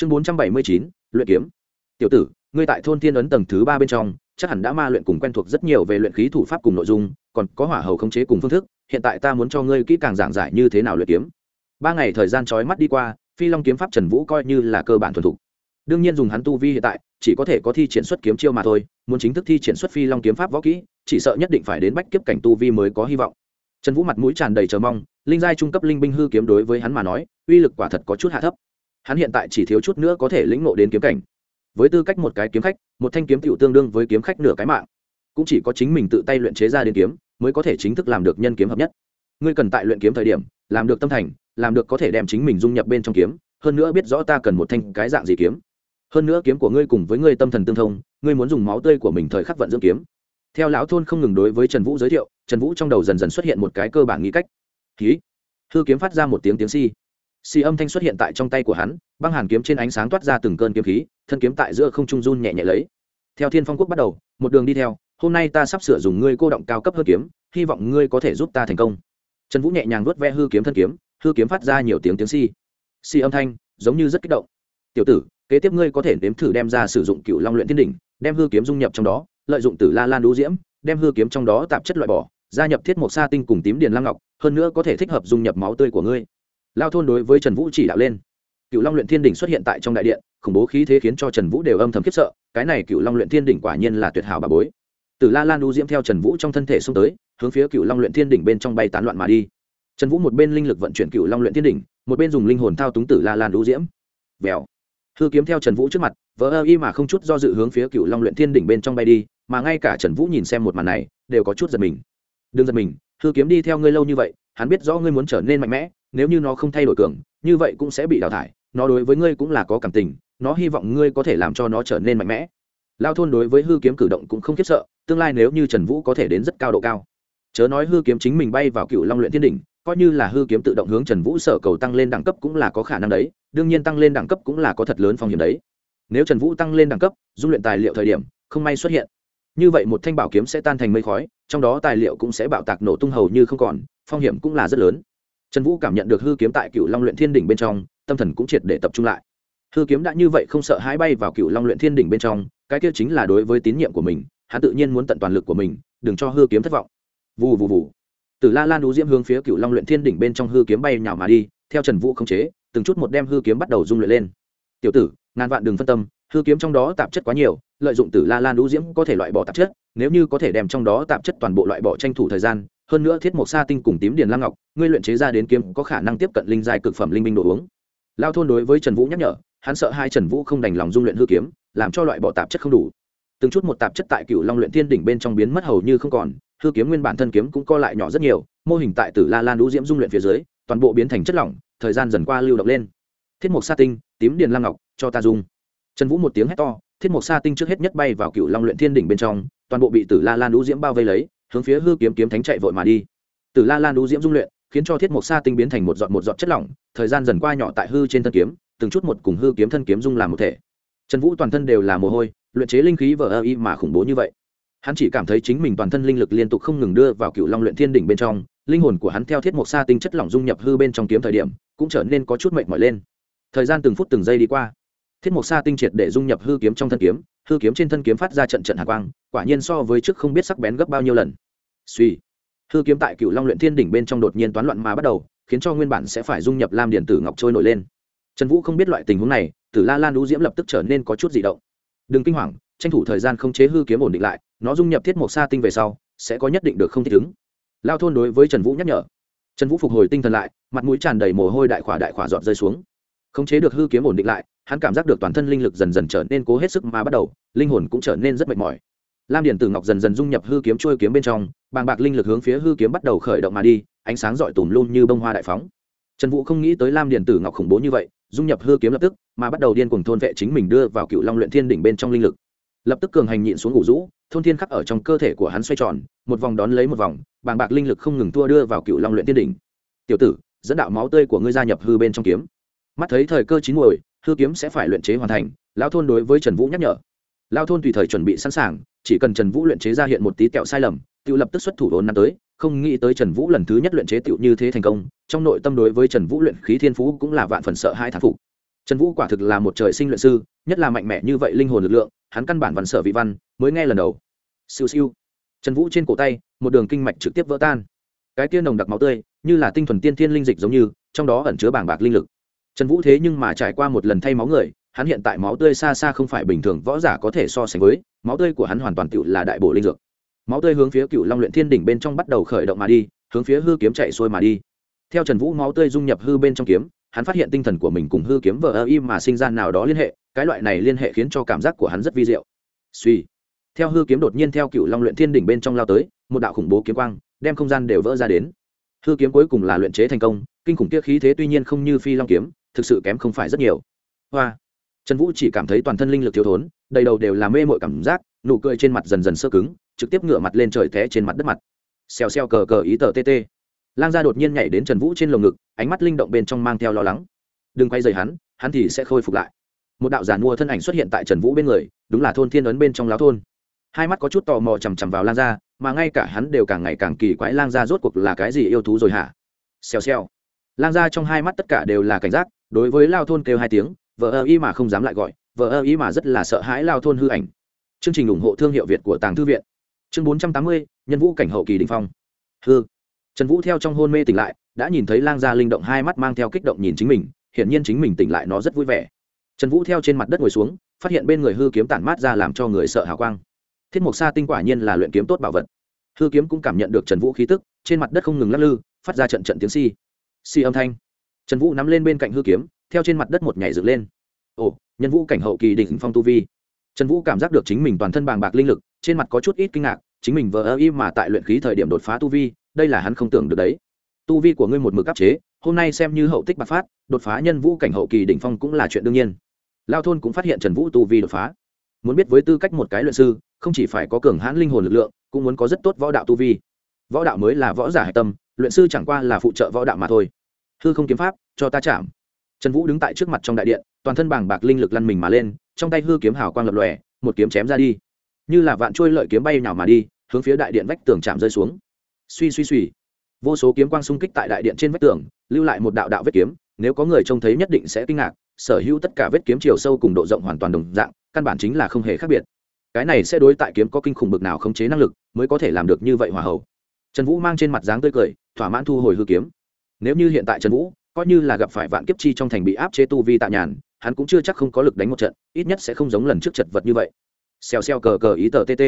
chương bốn trăm bảy mươi chín, luyện kiếm. Tiểu tử, ngươi tại thôn thiên ấn tầng thứ ba bên trong, chắc hẳn đã ma luyện cùng quen thuộc rất nhiều về luyện khí thủ pháp cùng nội dung, còn có hỏa hầu khống chế cùng phương thức, hiện tại ta muốn cho ngươi kỹ càng giảng giải như thế nào luyện kiếm. Ba ngày thời gian trói mắt đi qua, phi long kiếm pháp trần vũ coi như là cơ bản thuần thục. Đương nhiên dùng hắn tu vi hiện tại, chỉ có thể có thi triển xuất kiếm chiêu mà thôi, muốn chính thức thi triển xuất phi long kiếm pháp võ kỹ, chỉ sợ nhất định phải đến bách kiếp cảnh tu vi mới có hy vọng. Trần vũ mặt mũi tràn đầy chờ mong, linh giai trung cấp linh binh hư kiếm đối với hắn mà nói, uy lực quả thật có chút hạ thấp hắn hiện tại chỉ thiếu chút nữa có thể lĩnh ngộ đến kiếm cảnh. Với tư cách một cái kiếm khách, một thanh kiếm tựu tương đương với kiếm khách nửa cái mạng, cũng chỉ có chính mình tự tay luyện chế ra đến kiếm, mới có thể chính thức làm được nhân kiếm hợp nhất. Ngươi cần tại luyện kiếm thời điểm, làm được tâm thành, làm được có thể đem chính mình dung nhập bên trong kiếm, hơn nữa biết rõ ta cần một thanh cái dạng gì kiếm. Hơn nữa kiếm của ngươi cùng với ngươi tâm thần tương thông, ngươi muốn dùng máu tươi của mình thời khắc vận dưỡng kiếm. Theo lão thôn không ngừng đối với trần vũ giới thiệu, trần vũ trong đầu dần dần xuất hiện một cái cơ bản nghĩ cách. Ký hư kiếm phát ra một tiếng tiếng si si âm thanh xuất hiện tại trong tay của hắn, băng hàn kiếm trên ánh sáng toát ra từng cơn kiếm khí, thân kiếm tại giữa không trung run nhẹ nhẹ lấy. Theo thiên phong quốc bắt đầu, một đường đi theo, hôm nay ta sắp sửa dùng ngươi cô động cao cấp hơn kiếm, hy vọng ngươi có thể giúp ta thành công. Trần vũ nhẹ nhàng vuốt ve hư kiếm thân kiếm, hư kiếm phát ra nhiều tiếng tiếng si si âm thanh, giống như rất kích động. Tiểu tử, kế tiếp ngươi có thể nếm thử đem ra sử dụng cựu long luyện thiên đỉnh, đem hư kiếm dung nhập trong đó, lợi dụng tử la lan đũ diễm, đem hư kiếm trong đó tạp chất loại bỏ, gia nhập thiết mộc sa tinh cùng tím điền Lang ngọc, hơn nữa có thể thích hợp dung nhập máu tươi của ngươi lao thôn đối với trần vũ chỉ đạo lên. Cựu long luyện thiên đỉnh xuất hiện tại trong đại điện, khủng bố khí thế khiến cho trần vũ đều âm thầm khiếp sợ, cái này cựu long luyện thiên đỉnh quả nhiên là tuyệt hảo bà bối. Từ la lan đu diễm theo trần vũ trong thân thể xông tới, hướng phía cựu long luyện thiên đỉnh bên trong bay tán loạn mà đi. Trần vũ một bên linh lực vận chuyển cựu long luyện thiên đỉnh, một bên dùng linh hồn thao túng tử la lan đu diễm. Vèo. Hư kiếm theo trần vũ trước mặt, vỡ ơ y mà không chút do dự hướng phía cựu long luyện thiên đỉnh bên trong bay đi, mà ngay cả trần vũ nhìn xem một màn này, đều có chút giật mình. Đừng giật mình, hư kiếm đi theo ngươi lâu như vậy, hắn biết rõ ngươi muốn trở nên mạnh mẽ nếu như nó không thay đổi cường, như vậy cũng sẽ bị đào thải, nó đối với ngươi cũng là có cảm tình, nó hy vọng ngươi có thể làm cho nó trở nên mạnh mẽ. Lao thôn đối với hư kiếm cử động cũng không khiếp sợ, tương lai nếu như trần vũ có thể đến rất cao độ cao. Chớ nói hư kiếm chính mình bay vào cựu long luyện thiên đỉnh, coi như là hư kiếm tự động hướng trần vũ sở cầu tăng lên đẳng cấp cũng là có khả năng đấy, đương nhiên tăng lên đẳng cấp cũng là có thật lớn phong hiểm đấy. Nếu trần vũ tăng lên đẳng cấp, dung luyện tài liệu thời điểm, không may xuất hiện. Như vậy một thanh bảo kiếm sẽ tan thành mây khói, trong đó tài liệu cũng sẽ bạo tạc nổ tung hầu như không còn, phong hiểm cũng là rất lớn trần vũ cảm nhận được hư kiếm tại cựu long luyện thiên đỉnh bên trong, tâm thần cũng triệt để tập trung lại. Hư kiếm đã như vậy không sợ hãi bay vào cựu long luyện thiên đỉnh bên trong, cái kia chính là đối với tín nhiệm của mình, hắn tự nhiên muốn tận toàn lực của mình, đừng cho hư kiếm thất vọng. Vù vù vù. Từ la lan đú diễm hướng phía cựu long luyện thiên đỉnh bên trong hư kiếm bay nhào mà đi, theo trần vũ khống chế, từng chút một đem hư kiếm bắt đầu dung luyện lên. Tiểu tử, ngàn vạn đừng phân tâm hư kiếm trong đó tạp chất quá nhiều, lợi dụng từ la lan đũ diễm có thể loại bỏ tạp chất, nếu như có thể đem trong đó tạp chất toàn bộ loại bỏ tranh thủ thời gian, hơn nữa thiết mộc sa tinh cùng tím điền lam ngọc, ngươi luyện chế ra đến kiếm có khả năng tiếp cận linh giai cực phẩm linh minh đồ uống. Lao thôn đối với trần vũ nhắc nhở, hắn sợ hai trần vũ không đành lòng dung luyện hư kiếm, làm cho loại bỏ tạp chất không đủ. Từng chút một tạp chất tại cựu long luyện thiên đỉnh bên trong biến mất hầu như không còn, hư kiếm nguyên bản thân kiếm cũng co lại nhỏ rất nhiều, mô hình tại tử la lan đũ diễm dung luyện phía dưới, toàn bộ biến thành chất lỏng, thời gian dần qua lưu động lên. Thiết mộc sa tinh, tím điền lam ngọc, cho ta dung trần vũ một tiếng hét to, thiết mộc sa tinh trước hết nhất bay vào cựu long luyện thiên đỉnh bên trong, toàn bộ bị tử la lan Đu diễm bao vây lấy, hướng phía hư kiếm kiếm thánh chạy vội mà đi. Tử la lan Đu diễm dung luyện, khiến cho thiết mộc sa tinh biến thành một giọt một giọt chất lỏng, thời gian dần qua nhỏ tại hư trên thân kiếm, từng chút một cùng hư kiếm thân kiếm dung làm một thể. Trần vũ toàn thân đều là mồ hôi, luyện chế linh khí vờ ơ y mà khủng bố như vậy. Hắn chỉ cảm thấy chính mình toàn thân linh lực liên tục không ngừng đưa vào cựu long luyện thiên đỉnh bên trong, linh hồn của hắn theo thiết mộc sa tinh chất lỏng dung nhập hư bên trong kiếm thời điểm, cũng trở nên có chút mệt mỏi lên. Thời gian từng phút từng giây đi qua thiết mộc sa tinh triệt để dung nhập hư kiếm trong thân kiếm, hư kiếm trên thân kiếm phát ra trận trận hạ quang, quả nhiên so với trước không biết sắc bén gấp bao nhiêu lần. Suy hư kiếm tại cựu long luyện thiên đỉnh bên trong đột nhiên toán loạn mà bắt đầu, khiến cho nguyên bản sẽ phải dung nhập lam điện tử ngọc trôi nổi lên. Trần vũ không biết loại tình huống này, tử la lan đũ diễm lập tức trở nên có chút dị động. Đừng kinh hoàng, tranh thủ thời gian không chế hư kiếm ổn định lại, nó dung nhập thiết mộc sa tinh về sau, sẽ có nhất định được không thích ứng. Lao thôn đối với trần vũ nhắc nhở. Trần vũ phục hồi tinh thần lại, mặt mũi tràn đầy mồ hôi đại khỏa đại khỏa dọn rơi xuống khống chế được hư kiếm ổn định lại, hắn cảm giác được toàn thân linh lực dần dần trở nên cố hết sức mà bắt đầu, linh hồn cũng trở nên rất mệt mỏi. Lam điển tử ngọc dần dần dung nhập hư kiếm trôi kiếm bên trong, bàng bạc linh lực hướng phía hư kiếm bắt đầu khởi động mà đi, ánh sáng rọi tùm luôn như bông hoa đại phóng. Trần vũ không nghĩ tới lam điển tử ngọc khủng bố như vậy, dung nhập hư kiếm lập tức, mà bắt đầu điên cuồng thôn vệ chính mình đưa vào cựu long luyện thiên đỉnh bên trong linh lực. Lập tức cường hành nhịn xuống ngủ rũ, thôn thiên khắc ở trong cơ thể của hắn xoay tròn, một vòng đón lấy một vòng, bàng bạc linh lực không ngừng tua đưa vào cựu long luyện thiên đỉnh. Tiểu tử, dẫn đạo máu tươi của ngươi gia nhập hư bên trong kiếm mắt thấy thời cơ chín muồi, hư kiếm sẽ phải luyện chế hoàn thành lao thôn đối với trần vũ nhắc nhở. Lao thôn tùy thời chuẩn bị sẵn sàng, chỉ cần trần vũ luyện chế ra hiện một tí kẹo sai lầm tự lập tức xuất thủ đốn năm tới, không nghĩ tới trần vũ lần thứ nhất luyện chế tựu như thế thành công, trong nội tâm đối với trần vũ luyện khí thiên phú cũng là vạn phần sợ hai thán phục. Trần vũ quả thực là một trời sinh luyện sư, nhất là mạnh mẽ như vậy linh hồn lực lượng, hắn căn bản văn sở vị văn, mới nghe lần đầu. Siêu siêu. Trần vũ trên cổ tay, một đường kinh mạch trực tiếp vỡ tan. Cái tia nồng đặc máu tươi, như là tinh thuần tiên thiên linh dịch giống như, trong đó ẩn chứa bảng bạc linh lực trần vũ thế nhưng mà trải qua một lần thay máu người, hắn hiện tại máu tươi xa xa không phải bình thường, võ giả có thể so sánh với, máu tươi của hắn hoàn toàn tựu là đại bộ linh dược. Máu tươi hướng phía cựu long luyện thiên đỉnh bên trong bắt đầu khởi động mà đi, hướng phía hư kiếm chạy xuôi mà đi. Theo trần vũ máu tươi dung nhập hư bên trong kiếm, hắn phát hiện tinh thần của mình cùng hư kiếm vờ ơ im mà sinh ra nào đó liên hệ, cái loại này liên hệ khiến cho cảm giác của hắn rất vi diệu. Suy. Theo hư kiếm đột nhiên theo cựu long luyện thiên đỉnh bên trong lao tới, một đạo khủng bố kiếm quang, đem không gian đều vỡ ra đến. Hư kiếm cuối cùng là luyện chế thành công, kinh khủng kia khí thế tuy nhiên không như phi long kiếm thực sự kém không phải rất nhiều. Hoa. Trần vũ chỉ cảm thấy toàn thân linh lực thiếu thốn, đầy đầu đều là mê mội cảm giác, nụ cười trên mặt dần dần sơ cứng, trực tiếp ngửa mặt lên trời té trên mặt đất mặt. Xèo xèo cờ cờ ý tờ tt lang gia đột nhiên nhảy đến trần vũ trên lồng ngực, ánh mắt linh động bên trong mang theo lo lắng. Đừng quay dày hắn hắn thì sẽ khôi phục lại. Một đạo giàn mua thân ảnh xuất hiện tại trần vũ bên người, đúng là thôn thiên ấn bên trong láo thôn. Hai mắt có chút tò mò chằm chằm vào lang gia, mà ngay cả hắn đều càng ngày càng kỳ quái lang gia rốt cuộc là cái gì yêu thú rồi hả? Xèo xèo. Lang gia trong hai mắt tất cả đều là cảnh giác đối với lao thôn kêu hai tiếng, vợ ơ y mà không dám lại gọi, vợ ơ y mà rất là sợ hãi lao thôn hư ảnh. Chương trình ủng hộ thương hiệu việt của tàng thư viện. Chương bốn trăm tám mươi, nhân vũ cảnh hậu kỳ đình phong. Hư. Trần vũ theo trong hôn mê tỉnh lại, đã nhìn thấy lang gia linh động hai mắt mang theo kích động nhìn chính mình, hiển nhiên chính mình tỉnh lại nó rất vui vẻ. Trần vũ theo trên mặt đất ngồi xuống, phát hiện bên người hư kiếm tản mát ra làm cho người sợ hào quang. Thiết mục sa tinh quả nhiên là luyện kiếm tốt bảo vật. Hư kiếm cũng cảm nhận được trần vũ khí tức, trên mặt đất không ngừng lắc lư, phát ra trận trận tiếng si si âm thanh trần vũ nắm lên bên cạnh hư kiếm, theo trên mặt đất một nhảy dựng lên. Ồ, nhân vũ cảnh hậu kỳ đỉnh phong tu vi. Trần vũ cảm giác được chính mình toàn thân bàng bạc linh lực, trên mặt có chút ít kinh ngạc, chính mình vờ ơ y mà tại luyện khí thời điểm đột phá tu vi, đây là hắn không tưởng được đấy. Tu vi của ngươi một mực áp chế, hôm nay xem như hậu tích bạc phát, đột phá nhân vũ cảnh hậu kỳ đỉnh phong cũng là chuyện đương nhiên. Lao thôn cũng phát hiện trần vũ tu vi đột phá. Muốn biết với tư cách một cái luyện sư, không chỉ phải có cường hãn linh hồn lực lượng, cũng muốn có rất tốt võ đạo tu vi. Võ đạo mới là võ giả hạch tâm, luyện sư chẳng qua là phụ trợ võ đạo mà thôi hư không kiếm pháp, cho ta chạm. Trần vũ đứng tại trước mặt trong đại điện, toàn thân bảng bạc linh lực lăn mình mà lên, trong tay hư kiếm hào quang lập lòe, một kiếm chém ra đi. Như là vạn trôi lợi kiếm bay nào mà đi, hướng phía đại điện vách tường chạm rơi xuống. Suy suy suy. Vô số kiếm quang xung kích tại đại điện trên vách tường, lưu lại một đạo đạo vết kiếm, nếu có người trông thấy nhất định sẽ kinh ngạc, sở hữu tất cả vết kiếm chiều sâu cùng độ rộng hoàn toàn đồng dạng, căn bản chính là không hề khác biệt. Cái này sẽ đối tại kiếm có kinh khủng bực nào khống chế năng lực, mới có thể làm được như vậy hòa hậu. Trần vũ mang trên mặt dáng tươi cười, thỏa mãn thu hồi hư kiếm nếu như hiện tại trần vũ coi như là gặp phải vạn kiếp chi trong thành bị áp chế tu vi tạ nhàn, hắn cũng chưa chắc không có lực đánh một trận, ít nhất sẽ không giống lần trước chật vật như vậy. Xèo xèo cờ cờ ý tờ tt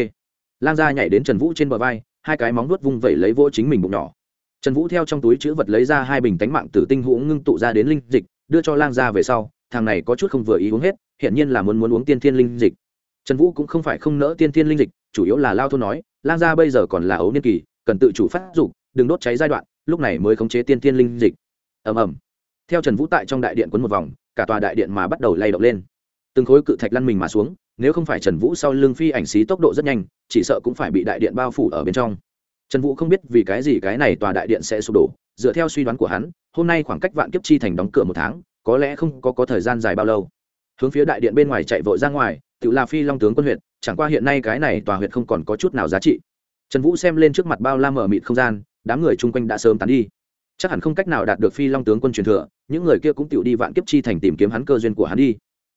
lang gia nhảy đến trần vũ trên bờ vai, hai cái móng nuốt vung vẩy lấy vỗ chính mình bụng nhỏ. Trần vũ theo trong túi chữ vật lấy ra hai bình tánh mạng tử tinh hũ ngưng tụ ra đến linh dịch, đưa cho lang gia về sau, thằng này có chút không vừa ý uống hết hiện nhiên là muốn muốn uống tiên thiên linh dịch. Trần vũ cũng không phải không nỡ tiên thiên linh dịch, chủ yếu là lao thôn nói, lang gia bây giờ còn là ấu niên kỳ, cần tự chủ phát dục, đừng đốt cháy giai đoạn lúc này mới khống chế tiên tiên linh dịch. Ầm ầm. Theo trần vũ tại trong đại điện quấn một vòng cả tòa đại điện mà bắt đầu lay động lên. Từng khối cự thạch lăn mình mà xuống nếu không phải trần vũ sau lưng phi ảnh xí tốc độ rất nhanh chỉ sợ cũng phải bị đại điện bao phủ ở bên trong. Trần vũ không biết vì cái gì cái này tòa đại điện sẽ sụp đổ dựa theo suy đoán của hắn hôm nay khoảng cách vạn kiếp chi thành đóng cửa một tháng có lẽ không có, có thời gian dài bao lâu. Hướng phía đại điện bên ngoài chạy vội ra ngoài tự là phi long tướng quân huyện chẳng qua hiện nay cái này tòa huyện không còn có chút nào giá trị. Trần vũ xem lên trước mặt bao la mở mịt không gian đám người chung quanh đã sớm tán đi. Chắc hẳn không cách nào đạt được phi long tướng quân truyền thừa, những người kia cũng tự đi vạn kiếp chi thành tìm kiếm hắn cơ duyên của hắn đi.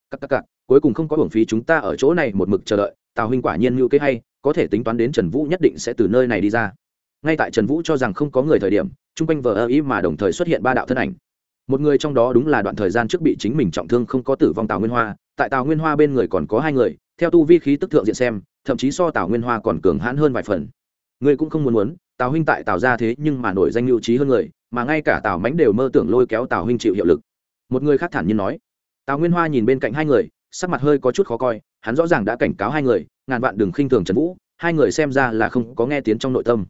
Các các cặc cuối cùng không có hưởng phí chúng ta ở chỗ này một mực chờ đợi, tào huynh quả nhiên như kế hay, có thể tính toán đến trần vũ nhất định sẽ từ nơi này đi ra. Ngay tại trần vũ cho rằng không có người thời điểm, chung quanh vờ ơ ý mà đồng thời xuất hiện ba đạo thân ảnh. Một người trong đó đúng là đoạn thời gian trước bị chính mình trọng thương không có tử vong tào nguyên hoa, tại tào nguyên hoa bên người còn có hai người, theo tu vi khí tức thượng diện xem, thậm chí so tào nguyên hoa còn cường hãn hơn vài phần. Người cũng không muốn muốn tào huynh tại tào ra thế nhưng mà nổi danh lưu trí hơn người, mà ngay cả tào mánh đều mơ tưởng lôi kéo tào huynh chịu hiệu lực. Một người khác thản nhiên nói, tào nguyên hoa nhìn bên cạnh hai người, sắc mặt hơi có chút khó coi, hắn rõ ràng đã cảnh cáo hai người, ngàn vạn đừng khinh thường trần vũ, hai người xem ra là không có nghe tiếng trong nội tâm.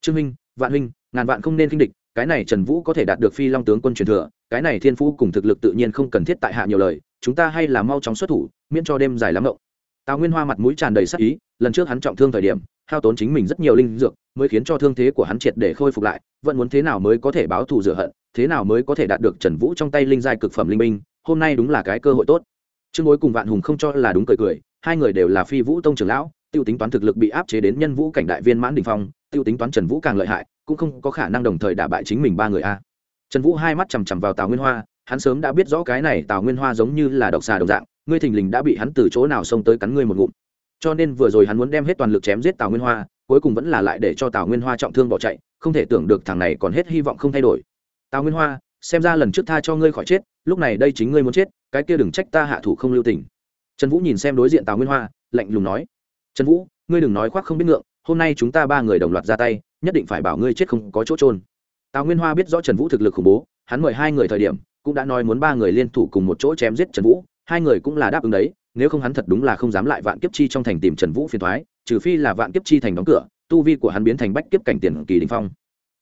Trương minh vạn huynh, ngàn vạn không nên khinh địch, cái này trần vũ có thể đạt được phi long tướng quân truyền thừa, cái này thiên phú cùng thực lực tự nhiên không cần thiết tại hạ nhiều lời, chúng ta hay là mau chóng xuất thủ, miễn cho đêm dài lắm ngộng. Tào nguyên hoa mặt mũi tràn đầy sắc ý, lần trước hắn trọng thương thời điểm hao tốn chính mình rất nhiều linh dược, mới khiến cho thương thế của hắn triệt để khôi phục lại, vẫn muốn thế nào mới có thể báo thù rửa hận, thế nào mới có thể đạt được trần vũ trong tay linh giai cực phẩm linh minh hôm nay đúng là cái cơ hội tốt. Trương bối cùng vạn hùng không cho là đúng cười cười, hai người đều là phi vũ tông trưởng lão t i ê u tính toán thực lực bị áp chế đến nhân vũ cảnh đại viên mãn đình phong t i ê u tính toán trần vũ càng lợi hại, cũng không có khả năng đồng thời đả bại chính mình ba người a. Trần vũ hai mắt chằm chằm vào tào nguyên hoa, hắn sớm đã biết rõ cái này tào nguyên hoa giống như là độc xà độc dạng, ngươi thình lình đã bị hắn từ chỗ nào xông tới cắn ngươi một ngụm cho nên vừa rồi hắn muốn đem hết toàn lực chém giết tào nguyên hoa, cuối cùng vẫn là lại để cho tào nguyên hoa trọng thương bỏ chạy, không thể tưởng được thằng này còn hết hy vọng không thay đổi. Tào nguyên hoa, xem ra lần trước tha cho ngươi khỏi chết, lúc này đây chính ngươi muốn chết, cái kia đừng trách ta hạ thủ không lưu tình. Trần vũ nhìn xem đối diện tào nguyên hoa, lạnh lùng nói, trần vũ, ngươi đừng nói khoác không biết ngượng, hôm nay chúng ta ba người đồng loạt ra tay, nhất định phải bảo ngươi chết không có chỗ trôn tào nguyên hoa biết rõ trần vũ thực lực khủng bố, hắn mời hai người thời điểm, cũng đã nói muốn ba người liên thủ cùng một chỗ chém giết trần vũ, hai người cũng là đáp ứng đấy nếu không hắn thật đúng là không dám lại vạn kiếp chi trong thành tìm trần vũ phiền thoái, trừ phi là vạn kiếp chi thành đóng cửa, tu vi của hắn biến thành bách kiếp cảnh tiền kỳ đình phong.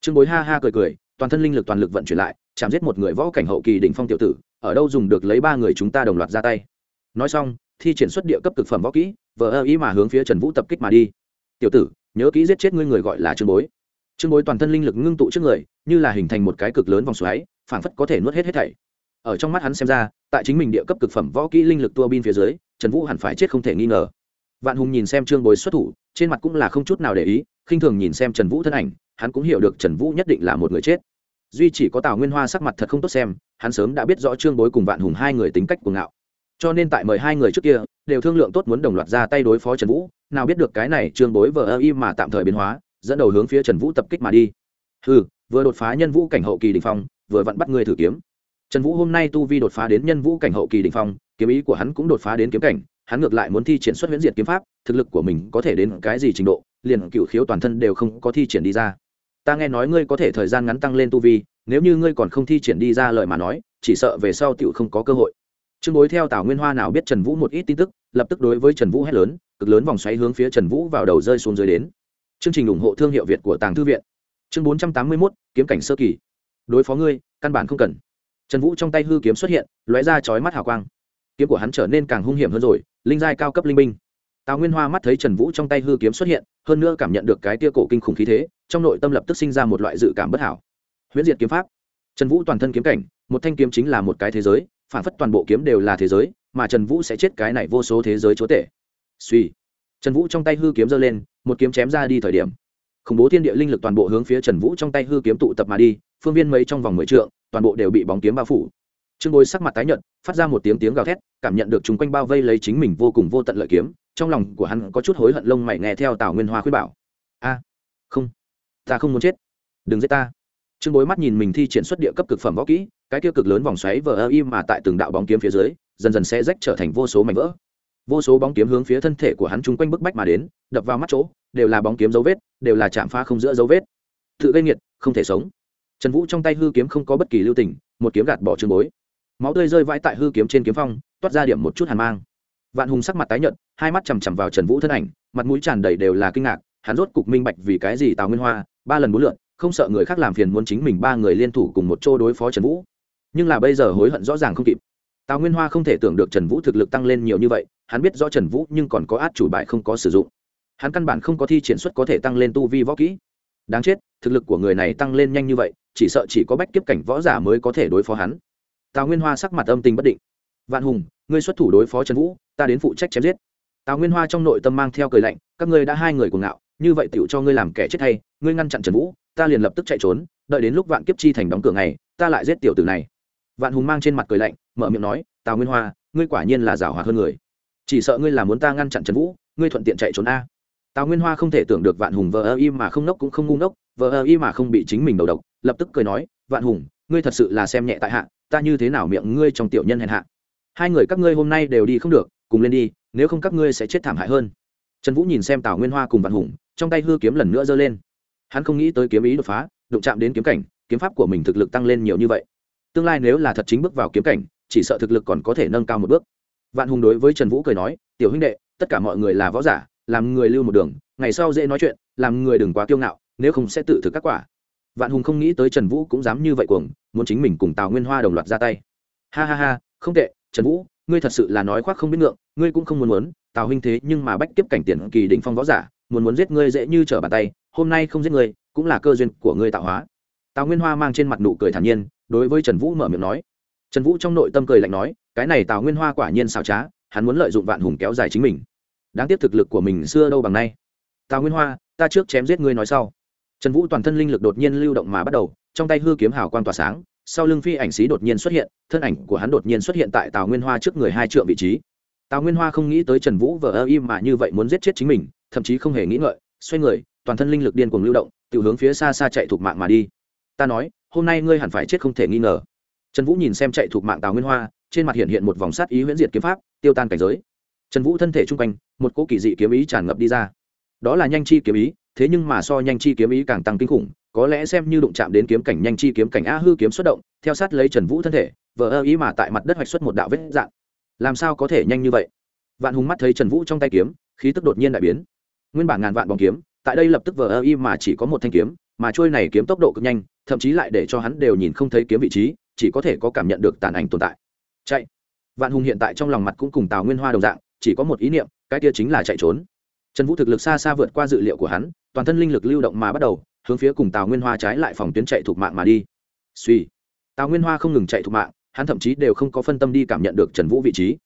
Trương bối ha ha cười cười, toàn thân linh lực toàn lực vận chuyển lại, chạm giết một người võ cảnh hậu kỳ đỉnh phong tiểu tử, ở đâu dùng được lấy ba người chúng ta đồng loạt ra tay. Nói xong, thi triển xuất địa cấp thực phẩm võ kỹ, vờ ơ ý mà hướng phía trần vũ tập kích mà đi. Tiểu tử, nhớ kỹ giết chết ngươi người gọi là trương bối. Trương bối toàn thân linh lực ngưng tụ trước người, như là hình thành một cái cực lớn vòng xoáy, phảng phất có thể nuốt hết hết thảy ở trong mắt hắn xem ra, tại chính mình địa cấp cực phẩm võ kỹ linh lực tua bin phía dưới, trần vũ hẳn phải chết không thể nghi ngờ. Vạn hùng nhìn xem trương bối xuất thủ, trên mặt cũng là không chút nào để ý, khinh thường nhìn xem trần vũ thân ảnh, hắn cũng hiểu được trần vũ nhất định là một người chết. Duy chỉ có tào nguyên hoa sắc mặt thật không tốt xem, hắn sớm đã biết rõ trương bối cùng vạn hùng hai người tính cách cuồng ngạo. Cho nên tại mời hai người trước kia, đều thương lượng tốt muốn đồng loạt ra tay đối phó trần vũ, nào biết được cái này trương bối vờ ơ y mà tạm thời biến hóa, dẫn đầu hướng phía trần vũ tập kích mà đi. Ừ vừa đột phá nhân vũ cảnh hậu kỳ đình phong, vừa vặn bắt người thử kiếm trần vũ hôm nay tu vi đột phá đến nhân vũ cảnh hậu kỳ đình phong, kiếm ý của hắn cũng đột phá đến kiếm cảnh, hắn ngược lại muốn thi triển xuất huyễn diệt kiếm pháp, thực lực của mình có thể đến cái gì trình độ, liền cựu khiếu toàn thân đều không có thi triển đi ra. Ta nghe nói ngươi có thể thời gian ngắn tăng lên tu vi, nếu như ngươi còn không thi triển đi ra lời mà nói, chỉ sợ về sau tựu không có cơ hội. Trương bối theo tào nguyên hoa nào biết trần vũ một ít tin tức, lập tức đối với trần vũ hét lớn, cực lớn vòng xoáy hướng phía trần vũ vào đầu rơi xuống dưới đến. Chương trình ủng hộ thương hiệu việt của tàng thư viện. Chương bốn trăm tám mươi mốt, kiếm cảnh sơ kỳ. Đối phó ngươi, căn bản không cần trần vũ trong tay hư kiếm xuất hiện, lóe ra chói mắt hào quang. Kiếm của hắn trở nên càng hung hiểm hơn rồi, linh giai cao cấp linh binh. Tào nguyên hoa mắt thấy trần vũ trong tay hư kiếm xuất hiện, hơn nữa cảm nhận được cái tia cổ kinh khủng khí thế, trong nội tâm lập tức sinh ra một loại dự cảm bất hảo. Huyễn diệt kiếm pháp. Trần vũ toàn thân kiếm cảnh, một thanh kiếm chính là một cái thế giới, phản phất toàn bộ kiếm đều là thế giới, mà trần vũ sẽ chết cái này vô số thế giới chúa tể. Suy. Trần vũ trong tay hư kiếm giơ lên, một kiếm chém ra đi thời điểm. Khủng bố thiên địa linh lực toàn bộ hướng phía trần vũ trong tay hư kiếm tụ tập mà đi, phương viên mấy trong vòng mười trượng toàn bộ đều bị bóng kiếm bao phủ. Trương bối sắc mặt tái nhợt, phát ra một tiếng tiếng gào thét, cảm nhận được chúng quanh bao vây lấy chính mình vô cùng vô tận lợi kiếm, trong lòng của hắn có chút hối hận lông mày nghe theo tào nguyên hoa khuyên bảo. A, không, ta không muốn chết. Đừng giết ta. Trương bối mắt nhìn mình thi triển xuất địa cấp cực phẩm võ kỹ, cái tiêu cực lớn vòng xoáy vờ ơ im mà tại từng đạo bóng kiếm phía dưới, dần dần sẽ rách trở thành vô số mảnh vỡ. Vô số bóng kiếm hướng phía thân thể của hắn chung quanh bức bách mà đến, đập vào mắt chỗ, đều là bóng kiếm dấu vết, đều là chạm pha không giữa dấu vết. Tự gây nghiệt, không thể sống trần vũ trong tay hư kiếm không có bất kỳ lưu tình, một kiếm gạt bỏ trương bối. Máu tươi rơi vãi tại hư kiếm trên kiếm phong, toát ra điểm một chút hàn mang. Vạn hùng sắc mặt tái nhợt, hai mắt chằm chằm vào trần vũ thân ảnh, mặt mũi tràn đầy đều là kinh ngạc, hắn rốt cục minh bạch vì cái gì tào nguyên hoa, ba lần bốn lượn không sợ người khác làm phiền muốn chính mình ba người liên thủ cùng một chỗ đối phó trần vũ. Nhưng là bây giờ hối hận rõ ràng không kịp. Tào nguyên hoa không thể tưởng được trần vũ thực lực tăng lên nhiều như vậy, hắn biết rõ trần vũ nhưng còn có át chủ bài không có sử dụng. Hắn căn bản không có thi triển xuất có thể tăng lên tu vi võ kỹ. Đáng chết, thực lực của người này tăng lên nhanh như vậy chỉ sợ chỉ có bách kiếp cảnh võ giả mới có thể đối phó hắn. Tào nguyên hoa sắc mặt âm tình bất định. Vạn hùng, ngươi xuất thủ đối phó trần vũ, ta đến phụ trách chém giết. Tào nguyên hoa trong nội tâm mang theo cười lạnh, các ngươi đã hai người cuồng ngạo, như vậy tựu cho ngươi làm kẻ chết hay, ngươi ngăn chặn trần vũ, ta liền lập tức chạy trốn, đợi đến lúc vạn kiếp chi thành đóng cửa này ta lại giết tiểu tử này. Vạn hùng mang trên mặt cười lạnh, mở miệng nói, tào nguyên hoa, ngươi quả nhiên là giảo hoạt hơn người. Chỉ sợ ngươi là muốn ta ngăn chặn trần vũ, ngươi thuận tiện chạy trốn a. Tào nguyên hoa không thể tưởng được vạn hùng vờ ơ y mà không nốc cũng không ngu ngốc, vờ ơ y mà không bị chính mình đầu độc lập tức cười nói, vạn hùng, ngươi thật sự là xem nhẹ tại hạ, ta như thế nào miệng ngươi trong tiểu nhân hèn hạ? Hai người các ngươi hôm nay đều đi không được, cùng lên đi, nếu không các ngươi sẽ chết thảm hại hơn. Trần vũ nhìn xem tào nguyên hoa cùng vạn hùng, trong tay hư kiếm lần nữa giơ lên. Hắn không nghĩ tới kiếm ý đột phá, đụng chạm đến kiếm cảnh, kiếm pháp của mình thực lực tăng lên nhiều như vậy. Tương lai nếu là thật chính bước vào kiếm cảnh, chỉ sợ thực lực còn có thể nâng cao một bước. Vạn hùng đối với trần vũ cười nói, tiểu huynh đệ, tất cả mọi người là võ giả, làm người lưu một đường, ngày sau dễ nói chuyện, làm người đừng quá kiêu ngạo, nếu không sẽ tự thực các quả vạn hùng không nghĩ tới trần vũ cũng dám như vậy cuồng, muốn chính mình cùng tào nguyên hoa đồng loạt ra tay. Ha ha ha, không tệ, trần vũ, ngươi thật sự là nói khoác không biết ngượng, ngươi cũng không muốn muốn, tào huynh thế nhưng mà bách tiếp cảnh tiền kỳ đỉnh phong võ giả, muốn muốn giết ngươi dễ như trở bàn tay, hôm nay không giết ngươi, cũng là cơ duyên của ngươi tạo hóa. Tào nguyên hoa mang trên mặt nụ cười thản nhiên, đối với trần vũ mở miệng nói. Trần vũ trong nội tâm cười lạnh nói, cái này tào nguyên hoa quả nhiên xào trá, hắn muốn lợi dụng vạn hùng kéo dài chính mình. Đáng tiếc thực lực của mình xưa đâu bằng nay. Tào nguyên hoa, ta trước chém giết ngươi nói sau trần vũ toàn thân linh lực đột nhiên lưu động mà bắt đầu, trong tay hư kiếm hào quang tỏa sáng, sau lưng phi ảnh xí đột nhiên xuất hiện, thân ảnh của hắn đột nhiên xuất hiện tại tào nguyên hoa trước người hai trượng vị trí. Tào nguyên hoa không nghĩ tới trần vũ vờ ơ im mà như vậy muốn giết chết chính mình, thậm chí không hề nghĩ ngợi, xoay người, toàn thân linh lực điên cuồng lưu động tự hướng phía xa xa chạy thuộc mạng mà đi. Ta nói, hôm nay ngươi hẳn phải chết không thể nghi ngờ. Trần vũ nhìn xem chạy thuộc mạng tào nguyên hoa, trên mặt hiện hiện một vòng sát ý huyễn diệt kiếm pháp, tiêu tan cảnh giới. Trần vũ thân thể chung quanh, một cỗ kỳ dị kiếm ý tràn ngập đi ra. Đó là nhanh chi kiếm ý thế nhưng mà so nhanh chi kiếm ý càng tăng kinh khủng, có lẽ xem như đụng chạm đến kiếm cảnh nhanh chi kiếm cảnh a hư kiếm xuất động, theo sát lấy trần vũ thân thể, vờ ơ ý mà tại mặt đất hoạch xuất một đạo vết dạng. Làm sao có thể nhanh như vậy? Vạn hùng mắt thấy trần vũ trong tay kiếm, khí tức đột nhiên đại biến. Nguyên bản ngàn vạn bóng kiếm, tại đây lập tức vờ ơ y mà chỉ có một thanh kiếm, mà trôi này kiếm tốc độ cực nhanh, thậm chí lại để cho hắn đều nhìn không thấy kiếm vị trí, chỉ có thể có cảm nhận được tàn ảnh tồn tại. Chạy! Vạn hùng hiện tại trong lòng mặt cũng cùng tào nguyên hoa đồng dạng, chỉ có một ý niệm, cái kia chính là chạy trốn. Trần vũ thực lực xa xa vượt qua dự liệu của hắn toàn thân linh lực lưu động mà bắt đầu, hướng phía cùng tào nguyên hoa trái lại phòng tuyến chạy thuộc mạng mà đi. Suy tào nguyên hoa không ngừng chạy thuộc mạng, hắn thậm chí đều không có phân tâm đi cảm nhận được trần vũ vị trí.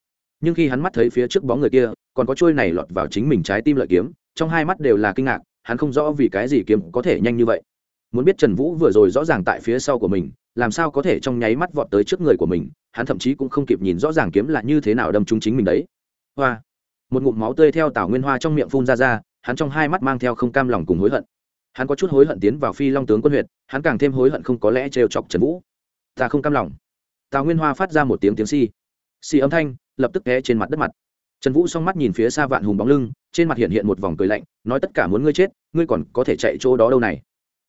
Nhưng khi hắn mắt thấy phía trước bóng người kia, còn có trôi này lọt vào chính mình trái tim lợi kiếm, trong hai mắt đều là kinh ngạc, hắn không rõ vì cái gì kiếm có thể nhanh như vậy. Muốn biết trần vũ vừa rồi rõ ràng tại phía sau của mình, làm sao có thể trong nháy mắt vọt tới trước người của mình, hắn thậm chí cũng không kịp nhìn rõ ràng kiếm là như thế nào đâm trúng chính mình đấy. Hoa. Một ngụm máu tươi theo tảo nguyên hoa trong miệng phun ra ra hắn trong hai mắt mang theo không cam lòng cùng hối hận. Hắn có chút hối hận tiến vào phi long tướng quân huyện hắn càng thêm hối hận không có lẽ trêu chọc trần vũ. Ta không cam lòng. Tào nguyên hoa phát ra một tiếng tiếng si si âm thanh lập tức té trên mặt đất mặt. Trần vũ s mắt nhìn phía xa vạn hùng bóng lưng, trên mặt hiện hiện một vòng cười lạnh, nói tất cả muốn ngươi chết, ngươi còn có thể chạy chỗ đó đâu này.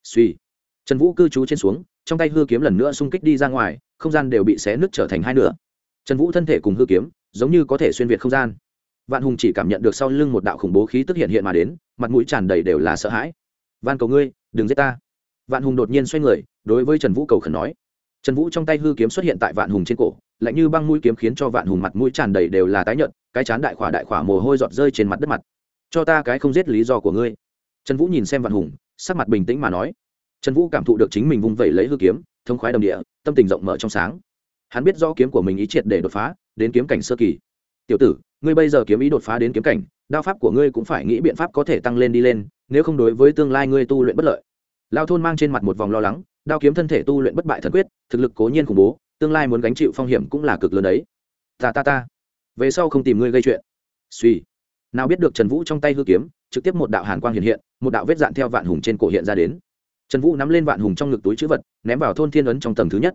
Suy. Trần vũ cư trú trên xuống, trong tay hư kiếm lần nữa xung kích đi ra ngoài, không gian đều bị xé nứt trở thành hai nửa. Trần vũ thân thể cùng hư kiếm, giống như có thể xuyên việt không gian vạn hùng chỉ cảm nhận được sau lưng một đạo khủng bố khí tức hiện hiện mà đến, mặt mũi tràn đầy đều là sợ hãi. Van cầu ngươi, đừng giết ta. Vạn hùng đột nhiên xoay người, đối với trần vũ cầu khẩn nói. Trần vũ trong tay hư kiếm xuất hiện tại vạn hùng trên cổ, lạnh như băng mũi kiếm khiến cho vạn hùng mặt mũi tràn đầy đều là tái nhợt, cái chán đại khỏa đại khỏa mồ hôi giọt rơi trên mặt đất mặt. Cho ta cái không giết lý do của ngươi. Trần vũ nhìn xem vạn hùng, sắc mặt bình tĩnh mà nói. Trần vũ cảm thụ được chính mình vung vẩy lấy hư kiếm, thông khoái đồng địa, tâm tình rộng mở trong sáng. Hắn biết do kiếm của mình ý triệt để đột phá, đến kiếm cảnh sơ kỳ. Tiểu tử ngươi bây giờ kiếm ý đột phá đến kiếm cảnh, đao pháp của ngươi cũng phải nghĩ biện pháp có thể tăng lên đi lên, nếu không đối với tương lai ngươi tu luyện bất lợi. Lao thôn mang trên mặt một vòng lo lắng, đao kiếm thân thể tu luyện bất bại thần quyết, thực lực cố nhiên khủng bố, tương lai muốn gánh chịu phong hiểm cũng là cực lớn đấy. Ta ta ta. Về sau không tìm ngươi gây chuyện. Suy nào biết được trần vũ trong tay hư kiếm, trực tiếp một đạo hàn quang hiện hiện, một đạo vết dạn theo vạn hùng trên cổ hiện ra đến. Trần vũ nắm lên vạn hùng trong ngực túi chữ vật, ném vào thôn thiên ấn trong tầng thứ nhất.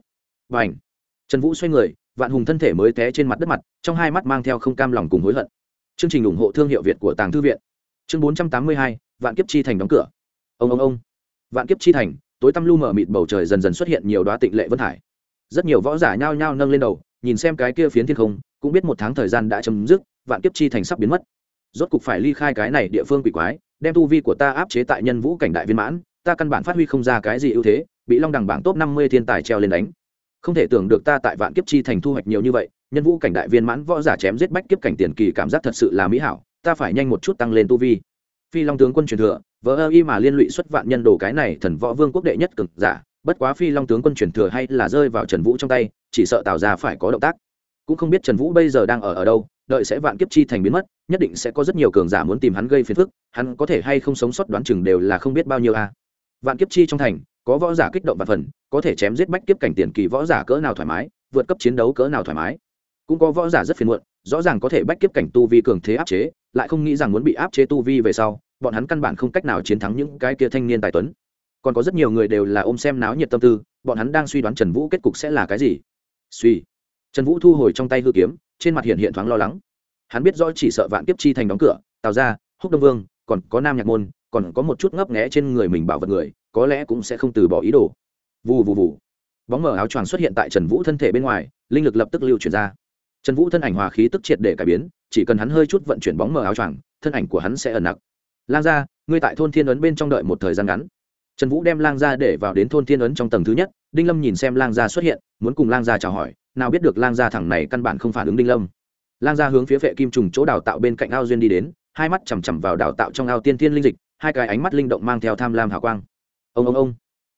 Và trần vũ xoay người vạn hùng thân thể mới té trên mặt đất mặt, trong hai mắt mang theo không cam lòng cùng hối hận. Chương trình ủng hộ thương hiệu việt của tàng thư viện. Chương bốn trăm tám mươi hai, vạn kiếp chi thành đóng cửa. Ông ông ông. Vạn kiếp chi thành, tối tăm lu mở mịt bầu trời dần dần xuất hiện nhiều đoá tịnh lệ vân thải rất nhiều võ giả nhao nhao nâng lên đầu, nhìn xem cái kia phiến thiên không, cũng biết một tháng thời gian đã chấm dứt, vạn kiếp chi thành sắp biến mất. Rốt cục phải ly khai cái này địa phương quỷ quái, đem tu vi của ta áp chế tại nhân vũ cảnh đại viên mãn, ta căn bản phát huy không ra cái gì ưu thế, bị long đẳng bảng top năm mươi thiên tài treo lên đánh không thể tưởng được ta tại vạn kiếp chi thành thu hoạch nhiều như vậy, nhân vũ cảnh đại viên mãn võ giả chém giết bách kiếp cảnh tiền kỳ cảm giác thật sự là mỹ hảo, ta phải nhanh một chút tăng lên tu vi. Phi long tướng quân truyền thừa, vỡ ơ y mà liên lụy xuất vạn nhân đồ cái này thần võ vương quốc đệ nhất cực giả, bất quá phi long tướng quân truyền thừa hay là rơi vào trần vũ trong tay, chỉ sợ tạo ra phải có động tác. Cũng không biết trần vũ bây giờ đang ở ở đâu, đợi sẽ vạn kiếp chi thành biến mất, nhất định sẽ có rất nhiều cường giả muốn tìm hắn gây phiền phức, hắn có thể hay không sống sót đoán chừng đều là không biết bao nhiêu a. Vạn kiếp chi trong thành có võ giả kích động và phần, có thể chém giết bách kiếp cảnh tiền kỳ võ giả cỡ nào thoải mái, vượt cấp chiến đấu cỡ nào thoải mái. Cũng có võ giả rất phiền muộn, rõ ràng có thể bách kiếp cảnh tu vi cường thế áp chế, lại không nghĩ rằng muốn bị áp chế tu vi về sau, bọn hắn căn bản không cách nào chiến thắng những cái kia thanh niên tài tuấn. Còn có rất nhiều người đều là ôm xem náo nhiệt tâm tư, bọn hắn đang suy đoán trần vũ kết cục sẽ là cái gì. Suy. Trần vũ thu hồi trong tay hư kiếm, trên mặt hiện hiện thoáng lo lắng. Hắn biết rõ chỉ sợ vạn kiếp chi thành đóng cửa, tào ra húc đông vương, còn có nam nhạc môn, còn có một chút ngấp nghẽ trên người mình bảo vật người có lẽ cũng sẽ không từ bỏ ý đồ. Vù vù vù. Bóng mở áo choàng xuất hiện tại trần vũ thân thể bên ngoài, linh lực lập tức lưu chuyển ra. Trần vũ thân ảnh hòa khí tức triệt để cải biến, chỉ cần hắn hơi chút vận chuyển bóng mở áo choàng, thân ảnh của hắn sẽ ẩn nặc. Lang gia, ngươi tại thôn thiên ấn bên trong đợi một thời gian ngắn. Trần vũ đem lang gia để vào đến thôn thiên ấn trong tầng thứ nhất, đinh lâm nhìn xem lang gia xuất hiện, muốn cùng lang gia chào hỏi, nào biết được lang gia thẳng này căn bản không phản ứng đinh lâm. Lang gia hướng phía vệ kim trùng chỗ đào tạo bên cạnh ao duyên đi đến, hai mắt chằm chằm vào đào tạo trong ao tiên thiên linh dịch, hai cái ánh mắt linh động mang theo tham lam hào quang ông ông ông.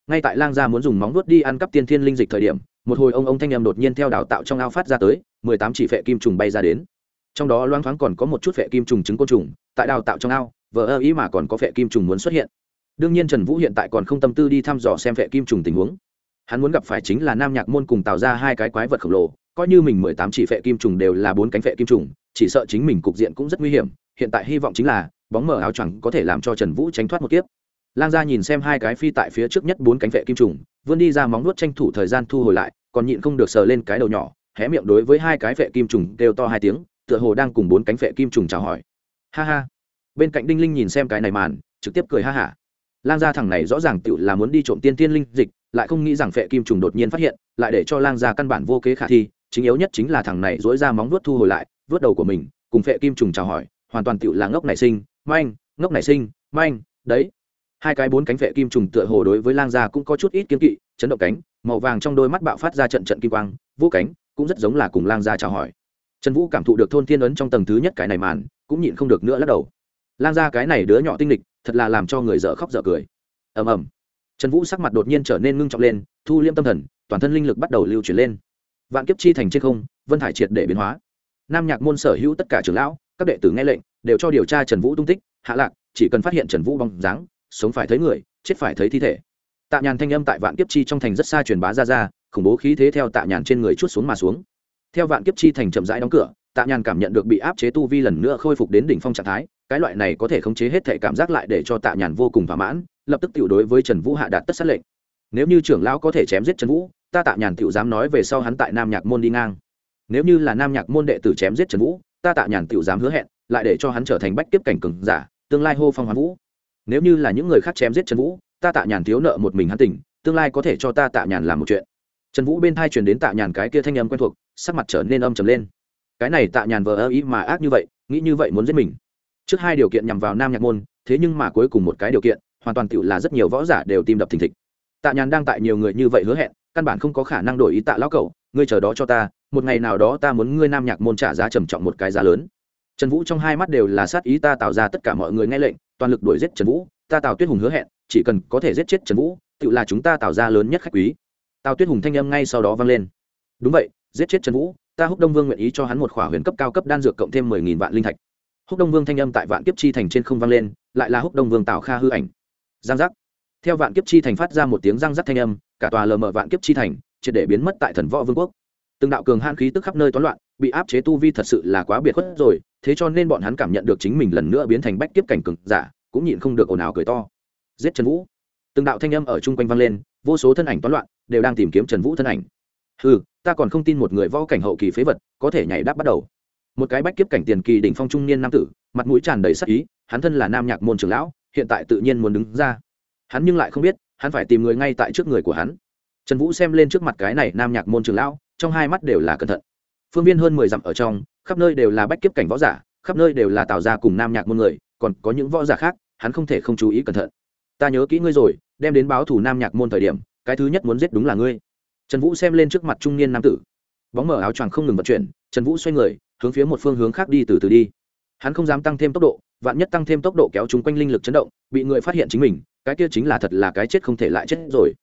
Ngay tại lang gia muốn dùng móng vuốt đi ăn cắp tiên thiên linh dịch thời điểm, một hồi ông ông thanh em đột nhiên theo đào tạo trong ao phát ra tới, mười tám chỉ phệ kim trùng bay ra đến. Trong đó loang thoáng còn có một chút phệ kim trùng trứng côn trùng, tại đào tạo trong ao, vờ ơ ý mà còn có phệ kim trùng muốn xuất hiện. Đương nhiên trần vũ hiện tại còn không tâm tư đi thăm dò xem phệ kim trùng tình huống. Hắn muốn gặp phải chính là nam nhạc môn cùng tạo ra hai cái quái vật khổng lồ, coi như mình mười tám chỉ phệ kim trùng đều là bốn cánh phệ kim trùng, chỉ sợ chính mình cục diện cũng rất nguy hiểm, hiện tại hy vọng chính là bóng mở áo choàng có thể làm cho trần vũ tránh thoát một kiếp lang gia nhìn xem hai cái phi tại phía trước nhất bốn cánh vệ kim trùng, vươn đi ra móng nuốt tranh thủ thời gian thu hồi lại, còn nhịn không được sờ lên cái đầu nhỏ, hé miệng đối với hai cái vệ kim trùng đều to hai tiếng, tựa hồ đang cùng bốn cánh vệ kim trùng chào hỏi. Ha ha. Bên cạnh đinh linh nhìn xem cái này màn, trực tiếp cười ha hả. Lang gia thằng này rõ ràng tự là muốn đi trộm tiên tiên linh dịch, lại không nghĩ rằng phệ kim trùng đột nhiên phát hiện, lại để cho lang gia căn bản vô kế khả thi, chính yếu nhất chính là thằng này dỗi ra móng vuốt thu hồi lại vuốt đầu của mình, cùng phệ kim trùng chào hỏi, hoàn toàn tự là ngốc nảy sinh, manh, ngốc nảy sinh, manh, đấy hai cái bốn cánh vệ kim trùng tựa hồ đối với lang gia cũng có chút ít kiên kỵ, chấn động cánh, màu vàng trong đôi mắt bạo phát ra trận trận kim quang, vũ cánh cũng rất giống là cùng lang gia chào hỏi. Trần vũ cảm thụ được thôn thiên ấn trong tầng thứ nhất cái này màn, cũng nhịn không được nữa lắc đầu. Lang gia cái này đứa nhỏ tinh lịch, thật là làm cho người dở khóc dở cười. Ầm ầm. Trần vũ sắc mặt đột nhiên trở nên ngưng trọng lên, thu liêm tâm thần, toàn thân linh lực bắt đầu lưu chuyển lên. Vạn kiếp chi thành trên không, vân thải triệt để biến hóa. Nam nhạc môn sở hữu tất cả trưởng lão, các đệ tử nghe lệnh, đều cho điều tra trần vũ tung tích, hạ lạc, chỉ cần phát hiện trần vũ bóng dáng sống phải thấy người, chết phải thấy thi thể. Tạ nhàn thanh âm tại vạn kiếp chi trong thành rất xa truyền bá ra ra, khủng bố khí thế theo tạ nhàn trên người chút xuống mà xuống. Theo vạn kiếp chi thành chậm rãi đóng cửa, tạ nhàn cảm nhận được bị áp chế tu vi lần nữa khôi phục đến đỉnh phong trạng thái, cái loại này có thể khống chế hết thể cảm giác lại để cho tạ nhàn vô cùng thỏa mãn, lập tức tiểu đối với trần vũ hạ đạt tất sát lệnh. Nếu như trưởng lão có thể chém giết trần vũ, ta tạ nhàn tiểu dám nói về sau hắn tại nam nhạc môn đi ngang. Nếu như là nam nhạc môn đệ tử chém giết trần vũ, ta tạ nhàn tiểu dám hứa hẹn, lại để cho hắn trở thành bách tiếp cảnh cừng giả, tương lai hô phong hoán vũ nếu như là những người khác chém giết trần vũ ta tạ nhàn thiếu nợ một mình hắn tỉnh tương lai có thể cho ta tạ nhàn làm một chuyện. Trần vũ bên thai truyền đến tạ nhàn cái kia thanh âm quen thuộc sắc mặt trở nên âm trầm lên. Cái này tạ nhàn vờ ơ ý mà ác như vậy nghĩ như vậy muốn giết mình. Trước hai điều kiện nhằm vào nam nhạc môn thế nhưng mà cuối cùng một cái điều kiện hoàn toàn tựu là rất nhiều võ giả đều tim đập thình thịch. Tạ nhàn đang tại nhiều người như vậy hứa hẹn căn bản không có khả năng đổi ý tạ lão cậu, ngươi chờ đó cho ta một ngày nào đó ta muốn ngươi nam nhạc môn trả giá trầm trọng một cái giá lớn. Trần vũ trong hai mắt đều là sát ý ta tạo ra tất cả mọi người nghe lệnh toàn lực đuổi giết trần vũ, ta tào tuyết hùng hứa hẹn, chỉ cần có thể giết chết trần vũ tự là chúng ta tạo ra lớn nhất khách quý. Tào tuyết hùng thanh âm ngay sau đó vang lên. Đúng vậy, giết chết trần vũ, ta húc đông vương nguyện ý cho hắn một khỏa huyền cấp cao cấp đan dược cộng thêm mười nghìn vạn linh thạch. Húc đông vương thanh âm tại vạn kiếp chi thành trên không vang lên, lại là húc đông vương tào kha hư ảnh. Giang giác. Theo vạn kiếp chi thành phát ra một tiếng răng rắc thanh âm, cả tòa lờ mờ vạn kiếp chi thành, triệt để biến mất tại thần võ vương quốc. Từng đạo cường han khí tức khắp nơi toán loạn bị áp chế tu vi thật sự là quá biệt khuất rồi, thế cho nên bọn hắn cảm nhận được chính mình lần nữa biến thành bách kiếp cảnh cực giả, cũng nhịn không được ồn ào cười to. Giết trần vũ. Từng đạo thanh âm ở chung quanh vang lên, vô số thân ảnh toán loạn, đều đang tìm kiếm trần vũ thân ảnh. Ừ ta còn không tin một người võ cảnh hậu kỳ phế vật, có thể nhảy đáp bắt đầu. Một cái bách kiếp cảnh tiền kỳ đỉnh phong trung niên nam tử, mặt mũi tràn đầy sắc ý, hắn thân là nam nhạc môn trưởng lão, hiện tại tự nhiên muốn đứng ra. Hắn nhưng lại không biết, hắn phải tìm người ngay tại trước người của hắn. Trần vũ xem lên trước mặt cái này nam nhạc môn trưởng lão, trong hai mắt đều là cẩn thận phương viên hơn mười dặm ở trong, khắp nơi đều là bách kiếp cảnh võ giả, khắp nơi đều là tạo ra cùng nam nhạc môn người, còn có những võ giả khác, hắn không thể không chú ý cẩn thận. Ta nhớ kỹ ngươi rồi, đem đến báo thủ nam nhạc môn thời điểm, cái thứ nhất muốn giết đúng là ngươi. Trần vũ xem lên trước mặt trung niên nam tử. Bóng mở áo choàng không ngừng vận chuyển, trần vũ xoay người, hướng phía một phương hướng khác đi từ từ đi. Hắn không dám tăng thêm tốc độ, vạn nhất tăng thêm tốc độ kéo chúng quanh linh lực chấn động, bị người phát hiện chính mình, cái kia chính là thật là cái chết không thể lại chết rồi.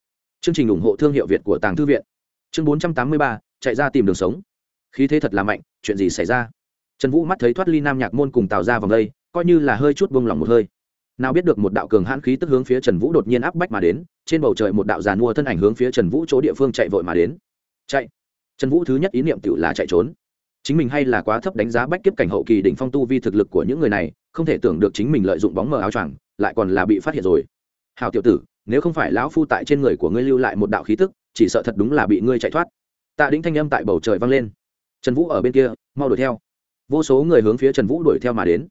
Chương trình ủng hộ thương hiệu việt của tàng thư viện. Chương bốn trăm tám mươi ba, chạy ra tìm đường sống khí thế thật là mạnh, chuyện gì xảy ra? Trần vũ mắt thấy thoát ly nam nhạc môn cùng tào ra vòng đây, coi như là hơi chút bông lòng một hơi. Nào biết được một đạo cường hãn khí tức hướng phía trần vũ đột nhiên áp bách mà đến, trên bầu trời một đạo giàn mua thân ảnh hướng phía trần vũ chỗ địa phương chạy vội mà đến. Chạy! Trần vũ thứ nhất ý niệm tự là chạy trốn. Chính mình hay là quá thấp đánh giá bách kiếp cảnh hậu kỳ đỉnh phong tu vi thực lực của những người này, không thể tưởng được chính mình lợi dụng bóng mờ áo choàng, lại còn là bị phát hiện rồi. Hào tiểu tử, nếu không phải lão phu tại trên người của ngươi lưu lại một đạo khí tức, chỉ sợ thật đúng là bị ngươi chạy thoát. Tạ đĩnh thanh âm tại bầu trời vang lên trần vũ ở bên kia, mau đuổi theo. Vô số người hướng phía trần vũ đuổi theo mà đến.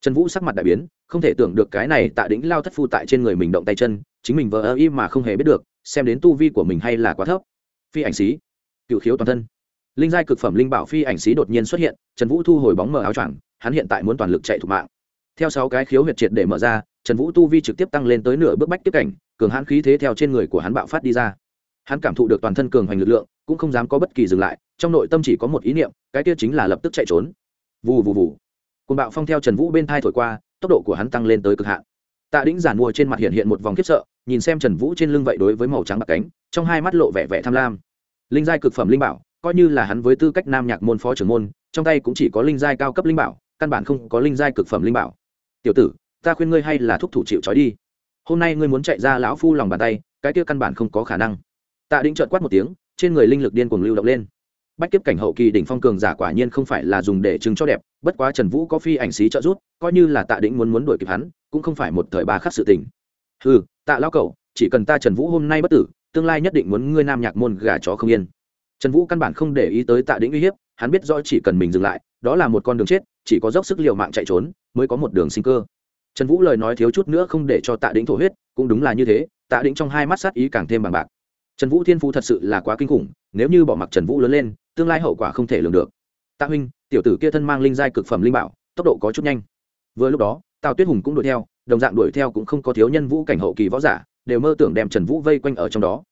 Trần vũ sắc mặt đại biến, không thể tưởng được cái này tạ đĩnh lao thất phu tại trên người mình động tay chân, chính mình vờ ơ im mà không hề biết được, xem đến tu vi của mình hay là quá thấp. Phi ảnh xí, cựu khiếu toàn thân. Linh giai cực phẩm linh bảo phi ảnh xí đột nhiên xuất hiện, trần vũ thu hồi bóng mở áo choàng, hắn hiện tại muốn toàn lực chạy thủ mạng. Theo sáu cái khiếu huyệt triệt để mở ra, trần vũ tu vi trực tiếp tăng lên tới nửa bước bách tiếp cảnh, cường hãn khí thế theo trên người của hắn bạo phát đi ra. Hắn cảm thụ được toàn thân cường hoành lực lượng cũng không dám có bất kỳ dừng lại, trong nội tâm chỉ có một ý niệm, cái kia chính là lập tức chạy trốn. Vù vù vù. Côn bạo phong theo trần vũ bên thai thổi qua, tốc độ của hắn tăng lên tới cực hạn. Tạ đĩnh giản mua trên mặt hiện hiện một vòng khiếp sợ, nhìn xem trần vũ trên lưng vậy đối với màu trắng bạc cánh, trong hai mắt lộ vẻ vẻ tham lam. Linh giai cực phẩm linh bảo, coi như là hắn với tư cách nam nhạc môn phó trưởng môn, trong tay cũng chỉ có linh giai cao cấp linh bảo, căn bản không có linh giai cực phẩm linh bảo. Tiểu tử, ta khuyên ngươi hay là thúc thủ chịu trói đi. Hôm nay ngươi muốn chạy ra lão phu lòng bàn tay, cái kia căn bản không có khả năng. Tạ đĩnh trợn quát một tiếng trên người linh lực điên cuồng lưu động lên. Bách kiếp cảnh hậu kỳ đỉnh phong cường giả quả nhiên không phải là dùng để chứng cho đẹp, bất quá trần vũ có phi ảnh xí trợ rút coi như là tạ định muốn muốn đuổi kịp hắn, cũng không phải một thời ba khắc sự tình. Ừ tạ lao cậu, chỉ cần ta trần vũ hôm nay bất tử, tương lai nhất định muốn ngươi nam nhạc môn gà chó không yên. Trần vũ căn bản không để ý tới tạ định uy hiếp, hắn biết rõ chỉ cần mình dừng lại, đó là một con đường chết, chỉ có dốc sức l i ề u mạng chạy trốn, mới có một đường sinh cơ. Trần vũ lời nói thiếu chút nữa không để cho tạ đĩnh thổ huyết, cũng đúng là như thế, tạ đĩnh trong hai mắt sát ý càng thêm bằng bạc trần vũ thiên phú thật sự là quá kinh khủng, nếu như bỏ mặc trần vũ lớn lên, tương lai hậu quả không thể lường được. Tạ huynh, tiểu tử kia thân mang linh giai cực phẩm linh bảo, tốc độ có chút nhanh. Vừa lúc đó, tào tuyết hùng cũng đuổi theo, đồng dạng đuổi theo cũng không có thiếu nhân vũ cảnh hậu kỳ võ giả, đều mơ tưởng đem trần vũ vây quanh ở trong đó.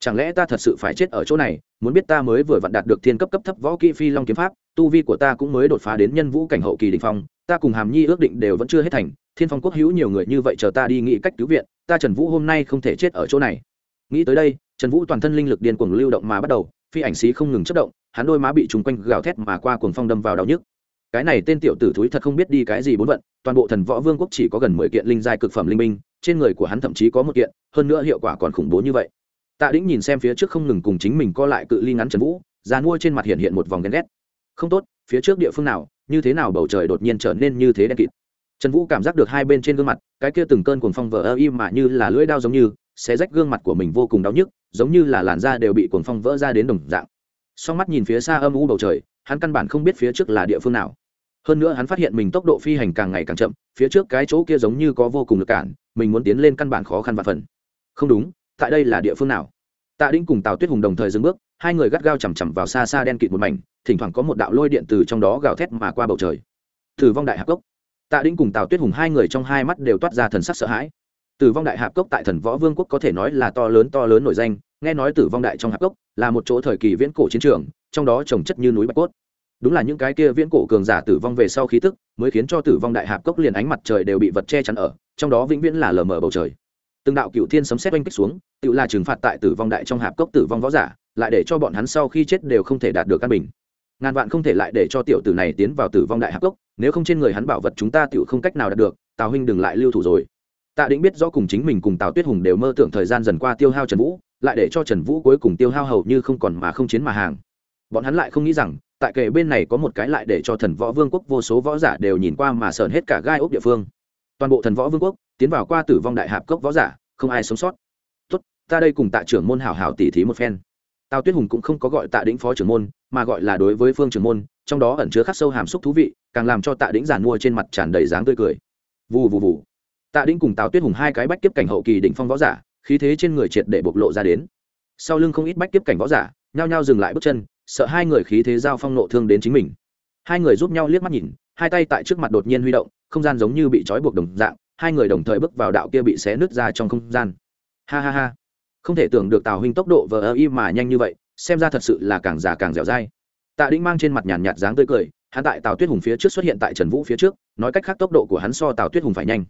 Chẳng lẽ ta thật sự phải chết ở chỗ này, muốn biết ta mới vừa vặn đạt được thiên cấp cấp thấp võ kỹ phi long kiếm pháp, tu vi của ta cũng mới đột phá đến nhân vũ cảnh hậu kỳ đình phong, ta cùng hàm nhi ước định đều vẫn chưa hết thành, thiên phong quốc hữu nhiều người như vậy chờ ta đi nghĩ cách cứu viện, ta trần vũ hôm nay không thể chết ở chỗ này. Nghĩ tới đây trần vũ toàn thân linh lực điên cuồng lưu động mà bắt đầu, phi ảnh xí không ngừng chất động, hắn đôi má bị trùng quanh gào thét mà qua cuồng phong đâm vào đau nhức. Cái này tên tiểu tử thúi thật không biết đi cái gì bốn vận, toàn bộ thần võ vương quốc chỉ có gần mười kiện linh giai cực phẩm linh minh trên người của hắn thậm chí có một kiện, hơn nữa hiệu quả còn khủng bố như vậy. Tạ đĩnh nhìn xem phía trước không ngừng cùng chính mình co lại cự ly ngắn trần vũ, già nuôi trên mặt hiện hiện một vòng ghen ghét. Không tốt, phía trước địa phương nào, như thế nào bầu trời đột nhiên trở nên như thế đen kịt. Trần vũ cảm giác được hai bên trên gương mặt, cái kia từng cơn cuồng phong vỡ ơ im mà như là lưỡi đao giống như sẽ rách gương mặt của mình vô cùng đau nhức, giống như là làn da đều bị cuồng phong vỡ ra đến đồng dạng. Sau mắt nhìn phía xa âm u bầu trời, hắn căn bản không biết phía trước là địa phương nào. Hơn nữa hắn phát hiện mình tốc độ phi hành càng ngày càng chậm, phía trước cái chỗ kia giống như có vô cùng lực cản, mình muốn tiến lên căn bản khó khăn và phần. Không đúng, tại đây là địa phương nào? Tạ đinh cùng tào tuyết hùng đồng thời dừng bước, hai người gắt gao chằm chằm vào xa xa đen kịt một mảnh, thỉnh thoảng có một đạo lôi điện từ trong đó gào thét mà qua bầu trời. Thử vong đại hạc cốc. Tạ đinh cùng tào tuyết hùng hai người trong hai mắt đều toát ra thần sắc sợ hãi tử vong đại hạp cốc tại thần võ vương quốc có thể nói là to lớn to lớn nổi danh, nghe nói tử vong đại trong hạp cốc là một chỗ thời kỳ viễn cổ chiến trường, trong đó trồng chất như núi bạch cốt. Đúng là những cái kia viễn cổ cường giả tử vong về sau khí tức, mới khiến cho tử vong đại hạp cốc liền ánh mặt trời đều bị vật che chắn ở, trong đó vĩnh viễn là lờ mờ bầu trời. Từng đạo cựu thiên sấm xét oanh kích xuống, tự là trừng phạt tại tử vong đại trong hạp cốc tử vong võ giả, lại để cho bọn hắn sau khi chết đều không thể đạt được căn bình. Ngàn vạn không thể lại để cho tiểu tử này tiến vào tử vong đại hạp cốc, nếu không trên người hắn bảo vật chúng ta tự không cách nào đạt được, tào huynh đừng lại lưu thủ rồi tạ định biết rõ cùng chính mình cùng tào tuyết hùng đều mơ tưởng thời gian dần qua tiêu hao trần vũ, lại để cho trần vũ cuối cùng tiêu hao hầu như không còn mà không chiến mà hàng. Bọn hắn lại không nghĩ rằng, tại kề bên này có một cái lại để cho thần võ vương quốc vô số võ giả đều nhìn qua mà sờn hết cả gai ốc địa phương. Toàn bộ thần võ vương quốc tiến vào qua tử vong đại hạp cốc võ giả, không ai sống sót. Tốt, ta đây cùng tạ trưởng môn hảo hảo tỉ thí một phen. Tào tuyết hùng cũng không có gọi tạ đĩnh phó trưởng môn, mà gọi là đối với phương trưởng môn, trong đó ẩn chứa khắc sâu hàm xúc thú vị, càng làm cho tạ đĩnh giản mua trên mặt tràn đầy dáng tươi cười. Vù vù vù tạ đĩnh cùng tào tuyết hùng hai cái bách kiếp cảnh hậu kỳ đỉnh phong võ giả, khí thế trên người triệt để bộc lộ ra đến. Sau lưng không ít bách kiếp cảnh võ giả, nhao nhao dừng lại bước chân, sợ hai người khí thế giao phong nộ thương đến chính mình. Hai người giúp nhau liếc mắt nhìn, hai tay tại trước mặt đột nhiên huy động, không gian giống như bị trói buộc đồng dạng, hai người đồng thời bước vào đạo kia bị xé nứt ra trong không gian. Ha ha ha. Không thể tưởng được tào huynh tốc độ vờ ơ y mà nhanh như vậy, xem ra thật sự là càng già càng dẻo dai. Tạ đĩnh mang trên mặt nhàn nhạt dáng tươi cười, hắn tại tào tuyết hùng phía trước xuất hiện tại trần vũ phía trước, nói cách khác tốc độ của hắn so tào tuyết hùng phải nhanh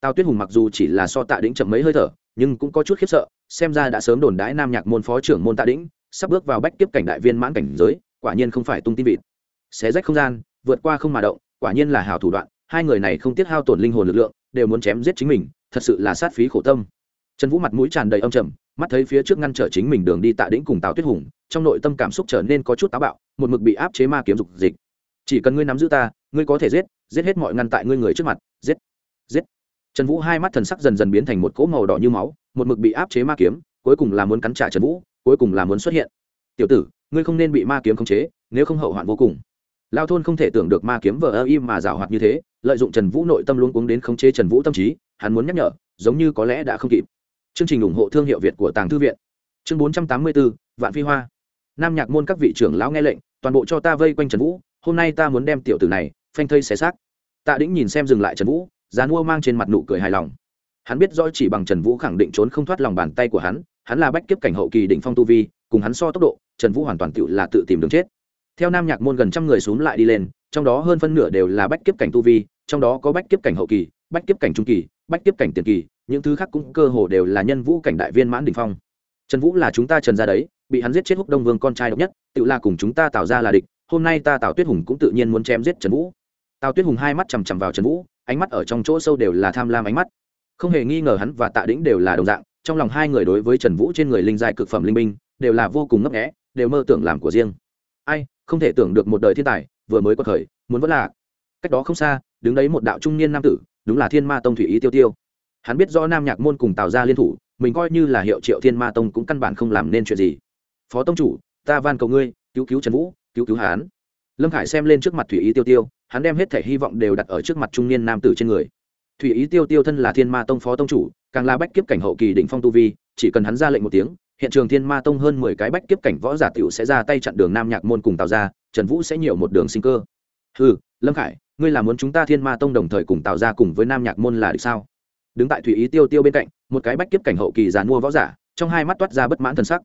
tào tuyết hùng mặc dù chỉ là so tạ đĩnh chậm mấy hơi thở, nhưng cũng có chút khiếp sợ, xem ra đã sớm đồn đãi nam nhạc môn phó trưởng môn tạ đĩnh, sắp bước vào bách tiếp cảnh đại viên mãn cảnh giới, quả nhiên không phải tung tin vịt. Xé rách không gian, vượt qua không mà động, quả nhiên là hào thủ đoạn, hai người này không tiếc hao tổn linh hồn lực lượng, đều muốn chém giết chính mình, thật sự là sát phí khổ tâm. Trần vũ mặt mũi tràn đầy âm trầm, mắt thấy phía trước ngăn trở chính mình đường đi tạ đĩnh cùng tào tuyết hùng, trong nội tâm cảm xúc trở nên có chút táo bạo, một mực bị áp chế ma kiếm dục dịch. Chỉ cần ngươi nắm giữ ta, ngươi có thể giết giết hết mọi ngăn tại ngươi người trước mặt, giết giết trần vũ hai mắt thần sắc dần dần biến thành một cỗ màu đỏ như máu, một mực bị áp chế ma kiếm, cuối cùng là muốn cắn trả trần vũ, cuối cùng là muốn xuất hiện. Tiểu tử, ngươi không nên bị ma kiếm khống chế, nếu không hậu hoạn vô cùng. Lao thôn không thể tưởng được ma kiếm vờ ơ im mà rào hoạt như thế, lợi dụng trần vũ nội tâm luôn cuống đến khống chế trần vũ tâm trí, hắn muốn nhắc nhở, giống như có lẽ đã không kịp. Chương trình ủng hộ thương hiệu việt của tàng thư viện. Chương bốn trăm tám mươi bốn vạn phi hoa. Nam nhạc môn các vị trưởng lão nghe lệnh, toàn bộ cho ta vây quanh trần vũ, hôm nay ta muốn đem tiểu tử này phanh thây xé xác. Tạ đĩnh nhìn xem dừng lại trần vũ Gián mua mang trên mặt nụ cười hài lòng. Hắn biết rõ chỉ bằng trần vũ khẳng định trốn không thoát lòng bàn tay của hắn hắn là bách kiếp cảnh hậu kỳ đỉnh phong tu vi, cùng hắn so tốc độ, trần vũ hoàn toàn tự là tự tìm đường chết. Theo nam nhạc môn gần trăm người xuống lại đi lên, trong đó hơn phân nửa đều là bách kiếp cảnh tu vi, trong đó có bách kiếp cảnh hậu kỳ, bách kiếp cảnh trung kỳ, bách kiếp cảnh tiền kỳ, những thứ khác cũng cơ hồ đều là nhân vũ cảnh đại viên mãn đ ỉ n h phong. Trần vũ là chúng ta trần ra đấy, bị hắn giết chết húc đông vương con trai độc nhất tự là cùng chúng ta tạo ra là địch, hôm nay ta tào tuyết hùng cũng tự nhiên muốn chém giết trần vũ. Tào tuyết hùng hai mắt chằm chằm vào trần vũ ánh mắt ở trong chỗ sâu đều là tham lam ánh mắt. Không hề nghi ngờ hắn và tạ đĩnh đều là đồng dạng, trong lòng hai người đối với trần vũ trên người linh giai cực phẩm linh minh đều là vô cùng ngấp nghẽ đều mơ tưởng làm của riêng. Ai, không thể tưởng được một đời thiên tài, vừa mới có thời, muốn vẫn là. Cách đó không xa, đứng đấy một đạo trung niên nam tử, đúng là thiên ma tông thủy ý tiêu tiêu. Hắn biết do nam nhạc môn cùng tào ra liên thủ, mình coi như là hiệu triệu thiên ma tông cũng căn bản không làm nên chuyện gì. Phó tông chủ, ta van cầu ngươi, cứu cứu trần vũ, cứu cứu hán lâm khải xem lên trước mặt thủy ý tiêu tiêu hắn đem hết thể hy vọng đều đặt ở trước mặt trung niên nam tử trên người. Thủy ý tiêu tiêu thân là thiên ma tông phó tông chủ, càng là bách kiếp cảnh hậu kỳ đỉnh phong tu vi, chỉ cần hắn ra lệnh một tiếng, hiện trường thiên ma tông hơn mười cái bách kiếp cảnh võ giả tiểu sẽ ra tay chặn đường nam nhạc môn cùng tào ra trần vũ sẽ nhiều một đường sinh cơ. Ừ lâm khải, ngươi là muốn chúng ta thiên ma tông đồng thời cùng tào ra cùng với nam nhạc môn là được sao? Đứng tại thủy ý tiêu tiêu bên cạnh, một cái bách kiếp cảnh hậu kỳ giàn mua võ giả, trong hai mắt toát ra bất mãn thần sắc.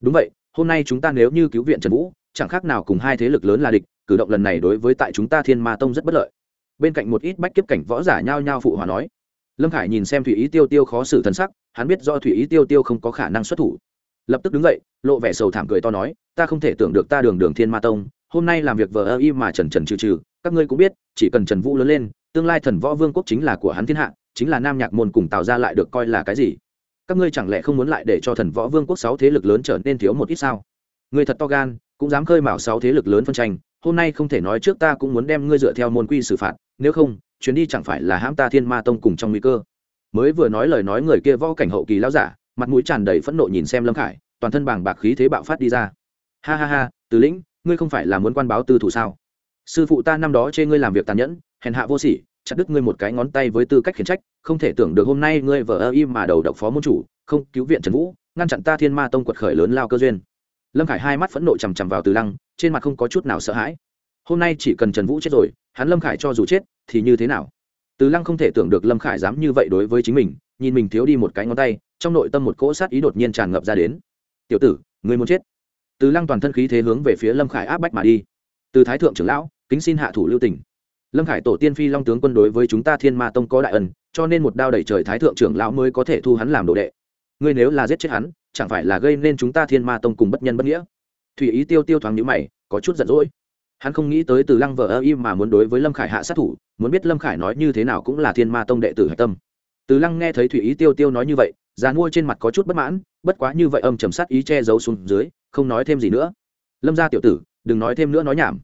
Đúng vậy, hôm nay chúng ta nếu như cứu viện trần vũ, chẳng khác nào cùng hai thế lực lớn là địch cử động lần này đối với tại chúng ta thiên ma tông rất bất lợi. Bên cạnh một ít bách kiếp cảnh võ giả nhao nhao phụ hòa nói. Lâm khải nhìn xem thủy ý tiêu tiêu khó xử thân sắc, hắn biết do thủy ý tiêu tiêu không có khả năng xuất thủ. Lập tức đứng dậy, lộ vẻ sầu thảm cười to nói, ta không thể tưởng được ta đường đường thiên ma tông, hôm nay làm việc vờ ơ y mà trần trần trừ trừ, các ngươi cũng biết, chỉ cần trần vũ lớn lên, tương lai thần võ vương quốc chính là của hắn thiên hạ, chính là nam nhạc môn cùng tạo ra lại được coi là cái gì? Các ngươi chẳng lẽ không muốn lại để cho thần võ vương quốc sáu thế lực lớn trở nên thiếu một ít sao? Người thật to gan, cũng dám khơi mào sáu thế lực lớn phân tranh hôm nay không thể nói trước ta cũng muốn đem ngươi dựa theo môn quy xử phạt, nếu không, chuyến đi chẳng phải là hãm ta thiên ma tông cùng trong nguy cơ. Mới vừa nói lời nói người kia võ cảnh hậu kỳ lão giả, mặt mũi tràn đầy phẫn nộ nhìn xem lâm khải, toàn thân bàng bạc khí thế bạo phát đi ra. Ha ha ha, từ lĩnh, ngươi không phải là muốn quan báo tư thủ sao? Sư phụ ta năm đó chê ngươi làm việc tàn nhẫn, hèn hạ vô sỉ, chặt đứt ngươi một cái ngón tay với tư cách khiển trách, không thể tưởng được hôm nay ngươi vợ ơ im mà đầu độc phó môn chủ, không cứu viện trần vũ, ngăn chặn ta thiên ma tông quật khởi lớn lao cơ duyên lâm khải hai mắt phẫn nộ chằm chằm vào từ lăng, trên mặt không có chút nào sợ hãi. Hôm nay chỉ cần trần vũ chết rồi, hắn lâm khải cho dù chết, thì như thế nào? Từ lăng không thể tưởng được lâm khải dám như vậy đối với chính mình, nhìn mình thiếu đi một cái ngón tay, trong nội tâm một cỗ sát ý đột nhiên tràn ngập ra đến. Tiểu tử người muốn chết? Từ lăng toàn thân khí thế hướng về phía lâm khải áp bách mà đi. Từ thái thượng trưởng lão, kính xin hạ thủ lưu tỉnh lâm khải tổ tiên phi long tướng quân đối với chúng ta thiên ma tông có đại ân, cho nên một đao đẩy trời thái thượng trưởng lão mới có thể thu hắn làm đồ đệ. Ngươi nếu là giết chết hắn chẳng phải là gây nên chúng ta thiên ma tông cùng bất nhân bất nghĩa? Thủy ý tiêu tiêu thoáng nhữ mày, có chút giận dỗi. Hắn không nghĩ tới từ lăng vợ ơ im mà muốn đối với lâm khải hạ sát thủ, muốn biết lâm khải nói như thế nào cũng là thiên ma tông đệ tử hạch tâm. Từ lăng nghe thấy thủy ý tiêu tiêu nói như vậy, già mua trên mặt có chút bất mãn, bất quá như vậy âm trầm sát ý che giấu xuống dưới, không nói thêm gì nữa. Lâm gia tiểu tử, đừng nói thêm nữa nói nhảm.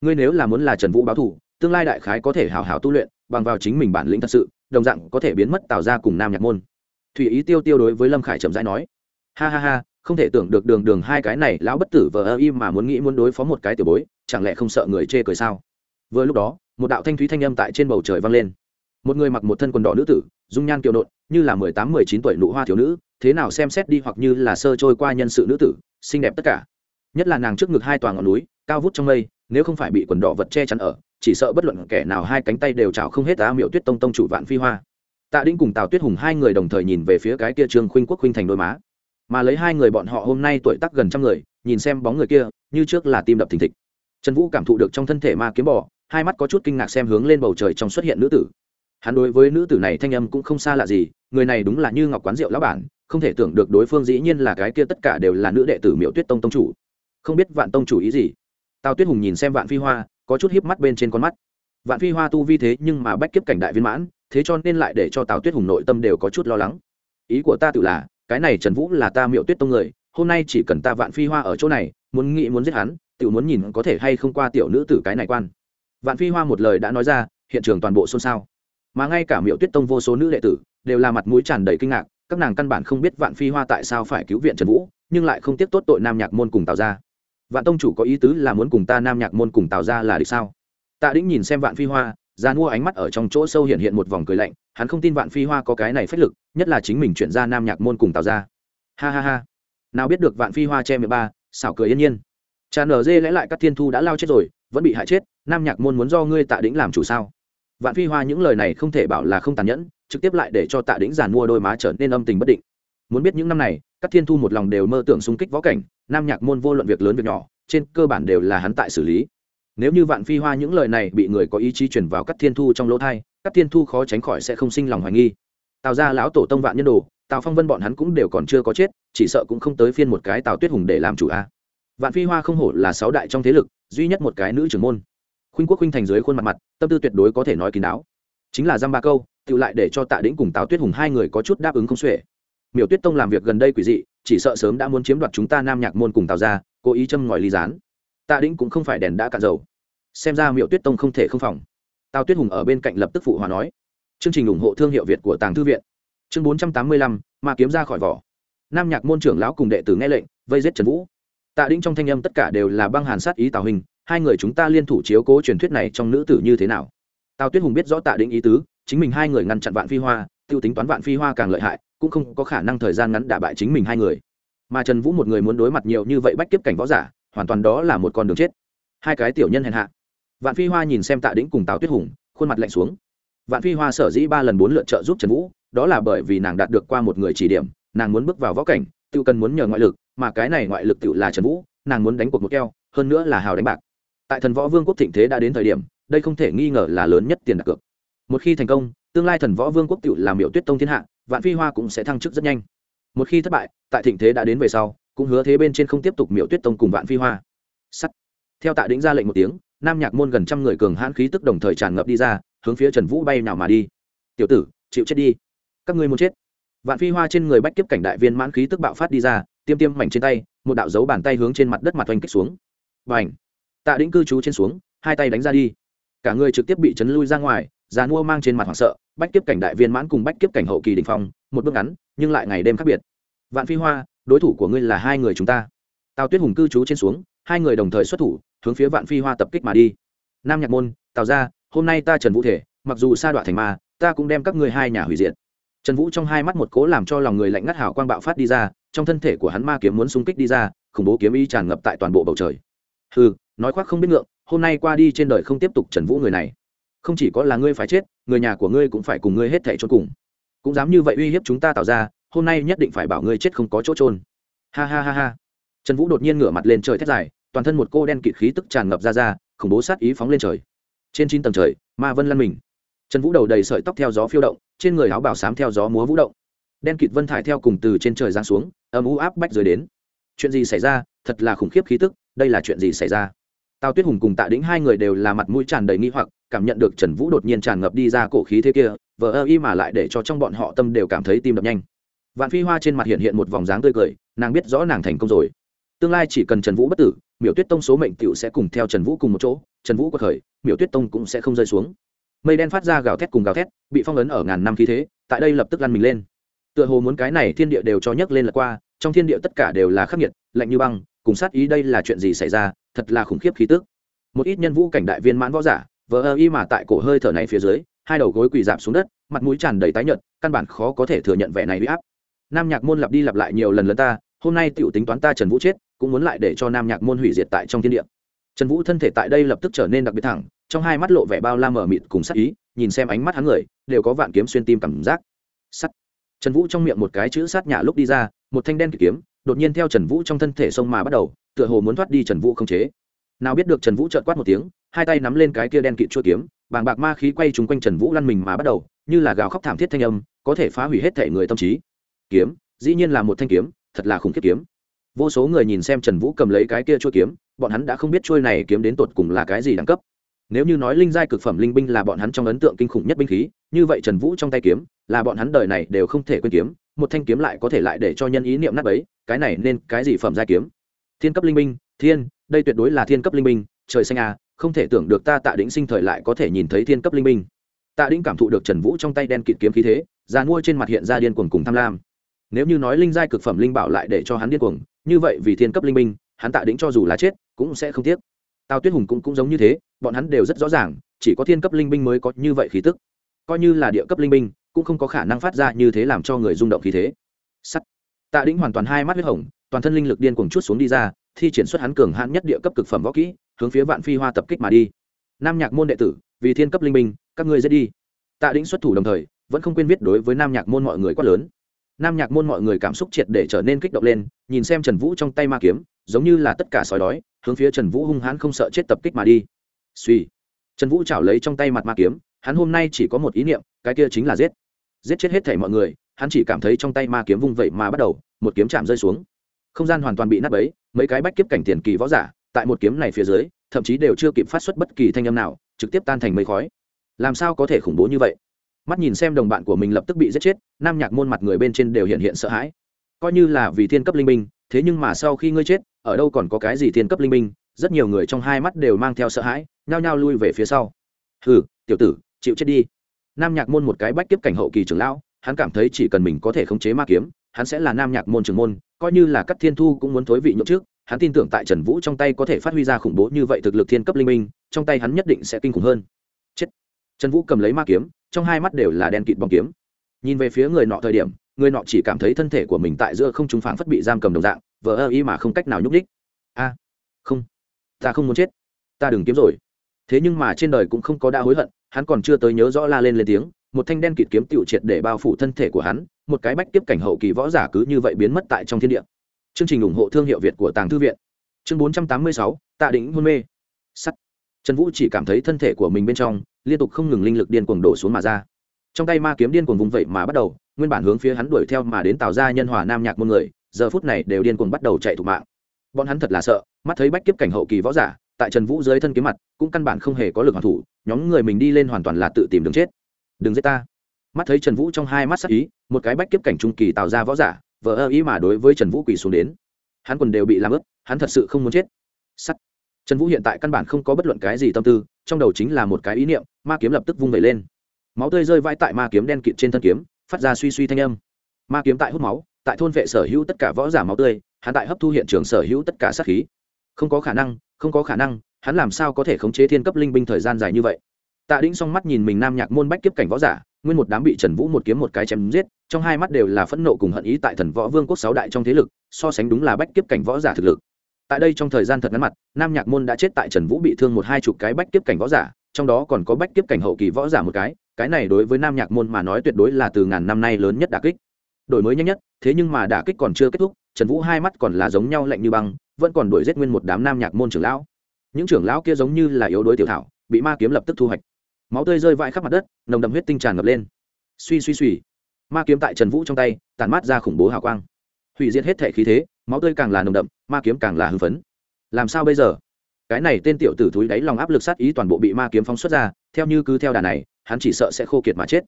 Ngươi nếu là muốn là trần vũ báo thủ tương lai đại khái có thể hào hào tu luyện, bằng vào chính mình bản lĩnh thật sự, đồng dạng có thể biến mất tạo ra cùng nam nhạc môn. Thủy ý tiêu tiêu đối với lâm khải chậm rãi nói ha ha ha, không thể tưởng được đường đường hai cái này lão bất tử vờ ơ im mà muốn nghĩ muốn đối phó một cái tiểu bối, chẳng lẽ không sợ người chê cười sao? Vừa lúc đó, một đạo thanh thúy thanh âm tại trên bầu trời vang lên. Một người mặc một thân quần đỏ nữ tử, dung nhan kiều nộn, như là mười tám, mười chín tuổi nụ hoa thiếu nữ, thế nào xem xét đi hoặc như là sơ trôi qua nhân sự nữ tử, xinh đẹp tất cả. Nhất là nàng trước ngực hai toàn ngọn núi, cao vút trong mây, nếu không phải bị quần đỏ vật che chắn ở, chỉ sợ bất luận kẻ nào hai cánh tay đều chảo không hết á miệu tuyết tông tông chủ vạn phi hoa. Tạ đinh cùng tào tuyết hùng hai người đồng thời nhìn về phía cái kia trương khuynh quốc khuynh thành đôi má mà lấy hai người bọn họ hôm nay tuổi tác gần trăm người, nhìn xem bóng người kia, như trước là tim đập thình thịch. Trần vũ cảm thụ được trong thân thể ma kiếm bò, hai mắt có chút kinh ngạc xem hướng lên bầu trời trong xuất hiện nữ tử. Hắn đối với nữ tử này thanh âm cũng không xa lạ gì, người này đúng là như ngọc quán rượu lão bản, không thể tưởng được đối phương dĩ nhiên là cái kia tất cả đều là nữ đệ tử miệu tuyết tông tông chủ. Không biết vạn tông chủ ý gì. Tào tuyết hùng nhìn xem vạn phi hoa, có chút hiếp mắt bên trên con mắt. Vạn phi hoa tu vi thế nhưng mà bách kiếp cảnh đại viên mãn, thế cho nên lại để cho tào tuyết hùng nội tâm đều có chút lo lắng. Ý của ta tự là cái này trần vũ là ta miệu tuyết tông người, hôm nay chỉ cần ta vạn phi hoa ở chỗ này, muốn nghĩ muốn giết hắn tự muốn nhìn có thể hay không qua tiểu nữ tử cái này quan. Vạn phi hoa một lời đã nói ra, hiện trường toàn bộ xôn xao. Mà ngay cả miệu tuyết tông vô số nữ đệ tử, đều là mặt mũi tràn đầy kinh ngạc, các nàng căn bản không biết vạn phi hoa tại sao phải cứu viện trần vũ, nhưng lại không tiếp tốt tội nam nhạc môn cùng tào ra vạn tông chủ có ý tứ là muốn cùng ta nam nhạc môn cùng tào ra là địch sao? Tạ đĩnh nhìn xem vạn phi hoa ra mua ánh mắt ở trong chỗ sâu hiện hiện một vòng cười lạnh, hắn không tin vạn phi hoa có cái này phách lực, nhất là chính mình chuyển ra nam nhạc môn cùng tạo ra ha ha ha. Nào biết được vạn phi hoa che miệng ba, xảo cười yên nhiên. Cha nở dê lẽ lại các thiên thu đã lao chết rồi, vẫn bị hại chết, nam nhạc môn muốn do ngươi tạ đĩnh làm chủ sao? Vạn phi hoa những lời này không thể bảo là không tàn nhẫn, trực tiếp lại để cho tạ đĩnh giàn mua đôi má trở nên âm tình bất định. Muốn biết những năm này, các thiên thu một lòng đều mơ tưởng xung kích võ cảnh, nam nhạc môn vô luận việc lớn việc nhỏ, trên cơ bản đều là hắn tại xử lý nếu như vạn phi hoa những lời này bị người có ý chí chuyển vào các thiên thu trong lỗ thai các thiên thu khó tránh khỏi sẽ không sinh lòng hoài nghi. Tào ra lão tổ tông vạn nhân đồ, tào phong vân bọn hắn cũng đều còn chưa có chết, chỉ sợ cũng không tới phiên một cái tào tuyết hùng để làm chủ a. Vạn phi hoa không hổ là sáu đại trong thế lực, duy nhất một cái nữ trưởng môn. Khuynh quốc khuynh thành dưới khuôn mặt mặt, tâm tư tuyệt đối có thể nói kín đáo. Chính là dăm ba câu tự lại để cho tạ đĩnh cùng tào tuyết hùng hai người có chút đáp ứng không xuể. Miểu tuyết tông làm việc gần đây quỷ dị, chỉ sợ sớm đã muốn chiếm đoạt chúng ta nam nhạc môn cùng tào ra cố ý châm ngòi ly gián tạ đĩnh cũng không phải đèn đã cạn dầu. Xem ra miệu tuyết tông không thể không phòng. Tào tuyết hùng ở bên cạnh lập tức phụ hòa nói. Chương trình ủng hộ thương hiệu việt của tàng thư viện. Chương bốn trăm tám mươi lăm mà kiếm ra khỏi vỏ. Nam nhạc môn trưởng lão cùng đệ tử nghe lệnh, vây giết trần vũ. Tạ đĩnh trong thanh âm tất cả đều là băng hàn sát ý tào hình, hai người chúng ta liên thủ chiếu cố truyền thuyết này trong nữ tử như thế nào? Tào tuyết hùng biết rõ tạ đĩnh ý tứ, chính mình hai người ngăn chặn vạn phi hoa t i ê u tính toán vạn phi hoa càng lợi hại, cũng không có khả năng thời gian ngắn đả bại chính mình hai người. Mà trần vũ một người muốn đối mặt nhiều như vậy bách kiếp cảnh võ giả hoàn toàn đó là một con đường chết. Hai cái tiểu nhân hèn hạ. Vạn phi hoa nhìn xem tạ đĩnh cùng tào tuyết hùng, khuôn mặt lạnh xuống. Vạn phi hoa sở dĩ ba lần bốn lượt trợ giúp trần vũ, đó là bởi vì nàng đạt được qua một người chỉ điểm, nàng muốn bước vào võ cảnh, tự cần muốn nhờ ngoại lực, mà cái này ngoại lực tự là trần vũ, nàng muốn đánh cuộc một keo, hơn nữa là hào đánh bạc. Tại thần võ vương quốc thịnh thế đã đến thời điểm, đây không thể nghi ngờ là lớn nhất tiền đặt cược. Một khi thành công, tương lai thần võ vương quốc tự làm miệu tuyết tông thiên hạ, vạn phi hoa cũng sẽ thăng chức rất nhanh. Một khi thất bại, tại thịnh thế đã đến về sau cũng hứa thế bên trên không tiếp tục miểu tuyết tông cùng vạn phi hoa. Sắt. Theo tạ đĩnh ra lệnh một tiếng, nam nhạc môn gần trăm người cường hãn khí tức đồng thời tràn ngập đi ra, hướng phía trần vũ bay nào mà đi. Tiểu tử, chịu chết đi. Các ngươi muốn chết. Vạn phi hoa trên người bách kiếp cảnh đại viên mãn khí tức bạo phát đi ra, tiêm tiêm mảnh trên tay, một đạo dấu bàn tay hướng trên mặt đất mặt oanh kích xuống. Và ảnh tạ đĩnh cư trú trên xuống, hai tay đánh ra đi. Cả người trực tiếp bị chấn lui ra ngoài, già nua mang trên mặt hoảng sợ, bách kiếp cảnh đại viên mãn cùng bách kiếp cảnh hậu kỳ đình phong, một bước ngắn, nhưng lại ngày đêm khác biệt. Vạn phi hoa đối thủ của ngươi là hai người chúng ta. Tào tuyết hùng cư trú trên xuống, hai người đồng thời xuất thủ, hướng phía vạn phi hoa tập kích mà đi. Nam nhạc môn, tào ra hôm nay ta trần vũ thể, mặc dù sa đọa thành ma, ta cũng đem các ngươi hai nhà hủy diệt. Trần vũ trong hai mắt một cố làm cho lòng người lạnh ngắt hảo quang bạo phát đi ra, trong thân thể của hắn ma kiếm muốn xung kích đi ra, khủng bố kiếm y tràn ngập tại toàn bộ bầu trời. Ừ nói khoác không biết ngượng, hôm nay qua đi trên đời không tiếp tục trần vũ người này. Không chỉ có là ngươi phải chết, người nhà của ngươi cũng phải cùng ngươi hết thảy cho cùng. Cũng dám như vậy uy hiếp chúng ta tạo ra hôm nay nhất định phải bảo ngươi chết không có chỗ trôn ha ha ha ha. Trần vũ đột nhiên ngửa mặt lên trời thét dài, toàn thân một cô đen kịt khí tức tràn ngập ra ra, khủng bố sát ý phóng lên trời. Trên chín tầng trời, ma vân lăn mình. Trần vũ đầu đầy sợi tóc theo gió phiêu động, trên người áo bảo sám theo gió múa vũ động. Đen kịt vân thải theo cùng từ trên trời giáng xuống, âm u áp bách rời đến. Chuyện gì xảy ra? Thật là khủng khiếp khí tức, đây là chuyện gì xảy ra? Tào tuyết hùng cùng tạ đĩnh hai người đều là mặt mũi tràn đầy nghi hoặc, cảm nhận được trần vũ đột nhiên tràn ngập đi ra cổ khí thế kia, vờ ơ y mà lại để cho trong bọn họ tâm đều cảm thấy tim đập nhanh vạn phi hoa trên mặt hiện hiện một vòng dáng tươi cười, nàng biết rõ nàng thành công rồi. Tương lai chỉ cần trần vũ bất tử, miểu tuyết tông số mệnh t i ể u sẽ cùng theo trần vũ cùng một chỗ, trần vũ có khởi, miểu tuyết tông cũng sẽ không rơi xuống. Mây đen phát ra gào thét cùng gào thét, bị phong ấn ở ngàn năm khí thế, tại đây lập tức lăn mình lên. Tựa hồ muốn cái này thiên địa đều cho nhấc lên lật qua, trong thiên địa tất cả đều là khắc nghiệt, lạnh như băng, cùng sát ý đây là chuyện gì xảy ra, thật là khủng khiếp khí tức. Một ít nhân vũ cảnh đại viên mãn võ giả, vờ ơ y mà tại cổ hơi thở này phía dưới, hai đầu gối quỳ dạp xuống đất, mặt mũi tràn đầy tái nhợt, căn bản khó có thể thừa nhận vẻ này bị áp nam nhạc môn lặp đi lặp lại nhiều lần lần ta, hôm nay t tính toán ta trần vũ chết, cũng muốn lại để cho nam nhạc môn hủy diệt tại trong thiên địa. Trần vũ thân thể tại đây lập tức trở nên đặc biệt thẳng, trong hai mắt lộ vẻ bao la mở mịt cùng sắc ý, nhìn xem ánh mắt hắn người, đều có vạn kiếm xuyên tim cảm giác. Sắt. Trần vũ trong miệng một cái chữ sát nhả lúc đi ra, một thanh đen kịch kiếm, đột nhiên theo trần vũ trong thân thể sông mà bắt đầu, tựa hồ muốn thoát đi trần vũ không chế. Nào biết được trần vũ trợt quát một tiếng, hai tay nắm lên cái kia đen kịt chua kiếm, bàng bạc ma khí quay trúng quanh trần vũ lăn mình mà bắt đầu, như là gào khóc thảm thiết thanh âm, có thể phá hủy hết thể người tâm trí kiếm, dĩ nhiên là một thanh kiếm, thật là khủng khiếp kiếm. Vô số người nhìn xem trần vũ cầm lấy cái kia chua kiếm, bọn hắn đã không biết trôi này kiếm đến tột cùng là cái gì đẳng cấp. Nếu như nói linh giai cực phẩm linh binh là bọn hắn trong ấn tượng kinh khủng nhất binh khí, như vậy trần vũ trong tay kiếm, là bọn hắn đời này đều không thể quên kiếm, một thanh kiếm lại có thể lại để cho nhân ý niệm nát ấy cái này nên cái gì phẩm giai kiếm? Thiên cấp linh binh, thiên, đây tuyệt đối là thiên cấp linh binh, trời xanh à không thể tưởng được ta tạ đĩnh sinh thời lại có thể nhìn thấy thiên cấp linh binh. Tạ đĩnh cảm thụ được trần vũ trong tay đen kịt kiếm khí thế, già nuôi trên mặt hiện ra điên cuồng cùng tham lam nếu như nói linh giai cực phẩm linh bảo lại để cho hắn điên cuồng như vậy vì thiên cấp linh binh hắn tạ đĩnh cho dù là chết cũng sẽ không tiếc. Tào tuyết hùng cũng, cũng giống như thế bọn hắn đều rất rõ ràng chỉ có thiên cấp linh binh mới có như vậy khí tức. Coi như là địa cấp linh binh cũng không có khả năng phát ra như thế làm cho người rung động khí thế. Sắt. Tạ đĩnh hoàn toàn hai mắt huyết hồng toàn thân linh lực điên cuồng chút xuống đi ra thi triển xuất hắn cường hãn nhất địa cấp cực phẩm võ kỹ hướng phía vạn phi hoa tập kích mà đi. Nam nhạc môn đệ tử vì thiên cấp linh binh các ngươi dễ đi. Tạ đĩnh xuất thủ đồng thời vẫn không quên viết đối với nam nhạc môn mọi người quá lớn nam nhạc môn mọi người cảm xúc triệt để trở nên kích động lên, nhìn xem trần vũ trong tay ma kiếm, giống như là tất cả sói đói, hướng phía trần vũ hung hãn không sợ chết tập kích mà đi. Suy. Trần vũ chảo lấy trong tay mặt ma kiếm, hắn hôm nay chỉ có một ý niệm, cái kia chính là giết. Giết chết hết thể mọi người, hắn chỉ cảm thấy trong tay ma kiếm vung vậy mà bắt đầu, một kiếm chạm rơi xuống. Không gian hoàn toàn bị nát bấy, mấy cái bách kiếp cảnh tiền kỳ võ giả, tại một kiếm này phía dưới, thậm chí đều chưa kịp phát xuất bất kỳ thanh âm nào, trực tiếp tan thành mây khói. Làm sao có thể khủng bố như vậy? Mắt nhìn xem đồng bạn của mình lập tức bị giết chết nam nhạc môn mặt người bên trên đều hiện hiện sợ hãi. Coi như là vì thiên cấp linh Minh, thế nhưng mà sau khi ngươi chết ở đâu còn có cái gì thiên cấp linh Minh? rất nhiều người trong hai mắt đều mang theo sợ hãi nhao nhao lui về phía sau. Hừ tiểu tử chịu chết đi. Nam nhạc môn một cái bách kiếp cảnh hậu kỳ trưởng lão hắn cảm thấy chỉ cần mình có thể khống chế ma kiếm hắn sẽ là nam nhạc môn trưởng môn coi như là các thiên thu cũng muốn thối vị nhậu trước hắn tin tưởng tại trần vũ trong tay có thể phát huy ra khủng bố như vậy thực lực thiên cấp linh minh trong tay hắn nhất định sẽ kinh khủng hơn. Chết. Trần vũ cầm lấy ma kiếm trong hai mắt đều là đen kịt bóng kiếm. Nhìn về phía người nọ thời điểm, người nọ chỉ cảm thấy thân thể của mình tại giữa không trung phảng phất bị giam cầm đồng dạng, vờ ơ ý mà không cách nào nhúc đích a, không, ta không muốn chết. Ta đừng kiếm rồi. Thế nhưng mà trên đời cũng không có đã hối hận, hắn còn chưa tới nhớ rõ la lên lên tiếng, một thanh đen kịt kiếm tiểu triệt để bao phủ thân thể của hắn, một cái bách tiếp cảnh hậu kỳ võ giả cứ như vậy biến mất tại trong thiên địa. Chương trình ủng hộ thương hiệu việt của tàng thư viện. Chương bốn trăm tám mươi sáu, tạ đỉnh hôn mê. Sắt trần vũ chỉ cảm thấy thân thể của mình bên trong liên tục không ngừng linh lực điên cuồng đổ xuống mà ra. Trong tay ma kiếm điên cuồng vùng vậy mà bắt đầu nguyên bản hướng phía hắn đuổi theo mà đến tạo ra nhân hòa nam nhạc môn người giờ phút này đều điên cuồng bắt đầu chạy thủ mạng. Bọn hắn thật là sợ mắt thấy bách kiếp cảnh hậu kỳ võ giả tại trần vũ dưới thân kiếm mặt cũng căn bản không hề có lực hoàn thủ nhóm người mình đi lên hoàn toàn là tự tìm đường chết. Đừng giết ta. Mắt thấy trần vũ trong hai mắt sắc ý một cái bách kiếp cảnh trung kỳ tạo ra võ giả vờ ơ ý mà đối với trần vũ quỳ xuống đến. Hắn quần đều bị làm ướt, hắn thật sự không muốn chết. Sắt trần vũ hiện tại căn bản không có bất luận cái gì tâm tư, trong đầu chính là một cái ý niệm, ma kiếm lập tức vung vẩy lên. Máu tươi rơi vãi tại ma kiếm đen kịt trên thân kiếm, phát ra suy suy thanh âm. Ma kiếm tại hút máu, tại thôn vệ sở hữu tất cả võ giả máu tươi, hắn tại hấp thu hiện trường sở hữu tất cả sát khí. Không có khả năng, không có khả năng, hắn làm sao có thể khống chế thiên cấp linh binh thời gian dài như vậy? Tạ đĩnh song mắt nhìn mình nam nhạc môn bách kiếp cảnh võ giả, nguyên một đám bị trần vũ một kiếm một cái chém giết, trong hai mắt đều là phẫn nộ cùng hận ý tại thần võ vương quốc sáu đại trong thế lực, so sánh đúng là bách kiếp cảnh võ giả thực lực tại đây trong thời gian thật ngắn mặt, nam nhạc môn đã chết tại trần vũ bị thương một hai chục cái bách kiếp cảnh võ giả, trong đó còn có bách kiếp cảnh hậu kỳ võ giả một cái cái này đối với nam nhạc môn mà nói tuyệt đối là từ ngàn năm nay lớn nhất đà kích. Đổi mới nhanh nhất, thế nhưng mà đà kích còn chưa kết thúc, trần vũ hai mắt còn là giống nhau lạnh như băng, vẫn còn đuổi giết nguyên một đám nam nhạc môn trưởng lão. Những trưởng lão kia giống như là yếu đuối tiểu thảo, bị ma kiếm lập tức thu hoạch. Máu tươi rơi vãi khắp mặt đất, nồng đậm huyết tinh tràn ngập lên. Suy suy suy. Ma kiếm tại trần vũ trong tay tàn mát ra khủng bố hào quang hủy diệt hết thể khí thế, máu tươi càng là nồng đậm, ma kiếm càng là hưng phấn. Làm sao bây giờ? Cái này tên tiểu tử thúi đáy lòng áp lực sát ý toàn bộ bị ma kiếm phóng xuất ra, theo như cứ theo đà này, hắn chỉ sợ sẽ khô kiệt mà chết.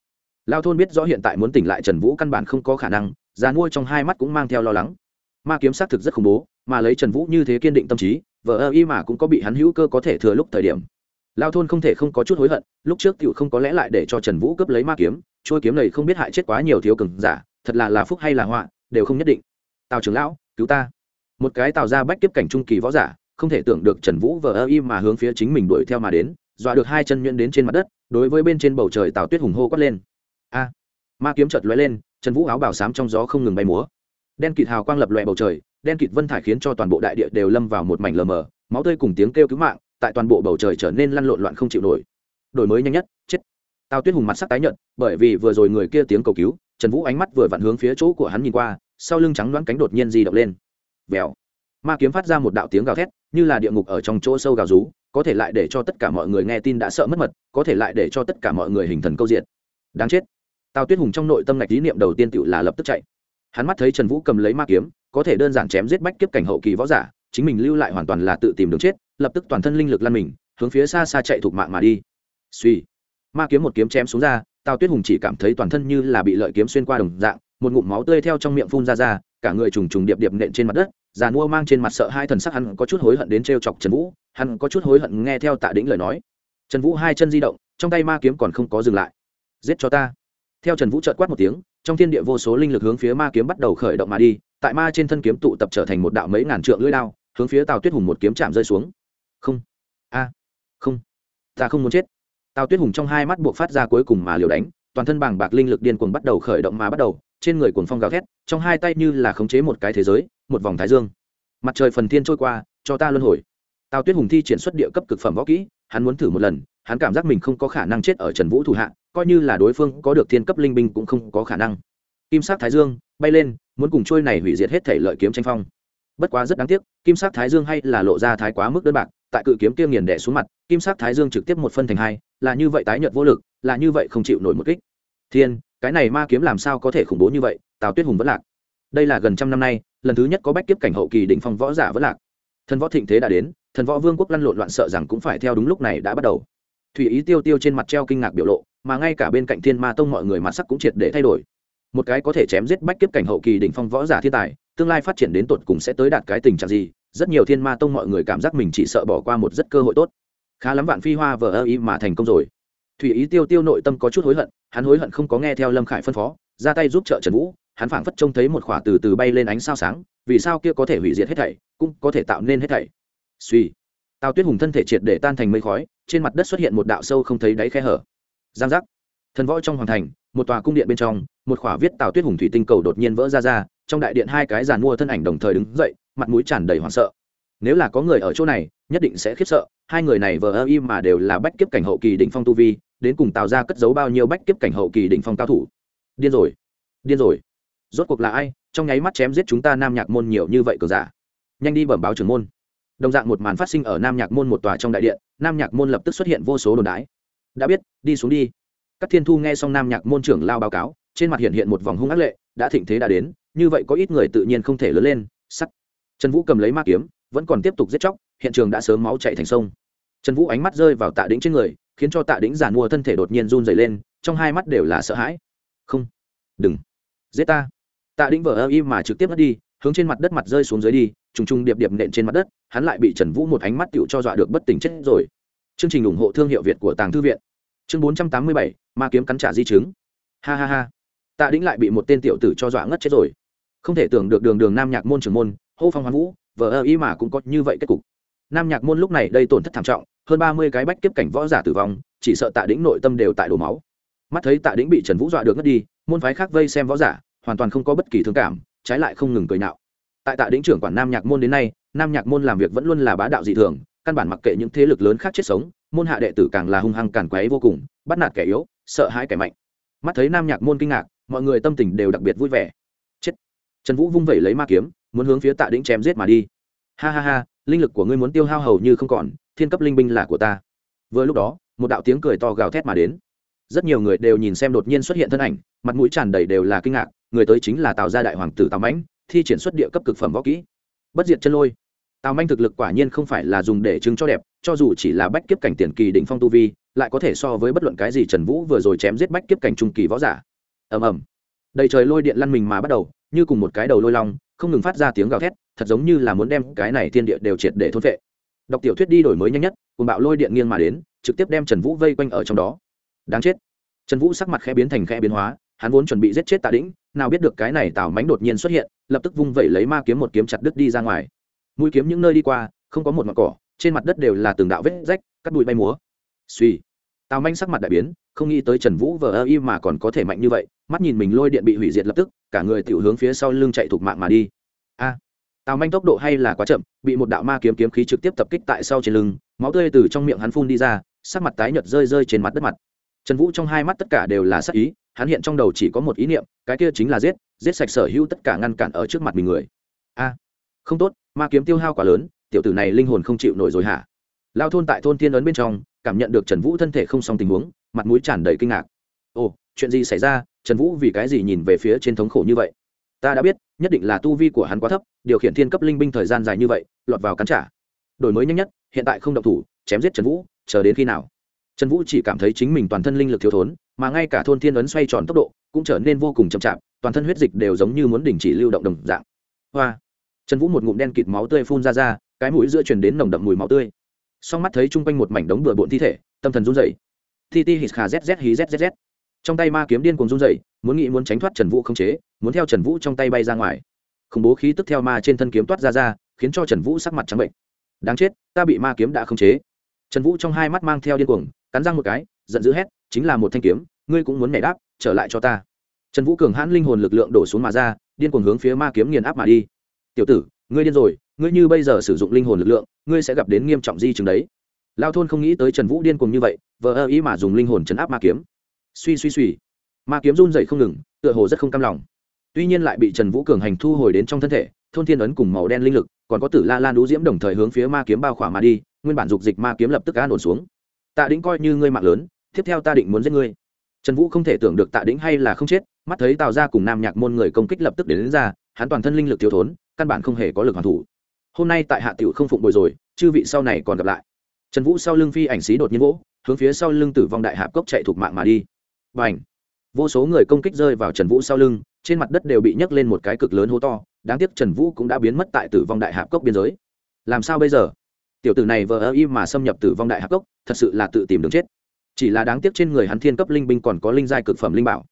Lao thôn biết rõ hiện tại muốn tỉnh lại trần vũ căn bản không có khả năng, già nuôi trong hai mắt cũng mang theo lo lắng. Ma kiếm xác thực rất khủng bố, mà lấy trần vũ như thế kiên định tâm trí vợ ơ y mà cũng có bị hắn hữu cơ có thể thừa lúc thời điểm. Lao thôn không thể không có chút hối hận, lúc trước t không có lẽ lại để cho trần vũ cướp lấy ma kiếm trôi kiếm này không biết hại chết quá nhiều thiếu cừng giả, thật là là phúc hay là họa, đều không nhất định tào trưởng lão, cứu ta. Một cái tào ra bách tiếp cảnh trung kỳ võ giả, không thể tưởng được trần vũ vờ ơ y mà hướng phía chính mình đuổi theo mà đến, dọa được hai chân nhuyễn đến trên mặt đất, đối với bên trên bầu trời tào tuyết hùng hô quát lên. A! Ma kiếm chợt lóe lên, trần vũ áo bảo sám trong gió không ngừng bay múa. Đen kịt hào quang lập lòe bầu trời, đen kịt vân thải khiến cho toàn bộ đại địa đều lâm vào một mảnh lờ mờ, máu tươi cùng tiếng kêu cứu mạng, tại toàn bộ bầu trời trở nên lăn lộn loạn không chịu nổi. Đổi mới nhanh nhất, chết. Tào tuyết hùng mặt sắc tái nhợt, bởi vì vừa rồi người kia tiếng cầu cứu, trần vũ ánh mắt vừa vặn hướng phía chỗ của hắn nhìn qua sau lưng trắng đoán cánh đột nhiên di động lên. Vèo. Ma kiếm phát ra một đạo tiếng gào thét, như là địa ngục ở trong chỗ sâu gào rú, có thể lại để cho tất cả mọi người nghe tin đã sợ mất mật, có thể lại để cho tất cả mọi người hình thần câu diện đáng chết. Tào tuyết hùng trong nội tâm ngạch lý niệm đầu tiên tự là lập tức chạy. Hắn mắt thấy trần vũ cầm lấy ma kiếm, có thể đơn giản chém giết bách kiếp cảnh hậu kỳ võ giả, chính mình lưu lại hoàn toàn là tự tìm đường chết, lập tức toàn thân linh lực lăn mình, hướng phía xa xa chạy thuộc mạng mà đi. Suy ma kiếm một kiếm chém xuống ra, tào tuyết hùng chỉ cảm thấy toàn thân như là bị lợi kiếm xuyên qua đồng dạng một ngụm máu tươi theo trong miệng phun ra ra, cả người trùng trùng điệp điệp nện trên mặt đất, già mua mang trên mặt sợ hai thần sắc hắn có chút hối hận đến t chọc trần vũ, hắn có chút hối hận nghe theo tạ đĩnh lời nói. Trần vũ hai chân di động, trong tay ma kiếm còn không có dừng lại. Giết cho ta. Theo trần vũ trợt quát một tiếng, trong thiên địa vô số linh lực hướng phía ma kiếm bắt đầu khởi động mà đi, tại ma trên thân kiếm tụ tập trở thành một đạo mấy ngàn trượng lưỡi đao, hướng phía tào tuyết hùng một kiếm chạm rơi xuống. Không, a, không, ta không muốn chết. Tào tuyết hùng trong hai mắt buộc phát ra cuối cùng mà liều đánh, toàn thân bàng bạc linh lực điên cuồng bắt đầu khởi động mà bắt đầu trên người cuồng phong gào thét, trong hai tay như là khống chế một cái thế giới, một vòng thái dương. Mặt trời phần thiên trôi qua, cho ta luân hồi. Tào tuyết hùng thi triển xuất địa cấp cực phẩm võ kỹ, hắn muốn thử một lần, hắn cảm giác mình không có khả năng chết ở trần vũ thủ hạ, coi như là đối phương có được thiên cấp linh binh cũng không có khả năng. Kim sắc thái dương, bay lên, muốn cùng trôi này hủy diệt hết thể lợi kiếm tranh phong. Bất quá rất đáng tiếc, kim sắc thái dương hay là lộ ra thái quá mức đơn bạc, tại cự kiếm kia nghiền đẻ xuống mặt, kim sắc thái dương trực tiếp một phân thành hai, là như vậy tái nhợt vô lực, là như vậy không chịu nổi một kích. Thiên cái này ma kiếm làm sao có thể khủng bố như vậy, tào tuyết hùng vẫn lạc. Đây là gần trăm năm nay, lần thứ nhất có bách kiếp cảnh hậu kỳ đỉnh phong võ giả vẫn lạc. Thần võ thịnh thế đã đến, thần võ vương quốc lăn lộn loạn sợ rằng cũng phải theo đúng lúc này đã bắt đầu. Thủy ý tiêu tiêu trên mặt treo kinh ngạc biểu lộ, mà ngay cả bên cạnh thiên ma tông mọi người mặt sắc cũng triệt để thay đổi. Một cái có thể chém giết bách kiếp cảnh hậu kỳ đỉnh phong võ giả thiên tài, tương lai phát triển đến tột cùng sẽ tới đạt cái tình trạng gì, rất nhiều thiên ma tông mọi người cảm giác mình chỉ sợ bỏ qua một rất cơ hội tốt. Khá lắm vạn phi hoa vờ ơ ý mà thành công rồi. Thủy ý tiêu tiêu nội tâm có chút hối hận hắn hối hận không có nghe theo lâm khải phân phó, ra tay giúp trợ trần vũ, hắn phảng phất trông thấy một khỏa từ từ bay lên ánh sao sáng, vì sao kia có thể hủy diệt hết thảy, cũng có thể tạo nên hết thảy. Suy. Tào tuyết hùng thân thể triệt để tan thành mây khói, trên mặt đất xuất hiện một đạo sâu không thấy đáy khe hở. Giang giác. Thần võ trong hoàng thành, một tòa cung điện bên trong, một khỏa viết tào tuyết hùng thủy tinh cầu đột nhiên vỡ ra ra, trong đại điện hai cái giàn mua thân ảnh đồng thời đứng dậy, mặt mũi tràn đầy hoảng sợ. Nếu là có người ở chỗ này, nhất định sẽ khiếp sợ, hai người này vờ ơ im mà đều là bách kiếp cảnh hậu kỳ đỉnh phong tu vi đến cùng tạo ra cất giấu bao nhiêu bách kiếp cảnh hậu kỳ đỉnh phong cao thủ. Điên rồi điên rồi. Rốt cuộc là ai? Trong nháy mắt chém giết chúng ta nam nhạc môn nhiều như vậy cờ giả. Nhanh đi bẩm báo trưởng môn. Đồng dạng một màn phát sinh ở nam nhạc môn một tòa trong đại điện, nam nhạc môn lập tức xuất hiện vô số đồn đái đã biết, đi xuống đi. Các thiên thu nghe xong nam nhạc môn trưởng lao báo cáo, trên mặt hiện hiện một vòng hung ác lệ, đã thịnh thế đã đến, như vậy có ít người tự nhiên không thể lớn lên, sắt. Trần vũ cầm lấy ma kiếm, vẫn còn tiếp tục giết chóc, hiện trường đã sớm máu chạy thành sông. Trần vũ ánh mắt rơi vào tạ đĩnh trên người khiến cho tạ đĩnh giàn mua thân thể đột nhiên run dày lên, trong hai mắt đều là sợ hãi. Không. Đừng. Giết ta. Tạ đĩnh vờ ơ y mà trực tiếp mất đi, hướng trên mặt đất mặt rơi xuống dưới đi, trùng trùng điệp điệp nện trên mặt đất, hắn lại bị trần vũ một ánh mắt tựu cho dọa được bất tỉnh chết rồi. Chương trình ủng hộ thương hiệu việt của tàng thư viện. Chương bốn trăm tám mươi bảy, ma kiếm cắn trả di chứng. Ha ha ha. Tạ đĩnh lại bị một tên tiểu tử cho dọa ngất chết rồi. Không thể tưởng được đường đường nam nhạc môn trưởng môn, hô phong hoán vũ, vờ ơ y mà cũng có như vậy kết cục nam nhạc môn lúc này đây tổn thất thảm trọng, hơn ba mươi cái bách kiếp cảnh võ giả tử vong, chỉ sợ tạ đĩnh nội tâm đều tại đổ máu. Mắt thấy tạ đĩnh bị trần vũ dọa được ngất đi, môn phái khác vây xem võ giả, hoàn toàn không có bất kỳ thương cảm, trái lại không ngừng cười nạo. Tại tạ đĩnh trưởng quản nam nhạc môn đến nay, nam nhạc môn làm việc vẫn luôn là bá đạo dị thường, căn bản mặc kệ những thế lực lớn khác chết sống, môn hạ đệ tử càng là hung hăng càn quấy vô cùng, bắt nạt kẻ yếu, sợ hãi kẻ mạnh. Mắt thấy nam nhạc môn kinh ngạc, mọi người tâm tình đều đặc biệt vui vẻ. Chết. Trần vũ vung vẩy lấy ma kiếm, muốn hướng phía tạ đĩnh chém giết mà đi. Ha ha ha linh lực của ngươi muốn tiêu hao hầu như không còn, thiên cấp linh binh là của ta. Vừa lúc đó, một đạo tiếng cười to gào thét mà đến. Rất nhiều người đều nhìn xem đột nhiên xuất hiện thân ảnh, mặt mũi tràn đầy đều là kinh ngạc, người tới chính là tào gia đại hoàng tử tào mãnh, thi triển xuất địa cấp cực phẩm võ kỹ. Bất diệt chân lôi. Tào manh thực lực quả nhiên không phải là dùng để chứng cho đẹp, cho dù chỉ là bách kiếp cảnh tiền kỳ đỉnh phong tu vi, lại có thể so với bất luận cái gì trần vũ vừa rồi chém giết bách kiếp cảnh trung kỳ võ giả. Ầm ầm. Đầy trời lôi điện lăn mình mà bắt đầu, như cùng một cái đầu lôi long không ngừng phát ra tiếng gào thét, thật giống như là muốn đem cái này thiên địa đều triệt để thôn vệ đọc tiểu thuyết đi đổi mới nhanh nhất cùng bạo lôi điện nghiêng mà đến, trực tiếp đem trần vũ vây quanh ở trong đó. Đáng chết. Trần vũ sắc mặt khẽ biến thành khẽ biến hóa, hắn vốn chuẩn bị giết chết tạ đĩnh nào biết được cái này tào mánh đột nhiên xuất hiện, lập tức vung vẩy lấy ma kiếm một kiếm chặt đứt đi ra ngoài. Mũi kiếm những nơi đi qua, không có một mặt cỏ, trên mặt đất đều là từng đạo vết rách, cắt bụi bay múa. Suy tào manh sắc mặt đại biến, không nghĩ tới trần vũ vờ ơ y mà còn có thể mạnh như vậy, mắt nhìn mình lôi điện bị hủy diệt lập tức, cả người tiểu hướng phía sau lưng chạy thục mạng mà đi. A! Tào manh tốc độ hay là quá chậm, bị một đạo ma kiếm kiếm khí trực tiếp tập kích tại sau trên lưng, máu tươi từ trong miệng hắn phun đi ra, sắc mặt tái nhợt rơi rơi trên mặt đất mặt. Trần vũ trong hai mắt tất cả đều là sắc ý, hắn hiện trong đầu chỉ có một ý niệm, cái kia chính là giết giết sạch sở hữu tất cả ngăn cản ở trước mặt mình người. A! Không tốt, ma kiếm tiêu hao quá lớn, tiểu tử này linh hồn không chịu nổi rồi hả? Lao thôn tại thôn thiên ấn bên trong cảm nhận được trần vũ thân thể không xong tình huống, mặt mũi tràn đầy kinh ngạc. Ồ, chuyện gì xảy ra? Trần vũ vì cái gì nhìn về phía trên thống khổ như vậy? Ta đã biết, nhất định là tu vi của hắn quá thấp, điều khiển thiên cấp linh binh thời gian dài như vậy, lọt vào cắn trả. Đổi mới nhanh nhất, hiện tại không động thủ, chém giết trần vũ, chờ đến khi nào? Trần vũ chỉ cảm thấy chính mình toàn thân linh lực thiếu thốn, mà ngay cả thôn thiên ấn xoay tròn tốc độ cũng trở nên vô cùng chậm chạp, toàn thân huyết dịch đều giống như muốn đình chỉ lưu động đồng dạng. Hoa! Trần vũ một ngụm đen kịt máu tươi phun ra ra, cái mũi giữa truyền đến nồng đậm mùi máu tươi song mắt thấy chung quanh một mảnh đống bừa bộn thi thể, tâm thần run dậy thi ti hít khà zz hí zzz trong tay ma kiếm điên cuồng run dậy muốn nghĩ muốn tránh thoát trần vũ không chế, muốn theo trần vũ trong tay bay ra ngoài. Khủng bố khí tức theo ma trên thân kiếm toát ra ra, khiến cho trần vũ sắc mặt trắng bệnh. Đáng chết, ta bị ma kiếm đã không chế. Trần vũ trong hai mắt mang theo điên cuồng, cắn răng một cái, giận dữ hét, chính là một thanh kiếm, ngươi cũng muốn nhảy đáp, trở lại cho ta. Trần vũ cường hãn linh hồn lực lượng đổ xuống mà ra, điên cuồng hướng phía ma kiếm nghiền áp mà đi. Tiểu tử, ngươi điên rồi ngươi như bây giờ sử dụng linh hồn lực lượng ngươi sẽ gặp đến nghiêm trọng di chứng đấy. Lao thôn không nghĩ tới trần vũ điên cùng như vậy vờ ơ ý mà dùng linh hồn chấn áp ma kiếm. Suy suy suy. Ma kiếm run dậy không ngừng tựa hồ rất không cam lòng. Tuy nhiên lại bị trần vũ cường hành thu hồi đến trong thân thể thôn thiên ấn cùng màu đen linh lực còn có tử la lan đũ diễm đồng thời hướng phía ma kiếm bao khỏa mà đi nguyên bản dục dịch ma kiếm lập tức an ổn xuống. Tạ đĩnh coi như ngươi mạng lớn tiếp theo ta định muốn giết ngươi. Trần vũ không thể tưởng được tạ đĩnh hay là không chết mắt thấy tào ra cùng nam nhạc môn người công kích lập tức đến, đến ra hắn toàn thân linh lực thiếu thốn căn bản không hề có lực hoàn thủ hôm nay tại hạ tiểu không phụng bồi rồi, chư vị sau này còn gặp lại. Trần vũ sau lưng phi ảnh xí đột nhiên vỗ, hướng phía sau lưng tử vong đại hạp cốc chạy thuộc mạng mà đi. Và ảnh vô số người công kích rơi vào trần vũ sau lưng, trên mặt đất đều bị nhấc lên một cái cực lớn hố to, đáng tiếc trần vũ cũng đã biến mất tại tử vong đại hạp cốc biên giới. Làm sao bây giờ? Tiểu tử này vờ ơ y mà xâm nhập tử vong đại hạp cốc, thật sự là tự tìm đường chết. Chỉ là đáng tiếc trên người hắn thiên cấp linh binh còn có linh giai cực phẩm linh bảo.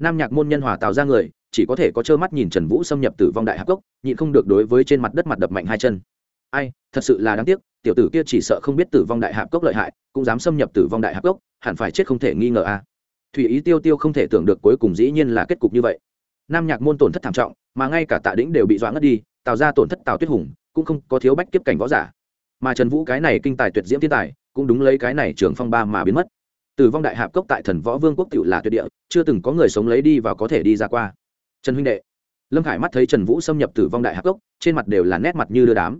Nam nhạc môn nhân hòa tạo ra người chỉ có thể có trơ mắt nhìn trần vũ xâm nhập tử vong đại hạp cốc, nhịn không được đối với trên mặt đất mặt đập mạnh hai chân. Ai, thật sự là đáng tiếc, tiểu tử kia chỉ sợ không biết tử vong đại hạp cốc lợi hại, cũng dám xâm nhập tử vong đại hạp cốc, hẳn phải chết không thể nghi ngờ a à. thủy ý tiêu tiêu không thể tưởng được cuối cùng dĩ nhiên là kết cục như vậy. Nam nhạc môn tổn thất thảm trọng, mà ngay cả tạ đĩnh đều bị dọa ngất đi, tạo ra tổn thất tào tuyết hùng, cũng không có thiếu bách kiếp cảnh võ giả. Mà trần vũ cái này kinh tài tuyệt diễm thiên tài, cũng đúng lấy cái này trường phong ba mà biến mất. Tử vong đại hạp cốc tại thần võ vương quốc cựu là tuyệt địa, chưa từng có người sống lấy đi và có thể đi ra qua trần huynh đệ. Lâm khải mắt thấy trần vũ xâm nhập tử vong đại hạp cốc, trên mặt đều là nét mặt như đưa đám.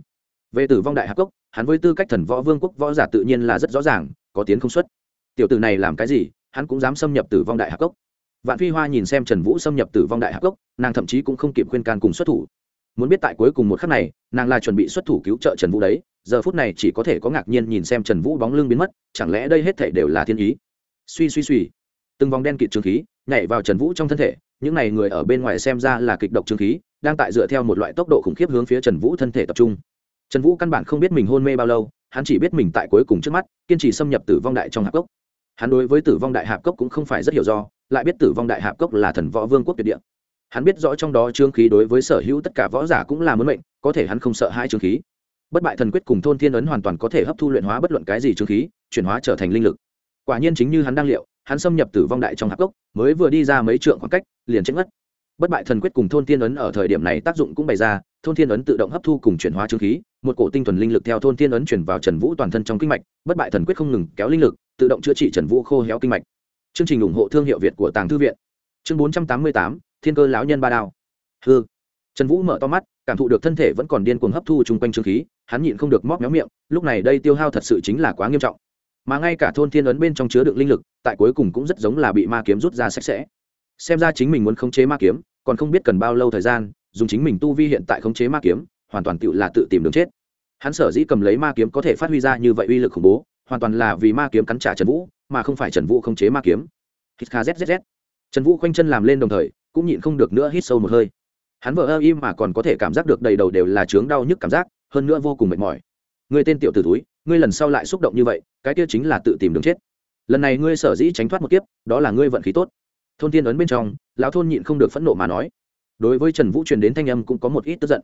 Về tử vong đại hạp cốc, hắn với tư cách thần võ vương quốc võ giả tự nhiên là rất rõ ràng, có tiến không xuất. Tiểu tử này làm cái gì, hắn cũng dám xâm nhập tử vong đại hạp cốc. Vạn phi hoa nhìn xem trần vũ xâm nhập tử vong đại hạp cốc, nàng thậm chí cũng không kịp khuyên can cùng xuất thủ. Muốn biết tại cuối cùng một khắc này, nàng là chuẩn bị xuất thủ cứu trợ trần vũ đấy, giờ phút này chỉ có thể có ngạc nhiên nhìn xem trần vũ bóng lưng biến mất, chẳng lẽ đây hết thể đều là thiên ý? Suy suy suy. Từng vòng đen kịt trường khí nhảy vào trần vũ trong thân thể những này người ở bên ngoài xem ra là kịch độc trương khí, đang tại dựa theo một loại tốc độ khủng khiếp hướng phía trần vũ thân thể tập trung. Trần vũ căn bản không biết mình hôn mê bao lâu, hắn chỉ biết mình tại cuối cùng trước mắt, kiên trì xâm nhập tử vong đại trong hạp cốc. Hắn đối với tử vong đại hạp cốc cũng không phải rất hiểu do, lại biết tử vong đại hạp cốc là thần võ vương quốc tuyệt địa. Hắn biết rõ trong đó trương khí đối với sở hữu tất cả võ giả cũng là muốn mệnh, có thể hắn không sợ hai trương khí. Bất bại thần quyết cùng thôn thiên ấn hoàn toàn có thể hấp thu luyện hóa bất luận cái gì trương khí, chuyển hóa trở thành linh lực. Quả nhiên chính như hắn đang liệu hắn xâm nhập tử vong đại trong hạp cốc, mới vừa đi ra mấy trượng khoảng cách, liền chết ngất bất bại thần quyết cùng thôn thiên ấn ở thời điểm này tác dụng cũng bày ra, thôn thiên ấn tự động hấp thu cùng chuyển hóa trương khí, một cổ tinh thuần linh lực theo thôn thiên ấn chuyển vào trần vũ toàn thân trong kinh mạch, bất bại thần quyết không ngừng kéo linh lực, tự động chữa trị trần vũ khô héo kinh mạch. Chương trình ủng hộ thương hiệu việt của tàng thư viện. Chương bốn trăm tám mươi tám, thiên cơ lão nhân ba đao. Hư trần vũ mở to mắt, cảm thụ được thân thể vẫn còn điên cuồng hấp thu chung quanh trương khí, hắn nhịn không được móc méo miệng, lúc này đây tiêu hao thật sự chính là quá nghiêm trọng mà ngay cả thôn thiên ấn bên trong chứa đựng linh lực, tại cuối cùng cũng rất giống là bị ma kiếm rút ra sạch sẽ. Xem ra chính mình muốn khống chế ma kiếm, còn không biết cần bao lâu thời gian, dùng chính mình tu vi hiện tại khống chế ma kiếm, hoàn toàn tự là tự tìm đường chết. Hắn sở dĩ cầm lấy ma kiếm có thể phát huy ra như vậy uy lực khủng bố, hoàn toàn là vì ma kiếm cắn trả trần vũ, mà không phải trần vũ khống chế ma kiếm. Hít kha zzz trần vũ khoanh chân làm lên đồng thời, cũng nhịn không được nữa hít sâu một hơi. Hắn vợ ơ im mà còn có thể cảm giác được đầy đầu đều là chướng đau nhức cảm giác, hơn nữa vô cùng mệt mỏi. Người tên tiểu t ử túi ngươi lần sau lại xúc động như vậy cái kia chính là tự tìm đường chết. Lần này ngươi sở dĩ tránh thoát một kiếp, đó là ngươi vận khí tốt. Thôn tiên ấn bên trong, lão thôn nhịn không được phẫn nộ mà nói. Đối với trần vũ truyền đến thanh âm cũng có một ít tức giận.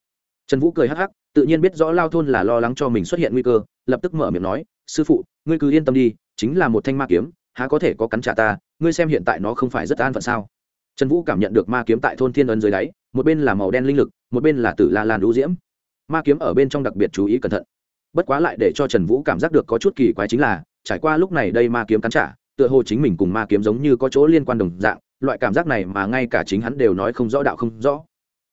Trần vũ cười hắc hắc, tự nhiên biết rõ lao thôn là lo lắng cho mình xuất hiện nguy cơ, lập tức mở miệng nói, sư phụ, ngươi cứ yên tâm đi, chính là một thanh ma kiếm, há có thể có cắn trả ta, ngươi xem hiện tại nó không phải rất an phận sao? Trần vũ cảm nhận được ma kiếm tại thôn thiên ấn dưới đáy, một bên là màu đen linh lực, một bên là tử la lan đũ diễm. Ma kiếm ở bên trong đặc biệt chú ý cẩn thận bất quá lại để cho trần vũ cảm giác được có chút kỳ quái chính là, trải qua lúc này đây ma kiếm cắn trả, tựa hồ chính mình cùng ma kiếm giống như có chỗ liên quan đồng dạng, loại cảm giác này mà ngay cả chính hắn đều nói không rõ đạo không rõ.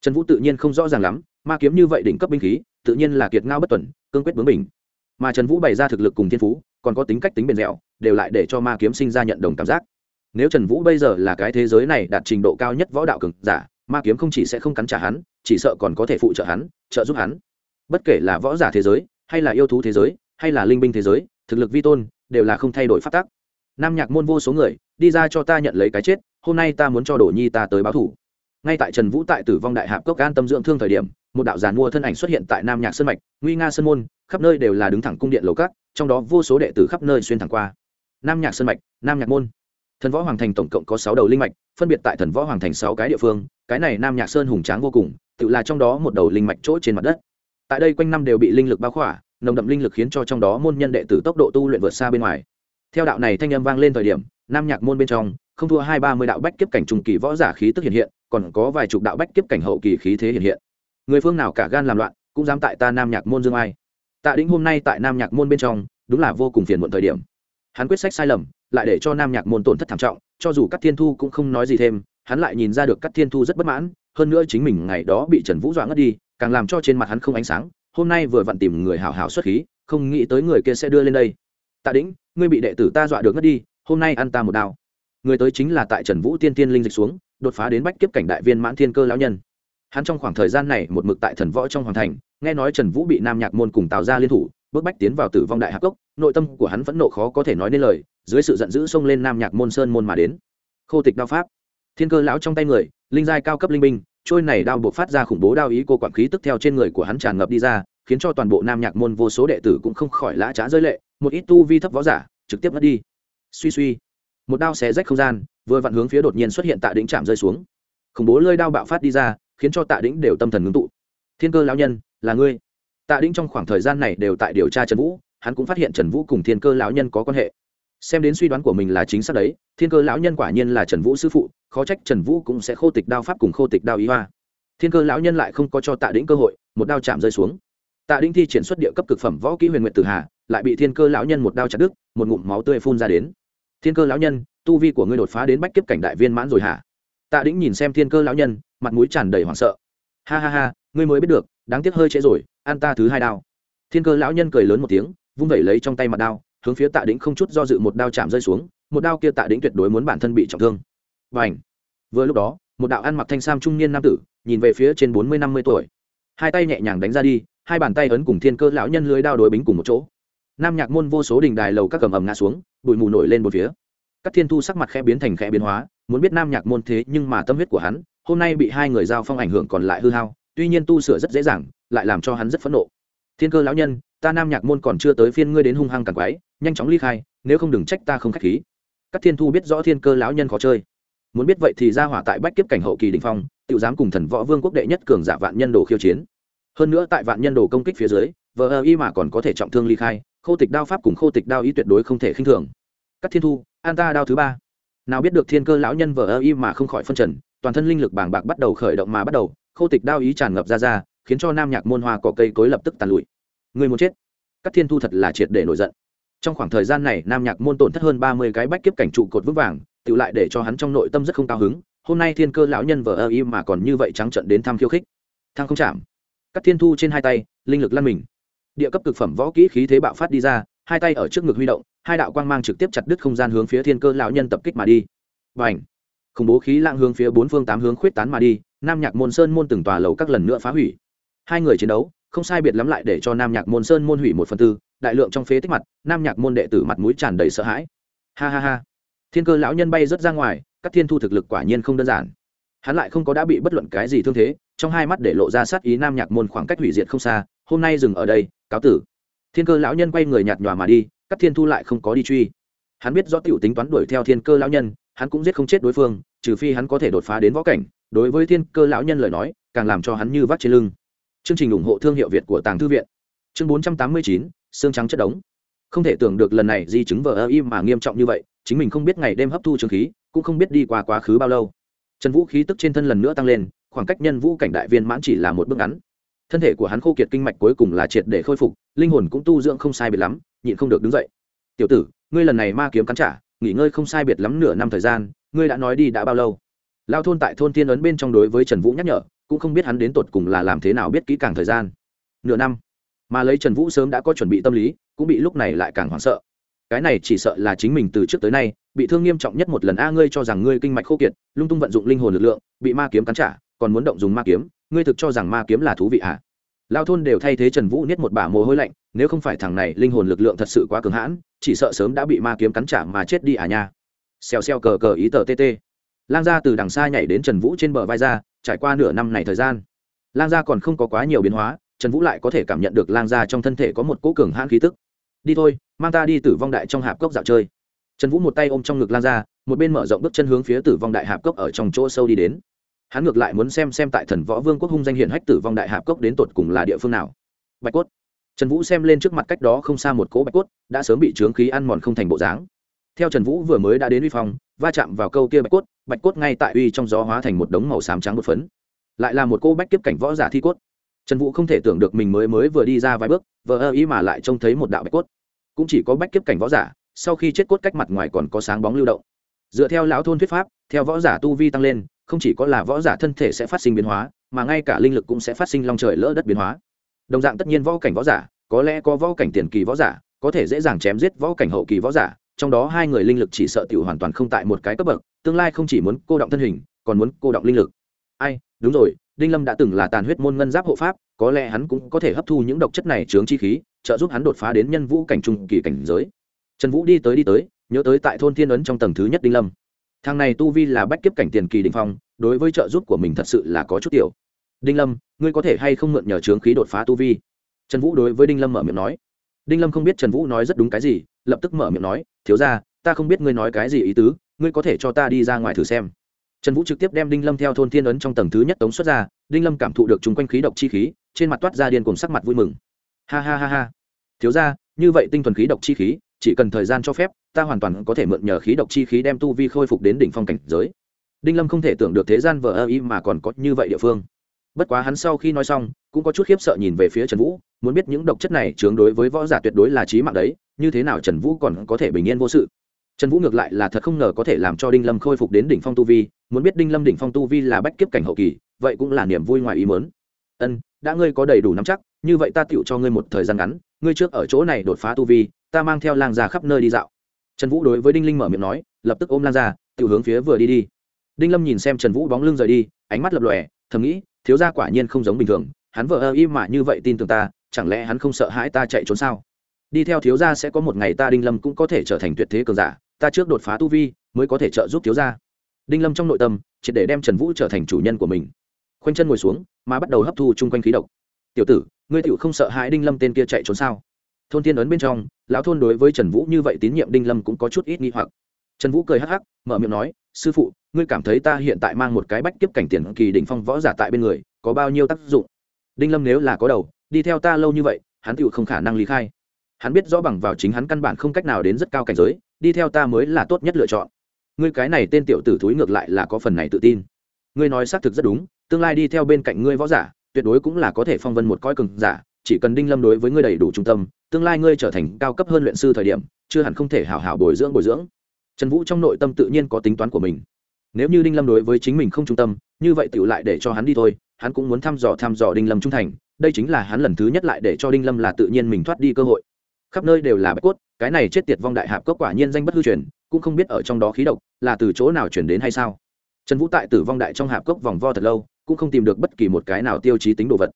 Trần vũ tự nhiên không rõ ràng lắm, ma kiếm như vậy đỉnh cấp binh khí, tự nhiên là kiệt ngao bất tuần, cương quyết bướng bình mà trần vũ bày ra thực lực cùng thiên phú, còn có tính cách tính bền dẻo, đều lại để cho ma kiếm sinh ra nhận đồng cảm giác. Nếu trần vũ bây giờ là cái thế giới này đạt trình độ cao nhất võ đạo cường giả, ma kiếm không chỉ sẽ không cắn trả hắn, chỉ sợ còn có thể phụ trợ hắn, trợ giúp hắn. Bất kể là võ giả thế giới hay là yêu thú thế giới, hay là linh binh thế giới, thực lực vi tôn, đều là không thay đổi phát tác nam nhạc môn vô số người, đi ra cho ta nhận lấy cái chết, hôm nay ta muốn cho đổ nhi ta tới báo thủ. Ngay tại trần vũ tại tử vong đại hạp cốc an tâm dưỡng thương thời điểm, một đạo giàn mua thân ảnh xuất hiện tại nam nhạc sơn mạch, nguy nga sơn môn, khắp nơi đều là đứng thẳng cung điện lầu cát trong đó vô số đệ tử khắp nơi xuyên thẳng qua. Nam nhạc sơn mạch, nam nhạc môn. Thần võ hoàng thành tổng cộng có sáu đầu linh mạch, phân biệt tại thần võ hoàng thành sáu cái địa phương, cái này nam nhạc sơn hùng tráng vô cùng, tự là trong đó một đầu linh mạch chỗ trên mặt đất tại đây quanh năm đều bị linh lực bao khỏa, nồng đậm linh lực khiến cho trong đó môn nhân đệ tử tốc độ tu luyện vượt xa bên ngoài. Theo đạo này thanh âm vang lên thời điểm, nam nhạc môn bên trong, không thua hai ba mươi đạo bách kiếp cảnh trùng kỳ võ giả khí tức hiện hiện, còn có vài chục đạo bách kiếp cảnh hậu kỳ khí thế hiện hiện. Người phương nào cả gan làm loạn, cũng dám tại ta nam nhạc môn dương ai. Tạ đĩnh hôm nay tại nam nhạc môn bên trong, đúng là vô cùng phiền muộn thời điểm. Hắn quyết sách sai lầm, lại để cho nam nhạc môn tổn thất thảm trọng, cho dù các thiên thu cũng không nói gì thêm, hắn lại nhìn ra được các thiên thu rất bất mãn, hơn nữa chính mình ngày đó bị trần vũ dọa ngất đi càng làm cho trên mặt hắn không ánh sáng, hôm nay vừa vặn tìm người hảo hảo xuất khí, không nghĩ tới người kia sẽ đưa lên đây. Tạ đĩnh, ngươi bị đệ tử ta dọa được ngất đi, hôm nay ăn ta một đao. Người tới chính là tại trần vũ tiên tiên linh dịch xuống, đột phá đến bách kiếp cảnh đại viên mãn thiên cơ lão nhân. Hắn trong khoảng thời gian này một mực tại thần võ trong hoàng thành, nghe nói trần vũ bị nam nhạc môn cùng tào ra liên thủ, bước bách tiến vào tử vong đại hạc cốc, nội tâm của hắn vẫn nộ khó có thể nói nên lời, dưới sự giận dữ xông lên nam nhạc môn sơn môn mà đến. Khô tịch đao pháp. Thiên cơ lão trong tay người, linh giai cao cấp linh binh trôi này đao buộc phát ra khủng bố đao ý cô quản khí tức theo trên người của hắn tràn ngập đi ra, khiến cho toàn bộ nam nhạc môn vô số đệ tử cũng không khỏi lã trá rơi lệ, một ít tu vi thấp võ giả trực tiếp mất đi. Suy suy, một đao xé rách không gian, vừa vặn hướng phía đột nhiên xuất hiện tạ đỉnh chạm rơi xuống. Khủng bố lơi đao bạo phát đi ra, khiến cho tạ đĩnh đều tâm thần ngưng tụ. Thiên cơ lão nhân, là ngươi? Tạ đĩnh trong khoảng thời gian này đều tại điều tra trần vũ, hắn cũng phát hiện trần vũ cùng thiên cơ lão nhân có quan hệ xem đến suy đoán của mình là chính xác đấy, thiên cơ lão nhân quả nhiên là trần vũ sư phụ, khó trách trần vũ cũng sẽ khô tịch đao pháp cùng khô tịch đao ý hoa. Thiên cơ lão nhân lại không có cho tạ đĩnh cơ hội, một đao chạm rơi xuống. Tạ đĩnh thi triển xuất địa cấp cực phẩm võ kỹ huyền nguyện tử hà, lại bị thiên cơ lão nhân một đao chặt đứt, một ngụm máu tươi phun ra đến. Thiên cơ lão nhân, tu vi của ngươi đột phá đến bách kiếp cảnh đại viên mãn rồi hả? Tạ đĩnh nhìn xem thiên cơ lão nhân, mặt mũi tràn đầy hoảng sợ. Ha ha ha, ngươi mới biết được, đáng tiếc hơi trễ rồi an ta thứ hai đao. Thiên cơ lão nhân cười lớn một tiếng, vung vẩy lấy trong tay mặt đao hướng phía tạ đĩnh không chút do dự một đao chạm rơi xuống, một đao kia tạ đĩnh tuyệt đối muốn bản thân bị trọng thương. Và ảnh vừa lúc đó, một đạo ăn mặc thanh sam trung niên nam tử, nhìn về phía trên bốn mươi năm mươi tuổi. Hai tay nhẹ nhàng đánh ra đi, hai bàn tay ấn cùng thiên cơ lão nhân lưới đao đối bính cùng một chỗ. Nam nhạc môn vô số đình đài lầu các cầm ầm ngã xuống, bụi mù nổi lên một phía. Các thiên thu sắc mặt khẽ biến thành khẽ biến hóa, muốn biết nam nhạc môn thế nhưng mà tâm huyết của hắn, hôm nay bị hai người giao phong ảnh hưởng còn lại hư hao, tuy nhiên tu sửa rất dễ dàng, lại làm cho hắn rất phẫn nộ. Thiên cơ lão nhân ta nam nhạc môn còn chưa tới phiên ngươi đến hung hăng càng quái, nhanh chóng ly khai, nếu không đừng trách ta không k h á c h khí. Các thiên thu biết rõ thiên cơ lão nhân khó chơi. Muốn biết vậy thì ra hỏa tại bách kiếp cảnh hậu kỳ đình phong tự dám cùng thần võ vương quốc đệ nhất cường giả vạn nhân đồ khiêu chiến. Hơn nữa tại vạn nhân đồ công kích phía dưới vợ ơ y mà còn có thể trọng thương ly khai, khô tịch đao pháp cùng khô tịch đao ý tuyệt đối không thể khinh thường. Các thiên thu, an ta đao thứ ba. Nào biết được thiên cơ lão nhân vợ ơ y mà không khỏi phân trần, toàn thân linh lực bàng bạc bắt đầu khởi động mà bắt đầu, khô tịch đao ý tràn ngập ra ra, khiến cho nam nhạc môn hoa cỏ cây cối lập tức tàn lụi người muốn chết. Các thiên thu thật là triệt để nổi giận. Trong khoảng thời gian này, nam nhạc môn tổn thất hơn ba mươi cái bách kiếp cảnh trụ cột vững vàng tự lại để cho hắn trong nội tâm rất không cao hứng. Hôm nay thiên cơ lão nhân vờ ơ y mà còn như vậy trắng trận đến thăm khiêu khích. Thang không chạm. Các thiên thu trên hai tay, linh lực lăn mình. Địa cấp cực phẩm võ kỹ khí thế bạo phát đi ra, hai tay ở trước ngực huy động, hai đạo quang mang trực tiếp chặt đứt không gian hướng phía thiên cơ lão nhân tập kích mà đi. Và ảnh khủng bố khí lạng hướng phía bốn phương tám hướng khuyết tán mà đi, nam nhạc môn sơn môn từng tòa lầu các lần nữa phá hủy. Hai người chiến đấu không sai biệt lắm lại để cho nam nhạc môn sơn môn hủy một phần tư, đại lượng trong phế tích mặt, nam nhạc môn đệ tử mặt mũi tràn đầy sợ hãi. Ha ha ha. Thiên cơ lão nhân bay rớt ra ngoài, các thiên thu thực lực quả nhiên không đơn giản. Hắn lại không có đã bị bất luận cái gì thương thế, trong hai mắt để lộ ra sát ý nam nhạc môn khoảng cách hủy diệt không xa, hôm nay dừng ở đây, cáo tử. Thiên cơ lão nhân quay người nhạt nhòa mà đi, các thiên thu lại không có đi truy. Hắn biết rõ t i ể u tính toán đuổi theo thiên cơ lão nhân, hắn cũng giết không chết đối phương, trừ phi hắn có thể đột phá đến võ cảnh. Đối với thiên cơ lão nhân lời nói, càng làm cho hắn như vắt trên lưng chương trình ủng hộ thương hiệu việt của tàng thư viện. Chương bốn trăm tám mươi chín, xương trắng chất đống. Không thể tưởng được lần này di chứng vờ ơ im mà nghiêm trọng như vậy, chính mình không biết ngày đêm hấp thu trường khí, cũng không biết đi qua quá khứ bao lâu. Trần vũ khí tức trên thân lần nữa tăng lên, khoảng cách nhân vũ cảnh đại viên mãn chỉ là một bước ngắn. Thân thể của hắn khô kiệt kinh mạch cuối cùng là triệt để khôi phục, linh hồn cũng tu dưỡng không sai biệt lắm, nhịn không được đứng dậy. Tiểu tử, ngươi lần này ma kiếm cắn trả, nghỉ ngơi không sai biệt lắm nửa năm thời gian, ngươi đã nói đi đã bao lâu? Lao thôn tại thôn tiên ấn bên trong đối với trần vũ nhắc nhở cũng không biết hắn đến tột cùng là làm thế nào biết kỹ càng thời gian. Nửa năm, mà lấy trần vũ sớm đã có chuẩn bị tâm lý, cũng bị lúc này lại càng hoảng sợ. Cái này chỉ sợ là chính mình từ trước tới nay, bị thương nghiêm trọng nhất một lần, a, ngươi cho rằng ngươi kinh mạch khô kiệt, lung tung vận dụng linh hồn lực lượng, bị ma kiếm cắn trả, còn muốn động dùng ma kiếm, ngươi thực cho rằng ma kiếm là thú vị à? Lao thôn đều thay thế trần vũ niết một bả mồ hôi lạnh, nếu không phải thằng này linh hồn lực lượng thật sự quá cường hãn, chỉ sợ sớm đã bị ma kiếm cắn trả mà chết đi à nha. Xèo xèo cờ cờ ý tờ tt lang gia từ đằng xa nhảy đến trần vũ trên bờ vai ra trải qua nửa năm này thời gian, lang gia còn không có quá nhiều biến hóa, trần vũ lại có thể cảm nhận được lang gia trong thân thể có một cỗ cường hãn khí tức. Đi thôi, mang ta đi tử vong đại trong hạp cốc dạo chơi. Trần vũ một tay ôm trong ngực lang gia, một bên mở rộng bước chân hướng phía tử vong đại hạp cốc ở trong chỗ sâu đi đến. Hắn ngược lại muốn xem xem tại thần võ vương quốc hung danh hiện hách tử vong đại hạp cốc đến tột cùng là địa phương nào. Bạch cốt. Trần vũ xem lên trước mặt cách đó không xa một cỗ bạch cốt, đã sớm bị trướng khí ăn mòn không thành bộ dáng. Theo trần vũ vừa mới đã đến uy phong va chạm vào câu kia bạch cốt bạch cốt ngay tại uy trong gió hóa thành một đống màu xám trắng một phấn. Lại là một cô bách kiếp cảnh võ giả thi cốt. Trần vũ không thể tưởng được mình mới mới vừa đi ra vài bước, vờ ơ ý mà lại trông thấy một đạo bạch cốt. Cũng chỉ có bách kiếp cảnh võ giả, sau khi chết cốt cách mặt ngoài còn có sáng bóng lưu động. Dựa theo lão thôn thuyết pháp, theo võ giả tu vi tăng lên, không chỉ có là võ giả thân thể sẽ phát sinh biến hóa, mà ngay cả linh lực cũng sẽ phát sinh long trời lỡ đất biến hóa. Đồng dạng tất nhiên võ cảnh võ giả, có lẽ có võ cảnh tiền kỳ võ giả, có thể dễ dàng chém giết võ cảnh hậu kỳ võ giả trong đó hai người linh lực chỉ sợ tiểu hoàn toàn không tại một cái cấp bậc, tương lai không chỉ muốn cô động thân hình, còn muốn cô động linh lực. Ai, đúng rồi, đinh lâm đã từng là tàn huyết môn ngân giáp hộ pháp, có lẽ hắn cũng có thể hấp thu những độc chất này chướng chi khí, trợ giúp hắn đột phá đến nhân vũ cảnh trung kỳ cảnh giới. Trần vũ đi tới đi tới, nhớ tới tại thôn thiên ấn trong tầng thứ nhất đinh lâm. Thằng này tu vi là bách kiếp cảnh tiền kỳ đình phong, đối với trợ giúp của mình thật sự là có chút tiểu. Đinh lâm, ngươi có thể hay không mượn nhờ trướng khí đột phá tu vi? Trần vũ đối với đinh lâm mở miệng nói. Đinh lâm không biết trần vũ nói rất đúng cái gì lập tức mở miệng nói, thiếu ra ta không biết ngươi nói cái gì ý tứ, ngươi có thể cho ta đi ra ngoài thử xem. Trần vũ trực tiếp đem đinh lâm theo thôn thiên ấn trong tầng thứ nhất tống xuất ra, đinh lâm cảm thụ được chung quanh khí độc chi khí, trên mặt toát ra điên cùng sắc mặt vui mừng. Ha ha ha ha. Thiếu ra như vậy tinh thuần khí độc chi khí, chỉ cần thời gian cho phép, ta hoàn toàn có thể mượn nhờ khí độc chi khí đem tu vi khôi phục đến đỉnh phong cảnh giới. Đinh lâm không thể tưởng được thế gian vờ ơ y mà còn có như vậy địa phương bất quá hắn sau khi nói xong, cũng có chút khiếp sợ nhìn về phía trần vũ, muốn biết những độc chất này chướng đối với võ giả tuyệt đối là trí mạng đấy, như thế nào trần vũ còn có thể bình yên vô sự? Trần vũ ngược lại là thật không ngờ có thể làm cho đinh lâm khôi phục đến đỉnh phong tu vi, muốn biết đinh lâm đỉnh phong tu vi là bách kiếp cảnh hậu kỳ, vậy cũng là niềm vui ngoài ý mớn ân, đã ngươi có đầy đủ nắm chắc, như vậy ta tựu cho ngươi một thời gian ngắn, ngươi trước ở chỗ này đột phá tu vi, ta mang theo lang ra khắp nơi đi dạo. Trần vũ đối với đinh linh mở miệng nói, lập tức ôm lang ra tự hướng phía vừa đi đi. Đinh lâm nhìn xem trần vũ bóng lưng rời đi, ánh mắt lập lòe, thầm nghĩ thiếu gia quả nhiên không giống bình thường, hắn vợ ơ im mà như vậy tin tưởng ta, chẳng lẽ hắn không sợ hãi ta chạy trốn sao? Đi theo thiếu gia sẽ có một ngày ta đinh lâm cũng có thể trở thành tuyệt thế cường giả, ta trước đột phá tu vi, mới có thể trợ giúp thiếu gia. Đinh lâm trong nội tâm chỉ để đem trần vũ trở thành chủ nhân của mình. Khoanh chân ngồi xuống, mà bắt đầu hấp thu chung quanh khí độc. Tiểu tử, ngươi tiểu không sợ hãi đinh lâm tên kia chạy trốn sao? Thôn tiên ấn bên trong, lão thôn đối với trần vũ như vậy tín nhiệm đinh lâm cũng có chút ít nghi hoặc. Trần vũ cười hắc hắc, mở miệng nói, sư phụ ngươi cảm thấy ta hiện tại mang một cái bách kiếp cảnh tiền kỳ đỉnh phong võ giả tại bên người, có bao nhiêu tác dụng? Đinh lâm nếu là có đầu, đi theo ta lâu như vậy, hắn tựu không khả năng lý khai. Hắn biết rõ bằng vào chính hắn căn bản không cách nào đến rất cao cảnh giới, đi theo ta mới là tốt nhất lựa chọn. Ngươi cái này tên tiểu tử thúi ngược lại là có phần này tự tin. Ngươi nói xác thực rất đúng, tương lai đi theo bên cạnh ngươi võ giả, tuyệt đối cũng là có thể phong vân một coi cường giả, chỉ cần đinh lâm đối với ngươi đầy đủ trung tâm, tương lai ngươi trở thành cao cấp hơn luyện sư thời điểm, chưa hẳn không thể hảo hảo bồi dưỡng bồi dưỡng. Trần vũ trong nội tâm tự nhiên có tính toán của mình nếu như đinh lâm đối với chính mình không trung tâm, như vậy tựu lại để cho hắn đi thôi, hắn cũng muốn thăm dò thăm dò đinh lâm trung thành, đây chính là hắn lần thứ nhất lại để cho đinh lâm là tự nhiên mình thoát đi cơ hội. Khắp nơi đều là bạch cốt, cái này chết tiệt vong đại hạp cốc quả nhiên danh bất hư truyền, cũng không biết ở trong đó khí độc là từ chỗ nào chuyển đến hay sao. Trần vũ tại tử vong đại trong hạp cốc vòng vo thật lâu, cũng không tìm được bất kỳ một cái nào tiêu chí tính đồ vật.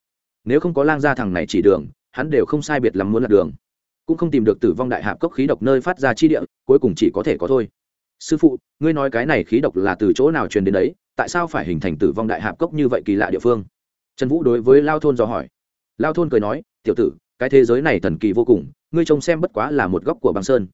Nếu không có lang gia thằng này chỉ đường, hắn đều không sai biệt lắm muốn lạc đường. Cũng không tìm được tử vong đại hạp cốc khí độc nơi phát ra chi địa, cuối cùng chỉ có thể có thôi sư phụ, ngươi nói cái này khí độc là từ chỗ nào truyền đến đấy? Tại sao phải hình thành tử vong đại hạp cốc như vậy kỳ lạ địa phương? Trần vũ đối với lao thôn dò hỏi. Lao thôn cười nói, tiểu tử, cái thế giới này thần kỳ vô cùng, ngươi trông xem bất quá là một góc của băng sơn.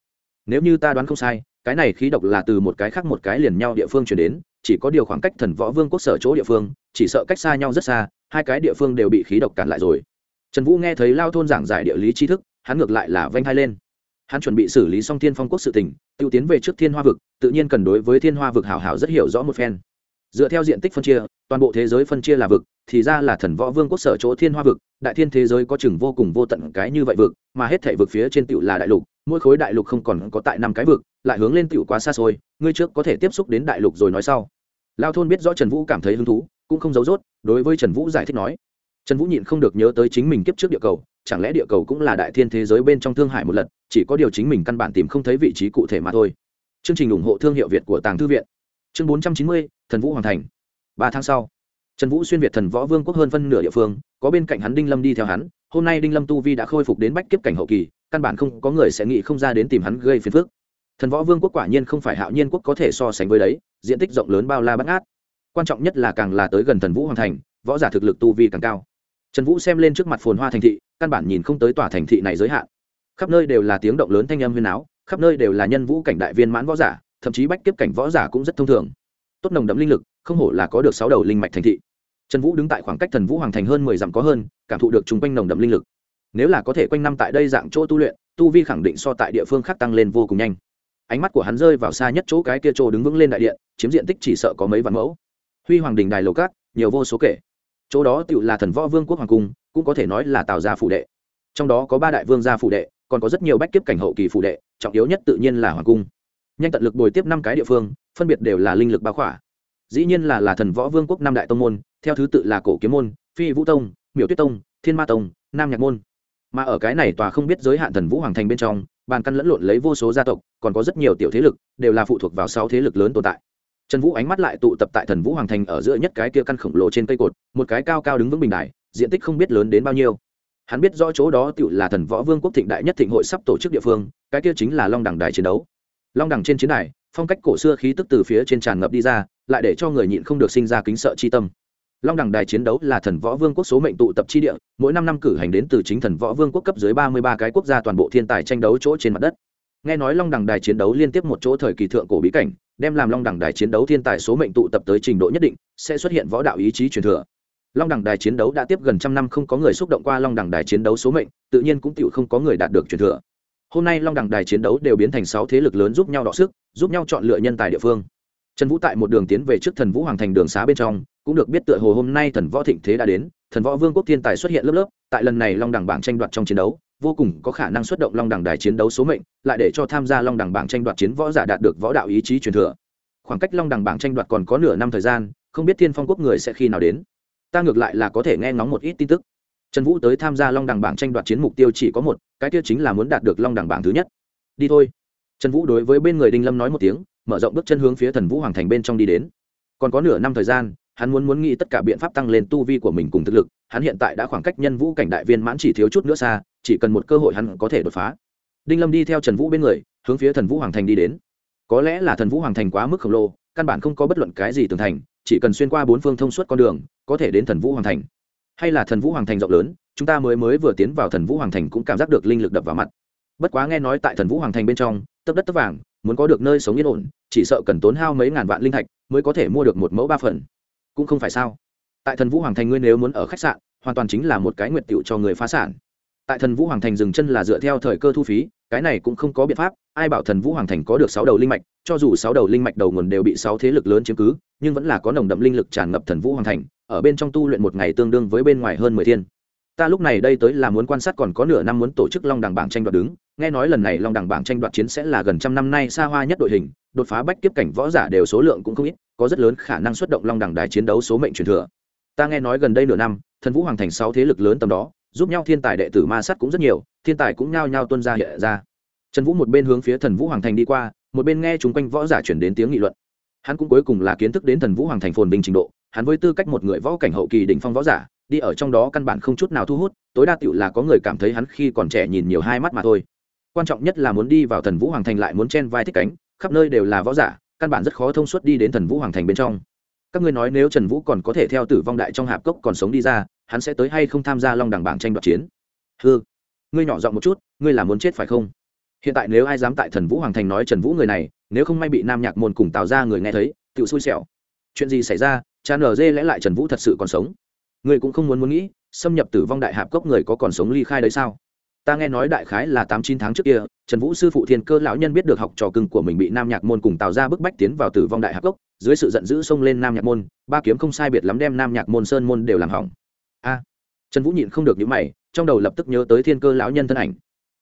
Nếu như ta đoán không sai, cái này khí độc là từ một cái khác một cái liền nhau địa phương chuyển đến, chỉ có điều khoảng cách thần võ vương quốc sở chỗ địa phương, chỉ sợ cách xa nhau rất xa, hai cái địa phương đều bị khí độc cản lại rồi. Trần vũ nghe thấy lao thôn giảng giải địa lý tri thức, hắn ngược lại là vanh hai lên hắn chuẩn bị xử lý xong thiên phong quốc sự tỉnh t i ê u tiến về trước thiên hoa vực, tự nhiên cần đối với thiên hoa vực hảo hảo rất hiểu rõ một phen. Dựa theo diện tích phân chia, toàn bộ thế giới phân chia là vực, thì ra là thần võ vương quốc sở chỗ thiên hoa vực, đại thiên thế giới có chừng vô cùng vô tận cái như vậy vực, mà hết thể vực phía trên tựu là đại lục, mỗi khối đại lục không còn có tại năm cái vực, lại hướng lên tựu quá xa xôi, ngươi trước có thể tiếp xúc đến đại lục rồi nói sau. Lao thôn biết rõ trần vũ cảm thấy hứng thú, cũng không giấu dốt đối với trần vũ giải thích nói trần vũ nhịn không được nhớ tới chính mình kiếp trước địa cầu, chẳng lẽ địa cầu cũng là đại thiên thế giới bên trong thương hải một lần, chỉ có điều chính mình căn bản tìm không thấy vị trí cụ thể mà thôi. Chương trình ủng hộ thương hiệu việt của tàng thư viện. Chương bốn trăm chín mươi, thần vũ hoàn thành. Ba tháng sau, trần vũ xuyên việt thần võ vương quốc hơn phân nửa địa phương, có bên cạnh hắn đinh lâm đi theo hắn, hôm nay đinh lâm tu vi đã khôi phục đến bách kiếp cảnh hậu kỳ, căn bản không có người sẽ nghĩ không ra đến tìm hắn gây phiền phức. Thần võ vương quốc quả nhiên không phải hạo nhiên quốc có thể so sánh với đấy, diện tích rộng lớn bao la bắt ngát. Quan trọng nhất là càng là tới gần thần vũ hoàn thành, võ giả thực lực tu vi càng cao trần vũ xem lên trước mặt phồn hoa thành thị, căn bản nhìn không tới tòa thành thị này giới hạn. Khắp nơi đều là tiếng động lớn thanh âm huyên áo, khắp nơi đều là nhân vũ cảnh đại viên mãn võ giả, thậm chí bách kiếp cảnh võ giả cũng rất thông thường. Tốt nồng đậm linh lực, không hổ là có được sáu đầu linh mạch thành thị. Trần vũ đứng tại khoảng cách thần vũ hoàng thành hơn mười dặm có hơn, cảm thụ được chung quanh nồng đậm linh lực. Nếu là có thể quanh năm tại đây dạng chỗ tu luyện, tu vi khẳng định so tại địa phương khác tăng lên vô cùng nhanh. Ánh mắt của hắn rơi vào xa nhất chỗ cái kia chỗ đứng vững lên đại điện, chiếm diện tích chỉ sợ có mấy vạn mẫu. Huy hoàng đình đài lầu cát nhiều vô số kể chỗ đó tựu là thần võ vương quốc hoàng cung, cũng có thể nói là tào gia phủ đệ. Trong đó có ba đại vương gia phủ đệ, còn có rất nhiều bách kiếp cảnh hậu kỳ phủ đệ, trọng yếu nhất tự nhiên là hoàng cung. Nhanh tận lực bồi tiếp năm cái địa phương, phân biệt đều là linh lực bá khỏa. Dĩ nhiên là là thần võ vương quốc năm đại tông môn, theo thứ tự là cổ kiếm môn, phi vũ tông, miểu tuyết tông, thiên ma tông, nam nhạc môn. Mà ở cái này tòa không biết giới hạn thần vũ hoàng thành bên trong, bàn căn lẫn lộn lấy vô số gia tộc, còn có rất nhiều tiểu thế lực, đều là phụ thuộc vào sáu thế lực lớn tồn tại trần vũ ánh mắt lại tụ tập tại thần vũ hoàng thành ở giữa nhất cái kia căn khổng lồ trên cây cột, một cái cao cao đứng vững bình đài, diện tích không biết lớn đến bao nhiêu. Hắn biết rõ chỗ đó tự là thần võ vương quốc thịnh đại nhất thịnh hội sắp tổ chức địa phương, cái kia chính là long đẳng đài chiến đấu. Long đẳng trên chiến đài, phong cách cổ xưa khí tức từ phía trên tràn ngập đi ra, lại để cho người nhịn không được sinh ra kính sợ chi tâm. Long đẳng đài chiến đấu là thần võ vương quốc số mệnh tụ tập chi địa, mỗi năm năm cử hành đến từ chính thần võ vương quốc cấp dưới ba mươi ba cái quốc gia toàn bộ thiên tài tranh đấu chỗ trên mặt đất nghe nói long đẳng đài chiến đấu liên tiếp một chỗ thời kỳ thượng cổ bí cảnh, đem làm long đẳng đài chiến đấu thiên tài số mệnh tụ tập tới trình độ nhất định, sẽ xuất hiện võ đạo ý chí truyền thừa. Long đẳng đài chiến đấu đã tiếp gần trăm năm không có người xúc động qua long đẳng đài chiến đấu số mệnh, tự nhiên cũng tự không có người đạt được truyền thừa. Hôm nay long đẳng đài chiến đấu đều biến thành sáu thế lực lớn giúp nhau đọ sức, giúp nhau chọn lựa nhân tài địa phương. Trần vũ tại một đường tiến về trước thần vũ hoàng thành đường xá bên trong, cũng được biết tựa hồ hôm nay thần võ thịnh thế đã đến, thần võ vương quốc thiên tài xuất hiện lớp lớp, tại lần này long đẳng bảng tranh đoạt trong chiến đấu vô cùng có khả năng xuất động long đẳng đài chiến đấu số mệnh, lại để cho tham gia long đẳng bảng tranh đoạt chiến võ giả đạt được võ đạo ý chí truyền thừa. Khoảng cách long đẳng bảng tranh đoạt còn có nửa năm thời gian, không biết thiên phong quốc người sẽ khi nào đến. Ta ngược lại là có thể nghe ngóng một ít tin tức. Trần vũ tới tham gia long đẳng bảng tranh đoạt chiến mục tiêu chỉ có một, cái tiêu chính là muốn đạt được long đẳng bảng thứ nhất. Đi thôi. Trần vũ đối với bên người đinh lâm nói một tiếng, mở rộng bước chân hướng phía thần vũ hoàng thành bên trong đi đến. Còn có nửa năm thời gian hắn muốn muốn nghĩ tất cả biện pháp tăng lên tu vi của mình cùng thực lực, hắn hiện tại đã khoảng cách nhân vũ cảnh đại viên mãn chỉ thiếu chút nữa xa, chỉ cần một cơ hội hắn có thể đột phá. Đinh lâm đi theo trần vũ bên người, hướng phía thần vũ hoàng thành đi đến. Có lẽ là thần vũ hoàng thành quá mức khổng lồ, căn bản không có bất luận cái gì tường thành, chỉ cần xuyên qua bốn phương thông suốt con đường, có thể đến thần vũ hoàng thành. Hay là thần vũ hoàng thành rộng lớn, chúng ta mới mới vừa tiến vào thần vũ hoàng thành cũng cảm giác được linh lực đập vào mặt. Bất quá nghe nói tại thần vũ hoàng thành bên trong tấp đất tấp vàng, muốn có được nơi sống yên ổn, chỉ sợ cần tốn hao mấy ngàn vạn linh thạch mới có thể mua được một mẫu ba phần cũng không phải sao. Tại thần vũ hoàng thành ngươi nếu muốn ở khách sạn, hoàn toàn chính là một cái nguyện tiệu cho người phá sản. Tại thần vũ hoàng thành dừng chân là dựa theo thời cơ thu phí, cái này cũng không có biện pháp, ai bảo thần vũ hoàng thành có được sáu đầu linh mạch, cho dù sáu đầu linh mạch đầu nguồn đều bị sáu thế lực lớn chiếm cứ, nhưng vẫn là có nồng đậm linh lực tràn ngập thần vũ hoàng thành, ở bên trong tu luyện một ngày tương đương với bên ngoài hơn mười thiên. Ta lúc này đây tới là muốn quan sát còn có nửa năm muốn tổ chức long đẳng bảng tranh đoạt đứng nghe nói lần này long đẳng bảng tranh đoạt chiến sẽ là gần trăm năm nay xa hoa nhất đội hình, đột phá bách kiếp cảnh võ giả đều số lượng cũng không ít, có rất lớn khả năng xuất động long đẳng đài chiến đấu số mệnh truyền thừa. Ta nghe nói gần đây nửa năm, thần vũ hoàng thành sáu thế lực lớn tầm đó, giúp nhau thiên tài đệ tử ma sát cũng rất nhiều, thiên tài cũng nhao nhao tuân ra hiện ra. Trần vũ một bên hướng phía thần vũ hoàng thành đi qua, một bên nghe chúng quanh võ giả chuyển đến tiếng nghị luận. Hắn cũng cuối cùng là kiến thức đến thần vũ hoàng thành phồn bình trình độ, hắn với tư cách một người võ cảnh hậu kỳ đỉnh phong võ giả, đi ở trong đó căn bản không chút nào thu hút, tối đa tựu là có người cảm thấy hắn khi còn trẻ nhìn nhiều hai mắt mà thôi quan trọng nhất là muốn đi vào thần vũ hoàng thành lại muốn chen vai thích cánh, khắp nơi đều là võ giả, căn bản rất khó thông suốt đi đến thần vũ hoàng thành bên trong. Các ngươi nói nếu trần vũ còn có thể theo tử vong đại trong hạp cốc còn sống đi ra, hắn sẽ tới hay không tham gia long đẳng bảng tranh đoạt chiến? Hư ngươi nhỏ giọng một chút, ngươi là muốn chết phải không? Hiện tại nếu ai dám tại thần vũ hoàng thành nói trần vũ người này, nếu không may bị nam nhạc môn cùng tạo ra người nghe thấy tự xui xẻo. Chuyện gì xảy ra cha nở dê lẽ lại trần vũ thật sự còn sống? Ngươi cũng không muốn muốn nghĩ, xâm nhập tử vong đại hạp cốc người có còn sống ly khai đấy sao? Ta nghe nói đại khái là tám chín tháng trước kia, trần vũ sư phụ thiên cơ lão nhân biết được học trò cưng của mình bị nam nhạc môn cùng tạo ra bức bách tiến vào tử vong đại hạc gốc dưới sự giận dữ xông lên nam nhạc môn, ba kiếm không sai biệt lắm đem nam nhạc môn sơn môn đều làm hỏng. A! Trần vũ nhịn không được những mày, trong đầu lập tức nhớ tới thiên cơ lão nhân thân ảnh.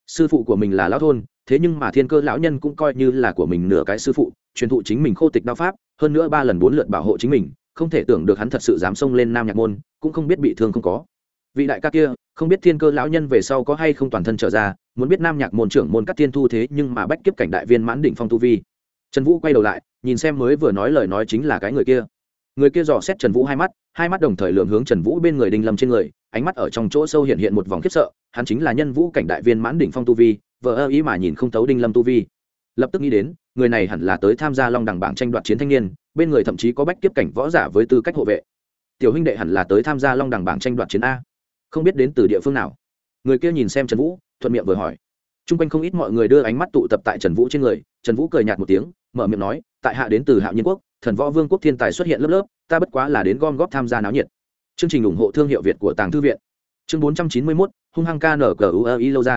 Sư phụ của mình là lão thôn, thế nhưng mà thiên cơ lão nhân cũng coi như là của mình nửa cái sư phụ, truyền thụ chính mình khô tịch đao pháp, hơn nữa ba lần bốn lượt bảo hộ chính mình, không thể tưởng được hắn thật sự dám xông lên nam nhạc môn, cũng không biết bị thương không có vị đại ca kia, không biết thiên cơ lão nhân về sau có hay không toàn thân trở ra, muốn biết nam nhạc môn trưởng môn cắt thiên thu thế nhưng mà bách kiếp cảnh đại viên mãn đỉnh phong tu vi. Trần vũ quay đầu lại, nhìn xem mới vừa nói lời nói chính là cái người kia. Người kia dò xét trần vũ hai mắt hai mắt đồng thời lường hướng trần vũ bên người đinh lâm trên người, ánh mắt ở trong chỗ sâu hiện hiện một vòng khiếp sợ, hắn chính là nhân vũ cảnh đại viên mãn đỉnh phong tu vi vợ ơ ý mà nhìn không thấu đinh lâm tu vi. Lập tức nghĩ đến, người này hẳn là tới tham gia long đẳng bảng tranh đoạt chiến thanh niên, bên người thậm chí có bách kiếp cảnh võ giả với tư cách hộ vệ. Tiểu huynh đệ hẳn là tới tham gia long đẳng bảng tranh đoạt chiến a không biết đến từ địa phương nào. Người kia nhìn xem trần vũ, thuận miệng vừa hỏi. T r u n g quanh không ít mọi người đưa ánh mắt tụ tập tại trần vũ trên người, trần vũ cười nhạt một tiếng, mở miệng nói, tại hạ đến từ hạo nhiên quốc, thần võ vương quốc thiên tài xuất hiện lớp lớp, ta bất quá là đến gom góp tham gia náo nhiệt. Chương trình ủng hộ thương hiệu việt của tàng thư viện. Chương bốn trăm chín mươi mốt, hung hăng ca nở cờ u ơ y lâu ra.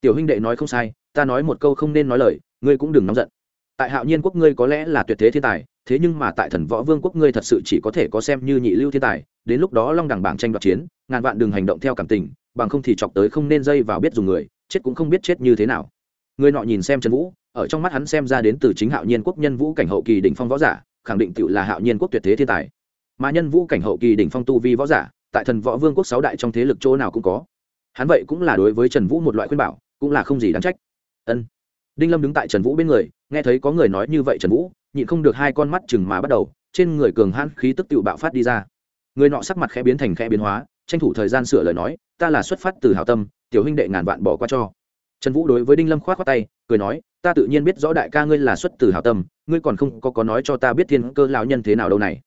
Tiểu huynh đệ nói không sai, ta nói một câu không nên nói lời, ngươi cũng đừng nóng giận. Tại hạo nhiên quốc ngươi có lẽ là tuyệt thế thiên tài thế nhưng mà tại thần võ vương quốc ngươi thật sự chỉ có thể có xem như nhị lưu thiên tài, đến lúc đó long đẳng bảng tranh đoạt chiến, ngàn vạn đừng hành động theo cảm tình, bằng không thì chọc tới không nên dây vào biết dùng người, chết cũng không biết chết như thế nào. Người nọ nhìn xem trần vũ, ở trong mắt hắn xem ra đến từ chính hạo nhiên quốc nhân vũ cảnh hậu kỳ đỉnh phong võ giả, khẳng định tự là hạo nhiên quốc tuyệt thế thiên tài. Mà nhân vũ cảnh hậu kỳ đỉnh phong tu vi võ giả, tại thần võ vương quốc sáu đại trong thế lực chỗ nào cũng có. Hắn vậy cũng là đối với trần vũ một loại khuyên bảo, cũng là không gì đáng trách. Ân. Đinh lâm đứng tại trần vũ bên người, nghe thấy có người nói như vậy trần vũ nhịn không được hai con mắt chừng mà bắt đầu, trên người cường hãn khí tức tự bạo phát đi ra. Người nọ sắc mặt khẽ biến thành khẽ biến hóa, tranh thủ thời gian sửa lời nói, ta là xuất phát từ hảo tâm, tiểu huynh đệ ngàn vạn bỏ qua cho. Trần vũ đối với đinh lâm k h o á t khoác tay, cười nói, ta tự nhiên biết rõ đại ca ngươi là xuất từ hảo tâm, ngươi còn không có có nói cho ta biết thiên cơ lão nhân thế nào đâu này.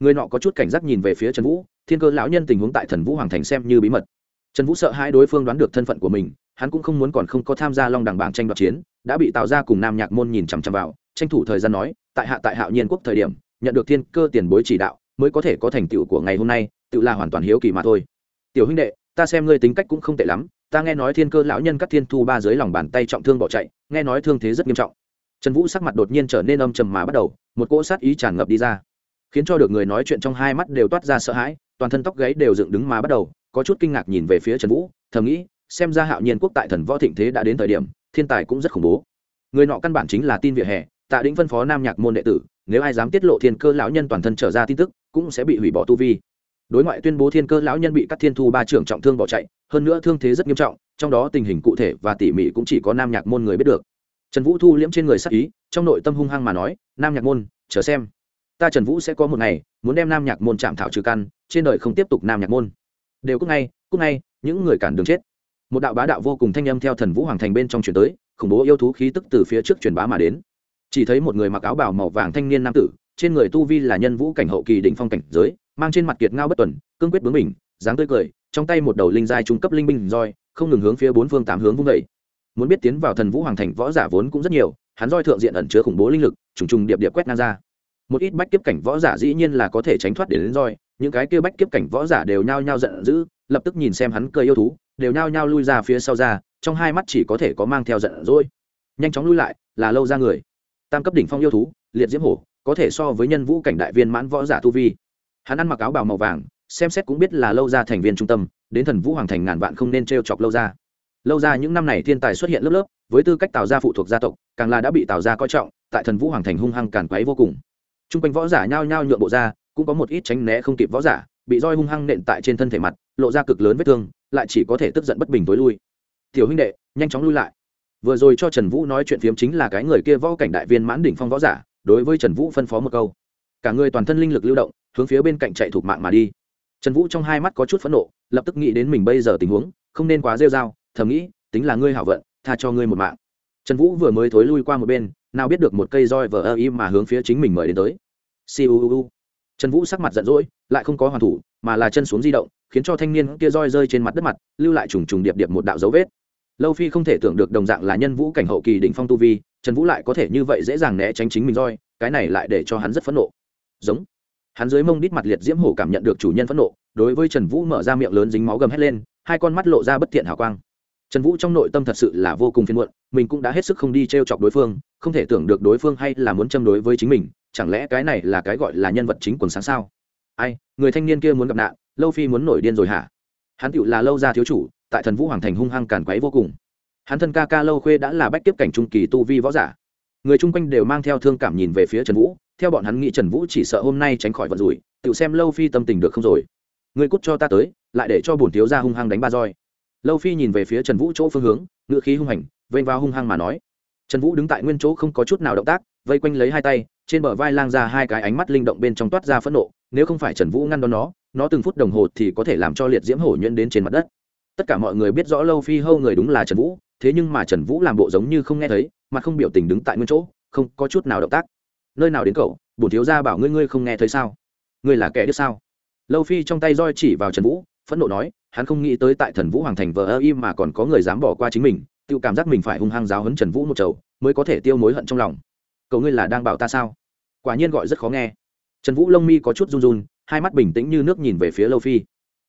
Người nọ có chút cảnh giác nhìn về phía trần vũ, thiên cơ lão nhân tình huống tại thần vũ hoàng thành xem như bí mật. Trần vũ sợ hai đối phương đoán được thân phận của mình, hắn cũng không muốn còn không có tham gia long đẳng bảng tranh đoạt chiến, đã bị tạo ra cùng nam nhạc môn nhìn chằm chằm vào, tranh thủ thời gian nói tại hạ tại hạo nhiên quốc thời điểm, nhận được thiên cơ tiền bối chỉ đạo, mới có thể có thành tựu của ngày hôm nay tự là hoàn toàn hiếu kỳ mà thôi. Tiểu huynh đệ, ta xem ngươi tính cách cũng không tệ lắm, ta nghe nói thiên cơ lão nhân cắt thiên thu ba dưới lòng bàn tay trọng thương bỏ chạy, nghe nói thương thế rất nghiêm trọng. Trần vũ sắc mặt đột nhiên trở nên âm trầm mà bắt đầu, một cỗ sát ý tràn ngập đi ra, khiến cho được người nói chuyện trong hai mắt đều toát ra sợ hãi, toàn thân tóc gáy đều dựng đứng mà bắt đầu, có chút kinh ngạc nhìn về phía trần vũ, thầm nghĩ, xem ra hạo nhiên quốc tại thần võ thịnh thế đã đến thời điểm, thiên tài cũng rất khủng bố. Người nọ căn bản chính là tin vỉa hè tạ đĩnh phân phó nam nhạc môn đệ tử, nếu ai dám tiết lộ thiên cơ lão nhân toàn thân trở ra tin tức, cũng sẽ bị hủy bỏ tu vi. Đối ngoại tuyên bố thiên cơ lão nhân bị các thiên thu ba trưởng trọng thương bỏ chạy, hơn nữa thương thế rất nghiêm trọng, trong đó tình hình cụ thể và tỉ mỉ cũng chỉ có nam nhạc môn người biết được. Trần vũ thu liễm trên người sắc ý, trong nội tâm hung hăng mà nói, nam nhạc môn, chờ xem. Ta trần vũ sẽ có một ngày, muốn đem nam nhạc môn chạm thảo trừ căn, trên đời không tiếp tục nam nhạc môn. Đều cúc ngay cúc ngay, những người cản đường chết. Một đạo bá đạo vô cùng thanh âm theo thần vũ hoàng thành bên trong chuyển tới, khủng bố yêu thú khí tức từ phía trước truyền bá mà đến chỉ thấy một người mặc áo bào màu vàng thanh niên nam tử, trên người tu vi là nhân vũ cảnh hậu kỳ đỉnh phong cảnh giới, mang trên mặt kiệt ngao bất tuần, cương quyết bướng mình dáng tươi cười, trong tay một đầu linh giai trung cấp linh binh roi, không ngừng hướng phía bốn phương tám hướng vung vẩy muốn biết tiến vào thần vũ hoàng thành võ giả vốn cũng rất nhiều, hắn roi thượng diện ẩn chứa khủng bố linh lực, trùng trùng điệp điệp quét ngang ra. Một ít bách kiếp cảnh võ giả dĩ nhiên là có thể tránh thoát để đến roi, những cái kia bách kiếp cảnh võ giả đều nhao nhao giận dữ, lập tức nhìn xem hắn cười yêu thú, đều nhao nhao lui ra phía sau ra, trong hai mắt chỉ có thể có mang theo giận dỗi. Nhanh chóng lui lại, là lâu ra người tam cấp đỉnh phong yêu thú, liệt diễm hổ, có thể so với nhân vũ cảnh đại viên mãn võ giả tu vi. Hắn ăn mặc áo bào màu vàng, xem xét cũng biết là lâu ra thành viên trung tâm, đến thần vũ hoàng thành ngàn vạn không nên t r e o chọc lâu ra lâu ra những năm này thiên tài xuất hiện lớp lớp, với tư cách tạo ra phụ thuộc gia tộc, càng là đã bị tạo ra coi trọng, tại thần vũ hoàng thành hung hăng càn quáy vô cùng. T r u n g quanh võ giả nhao nhao nhượng bộ ra, cũng có một ít tránh né không kịp võ giả, bị roi hung hăng nện tại trên thân thể mặt, lộ ra cực lớn vết thương, lại chỉ có thể tức giận bất bình tối lui. Tiểu huynh đệ, nhanh chóng lui lại vừa rồi cho trần vũ nói chuyện phiếm chính là cái người kia võ cảnh đại viên mãn đỉnh phong võ giả, đối với trần vũ phân phó một câu. Cả người toàn thân linh lực lưu động, hướng phía bên cạnh chạy thuộc mạng mà đi. Trần vũ trong hai mắt có chút phẫn nộ, lập tức nghĩ đến mình bây giờ tình huống, không nên quá rêu r a o thầm nghĩ, tính là ngươi hảo vận, tha cho ngươi một mạng. Trần vũ vừa mới thối lui qua một bên, nào biết được một cây roi vờ ơ im mà hướng phía chính mình mời đến tới. Siêu trần vũ sắc mặt giận dỗi, lại không có hoàn thủ, mà là chân xuống di động, khiến cho thanh niên kia roi rơi trên mặt đất mặt, lưu lại trùng trùng điệp điệp một đạo dấu vết lâu phi không thể tưởng được đồng dạng là nhân vũ cảnh hậu kỳ đỉnh phong tu vi, trần vũ lại có thể như vậy dễ dàng né tránh chính mình roi, cái này lại để cho hắn rất phẫn nộ. Giống. Hắn dưới mông đít mặt liệt diễm hổ cảm nhận được chủ nhân phẫn nộ, đối với trần vũ mở ra miệng lớn dính máu gầm hét lên, hai con mắt lộ ra bất thiện hào quang. Trần vũ trong nội tâm thật sự là vô cùng phiền muộn, mình cũng đã hết sức không đi t r e o chọc đối phương, không thể tưởng được đối phương hay là muốn châm đối với chính mình, chẳng lẽ cái này là cái gọi là nhân vật chính quần sáng sao? Ai, người thanh niên kia muốn gặp nạn, lâu phi muốn nổi điên rồi hả? Hắn tựu là lâu ra thiếu chủ tại thần vũ hoàng thành hung hăng càn quấy vô cùng. Hắn thân ca ca lâu khuê đã là bách tiếp cảnh trung kỳ tu vi võ giả. Người chung quanh đều mang theo thương cảm nhìn về phía trần vũ, theo bọn hắn nghĩ trần vũ chỉ sợ hôm nay tránh khỏi vận rủi, tự xem lâu phi tâm tình được không rồi. Người cút cho ta tới, lại để cho bổn thiếu ra hung hăng đánh ba roi. Lâu phi nhìn về phía trần vũ chỗ phương hướng ngựa khí hung hành, vênh vào hung hăng mà nói. Trần vũ đứng tại nguyên chỗ không có chút nào động tác, vây quanh lấy hai tay, trên bờ vai lang ra hai cái ánh mắt linh động bên trong toát ra phẫn nộ, nếu không phải trần vũ ngăn đón nó nó từng phút đồng hồ thì có thể làm cho liệt diễm hổ nhuyễn đến trên mặt đất tất cả mọi người biết rõ lâu phi hâu người đúng là trần vũ, thế nhưng mà trần vũ làm bộ giống như không nghe thấy, mà không biểu tình đứng tại nguyên chỗ, không có chút nào động tác. Nơi nào đến cậu bổn thiếu gia bảo ngươi ngươi không nghe thấy sao? Ngươi là kẻ đứa sao? Lâu phi trong tay roi chỉ vào trần vũ, phẫn nộ nói, hắn không nghĩ tới tại thần vũ hoàng thành vờ ơ im mà còn có người dám bỏ qua chính mình, tự cảm giác mình phải hung hăng giáo hấn trần vũ một chầu, mới có thể tiêu mối hận trong lòng. Cậu ngươi là đang bảo ta sao? Quả nhiên gọi rất khó nghe. Trần vũ lông mi có chút run run, hai mắt bình tĩnh như nước nhìn về phía lâu phi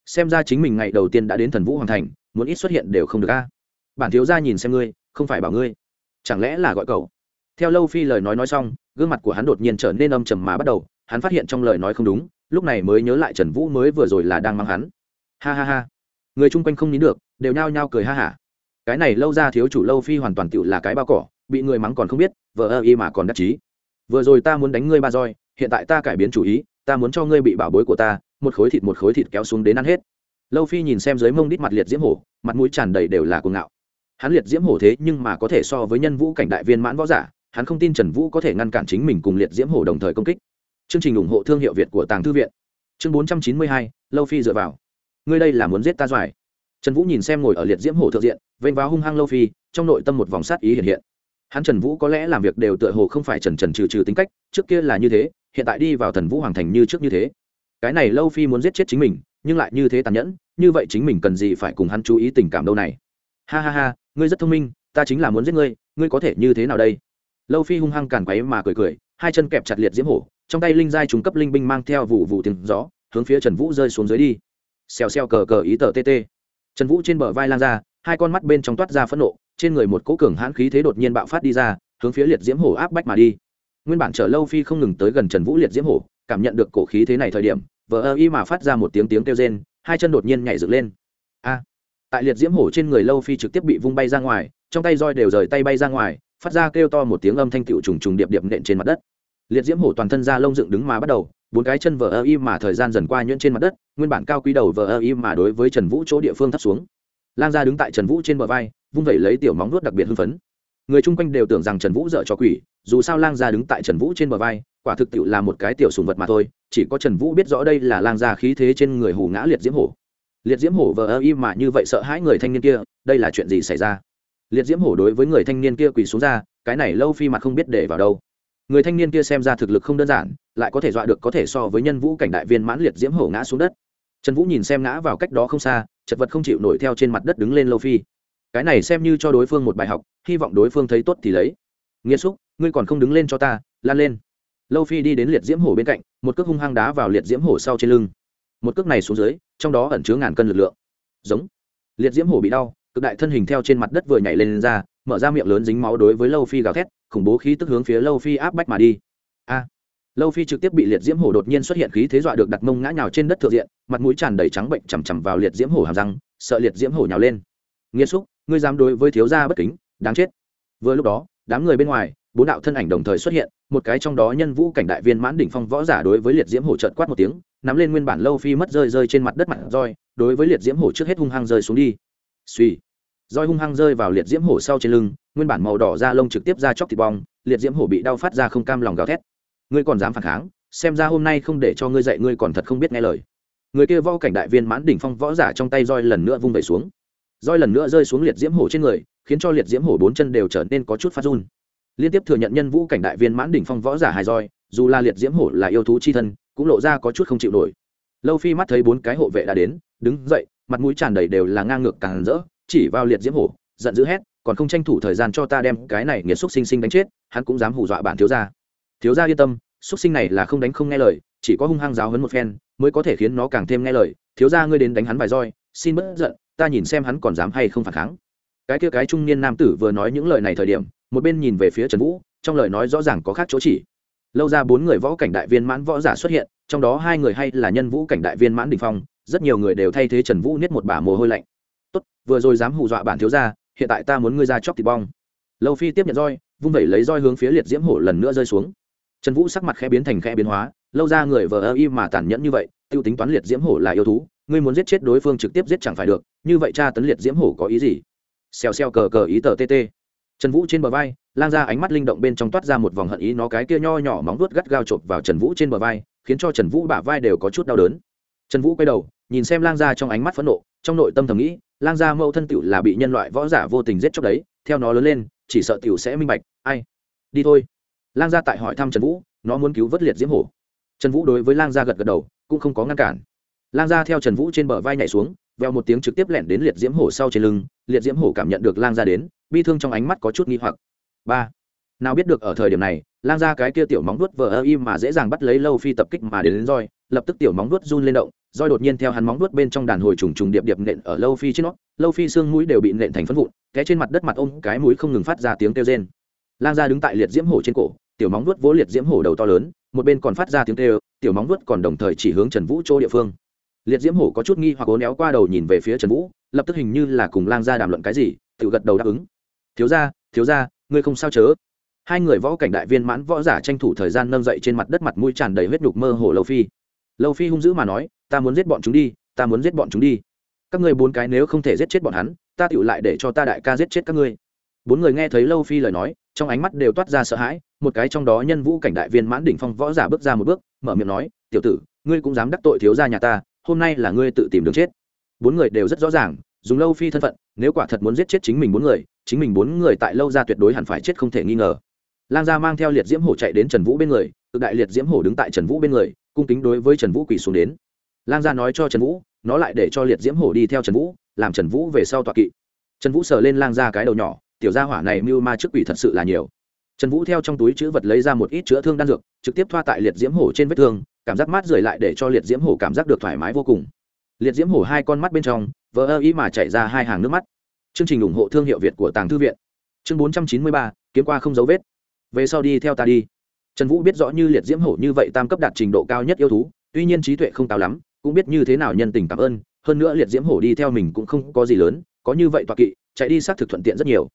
xem ra chính mình ngày đầu tiên đã đến thần vũ hoàng thành, muốn ít xuất hiện đều không được a. Bản thiếu gia nhìn xem ngươi, không phải bảo ngươi. Chẳng lẽ là gọi cậu? Theo lâu phi lời nói nói xong, gương mặt của hắn đột nhiên trở nên âm trầm mà bắt đầu, hắn phát hiện trong lời nói không đúng, lúc này mới nhớ lại trần vũ mới vừa rồi là đang mang hắn. Ha ha ha. Người chung quanh không nín được, đều nhao nhao cười ha hả. Cái này lâu ra thiếu chủ lâu phi hoàn toàn tựu là cái bao cỏ, bị người mắng còn không biết vợ ơ y mà còn đắc chí. Vừa rồi ta muốn đánh ngươi ba roi, hiện tại ta cải biến chủ ý, ta muốn cho ngươi bị bảo bối của ta một khối thịt một khối thịt kéo xuống đến ăn hết. Lâu phi nhìn xem dưới mông đít mặt liệt diễm hổ, mặt mũi tràn đầy đều là cuồng ngạo. Hắn liệt diễm hổ thế nhưng mà có thể so với nhân vũ cảnh đại viên mãn võ giả, hắn không tin trần vũ có thể ngăn cản chính mình cùng liệt diễm hổ đồng thời công kích. Chương trình ủng hộ thương hiệu việt của tàng thư viện. Chương bốn trăm chín mươi hai, lâu phi dựa vào. Ngươi đây là muốn giết ta doài. Trần vũ nhìn xem ngồi ở liệt diễm hổ thượng diện, vênh vào hung hăng lâu phi, trong nội tâm một vòng sát ý hiện hiện. Hắn trần vũ có lẽ làm việc đều tựa hồ không phải trần trần trừ trừ tính cách, trước kia là như thế, hiện tại đi vào thần vũ hoàng thành như trước như thế cái này lâu phi muốn giết chết chính mình, nhưng lại như thế tàn nhẫn, như vậy chính mình cần gì phải cùng hắn chú ý tình cảm đâu này? Ha ha ha, ngươi rất thông minh, ta chính là muốn giết ngươi ngươi có thể như thế nào đây? Lâu phi hung hăng càn quấy mà cười cười, hai chân kẹp chặt liệt diễm hổ, trong tay linh giai trùng cấp linh binh mang theo vụ vụ tiếng gió, hướng phía trần vũ rơi xuống dưới đi. Xèo xèo cờ cờ ý tờ tt trần vũ trên bờ vai lan ra, hai con mắt bên trong toát ra phẫn nộ, trên người một cỗ cường hãn khí thế đột nhiên bạo phát đi ra, hướng phía liệt diễm hổ áp bách mà đi. Nguyên bản chở lâu phi không ngừng tới gần trần vũ liệt diễm hổ cảm nhận được cổ khí thế này thời điểm, vờ ơ y mà phát ra một tiếng tiếng kêu rên, hai chân đột nhiên nhảy dựng lên. A! Tại liệt diễm hổ trên người lâu phi trực tiếp bị vung bay ra ngoài, trong tay roi đều rời tay bay ra ngoài, phát ra kêu to một tiếng âm thanh tựu trùng trùng điệp điệp nện trên mặt đất. Liệt diễm hổ toàn thân ra lông dựng đứng mà bắt đầu, bốn cái chân vờ ơ y mà thời gian dần qua nhuyễn trên mặt đất, nguyên bản cao quý đầu vờ ơ y mà đối với trần vũ chỗ địa phương thấp xuống. Lang gia đứng tại trần vũ trên bờ vai, vung vẩy lấy tiểu móng nuốt đặc biệt hưng phấn. Người chung quanh đều tưởng rằng trần vũ dợ cho quỷ, dù sao lang gia đứng tại trần vũ trên bờ vai quả thực tiệu là một cái tiểu sùng vật mà thôi, chỉ có trần vũ biết rõ đây là lang gia khí thế trên người hù ngã liệt diễm hổ. Liệt diễm hổ vờ ơ y mà như vậy sợ hãi người thanh niên kia, đây là chuyện gì xảy ra? Liệt diễm hổ đối với người thanh niên kia quỳ xuống ra, cái này lâu phi mặt không biết để vào đâu. Người thanh niên kia xem ra thực lực không đơn giản, lại có thể dọa được có thể so với nhân vũ cảnh đại viên mãn liệt diễm hổ ngã xuống đất. Trần vũ nhìn xem ngã vào cách đó không xa, chật vật không chịu nổi theo trên mặt đất đứng lên lâu phi. Cái này xem như cho đối phương một bài học, hy vọng đối phương thấy tốt thì lấy. Nghĩa xúc, ngươi còn không đứng lên cho ta, lan lên lâu phi đi đến liệt diễm hổ bên cạnh một cước hung hăng đá vào liệt diễm hổ sau trên lưng. Một cước này xuống dưới trong đó ẩn chứa ngàn cân lực lượng. Giống. Liệt diễm hổ bị đau cực đại thân hình theo trên mặt đất vừa nhảy lên, lên ra mở ra miệng lớn dính máu đối với lâu phi gào thét khủng bố khí tức hướng phía lâu phi áp bách mà đi. A. Lâu phi trực tiếp bị liệt diễm hổ đột nhiên xuất hiện khí thế dọa được đặt mông ngã nhào trên đất thượng diện mặt mũi tràn đầy trắng bệnh chằm chằm vào liệt diễm hổ hàm răng sợ liệt diễm hổ nhào lên. Nghiêm xúc ngươi dám đối với thiếu gia bất kính đáng chết. Vừa lúc đó đám người bên ngoài bốn đạo thân ảnh đồng thời xuất hiện, một cái trong đó nhân vũ cảnh đại viên mãn đỉnh phong võ giả đối với liệt diễm hổ trợt quát một tiếng, nắm lên nguyên bản lâu phi mất rơi rơi trên mặt đất mặt roi, đối với liệt diễm hổ trước hết hung hăng rơi xuống đi. Suy roi hung hăng rơi vào liệt diễm hổ sau trên lưng, nguyên bản màu đỏ da lông trực tiếp ra chóc thịt bong, liệt diễm hổ bị đau phát ra không cam lòng gào thét. Ngươi còn dám phản kháng, xem ra hôm nay không để cho ngươi dạy ngươi còn thật không biết nghe lời. Người kia võ cảnh đại viên mãn đỉnh phong võ giả trong tay roi lần nữa vung vẩy xuống. Roi lần nữa rơi xuống liệt diễm hổ trên người, khiến cho liệt diễm hổ bốn chân đều trở nên có chút phát run liên tiếp thừa nhận nhân vũ cảnh đại viên mãn đỉnh phong võ giả hài roi, dù là liệt diễm hổ là yêu thú chi thân, cũng lộ ra có chút không chịu nổi. Lâu phi mắt thấy bốn cái hộ vệ đã đến, đứng dậy, mặt mũi tràn đầy đều là ngang ngược càng rỡ, chỉ vào liệt diễm hổ, giận dữ hét, còn không tranh thủ thời gian cho ta đem cái này nghiệt xúc sinh sinh đánh chết, hắn cũng dám hù dọa bản thiếu gia. Thiếu gia yên tâm, xúc sinh này là không đánh không nghe lời, chỉ có hung hăng giáo hấn một phen, mới có thể khiến nó càng thêm nghe lời. Thiếu gia ngươi đến đánh hắn vài roi, xin bớt giận, ta nhìn xem hắn còn dám hay không phản kháng. Cái kia cái trung niên nam tử vừa nói những lời này thời điểm một bên nhìn về phía trần vũ, trong lời nói rõ ràng có khác chỗ chỉ. Lâu ra bốn người võ cảnh đại viên mãn võ giả xuất hiện, trong đó hai người hay là nhân vũ cảnh đại viên mãn đình phong, rất nhiều người đều thay thế trần vũ niết một bả mồ hôi lạnh. Tốt, vừa rồi dám hù dọa bản thiếu gia, hiện tại ta muốn ngươi ra chóc thịt bong. Lâu phi tiếp nhận roi, vung vẩy lấy roi hướng phía liệt diễm hổ lần nữa rơi xuống. Trần vũ sắc mặt khẽ biến thành khẽ biến hóa, lâu ra người vờ ơ y mà tàn nhẫn như vậy t i ê u tính toán liệt diễm hổ là yêu thú, ngươi muốn giết chết đối phương trực tiếp giết chẳng phải được, như vậy cha tấn liệt diễm hổ có ý gì? Xèo xèo cờ cờ ý tờ tt trần vũ trên bờ vai lan ra ánh mắt linh động bên trong toát ra một vòng hận ý, nó cái kia nho nhỏ móng vuốt gắt gao chộp vào trần vũ trên bờ vai, khiến cho trần vũ bả vai đều có chút đau đớn. Trần vũ quay đầu, nhìn xem lang gia trong ánh mắt phẫn nộ, trong nội tâm thầm nghĩ, lang gia mẫu thân tựu là bị nhân loại võ giả vô tình giết chóc đấy, theo nó lớn lên, chỉ sợ tiểu sẽ minh bạch, ai? Đi thôi. Lang gia tại hỏi thăm trần vũ, nó muốn cứu vớt liệt diễm hổ. Trần vũ đối với lang gia gật gật đầu, cũng không có ngăn cản. Lang gia theo trần vũ trên bờ vai nhảy xuống, veo một tiếng trực tiếp lẻn đến liệt diễm hổ sau trên lưng, liệt diễm hổ cảm nhận được lang gia đến bi thương trong ánh mắt có chút nghi hoặc. Ba nào biết được ở thời điểm này lang gia cái kia tiểu móng vuốt vờ ơ im mà dễ dàng bắt lấy lâu phi tập kích mà đến, đến roi lập tức tiểu móng vuốt run lên động roi đột nhiên theo hắn móng vuốt bên trong đàn hồi trùng trùng điệp điệp nện ở lâu phi trên nó lâu phi xương mũi đều bị nện thành phân vụn té trên mặt đất mặt ôm cái mũi không ngừng phát ra tiếng kêu rên. Lang gia đứng tại liệt diễm hổ trên cổ tiểu móng vuốt vỗ liệt diễm hổ đầu to lớn một bên còn phát ra tiếng kêu tiểu móng vuốt còn đồng thời chỉ hướng trần vũ chỗ địa phương. Liệt diễm hổ có chút nghi hoặc cố néo qua đầu nhìn về phía trần vũ lập tức hình như là cùng lang gia đàm luận cái gì tự gật đầu đáp ứng thiếu gia thiếu gia, ngươi không sao chớ. Hai người võ cảnh đại viên mãn võ giả tranh thủ thời gian nâng dậy trên mặt đất mặt mũi tràn đầy huyết nhục mơ hồ lâu phi. Lâu phi hung dữ mà nói, ta muốn giết bọn chúng đi, ta muốn giết bọn chúng đi. Các ngươi bốn cái nếu không thể giết chết bọn hắn, ta tựu lại để cho ta đại ca giết chết các ngươi. Bốn người nghe thấy lâu phi lời nói, trong ánh mắt đều toát ra sợ hãi, một cái trong đó nhân vũ cảnh đại viên mãn đỉnh phong võ giả bước ra một bước, mở miệng nói, tiểu tử, ngươi cũng dám đắc tội thiếu gia nhà ta, hôm nay là ngươi tự tìm đường chết. Bốn người đều rất rõ ràng dùng lâu phi thân phận, nếu quả thật muốn giết chết chính mình bốn người, chính mình bốn người tại lâu ra tuyệt đối hẳn phải chết không thể nghi ngờ. Lang gia mang theo liệt diễm hổ chạy đến trần vũ bên người tự đại liệt diễm hổ đứng tại trần vũ bên người, cung kính đối với trần vũ quỳ xuống đến. Lang gia nói cho trần vũ, nó lại để cho liệt diễm hổ đi theo trần vũ, làm trần vũ về sau tọa kỵ. Trần vũ sờ lên lang gia cái đầu nhỏ, tiểu gia hỏa này mưu ma trước quỷ thật sự là nhiều. Trần vũ theo trong túi chữ vật lấy ra một ít chữa thương đan dược, trực tiếp thoa tại liệt diễm hổ trên vết thương, cảm giác mát rời lại để cho liệt diễm hổ cảm giác được thoải mái vô cùng. Liệt diễm hổ hai con mắt bên trong vỡ ơ ý mà chảy ra hai hàng nước mắt. Chương trình ủng hộ thương hiệu việt của tàng thư viện. Chương bốn trăm chín mươi ba, kiếm qua không dấu vết. Về sau đi theo ta đi. Trần vũ biết rõ như liệt diễm hổ như vậy tam cấp đạt trình độ cao nhất yêu thú, tuy nhiên trí tuệ không cao lắm, cũng biết như thế nào nhân tình cảm ơn, hơn nữa liệt diễm hổ đi theo mình cũng không có gì lớn, có như vậy tọa kỵ, chạy đi xác thực thuận tiện rất nhiều.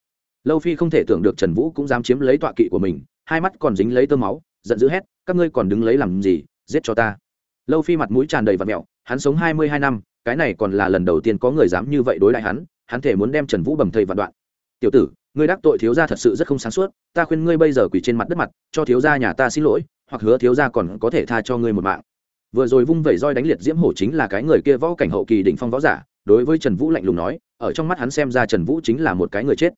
Lâu phi không thể tưởng được trần vũ cũng dám chiếm lấy tọa kỵ của mình, hai mắt còn dính lấy tơ máu, giận dữ hét, các ngươi còn đứng lấy làm gì? Giết cho ta. Lâu phi mặt mũi tràn đầy và mẹo, hắn sống hai mươi hai năm cái này còn là lần đầu tiên có người dám như vậy đối lại hắn hắn thể muốn đem trần vũ bầm thây vạn đoạn. Tiểu tử, ngươi đắc tội thiếu gia thật sự rất không sáng suốt, ta khuyên ngươi bây giờ quỳ trên mặt đất mặt, cho thiếu gia nhà ta xin lỗi, hoặc hứa thiếu gia còn có thể tha cho ngươi một mạng. Vừa rồi vung vẩy roi đánh liệt diễm hổ chính là cái người kia võ cảnh hậu kỳ đỉnh phong võ giả, đối với trần vũ lạnh lùng nói, ở trong mắt hắn xem ra trần vũ chính là một cái người chết.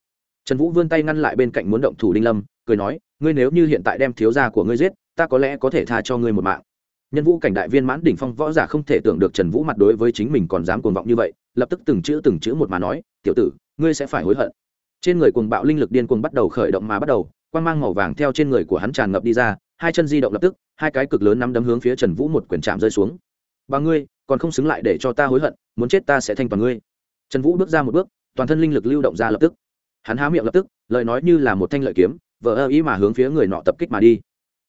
Trần vũ vươn tay ngăn lại bên cạnh muốn động thủ đinh lâm, cười nói, ngươi nếu như hiện tại đem thiếu gia của ngươi giết, ta có lẽ có thể tha cho ngươi một mạng nhân vũ cảnh đại viên mãn đỉnh phong võ giả không thể tưởng được trần vũ mặt đối với chính mình còn dám cuồng vọng như vậy, lập tức từng chữ từng chữ một mà nói, tiểu tử, ngươi sẽ phải hối hận. Trên người cuồng bạo linh lực điên cuồng bắt đầu khởi động mà bắt đầu, quang mang màu vàng theo trên người của hắn tràn ngập đi ra, hai chân di động lập tức, hai cái cực lớn nắm đấm hướng phía trần vũ một quyển chạm rơi xuống. Bà ngươi, còn không xứng lại để cho ta hối hận, muốn chết ta sẽ thanh toàn ngươi. Trần vũ bước ra một bước, toàn thân linh lực lưu động ra lập tức. Hắn há miệng lập tức, lời nói như là một thanh lợi kiếm vỡ ơ ý mà hướng phía người nọ tập kích mà đi.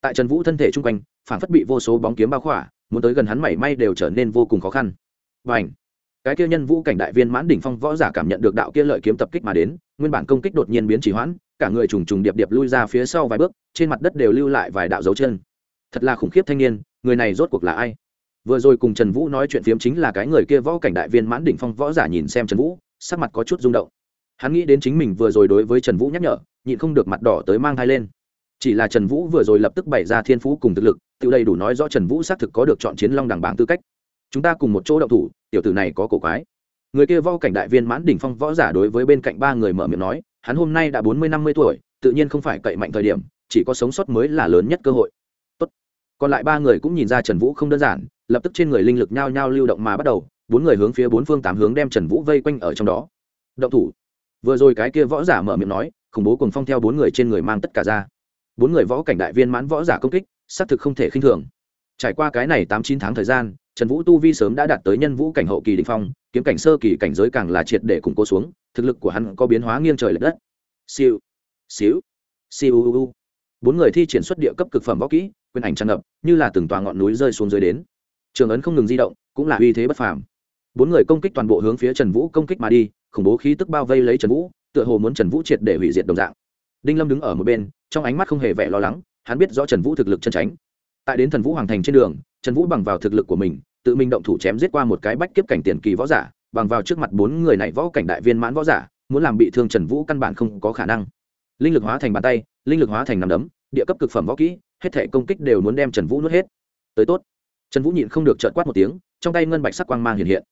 Tại trần vũ thân thể chung quanh phản phất bị vô số bóng kiếm bao khỏa, muốn tới gần hắn mảy may đều trở nên vô cùng khó khăn. Và ảnh cái kia nhân vũ cảnh đại viên mãn đỉnh phong võ giả cảm nhận được đạo kia lợi kiếm tập kích mà đến, nguyên bản công kích đột nhiên biến chỉ hoãn, cả người trùng trùng điệp điệp lui ra phía sau vài bước, trên mặt đất đều lưu lại vài đạo dấu chân. Thật là khủng khiếp thanh niên, người này rốt cuộc là ai? Vừa rồi cùng trần vũ nói chuyện phiếm chính là cái người kia võ cảnh đại viên mãn đỉnh phong võ giả nhìn xem trần vũ, sắc mặt có chút rung động. Hắn nghĩ đến chính mình vừa rồi đối với trần vũ nhắc nhở, nhịn không được mặt đỏ tới mang thai lên chỉ là trần vũ vừa rồi lập tức bày ra thiên phú cùng thực lực, tự đầy đủ nói rõ trần vũ xác thực có được chọn chiến long đẳng bảng tư cách. Chúng ta cùng một chỗ đậu thủ, tiểu tử này có cổ quái. Người kia vo cảnh đại viên mãn đỉnh phong võ giả đối với bên cạnh ba người mở miệng nói, hắn hôm nay đã bốn mươi năm mươi tuổi, tự nhiên không phải cậy mạnh thời điểm, chỉ có sống sót mới là lớn nhất cơ hội. Tốt. còn lại ba người cũng nhìn ra trần vũ không đơn giản, lập tức trên người linh lực nhao nhao lưu động mà bắt đầu, bốn người hướng phía bốn phương tám hướng đem trần vũ vây quanh ở trong đó. Động thủ. Vừa rồi cái kia võ giả mở miệng nói, khủng bố cùng phong theo bốn người trên người mang tất cả ra bốn người võ cảnh đại viên mãn võ giả công kích, xác thực không thể khinh thường. Trải qua cái này tám chín tháng thời gian, trần vũ tu vi sớm đã đạt tới nhân vũ cảnh hậu kỳ đình phong, kiếm cảnh sơ kỳ cảnh giới càng là triệt để củng cố xuống, thực lực của hắn có biến hóa nghiêng trời l ệ đất. Siêu xíu siêu u u bốn người thi triển xuất địa cấp cực phẩm võ kỹ, quyền ảnh tràn ngập, như là từng tòa ngọn núi rơi xuống dưới đến. Trường ấn không ngừng di động, cũng là uy thế bất phàm. Bốn người công kích toàn bộ hướng phía trần vũ công kích mà đi, khủng bố khí tức bao vây lấy trần vũ, tựa hồ muốn trần vũ triệt để hủy diệt đồng dạng đinh lâm đứng ở một bên, trong ánh mắt không hề vẻ lo lắng, hắn biết rõ trần vũ thực lực chân tránh. Tại đến thần vũ hoàng thành trên đường, trần vũ bằng vào thực lực của mình, tự mình động thủ chém giết qua một cái bách kiếp cảnh tiền kỳ võ giả, bằng vào trước mặt bốn người này võ cảnh đại viên mãn võ giả, muốn làm bị thương trần vũ căn bản không có khả năng. Linh lực hóa thành bàn tay, linh lực hóa thành nằm đấm, địa cấp cực phẩm võ kỹ, hết thể công kích đều muốn đem trần vũ nuốt hết. Tới tốt. Trần vũ nhịn không được trợn quát một tiếng, trong tay ngân bạch sắc quang mang hiện hiện.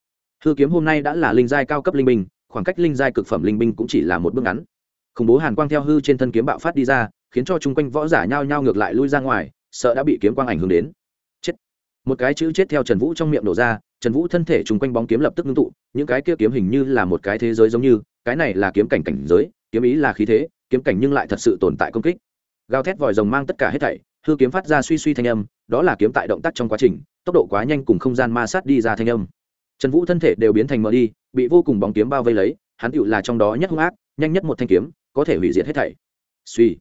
Hư kiếm hôm nay đã là linh giai cao cấp linh binh, khoảng cách linh giai cực phẩm linh binh cũng chỉ là một bước ngắn khủng bố hàn quang theo hư trên thân kiếm bạo phát đi ra, khiến cho chung quanh võ giả nhao nhao ngược lại lui ra ngoài, sợ đã bị kiếm quang ảnh hưởng đến. Chết. Một cái chữ chết theo trần vũ trong miệng đổ ra, trần vũ thân thể chung quanh bóng kiếm lập tức ngưng tụ, những cái kia kiếm hình như là một cái thế giới giống như, cái này là kiếm cảnh cảnh giới, kiếm ý là khí thế, kiếm cảnh nhưng lại thật sự tồn tại công kích. Gào thét vòi rồng mang tất cả hết thảy, hư kiếm phát ra suy suy thanh âm, đó là kiếm tại động tác trong quá trình, tốc độ quá nhanh cùng không gian ma sát đi ra thanh âm. Trần vũ thân thể đều biến thành mờ đi, bị vô cùng bóng kiếm bao vây lấy, hắn tựu là trong đó nhất hung ác, nhanh nhất một thanh kiếm có thể hủy diệt hết thảy. Suy.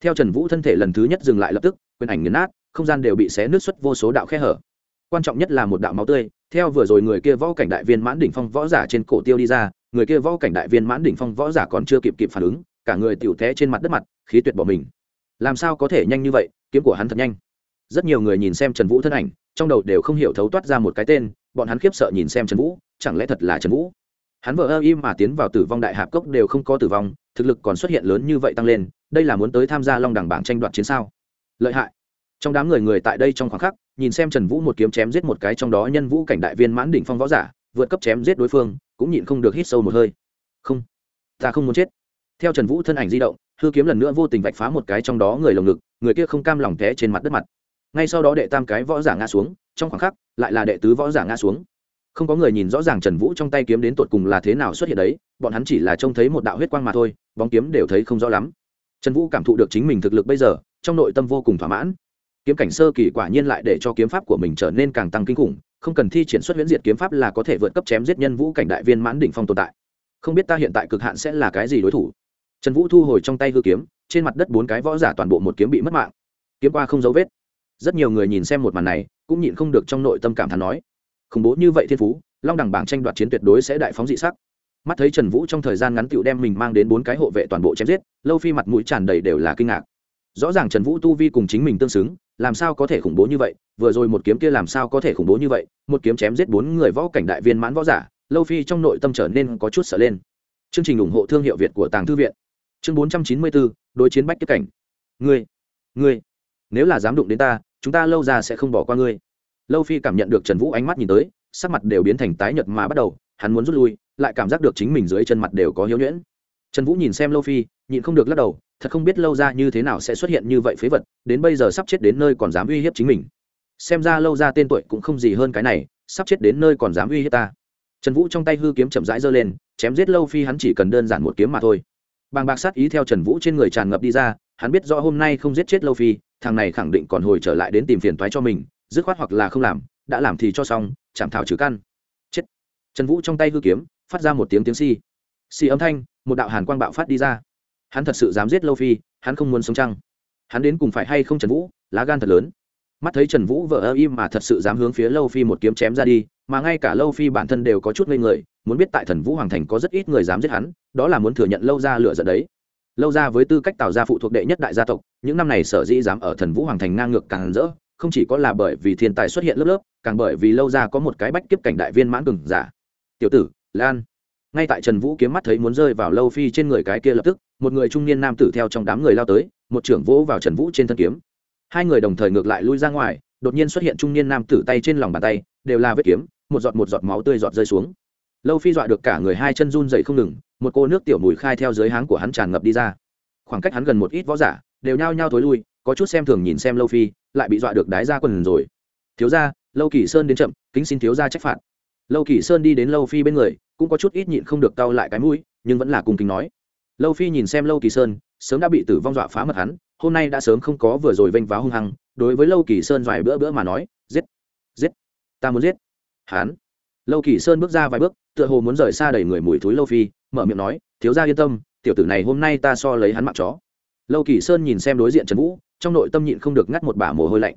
Theo trần vũ thân thể lần thứ nhất dừng lại lập tức, quyền ảnh nghiền nát, không gian đều bị xé nứt xuất vô số đạo khe hở. Quan trọng nhất là một đạo máu tươi, theo vừa rồi người kia võ cảnh đại viên mãn đỉnh phong võ giả trên cổ tiêu đi ra, người kia võ cảnh đại viên mãn đỉnh phong võ giả còn chưa kịp kịp phản ứng, cả người tiểu té trên mặt đất mặt, khí tuyệt bỏ mình. Làm sao có thể nhanh như vậy, kiếm của hắn thật nhanh. Rất nhiều người nhìn xem trần vũ thân ảnh, trong đầu đều không hiểu thấu toát ra một cái tên, bọn hắn khiếp sợ nhìn xem trần vũ, chẳng lẽ thật là trần vũ? Hắn vợ ơ im mà tiến vào tử vong đại hạp cốc đều không có tử vong, thực lực còn xuất hiện lớn như vậy tăng lên, đây là muốn tới tham gia long đẳng bảng tranh đoạt chiến sao? Lợi hại. Trong đám người người tại đây trong khoảng khắc, nhìn xem trần vũ một kiếm chém giết một cái trong đó nhân vũ cảnh đại viên mãn đỉnh phong võ giả, vượt cấp chém giết đối phương, cũng nhịn không được hít sâu một hơi. Không, ta không muốn chết. Theo trần vũ thân ảnh di động, hư kiếm lần nữa vô tình vạch phá một cái trong đó người lồng ngực, người kia không cam lòng té trên mặt đất mặt. Ngay sau đó đệ tam cái võ giả ngã xuống, trong khoảng khắc, lại là đệ tứ võ giả ngã xuống không có người nhìn rõ ràng trần vũ trong tay kiếm đến tột cùng là thế nào xuất hiện đấy, bọn hắn chỉ là trông thấy một đạo huyết quang mà thôi, bóng kiếm đều thấy không rõ lắm. Trần vũ cảm thụ được chính mình thực lực bây giờ, trong nội tâm vô cùng thỏa mãn. Kiếm cảnh sơ kỳ quả nhiên lại để cho kiếm pháp của mình trở nên càng tăng kinh khủng, không cần thi triển xuất huyễn diệt kiếm pháp là có thể vượt cấp chém giết nhân vũ cảnh đại viên mãn đỉnh phong tồn tại. Không biết ta hiện tại cực hạn sẽ là cái gì đối thủ. Trần vũ thu hồi trong tay hư kiếm, trên mặt đất bốn cái võ giả toàn bộ một kiếm bị mất mạng. Kiếm qua không dấu vết. Rất nhiều người nhìn xem một màn này, cũng nhịn không được trong nội tâm cảm thán nói khủng bố như vậy thiên phú, long đẳng bảng tranh đoạt chiến tuyệt đối sẽ đại phóng dị sắc. Mắt thấy trần vũ trong thời gian ngắn tựu đem mình mang đến bốn cái hộ vệ toàn bộ chém giết, lâu phi mặt mũi tràn đầy đều là kinh ngạc. Rõ ràng trần vũ tu vi cùng chính mình tương xứng, làm sao có thể khủng bố như vậy? Vừa rồi một kiếm kia làm sao có thể khủng bố như vậy? Một kiếm chém giết bốn người võ cảnh đại viên mãn võ giả, lâu phi trong nội tâm trở nên có chút sợ lên. Chương trình ủng hộ thương hiệu việt của tàng thư viện. Chương bốn trăm chín mươi bốn, đối chiến bách tiếp cảnh. Ngươi ngươi, nếu là dám đụng đến ta, chúng ta lâu ra sẽ không bỏ qua ngươi lâu phi cảm nhận được trần vũ ánh mắt nhìn tới, sắc mặt đều biến thành tái nhợt mà bắt đầu, hắn muốn rút lui, lại cảm giác được chính mình dưới chân mặt đều có hiếu nhuyễn. Trần vũ nhìn xem lâu phi, nhịn không được lắc đầu, thật không biết lâu ra như thế nào sẽ xuất hiện như vậy phế vật, đến bây giờ sắp chết đến nơi còn dám uy hiếp chính mình. Xem ra lâu ra tên tuổi cũng không gì hơn cái này, sắp chết đến nơi còn dám uy hiếp ta. Trần vũ trong tay hư kiếm chậm rãi giơ lên, chém giết lâu phi hắn chỉ cần đơn giản một kiếm mà thôi. Bàng bạc sát ý theo trần vũ trên người tràn ngập đi ra, hắn biết rõ hôm nay không giết chết lâu phi, thằng này khẳng định còn hồi trở lại đến tìm phiền toái cho mình dứt khoát hoặc là không làm, đã làm thì cho xong, chạm thảo trừ căn. Chết. Trần vũ trong tay hư kiếm, phát ra một tiếng tiếng si xì âm thanh, một đạo hàn quang bạo phát đi ra. Hắn thật sự dám giết lâu phi, hắn không muốn sống trăng hắn đến cùng phải hay không trần vũ, lá gan thật lớn. Mắt thấy trần vũ vợ ơ im mà thật sự dám hướng phía lâu phi một kiếm chém ra đi, mà ngay cả lâu phi bản thân đều có chút ngây người, muốn biết tại thần vũ hoàng thành có rất ít người dám giết hắn, đó là muốn thừa nhận lâu ra lựa giận đấy. Lâu ra với tư cách tạo ra phụ thuộc đệ nhất đại gia tộc, những năm này sở dĩ dám ở thần vũ hoàng thành ngang ngược càng rỡ không chỉ có là bởi vì thiên tài xuất hiện lớp lớp, càng bởi vì lâu ra có một cái bách kiếp cảnh đại viên mãn cừng giả. Tiểu tử, lan. Ngay tại trần vũ kiếm mắt thấy muốn rơi vào lâu phi trên người cái kia lập tức, một người trung niên nam tử theo trong đám người lao tới, một trưởng vỗ vào trần vũ trên thân kiếm. Hai người đồng thời ngược lại lui ra ngoài, đột nhiên xuất hiện trung niên nam tử tay trên lòng bàn tay, đều là vết kiếm, một giọt một giọt máu tươi giọt rơi xuống. Lâu phi dọa được cả người hai chân run dậy không ngừng, một cô nước tiểu mùi khai theo dưới háng của hắn tràn ngập đi ra. Khoảng cách hắn gần một ít võ giả, đều nhao nhao thối lui có chút xem thường nhìn xem lâu phi, lại bị dọa được đái ra quần rồi. Thiếu ra lâu kỳ sơn đến chậm, kính xin thiếu ra trách phạt. Lâu kỳ sơn đi đến lâu phi bên người, cũng có chút ít nhịn không được cau lại cái mũi, nhưng vẫn là cùng kính nói. Lâu phi nhìn xem lâu kỳ sơn, sớm đã bị tử vong dọa phá mật hắn, hôm nay đã sớm không có vừa rồi vênh váo hung hăng, đối với lâu kỳ sơn vài bữa bữa mà nói, giết giết, ta muốn giết. Hắn, lâu kỳ sơn bước ra vài bước, tựa hồ muốn rời xa đẩy người mùi thúi lâu phi, mở miệng nói, thiếu gia yên tâm, tiểu tử này hôm nay ta so lấy hắn mặc chó lâu kỳ sơn nhìn xem đối diện trần vũ, trong nội tâm nhịn không được ngắt một bả mồ hôi lạnh.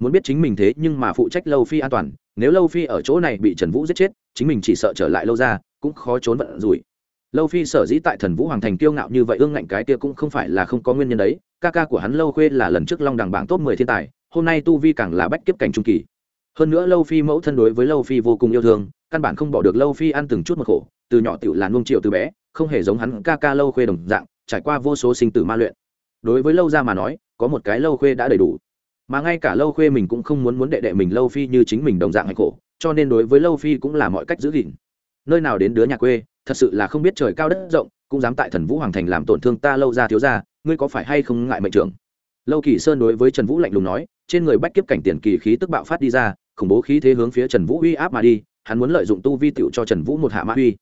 Muốn biết chính mình thế nhưng mà phụ trách lâu phi an toàn, nếu lâu phi ở chỗ này bị trần vũ giết chết, chính mình chỉ sợ trở lại lâu ra, cũng khó trốn vận rủi. Lâu phi sở dĩ tại thần vũ hoàng thành kiêu ngạo như vậy ương ngạnh cái kia cũng không phải là không có nguyên nhân đấy, ca ca của hắn lâu khuê là lần trước long đằng bảng top mười thiên tài, hôm nay tu vi càng là bách kiếp cảnh trung kỳ. Hơn nữa lâu phi mẫu thân đối với lâu phi vô cùng yêu thương, căn bản không bỏ được lâu phi ăn từng chút một khổ, từ nhỏ tiểu là nuông triệu từ bé, không hề giống hắn ca ca lâu khuê đồng dạng, trải qua vô số sinh tử ma luyện đối với lâu ra mà nói, có một cái lâu khuê đã đầy đủ. Mà ngay cả lâu khuê mình cũng không muốn muốn đệ đệ mình lâu phi như chính mình đồng dạng hay khổ, cho nên đối với lâu phi cũng là mọi cách giữ gìn. Nơi nào đến đứa nhà quê, thật sự là không biết trời cao đất rộng, cũng dám tại thần vũ hoàng thành làm tổn thương ta lâu ra thiếu ra ngươi có phải hay không ngại mệnh trưởng? Lâu kỳ sơn đối với trần vũ lạnh lùng nói, trên người bách kiếp cảnh tiền kỳ khí tức bạo phát đi ra, khủng bố khí thế hướng phía trần vũ uy áp mà đi, hắn muốn lợi dụng tu vi tựu cho trần vũ một hạ mã uy.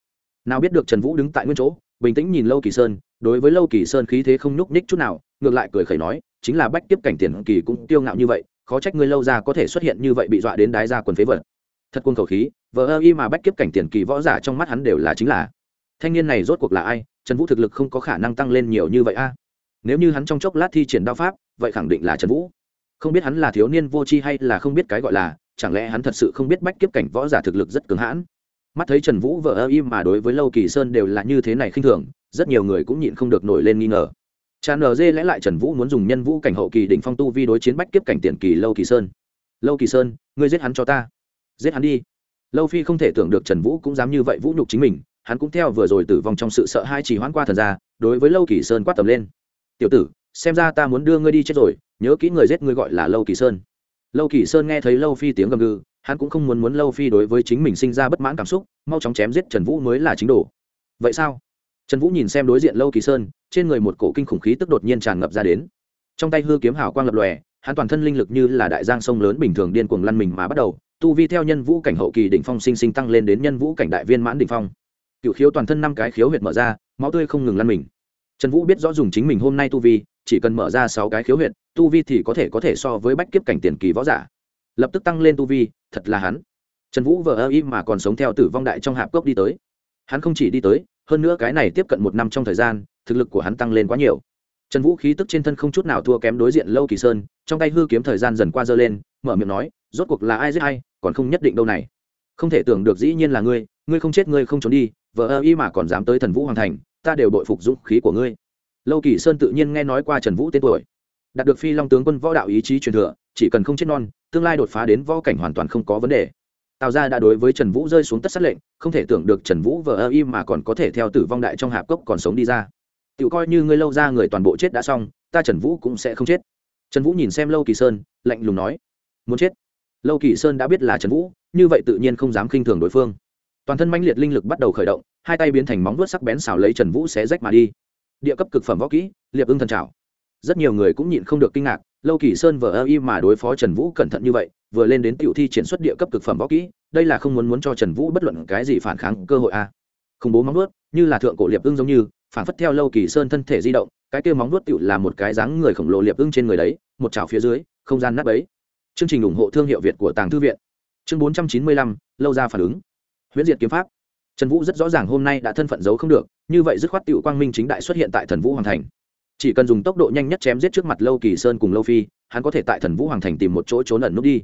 Nào biết được trần vũ đứng tại nguyên chỗ, bình tĩnh nhìn lâu kỳ sơn đối với lâu kỳ sơn khí thế không nhúc nhích chút nào, ngược lại cười khẩy nói, chính là bách tiếp cảnh tiền kỳ cũng tiêu ngạo như vậy, khó trách ngươi lâu ra có thể xuất hiện như vậy bị dọa đến đái ra quần phế vật. Thật quân khẩu khí, vờ ơ y mà bách kiếp cảnh tiền kỳ võ giả trong mắt hắn đều là chính là, thanh niên này rốt cuộc là ai, trần vũ thực lực không có khả năng tăng lên nhiều như vậy a. À? Nếu như hắn trong chốc lát thi triển đao pháp, vậy khẳng định là trần vũ. Không biết hắn là thiếu niên vô tri hay là không biết cái gọi là, chẳng lẽ hắn thật sự không biết bách kiếp cảnh võ giả thực lực rất cứng hãn? Mắt thấy trần vũ vợ ơ y mà đối với lâu kỳ sơn đều là như thế này khinh thường rất nhiều người cũng nhịn không được nổi lên nghi ngờ. Cha nờ dê lẽ lại trần vũ muốn dùng nhân vũ cảnh hậu kỳ đỉnh phong tu vi đối chiến bách kiếp cảnh tiền kỳ lâu kỳ sơn. Lâu kỳ sơn, ngươi giết hắn cho ta. Giết hắn đi. Lâu phi không thể tưởng được trần vũ cũng dám như vậy vũ nhục chính mình, hắn cũng theo vừa rồi tử vong trong sự sợ hai chỉ hoãn qua thần ra đối với lâu kỳ sơn quát tầm lên. Tiểu tử, xem ra ta muốn đưa ngươi đi chết rồi, nhớ kỹ người giết ngươi gọi là lâu kỳ sơn. Lâu kỳ sơn nghe thấy lâu phi tiếng gầm gừ, hắn cũng không muốn muốn lâu phi đối với chính mình sinh ra bất mãn cảm xúc, mau chóng chém giết trần vũ mới là chính đồ. Vậy sao? Trần vũ nhìn xem đối diện lâu kỳ sơn, trên người một cổ kinh khủng khí tức đột nhiên tràn ngập ra đến. Trong tay hư kiếm hào quang lập lòe, hắn toàn thân linh lực như là đại giang sông lớn bình thường điên cuồng lăn mình mà bắt đầu, tu vi theo nhân vũ cảnh hậu kỳ đỉnh phong sinh sinh tăng lên đến nhân vũ cảnh đại viên mãn đỉnh phong. Cựu khiếu toàn thân năm cái khiếu huyệt mở ra, máu tươi không ngừng lăn mình. Trần vũ biết rõ dùng chính mình hôm nay tu vi, chỉ cần mở ra sáu cái khiếu huyệt, tu vi thì có thể có thể so với bách kiếp cảnh tiền kỳ võ giả. Lập tức tăng lên tu vi, thật là hắn. Trần vũ vờ ơ im mà còn sống theo tử vong đại trong hạp cốc đi tới. Hắn không chỉ đi tới hơn nữa cái này tiếp cận một năm trong thời gian, thực lực của hắn tăng lên quá nhiều. Trần vũ khí tức trên thân không chút nào thua kém đối diện lâu kỳ sơn, trong tay hư kiếm thời gian dần qua dơ lên, mở miệng nói, rốt cuộc là ai giết hay còn không nhất định đâu này. Không thể tưởng được dĩ nhiên là ngươi ngươi không chết ngươi không trốn đi vợ ơ y mà còn dám tới thần vũ hoàng thành, ta đều đội phục dũng khí của ngươi. Lâu kỳ sơn tự nhiên nghe nói qua trần vũ tên tuổi. Đạt được phi long tướng quân võ đạo ý chí truyền thừa, chỉ cần không chết non, tương lai đột phá đến võ cảnh hoàn toàn không có vấn đề tào gia đã đối với trần vũ rơi xuống tất sát lệnh, không thể tưởng được trần vũ vờ ơ im mà còn có thể theo tử vong đại trong hạp cốc còn sống đi ra. Tự coi như ngươi lâu ra người toàn bộ chết đã xong, ta trần vũ cũng sẽ không chết. Trần vũ nhìn xem lâu kỳ sơn, lạnh lùng nói, muốn chết? Lâu kỳ sơn đã biết là trần vũ, như vậy tự nhiên không dám khinh thường đối phương. Toàn thân mãnh liệt linh lực bắt đầu khởi động, hai tay biến thành móng vuốt sắc bén xào lấy trần vũ sẽ rách mà đi. Địa cấp cực phẩm võ kỹ, liệp ưng thần trào rất nhiều người cũng nhịn không được kinh ngạc lâu kỳ sơn vờ ơ y mà đối phó trần vũ cẩn thận như vậy, vừa lên đến tiểu thi triển xuất địa cấp cực phẩm võ kỹ, đây là không muốn muốn cho trần vũ bất luận cái gì phản kháng cơ hội a à. khủng bố móng vuốt, như là thượng cổ liệp ưng giống như, phản phất theo lâu kỳ sơn thân thể di động, cái kêu móng vuốt tiểu là một cái dáng người khổng lồ liệp ưng trên người đấy, một chảo phía dưới, không gian nắp ấy. Chương trình ủng hộ thương hiệu việt của tàng thư viện. Chương bốn trăm chín mươi lăm, lâu ra phản ứng. Huyễn diệt kiếm pháp. Trần vũ rất rõ ràng hôm nay đã thân phận giấu không được, như vậy dứt khoát tựu quang minh chính đại xuất hiện tại thần vũ hoàng thành chỉ cần dùng tốc độ nhanh nhất chém giết trước mặt lâu kỳ sơn cùng lâu phi, hắn có thể tại thần vũ hoàng thành tìm một chỗ trốn ẩn nút đi.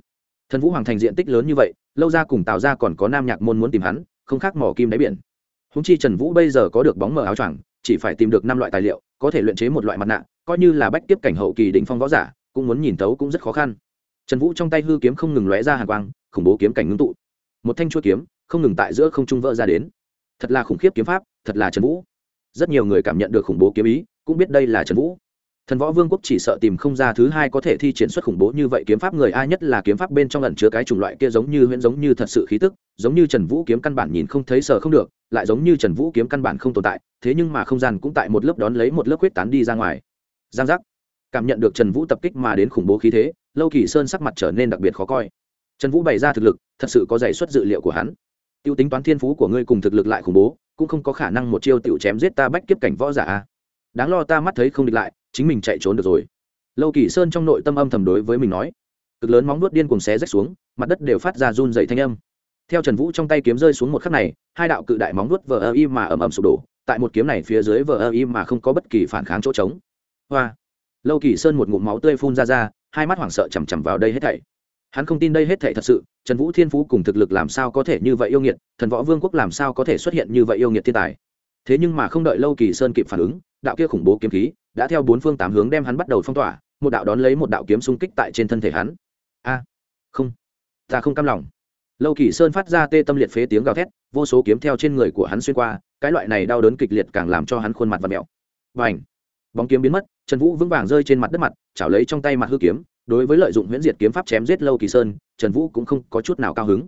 Thần vũ hoàng thành diện tích lớn như vậy, lâu ra cùng tạo ra còn có nam nhạc môn muốn tìm hắn, không khác mỏ kim đáy biển. Húng chi trần vũ bây giờ có được bóng mờ áo choàng, chỉ phải tìm được năm loại tài liệu, có thể luyện chế một loại mặt nạ, coi như là bách tiếp cảnh hậu kỳ đỉnh phong võ giả, cũng muốn nhìn tấu cũng rất khó khăn. Trần vũ trong tay hư kiếm không ngừng lóe ra hàng quang, khủng bố kiếm cảnh ngưng tụ. Một thanh chuỗi kiếm, không ngừng tại giữa không trung vỡ ra đến. Thật là khủng khiếp kiếm pháp, thật là trần vũ. Rất nhiều người cảm nhận được khủng bố kiếm ý cũng biết đây là trần vũ. Thần võ vương quốc chỉ sợ tìm không ra thứ hai có thể thi triển xuất khủng bố như vậy kiếm pháp người ai nhất là kiếm pháp bên trong ẩn chứa cái chủng loại kia giống như huyễn giống như thật sự khí tức, giống như trần vũ kiếm căn bản nhìn không thấy sợ không được, lại giống như trần vũ kiếm căn bản không tồn tại, thế nhưng mà không gian cũng tại một lớp đón lấy một lớp huyết tán đi ra ngoài. Giang giác. Cảm nhận được trần vũ tập kích mà đến khủng bố khí thế, lâu kỳ sơn sắc mặt trở nên đặc biệt khó coi. Trần vũ bày ra thực lực, thật sự có giải xuất dự liệu của hắn. T i ê u tính toán thiên phú của ngươi cùng thực lực lại khủng bố, cũng không có khả năng một chiêu t i ể u chém giết ta bách kiếp cảnh võ giả đáng lo ta mắt thấy không địch lại, chính mình chạy trốn được rồi. Lâu kỳ sơn trong nội tâm âm thầm đối với mình nói. Cực lớn móng nuốt điên cùng xé rách xuống, mặt đất đều phát ra run dày thanh âm. Theo trần vũ trong tay kiếm rơi xuống một khắc này, hai đạo cự đại móng nuốt vờ ơ y mà ầm ầm sụp đổ, tại một kiếm này phía dưới vờ ơ y mà không có bất kỳ phản kháng chỗ trống. Hoa! Lâu kỳ sơn một ngụm máu tươi phun ra ra, hai mắt hoảng sợ chằm chằm vào đây hết thảy. Hắn không tin đây hết thảy thật sự, trần vũ thiên phú cùng thực lực làm sao có thể như vậy yêu nghiệt, thần võ vương quốc làm sao có thể xuất hiện như vậy yêu nghiệt thiên tài? Thế nhưng mà không đợi lâu kỳ sơn kịp phản ứng đạo kia khủng bố kiếm khí đã theo bốn phương tám hướng đem hắn bắt đầu phong tỏa, một đạo đón lấy một đạo kiếm xung kích tại trên thân thể hắn. A, không, ta không cam lòng. Lâu kỳ sơn phát ra tê tâm liệt phế tiếng gào thét, vô số kiếm theo trên người của hắn xuyên qua, cái loại này đau đớn kịch liệt càng làm cho hắn khuôn mặt và mẹo và ảnh bóng kiếm biến mất, trần vũ vững vàng rơi trên mặt đất mặt, chảo lấy trong tay mặt hư kiếm, đối với lợi dụng huyễn diệt kiếm pháp chém giết lâu kỳ sơn, trần vũ cũng không có chút nào cao hứng.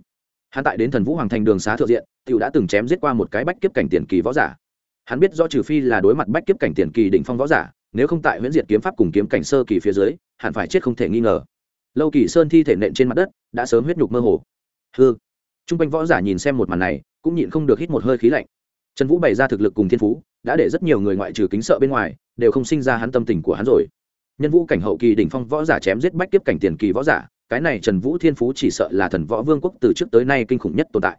Hắn tại đến thần vũ hoàng thành đường xá thượng diện t i ể u đã từng chém giết qua một cái bách kiếp cảnh tiền kỳ võ giả hắn biết do trừ phi là đối mặt bách kiếp cảnh tiền kỳ đỉnh phong võ giả, nếu không tại huyễn diệt kiếm pháp cùng kiếm cảnh sơ kỳ phía dưới, hẳn phải chết không thể nghi ngờ. Lâu kỳ sơn thi thể nện trên mặt đất, đã sớm huyết nhục mơ hồ. Hư t r u n g quanh võ giả nhìn xem một màn này, cũng nhịn không được hít một hơi khí lạnh. Trần vũ bày ra thực lực cùng thiên phú, đã để rất nhiều người ngoại trừ kính sợ bên ngoài, đều không sinh ra hắn tâm tình của hắn rồi. Nhân vũ cảnh hậu kỳ đỉnh phong võ giả chém giết bách kiếp cảnh tiền kỳ võ giả, cái này trần vũ thiên phú chỉ sợ là thần võ vương quốc từ trước tới nay kinh khủng nhất tồn tại.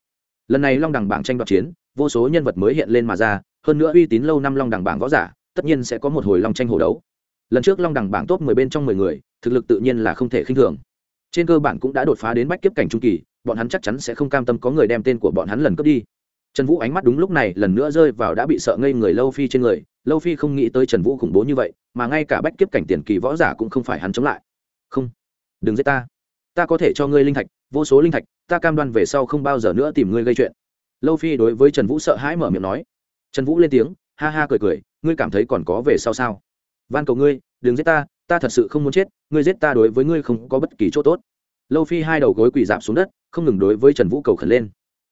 Lần này long đằng bảng tranh đoạt chiến, vô số nhân vật mới hiện lên mà ra hơn nữa uy tín lâu năm long đằng bảng võ giả, tất nhiên sẽ có một hồi long tranh hồ đấu. Lần trước long đằng bảng top mười bên trong mười người, thực lực tự nhiên là không thể khinh thường. Trên cơ bản cũng đã đột phá đến bách kiếp cảnh trung kỳ, bọn hắn chắc chắn sẽ không cam tâm có người đem tên của bọn hắn lần cướp đi. Trần vũ ánh mắt đúng lúc này lần nữa rơi vào đã bị sợ ngây người lâu phi trên người, lâu phi không nghĩ tới trần vũ khủng bố như vậy, mà ngay cả bách kiếp cảnh tiền kỳ võ giả cũng không phải hắn chống lại. Không, đừng giết ta. Ta có thể cho ngươi linh thạch, vô số linh thạch, ta cam đoan về sau không bao giờ nữa tìm ngươi gây chuyện. Lâu phi đối với trần vũ sợ hãi mở miệng nói trần vũ lên tiếng, ha ha cười cười, ngươi cảm thấy còn có về sau sao? Van cầu ngươi, đừng giết ta ta thật sự không muốn chết, ngươi giết ta đối với ngươi không có bất kỳ chỗ tốt. Lâu phi hai đầu gối quỳ dạp xuống đất, không ngừng đối với trần vũ cầu khẩn lên.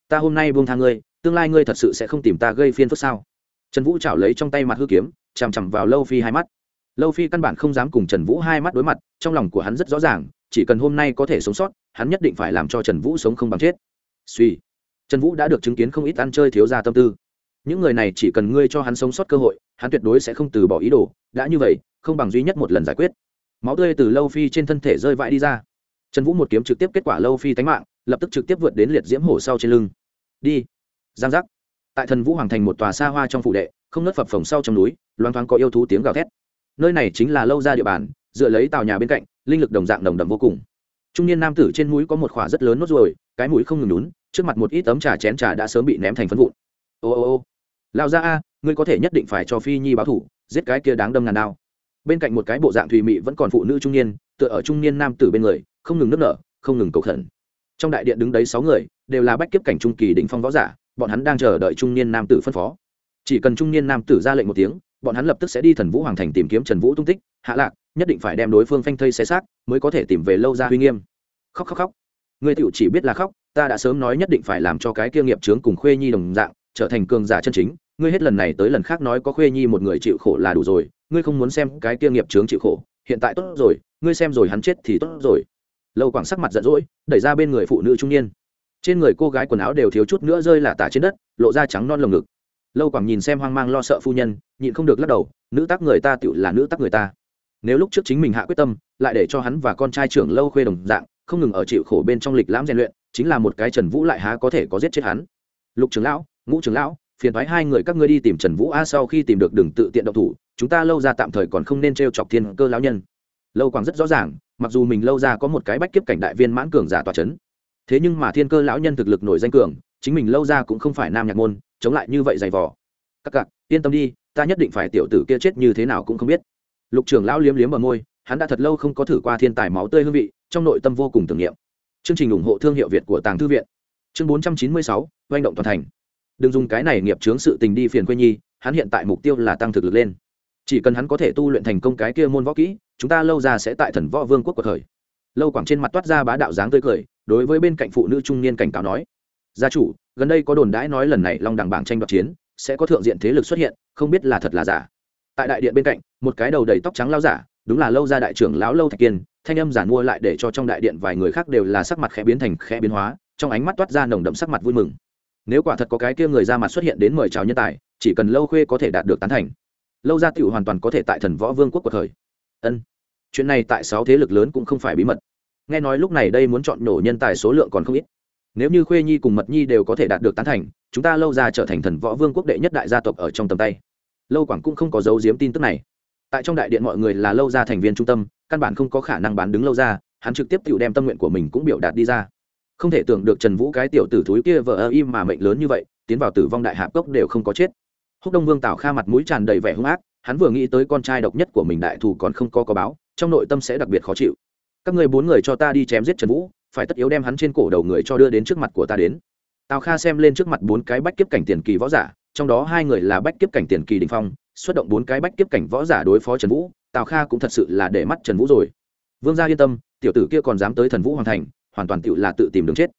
Ta hôm nay buông tha ngươi, tương lai ngươi thật sự sẽ không tìm ta gây phiên phức sao? Trần vũ chảo lấy trong tay mặt hư kiếm, chằm chằm vào lâu phi hai mắt. Lâu phi căn bản không dám cùng trần vũ hai mắt đối mặt, trong lòng của hắn rất rõ ràng, chỉ cần hôm nay có thể sống sót, hắn nhất định phải làm cho trần vũ sống không bằng chết. Suy trần vũ đã được chứng kiến không ít ăn chơi thiếu ra tâm tư những người này chỉ cần ngươi cho hắn sống sót cơ hội, hắn tuyệt đối sẽ không từ bỏ ý đồ. Đã như vậy, không bằng duy nhất một lần giải quyết. Máu tươi từ lâu phi trên thân thể rơi vãi đi ra. Trần vũ một kiếm trực tiếp kết quả lâu phi tánh mạng, lập tức trực tiếp vượt đến liệt diễm hổ sau trên lưng. Đi. Giang giác. Tại thần vũ hoàng thành một tòa xa hoa trong phủ đệ, không nớt phập phồng sau trong núi, loang thoáng có yêu thú tiếng gào thét. Nơi này chính là lâu ra địa bàn, dựa lấy tàu nhà bên cạnh, linh lực đồng dạng đồng đậm vô cùng. Trung niên nam tử trên mũi có một khỏa rất lớn nốt ruồi cái mũi không ngừng lún trước mặt một ít tấm trà chén trà đã sớm bị ném thành phân vụn. Ô ô ô lao ra a, ngươi có thể nhất định phải cho phi nhi báo thủ, giết cái kia đáng đâm ngàn đao. Bên cạnh một cái bộ dạng thùy mị vẫn còn phụ nữ trung niên, tựa ở trung niên nam tử bên người, không ngừng nức nở, không ngừng cầu khẩn. Trong đại điện đứng đấy sáu người, đều là bách kiếp cảnh trung kỳ đỉnh phong võ giả, bọn hắn đang chờ đợi trung niên nam tử phân phó. Chỉ cần trung niên nam tử ra lệnh một tiếng, bọn hắn lập tức sẽ đi thần vũ hoàng thành tìm kiếm trần vũ tung tích, hạ lạc, nhất định phải đem đối phương phanh thây xé xác, mới có thể tìm về lâu ra uy nghiêm. Khóc khóc khóc. Người tiểu chỉ biết là khóc, ta đã sớm nói nhất định phải làm cho cái kia nghiệp trướng cùng khuê nhi đồng dạng, trở thành cường giả chân chính ngươi hết lần này tới lần khác nói có khuê nhi một người chịu khổ là đủ rồi, ngươi không muốn xem cái kia nghiệp trướng chịu khổ, hiện tại tốt rồi, ngươi xem rồi hắn chết thì tốt rồi. Lâu quảng sắc mặt giận dỗi, đẩy ra bên người phụ nữ trung niên. Trên người cô gái quần áo đều thiếu chút nữa rơi là tả trên đất, lộ ra trắng non lồng ngực. Lâu quảng nhìn xem hoang mang lo sợ phu nhân, nhịn không được lắc đầu, nữ tác người ta tựu là nữ tác người ta. Nếu lúc trước chính mình hạ quyết tâm, lại để cho hắn và con trai trưởng lâu khuê đồng dạng, không ngừng ở chịu khổ bên trong lịch lãm rèn luyện, chính là một cái trần vũ lại há có thể có giết chết hắn. Lục trưởng lão, ngũ trưởng lão phiền thoái hai người các ngươi đi tìm trần vũ a sau khi tìm được đừng tự tiện động thủ, chúng ta lâu ra tạm thời còn không nên t r e o chọc thiên cơ lão nhân. Lâu quảng rất rõ ràng, mặc dù mình lâu ra có một cái bách kiếp cảnh đại viên mãn cường giả tòa c h ấ n thế nhưng mà thiên cơ lão nhân thực lực nổi danh cường, chính mình lâu ra cũng không phải nam nhạc môn, chống lại như vậy dày vỏ các cặc, yên tâm đi, ta nhất định phải tiểu tử kia chết như thế nào cũng không biết. Lục trưởng lão liếm liếm ở môi, hắn đã thật lâu không có thử qua thiên tài máu tươi hương vị, trong nội tâm vô cùng tưởng niệm. Chương trình ủng hộ thương hiệu việt của tàng thư viện. Chương bốn trăm chín mươi sáu, oanh động toàn thành đừng dùng cái này nghiệp chướng sự tình đi phiền quê nhi, hắn hiện tại mục tiêu là tăng thực lực lên. Chỉ cần hắn có thể tu luyện thành công cái kia môn võ kỹ, chúng ta lâu ra sẽ tại thần võ vương quốc cuộc khởi. Lâu quảng trên mặt toát ra bá đạo dáng tươi cười, đối với bên cạnh phụ nữ trung niên cảnh cáo nói, gia chủ, gần đây có đồn đãi nói lần này long đẳng bảng tranh đoạt chiến, sẽ có thượng diện thế lực xuất hiện, không biết là thật là giả. Tại đại điện bên cạnh, một cái đầu đầy tóc trắng lao giả, đúng là lâu gia đại trưởng lão lâu thạch kiên, thanh âm giản mua lại để cho trong đại điện vài người khác đều là sắc mặt khẽ biến thành khẽ biến hóa, trong ánh mắt toát ra nồng đậm sắc mặt vui mừng nếu quả thật có cái kia người ra mặt xuất hiện đến mời chào nhân tài, chỉ cần lâu khuê có thể đạt được tán thành. Lâu gia tựu hoàn toàn có thể tại thần võ vương quốc của thời ân. Chuyện này tại sáu thế lực lớn cũng không phải bí mật. Nghe nói lúc này đây muốn chọn nổ nhân tài số lượng còn không ít. Nếu như khuê nhi cùng mật nhi đều có thể đạt được tán thành, chúng ta lâu ra trở thành thần võ vương quốc đệ nhất đại gia tộc ở trong tầm tay. Lâu quảng cũng không có dấu diếm tin tức này. Tại trong đại điện mọi người là lâu ra thành viên trung tâm, căn bản không có khả năng bán đứng lâu ra hắn trực tiếp tự đem tâm nguyện của mình cũng biểu đạt đi ra không thể tưởng được trần vũ cái tiểu tử thúi kia vợ ơ im mà mệnh lớn như vậy, tiến vào tử vong đại hạp cốc đều không có chết. Húc đông vương tảo kha mặt mũi tràn đầy vẻ hung ác, hắn vừa nghĩ tới con trai độc nhất của mình đại thù còn không có có báo, trong nội tâm sẽ đặc biệt khó chịu. Các người bốn người cho ta đi chém giết trần vũ, phải tất yếu đem hắn trên cổ đầu người cho đưa đến trước mặt của ta đến. Tào kha xem lên trước mặt bốn cái bách kiếp cảnh tiền kỳ võ giả, trong đó hai người là bách kiếp cảnh tiền kỳ đình phong, xuất động bốn cái bách kiếp cảnh võ giả đối phó trần vũ, tào kha cũng thật sự là để mắt trần vũ rồi. Vương gia yên tâm, tiểu tử kia còn dám tới thần vũ hoàng thành hoàn toàn tự là tự tìm đường chết.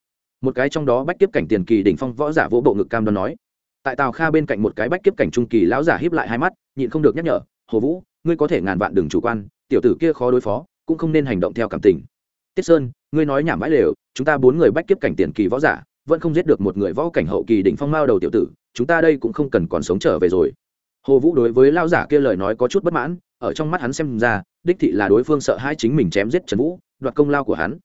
Một cái trong đó bách kiếp cảnh tiền kỳ đỉnh phong võ giả vỗ bộ ngực cam đoan nói. Tại tào kha bên cạnh một cái bách kiếp cảnh trung kỳ lão giả híp lại hai mắt, nhịn không được nhắc nhở, hồ vũ, ngươi có thể ngàn vạn đường chủ quan, tiểu tử kia khó đối phó, cũng không nên hành động theo cảm tình. Tiết sơn, ngươi nói nhảm bãi lều, chúng ta bốn người bách kiếp cảnh tiền kỳ võ giả, vẫn không giết được một người võ cảnh hậu kỳ đỉnh phong mao đầu tiểu tử, chúng ta đây cũng không cần còn sống trở về rồi. Hồ vũ đối với lao giả kia lời nói có chút bất mãn, ở trong mắt hắn xem ra, đích thị là đối phương sợ hai chính mình chém giết trần vũ, đoạt công lao của hắn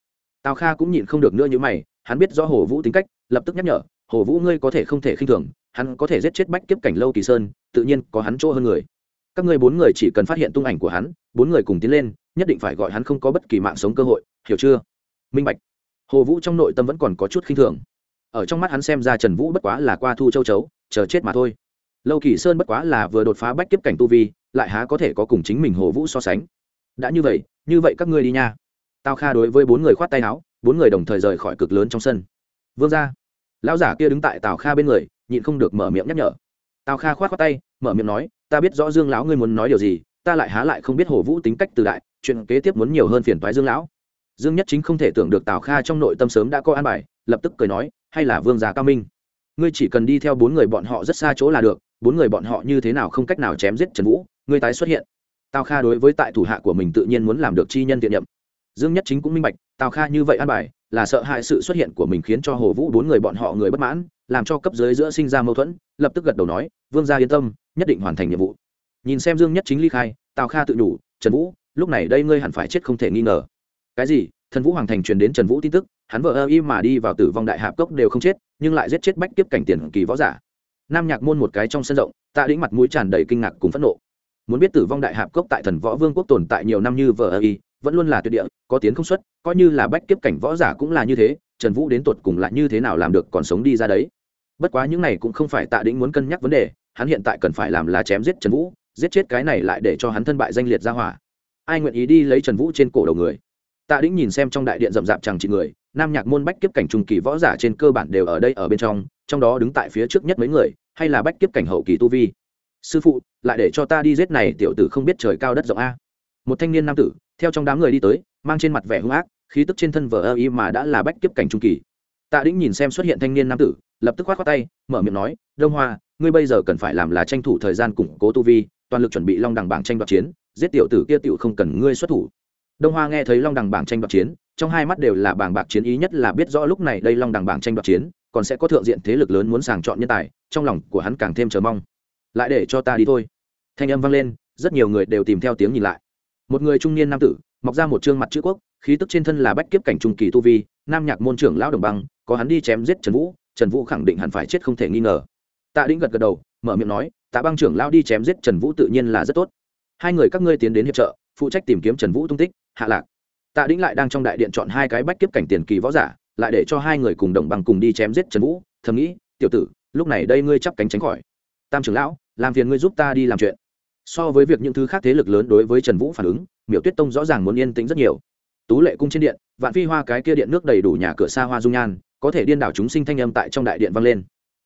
tào kha cũng nhịn không được nữa như mày, hắn biết rõ hồ vũ tính cách, lập tức nhắc nhở, hồ vũ ngươi có thể không thể khinh thường, hắn có thể giết chết bách kiếp cảnh lâu kỳ sơn, tự nhiên có hắn chỗ hơn người. Các ngươi bốn người chỉ cần phát hiện tung ảnh của hắn, bốn người cùng tiến lên, nhất định phải gọi hắn không có bất kỳ mạng sống cơ hội, hiểu chưa? Minh bạch. Hồ vũ trong nội tâm vẫn còn có chút khinh thường. Ở trong mắt hắn xem ra trần vũ bất quá là qua thu châu chấu, chờ chết mà thôi. Lâu kỳ sơn bất quá là vừa đột phá bách kiếp cảnh tu vi, lại há có thể có cùng chính mình hồ vũ so sánh. Đã như vậy như vậy các ngươi đi nha tao kha đối với bốn người khoát tay áo, bốn người đồng thời rời khỏi cực lớn trong sân. Vương ra lão giả kia đứng tại tào kha bên người, nhịn không được mở miệng nhắc nhở. Tào kha khoát khoát tay, mở miệng nói, ta biết rõ dương lão ngươi muốn nói điều gì, ta lại há lại không biết hồ vũ tính cách từ đại, chuyện kế tiếp muốn nhiều hơn phiền toái dương lão. Dương nhất chính không thể tưởng được tào kha trong nội tâm sớm đã có an bài, lập tức cười nói, hay là vương gia cao minh? Ngươi chỉ cần đi theo bốn người bọn họ rất xa chỗ là được, bốn người bọn họ như thế nào không cách nào chém giết trần vũ, ngươi tái xuất hiện. Tào kha đối với tại thủ hạ của mình tự nhiên muốn làm được chi nhân tiện nhậm dương nhất chính cũng minh bạch, tào kha như vậy an bài, là sợ hại sự xuất hiện của mình khiến cho hồ vũ bốn người bọn họ người bất mãn, làm cho cấp dưới giữa sinh ra mâu thuẫn, lập tức gật đầu nói, vương gia yên tâm, nhất định hoàn thành nhiệm vụ. Nhìn xem dương nhất chính ly khai, tào kha tự đủ, trần vũ, lúc này đây ngươi hẳn phải chết không thể nghi ngờ. Cái gì? Thần vũ hoàng thành truyền đến trần vũ tin tức, hắn vợ ơ y mà đi vào tử vong đại hạp cốc đều không chết, nhưng lại giết chết bách kiếp cảnh tiền kỳ võ giả. Nam nhạc môn một cái trong sân rộng, tạ đĩnh mặt mũi tràn đầy kinh ngạc cùng phẫn nộ. Muốn biết tử vong đại hạp cốc tại thần võ vương quốc tồn tại nhiều năm như vợ ơ y vẫn luôn là tuyệt địa, có tiến không xuất, coi như là bách kiếp cảnh võ giả cũng là như thế, trần vũ đến tột cùng lại như thế nào làm được còn sống đi ra đấy. Bất quá những này cũng không phải tạ đĩnh muốn cân nhắc vấn đề, hắn hiện tại cần phải làm là chém giết trần vũ, giết chết cái này lại để cho hắn thân bại danh liệt ra hỏa. Ai nguyện ý đi lấy trần vũ trên cổ đầu người? Tạ đĩnh nhìn xem trong đại điện rậm rạp chẳng trị người, nam nhạc môn bách kiếp cảnh trung kỳ võ giả trên cơ bản đều ở đây ở bên trong trong đó đứng tại phía trước nhất mấy người, hay là bách kiếp cảnh hậu kỳ tu vi? Sư phụ, lại để cho ta đi giết này tiểu tử không biết trời cao đất rộng a một thanh niên nam tử, theo trong đám người đi tới, mang trên mặt vẻ hung ác, khí tức trên thân vờ ơ y mà đã là bách kiếp cảnh trung kỳ. Tạ đĩnh nhìn xem xuất hiện thanh niên nam tử, lập tức khoát khoát tay, mở miệng nói, đông hoa, ngươi bây giờ cần phải làm là tranh thủ thời gian củng cố tu vi, toàn lực chuẩn bị long đằng bảng tranh đoạt chiến, giết tiểu tử kia tiểu không cần ngươi xuất thủ. Đông hoa nghe thấy long đằng bảng tranh đoạt chiến, trong hai mắt đều là bảng bạc chiến ý nhất là biết rõ lúc này đây long đằng bảng tranh đoạt chiến, còn sẽ có thượng diện thế lực lớn muốn sàng chọn nhân tài, trong lòng của hắn càng thêm chờ mong. Lại để cho ta đi thôi. Thanh âm vang lên, rất nhiều người đều tìm theo tiếng nhìn lại một người trung niên nam tử, mọc ra một trương mặt chữ quốc, khí tức trên thân là bách kiếp cảnh trung kỳ tu vi, nam nhạc môn trưởng lão đồng băng, có hắn đi chém giết trần vũ trần vũ khẳng định hẳn phải chết không thể nghi ngờ. Tạ đĩnh gật gật đầu, mở miệng nói, tạ băng trưởng lão đi chém giết trần vũ tự nhiên là rất tốt. Hai người các ngươi tiến đến hiệp trợ, phụ trách tìm kiếm trần vũ tung tích, hạ lạc. Tạ đĩnh lại đang trong đại điện chọn hai cái bách kiếp cảnh tiền kỳ võ giả, lại để cho hai người cùng đồng bằng cùng đi chém giết trần vũ, thầm nghĩ, tiểu tử, lúc này đây ngươi chắp cánh tránh khỏi. Tam trưởng lão, làm phiền ngươi giúp ta đi làm chuyện so với việc những thứ khác thế lực lớn đối với trần vũ phản ứng, miểu tuyết tông rõ ràng muốn yên tĩnh rất nhiều. Tú lệ cung trên điện, vạn phi hoa cái kia điện nước đầy đủ nhà cửa xa hoa dung nhan, có thể điên đảo chúng sinh thanh âm tại trong đại điện vang lên.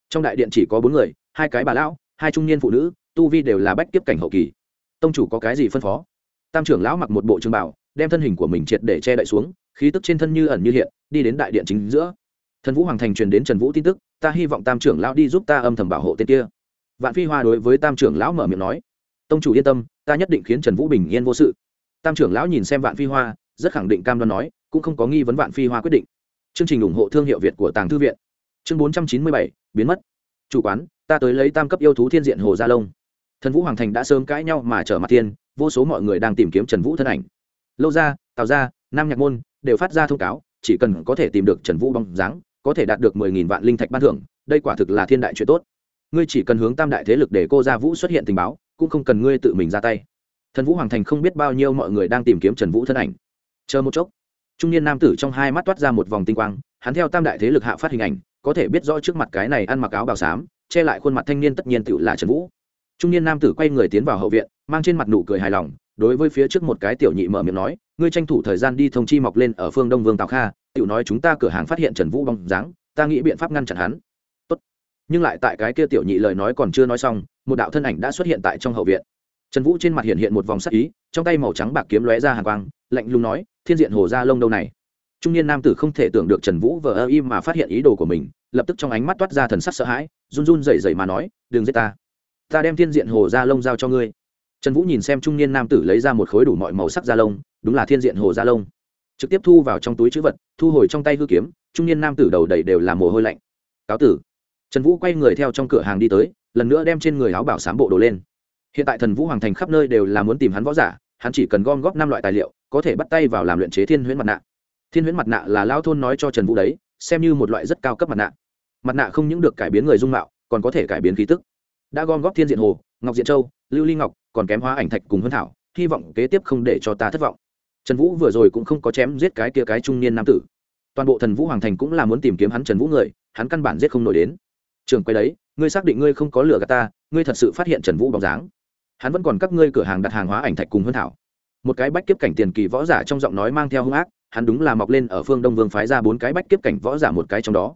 Trong đại điện chỉ có bốn người, hai cái bà lão, hai trung niên phụ nữ, tu vi đều là bách tiếp cảnh hậu kỳ. Tông chủ có cái gì phân phó? Tam trưởng lão mặc một bộ trường bảo, đem thân hình của mình triệt để che đậy xuống, khí tức trên thân như ẩn như hiện, đi đến đại điện chính giữa. Thần vũ hoàng thành truyền đến trần vũ tin tức, ta hy vọng tam trưởng lão đi giúp ta âm thầm bảo hộ tên kia. Vạn phi hoa đối với tam trưởng lão mở miệng nói tông chủ yên tâm, ta nhất định khiến trần vũ bình yên vô sự. Tam trưởng lão nhìn xem vạn phi hoa, rất khẳng định cam đoan nói, cũng không có nghi vấn vạn phi hoa quyết định. Chương trình ủng hộ thương hiệu việt của tàng thư viện. Chương bốn trăm chín mươi bảy, biến mất. Chủ quán, ta tới lấy tam cấp yêu thú thiên diện hồ gia lông thần vũ hoàng thành đã sớm cãi nhau mà trở mặt thiên vô số mọi người đang tìm kiếm trần vũ thân ảnh. Lâu ra tào ra nam nhạc môn đều phát ra thông cáo, chỉ cần có thể tìm được trần vũ bóng dáng, có thể đạt được mười nghìn vạn linh thạch ban thưởng, đây quả thực là thiên đại chuyện tốt. Ngươi chỉ cần hướng tam đại thế lực để cô gia vũ xuất hiện tình báo cũng không cần ngươi tự mình ra tay. Thần vũ hoàng thành không biết bao nhiêu mọi người đang tìm kiếm trần vũ thân ảnh. Chờ một chốc, trung niên nam tử trong hai mắt toát ra một vòng tinh quang, hắn theo tam đại thế lực hạ phát hình ảnh, có thể biết rõ trước mặt cái này ăn mặc áo bào xám, che lại khuôn mặt thanh niên tất nhiên tự là trần vũ. Trung niên nam tử quay người tiến vào hậu viện, mang trên mặt nụ cười hài lòng, đối với phía trước một cái tiểu nhị mở miệng nói, ngươi tranh thủ thời gian đi thông chi mọc lên ở phương đông vương tào kha tiểu nói chúng ta cửa hàng phát hiện trần vũ bóng dáng, ta nghĩ biện pháp ngăn chặn hắn nhưng lại tại cái kia tiểu nhị lời nói còn chưa nói xong, một đạo thân ảnh đã xuất hiện tại trong hậu viện. Trần vũ trên mặt hiện hiện một vòng sắc ý, trong tay màu trắng bạc kiếm lóe ra hàng quang, lạnh lùng nói, thiên diện hồ Ra lông đâu này? Trung niên nam tử không thể tưởng được trần vũ vờ ơ im mà phát hiện ý đồ của mình, lập tức trong ánh mắt toát ra thần sắc sợ hãi, run run rẩy rẩy mà nói, đừng giết ta. Ta đem thiên diện hồ Ra lông giao cho ngươi. Trần vũ nhìn xem trung niên nam tử lấy ra một khối đủ mọi màu sắc da lông, đúng là thiên diện hồ Ra lông. Trực tiếp thu vào trong túi chữ vật, thu hồi trong tay hư kiếm, trung niên nam tử đầu đầy đều là mồ hôi lạnh. Cáo tử trần vũ quay người theo trong cửa hàng đi tới, lần nữa đem trên người áo bảo sám bộ đồ lên. Hiện tại thần vũ hoàng thành khắp nơi đều là muốn tìm hắn võ giả, hắn chỉ cần gom góp năm loại tài liệu, có thể bắt tay vào làm luyện chế thiên huyễn mặt nạ. Thiên huyễn mặt nạ là lao thôn nói cho trần vũ đấy, xem như một loại rất cao cấp mặt nạ. Mặt nạ không những được cải biến người dung mạo, còn có thể cải biến khí tức. Đã gom góp thiên diện hồ, ngọc diện châu, lưu ly ngọc, còn kém hóa ảnh thạch cùng hơn thảo, hy vọng kế tiếp không để cho ta thất vọng. Trần vũ vừa rồi cũng không có chém giết cái kia cái trung niên nam tử. Toàn bộ thần vũ hoàng thành cũng là muốn tìm kiếm hắn trần vũ người, hắn căn bản giết không nổi đến trường quay đấy, ngươi xác định ngươi không có lửa gạt ta, ngươi thật sự phát hiện trần vũ bóng dáng. Hắn vẫn còn các ngươi cửa hàng đặt hàng hóa ảnh thạch cùng hơn thảo. Một cái bách kiếp cảnh tiền kỳ võ giả trong giọng nói mang theo hung ác, hắn đúng là mọc lên ở phương đông vương phái ra bốn cái bách kiếp cảnh võ giả một cái trong đó.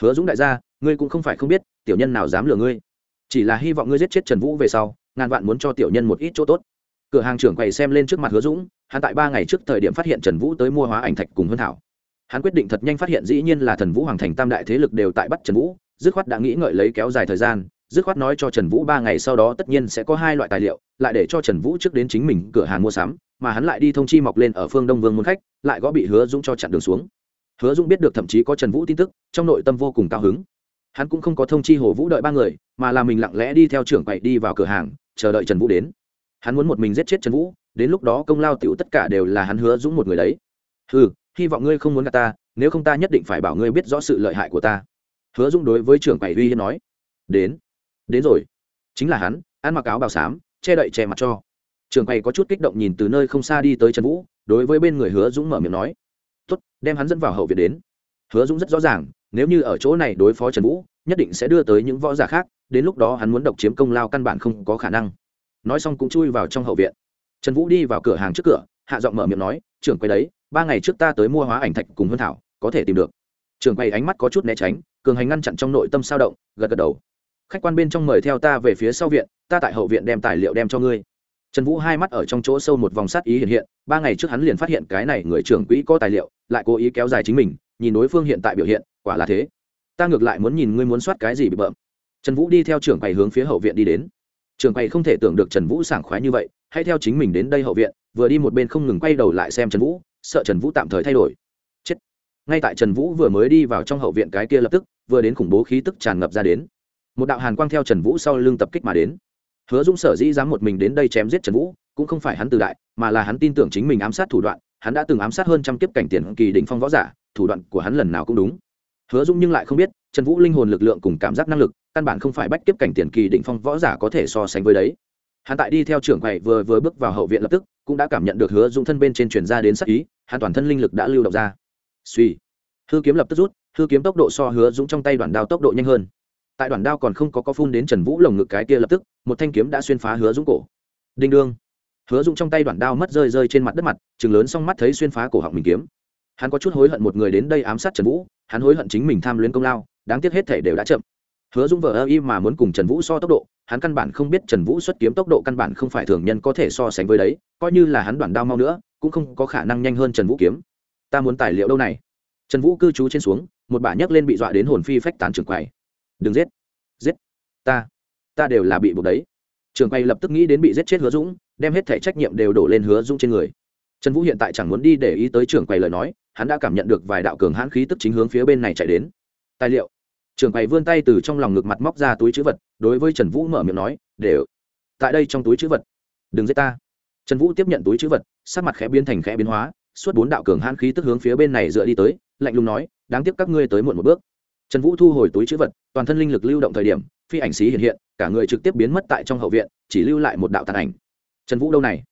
Hứa dũng đại gia, ngươi cũng không phải không biết, tiểu nhân nào dám lừa ngươi. Chỉ là hy vọng ngươi giết chết trần vũ về sau, ngàn vạn muốn cho tiểu nhân một ít chỗ tốt. Cửa hàng trưởng quầy xem lên trước mặt hứa dũng, hắn tại ba ngày trước thời điểm phát hiện trần vũ tới mua hóa ảnh thạch cùng hơn thảo. Hắn quyết định thật nhanh phát hiện dĩ nhiên là thần vũ hoàng thành tam đại thế lực đều tại bắt trần vũ dứt khoát đã nghĩ ngợi lấy kéo dài thời gian, dứt khoát nói cho trần vũ ba ngày sau đó tất nhiên sẽ có hai loại tài liệu, lại để cho trần vũ trước đến chính mình cửa hàng mua sắm, mà hắn lại đi thông chi mọc lên ở phương đông vương muốn khách, lại gõ bị hứa dũng cho chặn đường xuống. Hứa dũng biết được thậm chí có trần vũ tin tức, trong nội tâm vô cùng cao hứng. Hắn cũng không có thông chi hồ vũ đợi ba người, mà là mình lặng lẽ đi theo trưởng quậy đi vào cửa hàng, chờ đợi trần vũ đến. Hắn muốn một mình giết chết trần vũ, đến lúc đó công lao t i ể u tất cả đều là hắn hứa dũng một người đấy. Ừ hy vọng ngươi không muốn gặp ta, nếu không ta nhất định phải bảo ngươi biết rõ sự lợi hại của ta hứa dũng đối với trưởng quầy uy hiếp nói, đến đến rồi. Chính là hắn, ăn mặc áo bào xám, che đậy che mặt cho. Trưởng quầy có chút kích động nhìn từ nơi không xa đi tới trần vũ, đối với bên người hứa dũng mở miệng nói, tốt, đem hắn dẫn vào hậu viện đến. Hứa dũng rất rõ ràng, nếu như ở chỗ này đối phó trần vũ, nhất định sẽ đưa tới những võ giả khác, đến lúc đó hắn muốn độc chiếm công lao căn bản không có khả năng. Nói xong cũng chui vào trong hậu viện. Trần vũ đi vào cửa hàng trước cửa, hạ giọng mở miệng nói, trưởng quay đấy, ba ngày trước ta tới mua hóa ảnh thạch cùng hương thảo, có thể tìm được. Trưởng quay ánh mắt có chút né tránh cường hành ngăn chặn trong nội tâm sao động, gật gật đầu. Khách quan bên trong mời theo ta về phía sau viện, ta tại hậu viện đem tài liệu đem cho ngươi. Trần vũ hai mắt ở trong chỗ sâu một vòng sát ý hiện hiện, ba ngày trước hắn liền phát hiện cái này người trưởng quỹ có tài liệu, lại cố ý kéo dài chính mình, nhìn đối phương hiện tại biểu hiện, quả là thế. Ta ngược lại muốn nhìn ngươi muốn soát cái gì bị bợm. Trần vũ đi theo trưởng quầy hướng phía hậu viện đi đến. Trưởng quầy không thể tưởng được trần vũ sảng khoái như vậy, hãy theo chính mình đến đây hậu viện, vừa đi một bên không ngừng quay đầu lại xem trần vũ, sợ trần vũ tạm thời thay đổi. Chết. Ngay tại trần vũ vừa mới đi vào trong hậu viện cái kia lập tức vừa đến khủng bố khí tức tràn ngập ra đến. Một đạo hàn quang theo trần vũ sau lưng tập kích mà đến. Hứa dũng sở dĩ dám một mình đến đây chém giết trần vũ, cũng không phải hắn từ đại, mà là hắn tin tưởng chính mình ám sát thủ đoạn, hắn đã từng ám sát hơn trăm kiếp cảnh tiền kỳ đỉnh phong võ giả, thủ đoạn của hắn lần nào cũng đúng. Hứa dung nhưng lại không biết, trần vũ linh hồn lực lượng cùng cảm giác năng lực, căn bản không phải bách kiếp cảnh tiền kỳ đỉnh phong võ giả có thể so sánh với đấy. Hắn tại đi theo trưởng quầy vừa vừa bước vào hậu viện lập tức, cũng đã cảm nhận được hứa dung thân bên trên truyền ra đến sắc ý, hắn toàn thân linh lực đã lưu động ra. Suy hư kiếm lập tức rút hư kiếm tốc độ so hứa dũng trong tay đoàn đao tốc độ nhanh hơn. Tại đoàn đao còn không có có phun đến trần vũ lồng ngực cái kia lập tức, một thanh kiếm đã xuyên phá hứa dũng cổ. Đinh đương. Hứa dũng trong tay đoàn đao mất rơi rơi trên mặt đất mặt chừng lớn xong mắt thấy xuyên phá cổ họng mình kiếm. Hắn có chút hối hận một người đến đây ám sát trần vũ, hắn hối hận chính mình tham luyến công lao, đáng tiếc hết thể đều đã chậm. Hứa dũng vờ ơ y mà muốn cùng trần vũ so tốc độ, hắn căn bản không biết trần vũ xuất kiếm tốc độ căn bản không phải thường nhân có thể so sánh với đấy, coi như là hắn đoạn đao mau nữa, cũng không có khả năng nhanh hơn trần vũ kiếm. Ta muốn tài liệu đâu này? Trần vũ cư trú trên xuống một bà nhấc lên bị dọa đến hồn phi phách tán trường quầy đừng giết. Giết. Ta. Ta đều là bị buộc đấy. Trường quầy lập tức nghĩ đến bị giết chết hứa dũng, đem hết thẻ trách nhiệm đều đổ lên hứa dũng trên người. Trần vũ hiện tại chẳng muốn đi để ý tới trưởng quầy lời nói, hắn đã cảm nhận được vài đạo cường hãn khí tức chính hướng phía bên này chạy đến. Tài liệu. Trưởng quầy vươn tay từ trong lòng ngực mặt móc ra túi chữ vật, đối với trần vũ mở miệng nói để tại đây trong túi chữ vật. Đừng giết ta. Trần vũ tiếp nhận túi chữ vật, sắc mặt khẽ biến thành khẽ biến hóa, suốt bốn đạo cường hãn khí tức hướng phía bên này dựa đi tới, lạnh lùng nói đáng tiếc các ngươi tới muộn một bước. Trần vũ thu hồi túi chữ vật, toàn thân linh lực lưu động thời điểm, phi ảnh xí hiện hiện, cả người trực tiếp biến mất tại trong hậu viện, chỉ lưu lại một đạo tàn ảnh. Trần vũ đâu này?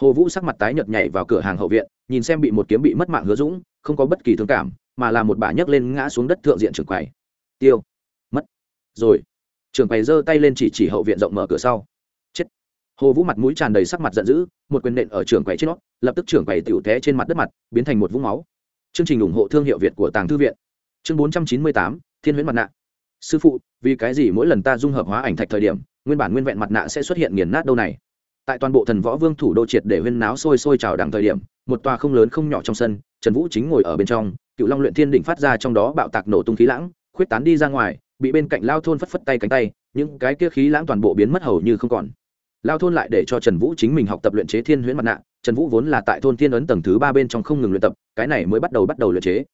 Hồ vũ sắc mặt tái nhợt nhảy vào cửa hàng hậu viện, nhìn xem bị một kiếm bị mất mạng hứa dũng, không có bất kỳ thương cảm, mà là một bà nhấc lên ngã xuống đất thượng diện trường quầy. Tiêu. Mất. Rồi. Trường quầy giơ tay lên chỉ chỉ hậu viện rộng mở cửa sau. Chết. Hồ vũ mặt mũi tràn đầy sắc mặt giận dữ, một quyền nện ở trường quầy trên nó lập tức trường quầy tiểu té trên mặt đất mặt, biến thành một vũng máu chương trình ủng hộ thương hiệu việt của tàng thư viện. Chương bốn trăm chín mươi tám, thiên huyễn mặt nạ. Sư phụ, vì cái gì mỗi lần ta dung hợp hóa ảnh thạch thời điểm, nguyên bản nguyên vẹn mặt nạ sẽ xuất hiện nghiền nát đâu này? Tại toàn bộ thần võ vương thủ đô triệt để huyên náo sôi sôi trào đằng thời điểm, một tòa không lớn không nhỏ trong sân, trần vũ chính ngồi ở bên trong, cựu long luyện thiên đỉnh phát ra trong đó bạo tạc nổ tung khí lãng, khuyết tán đi ra ngoài, bị bên cạnh lao thôn phất phất tay cánh tay, những cái kia khí lãng toàn bộ biến mất hầu như không còn. Lao thôn lại để cho trần vũ chính mình học tập luyện chế thiên huyễn mặt nạ trần vũ vốn là tại thôn thiên ấn tầng thứ ba bên trong không ngừng luyện tập, cái này mới bắt đầu bắt đầu luyện chế.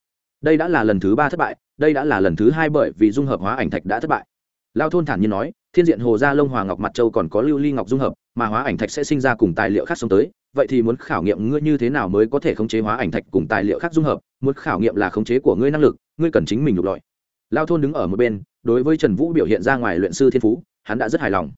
Đây đã là lần thứ ba thất bại, đây đã là lần thứ hai bởi vì dung hợp hóa ảnh thạch đã thất bại. Lao thôn thản nhiên nói, thiên diện hồ gia lông hòa ngọc mặt châu còn có lưu ly ngọc dung hợp, mà hóa ảnh thạch sẽ sinh ra cùng tài liệu khác sống tới. Vậy thì muốn khảo nghiệm ngươi như thế nào mới có thể khống chế hóa ảnh thạch cùng tài liệu khác dung hợp? Muốn khảo nghiệm là khống chế của ngươi năng lực, ngươi cần chính mình lục lọi. Lao thôn đứng ở một bên, đối với trần vũ biểu hiện ra ngoài luyện sư thiên phú, hắn đã rất hài lòng.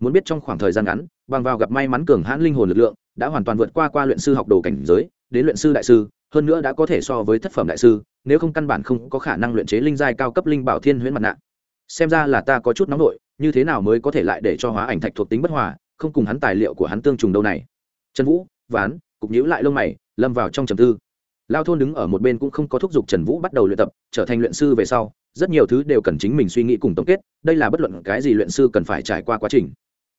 Muốn biết trong khoảng thời gian ngắn, bằng vào gặp may mắn cường hãn linh hồn lực lượng đã hoàn toàn vượt qua qua luyện sư học đồ cảnh giới, đến luyện sư đại sư, hơn nữa đã có thể so với thất phẩm đại sư, nếu không căn bản không có khả năng luyện chế linh giai cao cấp linh bảo thiên huyễn mặt nạ. Xem ra là ta có chút nóng nổi như thế nào mới có thể lại để cho hóa ảnh thạch thuộc tính bất hòa, không cùng hắn tài liệu của hắn tương trùng đâu này. Trần vũ, ván, cục nhíu lại lông mày, lâm vào trong trầm tư. Lao thôn đứng ở một bên cũng không có thúc giục trần vũ bắt đầu luyện tập, trở thành luyện sư về sau, rất nhiều thứ đều cần chính mình suy nghĩ cùng tổng kết, đây là bất luận cái gì luyện sư cần phải trải qua quá trình.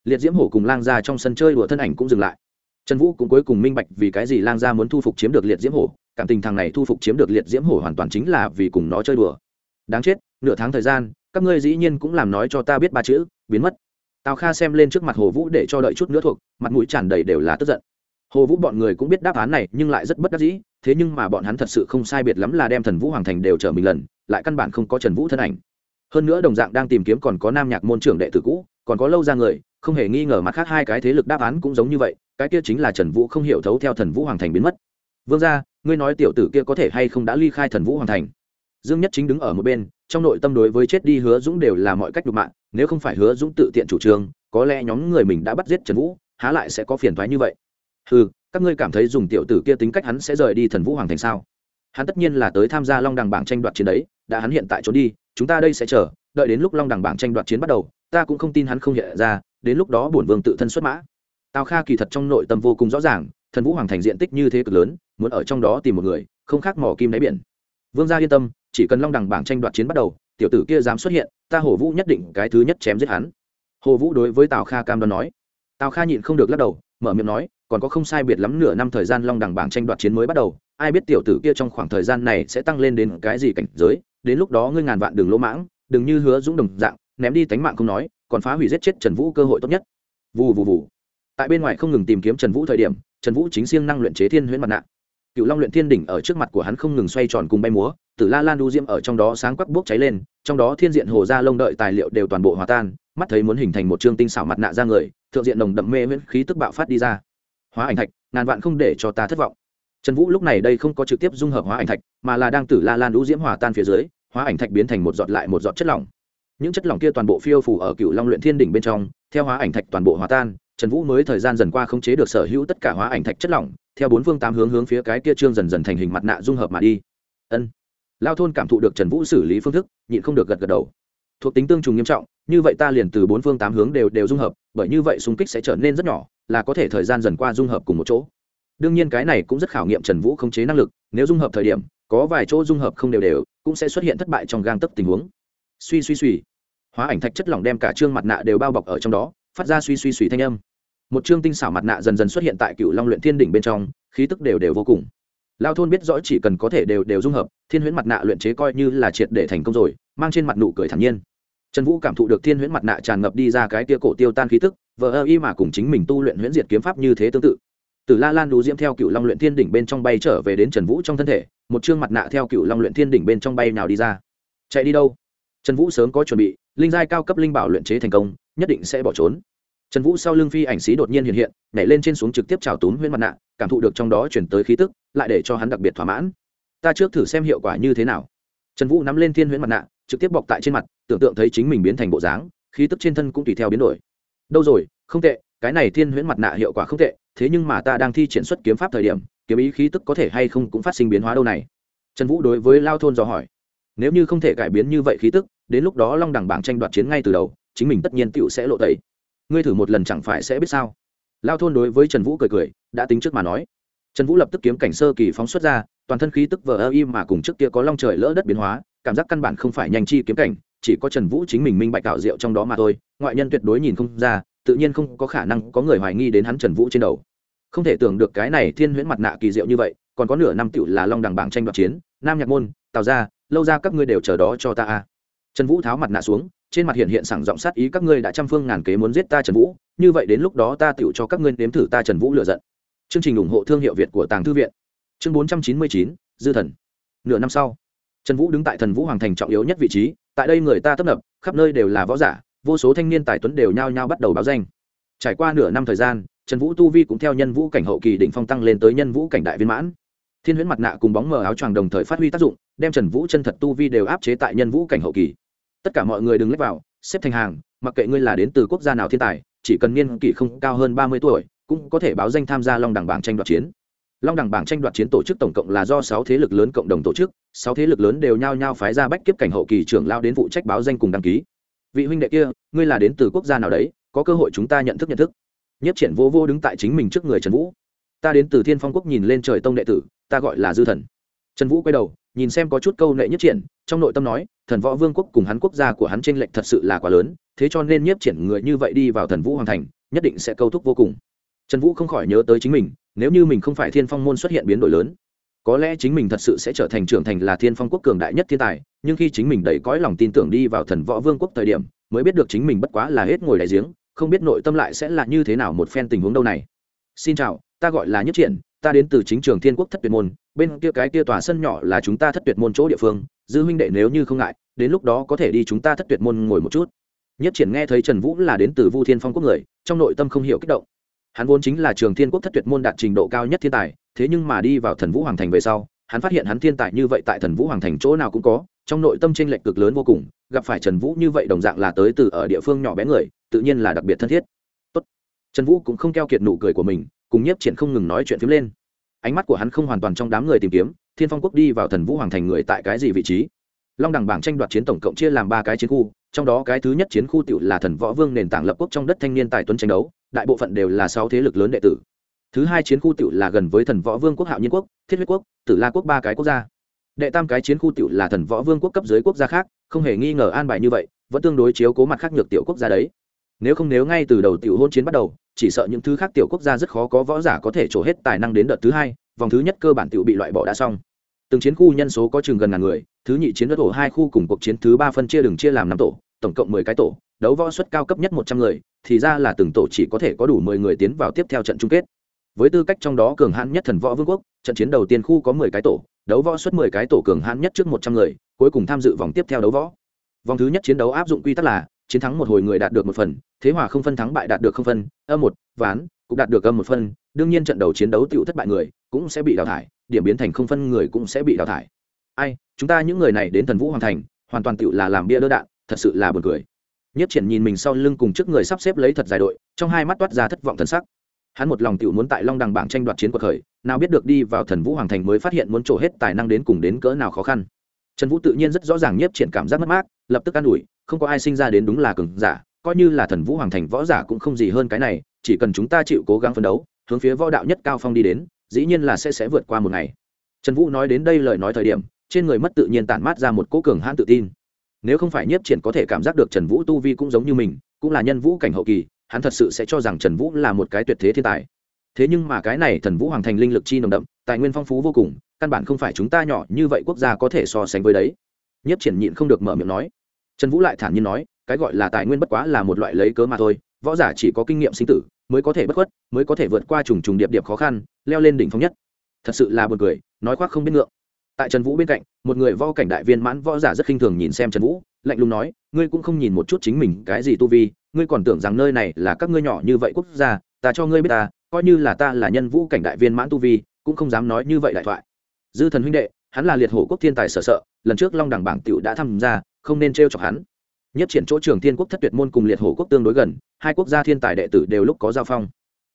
Liệt diễm hổ cùng lang gia trong sân chơi đùa thân ảnh cũng dừng lại trần vũ cũng cuối cùng minh bạch vì cái gì lang gia muốn thu phục chiếm được liệt diễm hổ, cảm tình thằng này thu phục chiếm được liệt diễm hổ hoàn toàn chính là vì cùng nó chơi đùa. Đáng chết, nửa tháng thời gian, các ngươi dĩ nhiên cũng làm nói cho ta biết ba chữ, biến mất. Tào kha xem lên trước mặt hồ vũ để cho đợi chút nữa thuộc, mặt mũi tràn đầy đều là tức giận. Hồ vũ bọn người cũng biết đáp án này, nhưng lại rất bất đắc dĩ, thế nhưng mà bọn hắn thật sự không sai biệt lắm là đem thần vũ hoàng thành đều trở mình lần, lại căn bản không có trần vũ thân ảnh. Hơn nữa đồng dạng đang tìm kiếm còn có nam nhạc môn trưởng đệ tử cũ, còn có lâu ra người, không hề nghi ngờ mặt khác hai cái thế lực đáp án cũng giống như vậy cái kia chính là trần vũ không hiểu thấu theo thần vũ hoàng thành biến mất. Vương ra ngươi nói tiểu tử kia có thể hay không đã ly khai thần vũ hoàng thành? Dương nhất chính đứng ở một bên, trong nội tâm đối với chết đi hứa dũng đều là mọi cách đục mạng nếu không phải hứa dũng tự tiện chủ trương, có lẽ nhóm người mình đã bắt giết trần vũ, há lại sẽ có phiền thoái như vậy. Ừ các ngươi cảm thấy dùng tiểu tử kia tính cách hắn sẽ rời đi thần vũ hoàng thành sao? Hắn tất nhiên là tới tham gia long đằng bảng tranh đoạt chiến đấy, đã hắn hiện tại trốn đi, chúng ta đây sẽ chờ, đợi đến lúc long đằng bảng tranh đoạt chiến bắt đầu, ta cũng không tin hắn không hiện ra, đến lúc đó bổn vương tự thân xuất mã tào kha kỳ thật trong nội tâm vô cùng rõ ràng, thần vũ hoàng thành diện tích như thế cực lớn, muốn ở trong đó tìm một người, không khác mỏ kim đáy biển. Vương gia yên tâm, chỉ cần long đằng bảng tranh đoạt chiến bắt đầu, tiểu tử kia dám xuất hiện, ta hồ vũ nhất định cái thứ nhất chém giết hắn. Hồ vũ đối với tào kha cam đoan nói. Tào kha nhịn không được lắc đầu, mở miệng nói, còn có không sai biệt lắm nửa năm thời gian long đằng bảng tranh đoạt chiến mới bắt đầu, ai biết tiểu tử kia trong khoảng thời gian này sẽ tăng lên đến cái gì cảnh giới, đến lúc đó ngươi ngàn vạn đường lỗ mãng, đừng như hứa dũng đồng dạng, ném đi tánh mạng không nói, còn phá hủy giết chết trần vũ cơ hội tốt nhất. Vù vù vù tại bên ngoài không ngừng tìm kiếm trần vũ thời điểm, trần vũ chính siêng năng luyện chế thiên huyễn mặt nạ. Cựu long luyện thiên đỉnh ở trước mặt của hắn không ngừng xoay tròn cùng bay múa, tử la lan đu diễm ở trong đó sáng quắc bốc cháy lên, trong đó thiên diện hồ ra lông đợi tài liệu đều toàn bộ hòa tan, mắt thấy muốn hình thành một chương tinh xảo mặt nạ ra người, thượng diện đồng đậm mê miễn khí tức bạo phát đi ra. Hóa ảnh thạch, ngàn vạn không để cho ta thất vọng. Trần vũ lúc này đây không có trực tiếp dung hợp hóa ảnh thạch, mà là đang tử la lan đu diễm hòa tan phía dưới, hóa ảnh thạch biến thành một giọt lại một giọt chất lỏng. Những chất lỏng kia toàn bộ phiêu phủ ở cựu long luyện thiên đỉnh bên trong, theo hóa ảnh thạch toàn bộ hòa tan trần vũ mới thời gian dần qua không chế được sở hữu tất cả hóa ảnh thạch chất lỏng, theo bốn phương tám hướng hướng phía cái kia trương dần dần thành hình mặt nạ dung hợp mà đi. Ân. Lao thôn cảm thụ được trần vũ xử lý phương thức, nhịn không được gật gật đầu. Thuộc tính tương trùng nghiêm trọng, như vậy ta liền từ bốn phương tám hướng đều đều dung hợp, bởi như vậy xung kích sẽ trở nên rất nhỏ, là có thể thời gian dần qua dung hợp cùng một chỗ. Đương nhiên cái này cũng rất khảo nghiệm trần vũ không chế năng lực, nếu dung hợp thời điểm, có vài chỗ dung hợp không đều đều, cũng sẽ xuất hiện thất bại trong gang tấp tình huống. Suy suy suy. Hóa ảnh thạch chất lỏng đem cả trương mặt nạ đều bao bọc ở trong đó phát ra suy suy suy thanh âm. Một chương tinh xảo mặt nạ dần dần xuất hiện tại cựu long luyện thiên đỉnh bên trong, khí tức đều đều vô cùng. Lao thôn biết rõ chỉ cần có thể đều đều dung hợp, thiên huyễn mặt nạ luyện chế coi như là triệt để thành công rồi, mang trên mặt nụ cười thản nhiên. Trần vũ cảm thụ được thiên huyễn mặt nạ tràn ngập đi ra cái tia cổ tiêu tan khí tức, vờ ơ y mà cùng chính mình tu luyện huyễn diệt kiếm pháp như thế tương tự. Từ la lan đú diễm theo cựu long luyện thiên đỉnh bên trong bay trở về đến trần vũ trong thân thể, một chương mặt nạ theo cựu long luyện thiên đỉnh bên trong bay nào đi ra. Chạy đi đâu? Trần vũ sớm có chuẩn bị linh giai cao cấp linh bảo luyện chế thành công, nhất định sẽ bỏ trốn. Trần vũ sau lưng phi ảnh xí đột nhiên hiện hiện, nhảy lên trên xuống trực tiếp trào túm huyễn mặt nạ, cảm thụ được trong đó chuyển tới khí tức, lại để cho hắn đặc biệt thỏa mãn. Ta trước thử xem hiệu quả như thế nào. Trần vũ nắm lên thiên huyễn mặt nạ, trực tiếp bọc tại trên mặt, tưởng tượng thấy chính mình biến thành bộ dáng, khí tức trên thân cũng tùy theo biến đổi. Đâu rồi, không tệ, cái này thiên huyễn mặt nạ hiệu quả không tệ, thế nhưng mà ta đang thi triển xuất kiếm pháp thời điểm, kiếm ý khí tức có thể hay không cũng phát sinh biến hóa đâu này? Trần vũ đối với lao thôn dò hỏi. Nếu như không thể cải biến như vậy khí tức đến lúc đó long đẳng bảng tranh đoạt chiến ngay từ đầu, chính mình tất nhiên tựu sẽ lộ tẩy. Ngươi thử một lần chẳng phải sẽ biết sao? Lao thôn đối với trần vũ cười cười, đã tính trước mà nói. Trần vũ lập tức kiếm cảnh sơ kỳ phóng xuất ra, toàn thân khí tức vờ ơ im mà cùng trước kia có long trời lỡ đất biến hóa, cảm giác căn bản không phải nhanh chi kiếm cảnh, chỉ có trần vũ chính mình minh bạch cạo rượu trong đó mà thôi, ngoại nhân tuyệt đối nhìn không ra, tự nhiên không có khả năng có người hoài nghi đến hắn trần vũ trên đầu. Không thể tưởng được cái này thiên huyễn mặt nạ kỳ diệu như vậy, còn có nửa năm tựu là long đằng bảng tranh đoạt chiến, nam nhạc môn, tào ra lâu ra các ngươi đều chờ đó cho ta a trần vũ tháo mặt nạ xuống, trên mặt hiện hiện sảng giọng sát ý, các ngươi đã trăm phương ngàn kế muốn giết ta trần vũ, như vậy đến lúc đó ta tựu cho các ngươi nếm thử ta trần vũ lựa giận. Chương trình ủng hộ thương hiệu việt của tàng thư viện. Chương bốn trăm chín mươi chín, dư thần. Nửa năm sau, trần vũ đứng tại thần vũ hoàng thành trọng yếu nhất vị trí, tại đây người ta tấp nập, khắp nơi đều là võ giả, vô số thanh niên tài tuấn đều nhao nhao bắt đầu báo danh. Trải qua nửa năm thời gian, trần vũ tu vi cũng theo nhân vũ cảnh hậu kỳ đỉnh phong tăng lên tới nhân vũ cảnh đại viên mãn. Thiên huyễn mặt nạ cùng bóng mờ áo choàng đồng thời phát huy tác dụng, đem trần vũ chân thật tu vi đều áp chế tại nhân vũ cảnh hậu kỳ tất cả mọi người đừng lách vào, xếp thành hàng, mặc kệ ngươi là đến từ quốc gia nào thiên tài, chỉ cần niên kỷ không cao hơn ba mươi tuổi, cũng có thể báo danh tham gia long đẳng bảng tranh đoạt chiến. Long đẳng bảng tranh đoạt chiến tổ chức tổng cộng là do sáu thế lực lớn cộng đồng tổ chức, sáu thế lực lớn đều nhao nhao phái ra bách kiếp cảnh hậu kỳ trưởng lao đến phụ trách báo danh cùng đăng ký. Vị huynh đệ kia, ngươi là đến từ quốc gia nào đấy, có cơ hội chúng ta nhận thức nhận thức. Nhất triển vô vô đứng tại chính mình trước người trần vũ. Ta đến từ thiên phong quốc nhìn lên trời tông đệ tử, ta gọi là dư thần. Trần vũ quay đầu, nhìn xem có chút câu nệ nhất triển, trong nội tâm nói thần võ vương quốc cùng hắn quốc gia của hắn tranh lệch thật sự là quá lớn, thế cho nên nhiếp triển người như vậy đi vào thần vũ hoàng thành, nhất định sẽ câu thúc vô cùng. Trần vũ không khỏi nhớ tới chính mình, nếu như mình không phải thiên phong môn xuất hiện biến đổi lớn, có lẽ chính mình thật sự sẽ trở thành trưởng thành là thiên phong quốc cường đại nhất thiên tài, nhưng khi chính mình đầy cõi lòng tin tưởng đi vào thần võ vương quốc thời điểm, mới biết được chính mình bất quá là hết ngồi đại giếng, không biết nội tâm lại sẽ là như thế nào một phen tình huống đâu này. Xin chào, ta gọi là nhất triển, ta đến từ chính trường thiên quốc thất tuyệt môn, bên kia cái kia tòa sân nhỏ là chúng ta thất tuyệt môn chỗ địa phương dư huynh đệ nếu như không ngại, đến lúc đó có thể đi chúng ta thất tuyệt môn ngồi một chút. Nhất triển nghe thấy trần vũ là đến từ vu thiên phong quốc người, trong nội tâm không hiểu kích động. Hắn vốn chính là trường thiên quốc thất tuyệt môn đạt trình độ cao nhất thiên tài, thế nhưng mà đi vào thần vũ hoàng thành về sau, hắn phát hiện hắn thiên tài như vậy tại thần vũ hoàng thành chỗ nào cũng có, trong nội tâm tranh lệch cực lớn vô cùng, gặp phải trần vũ như vậy đồng dạng là tới từ ở địa phương nhỏ bé người, tự nhiên là đặc biệt thân thiết. Tốt. trần vũ cũng không keo kiệt nụ cười của mình, cùng nhiếp triển không ngừng nói chuyện phím lên. Ánh mắt của hắn không hoàn toàn trong đám người tìm kiếm thiên phong quốc đi vào thần vũ hoàng thành người tại cái gì vị trí? Long đẳng bảng tranh đoạt chiến tổng cộng chia làm ba cái chiến khu, trong đó cái thứ nhất chiến khu tựu là thần võ vương nền tảng lập quốc trong đất thanh niên tài tuấn tranh đấu, đại bộ phận đều là sáu thế lực lớn đệ tử. Thứ hai chiến khu tựu là gần với thần võ vương quốc hạo nhiên quốc, thiết huyết quốc, tử la quốc ba cái quốc gia. Đệ tam cái chiến khu tựu là thần võ vương quốc cấp dưới quốc gia khác, không hề nghi ngờ an bài như vậy, vẫn tương đối chiếu cố mặt khác nhược tiểu quốc gia đấy. Nếu không nếu ngay từ đầu tiểu hôn chiến bắt đầu, chỉ sợ những thứ khác tiểu quốc gia rất khó có võ giả có thể trổ hết tài năng đến đợt thứ hai vòng thứ nhất cơ bản tiểu bị loại bỏ đã xong. Từng chiến khu nhân số có chừng gần ngàn người, thứ nhị chiến đất tổ hai khu cùng cuộc chiến thứ ba phân chia đường chia làm năm tổ, tổng cộng mười cái tổ, đấu võ suất cao cấp nhất một trăm người, thì ra là từng tổ chỉ có thể có đủ mười người tiến vào tiếp theo trận chung kết. Với tư cách trong đó cường hãn nhất thần võ vương quốc, trận chiến đầu tiên khu có mười cái tổ, đấu võ suất mười cái tổ cường hãn nhất trước một trăm người, cuối cùng tham dự vòng tiếp theo đấu võ. Vòng thứ nhất chiến đấu áp dụng quy tắc là, chiến thắng một hồi người đạt được một phần, thế hòa không phân thắng bại đạt được không phân, âm một, ván, cũng đạt được âm một phân, đương nhiên trận đầu chiến đấu tựu thất bại người cũng sẽ bị đào thải, điểm biến thành không phân người cũng sẽ bị đào thải. Ai, chúng ta những người này đến thần vũ hoàng thành, hoàn toàn tựu là làm bia đỡ đạn, thật sự là buồn cười. Nhất triển nhìn mình sau lưng cùng trước người sắp xếp lấy thật dài đội, trong hai mắt toát ra thất vọng thần sắc. Hắn một lòng tựu muốn tại long đằng bảng tranh đoạt chiến cuộc khởi nào biết được đi vào thần vũ hoàng thành mới phát hiện muốn trổ hết tài năng đến cùng đến cỡ nào khó khăn. Trần vũ tự nhiên rất rõ ràng nhất triển cảm giác mất mát, lập tức an ủi, không có ai sinh ra đến đúng là cường giả, coi như là thần vũ hoàng thành võ giả cũng không gì hơn cái này, chỉ cần chúng ta chịu cố gắng phấn đấu, hướng phía võ đạo nhất cao phong đi đến dĩ nhiên là sẽ sẽ vượt qua một ngày. Trần vũ nói đến đây lời nói thời điểm, trên người mất tự nhiên tản mát ra một cố cường hãn tự tin. Nếu không phải nhiếp triển có thể cảm giác được trần vũ tu vi cũng giống như mình, cũng là nhân vũ cảnh hậu kỳ, hắn thật sự sẽ cho rằng trần vũ là một cái tuyệt thế thiên tài. Thế nhưng mà cái này thần vũ hoàng thành linh lực chi nồng đậm, tài nguyên phong phú vô cùng, căn bản không phải chúng ta nhỏ như vậy quốc gia có thể so sánh với đấy. Nhiếp triển nhịn không được mở miệng nói. Trần vũ lại thản nhiên nói, cái gọi là tài nguyên bất quá là một loại lấy cớ mà thôi, võ giả chỉ có kinh nghiệm sinh tử mới có thể bất khuất, mới có thể vượt qua trùng trùng điệp điệp khó khăn, leo lên đỉnh phong nhất. Thật sự là buồn cười, nói khoác không biết ngượng. Tại trần vũ bên cạnh, một người võ cảnh đại viên mãn võ giả rất khinh thường nhìn xem trần vũ, lạnh lùng nói, ngươi cũng không nhìn một chút chính mình cái gì tu vi, ngươi còn tưởng rằng nơi này là các ngươi nhỏ như vậy quốc gia, ta cho ngươi biết ta, coi như là ta là nhân vũ cảnh đại viên mãn tu vi, cũng không dám nói như vậy đại thoại. Dư thần huynh đệ, hắn là liệt hổ quốc thiên tài sở sợ, lần trước long đẳng bảng tiểu đã tham gia, không nên t chọc hắn. Nhất triển chỗ trường thiên quốc thất tuyệt môn cùng liệt hổ quốc tương đối gần hai quốc gia thiên tài đệ tử đều lúc có giao phong.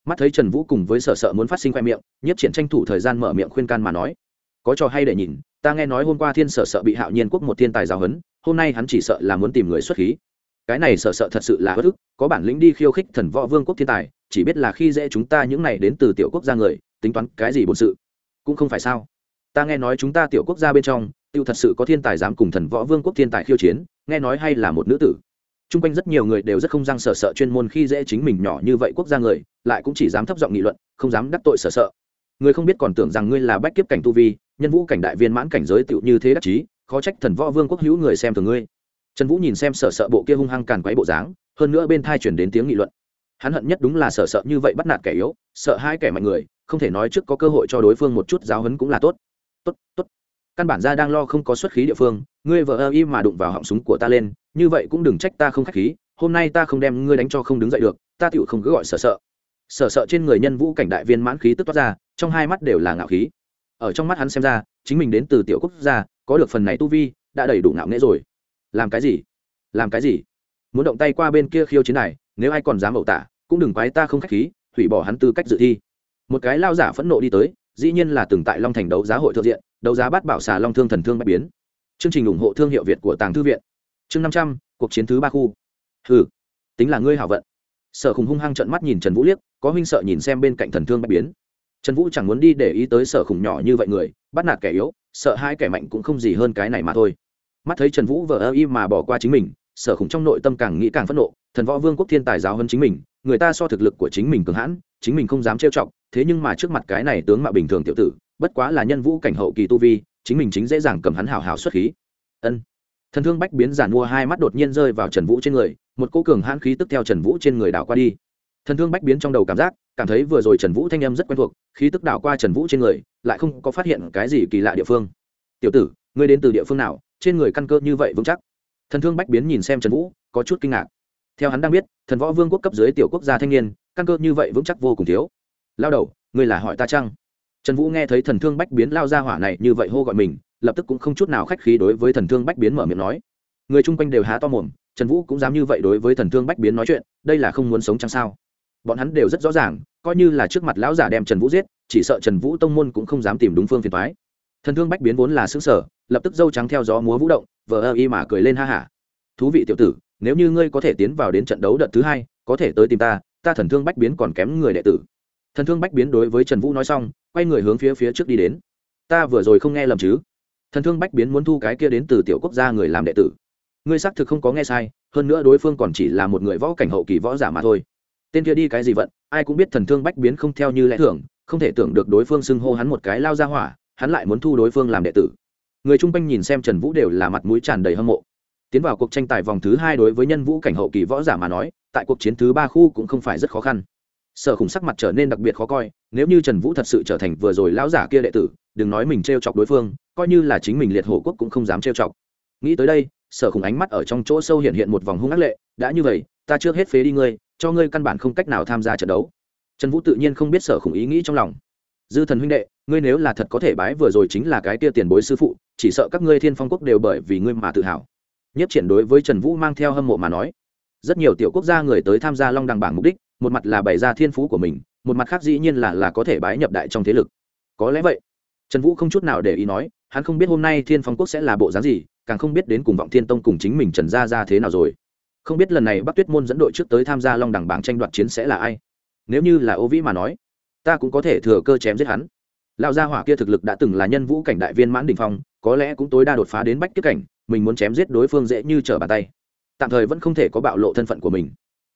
Mắt thấy trần vũ cùng với sở sợ muốn phát sinh khoe miệng nhất triển tranh thủ thời gian mở miệng khuyên can mà nói, có trò hay để nhìn, ta nghe nói hôm qua thiên sở sợ bị hạo nhiên quốc một thiên tài giáo huấn, hôm nay hắn chỉ sợ là muốn tìm người xuất khí. Cái này sở sợ thật sự là bất ức, có bản lĩnh đi khiêu khích thần võ vương quốc thiên tài, chỉ biết là khi dễ chúng ta những này đến từ tiểu quốc gia người, tính toán cái gì bổn sự, cũng không phải sao. Ta nghe nói chúng ta tiểu quốc gia bên trong, tiêu thật sự có thiên tài dám cùng thần võ vương quốc thiên tài khiêu chiến, nghe nói hay là một nữ tử chung quanh rất nhiều người đều rất không răng sợ sợ chuyên môn khi dễ chính mình nhỏ như vậy quốc gia người, lại cũng chỉ dám thấp giọng nghị luận, không dám đắc tội sợ sợ. Người không biết còn tưởng rằng ngươi là bách kiếp cảnh tu vi, nhân vũ cảnh đại viên mãn cảnh giới tựu như thế đắc chí, khó trách thần võ vương quốc hữu người xem thường ngươi. Trần vũ nhìn xem sợ sợ bộ kia hung hăng càn quấy bộ dáng, hơn nữa bên thai chuyển đến tiếng nghị luận. Hắn hận nhất đúng là sợ sợ như vậy bắt nạt kẻ yếu, sợ hai kẻ mạnh người, không thể nói trước có cơ hội cho đối phương một chút giáo hấn cũng là tốt. Tốt tốt. Căn bản ra đang lo không có xuất khí địa phương ngươi vợ ơ y mà đụng vào họng súng của ta lên, như vậy cũng đừng trách ta không k h á c h khí, hôm nay ta không đem ngươi đánh cho không đứng dậy được, ta tựu không cứ gọi sợ sợ. Sợ sợ trên người nhân vũ cảnh đại viên mãn khí tức toát ra, trong hai mắt đều là ngạo khí. Ở trong mắt hắn xem ra, chính mình đến từ tiểu quốc gia, có được phần này tu vi, đã đầy đủ ngạo nghễ rồi. Làm cái gì? Làm cái gì? Muốn động tay qua bên kia khiêu chiến này, nếu ai còn dám ẩu tả, cũng đừng quái ta không k h á c h khí, hủy bỏ hắn tư cách dự thi. Một cái lao giả phẫn nộ đi tới, dĩ nhiên là từng tại long thành đấu giá hội thượng diện, đấu giá bắt bảo xà long thương thần thương bạch biến chương trình ủng hộ thương hiệu việt của tàng thư viện. Chương năm trăm, cuộc chiến thứ ba khu. Ừ tính là ngươi hảo vận. Sở khủng hung hăng trận mắt nhìn trần vũ liếc, có huynh sợ nhìn xem bên cạnh thần thương bạch biến. Trần vũ chẳng muốn đi để ý tới sở khủng nhỏ như vậy người, bắt nạt kẻ yếu, sợ hai kẻ mạnh cũng không gì hơn cái này mà thôi. Mắt thấy trần vũ vờ ơ y mà bỏ qua chính mình, sở khủng trong nội tâm càng nghĩ càng phẫn nộ, thần võ vương quốc thiên tài giáo hơn chính mình, người ta so thực lực của chính mình cường hãn, chính mình không dám trêu chọc, thế nhưng mà trước mặt cái này tướng mạo bình thường tiểu tử, bất quá là nhân vũ cảnh hậu kỳ tu vi chính mình chính dễ dàng cầm hắn hào hào xuất khí. Ân. Thần thương bách biến giản mua hai mắt đột nhiên rơi vào trần vũ trên người, một cô cường hãn khí tức theo trần vũ trên người đảo qua đi. Thần thương bách biến trong đầu cảm giác, cảm thấy vừa rồi trần vũ thanh âm rất quen thuộc, khí tức đảo qua trần vũ trên người, lại không có phát hiện cái gì kỳ lạ địa phương. Tiểu tử, ngươi đến từ địa phương nào? Trên người căn cơ như vậy vững chắc. Thần thương bách biến nhìn xem trần vũ, có chút kinh ngạc. Theo hắn đang biết, thần võ vương quốc cấp dưới tiểu quốc gia thanh niên, căn cơ như vậy vững chắc vô cùng thiếu. Lao đầu, ngươi là hỏi ta chăng? Trần vũ nghe thấy thần thương bách biến lao ra hỏa này như vậy hô gọi mình, lập tức cũng không chút nào khách khí đối với thần thương bách biến mở miệng nói. Người chung quanh đều há to mồm, trần vũ cũng dám như vậy đối với thần thương bách biến nói chuyện, đây là không muốn sống chăng sao? Bọn hắn đều rất rõ ràng, coi như là trước mặt lão giả đem trần vũ giết, chỉ sợ trần vũ tông môn cũng không dám tìm đúng phương phiền thoái thần thương bách biến vốn là xứng sở lập tức dâu trắng theo gió múa vũ động, vờ ơ y mà cười lên ha hả. Thú vị tiểu tử, nếu như ngươi có thể tiến vào đến trận đấu đợt thứ hai, có thể tới tìm ta ta thần thương bách biến còn kém người đệ tử. Thần thương bách biến đối với trần vũ nói xong quay người hướng phía phía trước đi đến. Ta vừa rồi không nghe lầm chứ? Thần thương bách biến muốn thu cái kia đến từ tiểu quốc gia người làm đệ tử. Ngươi xác thực không có nghe sai, hơn nữa đối phương còn chỉ là một người võ cảnh hậu kỳ võ giả mà thôi. Tên kia đi cái gì vận, ai cũng biết thần thương bách biến không theo như lẽ thường, không thể tưởng được đối phương xưng hô hắn một cái lao ra hỏa, hắn lại muốn thu đối phương làm đệ tử. Người chung quanh nhìn xem trần vũ đều là mặt mũi tràn đầy hâm mộ. Tiến vào cuộc tranh tài vòng thứ hai đối với nhân vũ cảnh hậu kỳ võ giả mà nói, tại cuộc chiến thứ ba khu cũng không phải rất khó khăn sở khủng sắc mặt trở nên đặc biệt khó coi, nếu như trần vũ thật sự trở thành vừa rồi lão giả kia đệ tử, đừng nói mình t r e o chọc đối phương, coi như là chính mình liệt hổ quốc cũng không dám t r e o chọc. Nghĩ tới đây, sở khủng ánh mắt ở trong chỗ sâu hiện hiện một vòng hung ác lệ, đã như vậy, ta trước hết phế đi ngươi, cho ngươi căn bản không cách nào tham gia trận đấu. Trần vũ tự nhiên không biết sở khủng ý nghĩ trong lòng. Dư thần huynh đệ, ngươi nếu là thật có thể bái vừa rồi chính là cái tia tiền bối sư phụ, chỉ sợ các ngươi thiên phong quốc đều bởi vì ngươi mà tự hào. Nhất triển đối với trần vũ mang theo hâm mộ mà nói. Rất nhiều tiểu quốc gia người tới tham gia long đằng bảng mục đích một mặt là bày ra thiên phú của mình, một mặt khác dĩ nhiên là là có thể bái nhập đại trong thế lực. Có lẽ vậy. Trần vũ không chút nào để ý nói, hắn không biết hôm nay thiên phong quốc sẽ là bộ dáng gì, càng không biết đến cùng vọng thiên tông cùng chính mình trần gia ra thế nào rồi. Không biết lần này bắc tuyết môn dẫn đội trước tới tham gia long đẳng bảng tranh đoạt chiến sẽ là ai. Nếu như là ô vĩ mà nói, ta cũng có thể thừa cơ chém giết hắn. Lão gia hỏa kia thực lực đã từng là nhân vũ cảnh đại viên mãn đình phong, có lẽ cũng tối đa đột phá đến bách kiếp cảnh, mình muốn chém giết đối phương dễ như trở bàn tay. Tạm thời vẫn không thể có bạo lộ thân phận của mình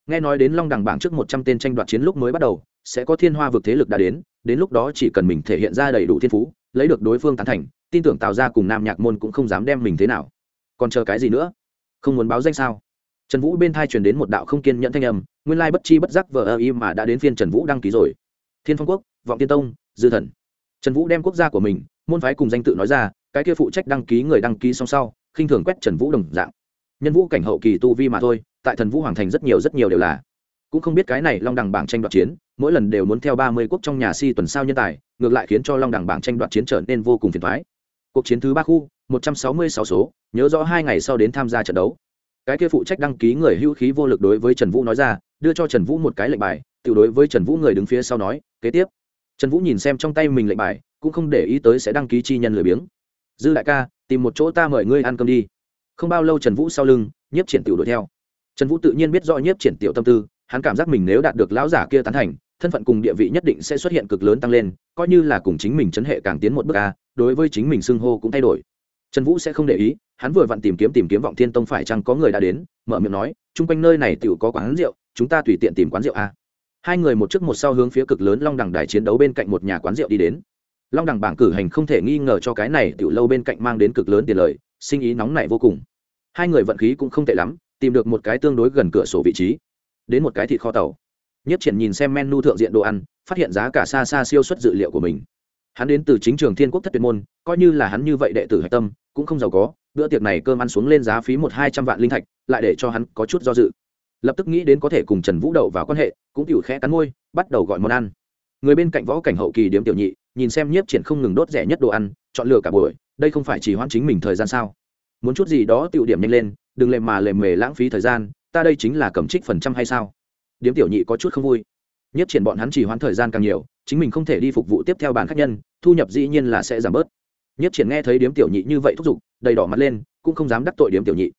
nghe nói đến long đằng bảng trước một trăm tên tranh đoạt chiến lúc mới bắt đầu, sẽ có thiên hoa vực thế lực đã đến đến lúc đó chỉ cần mình thể hiện ra đầy đủ thiên phú, lấy được đối phương tán thành, tin tưởng tạo ra cùng nam nhạc môn cũng không dám đem mình thế nào. Còn chờ cái gì nữa? Không muốn báo danh sao? Trần vũ bên thai truyền đến một đạo không kiên nhẫn thanh âm, nguyên lai bất chi bất giác vờ ơ y mà đã đến phiên trần vũ đăng ký rồi. Thiên phong quốc, vọng tiên tông, dư thần. Trần vũ đem quốc gia của mình, môn phái cùng danh tự nói ra, cái kia phụ trách đăng ký người đăng ký song sau, khinh thường quét trần vũ đồng dạng. Nhân vũ cảnh hậu kỳ tu vi mà thôi tại thần vũ hoàng thành rất nhiều rất nhiều đều là. Cũng không biết cái này long đằng bảng tranh đoạt chiến, mỗi lần đều muốn theo ba mươi quốc trong nhà si tuần sao nhân tài, ngược lại khiến cho long đằng bảng tranh đoạt chiến trở nên vô cùng phiền thoái cuộc chiến thứ ba khu, một trăm sáu mươi sáu số, nhớ rõ hai ngày sau đến tham gia trận đấu. Cái kia phụ trách đăng ký người hữu khí vô lực đối với trần vũ nói ra, đưa cho trần vũ một cái lệnh bài tự đối với trần vũ người đứng phía sau nói, kế tiếp. Trần vũ nhìn xem trong tay mình lệnh bài, cũng không để ý tới sẽ đăng ký chi nhân lười biếng. Dư đại ca, tìm một chỗ ta mời ngươi ăn cơm đi. Không bao lâu trần vũ sau lưng, nhiếp triển tiểu đuổi theo trần vũ tự nhiên biết rõ nhiếp triển tiểu tâm tư, hắn cảm giác mình nếu đạt được lão giả kia tán thành, thân phận cùng địa vị nhất định sẽ xuất hiện cực lớn tăng lên, coi như là cùng chính mình chấn hệ càng tiến một bước a, đối với chính mình xưng hô cũng thay đổi. Trần vũ sẽ không để ý, hắn vừa vặn tìm kiếm tìm kiếm vọng thiên tông phải chăng có người đã đến, mở miệng nói chung quanh nơi này tiểu có quán rượu, chúng ta tùy tiện tìm quán rượu a. Hai người một trước một sau hướng phía cực lớn long Đằng đài chiến đấu bên cạnh một nhà quán rượu đi đến. Long Đằng bảng cử hành không thể nghi ngờ cho cái này tiểu lâu bên cạnh mang đến cực lớn tiền lời, sinh ý nóng nảy vô cùng. Hai người vận khí cũng không tệ lắm tìm được một cái tương đối gần cửa sổ vị trí, đến một cái thịt kho tàu. Nhất triển nhìn xem menu thượng diện đồ ăn, phát hiện giá cả xa xa siêu xuất dự liệu của mình. Hắn đến từ chính trường thiên quốc thất tuyệt môn, coi như là hắn như vậy đệ tử hạch tâm, cũng không giàu có, bữa tiệc này cơm ăn xuống lên giá phí một hai trăm vạn linh thạch, lại để cho hắn có chút do dự. Lập tức nghĩ đến có thể cùng trần vũ đậu vào quan hệ, cũng tiểu khẽ cắn môi, bắt đầu gọi món ăn. Người bên cạnh võ cảnh hậu kỳ điếm tiểu nhị, nhìn xem nhiếp triển không ngừng đốt rẻ nhất đồ ăn, chọn lựa cả buổi, đây không phải chỉ hoãn chính mình thời gian sao? Muốn chút gì đó tiểu điểm nhanh lên, đừng lề mà lề mề lãng phí thời gian, ta đây chính là cầm trích phần trăm hay sao? Điếm tiểu nhị có chút không vui. Nhất triển bọn hắn chỉ hoãn thời gian càng nhiều, chính mình không thể đi phục vụ tiếp theo bàn khách nhân, thu nhập dĩ nhiên là sẽ giảm bớt. Nhất triển nghe thấy điếm tiểu nhị như vậy thúc giục, đầy đỏ mặt lên, cũng không dám đắc tội điếm tiểu nhị.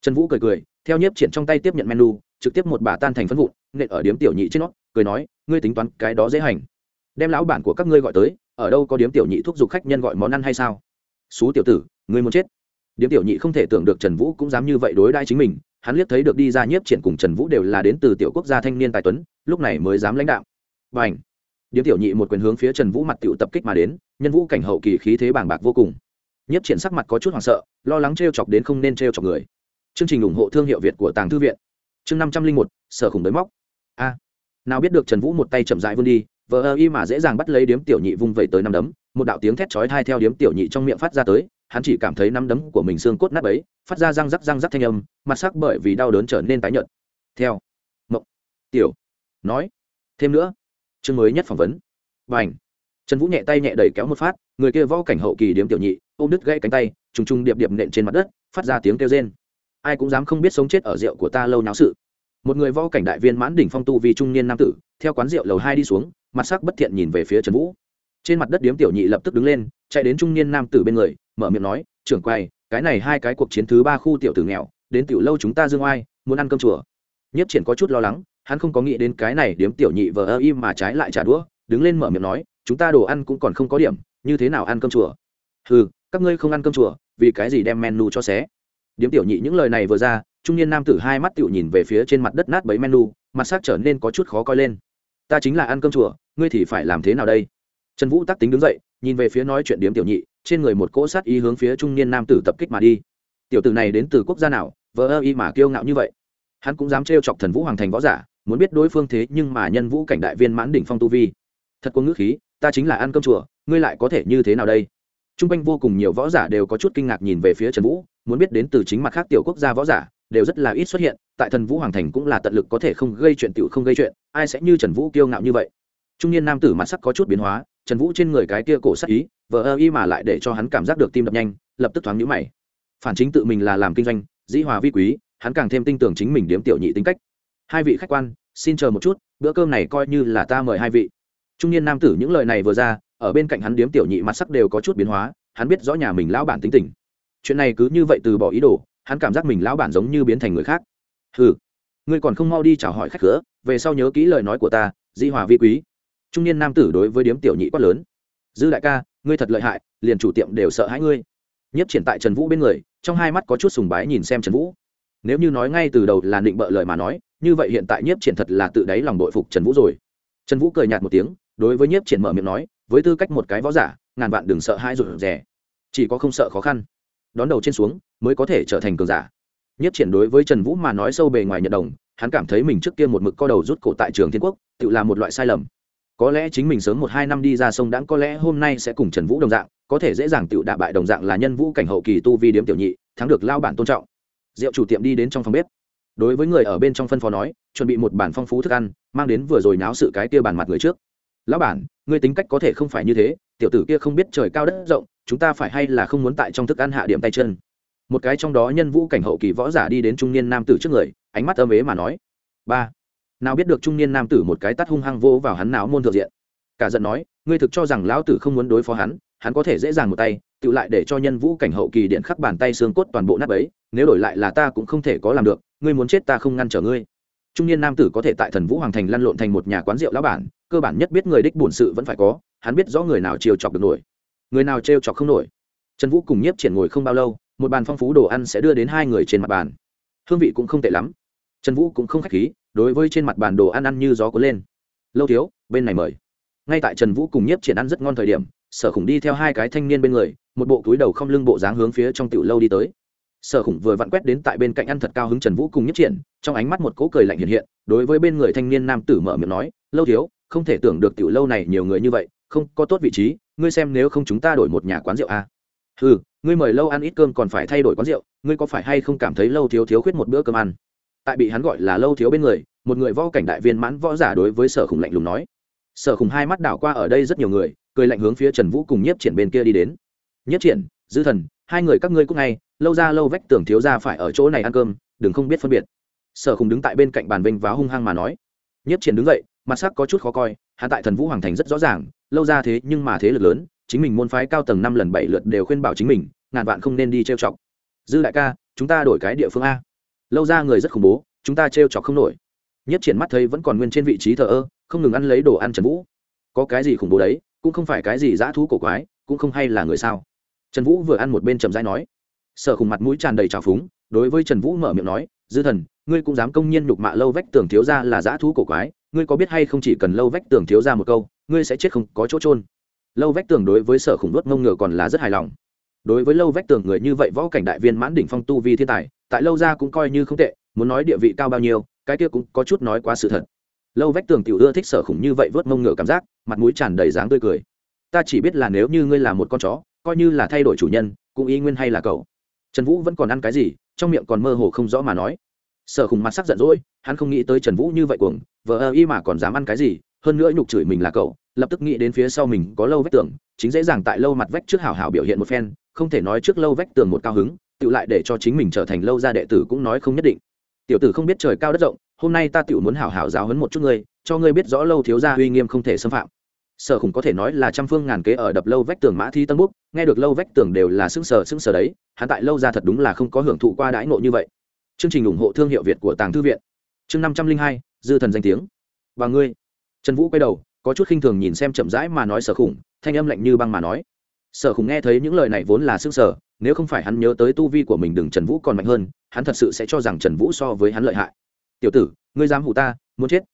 Trần vũ cười cười, theo nhất triển trong tay tiếp nhận menu, trực tiếp một bà tan thành phân vụn, nện ở điếm tiểu nhị trên nó, cười nói, ngươi tính toán cái đó dễ hành. Đem lão bản của các ngươi gọi tới, ở đâu có điếm tiểu nhị thúc giục khách nhân gọi món ăn hay sao? Xú tiểu tử, ngươi muốn chết điếm tiểu nhị không thể tưởng được trần vũ cũng dám như vậy đối đãi chính mình, hắn liếc thấy được đi ra nhiếp triển cùng trần vũ đều là đến từ tiểu quốc gia thanh niên tài tuấn, lúc này mới dám lãnh đạo. B à n h điếm tiểu nhị một quyền hướng phía trần vũ mặt tựu tập kích mà đến, nhân vũ cảnh hậu kỳ khí thế bàng bạc vô cùng. Nhất triển sắc mặt có chút hoảng sợ, lo lắng t r e o chọc đến không nên t r e o chọc người. Chương trình ủng hộ thương hiệu việt của tàng thư viện. Chương năm trăm linh một, sở khủng đới móc. A! Nào biết được trần vũ một tay chậm dại vươn đi, vờ ơ y mà dễ dàng bắt lấy điếm tiểu nhị vung vẩy tới năm đấm, một đạo tiếng thét chói thai theo điếm tiểu nhị trong miệng phát ra tới hắn chỉ cảm thấy nắm đấm của mình xương cốt nát ấy phát ra răng rắc răng rắc thanh âm, mặt sắc bởi vì đau đớn trở nên tái nhợt. Theo. Mộng. Tiểu. Nói. Thêm nữa. Chương mới nhất phỏng vấn. Và ảnh trần vũ nhẹ tay nhẹ đẩy kéo một phát, người kia võ cảnh hậu kỳ điếm tiểu nhị, ôm đứt gãy cánh tay, trùng trùng điệp điệp nện trên mặt đất, phát ra tiếng kêu rên. Ai cũng dám không biết sống chết ở rượu của ta lâu náo sự. Một người võ cảnh đại viên mãn đỉnh phong tu vì trung niên nam tử, theo quán rượu lầu hai đi xuống, mặt sắc bất thiện nhìn về phía trần vũ trên mặt đất điếm tiểu nhị lập tức đứng lên, chạy đến trung niên nam tử bên người, mở miệng nói, trưởng quay cái này hai cái cuộc chiến thứ ba khu tiểu tử nghèo, đến tiểu lâu chúng ta dương oai, muốn ăn cơm chùa. Nhất triển có chút lo lắng, hắn không có nghĩ đến cái này điếm tiểu nhị vờ ơ im mà trái lại trả đũa, đứng lên mở miệng nói, chúng ta đồ ăn cũng còn không có điểm, như thế nào ăn cơm chùa? Ừ các ngươi không ăn cơm chùa, vì cái gì đem menu cho xé? Điếm tiểu nhị những lời này vừa ra, trung niên nam tử hai mắt tiểu nhìn về phía trên mặt đất nát bấy menu, mặt sắc trở nên có chút khó coi lên. Ta chính là ăn cơm chùa, ngươi thì phải làm thế nào đây? Trần vũ tắc tính đứng dậy, nhìn về phía nói chuyện điếm tiểu nhị, trên người một cỗ sát ý hướng phía trung niên nam tử tập kích mà đi. Tiểu tử này đến từ quốc gia nào, vờ ơ y mà kiêu ngạo như vậy. Hắn cũng dám trêu chọc thần vũ hoàng thành võ giả, muốn biết đối phương thế nhưng mà nhân vũ cảnh đại viên mãn đỉnh phong tu vi. Thật có ngữ khí, ta chính là ăn cơm chùa, ngươi lại có thể như thế nào đây? T r u n g quanh vô cùng nhiều võ giả đều có chút kinh ngạc nhìn về phía trần vũ, muốn biết đến từ chính mặt khác tiểu quốc gia võ giả, đều rất là ít xuất hiện, tại thần vũ hoàng thành cũng là tận lực có thể không gây chuyện tiểu không gây chuyện, ai sẽ như trần vũ kiêu ngạo như vậy? Trung niên nam tử mặt sắc có chút biến hóa trần vũ trên người cái kia cổ sắc ý, vờ ơ y mà lại để cho hắn cảm giác được tim đập nhanh, lập tức thoáng nhũ mày. Phản chính tự mình là làm kinh doanh, dĩ hòa vi quý, hắn càng thêm tin tưởng chính mình điếm tiểu nhị tính cách. Hai vị khách quan, xin chờ một chút, bữa cơm này coi như là ta mời hai vị. Trung niên nam tử những lời này vừa ra, ở bên cạnh hắn điếm tiểu nhị mặt sắc đều có chút biến hóa, hắn biết rõ nhà mình lão bản tính tình. Chuyện này cứ như vậy từ bỏ ý đồ, hắn cảm giác mình lão bản giống như biến thành người khác. Ừ ngươi còn không mau đi chào hỏi khách cửa, về sau nhớ kỹ lời nói của ta di hòa vi quý trung niên nam tử đối với điếm tiểu nhị quát lớn. Dư đại ca, ngươi thật lợi hại, liền chủ tiệm đều sợ hãi ngươi. Nhất triển tại trần vũ bên người, trong hai mắt có chút sùng bái nhìn xem trần vũ. Nếu như nói ngay từ đầu là định bợ lời mà nói, như vậy hiện tại nhiếp triển thật là tự đáy lòng đội phục trần vũ rồi. Trần vũ cười nhạt một tiếng, đối với nhiếp triển mở miệng nói, với tư cách một cái võ giả, ngàn vạn đừng sợ hãi rụt rè. Chỉ có không sợ khó khăn. Đón đầu trên xuống, mới có thể trở thành cường giả. Nhiếp triển đối với trần vũ mà nói sâu bề ngoài nhận đồng, hắn cảm thấy mình trước kia một mực co đầu rút cổ tại trường thiên quốc, tự là một loại sai lầm có lẽ chính mình sớm một hai năm đi ra sông đãng có lẽ hôm nay sẽ cùng trần vũ đồng dạng, có thể dễ dàng tự đạ bại đồng dạng là nhân vũ cảnh hậu kỳ tu vi điếm tiểu nhị, thắng được lao bản tôn trọng. Rượu chủ tiệm đi đến trong phòng bếp. Đối với người ở bên trong phân phó nói, chuẩn bị một bản phong phú thức ăn, mang đến vừa rồi náo sự cái kia bàn mặt người trước. Lão bản, ngươi tính cách có thể không phải như thế, tiểu tử kia không biết trời cao đất rộng, chúng ta phải hay là không muốn tại trong thức ăn hạ điểm tay chân. Một cái trong đó nhân vũ cảnh hậu kỳ võ giả đi đến trung niên nam tử trước người, ánh mắt âm ế mà nói, ba nào biết được trung niên nam tử một cái tắt hung hăng vô vào hắn não môn thượng diện. Cả giận nói, ngươi thực cho rằng lão tử không muốn đối phó hắn hắn có thể dễ dàng một tay tự lại để cho nhân vũ cảnh hậu kỳ điện khắc bàn tay xương cốt toàn bộ nát ấy nếu đổi lại là ta cũng không thể có làm được, ngươi muốn chết ta không ngăn trở ngươi. Trung niên nam tử có thể tại thần vũ hoàng thành lăn lộn thành một nhà quán rượu lão bản, cơ bản nhất biết người đích bổn sự vẫn phải có, hắn biết rõ người nào chiều chọc được nổi, người nào trêu chọc không nổi. Trần vũ cùng nhiếp triển ngồi không bao lâu, một bàn phong phú đồ ăn sẽ đưa đến hai người trên mặt bàn. Hương vị cũng không tệ lắm. Trần vũ cũng không k h á c h khí đối với trên mặt bản đồ ăn ăn như gió cuốn lên. Lâu thiếu, bên này mời. Ngay tại trần vũ cùng nhiếp triển ăn rất ngon thời điểm, sở khủng đi theo hai cái thanh niên bên người, một bộ túi đầu không lưng bộ dáng hướng phía trong tiểu lâu đi tới. Sở khủng vừa vặn quét đến tại bên cạnh ăn thật cao hứng trần vũ cùng nhất triển, trong ánh mắt một cỗ cười lạnh hiện hiện, đối với bên người thanh niên nam tử mở miệng nói, lâu thiếu, không thể tưởng được tiểu lâu này nhiều người như vậy, không có tốt vị trí, ngươi xem nếu không chúng ta đổi một nhà quán rượu à. ừ ngươi mời lâu ăn ít cơm còn phải thay đổi quán rượu, ngươi có phải hay không cảm thấy lâu thiếu thiếu khuyết một bữa cơm ăn? Tại bị hắn gọi là lâu thiếu bên người, một người võ cảnh đại viên mãn võ giả đối với sở khủng lạnh lùng nói. Sở khủng hai mắt đảo qua ở đây rất nhiều người, cười lạnh hướng phía trần vũ cùng nhiếp triển bên kia đi đến. Nhiếp triển, dư thần, hai người các ngươi cũng ngay, lâu ra lâu vách tưởng thiếu ra phải ở chỗ này ăn cơm, đừng không biết phân biệt. Sở khủng đứng tại bên cạnh bàn vinh váo hung hăng mà nói. Nhất triển đứng dậy, mặt sắc có chút khó coi hạ tại thần vũ hoàng thành rất rõ ràng, lâu ra thế nhưng mà thế lực lớn, chính mình môn phái cao tầng năm lần bảy lượt đều khuyên bảo chính mình, ngàn vạn không nên đi trêu chọc. Dư đại ca, chúng ta đổi cái địa phương a lâu ra người rất khủng bố, chúng ta trêu chọc không nổi. Nhất triển mắt thấy vẫn còn nguyên trên vị trí thờ ơ, không ngừng ăn lấy đồ ăn trần vũ. Có cái gì khủng bố đấy, cũng không phải cái gì dã thú cổ quái, cũng không hay là người sao? Trần vũ vừa ăn một bên trầm rãi nói. Sở khủng mặt mũi tràn đầy trào phúng, đối với trần vũ mở miệng nói, dư thần, ngươi cũng dám công nhiên nhục mạ lâu vách tường thiếu ra là dã thú cổ quái, ngươi có biết hay không chỉ cần lâu vách tường thiếu ra một câu, ngươi sẽ chết không có chỗ trôn lâu vách tường đối với sở khủng đốt ngông ngựa còn là rất hài lòng. Đối với lâu vách tường người như vậy võ cảnh đại viên mãn đỉnh phong tu vi thiên tài tại lâu ra cũng coi như không tệ, muốn nói địa vị cao bao nhiêu, cái kia cũng có chút nói quá sự thật. Lâu vách tường tiểu ưa thích sở khủng như vậy vớt mông ngựa cảm giác, mặt mũi tràn đầy dáng tươi cười. Ta chỉ biết là nếu như ngươi là một con chó, coi như là thay đổi chủ nhân, cũng y nguyên hay là cậu. Trần vũ vẫn còn ăn cái gì, trong miệng còn mơ hồ không rõ mà nói. Sở khủng mặt sắc giận dỗi, hắn không nghĩ tới trần vũ như vậy cuồng vợ ơ y mà còn dám ăn cái gì, hơn nữa nhục chửi mình là cậu, lập tức nghĩ đến phía sau mình có lâu vách tường, chính dễ dàng tại lâu mặt vách trước hảo hảo biểu hiện một phen, không thể nói trước lâu vách tường một cao hứng tự lại để cho chính mình trở thành lâu gia đệ tử cũng nói không nhất định. Tiểu tử không biết trời cao đất rộng, hôm nay ta tiểu muốn hảo hảo giáo huấn một chút ngươi, cho ngươi biết rõ lâu thiếu gia uy nghiêm không thể xâm phạm. Sở khủng có thể nói là trăm phương ngàn kế ở đập lâu vách tường mã thi tân búc, nghe được lâu vách tường đều là xứng sở xứng sở đấy, hắn tại lâu ra thật đúng là không có hưởng thụ qua đãi ngộ như vậy. Chương trình ủng hộ thương hiệu việt của tàng thư viện. Chương năm trăm linh hai, dư thần danh tiếng. Và ngươi. Trần vũ quay đầu, có chút khinh thường nhìn xem chậm rãi mà nói sở khủng, thanh âm lạnh như băng mà nói. Sở khủng nghe thấy những lời này vốn là xứng sở nếu không phải hắn nhớ tới tu vi của mình đừng trần vũ còn mạnh hơn, hắn thật sự sẽ cho rằng trần vũ so với hắn lợi hại. Tiểu tử, ngươi dám hủ ta, muốn chết.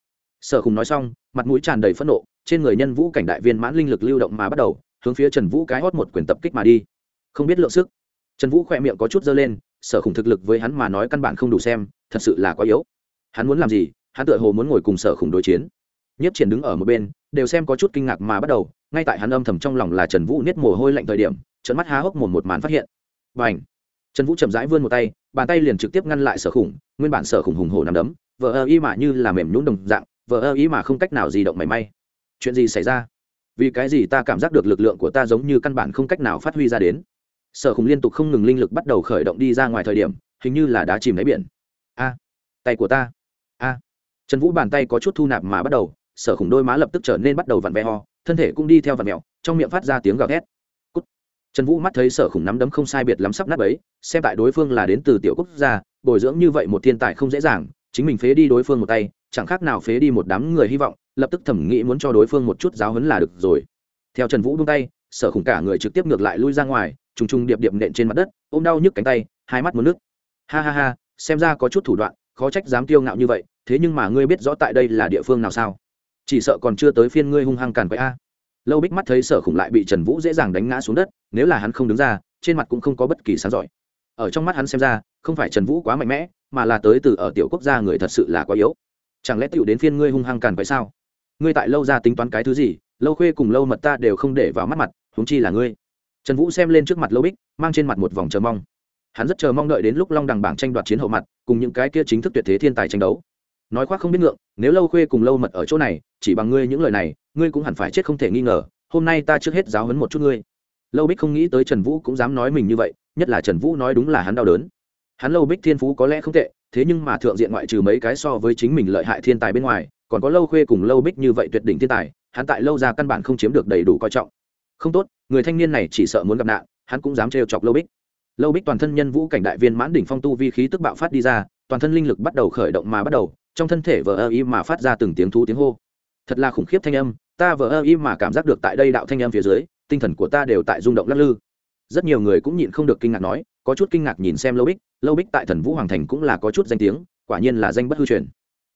Sở khủng nói xong, mặt mũi tràn đầy phẫn nộ, trên người nhân vũ cảnh đại viên mãn linh lực lưu động mà bắt đầu, hướng phía trần vũ cái hót một quyền tập kích mà đi. Không biết lượng sức. Trần vũ khỏe miệng có chút dơ lên, sở khủng thực lực với hắn mà nói căn bản không đủ xem, thật sự là quá yếu. Hắn muốn làm gì? Hắn tựa hồ muốn ngồi cùng sở khủng đối chiến. Nhất triển đứng ở một bên, đều xem có chút kinh ngạc mà bắt đầu, ngay tại hắn âm thầm trong lòng là trần vũ niết mồ hôi lạnh thời điểm trận mắt há hốc mồm một màn phát hiện và ảnh. Trần vũ chậm rãi vươn một tay, bàn tay liền trực tiếp ngăn lại sở khủng, nguyên bản sở khủng hùng hổ nằm đấm, vờ ơ y mà như là mềm nhún đồng dạng, vờ ơ y mà không cách nào di động mảy may. Chuyện gì xảy ra? Vì cái gì ta cảm giác được lực lượng của ta giống như căn bản không cách nào phát huy ra đến? Sở khủng liên tục không ngừng linh lực bắt đầu khởi động đi ra ngoài thời điểm, hình như là đá chìm đáy biển. A, tay của ta. A. Trần vũ bàn tay có chút thu nạp mà bắt đầu, sở khủng đôi má lập tức trở nên bắt đầu vặn ve ho thân thể cũng đi theo vặn mẹo trong miệng phát ra tiếng gào thét trần vũ mắt thấy sở khủng nắm đấm không sai biệt lắm sắp nát ấy xem tại đối phương là đến từ tiểu quốc gia, bồi dưỡng như vậy một thiên tài không dễ dàng, chính mình phế đi đối phương một tay, chẳng khác nào phế đi một đám người hy vọng, lập tức thẩm nghĩ muốn cho đối phương một chút giáo hấn là được rồi. Theo trần vũ buông tay, sở khủng cả người trực tiếp ngược lại lui ra ngoài, trùng trùng điệp điệp nện trên mặt đất, ôm đau nhức cánh tay, hai mắt muốn nước. Ha ha ha, xem ra có chút thủ đoạn, khó trách dám kiêu ngạo như vậy, thế nhưng mà ngươi biết rõ tại đây là địa phương nào sao? Chỉ sợ còn chưa tới phiên ngươi hung hăng càn quậy a lâu bích mắt thấy sở khủng lại bị trần vũ dễ dàng đánh ngã xuống đất, nếu là hắn không đứng ra, trên mặt cũng không có bất kỳ sáng giỏi. Ở trong mắt hắn xem ra, không phải trần vũ quá mạnh mẽ, mà là tới từ ở tiểu quốc gia người thật sự là quá yếu. Chẳng lẽ tựu đến phiên ngươi hung hăng càn vậy sao? Ngươi tại lâu ra tính toán cái thứ gì, lâu khuê cùng lâu mật ta đều không để vào mắt mặt, huống chi là ngươi. Trần vũ xem lên trước mặt lâu bích, mang trên mặt một vòng chờ mong. Hắn rất chờ mong đợi đến lúc long đằng bảng tranh đoạt chiến hậu mặt, cùng những cái kia chính thức tuyệt thế thiên tài tranh đấu nói khoác không biết ngượng, nếu lâu khuê cùng lâu mật ở chỗ này, chỉ bằng ngươi những lời này, ngươi cũng hẳn phải chết không thể nghi ngờ, hôm nay ta trước hết giáo hấn một chút ngươi. Lâu bích không nghĩ tới trần vũ cũng dám nói mình như vậy, nhất là trần vũ nói đúng là hắn đau đớn. Hắn lâu bích thiên phú có lẽ không tệ, thế nhưng mà thượng diện ngoại trừ mấy cái so với chính mình lợi hại thiên tài bên ngoài, còn có lâu khuê cùng lâu bích như vậy tuyệt đỉnh thiên tài, hắn tại lâu ra căn bản không chiếm được đầy đủ coi trọng. Không tốt, người thanh niên này chỉ sợ muốn gặp nạn, hắn cũng dám trêu chọc lâu bích. Lâu bích toàn thân nhân vũ cảnh đại viên mãn đỉnh phong tu vi khí tức bạo phát đi ra, toàn thân linh lực bắt đầu khởi động mà bắt đầu trong thân thể vờ ơ y mà phát ra từng tiếng thú tiếng hô. Thật là khủng khiếp thanh âm, ta vờ ơ y mà cảm giác được tại đây đạo thanh âm phía dưới, tinh thần của ta đều tại rung động lắc lư. Rất nhiều người cũng nhịn không được kinh ngạc nói, có chút kinh ngạc nhìn xem lâu bích lâu bích tại thần vũ hoàng thành cũng là có chút danh tiếng, quả nhiên là danh bất hư truyền.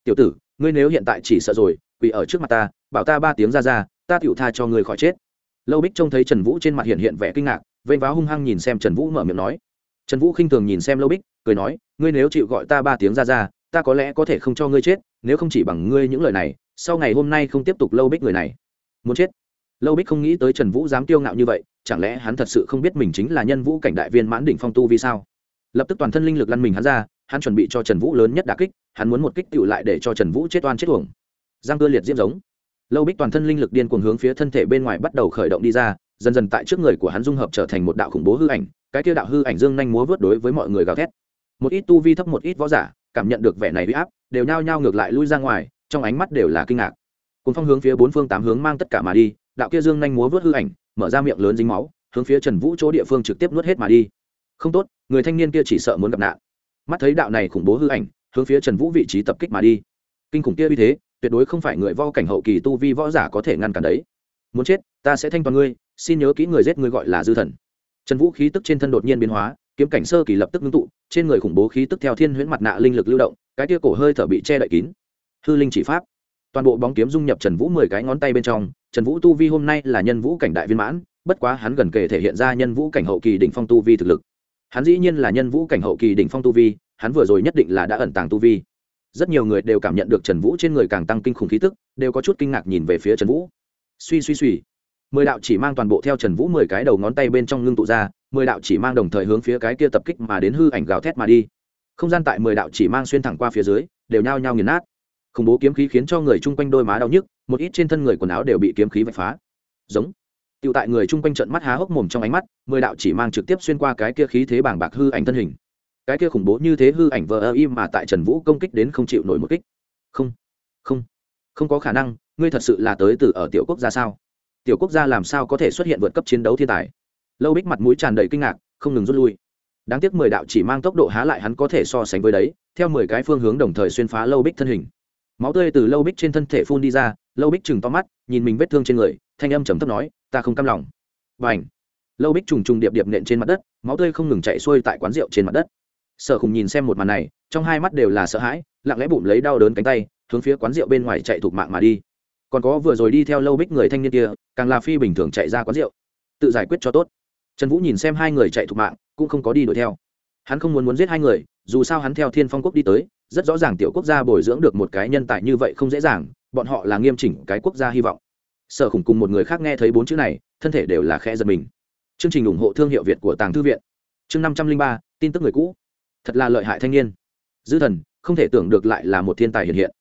Tiểu tử, ngươi nếu hiện tại chỉ sợ rồi vì ở trước mặt ta, bảo ta ba tiếng ra ra, ta tựu tha cho ngươi khỏi chết. Lâu bích trông thấy trần vũ trên mặt hiện hiện vẻ kinh ngạc, vênh váo hung hăng nhìn xem trần vũ mở miệng nói. Trần vũ khinh thường nhìn xem lâu bích, cười nói, ngươi nếu chịu gọi ta ba tiếng ra ra ta có lẽ có thể không cho ngươi chết, nếu không chỉ bằng ngươi những lời này, sau ngày hôm nay không tiếp tục lâu bích người này. Muốn chết? Lâu bích không nghĩ tới trần vũ dám tiêu ngạo như vậy, chẳng lẽ hắn thật sự không biết mình chính là nhân vũ cảnh đại viên mãn đỉnh phong tu vì sao? Lập tức toàn thân linh lực lăn mình hắn ra, hắn chuẩn bị cho trần vũ lớn nhất đà kích, hắn muốn một kích tựu lại để cho trần vũ chết oan chết tuồng giang cơ liệt diễm giống. Lâu bích toàn thân linh lực điên cuồng hướng phía thân thể bên ngoài bắt đầu khởi động đi ra, dần dần tại trước người của hắn dung hợp trở thành một đạo khủng bố hư ảnh, cái kia đạo hư ảnh dương nhanh múa vớt đối với mọi người gào thét. Một ít tu vi thấp, một ít võ giả cảm nhận được vẻ này huy áp, đều nhao nhao ngược lại lui ra ngoài, trong ánh mắt đều là kinh ngạc. Cùng phong hướng phía bốn phương tám hướng mang tất cả mà đi, đạo kia dương nhanh múa vớt hư ảnh, mở ra miệng lớn dính máu, hướng phía trần vũ chỗ địa phương trực tiếp nuốt hết mà đi. Không tốt, người thanh niên kia chỉ sợ muốn gặp nạn. Mắt thấy đạo này khủng bố hư ảnh, hướng phía trần vũ vị trí tập kích mà đi. Kinh khủng kia uy thế, tuyệt đối không phải người vo cảnh hậu kỳ tu vi võ giả có thể ngăn cản đấy. Muốn chết, ta sẽ thanh toàn ngươi, xin nhớ kỹ người giết ngươi gọi là dư thần. Trần vũ khí tức trên thân đột nhiên biến hóa kiếm cảnh sơ kỳ lập tức ngưng tụ, trên người khủng bố khí tức theo thiên huyễn mặt nạ linh lực lưu động, cái tia cổ hơi thở bị che đậy kín. Hư linh chỉ pháp. Toàn bộ bóng kiếm dung nhập trần vũ mười cái ngón tay bên trong, trần vũ tu vi hôm nay là nhân vũ cảnh đại viên mãn, bất quá hắn gần kề thể hiện ra nhân vũ cảnh hậu kỳ đỉnh phong tu vi thực lực. Hắn dĩ nhiên là nhân vũ cảnh hậu kỳ đỉnh phong tu vi, hắn vừa rồi nhất định là đã ẩn tàng tu vi. Rất nhiều người đều cảm nhận được trần vũ trên người càng tăng kinh khủng khí tức, đều có chút kinh ngạc nhìn về phía trần vũ. Suy suy suy mười đạo chỉ mang toàn bộ theo trần vũ mười cái đầu ngón tay bên trong ngưng tụ ra, mười đạo chỉ mang đồng thời hướng phía cái kia tập kích mà đến hư ảnh gào thét mà đi. Không gian tại mười đạo chỉ mang xuyên thẳng qua phía dưới, đều nhao nhao nghiền nát. Khủng bố kiếm khí khiến cho người chung quanh đôi má đau nhức, một ít trên thân người quần áo đều bị kiếm khí vạch phá. Giống. Tựu tại người chung quanh trận mắt há hốc mồm trong ánh mắt, mười đạo chỉ mang trực tiếp xuyên qua cái kia khí thế bảng bạc hư ảnh thân hình. Cái kia khủng bố như thế hư ảnh vờ ơ im mà tại trần vũ công kích đến không chịu nổi một kích. Không. Không. Không có khả năng, ngươi thật sự là tới từ ở tiểu quốc ra sao? Tiểu quốc gia làm sao có thể xuất hiện vượt cấp chiến đấu thiên tài? Lâu bích mặt mũi tràn đầy kinh ngạc, không ngừng rút lui. Đáng tiếc mười đạo chỉ mang tốc độ há lại hắn có thể so sánh với đấy, theo mười cái phương hướng đồng thời xuyên phá lâu bích thân hình. Máu tươi từ lâu bích trên thân thể phun đi ra, lâu bích chừng to mắt, nhìn mình vết thương trên người, thanh âm trầm thấp nói, ta không cam lòng. Và ảnh lâu bích trùng trùng điệp điệp nện trên mặt đất, máu tươi không ngừng chạy xuôi tại quán rượu trên mặt đất. Sở khùng nhìn xem một màn này, trong hai mắt đều là sợ hãi, lặng lẽ bụng lấy đau đớn cánh tay, hướng phía quán rượu bên ngoài chạy thục mạng mà đi còn có vừa rồi đi theo lâu bích người thanh niên kia, càng là phi bình thường chạy ra quán rượu. Tự giải quyết cho tốt. Trần vũ nhìn xem hai người chạy thục mạng, cũng không có đi đuổi theo. Hắn không muốn muốn giết hai người, dù sao hắn theo thiên phong quốc đi tới, rất rõ ràng tiểu quốc gia bồi dưỡng được một cái nhân tài như vậy không dễ dàng, bọn họ là nghiêm chỉnh cái quốc gia hy vọng. Sở khủng cùng một người khác nghe thấy bốn chữ này, thân thể đều là khe giật mình. Chương trình ủng hộ thương hiệu việt của tàng thư viện. Chương năm trăm linh ba, tin tức người cũ. Thật là lợi hại thanh niên. Dư thần, không thể tưởng được lại là một thiên tài hiện hiện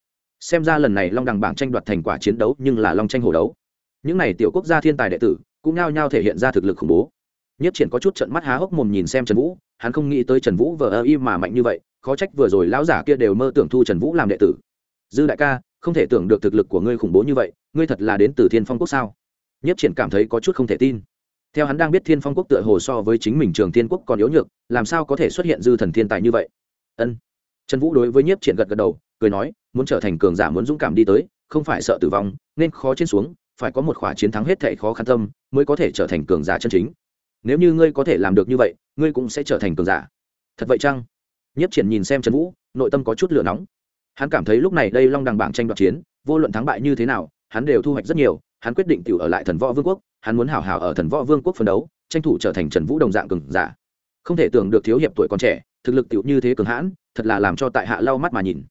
xem ra lần này long đằng bảng tranh đoạt thành quả chiến đấu nhưng là long tranh hổ đấu. Những n à y tiểu quốc gia thiên tài đệ tử cũng nao nhao thể hiện ra thực lực khủng bố. Nhất triển có chút trận mắt há hốc mồm nhìn xem trần vũ, hắn không nghĩ tới trần vũ vờ ơ y mà mạnh như vậy, khó trách vừa rồi lão giả kia đều mơ tưởng thu trần vũ làm đệ tử. Dư đại ca, không thể tưởng được thực lực của ngươi khủng bố như vậy, ngươi thật là đến từ thiên phong quốc sao? Nhất triển cảm thấy có chút không thể tin. Theo hắn đang biết thiên phong quốc tựa hồ so với chính mình trường thiên quốc còn yếu nhược, làm sao có thể xuất hiện dư thần thiên tài như vậy? Ân. Trần vũ đối với nhiếp triển gật gật đầu, cười nói muốn trở thành cường giả muốn dũng cảm đi tới, không phải sợ tử vong, nên khó trên xuống, phải có một khỏa chiến thắng hết thệ khó khăn tâm mới có thể trở thành cường giả chân chính. Nếu như ngươi có thể làm được như vậy, ngươi cũng sẽ trở thành cường giả. Thật vậy chăng? Nhất triển nhìn xem trần vũ, nội tâm có chút lửa nóng. Hắn cảm thấy lúc này đây long đằng bảng tranh đoạt chiến, vô luận thắng bại như thế nào, hắn đều thu hoạch rất nhiều, hắn quyết định tự ở lại thần võ vương quốc, hắn muốn hảo hảo ở thần võ vương quốc phân đấu, tranh thủ trở thành trần vũ đồng dạng cường giả. Không thể tưởng được thiếu hiệp tuổi còn trẻ, thực lực tiểu như thế cường hãn, thật là làm cho tại hạ lau mắt mà nhìn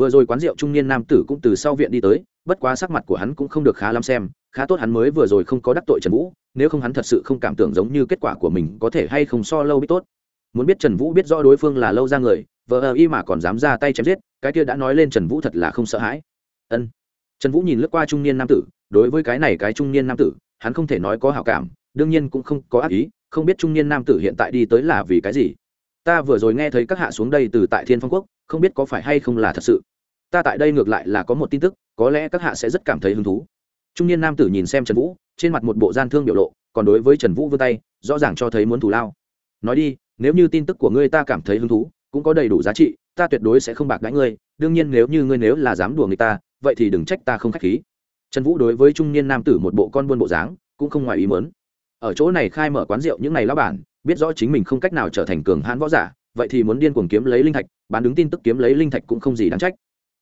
vừa rồi quán rượu trung niên nam tử cũng từ sau viện đi tới, bất quá sắc mặt của hắn cũng không được khá lắm xem, khá tốt hắn mới vừa rồi không có đắc tội trần vũ, nếu không hắn thật sự không cảm tưởng giống như kết quả của mình có thể hay không so lâu biết tốt. Muốn biết trần vũ biết rõ đối phương là lâu ra người vợ ờ y mà còn dám ra tay chém giết, cái kia đã nói lên trần vũ thật là không sợ hãi. Ân. Trần vũ nhìn lướt qua trung niên nam tử, đối với cái này cái trung niên nam tử, hắn không thể nói có hảo cảm, đương nhiên cũng không có ác ý, không biết trung niên nam tử hiện tại đi tới là vì cái gì. Ta vừa rồi nghe thấy các hạ xuống đây từ tại thiên phong quốc, không biết có phải hay không là thật sự ta tại đây ngược lại là có một tin tức, có lẽ các hạ sẽ rất cảm thấy hứng thú. Trung niên nam tử nhìn xem trần vũ, trên mặt một bộ gian thương biểu lộ, còn đối với trần vũ vươn tay, rõ ràng cho thấy muốn thù lao. Nói đi, nếu như tin tức của ngươi ta cảm thấy hứng thú, cũng có đầy đủ giá trị, ta tuyệt đối sẽ không bạc đãi ngươi, đương nhiên nếu như ngươi nếu là dám đùa người ta, vậy thì đừng trách ta không k h á c h khí. Trần vũ đối với trung niên nam tử một bộ con buôn bộ dáng, cũng không ngoài ý mớn ở chỗ này khai mở quán rượu những ngày lao bản, biết rõ chính mình không cách nào trở thành cường hãn võ giả, vậy thì muốn điên cuồng kiếm lấy linh thạch, bán đứng tin tức kiếm lấy linh thạch cũng không gì đáng trách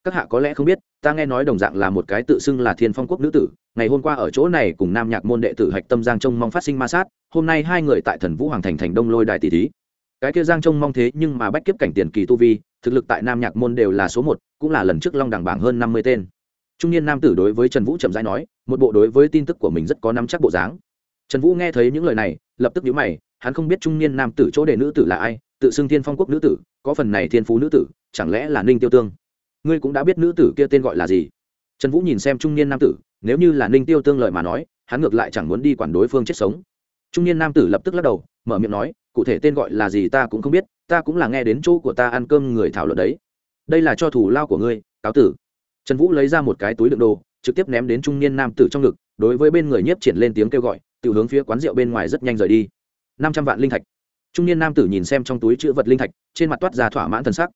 các hạ có lẽ không biết, ta nghe nói đồng dạng là một cái tự xưng là thiên phong quốc nữ tử, ngày hôm qua ở chỗ này cùng nam nhạc môn đệ tử hạch tâm giang trông mong phát sinh ma sát, hôm nay hai người tại thần vũ hoàng thành thành đông lôi đại tỷ thí. Cái kia giang trông mong thế nhưng mà bách kiếp cảnh tiền kỳ tu vi, thực lực tại nam nhạc môn đều là số một, cũng là lần trước long đẳng bảng hơn năm mươi tên. Trung niên nam tử đối với trần vũ chậm rãi nói, một bộ đối với tin tức của mình rất có nắm chắc bộ dáng. Trần vũ nghe thấy những lời này, lập tức nhíu mày, hắn không biết trung niên nam tử chỗ đề nữ tử là ai, tự xưng thiên phong quốc nữ tử, có phần này thiên phú nữ tử, chẳng lẽ là ninh tiêu tương? Ngươi cũng đã biết nữ tử kia tên gọi là gì. Trần vũ nhìn xem trung niên nam tử, nếu như là ninh tiêu tương lợi mà nói, hắn ngược lại chẳng muốn đi quản đối phương chết sống. Trung niên nam tử lập tức lắc đầu, mở miệng nói, cụ thể tên gọi là gì ta cũng không biết, ta cũng là nghe đến chỗ của ta ăn cơm người thảo luận đấy. Đây là cho thủ lao của ngươi, cáo tử. Trần vũ lấy ra một cái túi đựng đồ, trực tiếp ném đến trung niên nam tử trong ngực, đối với bên người nhiếp triển lên tiếng kêu gọi tự hướng phía quán rượu bên ngoài rất nhanh rời đi. Năm trăm vạn linh thạch. Trung niên nam tử nhìn xem trong túi chữ vật linh thạch, trên mặt toát ra thỏa mãn t sắc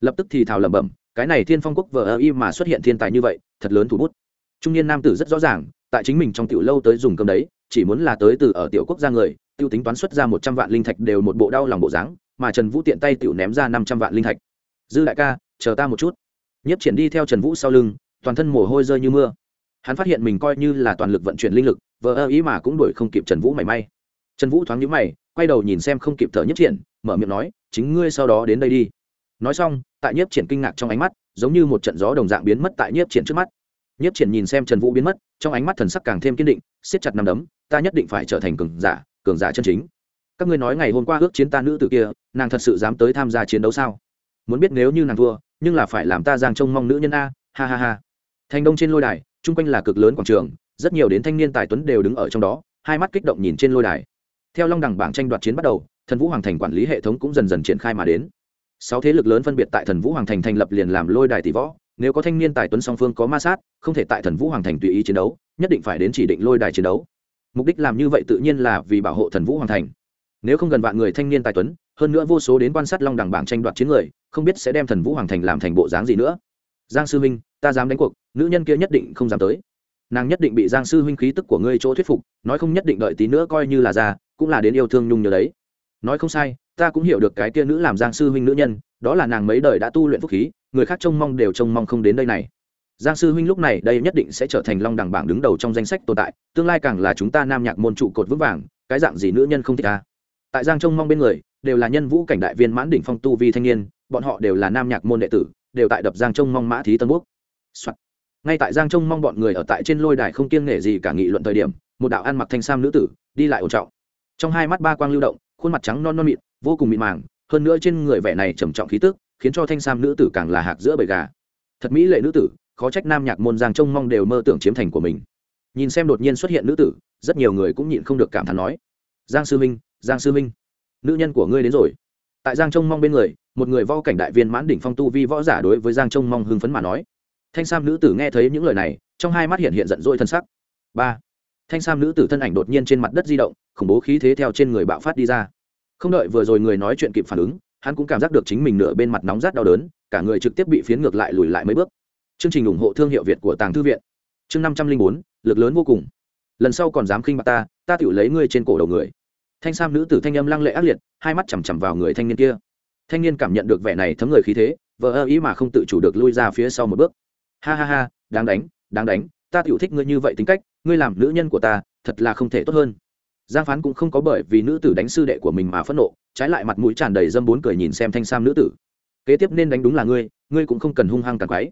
lập tức thì thào lẩm bẩm, cái này thiên phong quốc vờ ơ y mà xuất hiện thiên tài như vậy, thật lớn thủ bút. Trung niên nam tử rất rõ ràng, tại chính mình trong tiểu lâu tới dùng cơm đấy, chỉ muốn là tới từ ở tiểu quốc gia người, tiêu tính toán xuất ra một trăm vạn linh thạch đều một bộ đau lòng bộ dáng, mà trần vũ tiện tay tiểu ném ra năm trăm vạn linh thạch. Dư đại ca, chờ ta một chút. Nhất triển đi theo trần vũ sau lưng, toàn thân mồ hôi rơi như mưa. Hắn phát hiện mình coi như là toàn lực vận chuyển linh lực, vờ ơ ý mà cũng đuổi không kịp trần vũ mảy may. Trần vũ thoáng nhíu mày, quay đầu nhìn xem không kịp thở nhất triển, mở miệng nói, chính ngươi sau đó đến đây đi nói xong, tại nhiếp triển kinh ngạc trong ánh mắt, giống như một trận gió đồng dạng biến mất tại nhiếp triển trước mắt. Nhiếp triển nhìn xem trần vũ biến mất, trong ánh mắt thần sắc càng thêm kiên định, siết chặt nằm đấm, ta nhất định phải trở thành cường giả cường giả chân chính. Các ngươi nói ngày hôm qua ước chiến ta nữ tử kia, nàng thật sự dám tới tham gia chiến đấu sao? Muốn biết nếu như nàng thua, nhưng là phải làm ta giang trông mong nữ nhân a, ha ha ha. Thành đông trên lôi đài, chung quanh là cực lớn quảng trường, rất nhiều đến thanh niên tài tuấn đều đứng ở trong đó, hai mắt kích động nhìn trên lôi đài. Theo long đẳng bảng tranh đoạt chiến bắt đầu, thần vũ hoàng thành quản lý hệ thống cũng dần dần triển khai mà đến sáu thế lực lớn phân biệt tại thần vũ hoàng thành thành lập liền làm lôi đài tỷ võ. Nếu có thanh niên tài tuấn song phương có ma sát, không thể tại thần vũ hoàng thành tùy ý chiến đấu, nhất định phải đến chỉ định lôi đài chiến đấu. Mục đích làm như vậy tự nhiên là vì bảo hộ thần vũ hoàng thành. Nếu không gần vạn người thanh niên tài tuấn, hơn nữa vô số đến quan sát long đẳng bảng tranh đoạt chiến người, không biết sẽ đem thần vũ hoàng thành làm thành bộ dáng gì nữa. Giang sư huynh ta dám đánh cuộc, nữ nhân kia nhất định không dám tới. Nàng nhất định bị giang sư huynh khí tức của ngươi chỗ thuyết phục, nói không nhất định đợi tí nữa coi như là ra cũng là đến yêu thương nhung nhớ đấy. Nói không sai ta cũng hiểu được cái kia nữ làm giang sư huynh nữ nhân, đó là nàng mấy đời đã tu luyện phúc khí, người khác trông mong đều trông mong không đến đây này. Giang sư huynh lúc này đây nhất định sẽ trở thành long đẳng bảng đứng đầu trong danh sách tồn tại, tương lai càng là chúng ta nam nhạc môn trụ cột vững vàng, cái dạng gì nữ nhân không thích ta tại giang trông mong bên người, đều là nhân vũ cảnh đại viên mãn đỉnh phong tu vi thanh niên, bọn họ đều là nam nhạc môn đệ tử, đều tại đập giang trông mong mã thí tân quốc、Soạn. ngay tại giang trông mong bọn người ở tại trên lôi đài không kiêng nể gì cả nghị luận thời điểm, một đạo ăn mặc thanh sam nữ tử, đi lại ổn trọng. Trong hai mắt ba quang lưu động, khuôn mặt trắng non non mịn vô cùng mịn màng, hơn nữa trên người vẻ này trầm trọng khí tức, khiến cho thanh sam nữ tử càng là hạc giữa bầy gà. Thật mỹ lệ nữ tử, khó trách nam nhạc môn giang trông mong đều mơ tưởng chiếm thành của mình. Nhìn xem đột nhiên xuất hiện nữ tử, rất nhiều người cũng nhịn không được cảm thán nói, giang sư minh giang sư minh nữ nhân của ngươi đến rồi. Tại giang trông mong bên người, một người vo cảnh đại viên mãn đỉnh phong tu vi võ giả đối với giang trông mong hưng phấn mà nói. Thanh sam nữ tử nghe thấy những lời này, trong hai mắt hiện hiện giận dỗi thân sắc. Ba. Thanh sam nữ tử thân ảnh đột nhiên trên mặt đất di động, khủng bố khí thế theo trên người bạo phát đi ra không đợi vừa rồi người nói chuyện kịp phản ứng, hắn cũng cảm giác được chính mình nửa bên mặt nóng rát đau đớn, cả người trực tiếp bị phiến ngược lại lùi lại mấy bước. Chương trình ủng hộ thương hiệu việt của tàng thư viện. Chương năm trăm linh bốn, lực lớn vô cùng. Lần sau còn dám khinh bạc ta ta tự lấy ngươi trên cổ đầu người. Thanh sam nữ tử thanh âm lăng lệ ác liệt, hai mắt chằm chằm vào người thanh niên kia. Thanh niên cảm nhận được vẻ này thấm người khí thế, vờ ơ ý mà không tự chủ được lui ra phía sau một bước. Ha ha ha, đáng đánh đáng đánh, ta tự thích ngươi như vậy tính cách, ngươi làm nữ nhân của ta, thật là không thể tốt hơn giang phán cũng không có bởi vì nữ tử đánh sư đệ của mình mà phẫn nộ, trái lại mặt mũi tràn đầy dâm bốn cười nhìn xem thanh sam nữ tử. Kế tiếp nên đánh đúng là ngươi ngươi cũng không cần hung hăng càng quáy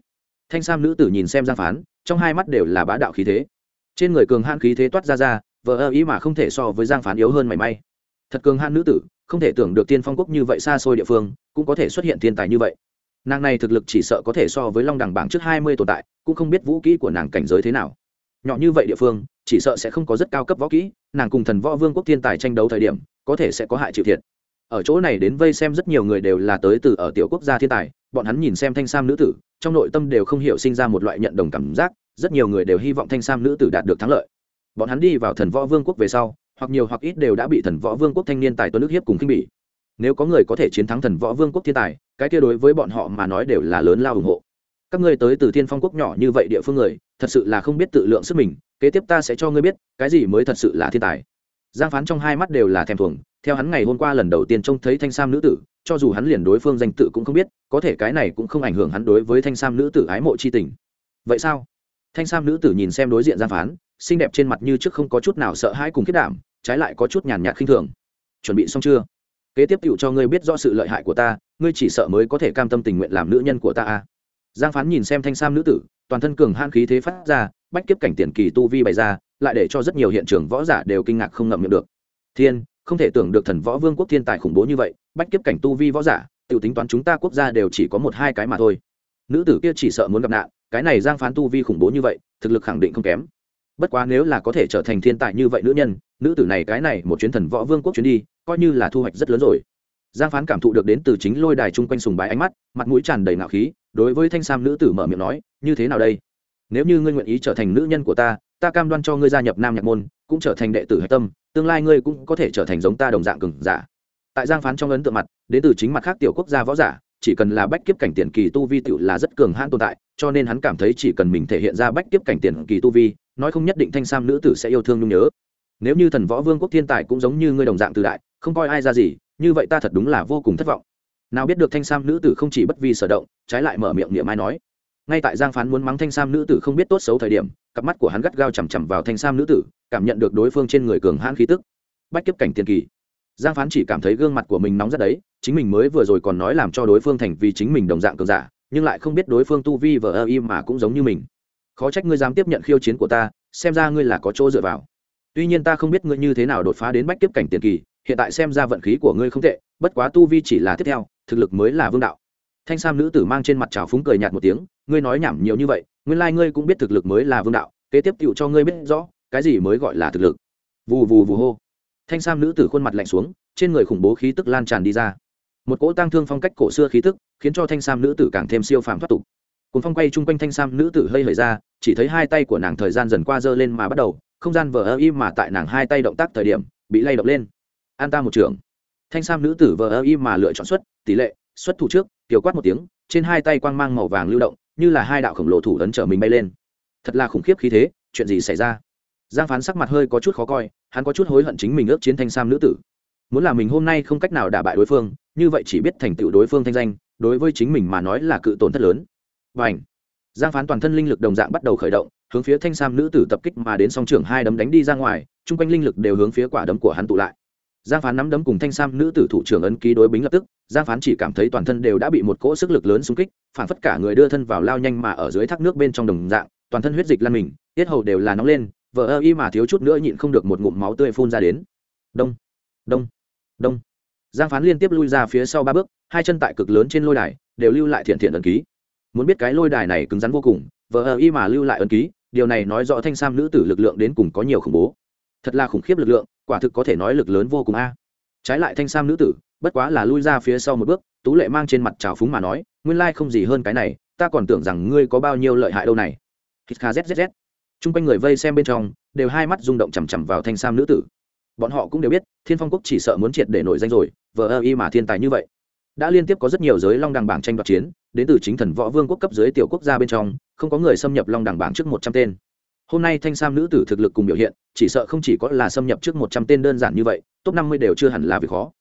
thanh sam nữ tử nhìn xem giang phán, trong hai mắt đều là bá đạo khí thế. Trên người cường hãn khí thế toát ra ra vợ ơ ý mà không thể so với giang phán yếu hơn mảy may. Thật cường hãn nữ tử, không thể tưởng được tiên phong quốc như vậy xa xôi địa phương, cũng có thể xuất hiện thiên tài như vậy. Nàng này thực lực chỉ sợ có thể so với long đẳng bảng trước hai mươi tồn tại, cũng không biết vũ kỹ của nàng cảnh giới thế nào nhỏ như vậy địa phương, chỉ sợ sẽ không có rất cao cấp võ kỹ, nàng cùng thần võ vương quốc thiên tài tranh đấu thời điểm, có thể sẽ có hại chịu thiệt. Ở chỗ này đến vây xem rất nhiều người đều là tới từ ở tiểu quốc gia thiên tài, bọn hắn nhìn xem thanh sam nữ tử, trong nội tâm đều không hiểu sinh ra một loại nhận đồng cảm giác, rất nhiều người đều hy vọng thanh sam nữ tử đạt được thắng lợi. Bọn hắn đi vào thần võ vương quốc về sau, hoặc nhiều hoặc ít đều đã bị thần võ vương quốc thanh niên tài tuấn nước hiếp cùng kinh bỉ. Nếu có người có thể chiến thắng thần võ vương quốc thiên tài, cái kia đối với bọn họ mà nói đều là lớn lao ủng hộ các ngươi tới từ thiên phong quốc nhỏ như vậy địa phương người, thật sự là không biết tự lượng sức mình, kế tiếp ta sẽ cho ngươi biết, cái gì mới thật sự là thiên tài. Giang phán trong hai mắt đều là thèm thuồng, theo hắn ngày hôm qua lần đầu tiên trông thấy thanh sam nữ tử, cho dù hắn liền đối phương danh tự cũng không biết, có thể cái này cũng không ảnh hưởng hắn đối với thanh sam nữ tử ái mộ c h i tình. Vậy sao? Thanh sam nữ tử nhìn xem đối diện giang phán, xinh đẹp trên mặt như trước không có chút nào sợ hãi cùng kết đảm, trái lại có chút nhàn nhạt khinh thường. Chuẩn bị xong chưa? Kế tiếp tựu cho ngươi biết rõ sự lợi hại của ta, ngươi chỉ sợ mới có thể cam tâm tình nguyện làm nữ nhân của ta à giang phán nhìn xem thanh sam nữ tử, toàn thân cường han khí thế phát ra, bách kiếp cảnh tiền kỳ tu vi bày ra, lại để cho rất nhiều hiện trường võ giả đều kinh ngạc không ngậm miệng được. Thiên, không thể tưởng được thần võ vương quốc thiên tài khủng bố như vậy, bách kiếp cảnh tu vi võ giả tự tính toán chúng ta quốc gia đều chỉ có một hai cái mà thôi. Nữ tử kia chỉ sợ muốn gặp nạn, cái này giang phán tu vi khủng bố như vậy, thực lực khẳng định không kém. Bất quá nếu là có thể trở thành thiên tài như vậy nữ nhân, nữ tử này cái này một chuyến thần võ vương quốc chuyến đi, coi như là thu hoạch rất lớn rồi. Giang phán cảm thụ được đến từ chính lôi đài chung quanh sùng bái ánh mắt, mặt mũi tràn đầy ngạo khí đối với thanh sam nữ tử mở miệng nói, như thế nào đây? Nếu như ngươi nguyện ý trở thành nữ nhân của ta ta cam đoan cho ngươi gia nhập nam nhạc môn, cũng trở thành đệ tử hạch tâm, tương lai ngươi cũng có thể trở thành giống ta đồng dạng cừng giả. Tại giang phán trong ấn tượng mặt, đến từ chính mặt khác tiểu quốc gia võ giả, chỉ cần là bách kiếp cảnh tiền kỳ tu vi tựu là rất cường hãn tồn tại, cho nên hắn cảm thấy chỉ cần mình thể hiện ra bách kiếp cảnh tiền kỳ tu vi, nói không nhất định thanh sam nữ tử sẽ yêu thương nhung nhớ. Nếu như thần võ vương quốc thiên tài cũng giống như ngươi đồng dạng từ đại, không coi ai ra gì, như vậy ta thật đúng là vô cùng thất vọng nào biết được thanh sam nữ tử không chỉ bất vi sở động, trái lại mở miệng niệm ai nói. Ngay tại giang phán muốn mắng thanh sam nữ tử không biết tốt xấu thời điểm, cặp mắt của hắn gắt gao chằm chằm vào thanh sam nữ tử, cảm nhận được đối phương trên người cường hãn khí tức. Bách kiếp cảnh tiền kỳ. Giang phán chỉ cảm thấy gương mặt của mình nóng rất đấy, chính mình mới vừa rồi còn nói làm cho đối phương thành vì chính mình đồng dạng cường giả, nhưng lại không biết đối phương tu vi vờ ơ im mà cũng giống như mình. Khó trách ngươi dám tiếp nhận khiêu chiến của ta, xem ra ngươi là có chỗ dựa vào. Tuy nhiên ta không biết ngươi như thế nào đột phá đến bách kiếp cảnh tiền kỳ, hiện tại xem ra vận khí của ngươi không tệ, bất quá tu vi chỉ là tiếp theo thực lực mới là vương đạo. Thanh sam nữ tử mang trên mặt trào phúng cười nhạt một tiếng, ngươi nói nhảm nhiều như vậy, nguyên lai、like、ngươi cũng biết thực lực mới là vương đạo, kế tiếp cựu cho ngươi biết rõ, cái gì mới gọi là thực lực. Vù vù vù hô. Thanh sam nữ tử khuôn mặt lạnh xuống, trên người khủng bố khí tức lan tràn đi ra. Một cỗ tang thương phong cách cổ xưa khí tức, khiến cho thanh sam nữ tử càng thêm siêu phàm thoát tục. Cùng phong quay chung quanh thanh sam nữ tử hơi hởi ra, chỉ thấy hai tay của nàng thời gian dần qua dơ lên mà bắt đầu, không gian vờ ơ mà tại nàng hai tay động tác thời điểm, bị lay động lên. An ta một trường thanh sam nữ tử vờ ơ y mà lựa chọn xuất, tỷ lệ, xuất thủ trước tiểu quát một tiếng, trên hai tay quang mang màu vàng lưu động, như là hai đạo khổng lồ thủ ấn trở mình bay lên. Thật là khủng khiếp khí thế, chuyện gì xảy ra? Giang phán sắc mặt hơi có chút khó coi, hắn có chút hối hận chính mình ước chiến thanh sam nữ tử. Muốn là mình hôm nay không cách nào đả bại đối phương, như vậy chỉ biết thành tựu đối phương thanh danh, đối với chính mình mà nói là cự tổn thất lớn. Và ảnh giang phán toàn thân linh lực đồng dạng bắt đầu khởi động, hướng phía thanh sam nữ tử tập kích mà đến song trưởng hai đấm đánh đi ra ngoài, chung quanh linh lực đều hướng phía quả đấm của hắn tụ lại giang phán nắm đấm cùng thanh sam nữ tử thủ trưởng ấn ký đối bính lập tức, giang phán chỉ cảm thấy toàn thân đều đã bị một cỗ sức lực lớn xung kích, phản phất cả người đưa thân vào lao nhanh mà ở dưới thác nước bên trong đồng dạng, toàn thân huyết dịch lan mình, tiết hầu đều là nóng lên vợ ơ y mà thiếu chút nữa nhịn không được một ngụm máu tươi phun ra đến. Đông đông đông. Giang phán liên tiếp lui ra phía sau ba bước, hai chân tại cực lớn trên lôi đài, đều lưu lại thiện thiện ấn ký. Muốn biết cái lôi đài này cứng rắn vô cùng vợ ơ y mà lưu lại ấn ký, điều này nói rõ thanh sam nữ tử lực lượng đến cùng có nhiều khủng bố. Thật là khủng khiếp lực lượng quả thực có thể nói lực lớn vô cùng a. Trái lại thanh sam nữ tử, bất quá là lui ra phía sau một bước, tú lệ mang trên mặt trào phúng mà nói, nguyên lai không gì hơn cái này, ta còn tưởng rằng ngươi có bao nhiêu lợi hại đâu này. Hít kha zzz chung quanh người vây xem bên trong, đều hai mắt rung động chằm chằm vào thanh sam nữ tử. Bọn họ cũng đều biết, thiên phong quốc chỉ sợ muốn triệt để nổi danh rồi, vờ ơ y mà thiên tài như vậy. Đã liên tiếp có rất nhiều giới long đằng bảng tranh đoạt chiến, đến từ chính thần võ vương quốc cấp dưới tiểu quốc gia bên trong, không có người xâm nhập long đằng bảng trước một trăm tên hôm nay thanh sam nữ tử thực lực cùng biểu hiện, chỉ sợ không chỉ có là xâm nhập trước một trăm tên đơn giản như vậy, top năm mươi đều chưa hẳn là việc khó.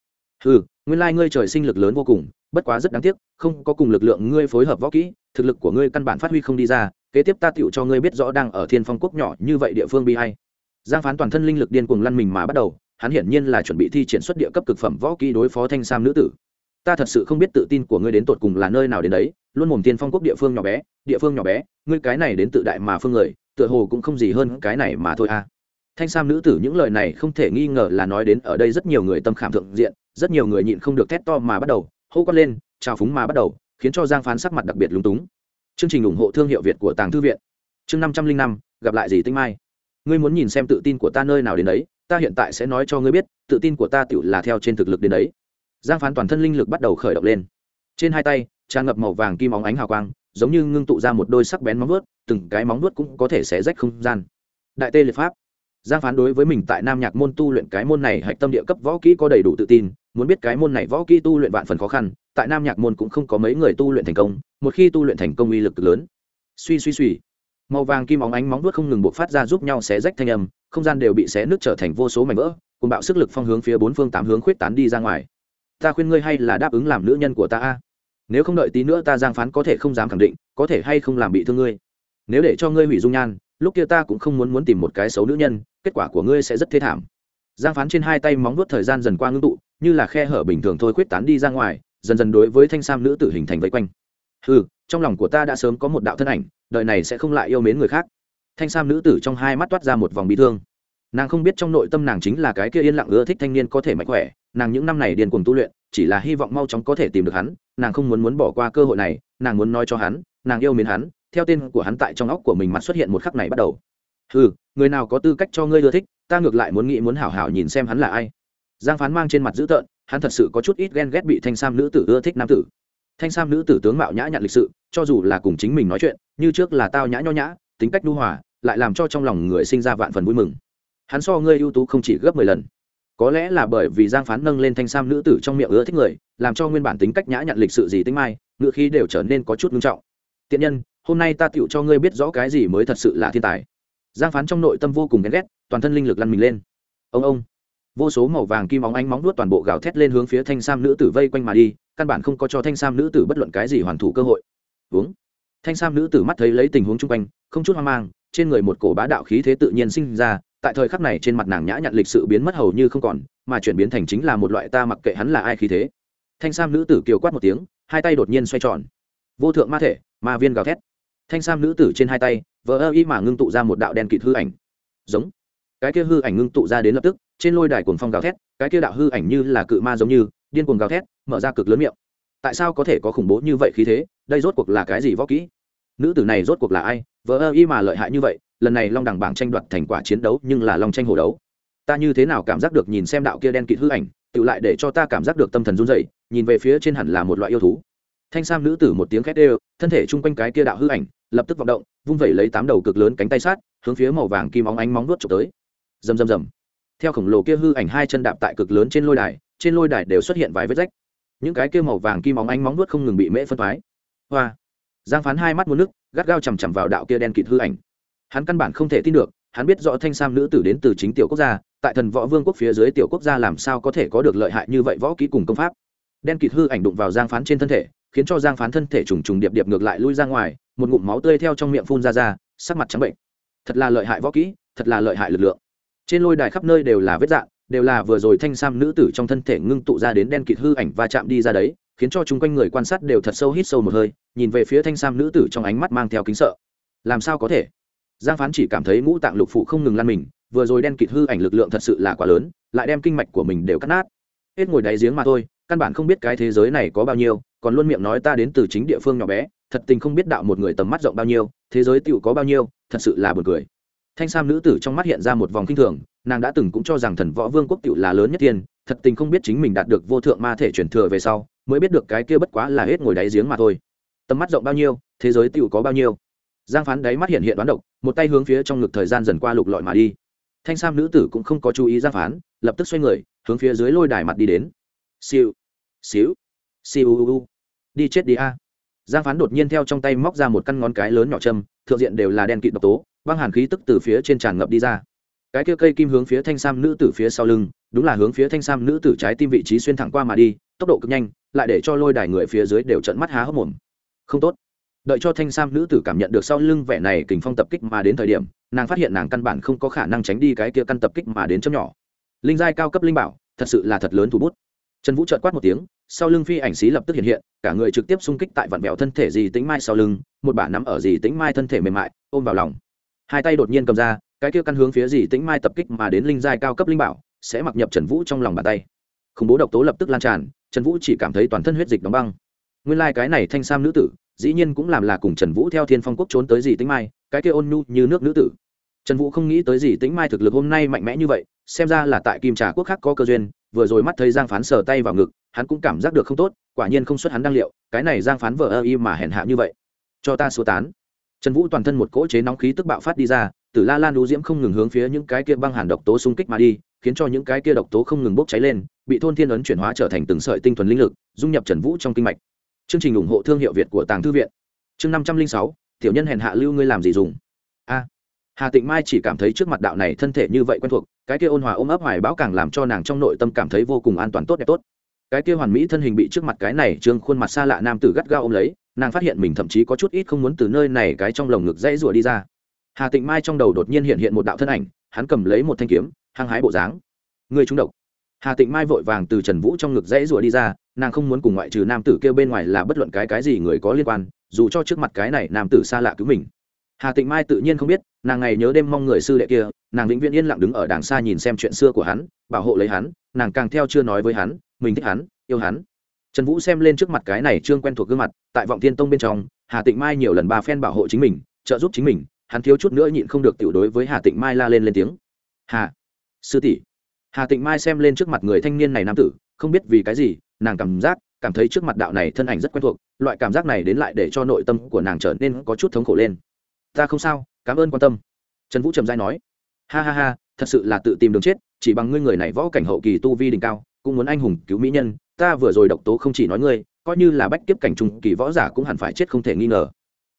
Ừ nguyên lai、like、ngươi trời sinh lực lớn vô cùng, bất quá rất đáng tiếc, không có cùng lực lượng ngươi phối hợp võ kỹ, thực lực của ngươi căn bản phát huy không đi ra, kế tiếp ta tựu cho ngươi biết rõ đang ở thiên phong quốc nhỏ như vậy địa phương bi hay giang phán toàn thân linh lực điên cuồng lăn mình mà bắt đầu, hắn hiển nhiên là chuẩn bị thi triển xuất địa cấp cực phẩm võ kỹ đối phó thanh sam nữ tử. Ta thật sự không biết tự tin của ngươi đến tột cùng là nơi nào đến đấy, luôn mồm tiên phong quốc địa phương nhỏ bé, địa phương nhỏ bé, ngươi cái này đến tự đại mà phương người tựa hồ cũng không gì hơn cái này mà thôi à. Thanh sam nữ tử những lời này không thể nghi ngờ là nói đến ở đây rất nhiều người tâm khảm thượng diện, rất nhiều người nhịn không được thét to mà bắt đầu, hô quát lên trào phúng mà bắt đầu, khiến cho giang phán sắc mặt đặc biệt lúng túng. Chương trình ủng hộ thương hiệu việt của tàng thư viện. Chương năm trăm linh năm, gặp lại gì tinh mai. Ngươi muốn nhìn xem tự tin của ta nơi nào đến đấy, ta hiện tại sẽ nói cho ngươi biết, tự tin của ta tự là theo trên thực lực đến đấy. Giang phán toàn thân linh lực bắt đầu khởi động lên. Trên hai tay, tràn ngập màu vàng kim óng ánh hào quang, giống như ngưng tụ ra một đôi sắc bén móng vuốt từng cái móng nuốt cũng có thể xé rách không gian. Đại tê liệt pháp. Giang phán đối với mình tại nam nhạc môn tu luyện cái môn này hạch tâm địa cấp võ kỹ có đầy đủ tự tin, muốn biết cái môn này võ kỹ tu luyện vạn phần khó khăn, tại nam nhạc môn cũng không có mấy người tu luyện thành công, một khi tu luyện thành công uy lực lớn. Suy suy suy. Màu vàng kim óng ánh móng vuốt không ngừng buộc phát ra giúp nhau xé rách thanh âm, không gian đều bị xé nước trở thành vô số mảnh vỡ, cùng bạo sức lực phong hướng phía bốn phương tám hướng khuyết tán đi ra ngoài. Ta khuyên ngươi hay là đáp ứng làm nữ nhân của ta a. Nếu không đợi tí nữa ta giang phán có thể không dám khẳng định, có thể hay không làm bị thương ngươi nếu để cho ngươi hủy dung nhan, lúc kia ta cũng không muốn muốn tìm một cái xấu nữ nhân, kết quả của ngươi sẽ rất thê thảm. Giang phán trên hai tay móng vuốt thời gian dần qua ngưng tụ, như là khe hở bình thường thôi quyết tán đi ra ngoài, dần dần đối với thanh sam nữ tử hình thành vây quanh. Ừ trong lòng của ta đã sớm có một đạo thân ảnh, đời này sẽ không lại yêu mến người khác. Thanh sam nữ tử trong hai mắt toát ra một vòng bị thương. Nàng không biết trong nội tâm nàng chính là cái kia yên lặng ưa thích thanh niên có thể mạnh khỏe, nàng những năm này điên cuồng tu luyện, chỉ là hy vọng mau chóng có thể tìm được hắn, nàng không muốn muốn bỏ qua cơ hội này, nàng muốn nói cho hắn, nàng yêu mến hắn theo tên của hắn tại trong óc của mình mặt xuất hiện một khắc này bắt đầu. Ừ người nào có tư cách cho ngươi ưa thích, ta ngược lại muốn nghĩ muốn hảo hảo nhìn xem hắn là ai. Giang phán mang trên mặt dữ tợn, hắn thật sự có chút ít ghen ghét bị thanh sam nữ tử ưa thích nam tử. Thanh sam nữ tử tướng mạo nhã nhặn lịch sự, cho dù là cùng chính mình nói chuyện, như trước là tao nhã nho nhã, tính cách đu hòa, lại làm cho trong lòng người sinh ra vạn phần vui mừng. Hắn so ngươi ưu tú không chỉ gấp mười lần. Có lẽ là bởi vì giang phán nâng lên thanh sam nữ tử trong miệng ưa thích người, làm cho nguyên bản tính cách nhã nhặn lịch sự gì tính mai, ngựa khí đều trở nên có chút nghiêm trọng tiện nhân, hôm nay ta tựu cho ngươi biết rõ cái gì mới thật sự là thiên tài. Giang phán trong nội tâm vô cùng ghen ghét, toàn thân linh lực lăn mình lên. Ông ông. Vô số màu vàng kim óng ánh móng nuốt toàn bộ gào thét lên hướng phía thanh sam nữ tử vây quanh mà đi, căn bản không có cho thanh sam nữ tử bất luận cái gì hoàn thủ cơ hội. Uống. Thanh sam nữ tử mắt thấy lấy tình huống chung quanh, không chút hoang mang, trên người một cổ bá đạo khí thế tự nhiên sinh ra, tại thời khắc này trên mặt nàng nhã nhặn lịch sự biến mất hầu như không còn, mà chuyển biến thành chính là một loại ta mặc kệ hắn là ai khí thế. Thanh sam nữ tử kiều quát một tiếng, hai tay đột nhiên xoay tròn vô thượng ma thể, ma viên gào thét. Thanh sam nữ tử trên hai tay vỡ ơ y mà ngưng tụ ra một đạo đen kịt hư ảnh. Giống. Cái kia hư ảnh ngưng tụ ra đến lập tức, trên lôi đài cuồng phong gào thét, cái kia đạo hư ảnh như là cự ma giống như, điên cuồng gào thét, mở ra cực lớn miệng. Tại sao có thể có khủng bố như vậy khí thế? Đây rốt cuộc là cái gì võ kỹ? Nữ tử này rốt cuộc là ai? Vỡ ơ y mà lợi hại như vậy, lần này long đẳng bảng tranh đoạt thành quả chiến đấu nhưng là long tranh hồ đấu. Ta như thế nào cảm giác được nhìn xem đạo kia đen kịt hư ảnh tự lại để cho ta cảm giác được tâm thần run dậy nhìn về phía trên hẳn là một loại yêu thú thanh sam nữ tử một tiếng khét đều, thân thể chung quanh cái kia đạo hư ảnh, lập tức vọng động, vung vẩy lấy tám đầu cực lớn cánh tay sát, hướng phía màu vàng kim óng ánh móng nuốt trộm tới. Rầm rầm rầm. Theo khổng lồ kia hư ảnh hai chân đạp tại cực lớn trên lôi đài, trên lôi đài đều xuất hiện vài vết rách. Những cái kia màu vàng kim óng ánh móng nuốt không ngừng bị mễ phân thoái. Hoa. Giang phán hai mắt muốn nước, gắt gao chằm chằm vào đạo kia đen kịt hư ảnh. Hắn căn bản không thể tin được, hắn biết rõ thanh sam nữ tử đến từ chính tiểu quốc gia, tại thần võ vương quốc phía dưới tiểu quốc gia làm sao có thể có được lợi hại như vậy võ kỹ cùng công pháp. Đen kịt hư ảnh đụng vào giang phán trên thân thể khiến cho giang phán thân thể trùng trùng điệp điệp ngược lại lui ra ngoài, một ngụm máu tươi theo trong miệng phun ra ra, sắc mặt trắng bệnh. Thật là lợi hại võ kỹ, thật là lợi hại lực lượng. Trên lôi đài khắp nơi đều là vết dạng, đều là vừa rồi thanh sam nữ tử trong thân thể ngưng tụ ra đến đen kịt hư ảnh và chạm đi ra đấy, khiến cho chung quanh người quan sát đều thật sâu hít sâu một hơi, nhìn về phía thanh sam nữ tử trong ánh mắt mang theo kính sợ. Làm sao có thể? Giang phán chỉ cảm thấy ngũ tạng lục phụ không ngừng lăn mình, vừa rồi đen kịt hư ảnh lực lượng thật sự là quá lớn, lại đem kinh mạch của mình đều cắt nát. Hết ngồi đáy giếng mà thôi căn bản không biết cái thế giới này có bao nhiêu, còn luôn miệng nói ta đến từ chính địa phương nhỏ bé, thật tình không biết đạo một người tầm mắt rộng bao nhiêu, thế giới tựu có bao nhiêu, thật sự là buồn cười. Thanh sam nữ tử trong mắt hiện ra một vòng kinh thường, nàng đã từng cũng cho rằng thần võ vương quốc tựu là lớn nhất thiên thật tình không biết chính mình đạt được vô thượng ma thể chuyển thừa về sau, mới biết được cái kia bất quá là hết ngồi đáy giếng mà thôi. Tầm mắt rộng bao nhiêu, thế giới tựu có bao nhiêu? Giang phán đáy mắt hiện hiện đoán độc, một tay hướng phía trong ngực thời gian dần qua lục lọi mà đi. Thanh sam nữ tử cũng không có chú ý giang phán, lập tức xoay người, hướng phía dưới lôi đài mặt đi đến siêu. Xíu. Siêu. U u đi chết đi a. Giang phán đột nhiên theo trong tay móc ra một căn ngón cái lớn nhỏ châm, thượng diện đều là đen kịt độc tố, băng hàn khí tức từ phía trên tràn ngập đi ra. Cái kia cây kim hướng phía thanh sam nữ tử phía sau lưng, đúng là hướng phía thanh sam nữ tử trái tim vị trí xuyên thẳng qua mà đi, tốc độ cực nhanh, lại để cho lôi đài người phía dưới đều trận mắt há hốc mồm. Không tốt. Đợi cho thanh sam nữ tử cảm nhận được sau lưng vẻ này kình phong tập kích mà đến thời điểm, nàng phát hiện nàng căn bản không có khả năng tránh đi cái kia căn tập kích mà đến chấm nhỏ. Linh giai cao cấp linh bảo, thật sự là thật lớn thủ bút trần vũ trợt quát một tiếng, sau lưng phi ảnh xí lập tức hiện hiện, cả người trực tiếp xung kích tại vạn vẹo thân thể dì tính mai sau lưng, một bả nắm ở dì tính mai thân thể mềm mại, ôm vào lòng. Hai tay đột nhiên cầm ra, cái kia căn hướng phía dì tính mai tập kích mà đến linh giai cao cấp linh bảo, sẽ mặc nhập trần vũ trong lòng bàn tay. Khủng bố độc tố lập tức lan tràn, trần vũ chỉ cảm thấy toàn thân huyết dịch đóng băng. Nguyên lai、like、cái này thanh sam nữ tử, dĩ nhiên cũng làm là cùng trần vũ theo thiên phong quốc trốn tới dì tính mai, cái kia ôn nhu như nước nữ tử. Trần vũ không nghĩ tới dì tính mai thực lực hôm nay mạnh mẽ như vậy, xem ra là tại kim trà quốc khác có cơ duyên vừa rồi mắt thấy giang phán sờ tay vào ngực, hắn cũng cảm giác được không tốt, quả nhiên không xuất hắn đăng liệu, cái này giang phán vờ ơ y mà hèn hạ như vậy. Cho ta xua tán. Trần vũ toàn thân một cỗ chế nóng khí tức bạo phát đi ra, tử la lan đũ diễm không ngừng hướng phía những cái kia băng hàn độc tố xung kích mà đi, khiến cho những cái kia độc tố không ngừng bốc cháy lên, bị thôn thiên ấn chuyển hóa trở thành từng sợi tinh thuần linh lực, dung nhập trần vũ trong kinh mạch. Chương trình ủng hộ thương hiệu việt của tàng thư viện. Chương năm trăm linh sáu, tiểu nhân hèn hạ lưu ngươi làm gì dùng? A. Hà tịnh mai chỉ cảm thấy trước mặt đạo này thân thể như vậy quen thuộc cái kia ôn hòa ôm ấp hoài bão càng làm cho nàng trong nội tâm cảm thấy vô cùng an toàn tốt đẹp tốt. Cái kia hoàn mỹ thân hình bị trước mặt cái này trương khuôn mặt xa lạ nam tử gắt gao ôm lấy, nàng phát hiện mình thậm chí có chút ít không muốn từ nơi này cái trong lồng ngực dãy rủa đi ra. Hà tịnh mai trong đầu đột nhiên hiện hiện một đạo thân ảnh, hắn cầm lấy một thanh kiếm, hăng hái bộ dáng. Người trúng độc. Hà tịnh mai vội vàng từ trần vũ trong ngực dãy rủa đi ra, nàng không muốn cùng ngoại trừ nam tử kêu bên ngoài là bất luận cái cái gì người có liên quan, dù cho trước mặt cái này nam tử xa lạ cứu mình hà tịnh mai tự nhiên không biết nàng ngày nhớ đêm mong người sư đệ kia nàng vĩnh viễn yên lặng đứng ở đàng xa nhìn xem chuyện xưa của hắn bảo hộ lấy hắn nàng càng theo chưa nói với hắn mình thích hắn yêu hắn trần vũ xem lên trước mặt cái này trương quen thuộc gương mặt tại vọng thiên tông bên trong hà tịnh mai nhiều lần ba phen bảo hộ chính mình trợ giúp chính mình hắn thiếu chút nữa nhịn không được tiểu đối với hà tịnh mai la lên lên tiếng hà sư tỷ hà tịnh mai xem lên trước mặt người thanh niên này nam tử không biết vì cái gì nàng cảm giác cảm thấy trước mặt đạo này thân ảnh rất quen thuộc loại cảm giác này đến lại để cho nội tâm của nàng trở nên có chút thống khổ lên ta không sao, cảm ơn quan tâm. Trần vũ trầm giai nói, ha ha ha, thật sự là tự tìm đường chết, chỉ bằng ngươi người này võ cảnh hậu kỳ tu vi đỉnh cao, cũng muốn anh hùng cứu mỹ nhân, ta vừa rồi độc tố không chỉ nói ngươi, coi như là bách kiếp cảnh trung kỳ võ giả cũng hẳn phải chết không thể nghi ngờ.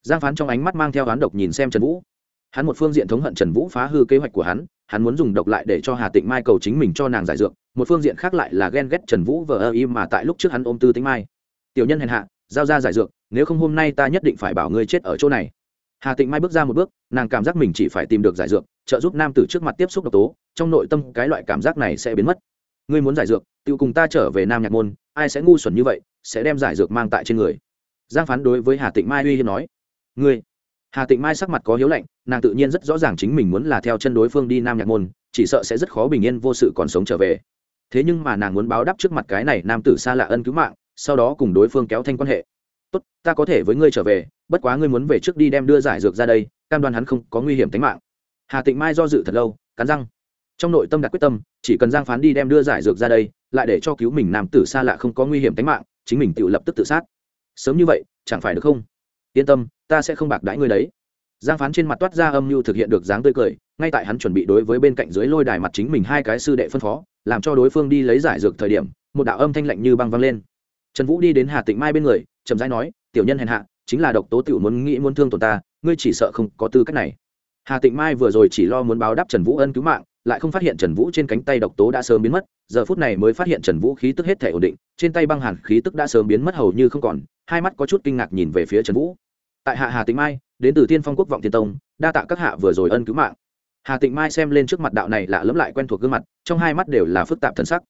Giang phán trong ánh mắt mang theo oán độc nhìn xem trần vũ. Hắn một phương diện thống hận trần vũ phá hư kế hoạch của hắn hắn muốn dùng độc lại để cho hà tịnh mai cầu chính mình cho nàng giải dược, một phương diện khác lại là ghen ghét trần vũ vờ ơ im mà tại lúc trước hắn ôm tư tính mai. Tiểu nhân hèn hạ, giao ra giải dược, nếu không hôm nay ta nhất định phải bảo ngươi chết ở chỗ này hà tịnh mai bước ra một bước, nàng cảm giác mình chỉ phải tìm được giải dược, trợ giúp nam tử trước mặt tiếp xúc độc tố, trong nội tâm cái loại cảm giác này sẽ biến mất. Ngươi muốn giải dược tự cùng ta trở về nam nhạc môn, ai sẽ ngu xuẩn như vậy, sẽ đem giải dược mang tại trên người. Giang phán đối với hà tịnh mai uy hiếp nói, ngươi. Hà tịnh mai sắc mặt có hiếu lạnh, nàng tự nhiên rất rõ ràng chính mình muốn là theo chân đối phương đi nam nhạc môn, chỉ sợ sẽ rất khó bình yên vô sự còn sống trở về. Thế nhưng mà nàng muốn báo đáp trước mặt cái này nam tử xa lạ ân cứu mạng, sau đó cùng đối phương kéo thanh quan hệ. Tốt, ta có thể với ngươi trở về bất quá ngươi muốn về trước đi đem đưa giải dược ra đây, cam đoan hắn không có nguy hiểm tính mạng. Hà tịnh mai do dự thật lâu, cắn răng. Trong nội tâm đặt quyết tâm, chỉ cần giang phán đi đem đưa giải dược ra đây, lại để cho cứu mình nam tử xa lạ không có nguy hiểm tính mạng, chính mình tự lập tức tự sát. Sớm như vậy, chẳng phải được không? Yên tâm, ta sẽ không bạc đãi ngươi đấy. Giang phán trên mặt toát ra âm mưu thực hiện được dáng tươi cười, ngay tại hắn chuẩn bị đối với bên cạnh dưới lôi đài mặt chính mình hai cái sư đệ phân phó, làm cho đối phương đi lấy giải dược thời điểm, một đạo âm thanh lạnh như băng văng lên. Trần vũ đi đến hà tịnh mai bên người, chậm rãi nói, tiểu nhân hèn hạ chính là độc tố tiểu muốn nghĩ muốn thương tổn ta, ngươi chỉ sợ không có tư cách này. Hà tịnh mai vừa rồi chỉ lo muốn báo đáp trần vũ ân cứu mạng, lại không phát hiện trần vũ trên cánh tay độc tố đã sớm biến mất, giờ phút này mới phát hiện trần vũ khí tức hết thể ổn định, trên tay băng hàn khí tức đã sớm biến mất hầu như không còn, hai mắt có chút kinh ngạc nhìn về phía trần vũ. Tại hạ hà tịnh mai, đến từ tiên phong quốc vọng tiên tông, đa tạ các hạ vừa rồi ân cứu mạng. Hà tịnh mai xem lên trước mặt đạo này lạ lẫm lại quen thuộc gương mặt, trong hai mắt đều là phức tạp thần sắc.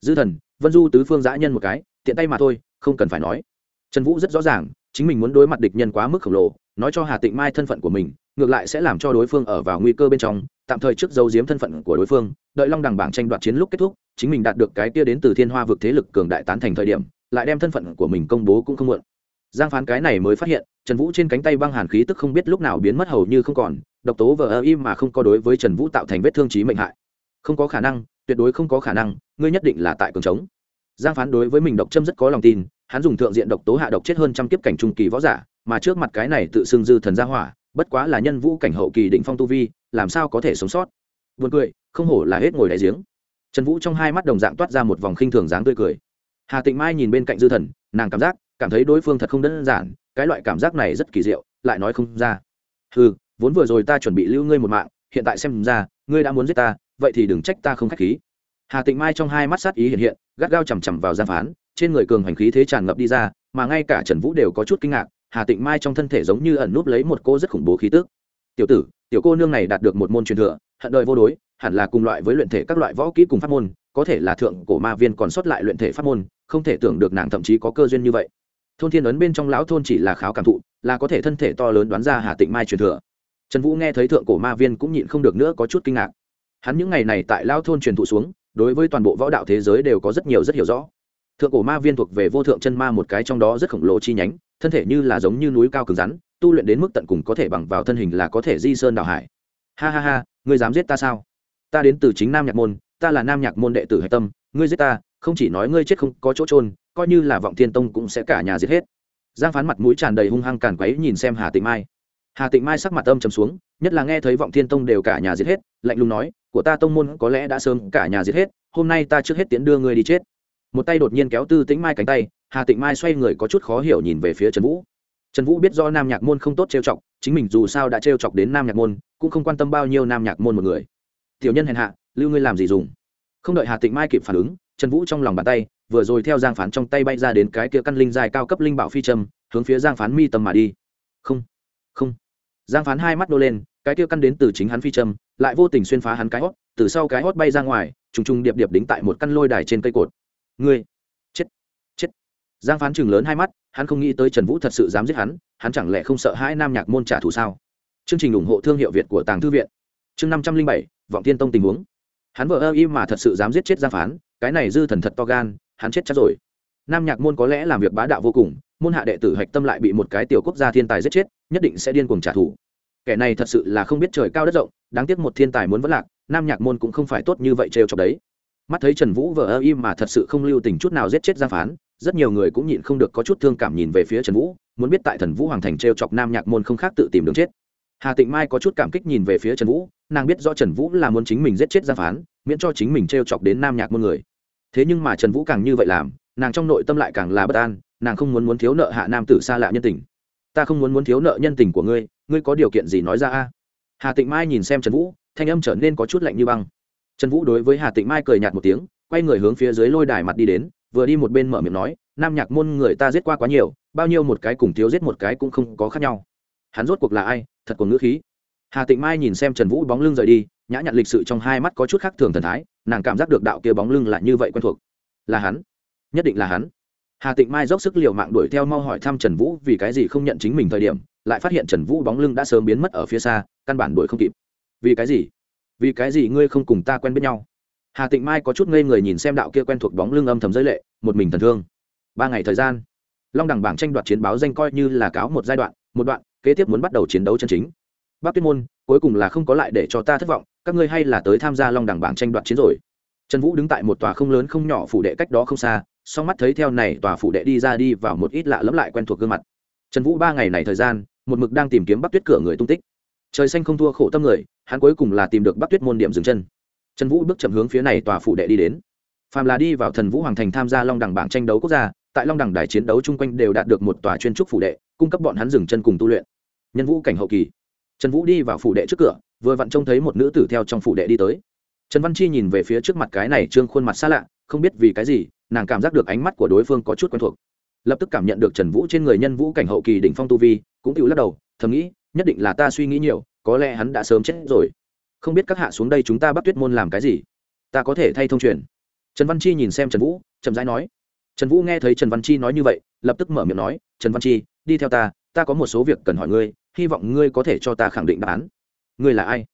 Dư thần, vân du tứ phương giã nhân một cái, tiện tay mà thôi, không cần phải nói. Trần vũ rất rõ ràng chính mình muốn đối mặt địch nhân quá mức khổng lồ, nói cho hà tịnh mai thân phận của mình, ngược lại sẽ làm cho đối phương ở vào nguy cơ bên trong, tạm thời trước giấu giếm thân phận của đối phương, đợi long đằng bảng tranh đoạt chiến lúc kết thúc, chính mình đạt được cái kia đến từ thiên hoa vực thế lực cường đại tán thành thời điểm, lại đem thân phận của mình công bố cũng không muộn. Giang phán cái này mới phát hiện, trần vũ trên cánh tay băng hàn khí tức không biết lúc nào biến mất hầu như không còn, độc tố vờ ơ im mà không có đối với trần vũ tạo thành vết thương trí mệnh hại. Không có khả năng, tuyệt đối không có khả năng, ngươi nhất định là tại cường trống giang phán đối với mình độc châm rất có lòng tin, hắn dùng thượng diện độc tố hạ độc chết hơn trăm kiếp cảnh trung kỳ võ giả, mà trước mặt cái này tự xưng dư thần gia hỏa, bất quá là nhân vũ cảnh hậu kỳ định phong tu vi, làm sao có thể sống sót? Buồn cười, không hổ là hết ngồi đại giếng. Trần vũ trong hai mắt đồng dạng toát ra một vòng khinh thường dáng tươi cười. Hà tịnh mai nhìn bên cạnh dư thần, nàng cảm giác, cảm thấy đối phương thật không đơn giản, cái loại cảm giác này rất kỳ diệu, lại nói không ra. Ừ vốn vừa rồi ta chuẩn bị lưu ngươi một mạng, hiện tại xem ra, ngươi đã muốn giết ta, vậy thì đừng trách ta không k h á c h khí. Hà tịnh mai trong hai mắt sát ý hiện hiện gắt gao chằm chằm vào giang phán, trên người cường hành khí thế tràn ngập đi ra, mà ngay cả trần vũ đều có chút kinh ngạc, hà tịnh mai trong thân thể giống như ẩn núp lấy một cô rất khủng bố khí tức. Tiểu tử, tiểu cô nương này đạt được một môn truyền thừa, hận đời vô đối, hẳn là cùng loại với luyện thể các loại võ kỹ cùng pháp môn, có thể là thượng cổ ma viên còn sót lại luyện thể pháp môn, không thể tưởng được nàng thậm chí có cơ duyên như vậy. Thôn thiên ấn bên trong lão thôn chỉ là kháo cảm thụ, là có thể thân thể to lớn đoán ra hà tịnh mai truyền thừa. Trần vũ nghe thấy thượng cổ ma viên cũng nhịn không được nữa có chút kinh ngạc. Hắn những ngày này tại lão thôn truyền thụ xuống đối với toàn bộ võ đạo thế giới đều có rất nhiều rất hiểu rõ. Thượng cổ ma viên thuộc về vô thượng chân ma một cái trong đó rất khổng lồ chi nhánh, thân thể như là giống như núi cao cứng rắn, tu luyện đến mức tận cùng có thể bằng vào thân hình là có thể di sơn đào hải. Ha ha ha, ngươi dám giết ta sao? Ta đến từ chính nam nhạc môn, ta là nam nhạc môn đệ tử hạch tâm, ngươi giết ta, không chỉ nói ngươi chết không có chỗ trôn coi như là vọng thiên tông cũng sẽ cả nhà giết hết. Giang phán mặt mũi tràn đầy hung hăng càn quấy nhìn xem hà tịnh mai. Hà tịnh mai sắc mặt âm trầm xuống nhất là nghe thấy vọng thiên tông đều cả nhà giết hết, lạnh lùng nói, của ta tông môn có lẽ đã sớm cả nhà giết hết, hôm nay ta trước hết tiến đưa ngươi đi chết. Một tay đột nhiên kéo tư tĩnh mai cánh tay, hà tịnh mai xoay người có chút khó hiểu nhìn về phía trần vũ. Trần vũ biết do nam nhạc môn không tốt trêu chọc, chính mình dù sao đã trêu chọc đến nam nhạc môn, cũng không quan tâm bao nhiêu nam nhạc môn một người. Tiểu nhân hèn hạ, lưu ngươi làm gì dùng? Không đợi hà tịnh mai kịp phản ứng, trần vũ trong lòng bàn tay, vừa rồi theo giang phán trong tay bay ra đến cái kia căn linh dài cao cấp linh bảo phi trâm hướng phía giang phán mi tầm mà đi. Không không. Giang phán hai mắt đô lên cái kia căn đến từ chính hắn phi trâm lại vô tình xuyên phá hắn cái hót, từ sau cái hót bay ra ngoài, trùng trùng điệp điệp đính tại một căn lôi đài trên cây cột. Ngươi, chết chết. Giang phán chừng lớn hai mắt, hắn không nghĩ tới trần vũ thật sự dám giết hắn hắn chẳng lẽ không sợ hai nam nhạc môn trả thù sao? Chương trình ủng hộ thương hiệu việt của tàng thư viện. Chương năm trăm linh bảy, vọng tiên tông tình huống. Hắn vợ ơ y mà thật sự dám giết chết giang phán, cái này dư thần thật to gan, hắn chết chắc rồi. Nam nhạc môn có lẽ làm việc bá đạo vô cùng, môn hạ đệ tử hạch tâm lại bị một cái tiểu quốc gia thiên tài giết chết, nhất định sẽ điên cuồng trả thù kẻ này thật sự là không biết trời cao đất rộng, đáng tiếc một thiên tài muốn vất lạc, nam nhạc môn cũng không phải tốt như vậy trêu chọc đấy. Mắt thấy trần vũ vờ ơ im mà thật sự không lưu tình chút nào giết chết giang phán, rất nhiều người cũng nhịn không được có chút thương cảm nhìn về phía trần vũ, muốn biết tại thần vũ hoàng thành t r e o chọc nam nhạc môn không khác tự tìm đường chết. Hà tịnh mai có chút cảm kích nhìn về phía trần vũ, nàng biết do trần vũ là muốn chính mình giết chết giang phán, miễn cho chính mình t r e o chọc đến nam nhạc môn người. Thế nhưng mà trần vũ càng như vậy làm, nàng trong nội tâm lại càng là bất an, nàng không muốn muốn thiếu nợ hạ nam tử xa lạ nhân tình. Ta không muốn muốn thiếu nợ nhân tình của ngươi ngươi có điều kiện gì nói ra a? Hà tịnh mai nhìn xem trần vũ, thanh âm trở nên có chút lạnh như băng. Trần vũ đối với hà tịnh mai cười nhạt một tiếng, quay người hướng phía dưới lôi đài mặt đi đến, vừa đi một bên mở miệng nói, nam nhạc môn người ta giết qua quá nhiều, bao nhiêu một cái cùng thiếu giết một cái cũng không có khác nhau. Hắn rốt cuộc là ai? Thật của ngữ khí. Hà tịnh mai nhìn xem trần vũ bóng lưng rời đi, nhã nhặn lịch sự trong hai mắt có chút khác thường thần thái, nàng cảm giác được đạo kia bóng lưng lại như vậy quen thuộc. Là hắn? Nhất định là hắn. Hà tịnh mai dốc sức l i ề u mạng đuổi theo mau hỏi thăm trần vũ vì cái gì không nhận chính mình thời điểm lại phát hiện trần vũ bóng lưng đã sớm biến mất ở phía xa, căn bản đuổi không kịp. Vì cái gì? Vì cái gì ngươi không cùng ta quen biết nhau? Hà tịnh mai có chút ngây người nhìn xem đạo kia quen thuộc bóng lưng âm thầm giới lệ, một mình thần thương. Ba ngày thời gian, long đẳng bảng tranh đoạt chiến báo danh coi như là cáo một giai đoạn, một đoạn, kế tiếp muốn bắt đầu chiến đấu chân chính. Bác tuyết môn, cuối cùng là không có lại để cho ta thất vọng, các ngươi hay là tới tham gia long đẳng bảng tranh đoạt chiến rồi. Trần vũ đứng tại một tòa không lớn không nhỏ phủ đệ cách đó không xa, song mắt thấy theo này tòa phủ đệ đi ra đi vào một ít lạ lẫm lại quen thuộc gương mặt. Trần vũ ba ngày này thời gian một mực đang tìm kiếm bắc tuyết cửa người tung tích. Trời xanh không thua khổ tâm người, hắn cuối cùng là tìm được bắc tuyết môn điểm dừng chân. Trần vũ bước chậm hướng phía này tòa phủ đệ đi đến. Phàm là đi vào thần vũ hoàng thành tham gia long đẳng bảng tranh đấu quốc gia, tại long đẳng đài chiến đấu chung quanh đều đạt được một tòa chuyên trúc phủ đệ, cung cấp bọn hắn dừng chân cùng tu luyện. Nhân vũ cảnh hậu kỳ. Trần vũ đi vào phủ đệ trước cửa, vừa vặn trông thấy một nữ tử theo trong phủ đệ đi tới. Trần văn chi nhìn về phía trước mặt cái này trương khuôn mặt xa lạ, không biết vì cái gì, nàng cảm giác được ánh mắt của đối phương có chút quen thuộc lập tức cảm nhận được trần vũ trên người nhân vũ cảnh hậu kỳ đỉnh phong tu vi, cũng tự lắc đầu, thầm nghĩ, nhất định là ta suy nghĩ nhiều, có lẽ hắn đã sớm chết rồi. Không biết các hạ xuống đây chúng ta bắt tuyết môn làm cái gì? Ta có thể thay thông truyền. Trần văn chi nhìn xem trần vũ, chậm rãi nói. Trần vũ nghe thấy trần văn chi nói như vậy, lập tức mở miệng nói, trần văn chi, đi theo ta ta có một số việc cần hỏi ngươi, hy vọng ngươi có thể cho ta khẳng định đáp án. Ngươi là ai?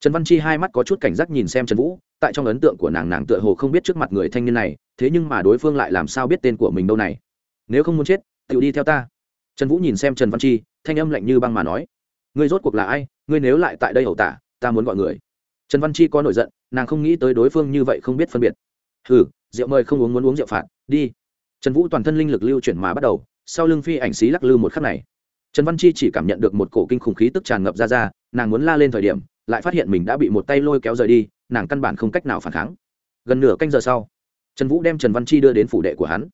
Trần văn chi hai mắt có chút cảnh giác nhìn xem trần vũ, tại trong ấn tượng của nàng nàng tựa hồ không biết trước mặt người thanh niên này, thế nhưng mà đối phương lại làm sao biết tên của mình đâu này? Nếu không muốn chết tự đi theo ta. Trần vũ nhìn xem trần văn chi, thanh âm lạnh như băng mà nói, ngươi rốt cuộc là ai? Ngươi nếu lại tại đây ẩu tả, ta muốn gọi người. Trần văn chi có nổi giận, nàng không nghĩ tới đối phương như vậy không biết phân biệt. Hừ, rượu mời không uống muốn uống rượu phạt, đi. Trần vũ toàn thân linh lực lưu chuyển mà bắt đầu, sau lưng phi ảnh xí lắc lư một khắc này. Trần văn chi chỉ cảm nhận được một cổ kinh khủng khí tức tràn ngập ra ra, nàng muốn la lên thời điểm, lại phát hiện mình đã bị một tay lôi kéo rời đi, nàng căn bản không cách nào phản kháng. Gần nửa canh giờ sau, trần vũ đem trần văn chi đưa đến phủ đệ của hắn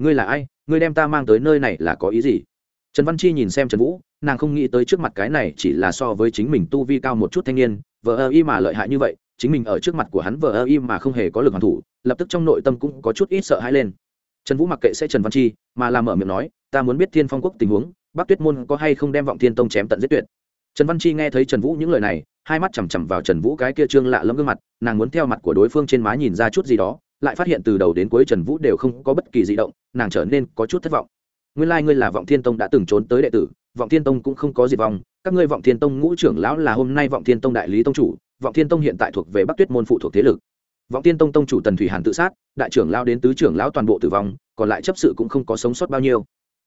ngươi là ai, ngươi đem ta mang tới nơi này là có ý gì? Trần văn chi nhìn xem trần vũ, nàng không nghĩ tới trước mặt cái này chỉ là so với chính mình tu vi cao một chút thanh niên, vờ ơ y mà lợi hại như vậy, chính mình ở trước mặt của hắn vờ ơ y mà không hề có lực hoàn thủ, lập tức trong nội tâm cũng có chút ít sợ hãi lên. Trần vũ mặc kệ sẽ trần văn chi, mà làm mở miệng nói, ta muốn biết thiên phong quốc tình huống, bắc tuyết môn có hay không đem vọng thiên tông chém tận giết tuyệt? Trần văn chi nghe thấy trần vũ những lời này, hai mắt chằm chằm vào trần vũ cái kia trương lạ lẫm gương mặt, nàng muốn theo mặt của đối phương trên má nhìn ra chút gì đó lại phát hiện từ đầu đến cuối trần vũ đều không có bất kỳ di động, nàng trở nên có chút thất vọng. Nguyên lai、like、ngươi là vọng thiên tông đã từng trốn tới đệ tử, vọng thiên tông cũng không có diệt vong, các ngươi vọng thiên tông ngũ trưởng lão là hôm nay vọng thiên tông đại lý tông chủ, vọng thiên tông hiện tại thuộc về bắc tuyết môn phụ thuộc thế lực. Vọng thiên tông tông chủ tần thủy hàn tự sát, đại trưởng lao đến tứ trưởng lão toàn bộ tử vong, còn lại chấp sự cũng không có sống sót bao nhiêu.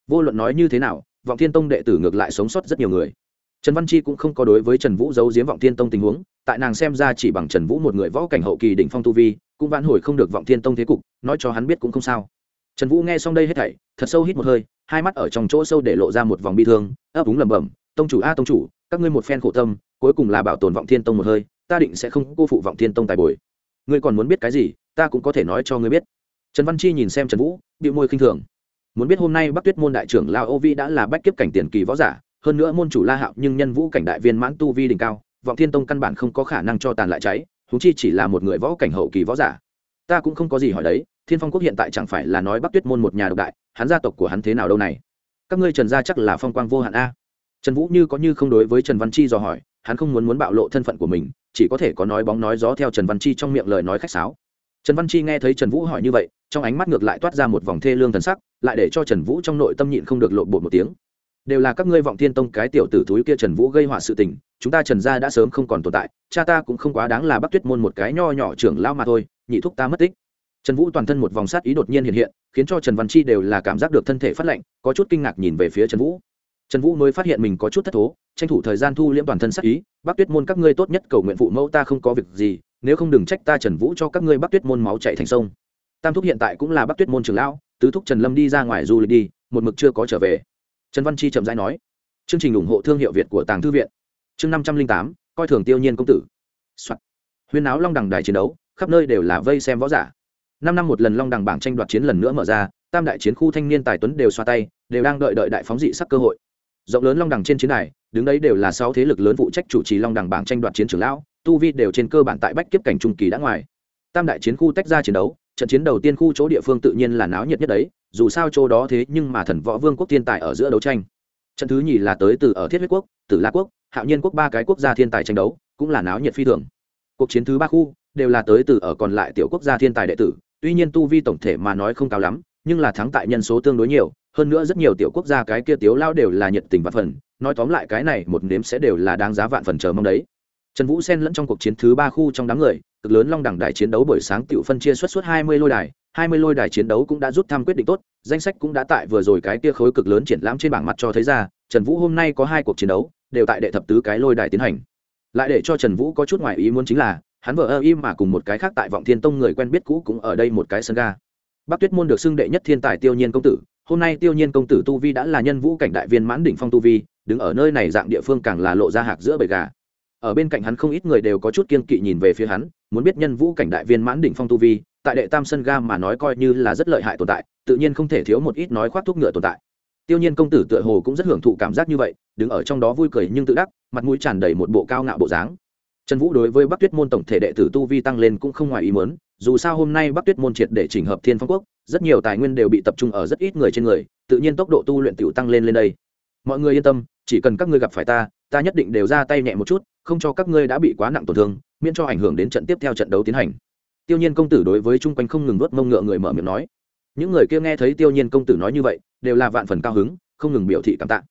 Vô luận nói như thế nào, vọng thiên tông đệ tử ngược lại sống sót rất nhiều người trần văn chi cũng không có đối với trần vũ giấu giếm vọng thiên tông tình huống, tại nàng xem ra chỉ bằng trần vũ một người võ cảnh hậu kỳ đỉnh phong tu vi, cũng vãn hồi không được vọng thiên tông thế cục, nói cho hắn biết cũng không sao. Trần vũ nghe xong đây hết thảy, thật sâu hít một hơi, hai mắt ở trong chỗ sâu để lộ ra một vòng bi thương, ấp úng lẩm bẩm, tông chủ a, tông chủ, các ngươi một phen khổ tâm, cuối cùng là bảo tồn vọng thiên tông một hơi, ta định sẽ không cô phụ vọng thiên tông tài bồi. Ngươi còn muốn biết cái gì, ta cũng có thể nói cho ngươi biết. Trần văn chi nhìn xem trần vũ bị môi khinh thường. Muốn biết hôm nay bắc tuyết môn đại trưởng lao ô vi đã là bách kiếp cảnh tiền kỳ võ giả hơn nữa môn chủ la hạo nhưng nhân vũ cảnh đại viên mãn tu vi đỉnh cao, vọng thiên tông căn bản không có khả năng cho tàn lại cháy thú chi chỉ là một người võ cảnh hậu kỳ võ giả. Ta cũng không có gì hỏi đấy, thiên phong quốc hiện tại chẳng phải là nói bắc tuyết môn một nhà độc đại, hắn gia tộc của hắn thế nào đâu này? Các ngươi trần gia chắc là phong quang vô hạn a. Trần vũ như có như không đối với trần văn chi dò hỏi, hắn không muốn muốn bạo lộ thân phận của mình, chỉ có thể có nói bóng nói gió theo trần văn chi trong miệng lời nói khách sáo. Trần văn chi nghe thấy trần vũ hỏi như vậy, trong ánh mắt ngược lại toát ra một vòng thê lương thần sắc, lại để cho trần vũ trong nội tâm nhịn không được lộn bột một tiếng đều là các ngươi vọng thiên tông cái tiểu tử thúi kia trần vũ gây họa sự tình, chúng ta trần gia đã sớm không còn tồn tại, cha ta cũng không quá đáng là bắc tuyết môn một cái nho nhỏ trưởng lao mà thôi, nhị thúc ta mất tích. Trần vũ toàn thân một vòng sát ý đột nhiên hiện hiện, khiến cho trần văn chi đều là cảm giác được thân thể phát lạnh, có chút kinh ngạc nhìn về phía trần vũ. Trần vũ mới phát hiện mình có chút thất thố, tranh thủ thời gian thu liễm toàn thân sát ý, bắc tuyết môn các ngươi tốt nhất cầu nguyện phụ mẫu ta không có việc gì, nếu không đừng trách ta trần vũ cho các ngươi bắc tuyết môn máu chạy thành sông. Tam thúc hiện tại cũng là bắc tuyết môn trưởng lão, tứ thúc trần lâm đi ra ngoài du lịch đi, một mực chưa có trở về trần văn chi chậm rãi nói, chương trình ủng hộ thương hiệu việt của tàng thư viện. Chương năm trăm linh tám, coi thường tiêu nhiên công tử、Soạn. huyên áo long đằng đài chiến đấu, khắp nơi đều là vây xem võ giả. Năm năm một lần long đằng bảng tranh đoạt chiến lần nữa mở ra, tam đại chiến khu thanh niên tài tuấn đều xoa tay, đều đang đợi đợi đại phóng dị sắc cơ hội. Rộng lớn long đằng trên chiến đài, đứng đấy đều là sáu thế lực lớn phụ trách chủ trì long đằng bảng tranh đoạt chiến trưởng lão, tu vi đều trên cơ bản tại bách kiếp cảnh trung kỳ đã ngoài. Tam đại chiến khu tách ra chiến đấu, trận chiến đầu tiên khu chỗ địa phương tự nhiên là náo nhiệt nhất đấy dù sao chỗ đó thế nhưng mà thần võ vương quốc thiên tài ở giữa đấu tranh. Trận thứ nhì là tới từ ở thiết huyết quốc, tử la quốc, hạo nhiên quốc ba cái quốc gia thiên tài tranh đấu, cũng là náo nhiệt phi thường. Cuộc chiến thứ ba khu đều là tới từ ở còn lại tiểu quốc gia thiên tài đệ tử, tuy nhiên tu vi tổng thể mà nói không cao lắm, nhưng là thắng tại nhân số tương đối nhiều, hơn nữa rất nhiều tiểu quốc gia cái kia tiếu lao đều là nhiệt tình vạn phần, nói tóm lại cái này một nếm sẽ đều là đáng giá vạn phần chờ mong đấy. Trần vũ xen lẫn trong cuộc chiến thứ ba khu trong đám người, cực lớn long đẳng đài chiến đấu buổi sáng tiểu phân chia xuất suốt hai mươi lôi đài hai mươi lôi đài chiến đấu cũng đã rút thăm quyết định tốt, danh sách cũng đã tại vừa rồi cái kia khối cực lớn triển lãm trên bảng mặt cho thấy ra, trần vũ hôm nay có hai cuộc chiến đấu, đều tại đệ thập tứ cái lôi đài tiến hành. Lại để cho trần vũ có chút ngoài ý muốn chính là, hắn vợ ơ im mà cùng một cái khác tại vọng thiên tông người quen biết cũ cũng ở đây một cái sân ga. Bắc tuyết môn được xưng đệ nhất thiên tài tiêu nhiên công tử, hôm nay tiêu nhiên công tử tu vi đã là nhân vũ cảnh đại viên mãn đỉnh phong tu vi, đứng ở nơi này dạng địa phương càng là lộ ra hạc giữa bầy gà. Ở bên cạnh hắn không ít người đều có chút kiên kỵ nhìn về phía hắn, muốn biết nhân vũ cảnh đại viên mãn đỉnh phong tu vi tại đệ tam sân ga mà nói coi như là rất lợi hại tồn tại, tự nhiên không thể thiếu một ít nói khoác thuốc ngựa tồn tại. Tiêu nhiên công tử tựa hồ cũng rất hưởng thụ cảm giác như vậy, đứng ở trong đó vui cười nhưng tự đắc, mặt mũi tràn đầy một bộ cao ngạo bộ dáng. Trần vũ đối với bắc tuyết môn tổng thể đệ tử tu vi tăng lên cũng không ngoài ý muốn, dù sao hôm nay bắc tuyết môn triệt để chỉnh hợp thiên phong quốc, rất nhiều tài nguyên đều bị tập trung ở rất ít người trên người, tự nhiên tốc độ tu luyện tiểu tăng lên lên đây. Mọi người yên tâm, chỉ cần các ngươi gặp phải ta ta nhất định đều ra tay nhẹ một chút, không cho các ngươi đã bị quá nặng tổn thương, miễn cho ảnh hưởng đến trận tiếp theo trận đấu tiến hành tiêu nhiên công tử đối với chung quanh không ngừng vớt mông ngựa người mở miệng nói. Những người kia nghe thấy tiêu nhiên công tử nói như vậy, đều là vạn phần cao hứng, không ngừng biểu thị cảm tạ.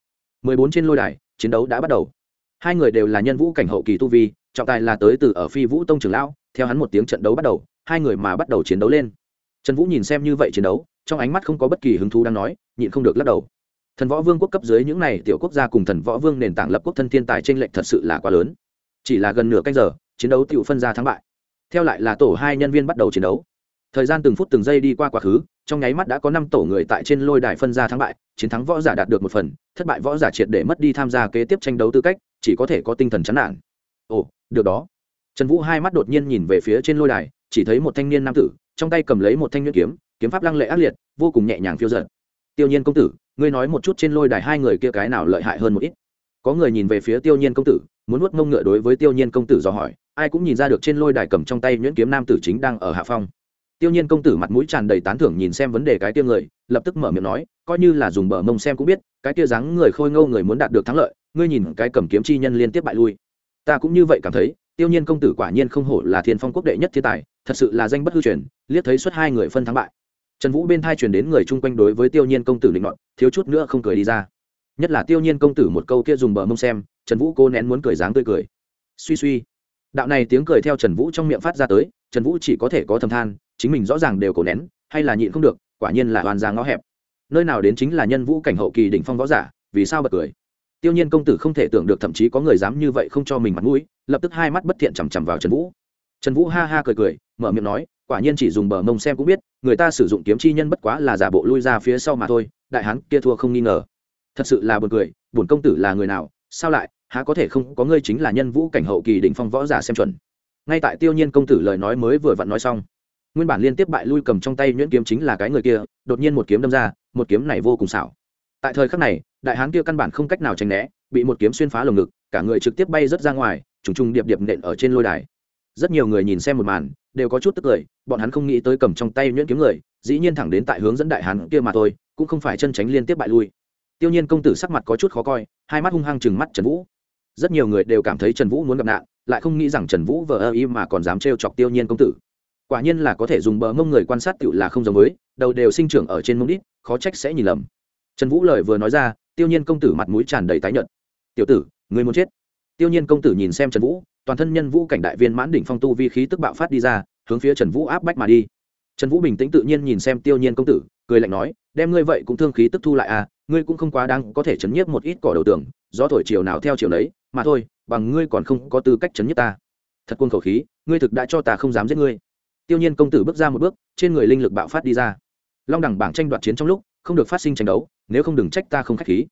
14 trên lôi đài, chiến đấu đã bắt đầu. Hai người đều là nhân vũ cảnh hậu kỳ tu vi, trọng tài là tới từ ở phi vũ tông trường lão, theo hắn một tiếng trận đấu bắt đầu, hai người mà bắt đầu chiến đấu lên. Trần vũ nhìn xem như vậy chiến đấu, trong ánh mắt không có bất kỳ hứng thú đang nói, nhịn không được lắc đầu. Thần võ vương quốc cấp dưới những này tiểu quốc gia cùng thần võ vương nền tảng lập quốc thân thiên tài trên lệnh thật sự là quá lớn. Chỉ là gần nửa canh giờ, chiến đấu tự phân ra thắng bại theo lại là tổ hai nhân viên bắt đầu chiến đấu. Thời gian từng phút từng giây đi qua quá khứ, trong nháy mắt đã có năm tổ người tại trên lôi đài phân ra thắng bại, chiến thắng võ giả đạt được một phần, thất bại võ giả triệt để mất đi tham gia kế tiếp tranh đấu tư cách, chỉ có thể có tinh thần chán nản. Ồ, được đó. Trần vũ hai mắt đột nhiên nhìn về phía trên lôi đài, chỉ thấy một thanh niên nam tử, trong tay cầm lấy một thanh nhuyễn kiếm kiếm pháp lăng lệ ác liệt, vô cùng nhẹ nhàng phiêu giận tiêu nhiên công tử, ngươi nói một chút trên lôi đài hai người kia cái nào lợi hại hơn một ít? Có người nhìn về phía tiêu nhiên công tử, muốn nuốt mông ngựa đối với tiêu nhiên công tử dò hỏi ai cũng nhìn ra được trên lôi đài cầm trong tay nhuyễn kiếm nam tử chính đang ở hạ phong. Tiêu nhiên công tử mặt mũi tràn đầy tán thưởng nhìn xem vấn đề cái tiêu người, lập tức mở miệng nói, coi như là dùng bờ mông xem cũng biết, cái kia dáng người khôi ngâu người muốn đạt được thắng lợi, ngươi nhìn cái cầm kiếm chi nhân liên tiếp bại lui. Ta cũng như vậy cảm thấy, tiêu nhiên công tử quả nhiên không hổ là thiên phong quốc đệ nhất thiên tài, thật sự là danh bất hư truyền, liếc thấy suốt hai người phân thắng bại. Trần vũ bên thai truyền đến người chung quanh đối với tiêu nhiên công tử định luận thiếu chút nữa không cười đi ra. Nhất là tiêu nhiên công tử một câu kia dùng bờ mông xem, trần vũ cô nén muốn cười dáng tươi cười. Suy suy đạo này tiếng cười theo trần vũ trong miệng phát ra tới, trần vũ chỉ có thể có thầm than, chính mình rõ ràng đều cổ nén, hay là nhịn không được, quả nhiên là hoàn ra ngõ hẹp. Nơi nào đến chính là nhân vũ cảnh hậu kỳ đỉnh phong võ giả, vì sao bật cười? Tiêu nhiên công tử không thể tưởng được thậm chí có người dám như vậy không cho mình mặt mũi, lập tức hai mắt bất thiện chằm chằm vào trần vũ. Trần vũ ha ha cười cười, mở miệng nói, quả nhiên chỉ dùng bờ mông xem cũng biết, người ta sử dụng kiếm chi nhân bất quá là giả bộ lui ra phía sau mà thôi, đại hán kia thua không nghi ngờ. Thật sự là buồn cười bổn công tử là người nào, sao lại há có thể không có ngươi chính là nhân vũ cảnh hậu kỳ đỉnh phong võ giả xem chuẩn. Ngay tại tiêu nhiên công tử lời nói mới vừa vặn nói xong, nguyên bản liên tiếp bại lui cầm trong tay nhuyễn kiếm chính là cái người kia, đột nhiên một kiếm đâm ra, một kiếm này vô cùng xảo. Tại thời khắc này, đại hán kia căn bản không cách nào tránh né, bị một kiếm xuyên phá lồng ngực, cả người trực tiếp bay rớt ra ngoài, trùng trùng điệp điệp nện ở trên lôi đài. Rất nhiều người nhìn xem một màn, đều có chút tức cười, bọn hắn không nghĩ tới cầm trong tay nhuyễn kiếm người, dĩ nhiên thẳng đến tại hướng dẫn đại hán kia mà thôi, cũng không phải chân tránh liên tiếp bại lui. Tiêu nhiên công tử sắc mặt có chút khó coi, hai mắt hung hăng chừng mắt trần vũ rất nhiều người đều cảm thấy trần vũ muốn gặp nạn, lại không nghĩ rằng trần vũ vờ ơ y mà còn dám trêu chọc tiêu nhiên công tử. Quả nhiên là có thể dùng bờ mông người quan sát tựu là không giống với, đầu đều sinh trưởng ở trên mông đít, khó trách sẽ nhìn lầm. Trần vũ lời vừa nói ra, tiêu nhiên công tử mặt mũi tràn đầy tái nhợt. Tiểu tử người muốn chết? Tiêu nhiên công tử nhìn xem trần vũ, toàn thân nhân vũ cảnh đại viên mãn đỉnh phong tu vi khí tức bạo phát đi ra, hướng phía trần vũ áp bách mà đi. Trần vũ bình tĩnh tự nhiên nhìn xem tiêu nhiên công tử, cười lạnh nói, đem ngươi vậy cũng thương khí tức thu lại à ngươi cũng không quá đáng có thể chấn nhiếp một ít cỏ đầu tường do thổi chiều nào theo chiều đấy mà thôi, bằng ngươi còn không có tư cách chấn nhiếp ta. Thật quân khẩu khí, ngươi thực đã cho ta không dám giết ngươi. Tiêu nhiên công tử bước ra một bước, trên người linh lực bạo phát đi ra. Long đẳng bảng tranh đoạt chiến trong lúc, không được phát sinh tranh đấu, nếu không đừng trách ta không khách khí.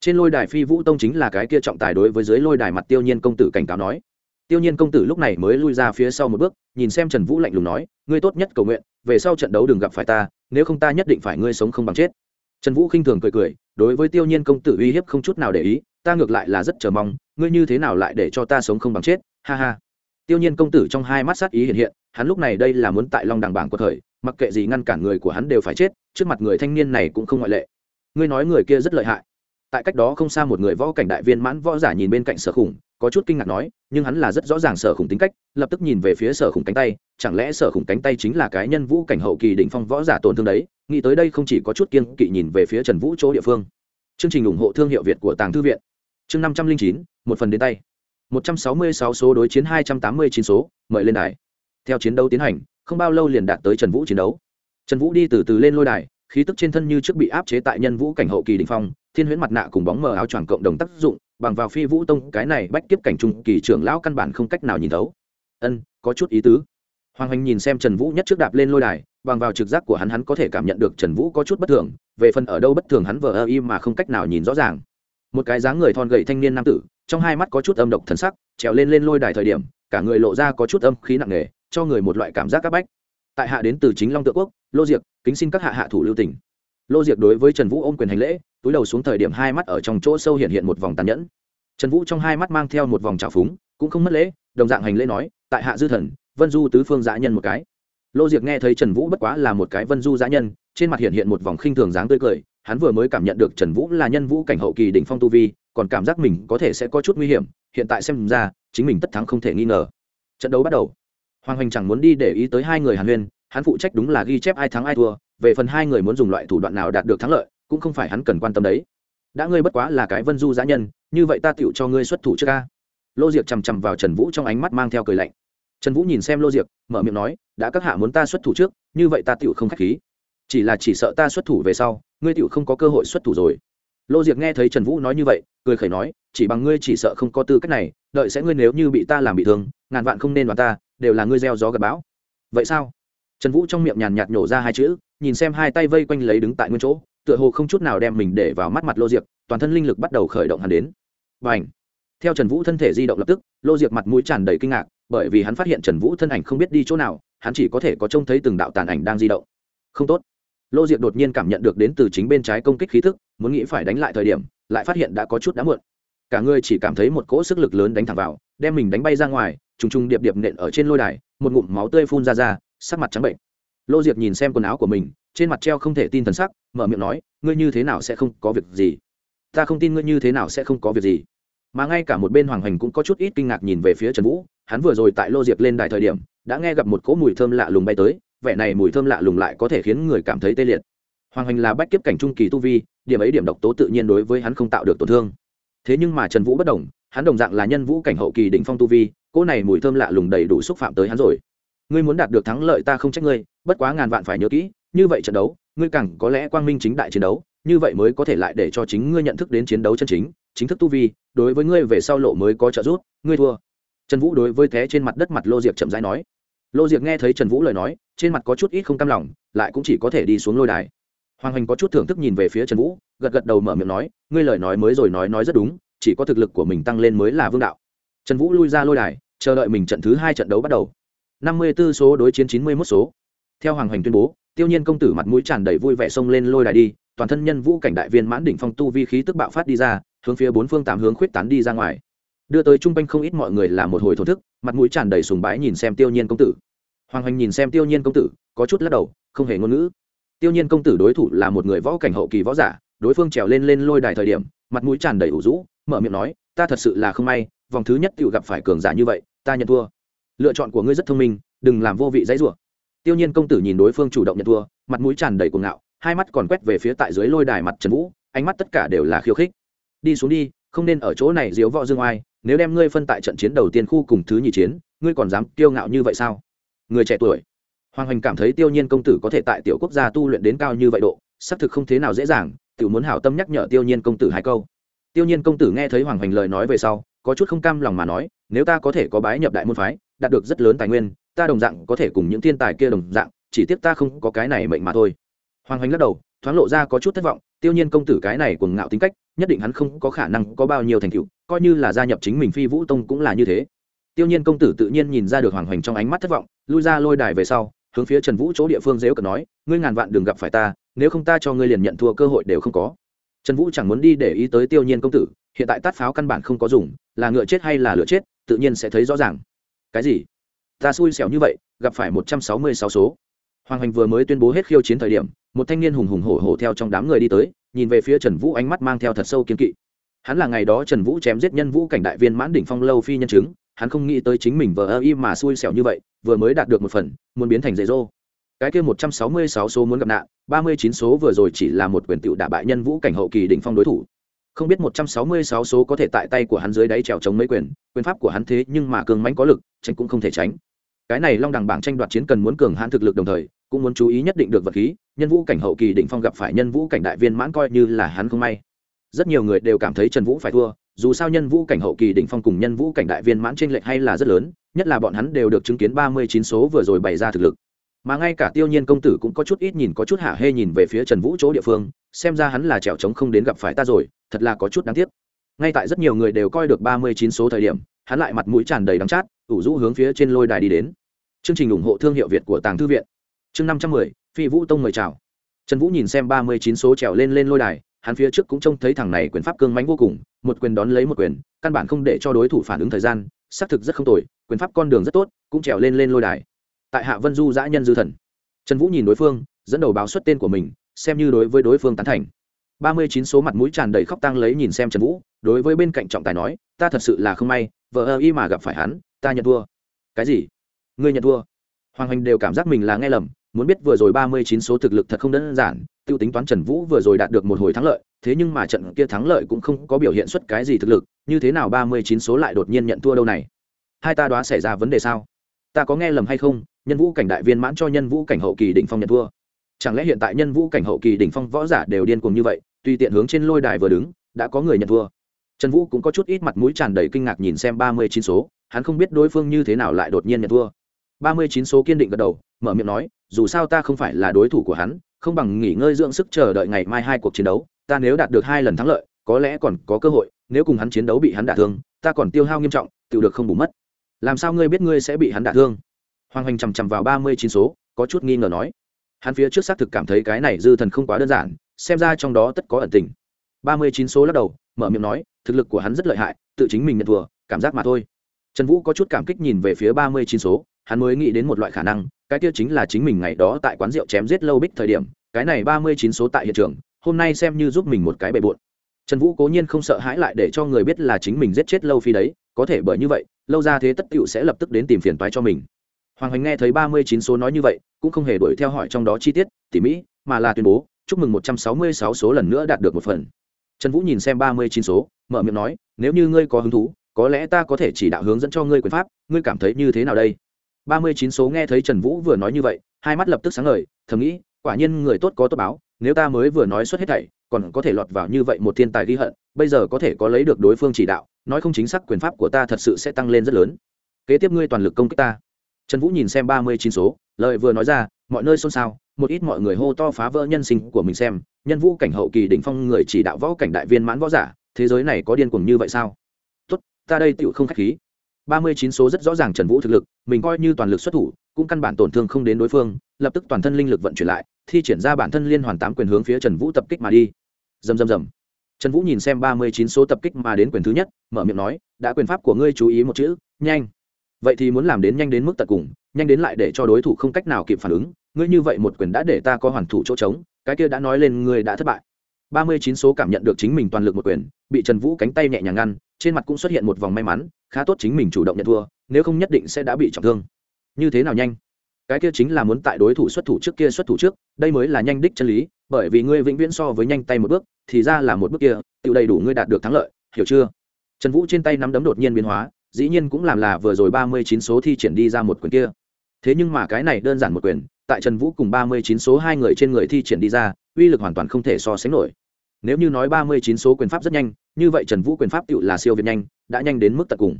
Trên lôi đài phi vũ tông chính là cái kia trọng tài đối với dưới lôi đài mặt tiêu nhiên công tử cảnh cáo nói. Tiêu nhiên công tử lúc này mới lui ra phía sau một bước, nhìn xem trần vũ lạnh lùng nói, ngươi tốt nhất cầu nguyện, về sau trận đấu đừng gặp phải ta, nếu không ta nhất định phải ngươi sống không bằng chết trần vũ khinh thường cười cười, đối với tiêu nhiên công tử uy hiếp không chút nào để ý, ta ngược lại là rất chờ mong, ngươi như thế nào lại để cho ta sống không bằng chết, ha ha. Tiêu nhiên công tử trong hai mắt sát ý hiện hiện, hắn lúc này đây là muốn tại long đằng bảng của thời, mặc kệ gì ngăn cản người của hắn đều phải chết, trước mặt người thanh niên này cũng không ngoại lệ. Ngươi nói người kia rất lợi hại. Tại cách đó không xa một người võ cảnh đại viên mãn võ giả nhìn bên cạnh sở khủng có chút kinh ngạc nói, nhưng hắn là rất rõ ràng sở khủng tính cách, lập tức nhìn về phía sở khủng cánh tay, chẳng lẽ sở khủng cánh tay chính là cái nhân vũ cảnh hậu kỳ đỉnh phong võ giả tổn thương đấy? Nghĩ tới đây không chỉ có chút kiên kỵ nhìn về phía trần vũ chỗ địa phương. Chương trình ủng hộ thương hiệu việt của tàng thư viện. Chương năm trăm linh chín, một phần đến tay. một trăm sáu mươi sáu số đối chiến hai trăm tám mươi chín số, mời lên đài. Theo chiến đấu tiến hành, không bao lâu liền đạt tới trần vũ chiến đấu. Trần vũ đi từ từ lên lôi đài, khí tức trên thân như trước bị áp chế tại nhân vũ cảnh hậu kỳ đình phong, thiên huyễn mặt nạ cùng bóng mờ áo choàng cộng đồng tác dụng bằng vào phi vũ tông, cái này bách kiếp cảnh trung kỳ trưởng lão căn bản không cách nào nhìn thấu. Ân, có chút ý tứ. Hoàng hoành nhìn xem trần vũ nhất trước đạp lên lôi đài, bằng vào trực giác của hắn hắn có thể cảm nhận được trần vũ có chút bất thường, về phần ở đâu bất thường hắn vờ ơ im mà không cách nào nhìn rõ ràng. Một cái dáng người thon gậy thanh niên nam tử, trong hai mắt có chút âm độc thần sắc, trèo lên lên lôi đài thời điểm, cả người lộ ra có chút âm khí nặng nề, cho người một loại cảm giác c áp bách. Tại hạ đến từ chính long tự quốc, lô diệc, kính xin các hạ hạ thủ lưu tỉnh lô diệc đối với trần vũ ôm quyền hành lễ, túi đầu xuống thời điểm hai mắt ở trong chỗ sâu hiện hiện một vòng tàn nhẫn. Trần vũ trong hai mắt mang theo một vòng trào phúng, cũng không mất lễ, đồng dạng hành lễ nói, tại hạ dư thần, vân du tứ phương giã nhân một cái. Lô diệc nghe thấy trần vũ bất quá là một cái vân du giã nhân, trên mặt hiện hiện một vòng khinh thường dáng tươi cười, hắn vừa mới cảm nhận được trần vũ là nhân vũ cảnh hậu kỳ đỉnh phong tu vi, còn cảm giác mình có thể sẽ có chút nguy hiểm, hiện tại xem ra, chính mình tất thắng không thể nghi ngờ. Trận đấu bắt đầu. Hoàng hoành chẳng muốn đi để ý tới hai người hàn huyên, hắn phụ trách đúng là ghi chép ai thắng ai thua về phần hai người muốn dùng loại thủ đoạn nào đạt được thắng lợi, cũng không phải hắn cần quan tâm đấy. Đã ngươi bất quá là cái vân du giã nhân, như vậy ta tựu cho ngươi xuất thủ trước ca lô diệc chằm chằm vào trần vũ trong ánh mắt mang theo cười lạnh. Trần vũ nhìn xem lô diệc, mở miệng nói, đã các hạ muốn ta xuất thủ trước, như vậy ta tựu không k h á c h khí. Chỉ là chỉ sợ ta xuất thủ về sau, ngươi tựu không có cơ hội xuất thủ rồi. Lô diệc nghe thấy trần vũ nói như vậy, cười khẩy nói, chỉ bằng ngươi chỉ sợ không có tư cách này, đợi sẽ ngươi nếu như bị ta làm bị thương, ngàn vạn không nên đoán ta, đều là ngươi gieo gió gặp bão. Vậy sao? Trần vũ trong miệng nhàn nhạt nhổ ra hai chữ nhìn xem hai tay vây quanh lấy đứng tại nguyên chỗ, tựa hồ không chút nào đem mình để vào mắt mặt lô diệc, toàn thân linh lực bắt đầu khởi động hẳn đến. Và ảnh theo trần vũ thân thể di động lập tức, lô diệc mặt mũi tràn đầy kinh ngạc, bởi vì hắn phát hiện trần vũ thân ảnh không biết đi chỗ nào, hắn chỉ có thể có trông thấy từng đạo tàn ảnh đang di động. Không tốt. Lô diệc đột nhiên cảm nhận được đến từ chính bên trái công kích khí thức, muốn nghĩ phải đánh lại thời điểm, lại phát hiện đã có chút đã muộn. Cả người chỉ cảm thấy một cỗ sức lực lớn đánh thẳng vào, đem mình đánh bay ra ngoài, trùng trùng điệp điệp nện ở trên lôi đài, một ngụm máu tươi phun ra ra, sắc mặt trắng bệnh lô diệp nhìn xem quần áo của mình, trên mặt treo không thể tin thần sắc, mở miệng nói, ngươi như thế nào sẽ không có việc gì? Ta không tin ngươi như thế nào sẽ không có việc gì. Mà ngay cả một bên hoàng hành cũng có chút ít kinh ngạc nhìn về phía trần vũ, hắn vừa rồi tại lô diệp lên đài thời điểm, đã nghe gặp một cỗ mùi thơm lạ lùng bay tới, vẻ này mùi thơm lạ lùng lại có thể khiến người cảm thấy tê liệt. Hoàng hành là bách kiếp cảnh trung kỳ tu vi, điểm ấy điểm độc tố tự nhiên đối với hắn không tạo được tổn thương. Thế nhưng mà trần vũ bất đồng, hắn đồng dạng là nhân vũ cảnh hậu kỳ đỉnh phong tu vi, cỗ này mùi thơm lạ lùng đầy đủ xúc phạm tới hắn rồi. Ngươi muốn đạt được thắng lợi ta không trách ngươi bất quá ngàn vạn phải nhớ kỹ, như vậy trận đấu, ngươi càng có lẽ quang minh chính đại chiến đấu, như vậy mới có thể lại để cho chính ngươi nhận thức đến chiến đấu chân chính chính thức tu vi, đối với ngươi về sau lộ mới có trợ giúp, ngươi thua. Trần vũ đối với thế trên mặt đất mặt lô diệc chậm rãi nói. Lô diệc nghe thấy trần vũ lời nói, trên mặt có chút ít không cam lòng, lại cũng chỉ có thể đi xuống lôi đài. Hoàng hành có chút thưởng thức nhìn về phía trần vũ, gật gật đầu mở miệng nói, ngươi lời nói mới rồi nói nói rất đúng, chỉ có thực lực của mình tăng lên mới là vương đạo. Trần vũ lui ra lôi đài, chờ đợi mình trận thứ hai trận đấu bắt đầu. Năm mươi b ố số đối chiến chín mươi mốt số theo hoàng Hoành tuyên bố, tiêu nhiên công tử mặt mũi tràn đầy vui vẻ xông lên lôi đài đi, toàn thân nhân vũ cảnh đại viên mãn đỉnh phong tu vi khí tức bạo phát đi ra, hướng phía bốn phương tám hướng khuyết tán đi ra ngoài. Đưa tới trung quanh không ít mọi người là một hồi thổ thức, mặt mũi tràn đầy sùng bái nhìn xem tiêu nhiên công tử. Hoàng Hoành nhìn xem tiêu nhiên công tử, có chút lắc đầu, không hề ngôn ngữ. Tiêu nhiên công tử đối thủ là một người võ cảnh hậu kỳ võ giả, đối phương trèo lên lên lôi đài thời điểm, mặt mũi tràn đầy ủ rũ, mở miệng nói, ta thật sự là không may, vòng thứ nhất tự gặp phải cường giả như vậy, ta nhận thua. Lựa chọn của ngươi rất thông minh, đừng làm vô vị dãy rủa tiêu nhiên công tử nhìn đối phương chủ động nhận thua, mặt mũi tràn đầy cuồng ngạo, hai mắt còn quét về phía tại dưới lôi đài mặt trần vũ, ánh mắt tất cả đều là khiêu khích. Đi xuống đi, không nên ở chỗ này diếu võ dương oai, nếu đem ngươi phân tại trận chiến đầu tiên khu cùng thứ nhì chiến, ngươi còn dám kiêu ngạo như vậy sao? Người trẻ tuổi. Hoàng hoành cảm thấy tiêu nhiên công tử có thể tại tiểu quốc gia tu luyện đến cao như vậy độ, xác thực không thế nào dễ dàng tự muốn hảo tâm nhắc nhở tiêu nhiên công tử hai câu. Tiêu nhiên công tử nghe thấy hoàng hoành lời nói về sau, có chút không cam lòng mà nói, nếu ta có thể có bái nhập đại môn phái, đạt được rất lớn tài nguyên ta đồng dạng có thể cùng những thiên tài kia đồng dạng, chỉ tiếc ta không có cái này mệnh mà thôi. Hoàng hoành lắc đầu, thoáng lộ ra có chút thất vọng, tiêu nhiên công tử cái này cuồng ngạo tính cách, nhất định hắn không có khả năng có bao nhiêu thành tựu, coi như là gia nhập chính mình phi vũ tông cũng là như thế. Tiêu nhiên công tử tự nhiên nhìn ra được hoàng hoành trong ánh mắt thất vọng, lui ra lôi đài về sau, hướng phía trần vũ chỗ địa phương dếu cờ nói, ngươi ngàn vạn đừng gặp phải ta, nếu không ta cho ngươi liền nhận thua cơ hội đều không có. Trần vũ chẳng muốn đi để ý tới tiêu nhiên công tử, hiện tại tát pháo căn bản không có dùng, là ngựa chết hay là lửa chết, tự nhiên sẽ thấy rõ ràng. Cái gì? Ta xui xẻo như vậy, gặp phải một trăm sáu mươi sáu số. Hoàng hành vừa mới tuyên bố hết khiêu chiến thời điểm, một thanh niên hùng hùng hổ hổ theo trong đám người đi tới, nhìn về phía trần vũ ánh mắt mang theo thật sâu kiên kỵ. Hắn là ngày đó trần vũ chém giết nhân vũ cảnh đại viên mãn đỉnh phong lâu phi nhân chứng, hắn không nghĩ tới chính mình vờ ơ y mà xui xẻo như vậy, vừa mới đạt được một phần, muốn biến thành dạy dô cái kia một trăm sáu mươi sáu số muốn gặp nạn, ba mươi chín số vừa rồi chỉ là một quyền tựu đả bại nhân vũ cảnh hậu kỳ đỉnh phong đối thủ không biết một trăm sáu mươi sáu số có thể tại tay của hắn dưới đáy trèo chống mấy quyền quyền pháp của hắn thế nhưng mà cường mãnh có lực, tránh cũng không thể tránh. Cái này long đẳng bảng tranh đoạt chiến cần muốn cường hãn thực lực đồng thời, cũng muốn chú ý nhất định được vật khí, nhân vũ cảnh hậu kỳ đỉnh phong gặp phải nhân vũ cảnh đại viên mãn coi như là hắn không may. Rất nhiều người đều cảm thấy trần vũ phải thua, dù sao nhân vũ cảnh hậu kỳ đỉnh phong cùng nhân vũ cảnh đại viên mãn t lệch hay là rất lớn, nhất là bọn hắn đều được chứng kiến ba mươi chín số vừa rồi bày ra thực lực. Mà ngay cả tiêu nhiên công tử cũng có chút ít nhìn, có chút hạ hê nhìn về phía trần vũ chỗ địa phương, xem ra hắn là trèo trống không đến gặp phải ta rồi thật là có chút đáng tiếc. Ngay tại rất nhiều người đều coi được ba mươi chín số thời điểm, hắn lại mặt mũi tràn đầy đắng chát, ủ rũ hướng phía trên lôi đài đi đến. Chương trình ủng hộ thương hiệu việt của tàng thư viện. Chương năm trăm mười, phi vũ tông mời chào. Trần vũ nhìn xem ba mươi chín số trèo lên lên lôi đài, hắn phía trước cũng trông thấy thằng này quyền pháp cương mánh vô cùng, một quyền đón lấy một quyền, căn bản không để cho đối thủ phản ứng thời gian, xác thực rất không tồi, quyền pháp con đường rất tốt, cũng trèo lên lên lôi đài. Tại hạ vân du giã nhân dư thần. Trần vũ nhìn đối phương, dẫn đầu báo xuất tên của mình, xem như đối với đối phương tán thành ba mươi chín số mặt mũi tràn đầy khóc tang lấy nhìn xem trần vũ, đối với bên cạnh trọng tài nói, ta thật sự là không may vợ ơ y mà gặp phải hắn, ta nhận thua. Cái gì? Ngươi nhận thua? Hoàng hành đều cảm giác mình là nghe lầm, muốn biết vừa rồi ba mươi chín số thực lực thật không đơn giản t i ê u tính toán trần vũ vừa rồi đạt được một hồi thắng lợi, thế nhưng mà trận kia thắng lợi cũng không có biểu hiện xuất cái gì thực lực, như thế nào ba mươi chín số lại đột nhiên nhận thua đâu này? Hai ta đoá xảy ra vấn đề sao? Ta có nghe lầm hay không? Nhân vũ cảnh đại viên mãn cho nhân vũ cảnh hậu kỳ định phong nhận thua chẳng lẽ hiện tại nhân vũ cảnh hậu kỳ đỉnh phong võ giả đều điên cùng như vậy, tùy tiện hướng trên lôi đài vừa đứng, đã có người nhận thua. Trần vũ cũng có chút ít mặt mũi tràn đầy kinh ngạc nhìn xem ba mươi chín số, hắn không biết đối phương như thế nào lại đột nhiên nhận thua. ba mươi chín số kiên định gật đầu, mở miệng nói, dù sao ta không phải là đối thủ của hắn, không bằng nghỉ ngơi dưỡng sức chờ đợi ngày mai hai cuộc chiến đấu, ta nếu đạt được hai lần thắng lợi, có lẽ còn có cơ hội, nếu cùng hắn chiến đấu bị hắn đả thương, ta còn tiêu hao nghiêm trọng, tự được không bù mất. Làm sao ngươi biết ngươi sẽ bị hắn đả thương? Hoàng hoành chằm chằm vào ba mươi chín số, có chút nghi ngờ nói hắn phía trước xác thực cảm thấy cái này dư thần không quá đơn giản, xem ra trong đó tất có ẩn tình. Ba mươi chín số lắc đầu, mở miệng nói, thực lực của hắn rất lợi hại, tự chính mình nhận thừa cảm giác mà thôi. Trần vũ có chút cảm kích nhìn về phía ba mươi chín số, hắn mới nghĩ đến một loại khả năng, cái kia chính là chính mình ngày đó tại quán rượu chém giết lâu bích thời điểm, cái này ba mươi chín số tại hiện trường, hôm nay xem như giúp mình một cái bề bộn. Trần vũ cố nhiên không sợ hãi lại để cho người biết là chính mình giết chết lâu phi đấy, có thể bởi như vậy, lâu ra thế tất cựu sẽ lập tức đến tìm phiền toái cho mình hoàng hoành nghe thấy ba mươi chín số nói như vậy, cũng không hề đuổi theo hỏi trong đó chi tiết, tỉ mỹ mà là tuyên bố, chúc mừng một trăm sáu mươi sáu số lần nữa đạt được một phần. Trần vũ nhìn xem ba mươi chín số, mở miệng nói, nếu như ngươi có hứng thú, có lẽ ta có thể chỉ đạo hướng dẫn cho ngươi quyền pháp, ngươi cảm thấy như thế nào đây? ba mươi chín số nghe thấy trần vũ vừa nói như vậy, hai mắt lập tức sáng ngời, thầm nghĩ, quả nhiên người tốt có tốt báo, nếu ta mới vừa nói xuất hết thảy, còn có thể lọt vào như vậy một thiên tài ghi hận, bây giờ có thể có lấy được đối phương chỉ đạo, nói không chính xác quyền pháp của ta thật sự sẽ tăng lên rất lớn. Kế tiếp ngươi toàn lực công kích ta trần vũ nhìn xem ba mươi chín số, lời vừa nói ra, mọi nơi xôn xao, một ít mọi người hô to phá vỡ nhân sinh của mình xem, nhân vũ cảnh hậu kỳ đỉnh phong người chỉ đạo võ cảnh đại viên mãn võ giả, thế giới này có điên cuồng như vậy sao? Tốt, ta đây tựu không khách khí. ba mươi chín số rất rõ ràng trần vũ thực lực, mình coi như toàn lực xuất thủ, cũng căn bản tổn thương không đến đối phương, lập tức toàn thân linh lực vận chuyển lại, thi triển ra bản thân liên hoàn tám quyền hướng phía trần vũ tập kích mà đi. Dầm dầm dầm trần vũ nhìn xem ba mươi chín số tập kích mà đến quyền thứ nhất, mở miệng nói, đã quyền pháp của ngươi chú ý một chữ, nhanh vậy thì muốn làm đến nhanh đến mức tận cùng, nhanh đến lại để cho đối thủ không cách nào kịp phản ứng, ngươi như vậy một quyền đã để ta có hoàn thủ chỗ trống, cái kia đã nói lên ngươi đã thất bại. Ba mươi chín số cảm nhận được chính mình toàn lực một quyền, bị trần vũ cánh tay nhẹ nhàng ngăn, trên mặt cũng xuất hiện một vòng may mắn, khá tốt chính mình chủ động nhận thua, nếu không nhất định sẽ đã bị trọng thương. Như thế nào nhanh? Cái kia chính là muốn tại đối thủ xuất thủ trước kia xuất thủ trước, đây mới là nhanh đích chân lý, bởi vì ngươi vĩnh viễn so với nhanh tay một bước, thì ra là một bước kia, tự đầy đủ ngươi đạt được thắng lợi, hiểu chưa? Trần vũ trên tay nắm đấm đột nhiên biến hóa dĩ nhiên cũng làm là vừa rồi ba mươi chín số thi triển đi ra một quyền kia. Thế nhưng mà cái này đơn giản một quyền, tại trần vũ cùng ba mươi chín số hai người trên người thi triển đi ra, uy lực hoàn toàn không thể so sánh nổi. Nếu như nói ba mươi chín số quyền pháp rất nhanh, như vậy trần vũ quyền pháp tự là siêu việt nhanh, đã nhanh đến mức tận cùng.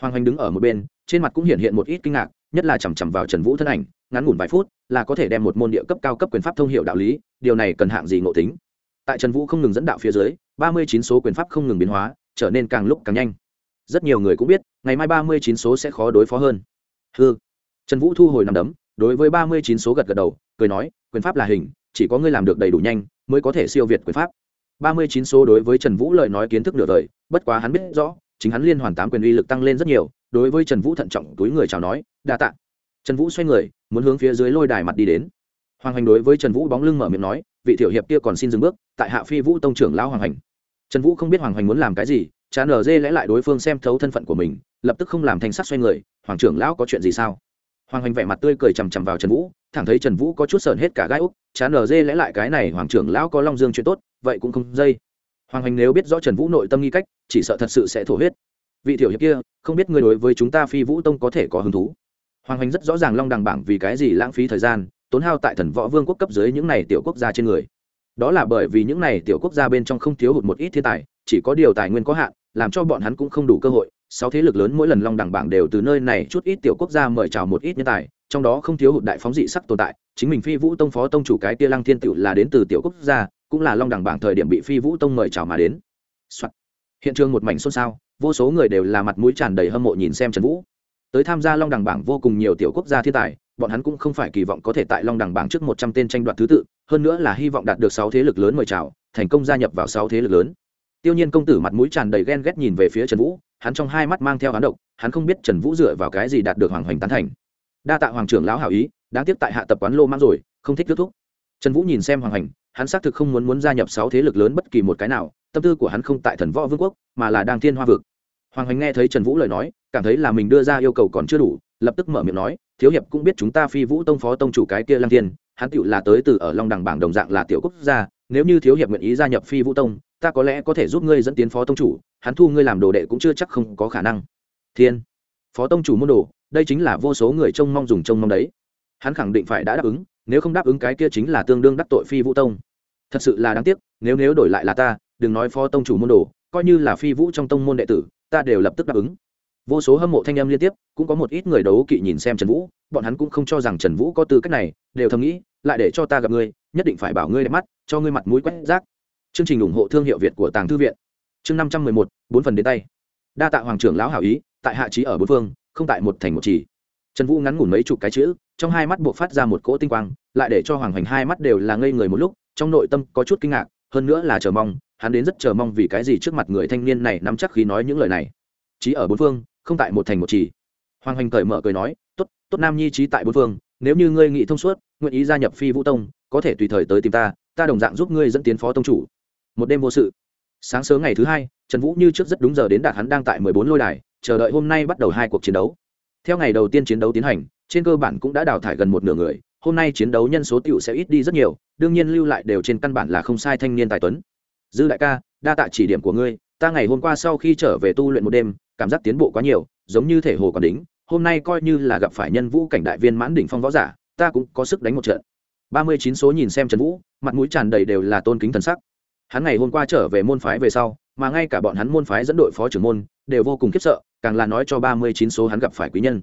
Hoàng hoành đứng ở một bên, trên mặt cũng hiện hiện một ít kinh ngạc, nhất là chằm chằm vào trần vũ thân ảnh, ngắn ngủn vài phút, là có thể đem một môn địa cấp cao cấp quyền pháp thông hiệu đạo lý, điều này cần hạng gì ngộ tính. Tại trần vũ không ngừng dẫn đạo phía dưới, ba mươi chín số quyền pháp không ngừng biến hóa, trở nên càng lúc càng nhanh. Rất nhiều người cũng biết ngày mai ba mươi chín số sẽ khó đối phó hơn. Hư trần vũ thu hồi nằm đấm, đối với ba mươi chín số gật gật đầu, cười nói, quyền pháp là hình, chỉ có ngươi làm được đầy đủ nhanh mới có thể siêu việt quyền pháp. ba mươi chín số đối với trần vũ lời nói kiến thức nửa đời, bất quá hắn biết rõ, chính hắn liên hoàn tám quyền uy lực tăng lên rất nhiều, đối với trần vũ thận trọng túi người chào nói, đa tạ. Trần vũ xoay người, muốn hướng phía dưới lôi đài mặt đi đến. Hoàng hành đối với trần vũ bóng lưng mở miệng nói, vị tiểu hiệp kia còn xin dừng bước, tại hạ phi vũ tông trưởng lão hoàng hành. Trần vũ không biết hoàng hành muốn làm cái gì, chán ở dê lẽ lại đối phương xem thấu thân phận của mình lập tức không làm thành sắc xoay người, hoàng trưởng lão có chuyện gì sao? Hoàng hành vẻ mặt tươi cười chằm chằm vào trần vũ, thẳng thấy trần vũ có chút sờn hết cả gai úc, chán ở dê lẽ lại cái này hoàng trưởng lão có long dương chuyện tốt, vậy cũng không dây. Hoàng hành nếu biết rõ trần vũ nội tâm nghi cách, chỉ sợ thật sự sẽ thổ huyết. Vị thiểu hiệp kia, không biết người đối với chúng ta phi vũ tông có thể có hứng thú? Hoàng hành rất rõ ràng long đằng bảng vì cái gì lãng phí thời gian, tốn hao tại thần võ vương quốc cấp dưới những này tiểu quốc gia trên người. Đó là bởi vì những này tiểu quốc gia bên trong không thiếu hụt một ít thiên tài, chỉ có điều tài nguyên có hạn, làm cho bọn hắn cũng không đủ cơ hội sáu thế lực lớn mỗi lần long đẳng bảng đều từ nơi này chút ít tiểu quốc gia mời chào một ít nhân tài, trong đó không thiếu hụt đại phóng dị sắc tồn tại, chính mình phi vũ tông phó tông chủ cái tia lăng thiên tựu là đến từ tiểu quốc gia, cũng là long đẳng bảng thời điểm bị phi vũ tông mời chào mà đến、Soạn. hiện trường một mảnh xôn xao, vô số người đều là mặt mũi tràn đầy hâm mộ nhìn xem trần vũ. Tới tham gia long đẳng bảng vô cùng nhiều tiểu quốc gia thiên tài, bọn hắn cũng không phải kỳ vọng có thể tại long đẳng bảng trước một trăm tên tranh đoạt thứ tự, hơn nữa là hy vọng đạt được sáu thế lực lớn mời chào, thành công gia nhập vào sáu thế lực lớn. Tiêu nhiên công tử mặt mũi tràn đầy ghen ghét nhìn về phía trần vũ hắn trong hai mắt mang theo hắn độc, hắn không biết trần vũ dựa vào cái gì đạt được hoàng hoành tán thành. Đa tạ hoàng trưởng lão hảo ý, đáng tiếc tại hạ tập quán lô mang rồi, không thích kết thúc. Trần vũ nhìn xem hoàng hoành, hắn xác thực không muốn muốn gia nhập sáu thế lực lớn bất kỳ một cái nào, tâm tư của hắn không tại thần võ vương quốc, mà là đang thiên hoa vực. Hoàng hoành nghe thấy trần vũ lời nói, cảm thấy là mình đưa ra yêu cầu còn chưa đủ, lập tức mở miệng nói, thiếu hiệp cũng biết chúng ta phi vũ tông phó tông chủ cái kia lang thiên, hắn tựu là tới từ ở long đằng bảng đồng dạng là tiểu quốc gia, nếu như thiếu hiệp nguyện ý gia nhập phi vũ tông, ta có lẽ có thể giúp ngươi dẫn tiến phó tông chủ hắn thu ngươi làm đồ đệ cũng chưa chắc không có khả năng. Thiên, phó tông chủ môn đồ, đây chính là vô số người trông mong dùng trông mong đấy. Hắn khẳng định phải đã đáp ứng, nếu không đáp ứng cái kia chính là tương đương đắc tội phi vũ tông. Thật sự là đáng tiếc, nếu nếu đổi lại là ta, đừng nói phó tông chủ môn đồ, coi như là phi vũ trong tông môn đệ tử, ta đều lập tức đáp ứng. Vô số hâm mộ thanh âm liên tiếp, cũng có một ít người đấu kỵ nhìn xem trần vũ, bọn hắn cũng không cho rằng trần vũ có tư cách này, đều thầm nghĩ, lại để cho ta gặp ngươi, nhất định phải bảo ngươi đẹp mắt, cho ngươi mặt mũi quét rác. Chương trình ủng hộ thương hiệu việt của tàng thư viện chương năm trăm mười một, bốn phần đến tay. Đa tạ hoàng trưởng lão hảo ý, tại hạ trí ở bốn phương, không tại một thành một chỉ. Trần vũ ngắn ngủn mấy chục cái chữ, trong hai mắt buộc phát ra một cỗ tinh quang, lại để cho hoàng hoành hai mắt đều là ngây người một lúc, trong nội tâm có chút kinh ngạc, hơn nữa là chờ mong, hắn đến rất chờ mong vì cái gì trước mặt người thanh niên này nắm chắc khi nói những lời này. Trí ở bốn phương, không tại một thành một chỉ. Hoàng hoành cởi mở cười nói, tốt tốt nam nhi trí tại bốn phương, nếu như ngươi nghị thông suốt, nguyện ý gia nhập phi vũ tông, có thể tùy thời tới tìm ta ta đồng dạng giúp ngươi dẫn tiến phó tông chủ. Một đêm vô sự sáng sớm ngày thứ hai, trần vũ như trước rất đúng giờ đến đạt hắn đang tại mười bốn lôi đài, chờ đợi hôm nay bắt đầu hai cuộc chiến đấu. Theo ngày đầu tiên chiến đấu tiến hành, trên cơ bản cũng đã đào thải gần một nửa người, hôm nay chiến đấu nhân số t sẽ ít đi rất nhiều, đương nhiên lưu lại đều trên căn bản là không sai thanh niên tài tuấn. Dư đại ca, đa tạ chỉ điểm của ngươi, ta ngày hôm qua sau khi trở về tu luyện một đêm, cảm giác tiến bộ quá nhiều, giống như thể hồ còn đính, hôm nay coi như là gặp phải nhân vũ cảnh đại viên mãn đỉnh phong võ giả, ta cũng có sức đánh một trận. Ba mươi chín số nhìn xem trần vũ, mặt mũi tràn đầy đều là tôn kính thần sắc hắn ngày hôm qua trở về môn phái về sau, mà ngay cả bọn hắn môn phái dẫn đội phó trưởng môn đều vô cùng khiếp sợ, càng là nói cho ba mươi chín số hắn gặp phải quý nhân.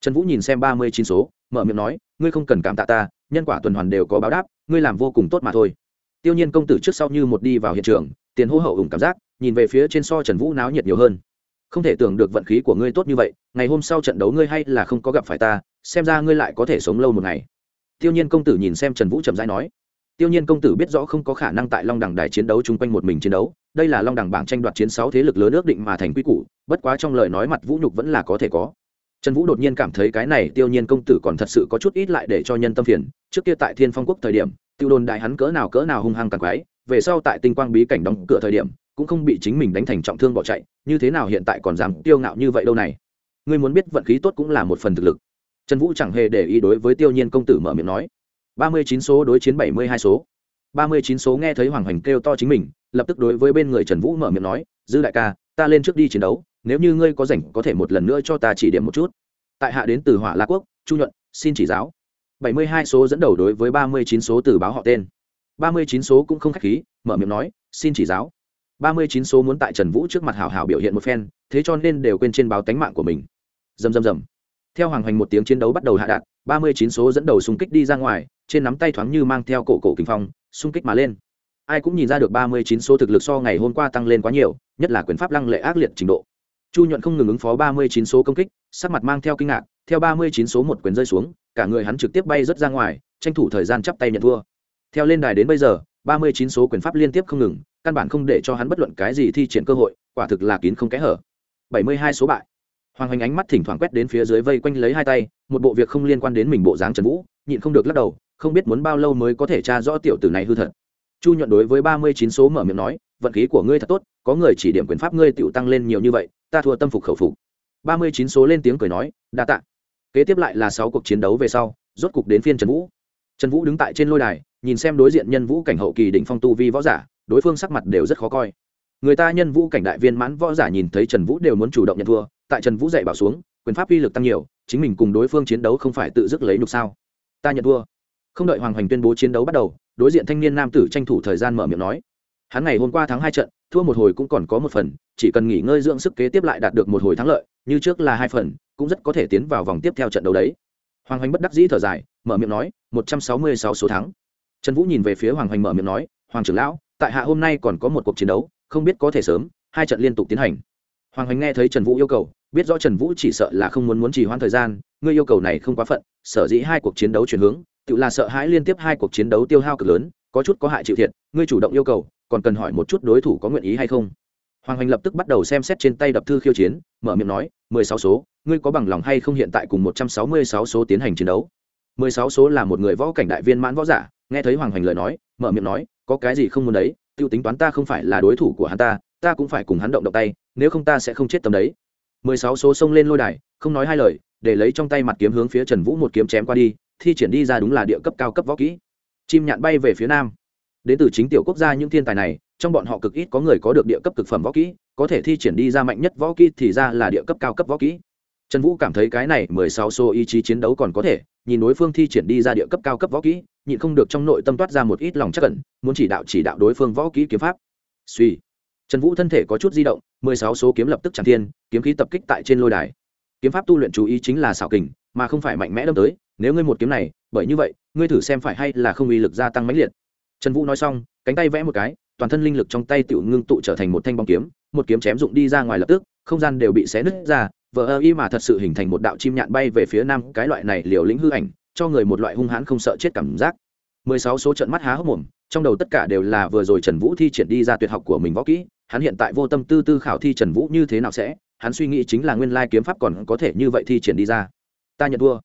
Trần vũ nhìn xem ba mươi chín số, mở miệng nói, ngươi không cần cảm tạ ta, nhân quả tuần hoàn đều có báo đáp, ngươi làm vô cùng tốt mà thôi. Tiêu nhiên công tử trước sau như một đi vào hiện trường, tiền hô hậu ủng cảm giác, nhìn về phía trên so trần vũ náo nhiệt nhiều hơn. Không thể tưởng được vận khí của ngươi tốt như vậy, ngày hôm sau trận đấu ngươi hay là không có gặp phải ta, xem ra ngươi lại có thể sống lâu một ngày. Tiêu nhiên công tử nhìn xem trần vũ chậm rãi nói tiêu nhiên công tử biết rõ không có khả năng tại long đẳng đài chiến đấu chung quanh một mình chiến đấu, đây là long đẳng bảng tranh đoạt chiến sáu thế lực lớn ước định mà thành quy củ, bất quá trong lời nói mặt vũ nhục vẫn là có thể có. Trần vũ đột nhiên cảm thấy cái này tiêu nhiên công tử còn thật sự có chút ít lại để cho nhân tâm phiền, trước kia tại thiên phong quốc thời điểm, tiêu đồn đại hắn cỡ nào cỡ nào hung hăng càng quái, về sau tại tinh quang bí cảnh đóng cửa thời điểm, cũng không bị chính mình đánh thành trọng thương bỏ chạy, như thế nào hiện tại còn dám tiêu ngạo như vậy đâu này. Ngươi muốn biết vận khí tốt cũng là một phần thực lực. Trần vũ chẳng hề để ý đối với tiêu nhiên công tử mở miệng nói ba mươi chín số đối chiến bảy mươi hai số. ba mươi chín số nghe thấy hoàng hoành kêu to chính mình, lập tức đối với bên người trần vũ mở miệng nói, dư đại ca, ta lên trước đi chiến đấu, nếu như ngươi có rảnh có thể một lần nữa cho ta chỉ điểm một chút. Tại hạ đến từ hỏa la quốc, chu nhuận, xin chỉ giáo. bảy mươi hai số dẫn đầu đối với ba mươi chín số từ báo họ tên. ba mươi chín số cũng không khách khí, mở miệng nói, xin chỉ giáo. ba mươi chín số muốn tại trần vũ trước mặt hảo hảo biểu hiện một phen, thế cho nên đều quên trên báo tánh mạng của mình. Dầm dầm dầm theo hoàng hoành một tiếng chiến đấu bắt đầu hạ đạn ba mươi chín số dẫn đầu xung kích đi ra ngoài, trên nắm tay thoáng như mang theo cổ cổ kinh phong, xung kích mà lên. Ai cũng nhìn ra được ba mươi chín số thực lực so ngày hôm qua tăng lên quá nhiều, nhất là quyền pháp lăng lệ ác liệt trình độ. Chu nhuận không ngừng ứng phó ba mươi chín số công kích, sắc mặt mang theo kinh ngạc, theo ba mươi chín số một quyền rơi xuống, cả người hắn trực tiếp bay rớt ra ngoài, tranh thủ thời gian chắp tay nhận thua. Theo lên đài đến bây giờ, ba mươi chín số quyền pháp liên tiếp không ngừng, căn bản không để cho hắn bất luận cái gì thi triển cơ hội, quả thực là kín không kẽ hở. Bảy mươi hai số bại hoàng hoành ánh mắt thỉnh thoảng quét đến phía dưới vây quanh lấy hai tay, một bộ việc không liên quan đến mình bộ dáng trần vũ, nhịn không được lắc đầu, không biết muốn bao lâu mới có thể tra rõ tiểu tử này hư thật. Chu nhuận đối với ba mươi chín số mở miệng nói, vận khí của ngươi thật tốt, có người chỉ điểm quyền pháp ngươi tựu tăng lên nhiều như vậy, ta thua tâm phục khẩu phục. ba mươi chín số lên tiếng cười nói, đa tạ. Kế tiếp lại là sáu cuộc chiến đấu về sau, rốt cục đến phiên trần vũ. Trần vũ đứng tại trên lôi đài, nhìn xem đối diện nhân vũ cảnh hậu kỳ đỉnh phong tu vi võ giả, đối phương sắc mặt đều rất khó coi. Người ta nhân vũ cảnh đại viên mãn võ giả nhìn thấy trần vũ đều muốn chủ động nhận thua tại trần vũ dạy bảo xuống, quyền pháp uy lực tăng nhiều, chính mình cùng đối phương chiến đấu không phải tự dứt lấy nhục sao? Ta nhận thua. Không đợi hoàng hoành tuyên bố chiến đấu bắt đầu, đối diện thanh niên nam tử tranh thủ thời gian mở miệng nói. Hắn ngày hôm qua thắng hai trận, thua một hồi cũng còn có một phần, chỉ cần nghỉ ngơi dưỡng sức kế tiếp lại đạt được một hồi thắng lợi, như trước là hai phần, cũng rất có thể tiến vào vòng tiếp theo trận đấu đấy. Hoàng hoành bất đắc dĩ thở dài, mở miệng nói, một trăm sáu mươi sáu số thắng. Trần vũ nhìn về phía hoàng hoành mở miệng nói, hoàng trưởng lão, tại hạ hôm nay còn có một cuộc chiến đấu, không biết có thể sớm, hai trận liên tục tiến hành hoàng hoành nghe thấy trần vũ yêu cầu, biết rõ trần vũ chỉ sợ là không muốn muốn trì hoãn thời gian, ngươi yêu cầu này không quá phận, sở dĩ hai cuộc chiến đấu chuyển hướng, tự là sợ hãi liên tiếp hai cuộc chiến đấu tiêu hao cực lớn, có chút có hại chịu thiệt, ngươi chủ động yêu cầu, còn cần hỏi một chút đối thủ có nguyện ý hay không. Hoàng hoành lập tức bắt đầu xem xét trên tay đập thư khiêu chiến, mở miệng nói, mười sáu số, ngươi có bằng lòng hay không hiện tại cùng một trăm sáu mươi sáu số tiến hành chiến đấu? mười sáu số là một người võ cảnh đại viên mãn võ giả, nghe thấy hoàng hoành lời nói, mở miệng nói, có cái gì không muốn đấy t i ê u tính toán ta không phải là đối thủ của hắn ta ta cũng phải cùng hắn động động tay, nếu không ta sẽ không chết tầm đấy. Mười sáu số xông lên lôi đài, không nói hai lời, để lấy trong tay mặt kiếm hướng phía trần vũ một kiếm chém qua đi, thi triển đi ra đúng là địa cấp cao cấp võ kỹ. Chim nhạn bay về phía nam. Đến từ chính tiểu quốc gia những thiên tài này, trong bọn họ cực ít có người có được địa cấp cực phẩm võ kỹ, có thể thi triển đi ra mạnh nhất võ kỹ thì ra là địa cấp cao cấp võ kỹ. Trần vũ cảm thấy cái này mười sáu số ý chí chiến đấu còn có thể, nhìn đối phương thi triển đi ra địa cấp cao cấp võ kỹ, nhịn không được trong nội tâm toát ra một ít lòng chắc cẩn muốn chỉ đạo chỉ đạo đối phương võ kỹ kiếm pháp. Suy trần vũ thân thể có chút di động, mười sáu số kiếm lập tức chẳng thiên, kiếm khí tập kích tại trên lôi đài. Kiếm pháp tu luyện chú ý chính là xảo kình, mà không phải mạnh mẽ đâm tới, nếu ngươi một kiếm này, bởi như vậy, ngươi thử xem phải hay là không uy lực gia tăng mãnh liệt. Trần vũ nói xong, cánh tay vẽ một cái, toàn thân linh lực trong tay tự ngưng tụ trở thành một thanh bóng kiếm, một kiếm chém dụng đi ra ngoài lập tức, không gian đều bị xé nứt ra, vờ ơ y mà thật sự hình thành một đạo chim nhạn bay về phía nam, cái loại này liều lĩnh hư ảnh, cho người một loại hung hãn không sợ chết cảm giác. mười sáu số trận mắt há hốc mồm, trong đầu tất cả đều là vừa rồi trần vũ thi triển đi ra tuyệt học của mình võ kỹ hắn hiện tại vô tâm tư tư khảo thi trần vũ như thế nào sẽ, hắn suy nghĩ chính là nguyên lai kiếm pháp còn có thể như vậy thi triển đi ra. Ta nhận thua.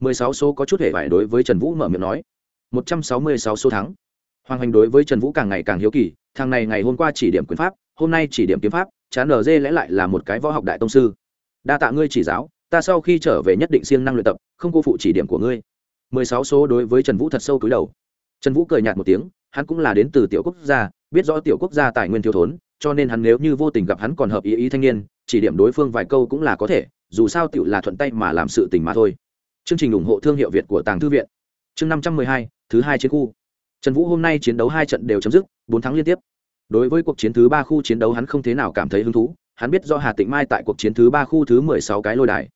Mười sáu số có chút hề vải đối với trần vũ mở miệng nói. Một trăm sáu mươi sáu số thắng. Hoàng hành đối với trần vũ càng ngày càng hiếu kỳ, thằng này ngày hôm qua chỉ điểm quyền pháp, hôm nay chỉ điểm kiếm pháp, chán ở dê lẽ lại là một cái võ học đại tông sư. Đa tạ ngươi chỉ giáo, ta sau khi trở về nhất định siêng năng luyện tập, không cô phụ chỉ điểm của ngươi. Mười sáu số đối với trần vũ thật sâu cúi đầu. Trần vũ cười nhạt một tiếng, hắn cũng là đến từ tiểu quốc gia, biết rõ tiểu quốc gia tài nguyên thiếu thốn cho nên hắn nếu như vô tình gặp hắn còn hợp ý ý thanh niên, chỉ điểm đối phương vài câu cũng là có thể, dù sao tiểu là thuận tay mà làm sự tình mà thôi. Chương trình ủng hộ thương hiệu việt của tàng thư viện. Chương năm trăm mười hai, thứ hai chiến khu. Trần vũ hôm nay chiến đấu hai trận đều chấm dứt, bốn tháng liên tiếp. Đối với cuộc chiến thứ ba khu chiến đấu hắn không thế nào cảm thấy hứng thú, hắn biết do hà tịnh mai tại cuộc chiến thứ ba khu thứ mười sáu cái lôi đài.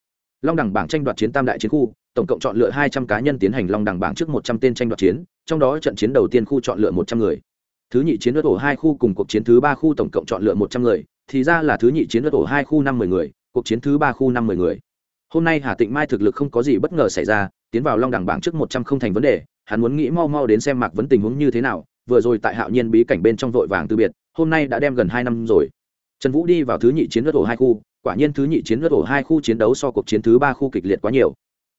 Long đẳng bảng tranh đoạt chiến tam đại chiến khu, tổng cộng chọn lựa hai trăm cá nhân tiến hành long đẳng bảng trước một trăm tên tranh đoạt chiến, trong đó trận chiến đầu tiên khu chọn lựa một trăm người thứ nhị chiến lướt ổ hai khu cùng cuộc chiến thứ ba khu tổng cộng chọn lựa một trăm người, thì ra là thứ nhị chiến lướt ổ hai khu năm mươi người, cuộc chiến thứ ba khu năm mươi người. Hôm nay hà tịnh mai thực lực không có gì bất ngờ xảy ra, tiến vào long đẳng bảng trước một trăm không thành vấn đề, hắn muốn nghĩ mau mau đến xem mạc vấn tình huống như thế nào, vừa rồi tại hạo nhiên bí cảnh bên trong vội vàng từ biệt, hôm nay đã đem gần hai năm rồi. Trần vũ đi vào thứ nhị chiến lướt ổ hai khu, quả nhiên thứ nhị chiến lướt ổ hai khu chiến đấu so cuộc chiến thứ ba khu kịch liệt quá nhiều.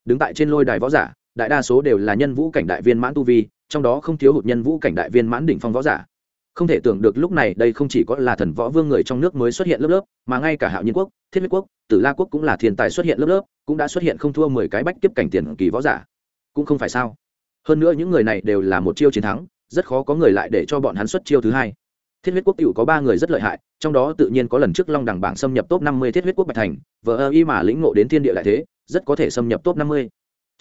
Đứng tại trên lôi đài võ giả đại đa số đều là nhân vũ cảnh đại viên mãn tu vi, trong đó không thiếu hụt nhân vũ cảnh đại viên mãn đỉnh phong võ giả. Không thể tưởng được lúc này đây không chỉ có là thần võ vương người trong nước mới xuất hiện lớp lớp, mà ngay cả hạo nhiên quốc, thiết huyết quốc, tử la quốc cũng là thiên tài xuất hiện lớp lớp, cũng đã xuất hiện không thua mười cái bách kiếp cảnh tiền kỳ võ giả. Cũng không phải sao. Hơn nữa những người này đều là một chiêu chiến thắng, rất khó có người lại để cho bọn hắn xuất chiêu thứ hai. Thiết huyết quốc cựu có ba người rất lợi hại, trong đó tự nhiên có lần trước long đẳng bảng xâm nhập top năm mươi thiết huyết quốc bạch thành, vờ ơ y mà lĩnh ngộ đến thiên địa lại thế, rất có thể xâm nhập top năm mươi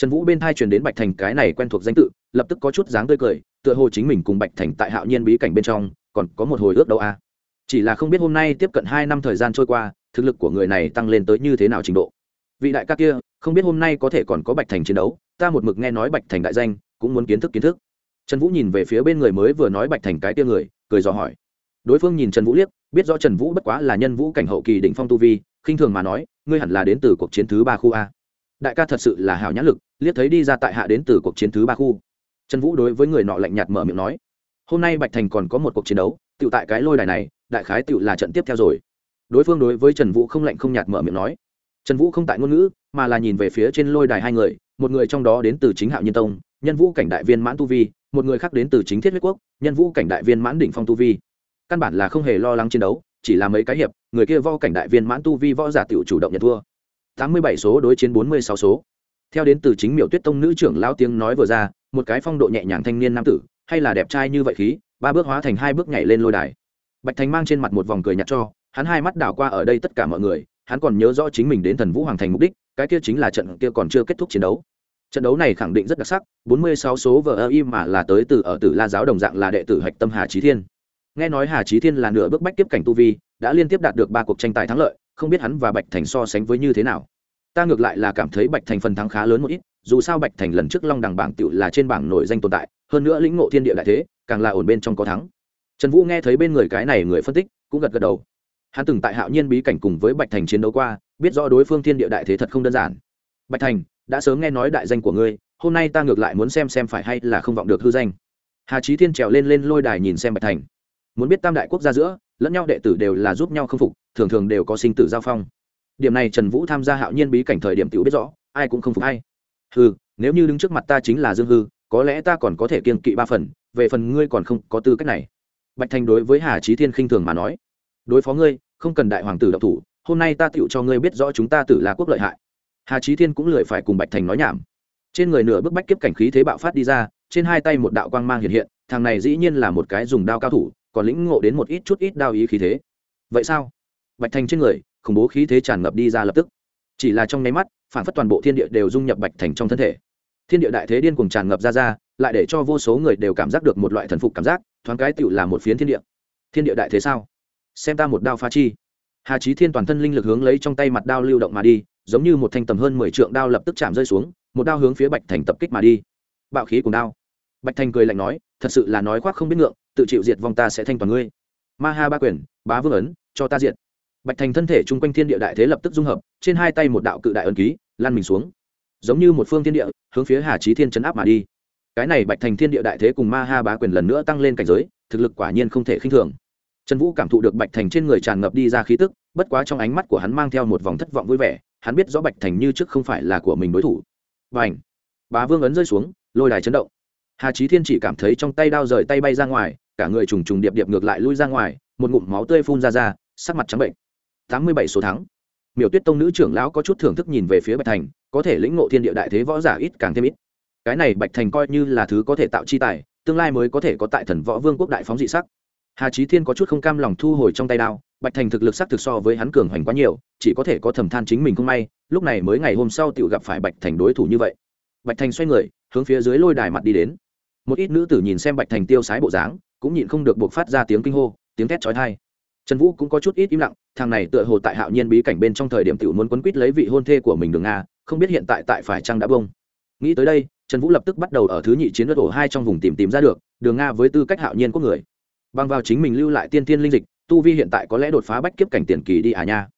trần vũ bên thai truyền đến bạch thành cái này quen thuộc danh tự, lập tức có chút dáng tươi cười, tựa hồ chính mình cùng bạch thành tại hạo nhiên bí cảnh bên trong, còn có một hồi ước đâu a à. chỉ là không biết hôm nay tiếp cận hai năm thời gian trôi qua, thực lực của người này tăng lên tới như thế nào trình độ. Vị đại ca kia, không biết hôm nay có thể còn có bạch thành chiến đấu, ta một mực nghe nói bạch thành đại danh, cũng muốn kiến thức kiến thức. Trần vũ nhìn về phía bên người mới vừa nói bạch thành cái tia người, cười dò hỏi. Đối phương nhìn trần vũ liếc, biết rõ trần vũ bất quá là nhân vũ cảnh hậu kỳ đỉnh phong tu vi, khinh thường mà nói, ngươi hẳn là đến từ cuộc chiến thứ ba khu a đại ca thật sự là hào nhãn lực, liếc thấy đi ra tại hạ đến từ cuộc chiến thứ ba khu. Trần vũ đối với người nọ lạnh nhạt mở miệng nói, hôm nay bạch thành còn có một cuộc chiến đấu tự tại cái lôi đài này, đại khái tự là trận tiếp theo rồi. Đối phương đối với trần vũ không lạnh không nhạt mở miệng nói, trần vũ không tại ngôn ngữ, mà là nhìn về phía trên lôi đài hai người, một người trong đó đến từ chính hạo Nhân tông, nhân vũ cảnh đại viên mãn tu vi, một người khác đến từ chính thiết huyết quốc, nhân vũ cảnh đại viên mãn đỉnh phong tu vi. Căn bản là không hề lo lắng chiến đấu, chỉ là mấy cái hiệp, người kia vo cảnh đại viên mãn tu vi võ giả tiểu chủ động nhận thua tám mươi bảy số đối chiến bốn mươi sáu số. Theo đến từ chính miểu tuyết tông nữ trưởng lao tiếng nói vừa ra, một cái phong độ nhẹ nhàng thanh niên nam tử, hay là đẹp trai như vậy khí, ba bước hóa thành hai bước nhảy lên lôi đài. Bạch thành mang trên mặt một vòng cười nhạt cho, hắn hai mắt đảo qua ở đây tất cả mọi người, hắn còn nhớ rõ chính mình đến thần vũ hoàng thành mục đích, cái kia chính là trận kia còn chưa kết thúc chiến đấu. Trận đấu này khẳng định rất đặc sắc 46 số vờ ơ im mà là tới từ ở tử la giáo đồng dạng là đệ tử hạch tâm hà trí thiên. Nghe nói hà trí thiên là nửa bước bách tiếp cảnh tu vi, đã liên tiếp đạt được ba cuộc tranh tài thắng lợi không biết hắn và bạch thành so sánh với như thế nào. Ta ngược lại là cảm thấy bạch thành phần thắng khá lớn một ít, dù sao bạch thành lần trước long đằng bảng tựu là trên bảng nổi danh tồn tại, hơn nữa lĩnh ngộ thiên địa đại thế, càng là ổn bên trong có thắng. Trần vũ nghe thấy bên người cái này người phân tích, cũng gật gật đầu. Hắn từng tại hạo nhiên bí cảnh cùng với bạch thành chiến đấu qua, biết rõ đối phương thiên địa đại thế thật không đơn giản. Bạch thành, đã sớm nghe nói đại danh của ngươi, hôm nay ta ngược lại muốn xem xem phải hay là không vọng được hư danh. Hà trí thiên trèo lên lên lôi đài nhìn xem bạch thành. Muốn biết tam đại quốc gia giữa lẫn nhau đệ tử đều là giúp nhau k phục, thường thường đều có sinh tử giao phong. Điểm này trần vũ tham gia hạo nhiên bí cảnh thời điểm t biết rõ, ai cũng không phục hay hư nếu như đứng trước mặt ta chính là dương hư, có lẽ ta còn có thể kiên kỵ ba phần, về phần ngươi còn không có tư cách này. Bạch thành đối với hà trí thiên khinh thường mà nói, đối phó ngươi, không cần đại hoàng tử độc thủ, hôm nay ta tựu cho ngươi biết rõ chúng ta tử là quốc lợi hại. Hà trí thiên cũng lười phải cùng bạch thành nói nhảm. Trên người nửa bức bách kiếp cảnh khí thế bạo phát đi ra, trên hai tay một đạo quang mang hiện hiện, thằng này dĩ nhiên là một cái dùng đao cao thủ còn lĩnh ngộ đến một ít chút ít đao ý khí thế. Vậy sao? Bạch thành trên người, khủng bố khí thế tràn ngập đi ra lập tức. Chỉ là trong nháy mắt, phản phất toàn bộ thiên địa đều dung nhập bạch thành trong thân thể. Thiên địa đại thế điên cùng tràn ngập ra ra, lại để cho vô số người đều cảm giác được một loại thần phục cảm giác, thoáng cái tựu là một phiến thiên địa. Thiên địa đại thế sao? Xem ta một đao pha chi. Hà trí thiên toàn thân linh lực hướng lấy trong tay mặt đao lưu động mà đi, giống như một thanh tầm hơn mười trượng đao lập tức chạm rơi xuống, một đao hướng phía bạch thành tập kích mà đi. Bạo khí cùng đao. Bạch thành cười lạnh nói, thật sự là nói khoác không biết ngượng tự chịu diệt vong ta sẽ thanh toàn ngươi. Ma ha ba quyền, bá vương ấn, cho ta diệt. Bạch thành thân thể chung quanh thiên địa đại thế lập tức dung hợp, trên hai tay một đạo cự đại ấn ký, lan mình xuống. Giống như một phương thiên địa, hướng phía hà trí thiên chấn áp mà đi. Cái này bạch thành thiên địa đại thế cùng ma ha bá quyền lần nữa tăng lên cảnh giới, thực lực quả nhiên không thể khinh thường. Trần vũ cảm thụ được bạch thành trên người tràn ngập đi ra khí tức, bất quá trong ánh mắt của hắn mang theo một vòng thất vọng vui vẻ, hắn biết rõ bạch thành như trước không phải là của mình đối thủ. Và ảnh bá vương ấn rơi xuống, lôi đài chấn động hà trí thiên chỉ cảm thấy trong tay đao rời tay bay ra ngoài, cả người trùng trùng điệp điệp ngược lại lui ra ngoài, một ngụm máu tươi phun ra ra, sắc mặt trắng bệnh. Tám mươi bảy số thắng. Miểu tuyết tông nữ trưởng lão có chút thưởng thức nhìn về phía bạch thành, có thể lĩnh ngộ thiên địa đại thế võ giả ít càng thêm ít. Cái này bạch thành coi như là thứ có thể tạo chi tài, tương lai mới có thể có tại thần võ vương quốc đại phóng dị sắc. Hà trí thiên có chút không cam lòng thu hồi trong tay đao, bạch thành thực lực sắc thực so với hắn cường hoành quá nhiều, chỉ có thể có thầm than chính mình không may, lúc này mới ngày hôm sau tự gặp phải bạch thành đối thủ như vậy. Bạch thành xoay người, hướng phía dưới lôi đài mặt đi đến một ít nữ tử nhìn xem bạch thành tiêu sái bộ dáng, cũng nhịn không được buộc phát ra tiếng kinh hô, tiếng thét trói thai trần vũ cũng có chút ít im lặng, thằng này tựa hồ tại hạo nhiên bí cảnh bên trong thời điểm t muốn quấn quýt lấy vị hôn thê của mình đường nga, không biết hiện tại tại phải chăng đã bông. Nghĩ tới đây, trần vũ lập tức bắt đầu ở thứ nhị chiến đất ổ hai trong vùng tìm tìm ra được, đường nga với tư cách hạo nhiên quốc người. Bằng vào chính mình lưu lại tiên tiên linh dịch, tu vi hiện tại có lẽ đột phá bách kiếp cảnh tiền kỳ đi à nha.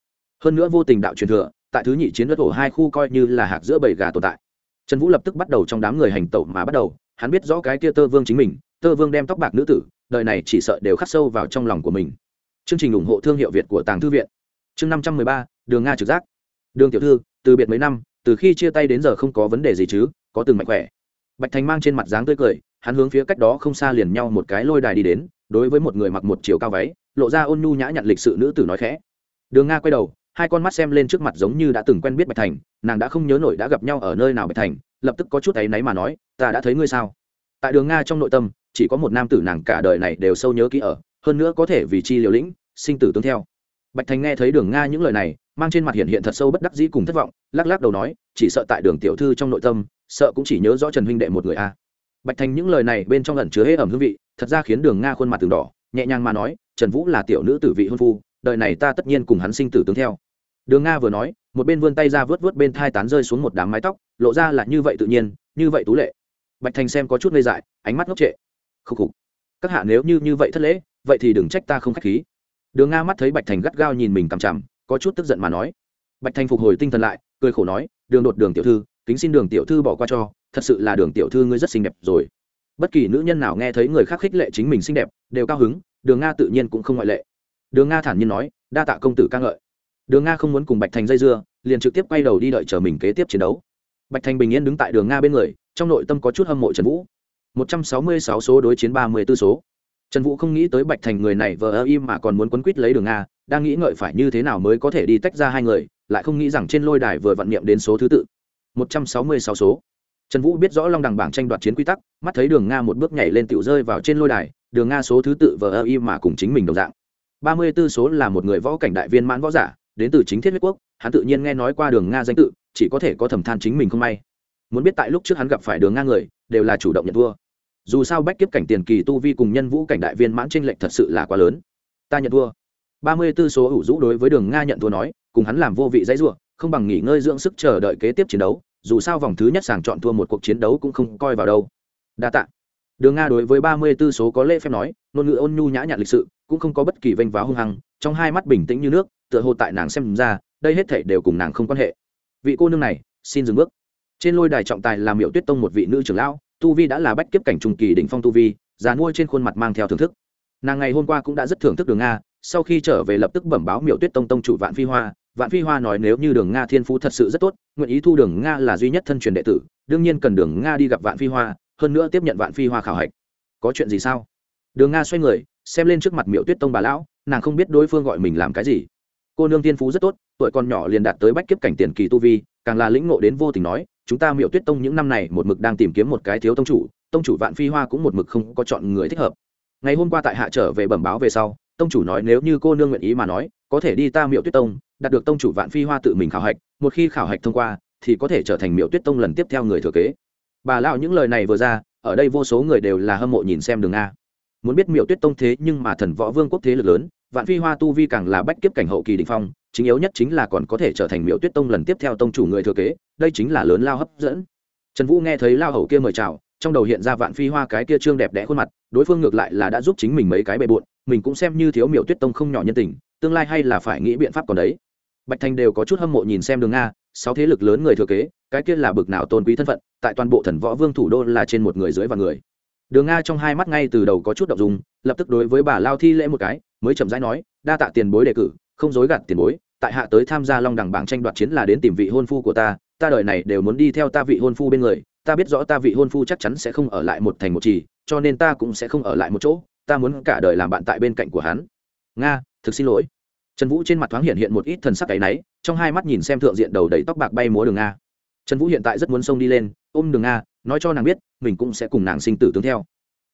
Hơn nữa vô tình đạo truyền thừa, tại thứ nhị chiến đất ổ hai khu coi như là hạc giữa bầy gà tồn tại. Trần vũ lập tức bắt đầu trong đám người hành tẩu mà bắt đầu hắn biết rõ cái kia tơ vương chính mình, tơ vương đem tóc bạc nữ tử, đời này chỉ sợ đều khắc sâu vào trong lòng của mình. Chương trình ủng hộ thương hiệu việt của tàng thư viện. Chương năm trăm mười ba, đường nga trực giác. Đường tiểu thư, từ biệt mấy năm, từ khi chia tay đến giờ không có vấn đề gì chứ, có từng mạnh khỏe. Bạch thành mang trên mặt dáng tươi cười, hắn hướng phía cách đó không xa liền nhau một cái lôi đài đi đến, đối với một người mặc một chiều cao váy, lộ ra ôn nhu nhã nhặn lịch sự nữ tử nói khẽ. Đường nga quay đầu hai con mắt xem lên trước mặt giống như đã từng quen biết bạch thành, nàng đã không nhớ nổi đã gặp nhau ở nơi nào bạch thành, lập tức có chút áy náy mà nói, ta đã thấy ngươi sao? Tại đường nga trong nội tâm, chỉ có một nam tử nàng cả đời này đều sâu nhớ kỹ ở, hơn nữa có thể vì chi liều lĩnh, sinh tử tương theo. Bạch thành nghe thấy đường nga những lời này, mang trên mặt hiện hiện thật sâu bất đắc dĩ cùng thất vọng, lắc lắc đầu nói, chỉ sợ tại đường tiểu thư trong nội tâm, sợ cũng chỉ nhớ rõ trần huynh đệ một người a. Bạch thành những lời này bên trong lần chứa hễ ẩm hương vị, thật ra khiến đường nga khuôn mặt từng đỏ, nhẹ nhàng mà nói, trần vũ là tiểu nữ tử vị hôn phu, đời này ta tất nhiên cùng hắn sinh tử tướng theo đường nga vừa nói, một bên vươn tay ra vớt vớt bên thai tán rơi xuống một đám mái tóc, lộ ra là như vậy tự nhiên, như vậy tú lệ. Bạch thành xem có chút ngây dại, ánh mắt ngốc trệ. Khúc khục. Các hạ nếu như như vậy thất lễ, vậy thì đừng trách ta không k h á c h khí. Đường nga mắt thấy bạch thành gắt gao nhìn mình cằm chằm, có chút tức giận mà nói. Bạch thành phục hồi tinh thần lại, cười khổ nói, đường đột đường tiểu thư, kính xin đường tiểu thư bỏ qua cho, thật sự là đường tiểu thư ngươi rất xinh đẹp rồi. Bất kỳ nữ nhân nào nghe thấy người khác khích lệ chính mình xinh đẹp, đều cao hứng, đường nga tự nhiên cũng không ngoại lệ. Đường nga thản nhiên nói, đa tạ công tử ca ngợi đường nga không muốn cùng bạch thành dây dưa, liền trực tiếp quay đầu đi đợi chờ mình kế tiếp chiến đấu. Bạch thành bình yên đứng tại đường nga bên người, trong nội tâm có chút hâm mộ trần vũ. Một trăm sáu mươi sáu số đối chiến ba mươi 34 số. Trần vũ không nghĩ tới bạch thành người này vờ ơ im mà còn muốn quấn quýt lấy đường nga, đang nghĩ ngợi phải như thế nào mới có thể đi tách ra hai người, lại không nghĩ rằng trên lôi đài vừa vận niệm đến số thứ tự. Một trăm sáu mươi sáu số. Trần vũ biết rõ long đằng bảng tranh đoạt chiến quy tắc, mắt thấy đường nga một bước nhảy lên tựu rơi vào trên lôi đài, đường nga số thứ tự vờ ơ im mà cùng chính mình đồng dạng. Ba mươi 34 số là một người võ cảnh đại viên mãn võ giả đến từ chính thiết huyết quốc, hắn tự nhiên nghe nói qua đường nga danh tự, chỉ có thể có thầm than chính mình không may. Muốn biết tại lúc trước hắn gặp phải đường nga người, đều là chủ động nhận thua. Dù sao bách kiếp cảnh tiền kỳ tu vi cùng nhân vũ cảnh đại viên mãn tranh lệch thật sự là quá lớn. Ta nhận thua. ba mươi 34 số ủ rũ đối với đường nga nhận thua nói, cùng hắn làm vô vị dãy ruộng không bằng nghỉ ngơi dưỡng sức chờ đợi kế tiếp chiến đấu, dù sao vòng thứ nhất sàng chọn thua một cuộc chiến đấu cũng không coi vào đâu. Đa tạ. Đường nga đối với ba mươi 34 số có lễ phép nói, ngôn ngữ ôn nhu nhã nhặn lịch sự, cũng không có bất kỳ vênh váo hung hăng, trong hai mắt bình tĩnh như nước tựa hồ tại nàng xem ra, đây hết thảy đều cùng nàng không quan hệ. Vị cô nương này, xin dừng bước. Trên lôi đài trọng tài là miệu tuyết tông một vị nữ trưởng lão, tu vi đã là bách kiếp cảnh trung kỳ đỉnh phong tu vi, già nuôi trên khuôn mặt mang theo thưởng thức. Nàng ngày hôm qua cũng đã rất thưởng thức đường nga, sau khi trở về lập tức bẩm báo miệu tuyết tông tông chủ vạn phi hoa. Vạn phi hoa nói nếu như đường nga thiên phú thật sự rất tốt, nguyện ý thu đường nga là duy nhất thân truyền đệ tử, đương nhiên cần đường nga đi gặp vạn phi hoa, hơn nữa tiếp nhận vạn phi hoa khảo hạch. Có chuyện gì sao? Đường nga xoay người, xem lên trước mặt miệu tuyết tông bà lão, nàng không biết đối phương gọi mình làm cái gì cô nương thiên phú rất tốt, tuổi còn nhỏ liền đạt tới bách kiếp cảnh tiền kỳ tu vi, càng là lĩnh ngộ đến vô tình nói, chúng ta miệu tuyết tông những năm này một mực đang tìm kiếm một cái thiếu tông chủ tông chủ vạn phi hoa cũng một mực không có chọn người thích hợp. Ngày hôm qua tại hạ trở về bẩm báo về sau, tông chủ nói nếu như cô nương nguyện ý mà nói, có thể đi ta miệu tuyết tông, đạt được tông chủ vạn phi hoa tự mình khảo hạch, một khi khảo hạch thông qua, thì có thể trở thành miệu tuyết tông lần tiếp theo người thừa kế. Bà lão những lời này vừa ra, ở đây vô số người đều là hâm mộ nhìn xem đường nga muốn biết miệu tuyết tông thế nhưng mà thần võ vương quốc thế lực lớn vạn phi hoa tu vi càng là bách kiếp cảnh hậu kỳ đình phong, chính yếu nhất chính là còn có thể trở thành miệu tuyết tông lần tiếp theo tông chủ người thừa kế, đây chính là lớn lao hấp dẫn. Trần vũ nghe thấy lao hầu kia mời chào, trong đầu hiện ra vạn phi hoa cái kia trương đẹp đẽ khuôn mặt, đối phương ngược lại là đã giúp chính mình mấy cái bề bộn, mình cũng xem như thiếu miệu tuyết tông không nhỏ nhân tình, tương lai hay là phải nghĩ biện pháp còn đấy. Bạch thành đều có chút hâm mộ nhìn xem đường nga, sáu thế lực lớn người thừa kế, cái kia là bực nào tôn quý thân phận, tại toàn bộ thần võ vương thủ đô là trên một người dưới và người. Đường nga trong hai mắt ngay từ đầu có chút động dung lập tức đối với bà lao thi lễ một cái, mới chậm rãi nói, đa tạ tiền bối đề cử, không dối gạt tiền bối, tại hạ tới tham gia long đẳng bảng tranh đoạt chiến là đến tìm vị hôn phu của ta ta đời này đều muốn đi theo ta vị hôn phu bên người, ta biết rõ ta vị hôn phu chắc chắn sẽ không ở lại một thành một trì, cho nên ta cũng sẽ không ở lại một chỗ, ta muốn cả đời làm bạn tại bên cạnh của hắn. Nga, thực xin lỗi. Trần vũ trên mặt thoáng hiện hiện một ít thần sắc cái náy, trong hai mắt nhìn xem thượng diện đầu đầy tóc bạc bay múa đường nga. Trần vũ hiện tại rất muốn xông đi lên, ôm đường nga, nói cho nàng biết, mình cũng sẽ cùng nàng sinh tử tướng theo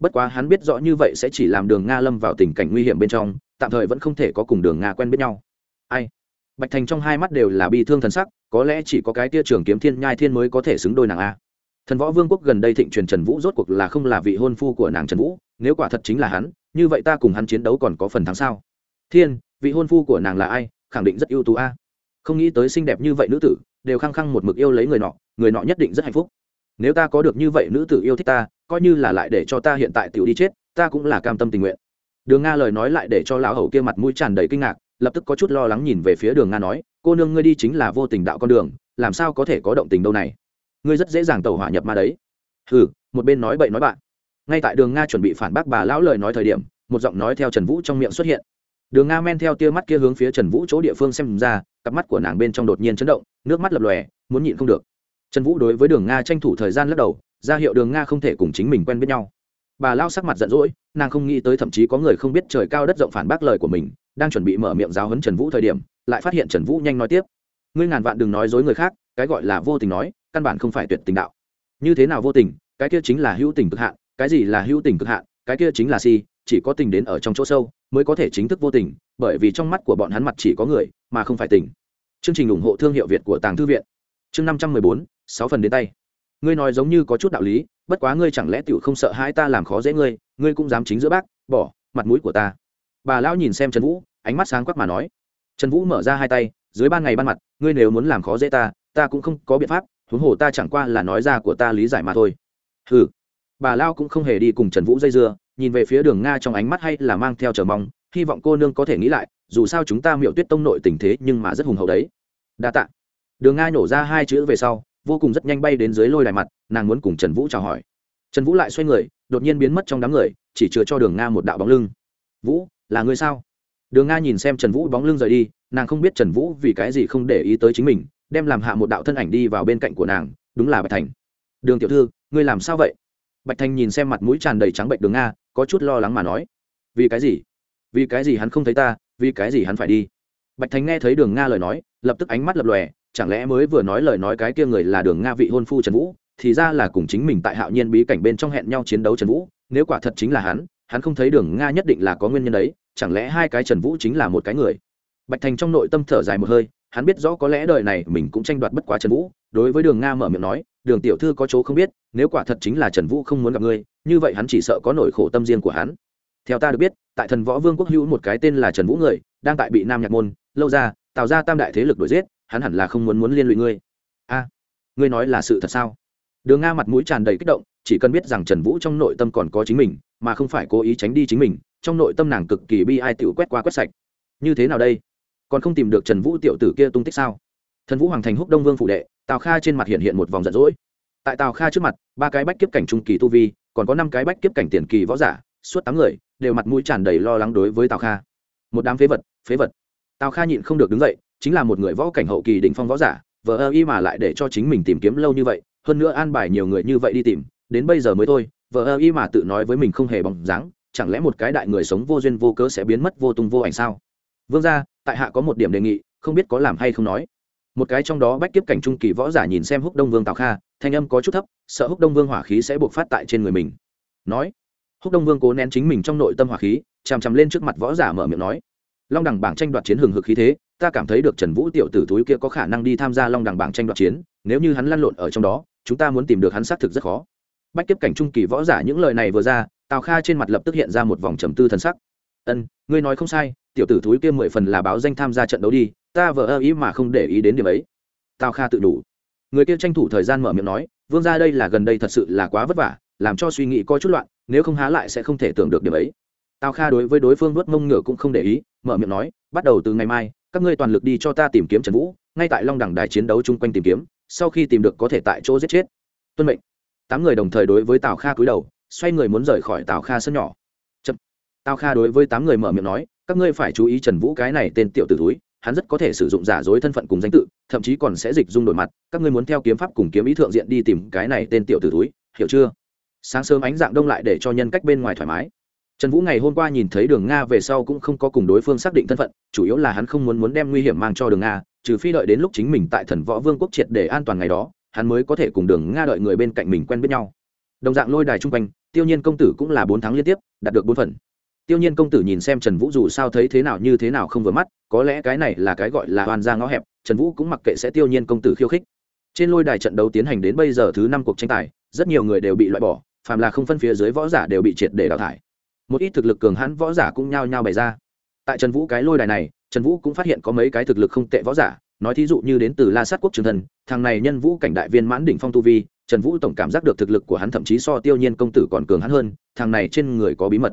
bất quá hắn biết rõ như vậy sẽ chỉ làm đường nga lâm vào tình cảnh nguy hiểm bên trong, tạm thời vẫn không thể có cùng đường nga quen biết nhau. Ai? Bạch thành trong hai mắt đều là bi thương thần sắc, có lẽ chỉ có cái tia trường kiếm thiên nhai thiên mới có thể xứng đôi nàng a. Thần võ vương quốc gần đây thịnh truyền trần vũ rốt cuộc là không là vị hôn phu của nàng trần vũ, nếu quả thật chính là hắn, như vậy ta cùng hắn chiến đấu còn có phần thắng sao? Thiên, vị hôn phu của nàng là ai? Khẳng định rất ưu tú a. Không nghĩ tới xinh đẹp như vậy nữ tử, đều khăng khăng một mực yêu lấy người nọ người nọ nhất định rất hạnh phúc. Nếu ta có được như vậy nữ tử yêu thích ta coi như là lại để cho ta hiện tại tiểu đi chết, ta cũng là cam tâm tình nguyện. Đường nga lời nói lại để cho lão hầu kia mặt mũi tràn đầy kinh ngạc, lập tức có chút lo lắng nhìn về phía đường nga nói, cô nương ngươi đi chính là vô tình đạo con đường, làm sao có thể có động tình đâu này? Ngươi rất dễ dàng tẩu hỏa nhập ma đấy. Hừ, một bên nói bậy nói bạn. Ngay tại đường nga chuẩn bị phản bác bà lão lời nói thời điểm, một giọng nói theo trần vũ trong miệng xuất hiện. Đường nga men theo tia mắt kia hướng phía trần vũ chỗ địa phương xem ra, cặp mắt của nàng bên trong đột nhiên chấn động, nước mắt lập lòe, muốn nhịn không được. Trần vũ đối với đường nga tranh thủ thời gian lắc đầu ra hiệu đường nga không thể cùng chính mình quen biết nhau bà lao sắc mặt giận dỗi nàng không nghĩ tới thậm chí có người không biết trời cao đất rộng phản bác lời của mình đang chuẩn bị mở miệng giáo hấn trần vũ thời điểm lại phát hiện trần vũ nhanh nói tiếp ngươi ngàn vạn đừng nói dối người khác cái gọi là vô tình nói căn bản không phải tuyệt tình đạo như thế nào vô tình cái kia chính là hữu tình cực hạn cái gì là hữu tình cực hạn cái kia chính là si chỉ có tình đến ở trong chỗ sâu mới có thể chính thức vô tình bởi vì trong mắt của bọn hắn mặt chỉ có người mà không phải tình chương trình ủng hộ thương hiệu việt của tàng thư viện chương năm trăm mười bốn sáu phần đến tay ngươi nói giống như có chút đạo lý, bất quá ngươi chẳng lẽ tựu không sợ hai ta làm khó dễ ngươi ngươi cũng dám chính giữa bác, bỏ mặt mũi của ta. Bà lão nhìn xem trần vũ, ánh mắt sáng quắc mà nói. Trần vũ mở ra hai tay, dưới ban ngày ban mặt, ngươi nếu muốn làm khó dễ ta ta cũng không có biện pháp, huống hồ ta chẳng qua là nói ra của ta lý giải mà thôi. Ừ bà lao cũng không hề đi cùng trần vũ dây dưa, nhìn về phía đường nga trong ánh mắt hay là mang theo chờ mong, hy vọng cô nương có thể nghĩ lại, dù sao chúng ta miệu tuyết tông nội tình thế nhưng mà rất hùng hậu đấy. Đa t ạ đường nga nhổ ra hai chữ về sau vô cùng rất nhanh bay đến dưới lôi đài mặt, nàng muốn cùng trần vũ chào hỏi. Trần vũ lại xoay người, đột nhiên biến mất trong đám người, chỉ chừa cho đường nga một đạo bóng lưng. Vũ, là người sao? Đường nga nhìn xem trần vũ bóng lưng rời đi, nàng không biết trần vũ vì cái gì không để ý tới chính mình, đem làm hạ một đạo thân ảnh đi vào bên cạnh của nàng, đúng là bạch thành. Đường tiểu thư, ngươi làm sao vậy? Bạch thành nhìn xem mặt mũi tràn đầy trắng bệnh đường nga, có chút lo lắng mà nói. Vì cái gì? Vì cái gì hắn không thấy ta? Vì cái gì hắn phải đi? Bạch thành nghe thấy đường nga lời nói, lập tức ánh mắt lập lòe chẳng lẽ mới vừa nói lời nói cái kia người là đường nga vị hôn phu trần vũ, thì ra là cùng chính mình tại hạo nhiên bí cảnh bên trong hẹn nhau chiến đấu trần vũ, nếu quả thật chính là hắn hắn không thấy đường nga nhất định là có nguyên nhân đấy, chẳng lẽ hai cái trần vũ chính là một cái người? Bạch thành trong nội tâm thở dài một hơi, hắn biết rõ có lẽ đời này mình cũng tranh đoạt bất quá trần vũ, đối với đường nga mở miệng nói, đường tiểu thư có chỗ không biết, nếu quả thật chính là trần vũ không muốn gặp ngươi, như vậy hắn chỉ sợ có nỗi khổ tâm riêng của hắn. Theo ta được biết, tại thần võ vương quốc hữu một cái tên là trần vũ người, đang tại bị nam nhạc môn, lâu ra tạo ra tam đại thế lực đuổi giết hắn hẳn là không muốn muốn liên lụy ngươi. A, ngươi nói là sự thật sao? Đường nga mặt mũi tràn đầy kích động, chỉ cần biết rằng trần vũ trong nội tâm còn có chính mình, mà không phải cố ý tránh đi chính mình, trong nội tâm nàng cực kỳ bi ai tự quét qua quét sạch. Như thế nào đây? Còn không tìm được trần vũ tiểu tử kia tung tích sao? Thần vũ hoàng thành húc đông vương phụ đệ, tào kha trên mặt hiện hiện một vòng giận dỗi. Tại tào kha trước mặt, ba cái bách kiếp cảnh trung kỳ tu vi, còn có năm cái bách kiếp cảnh tiền kỳ võ giả, suốt tám người, đều mặt mũi tràn đầy lo lắng đối với tào kha. Một đám phế vật phế vật. Tào kha nhịn không được đứng dậy chính là một người võ cảnh hậu kỳ đỉnh phong võ giả vợ ơ y mà lại để cho chính mình tìm kiếm lâu như vậy, hơn nữa an bài nhiều người như vậy đi tìm, đến bây giờ mới thôi vợ ơ y mà tự nói với mình không hề bóng dáng, chẳng lẽ một cái đại người sống vô duyên vô cớ sẽ biến mất vô tung vô ảnh sao? Vương ra tại hạ có một điểm đề nghị, không biết có làm hay không nói. Một cái trong đó bách kiếp cảnh trung kỳ võ giả nhìn xem húc đông vương tào kha, thanh âm có chút thấp, sợ húc đông vương hỏa khí sẽ buộc phát tại trên người mình. Nói, húc đông vương cố nén chính mình trong nội tâm hỏa khí, chằm chằm lên trước mặt võ giả mở miệng nói. Long đẳng bảng tranh đoạt chiến hừng hực khí thế ta cảm thấy được trần vũ tiểu tử túi kia có khả năng đi tham gia long Đằng bảng tranh đoạt chiến, nếu như hắn lăn lộn ở trong đó, chúng ta muốn tìm được hắn xác thực rất khó. Bách kiếp cảnh trung kỳ võ giả những lời này vừa ra, tào kha trên mặt lập tức hiện ra một vòng trầm tư thân sắc. Ân, ngươi nói không sai, tiểu tử thúi kia mười phần là báo danh tham gia trận đấu đi, ta vờ ơ ý mà không để ý đến điểm ấy. Tào kha tự đủ. Người kia tranh thủ thời gian mở miệng nói, vương ra đây là gần đây thật sự là quá vất vả, làm cho suy nghĩ có chút loạn, nếu không há lại sẽ không thể tưởng được điểm ấy. Tào kha đối với đối phương vớt mông ngựa cũng không để ý, mở miệng nói, bắt đầu từ ngày mai các ngươi toàn lực đi cho ta tìm kiếm trần vũ, ngay tại long đẳng đài chiến đấu chung quanh tìm kiếm, sau khi tìm được có thể tại chỗ giết chết. Tuân mệnh. Tám người đồng thời đối với tào kha cúi đầu, xoay người muốn rời khỏi tào kha sân nhỏ. Chậm. tào kha đối với tám người mở miệng nói, các ngươi phải chú ý trần vũ cái này tên tiểu t ử túi hắn rất có thể sử dụng giả dối thân phận cùng danh tự, thậm chí còn sẽ dịch dung đổi mặt, các ngươi muốn theo kiếm pháp cùng kiếm ý thượng diện đi tìm cái này tên tiểu t ử túi hiểu chưa? Sáng sớm ánh dạng đông lại để cho nhân cách bên ngoài thoải mái trần vũ ngày hôm qua nhìn thấy đường nga về sau cũng không có cùng đối phương xác định thân phận, chủ yếu là hắn không muốn muốn đem nguy hiểm mang cho đường nga, trừ phi đợi đến lúc chính mình tại thần võ vương quốc triệt để an toàn ngày đó, hắn mới có thể cùng đường nga đợi người bên cạnh mình quen biết nhau. Đồng dạng lôi đài chung quanh, tiêu nhiên công tử cũng là bốn tháng liên tiếp, đạt được bốn phần. Tiêu nhiên công tử nhìn xem trần vũ dù sao thấy thế nào như thế nào không vừa mắt, có lẽ cái này là cái gọi là hoàn ra ngõ hẹp, trần vũ cũng mặc kệ sẽ tiêu nhiên công tử khiêu khích. Trên lôi đài trận đấu tiến hành đến bây giờ thứ năm cuộc tranh tài, rất nhiều người đều bị loại bỏ, phàm là không phân phía dưới võ giả đều bị triệt để đào thải một ít thực lực cường hãn võ giả cũng nhao nhao bày ra. Tại trần vũ cái lôi đài này, trần vũ cũng phát hiện có mấy cái thực lực không tệ võ giả, nói thí dụ như đến từ la sát quốc trường thần, thằng này nhân vũ cảnh đại viên mãn đỉnh phong tu vi, trần vũ tổng cảm giác được thực lực của hắn thậm chí so tiêu nhiên công tử còn cường hắn hơn, thằng này trên người có bí mật.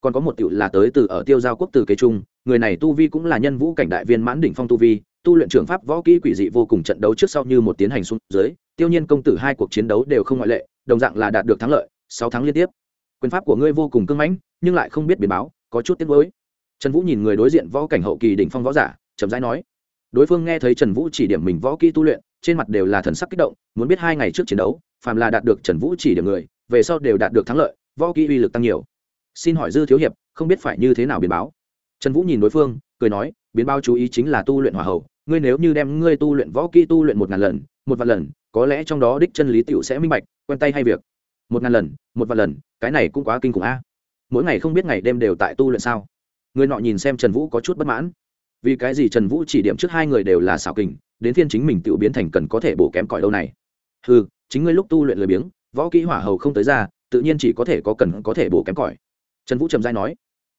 Còn có một tiểu là tới từ ở tiêu giao quốc từ kế trung, người này tu vi cũng là nhân vũ cảnh đại viên mãn đỉnh phong tu vi, tu luyện trường pháp võ kỹ quỷ dị vô cùng trận đấu trước sau như một tiến hành xuống dưới, tiêu nhiên công tử hai cuộc chiến đấu đều không ngoại lệ, đồng dạng là đạt được thắng lợi, sáu tháng liên tiếp. Quyền pháp của ngươi vô cùng cưng mãnh nhưng lại không biết biến báo, có chút tiếc nuối. Trần vũ nhìn người đối diện võ cảnh hậu kỳ đỉnh phong võ giả, chậm rãi nói, đối phương nghe thấy trần vũ chỉ điểm mình võ kỹ tu luyện, trên mặt đều là thần sắc kích động, muốn biết hai ngày trước chiến đấu, phàm là đạt được trần vũ chỉ điểm người, về sau đều đạt được thắng lợi, võ kỹ uy lực tăng nhiều. Xin hỏi dư thiếu hiệp, không biết phải như thế nào biến báo? Trần vũ nhìn đối phương, cười nói, biến báo chú ý chính là tu luyện hỏa hậu ngươi nếu như đem ngươi tu luyện võ kỹ tu luyện một ngàn lần, một vạn lần, có lẽ trong đó đích chân lý t sẽ minh bạch, quen tay hay việc. Một ngàn lần, một vạn lần, cái này cũng quá kinh khủng a mỗi ngày không biết ngày đêm đều tại tu luyện sao? Người nọ nhìn xem trần vũ có chút bất mãn. Vì cái gì trần vũ chỉ điểm trước hai người đều là xảo kình đến Thiên chính mình tự biến thành cần có thể bổ kém cỏi đâu này? Ừ chính ngươi lúc tu luyện lười biếng võ kỹ hỏa hầu không tới ra tự nhiên chỉ có thể có cần có thể bổ kém cỏi. Trần vũ trầm dai nói.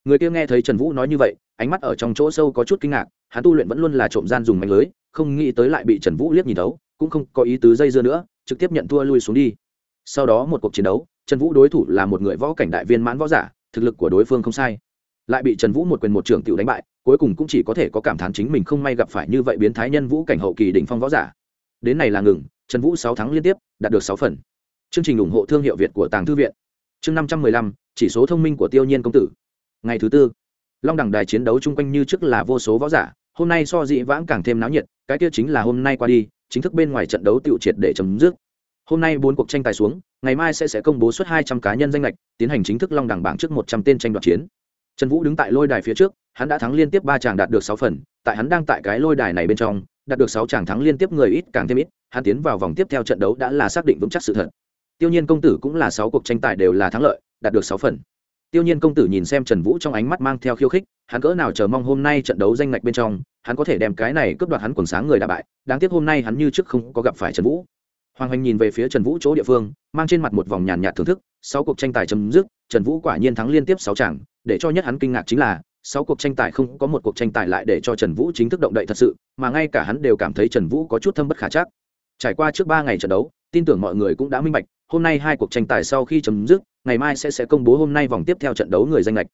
Người kia nghe thấy trần vũ nói như vậy ánh mắt ở trong chỗ sâu có chút kinh ngạc hắn tu luyện vẫn luôn là trộm gian dùng mạnh lưới không nghĩ tới lại bị trần vũ liếc nhìn đấu, cũng không có ý tứ dây dưa nữa trực tiếp nhận thua lui xuống đi. Sau đó một cuộc chiến đấu trần vũ đối thủ là một người võ cảnh đại viên mãn võ giả thực lực của đối phương không sai. Lại bị trần vũ một quyền một trưởng tự đánh bại, cuối cùng cũng chỉ có thể có cảm thán chính mình không may gặp phải như vậy biến thái nhân vũ cảnh hậu kỳ đỉnh phong võ giả. Đến này là ngừng, trần vũ sáu tháng liên tiếp, đạt được sáu phần. Chương trình ủng hộ thương hiệu việt của tàng thư viện. Chương năm trăm mười lăm, chỉ số thông minh của tiêu nhiên công tử. Ngày thứ tư, long đẳng đài chiến đấu chung quanh như trước là vô số võ giả, hôm nay so dị vãng càng thêm náo nhiệt, cái kia chính là hôm nay qua đi, chính thức bên ngoài trận đấu tiêu triệt để chấm dứt hôm nay bốn cuộc tranh tài xuống, ngày mai sẽ sẽ công bố suốt hai trăm cá nhân danh lệch, tiến hành chính thức long đẳng bảng trước một trăm tên tranh đoạt chiến. Trần vũ đứng tại lôi đài phía trước, hắn đã thắng liên tiếp ba chàng đạt được sáu phần, tại hắn đang tại cái lôi đài này bên trong, đạt được sáu chàng thắng liên tiếp người ít càng thêm ít, hắn tiến vào vòng tiếp theo trận đấu đã là xác định vững chắc sự thật. Tiêu nhiên công tử cũng là sáu cuộc tranh tài đều là thắng lợi, đạt được sáu phần. Tiêu nhiên công tử nhìn xem trần vũ trong ánh mắt mang theo khiêu khích, hắn cỡ nào chờ mong hôm nay trận đấu danh lệch bên trong, hắn có thể đem cái này cướp đoạt hắn quần sáng người đà bại, đáng tiếc hôm nay hắn như trước không có gặp phải trần vũ hoàng hoành nhìn về phía trần vũ chỗ địa phương, mang trên mặt một vòng nhàn nhạt thưởng thức, sáu cuộc tranh tài chấm dứt, trần vũ quả nhiên thắng liên tiếp sáu chẳng để cho nhất hắn kinh ngạc chính là, sáu cuộc tranh tài không có một cuộc tranh tài lại để cho trần vũ chính thức động đậy thật sự, mà ngay cả hắn đều cảm thấy trần vũ có chút thâm bất khả chắc. Trải qua trước ba ngày trận đấu, tin tưởng mọi người cũng đã minh bạch, hôm nay hai cuộc tranh tài sau khi chấm dứt, ngày mai sẽ sẽ công bố hôm nay vòng tiếp theo trận đấu người danh lệch.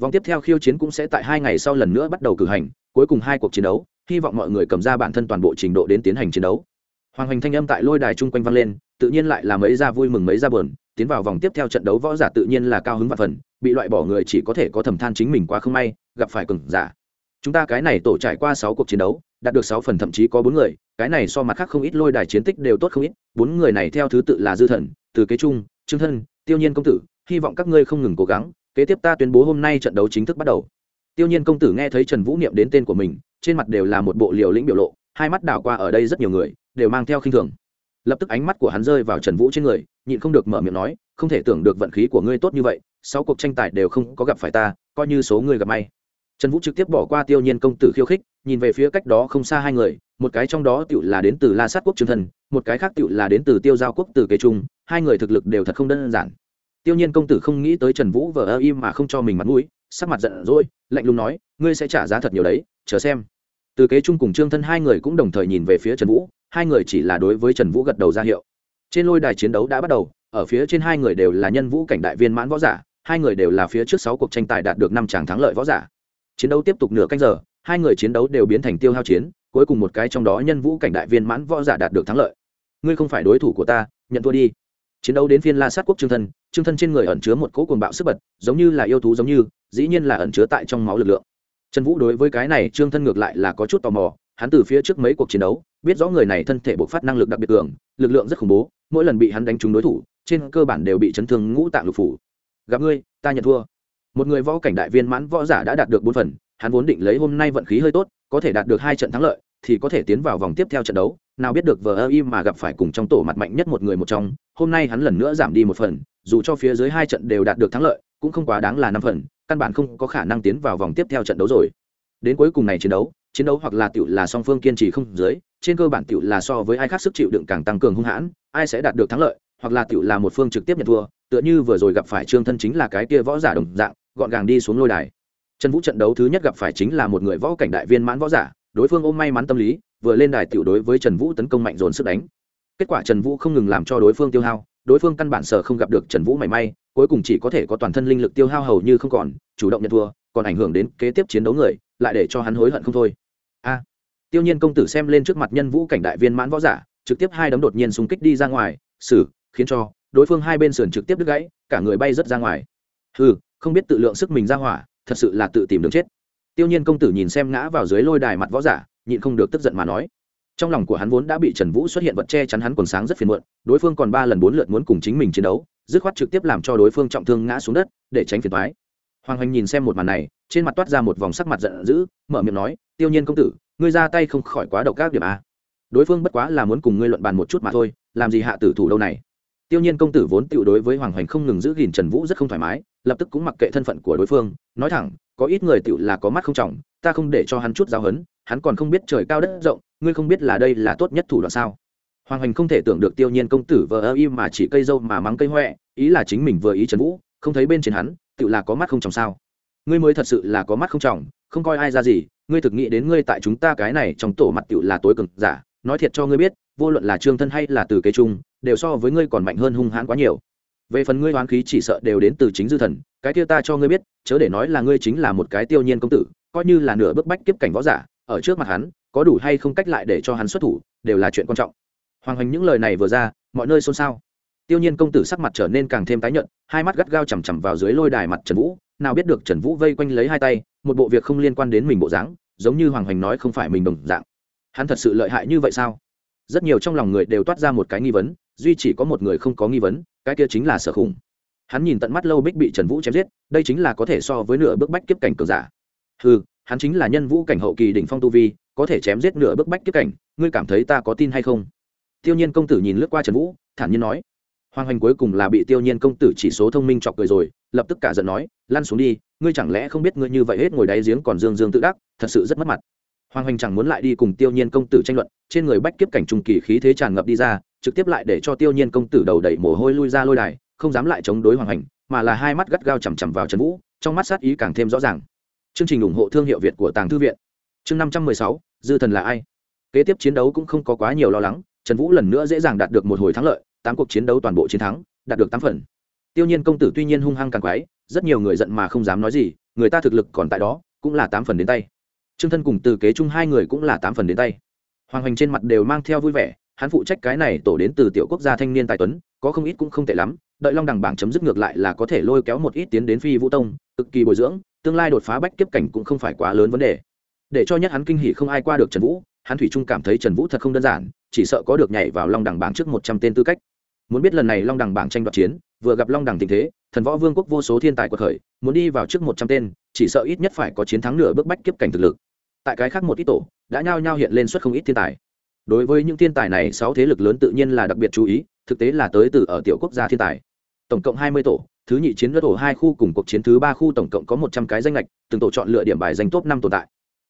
Vòng tiếp theo khiêu chiến cũng sẽ tại hai ngày sau lần nữa bắt đầu cử hành, cuối cùng hai cuộc chiến đấu, hy vọng mọi người cầm ra bản thân toàn bộ trình độ đến tiến hành chiến đấu hoàng hoành thanh âm tại lôi đài chung quanh vang lên, tự nhiên lại là mấy ra vui mừng mấy ra buồn, tiến vào vòng tiếp theo trận đấu võ giả tự nhiên là cao hứng và phần, bị loại bỏ người chỉ có thể có thầm than chính mình quá không may, gặp phải cường giả. Chúng ta cái này tổ trải qua sáu cuộc chiến đấu, đạt được sáu phần thậm chí có bốn người, cái này so mặt khác không ít lôi đài chiến tích đều tốt không ít, bốn người này theo thứ tự là dư thần, từ kế trung, trương thân, tiêu nhiên công tử, hy vọng các ngươi không ngừng cố gắng, kế tiếp ta tuyên bố hôm nay trận đấu chính thức bắt đầu. Tiêu nhiên công tử nghe thấy trần vũ niệm đến tên của mình, trên mặt đều là một bộ liều lĩnh biểu lộ, hai mắt đảo qua ở đây rất nhiều người đều mang theo khinh thường. Lập tức ánh mắt của hắn rơi vào trần vũ trên người, nhịn không được mở miệng nói, không thể tưởng được vận khí của ngươi tốt như vậy, sáu cuộc tranh tài đều không có gặp phải ta, coi như số ngươi gặp may. Trần vũ trực tiếp bỏ qua tiêu nhiên công tử khiêu khích, nhìn về phía cách đó không xa hai người, một cái trong đó tựu là đến từ la sát quốc trương thần, một cái khác tựu là đến từ tiêu giao quốc từ kế trung, hai người thực lực đều thật không đơn giản. Tiêu nhiên công tử không nghĩ tới trần vũ vờ ơ im mà không cho mình mặt mũi, sắc mặt giận dỗi, lạnh lùng nói, ngươi sẽ trả giá thật nhiều đấy, chờ xem. Từ kế trung cùng trương thân hai người cũng đồng thời nhìn về phía trần vũ hai người chỉ là đối với trần vũ gật đầu ra hiệu. Trên lôi đài chiến đấu đã bắt đầu, ở phía trên hai người đều là nhân vũ cảnh đại viên mãn võ giả, hai người đều là phía trước sáu cuộc tranh tài đạt được năm tràng thắng lợi võ giả. Chiến đấu tiếp tục nửa canh giờ, hai người chiến đấu đều biến thành tiêu hao chiến, cuối cùng một cái trong đó nhân vũ cảnh đại viên mãn võ giả đạt được thắng lợi. Ngươi không phải đối thủ của ta, nhận thua đi. Chiến đấu đến phiên la sát quốc trương thân trương thân trên người ẩn chứa một cỗ cuồng bạo sức bật, giống như là yêu thú giống như, dĩ nhiên là ẩn chứa tại trong máu lực lượng. Trần vũ đối với cái này trương thân ngược lại là có chút tò mò, hắn từ phía trước mấy cuộc chiến đấu biết rõ người này thân thể bộc phát năng lực đặc biệt cường, lực lượng rất khủng bố, mỗi lần bị hắn đánh trúng đối thủ, trên cơ bản đều bị chấn thương ngũ tạng lục phủ. Gặp ngươi, ta nhận thua. Một người võ cảnh đại viên mãn võ giả đã đạt được bốn phần, hắn vốn định lấy hôm nay vận khí hơi tốt, có thể đạt được hai trận thắng lợi, thì có thể tiến vào vòng tiếp theo trận đấu, nào biết được vờ im mà gặp phải cùng trong tổ mặt mạnh nhất một người một trong, hôm nay hắn lần nữa giảm đi một phần, dù cho phía dưới hai trận đều đạt được thắng lợi, cũng không quá đáng là năm phần, căn bản không có khả năng tiến vào vòng tiếp theo trận đấu rồi. Đến cuối cùng này chiến đấu chiến đấu hoặc là tiểu là song phương kiên trì không dưới trên cơ bản tiểu là so với ai khác sức chịu đựng càng tăng cường hung hãn, ai sẽ đạt được thắng lợi, hoặc là tiểu là một phương trực tiếp nhận thua, tựa như vừa rồi gặp phải trương thân chính là cái kia võ giả đồng dạng, gọn gàng đi xuống lôi đài. Trần vũ trận đấu thứ nhất gặp phải chính là một người võ cảnh đại viên mãn võ giả, đối phương ôm may mắn tâm lý, vừa lên đài tiểu đối với trần vũ tấn công mạnh dồn sức đánh. Kết quả trần vũ không ngừng làm cho đối phương tiêu hao, đối phương căn bản sở không gặp được trần vũ mảy may, cuối cùng chỉ có thể có toàn thân linh lực tiêu hao hầu như không còn, chủ động nhận thua, còn ảnh hưởng đến kế tiếp chiến đấu người, lại để cho hắn hối hận không thôi. A! Tiêu nhiên công tử xem lên trước mặt nhân vũ cảnh đại viên mãn võ giả trực tiếp hai đấm đột nhiên xung kích đi ra ngoài xử khiến cho đối phương hai bên sườn trực tiếp đứt gãy cả người bay rất ra ngoài. Hừ, không biết tự lượng sức mình ra hỏa thật sự là tự tìm đường chết. Tiêu nhiên công tử nhìn xem ngã vào dưới lôi đài mặt võ giả nhịn không được tức giận mà nói. Trong lòng của hắn vốn đã bị trần vũ xuất hiện vật che chắn hắn quần sáng rất phiền muộn đối phương còn ba lần bốn lượt muốn cùng chính mình chiến đấu dứt khoát trực tiếp làm cho đối phương trọng thương ngã xuống đất để tránh phiền thoái hoàng hoành nhìn xem một màn này trên mặt toát ra một vòng sắc mặt giận dữ mở miệng nói tiêu nhiên công tử ngươi ra tay không khỏi quá độc các điểm a. Đối phương bất quá là muốn cùng ngươi luận bàn một chút mà thôi, làm gì hạ tử thủ đâu này. Tiêu nhiên công tử vốn tựu đối với hoàng hoành không ngừng giữ gìn trần vũ rất không thoải mái, lập tức cũng mặc kệ thân phận của đối phương, nói thẳng, có ít người tựu là có mắt không trọng, ta không để cho hắn chút giáo hấn, hắn còn không biết trời cao đất rộng, ngươi không biết là đây là tốt nhất thủ đoạn sao. Hoàng hoành không thể tưởng được tiêu nhiên công tử vờ ơ im mà chỉ cây dâu mà mắng cây huệ ý là chính mình vừa ý trần vũ, không thấy bên trên hắn, tựu là có mắt không trọng sao. Ngươi mới thật sự là có mắt không trọng, không coi ai ra gì ngươi thực nghĩ đến ngươi tại chúng ta cái này trong tổ mặt tựu là tối cực giả, nói thiệt cho ngươi biết, vô luận là trương thân hay là từ kế trung, đều so với ngươi còn mạnh hơn hung hãn quá nhiều. Về phần ngươi hoán khí chỉ sợ đều đến từ chính dư thần, cái kia ta cho ngươi biết, chớ để nói là ngươi chính là một cái tiêu nhiên công tử, coi như là nửa bước bách kiếp cảnh võ giả, ở trước mặt hắn, có đủ hay không cách lại để cho hắn xuất thủ, đều là chuyện quan trọng. Hoàng hành những lời này vừa ra, mọi nơi xôn xao tiêu nhiên công tử sắc mặt trở nên càng thêm tái nhợt, hai mắt gắt gao chằm chằm vào dưới lôi đài mặt trần vũ, nào biết được trần vũ vây quanh lấy hai tay, một bộ việc không liên quan đến mình bộ dáng, giống như hoàng hoành nói không phải mình đồng dạng. Hắn thật sự lợi hại như vậy sao? Rất nhiều trong lòng người đều toát ra một cái nghi vấn, duy chỉ có một người không có nghi vấn, cái kia chính là sở khủng. Hắn nhìn tận mắt lâu bích bị trần vũ chém giết, đây chính là có thể so với nửa bước bách kiếp cảnh cường giả. Ừ hắn chính là nhân vũ cảnh hậu kỳ đỉnh phong tu vi, có thể chém giết nửa bước bách kiếp cảnh, ngươi cảm thấy ta có tin hay không? Tiêu nhiên công tử nhìn lướt qua trần vũ, thản nhiên nói hoàng hoành cuối cùng là bị tiêu nhiên công tử chỉ số thông minh chọc cười rồi, lập tức cả giận nói, lăn xuống đi, ngươi chẳng lẽ không biết ngươi như vậy hết ngồi đáy giếng còn dương dương tự đắc, thật sự rất mất mặt. Hoàng hoành chẳng muốn lại đi cùng tiêu nhiên công tử tranh luận, trên người bách kiếp cảnh trung kỳ khí thế tràn ngập đi ra, trực tiếp lại để cho tiêu nhiên công tử đầu đẩy mồ hôi lui ra lôi đài, không dám lại chống đối hoàng hoành, mà là hai mắt gắt gao chằm chằm vào trần vũ, trong mắt sát ý càng thêm rõ ràng. Chương trình ủng hộ thương hiệu việt của tàng thư viện. Chương năm trăm mười sáu, dư thần là ai? Kế tiếp chiến đấu cũng không có quá nhiều lo lắng, trần vũ lần nữa dễ dàng đạt được một hồi thắng lợi tám cuộc chiến đấu toàn bộ chiến thắng, đạt được tám phần. Tiêu nhiên công tử tuy nhiên hung hăng càng quái, rất nhiều người giận mà không dám nói gì, người ta thực lực còn tại đó, cũng là tám phần đến tay. Trương thân cùng từ kế chung hai người cũng là tám phần đến tay. Hoàng hoành trên mặt đều mang theo vui vẻ, hắn phụ trách cái này tổ đến từ tiểu quốc gia thanh niên tài tuấn, có không ít cũng không tệ lắm, đợi long đằng bảng chấm dứt ngược lại là có thể lôi kéo một ít tiến đến phi vũ tông, cực kỳ bồi dưỡng, tương lai đột phá bách kiếp cảnh cũng không phải quá lớn vấn đề. Để cho nhất hắn kinh hỉ không ai qua được trần vũ, hắn thủy trung cảm thấy trần vũ thật không đơn giản, chỉ sợ có được nhảy vào long đằng bảng trước một trăm tên tư cách muốn biết lần này long đằng bảng tranh đoạt chiến, vừa gặp long đằng tình thế, thần võ vương quốc vô số thiên tài cuộc khởi, muốn đi vào trước một trăm tên, chỉ sợ ít nhất phải có chiến thắng nửa bước bách kiếp cảnh thực lực. Tại cái khác một ít tổ, đã nhao nhao hiện lên suất không ít thiên tài. Đối với những thiên tài này, sáu thế lực lớn tự nhiên là đặc biệt chú ý, thực tế là tới từ ở tiểu quốc gia thiên tài. Tổng cộng hai mươi tổ, thứ nhị chiến đất tổ hai khu cùng cuộc chiến thứ ba khu tổng cộng có một trăm cái danh lệch từng tổ chọn lựa điểm bài danh top năm tồn tại.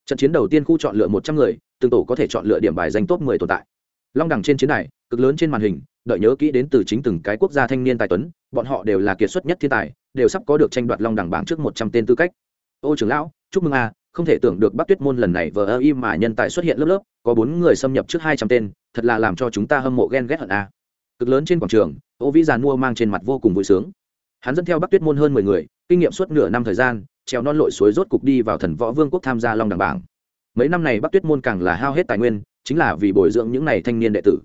Trận chiến đầu tiên khu chọn lựa một trăm người, từng tổ có thể chọn lựa điểm bài danh top mười tồn tại. Long đẳng trên chiến này cực lớn trên màn hình, đợi nhớ kỹ đến từ chính từng cái quốc gia thanh niên tài tuấn, bọn họ đều là kiệt xuất nhất thiên tài, đều sắp có được tranh đoạt long đẳng bảng trước một trăm tên tư cách. Ô trưởng lão, chúc mừng a, không thể tưởng được bắc tuyết môn lần này vờ ơ y mà nhân tài xuất hiện lớp lớp, có bốn người xâm nhập trước hai trăm tên, thật là làm cho chúng ta hâm mộ ghen ghét hận a. Cực lớn trên quảng trường, ô vĩ giàn mua mang trên mặt vô cùng vui sướng. Hắn dẫn theo bắc tuyết môn hơn mười người, kinh nghiệm suốt nửa năm thời gian treo non lội suối rốt cục đi vào thần võ vương quốc tham gia long đẳng bảng. Mấy năm này bắc tuyết môn càng là hao hết tài nguyên, chính là vì bồi dưỡng những n à y thanh niên đệ tử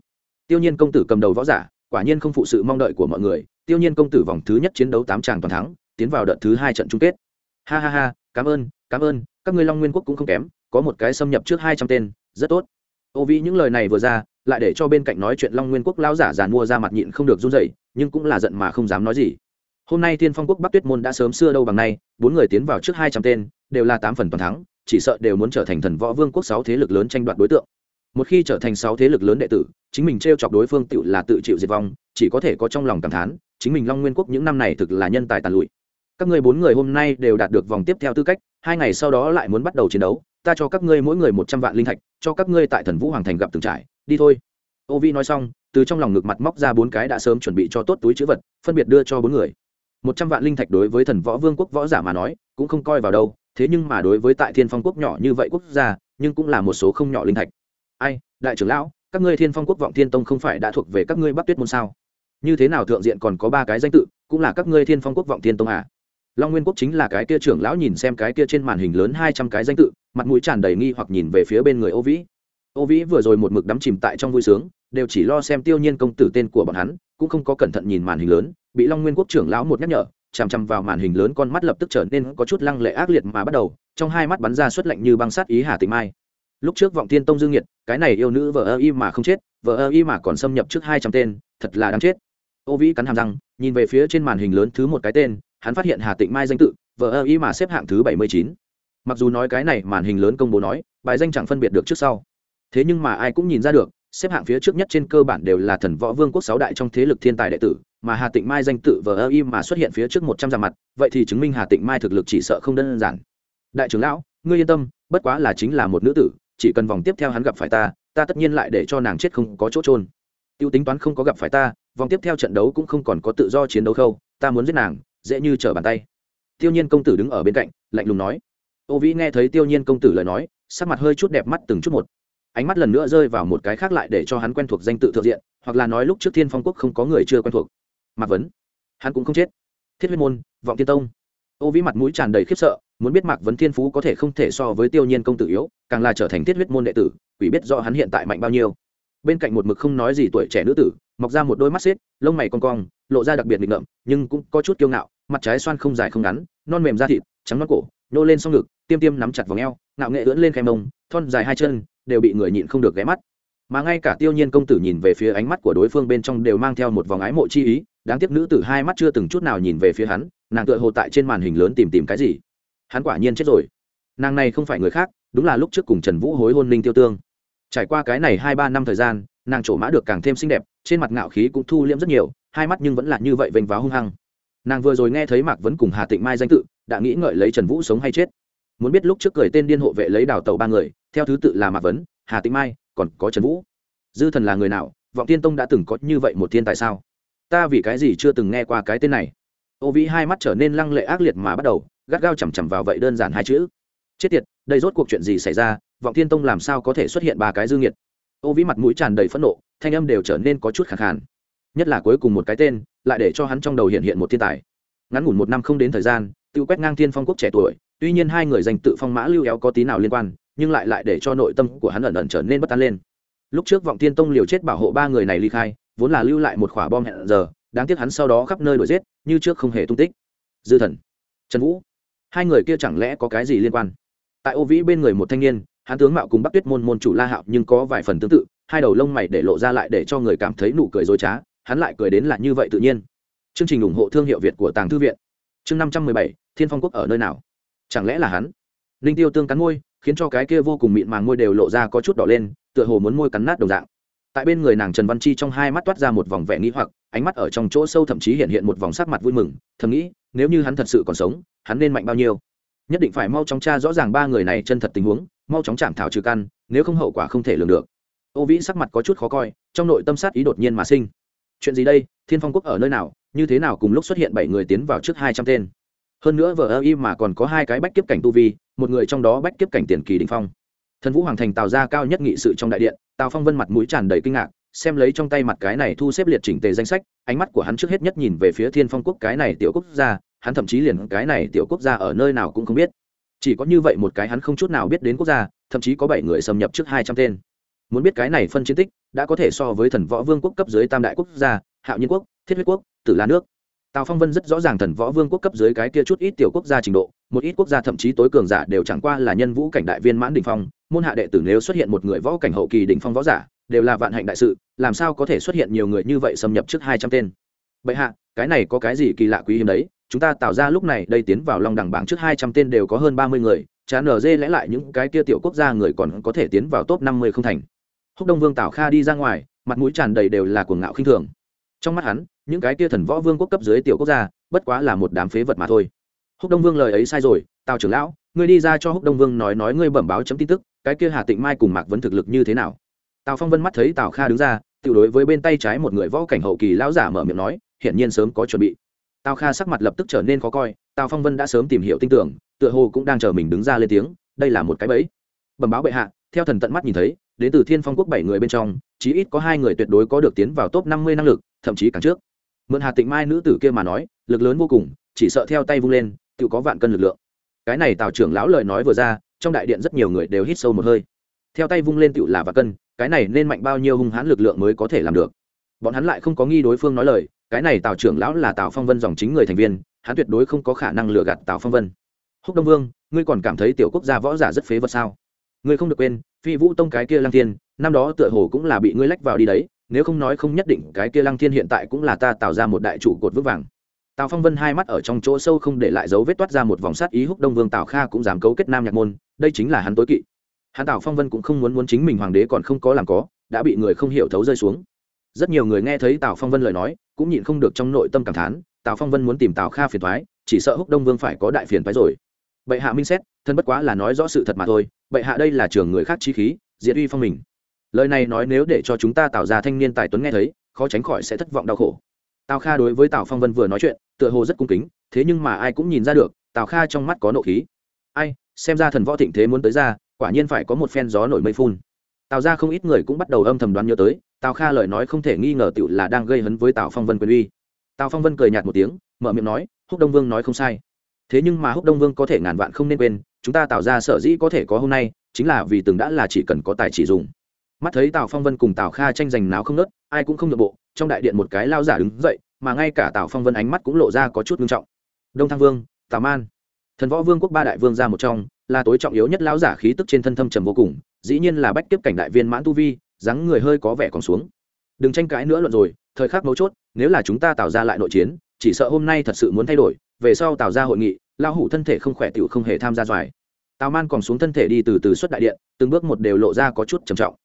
tiêu nhiên công tử cầm đầu võ giả, quả nhiên không phụ sự mong đợi của mọi người. Tiêu nhiên công tử vòng thứ nhất chiến đấu tám tràng toàn thắng, tiến vào đợt thứ hai trận chung kết. Ha ha ha, cảm ơn cảm ơn, các ngươi long nguyên quốc cũng không kém, có một cái xâm nhập trước hai trăm tên, rất tốt. Ô vĩ, những lời này vừa ra, lại để cho bên cạnh nói chuyện long nguyên quốc lao giả giàn mua ra mặt nhịn không được run dậy nhưng cũng là giận mà không dám nói gì. Hôm nay thiên phong quốc bắc tuyết môn đã sớm xưa đâu bằng nay, bốn người tiến vào trước hai trăm tên, đều là tám phần toàn thắng, chỉ sợ đều muốn trở thành thần võ vương quốc sáu thế lực lớn tranh đoạt đối tượng một khi trở thành sáu thế lực lớn đệ tử, chính mình t r e o chọc đối phương tự là tự chịu diệt vong, chỉ có thể có trong lòng cảm thán, chính mình long nguyên quốc những năm này thực là nhân tài tàn lụi. Các ngươi bốn người hôm nay đều đạt được vòng tiếp theo tư cách, hai ngày sau đó lại muốn bắt đầu chiến đấu, ta cho các ngươi mỗi người một trăm vạn linh thạch, cho các ngươi tại thần vũ hoàng thành gặp từng trải, đi thôi. Ô vi nói xong, từ trong lòng ngực mặt móc ra bốn cái đã sớm chuẩn bị cho tốt túi chữ vật, phân biệt đưa cho bốn người. Một trăm vạn linh thạch đối với thần võ vương quốc võ giả mà nói, cũng không coi vào đâu, thế nhưng mà đối với tại thiên phong quốc nhỏ như vậy quốc gia, nhưng cũng là một số không nhỏ linh thạch ai, đại trưởng lão, các ngươi thiên phong quốc vọng thiên tông không phải đã thuộc về các ngươi bắc tuyết môn sao? Như thế nào thượng diện còn có ba cái danh tự, cũng là các ngươi thiên phong quốc vọng thiên tông à? Long nguyên quốc chính là cái kia trưởng lão nhìn xem cái kia trên màn hình lớn hai trăm cái danh tự, mặt mũi tràn đầy nghi hoặc nhìn về phía bên người ô vĩ. Ô vĩ vừa rồi một mực đắm chìm tại trong vui sướng, đều chỉ lo xem tiêu nhiên công tử tên của bọn hắn, cũng không có cẩn thận nhìn màn hình lớn, bị long nguyên quốc trưởng lão một nhắc nhở, chằm chằm vào màn hình lớn con mắt lập tức trở nên có chút lăng lệ ác liệt mà bắt đầu, trong hai mắt bắn ra suất lạnh như băng sát ý hà tịnh mai lúc trước vọng thiên tông dương nhiệt cái này yêu nữ vợ ơ y mà không chết, vợ ơ y mà còn xâm nhập trước hai trăm tên, thật là đáng chết. Ô vĩ cắn hàm răng, nhìn về phía trên màn hình lớn thứ một cái tên, hắn phát hiện hà tịnh mai danh tự, vợ ơ y mà xếp hạng thứ bảy mươi chín. Mặc dù nói cái này màn hình lớn công bố nói, bài danh chẳng phân biệt được trước sau. Thế nhưng mà ai cũng nhìn ra được, xếp hạng phía trước nhất trên cơ bản đều là thần võ vương quốc sáu đại trong thế lực thiên tài đệ tử, mà hà tịnh mai danh tự vờ ơ im mà xuất hiện phía trước một trăm dặm mặt, vậy thì chứng minh hà tịnh mai thực lực chỉ sợ không đơn giản. Đại trưởng lão, ngươi yên tâm, bất quá là chính là một nữ tử chỉ cần vòng tiếp theo hắn gặp phải ta ta tất nhiên lại để cho nàng chết không có chỗ trôn tiêu tính toán không có gặp phải ta, vòng tiếp theo trận đấu cũng không còn có tự do chiến đấu khâu, ta muốn giết nàng, dễ như trở bàn tay. Tiêu nhiên công tử đứng ở bên cạnh, lạnh lùng nói. Ô vĩ nghe thấy tiêu nhiên công tử lời nói, sắc mặt hơi chút đẹp mắt từng chút một. Ánh mắt lần nữa rơi vào một cái khác lại để cho hắn quen thuộc danh tự thượng diện, hoặc là nói lúc trước thiên phong quốc không có người chưa quen thuộc. Mạc vấn. Hắn cũng không chết. Thiết huyết môn, vọng tiên tông ô vĩ mặt mũi tràn đầy khiếp sợ, muốn biết mạc vấn thiên phú có thể không thể so với tiêu nhiên công tử yếu, càng là trở thành thiết huyết môn đệ tử, quỷ biết do hắn hiện tại mạnh bao nhiêu. Bên cạnh một mực không nói gì tuổi trẻ nữ tử, mọc ra một đôi mắt xếp, lông mày con cong, lộ ra đặc biệt nghịch ngợm, nhưng cũng có chút kiêu ngạo, mặt trái xoan không dài không ngắn, non mềm da thịt, trắng non cổ, nhô lên xong ngực, tiêm tiêm nắm chặt vào ngheo ngạo nghệ ưỡn lên khe mông, thon dài hai chân, đều bị người nhịn không được ghé mắt. Mà ngay cả tiêu nhiên công tử nhìn về phía ánh mắt của đối phương bên trong đều mang theo một vòng ái mộ chi ý, đáng tiếc nữ tử hai mắt chưa từng chút nào nhìn về phía hắn nàng tựa hồ tại trên màn hình lớn tìm tìm cái gì. Hắn quả nhiên chết rồi. Nàng này không phải người khác, đúng là lúc trước cùng trần vũ hối hôn ninh tiêu tương. Trải qua cái này hai ba năm thời gian, nàng trổ mã được càng thêm xinh đẹp, trên mặt ngạo khí cũng thu liễm rất nhiều, hai mắt nhưng vẫn là như vậy vênh váo hung hăng. Nàng vừa rồi nghe thấy mạc vấn cùng hà tịnh mai danh tự, đã nghĩ ngợi lấy trần vũ sống hay chết. Muốn biết lúc trước cười tên điên hộ vệ lấy đào tàu ba người, theo thứ tự là mạc vấn, hà tịnh mai, còn có trần vũ. Dư thần là người nào? Vọng tiên tông đã từng có như vậy một thiên tại sao? Ta vì cái gì chưa từng nghe qua cái tên này? Ô vĩ hai mắt trở nên lăng lệ ác liệt mà bắt đầu, gắt gao chằm chằm vào vậy đơn giản hai chữ. Chết tiệt, đây rốt cuộc chuyện gì xảy ra? Vọng thiên tông làm sao có thể xuất hiện ba cái dư nghiệt? Ô vĩ mặt mũi tràn đầy phẫn nộ, thanh âm đều trở nên có chút khẳng khàn. Nhất là cuối cùng một cái tên, lại để cho hắn trong đầu hiện hiện một thiên tài. Ngắn ngủn một năm không đến thời gian tự quét ngang thiên phong quốc trẻ tuổi, tuy nhiên hai người danh tự phong mã lưu éo có tí nào liên quan, nhưng lại lại để cho nội tâm của hắn ẩn ẩn trở nên bất an lên. Lúc trước vọng thiên tông liều chết bảo hộ ba người này ly khai, vốn là lưu lại một khỏa bom hẹn giờ, đáng tiếc hắn sau đó khắp nơi đuổi giết như trước không hề tung tích. Dư thần, trần vũ, hai người kia chẳng lẽ có cái gì liên quan? Tại ô vĩ bên người một thanh niên, hắn tướng mạo cùng bắc tuyết môn môn chủ la hạo nhưng có vài phần tương tự, hai đầu lông mày để lộ ra lại để cho người cảm thấy nụ cười dối trá, hắn lại cười đến là như vậy tự nhiên. Chương trình ủng hộ thương hiệu việt của tàng thư viện. Chương năm trăm mười bảy, thiên phong quốc ở nơi nào? Chẳng lẽ là hắn? Linh tiêu tương cắn môi, khiến cho cái kia vô cùng mịn màng môi đều lộ ra có chút đỏ lên, tựa hồ muốn môi cắn nát đồng dạng. Tại bên người nàng trần văn chi trong hai mắt toát ra một vòng vẻ nghĩ hoặc ánh mắt ở trong chỗ sâu thậm chí hiện hiện một vòng sắc mặt vui mừng, thầm nghĩ, nếu như hắn thật sự còn sống, hắn nên mạnh bao nhiêu? Nhất định phải mau chóng tra rõ ràng ba người này chân thật tình huống, mau chóng chạm thảo trừ căn, nếu không hậu quả không thể lường được. Ô vĩ sắc mặt có chút khó coi, trong nội tâm sát ý đột nhiên mà sinh. Chuyện gì đây? Thiên phong quốc ở nơi nào? Như thế nào cùng lúc xuất hiện bảy người tiến vào trước hai trăm tên? Hơn nữa vợ ơ y mà còn có hai cái bách kiếp cảnh tu vi, một người trong đó bách kiếp cảnh tiền kỳ đình phong. Thần vũ hoàng thành tạo ra cao nhất nghị sự trong đại điện, tào phong vân mặt mũi tràn đầy kinh ngạc xem lấy trong tay mặt cái này thu xếp liệt chỉnh tề danh sách, ánh mắt của hắn trước hết nhất nhìn về phía thiên phong quốc cái này tiểu quốc gia, hắn thậm chí liền cái này tiểu quốc gia ở nơi nào cũng không biết. Chỉ có như vậy một cái hắn không chút nào biết đến quốc gia, thậm chí có bảy người xâm nhập trước hai trăm tên. Muốn biết cái này phân chiến tích, đã có thể so với thần võ vương quốc cấp dưới tam đại quốc gia, hạo nhiên quốc, thiết huyết quốc, tử la nước tào phong vân rất rõ ràng thần võ vương quốc cấp dưới cái kia chút ít tiểu quốc gia trình độ, một ít quốc gia thậm chí tối cường giả đều chẳng qua là nhân vũ cảnh đại viên mãn đình phong, môn hạ đệ tử nếu xuất hiện một người võ cảnh hậu kỳ đình phong võ giả, đều là vạn hạnh đại sự, làm sao có thể xuất hiện nhiều người như vậy xâm nhập trước hai trăm tên? Bệ hạ, cái này có cái gì kỳ lạ quý hiếm đấy? Chúng ta tạo ra lúc này, đây tiến vào long đẳng bảng trước hai trăm tên đều có hơn ba mươi người chán nở dê lẽ lại những cái kia tiểu quốc gia người còn có thể tiến vào top năm mươi không thành. Húc đông vương tào kha đi ra ngoài, mặt mũi tràn đầy đều là cuồng ngạo khinh thường trong mắt hắn, những cái kia thần võ vương quốc cấp dưới tiểu quốc gia, bất quá là một đám phế vật mà thôi. Húc đông vương lời ấy sai rồi, tào trưởng lão, ngươi đi ra cho húc đông vương nói nói ngươi bẩm báo chấm tin tức, cái kia hà tịnh mai cùng mạc vấn thực lực như thế nào? Tào phong vân mắt thấy tào kha đứng ra tự đối với bên tay trái một người võ cảnh hậu kỳ lão giả mở miệng nói, hiển nhiên sớm có chuẩn bị. Tào kha sắc mặt lập tức trở nên khó coi, tào phong vân đã sớm tìm hiểu tin tưởng, tựa hồ cũng đang chờ mình đứng ra lên tiếng, đây là một cái bẫy. Bẩm báo bệ hạ, theo thần tận mắt nhìn thấy đến từ thiên phong quốc bảy người bên trong, chí ít có hai người tuyệt đối có được tiến vào top năm mươi năng lực, thậm chí càng trước. Mượn hà tịnh mai nữ tử kia mà nói, lực lớn vô cùng, chỉ sợ theo tay vung lên, tự có vạn cân lực lượng. Cái này tào trưởng lão lời nói vừa ra, trong đại điện rất nhiều người đều hít sâu một hơi. Theo tay vung lên tự là vạn cân, cái này nên mạnh bao nhiêu hung hãn lực lượng mới có thể làm được? Bọn hắn lại không có nghi đối phương nói lời, cái này tào trưởng lão là tào phong vân dòng chính người thành viên, hắn tuyệt đối không có khả năng lừa gạt tào phong vân. Húc đông vương, ngươi còn cảm thấy tiểu quốc gia võ giả rất phế vật sao? Ngươi không được quên phi vũ tông cái kia lăng thiên, năm đó tựa hồ cũng là bị ngươi lách vào đi đấy, nếu không nói không nhất định cái kia lăng thiên hiện tại cũng là ta tạo ra một đại trụ cột vững vàng. Tào phong vân hai mắt ở trong chỗ sâu không để lại dấu vết toát ra một vòng sát ý húc đông vương tào kha cũng dám cấu kết nam nhạc môn, đây chính là hắn tối kỵ. Hắn tào phong vân cũng không muốn muốn chính mình hoàng đế còn không có làm có, đã bị người không hiểu thấu rơi xuống. Rất nhiều người nghe thấy tào phong vân lời nói, cũng nhịn không được trong nội tâm cảm thán, tào phong vân muốn tìm tào kha phiền thoái chỉ sợ húc đông vương phải có đại phiền thoái rồi. Bệ hạ minh xét thân bất quá là nói rõ sự thật mà thôi, bệ hạ đây là trường người khác chi khí, diệt uy phong mình. Lời này nói nếu để cho chúng ta tạo ra thanh niên tài tuấn nghe thấy, khó tránh khỏi sẽ thất vọng đau khổ. Tào kha đối với tào phong vân vừa nói chuyện, tựa hồ rất cung kính, thế nhưng mà ai cũng nhìn ra được, tào kha trong mắt có nộ khí. Ai, xem ra thần võ thịnh thế muốn tới ra, quả nhiên phải có một phen gió nổi mây phun. Tào ra không ít người cũng bắt đầu âm thầm đoán nhớ tới, tào kha lời nói không thể nghi ngờ tựu là đang gây hấn với tào phong vân quyền uy. Tào phong vân cười nhạt một tiếng, mở miệng nói, húc đông vương nói không sai. Thế nhưng mà húc đông vương có thể ngàn vạn không nên quên chúng ta tạo ra sở dĩ có thể có hôm nay, chính là vì từng đã là chỉ cần có tài chỉ dùng. Mắt thấy tào phong vân cùng tào kha tranh giành náo không nớt ai cũng không nội bộ, trong đại điện một cái lao giả đứng dậy, mà ngay cả tào phong vân ánh mắt cũng lộ ra có chút nghiêm trọng. Đông thăng vương, tào man. Thần võ vương quốc ba đại vương ra một trong, là tối trọng yếu nhất lão giả khí tức trên thân thâm trầm vô cùng, dĩ nhiên là bách tiếp cảnh đại viên mãn tu vi, dáng người hơi có vẻ còn xuống. Đừng tranh cãi nữa luận rồi, thời khắc mấu chốt, nếu là chúng ta tạo ra lại nội chiến, chỉ sợ hôm nay thật sự muốn thay đổi, về sau tạo ra hội nghị lão hủ thân thể không khỏe tiểu không hề tham gia doài. Tào man còn xuống thân thể đi từ từ xuất đại điện, từng bước một đều lộ ra có chút trầm trọng.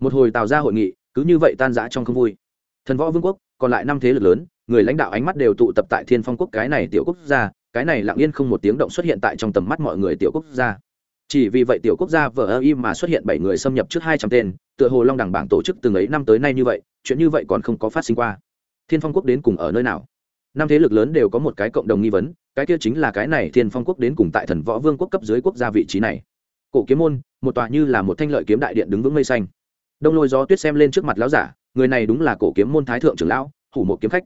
Một hồi tào ra hội nghị, cứ như vậy tan rã trong không vui. Thần võ vương quốc, còn lại năm thế lực lớn, người lãnh đạo ánh mắt đều tụ tập tại thiên phong quốc cái này tiểu quốc gia, cái này lặng yên không một tiếng động xuất hiện tại trong tầm mắt mọi người tiểu quốc gia. Chỉ vì vậy tiểu quốc gia vờ ơ y mà xuất hiện bảy người xâm nhập trước hai trăm tên, tựa hồ long đẳng bảng tổ chức từng ấy năm tới nay như vậy, chuyện như vậy còn không có phát sinh qua. Thiên phong quốc đến cùng ở nơi nào? Năm thế lực lớn đều có một cái cộng đồng nghi vấn, cái kia chính là cái này thiên phong quốc đến cùng tại thần võ vương quốc cấp dưới quốc gia vị trí này. Cổ kiếm môn, một tòa như là một thanh lợi kiếm đại điện đứng vững mây xanh. Đông lôi gió tuyết xem lên trước mặt lão giả, người này đúng là cổ kiếm môn thái thượng trưởng lão, hủ một kiếm khách.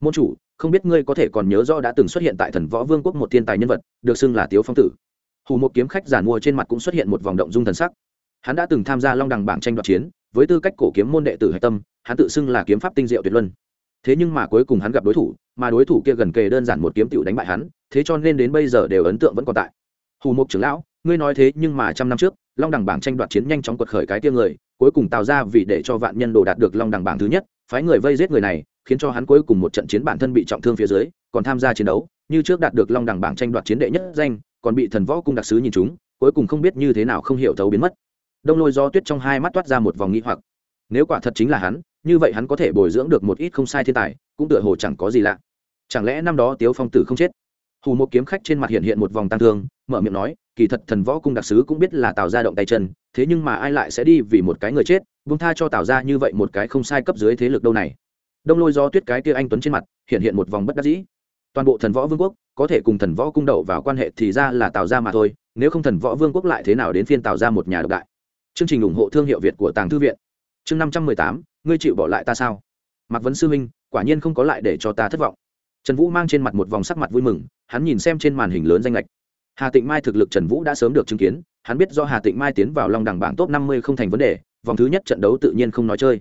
Môn chủ, không biết ngươi có thể còn nhớ rõ đã từng xuất hiện tại thần võ vương quốc một thiên tài nhân vật, được xưng là tiếu phong tử. Hủ một kiếm khách giản mua trên mặt cũng xuất hiện một vòng động dung thần sắc. Hắn đã từng tham gia long đằng bảng tranh đoạt chiến, với tư cách cổ kiếm môn đệ tử hạch tâm, hắn tự xưng là kiếm pháp tinh diệu tuyệt luân. Thế nhưng mà cuối cùng hắn gặp đối thủ mà đối thủ kia gần kề đơn giản một kiếm tiểu đánh bại hắn, thế cho nên đến bây giờ đều ấn tượng vẫn còn tại. Hù mục trưởng lão, ngươi nói thế nhưng mà trăm năm trước, long đẳng bảng tranh đoạt chiến nhanh chóng quật khởi cái tiêng người, cuối cùng tạo ra vì để cho vạn nhân đồ đạt được long đẳng bảng thứ nhất, phái người vây giết người này, khiến cho hắn cuối cùng một trận chiến bản thân bị trọng thương phía dưới, còn tham gia chiến đấu, như trước đạt được long đẳng bảng tranh đoạt chiến đệ nhất danh, còn bị thần võ cung đặc sứ nhìn chúng, cuối cùng không biết như thế nào không hiểu thấu biến mất. Đông lôi do tuyết trong hai mắt toát ra một vòng nghi hoặc. Nếu quả thật chính là hắn, như vậy hắn có thể bồi dưỡng được một ít không sai thiên tài cũng tựa hồ chẳng có gì lạ. Chẳng lẽ năm đó tiếu phong tử không chết? Hù một kiếm khách trên mặt hiện hiện một vòng tăng thương, mở miệng nói, kỳ thật thần võ cung đặc sứ cũng biết là tào ra động tay chân, thế nhưng mà ai lại sẽ đi vì một cái người chết vung tha cho tào ra như vậy một cái không sai cấp dưới thế lực đâu này? Đông lôi do tuyết cái kia anh tuấn trên mặt, hiện hiện một vòng bất đắc dĩ. Toàn bộ thần võ vương quốc, có thể cùng thần võ cung đậu vào quan hệ thì ra là tào ra mà thôi, nếu không thần võ vương quốc lại thế nào đến phiên tào ra một nhà độc đại? Chương trình ủng hộ thương hiệu việt của tàng thư viện. Chương năm trăm mười tám, ngươi chịu bỏ lại ta sao? Mạc vấn sư Minh quả nhiên không có lại để cho ta thất vọng. Trần vũ mang trên mặt một vòng sắc mặt vui mừng, hắn nhìn xem trên màn hình lớn danh lệch. Hà tịnh mai thực lực trần vũ đã sớm được chứng kiến, hắn biết do hà tịnh mai tiến vào long đẳng bảng top năm mươi không thành vấn đề, vòng thứ nhất trận đấu tự nhiên không nói chơi.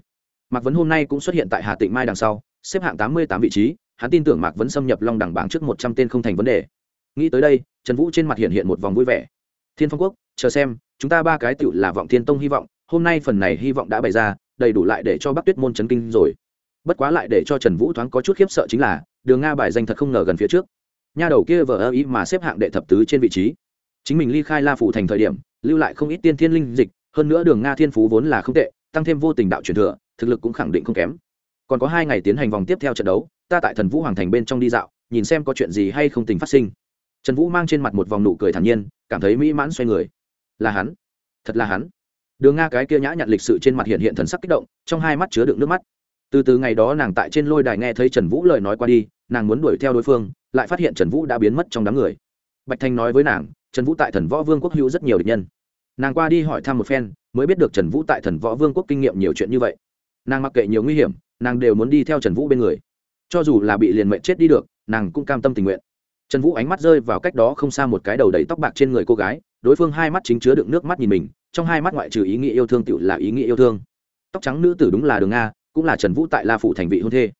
Mạc vấn hôm nay cũng xuất hiện tại hà tịnh mai đằng sau, xếp hạng tám mươi tám vị trí, hắn tin tưởng mạc vấn xâm nhập long đẳng bảng trước một trăm tên không thành vấn đề. Nghĩ tới đây, trần vũ trên mặt hiện hiện một vòng vui vẻ. Thiên phong quốc, chờ xem, chúng ta ba cái tựu là vọng thiên tông hy vọng, hôm nay phần này hy vọng đã bày ra, đầy đủ lại để cho bắc tuyết môn chấn kinh rồi bất quá lại để cho trần vũ thoáng có chút khiếp sợ chính là, đường nga bài danh thật không ngờ gần phía trước. Nha đầu kia vờ ơ ý mà xếp hạng đệ thập tứ trên vị trí. Chính mình ly khai la phủ thành thời điểm, lưu lại không ít tiên thiên linh dịch, hơn nữa đường nga thiên phú vốn là không tệ, tăng thêm vô tình đạo truyền thừa, thực lực cũng khẳng định không kém. Còn có hai ngày tiến hành vòng tiếp theo trận đấu, ta tại thần vũ hoàng thành bên trong đi dạo, nhìn xem có chuyện gì hay không tình phát sinh. Trần vũ mang trên mặt một vòng nụ cười thản nhiên, cảm thấy mỹ mãn xoay người. Là hắn. Thật là hắn. Đường nga cái kia nhã nhặn lịch sự trên mặt hiện hiện thần sắc kích động, trong hai mắt chứa đựng nước mắt từ từ ngày đó nàng tại trên lôi đài nghe thấy trần vũ lời nói qua đi, nàng muốn đuổi theo đối phương, lại phát hiện trần vũ đã biến mất trong đám người. Bạch thanh nói với nàng, trần vũ tại thần võ vương quốc hữu rất nhiều địch nhân. Nàng qua đi hỏi thăm một phen, mới biết được trần vũ tại thần võ vương quốc kinh nghiệm nhiều chuyện như vậy. Nàng mặc kệ nhiều nguy hiểm, nàng đều muốn đi theo trần vũ bên người. Cho dù là bị liền mệnh chết đi được, nàng cũng cam tâm tình nguyện. Trần vũ ánh mắt rơi vào cách đó không xa một cái đầu đầy tóc bạc trên người cô gái, đối phương hai mắt chính chứa đựng nước mắt nhìn mình, trong hai mắt ngoại trừ ý nghĩa yêu thương tựu là ý nghĩa yêu thương. Tóc trắng nữ tử đúng là đường nga cũng là trần vũ tại la phủ thành vị hôn thê.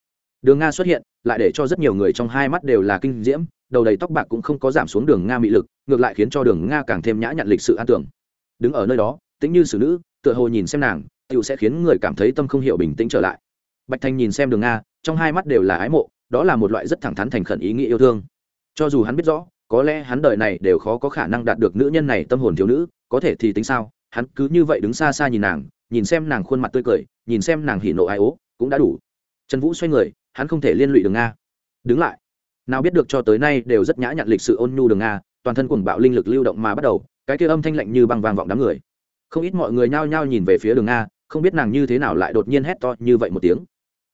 Đường nga xuất hiện, lại để cho rất nhiều người trong hai mắt đều là kinh diễm, đầu đầy tóc bạc cũng không có giảm xuống đường nga mị lực, ngược lại khiến cho đường nga càng thêm nhã nhặn lịch sự an tưởng. Đứng ở nơi đó tính như xử nữ, tựa hồ nhìn xem nàng tựu sẽ khiến người cảm thấy tâm không hiểu bình tĩnh trở lại. Bạch thanh nhìn xem đường nga, trong hai mắt đều là ái mộ, đó là một loại rất thẳng thắn thành khẩn ý nghĩa yêu thương. Cho dù hắn biết rõ, có lẽ hắn đời này đều khó có khả năng đạt được nữ nhân này tâm hồn thiếu nữ, có thể thì tính sao? Hắn cứ như vậy đứng xa xa nhìn nàng, nhìn xem nàng khuôn mặt tươi cười, nhìn xem nàng hỉ nộ ai ố, cũng đã đủ. Trần vũ xoay người, hắn không thể liên lụy đường nga. Đứng lại. Nào biết được cho tới nay đều rất nhã nhặn lịch sự ôn nhu đường nga, toàn thân cuồng bạo linh lực lưu động mà bắt đầu, cái kia âm thanh lạnh như băng vàng vọng đám người. Không ít mọi người nhao nhao nhìn về phía đường nga, không biết nàng như thế nào lại đột nhiên hét to như vậy một tiếng.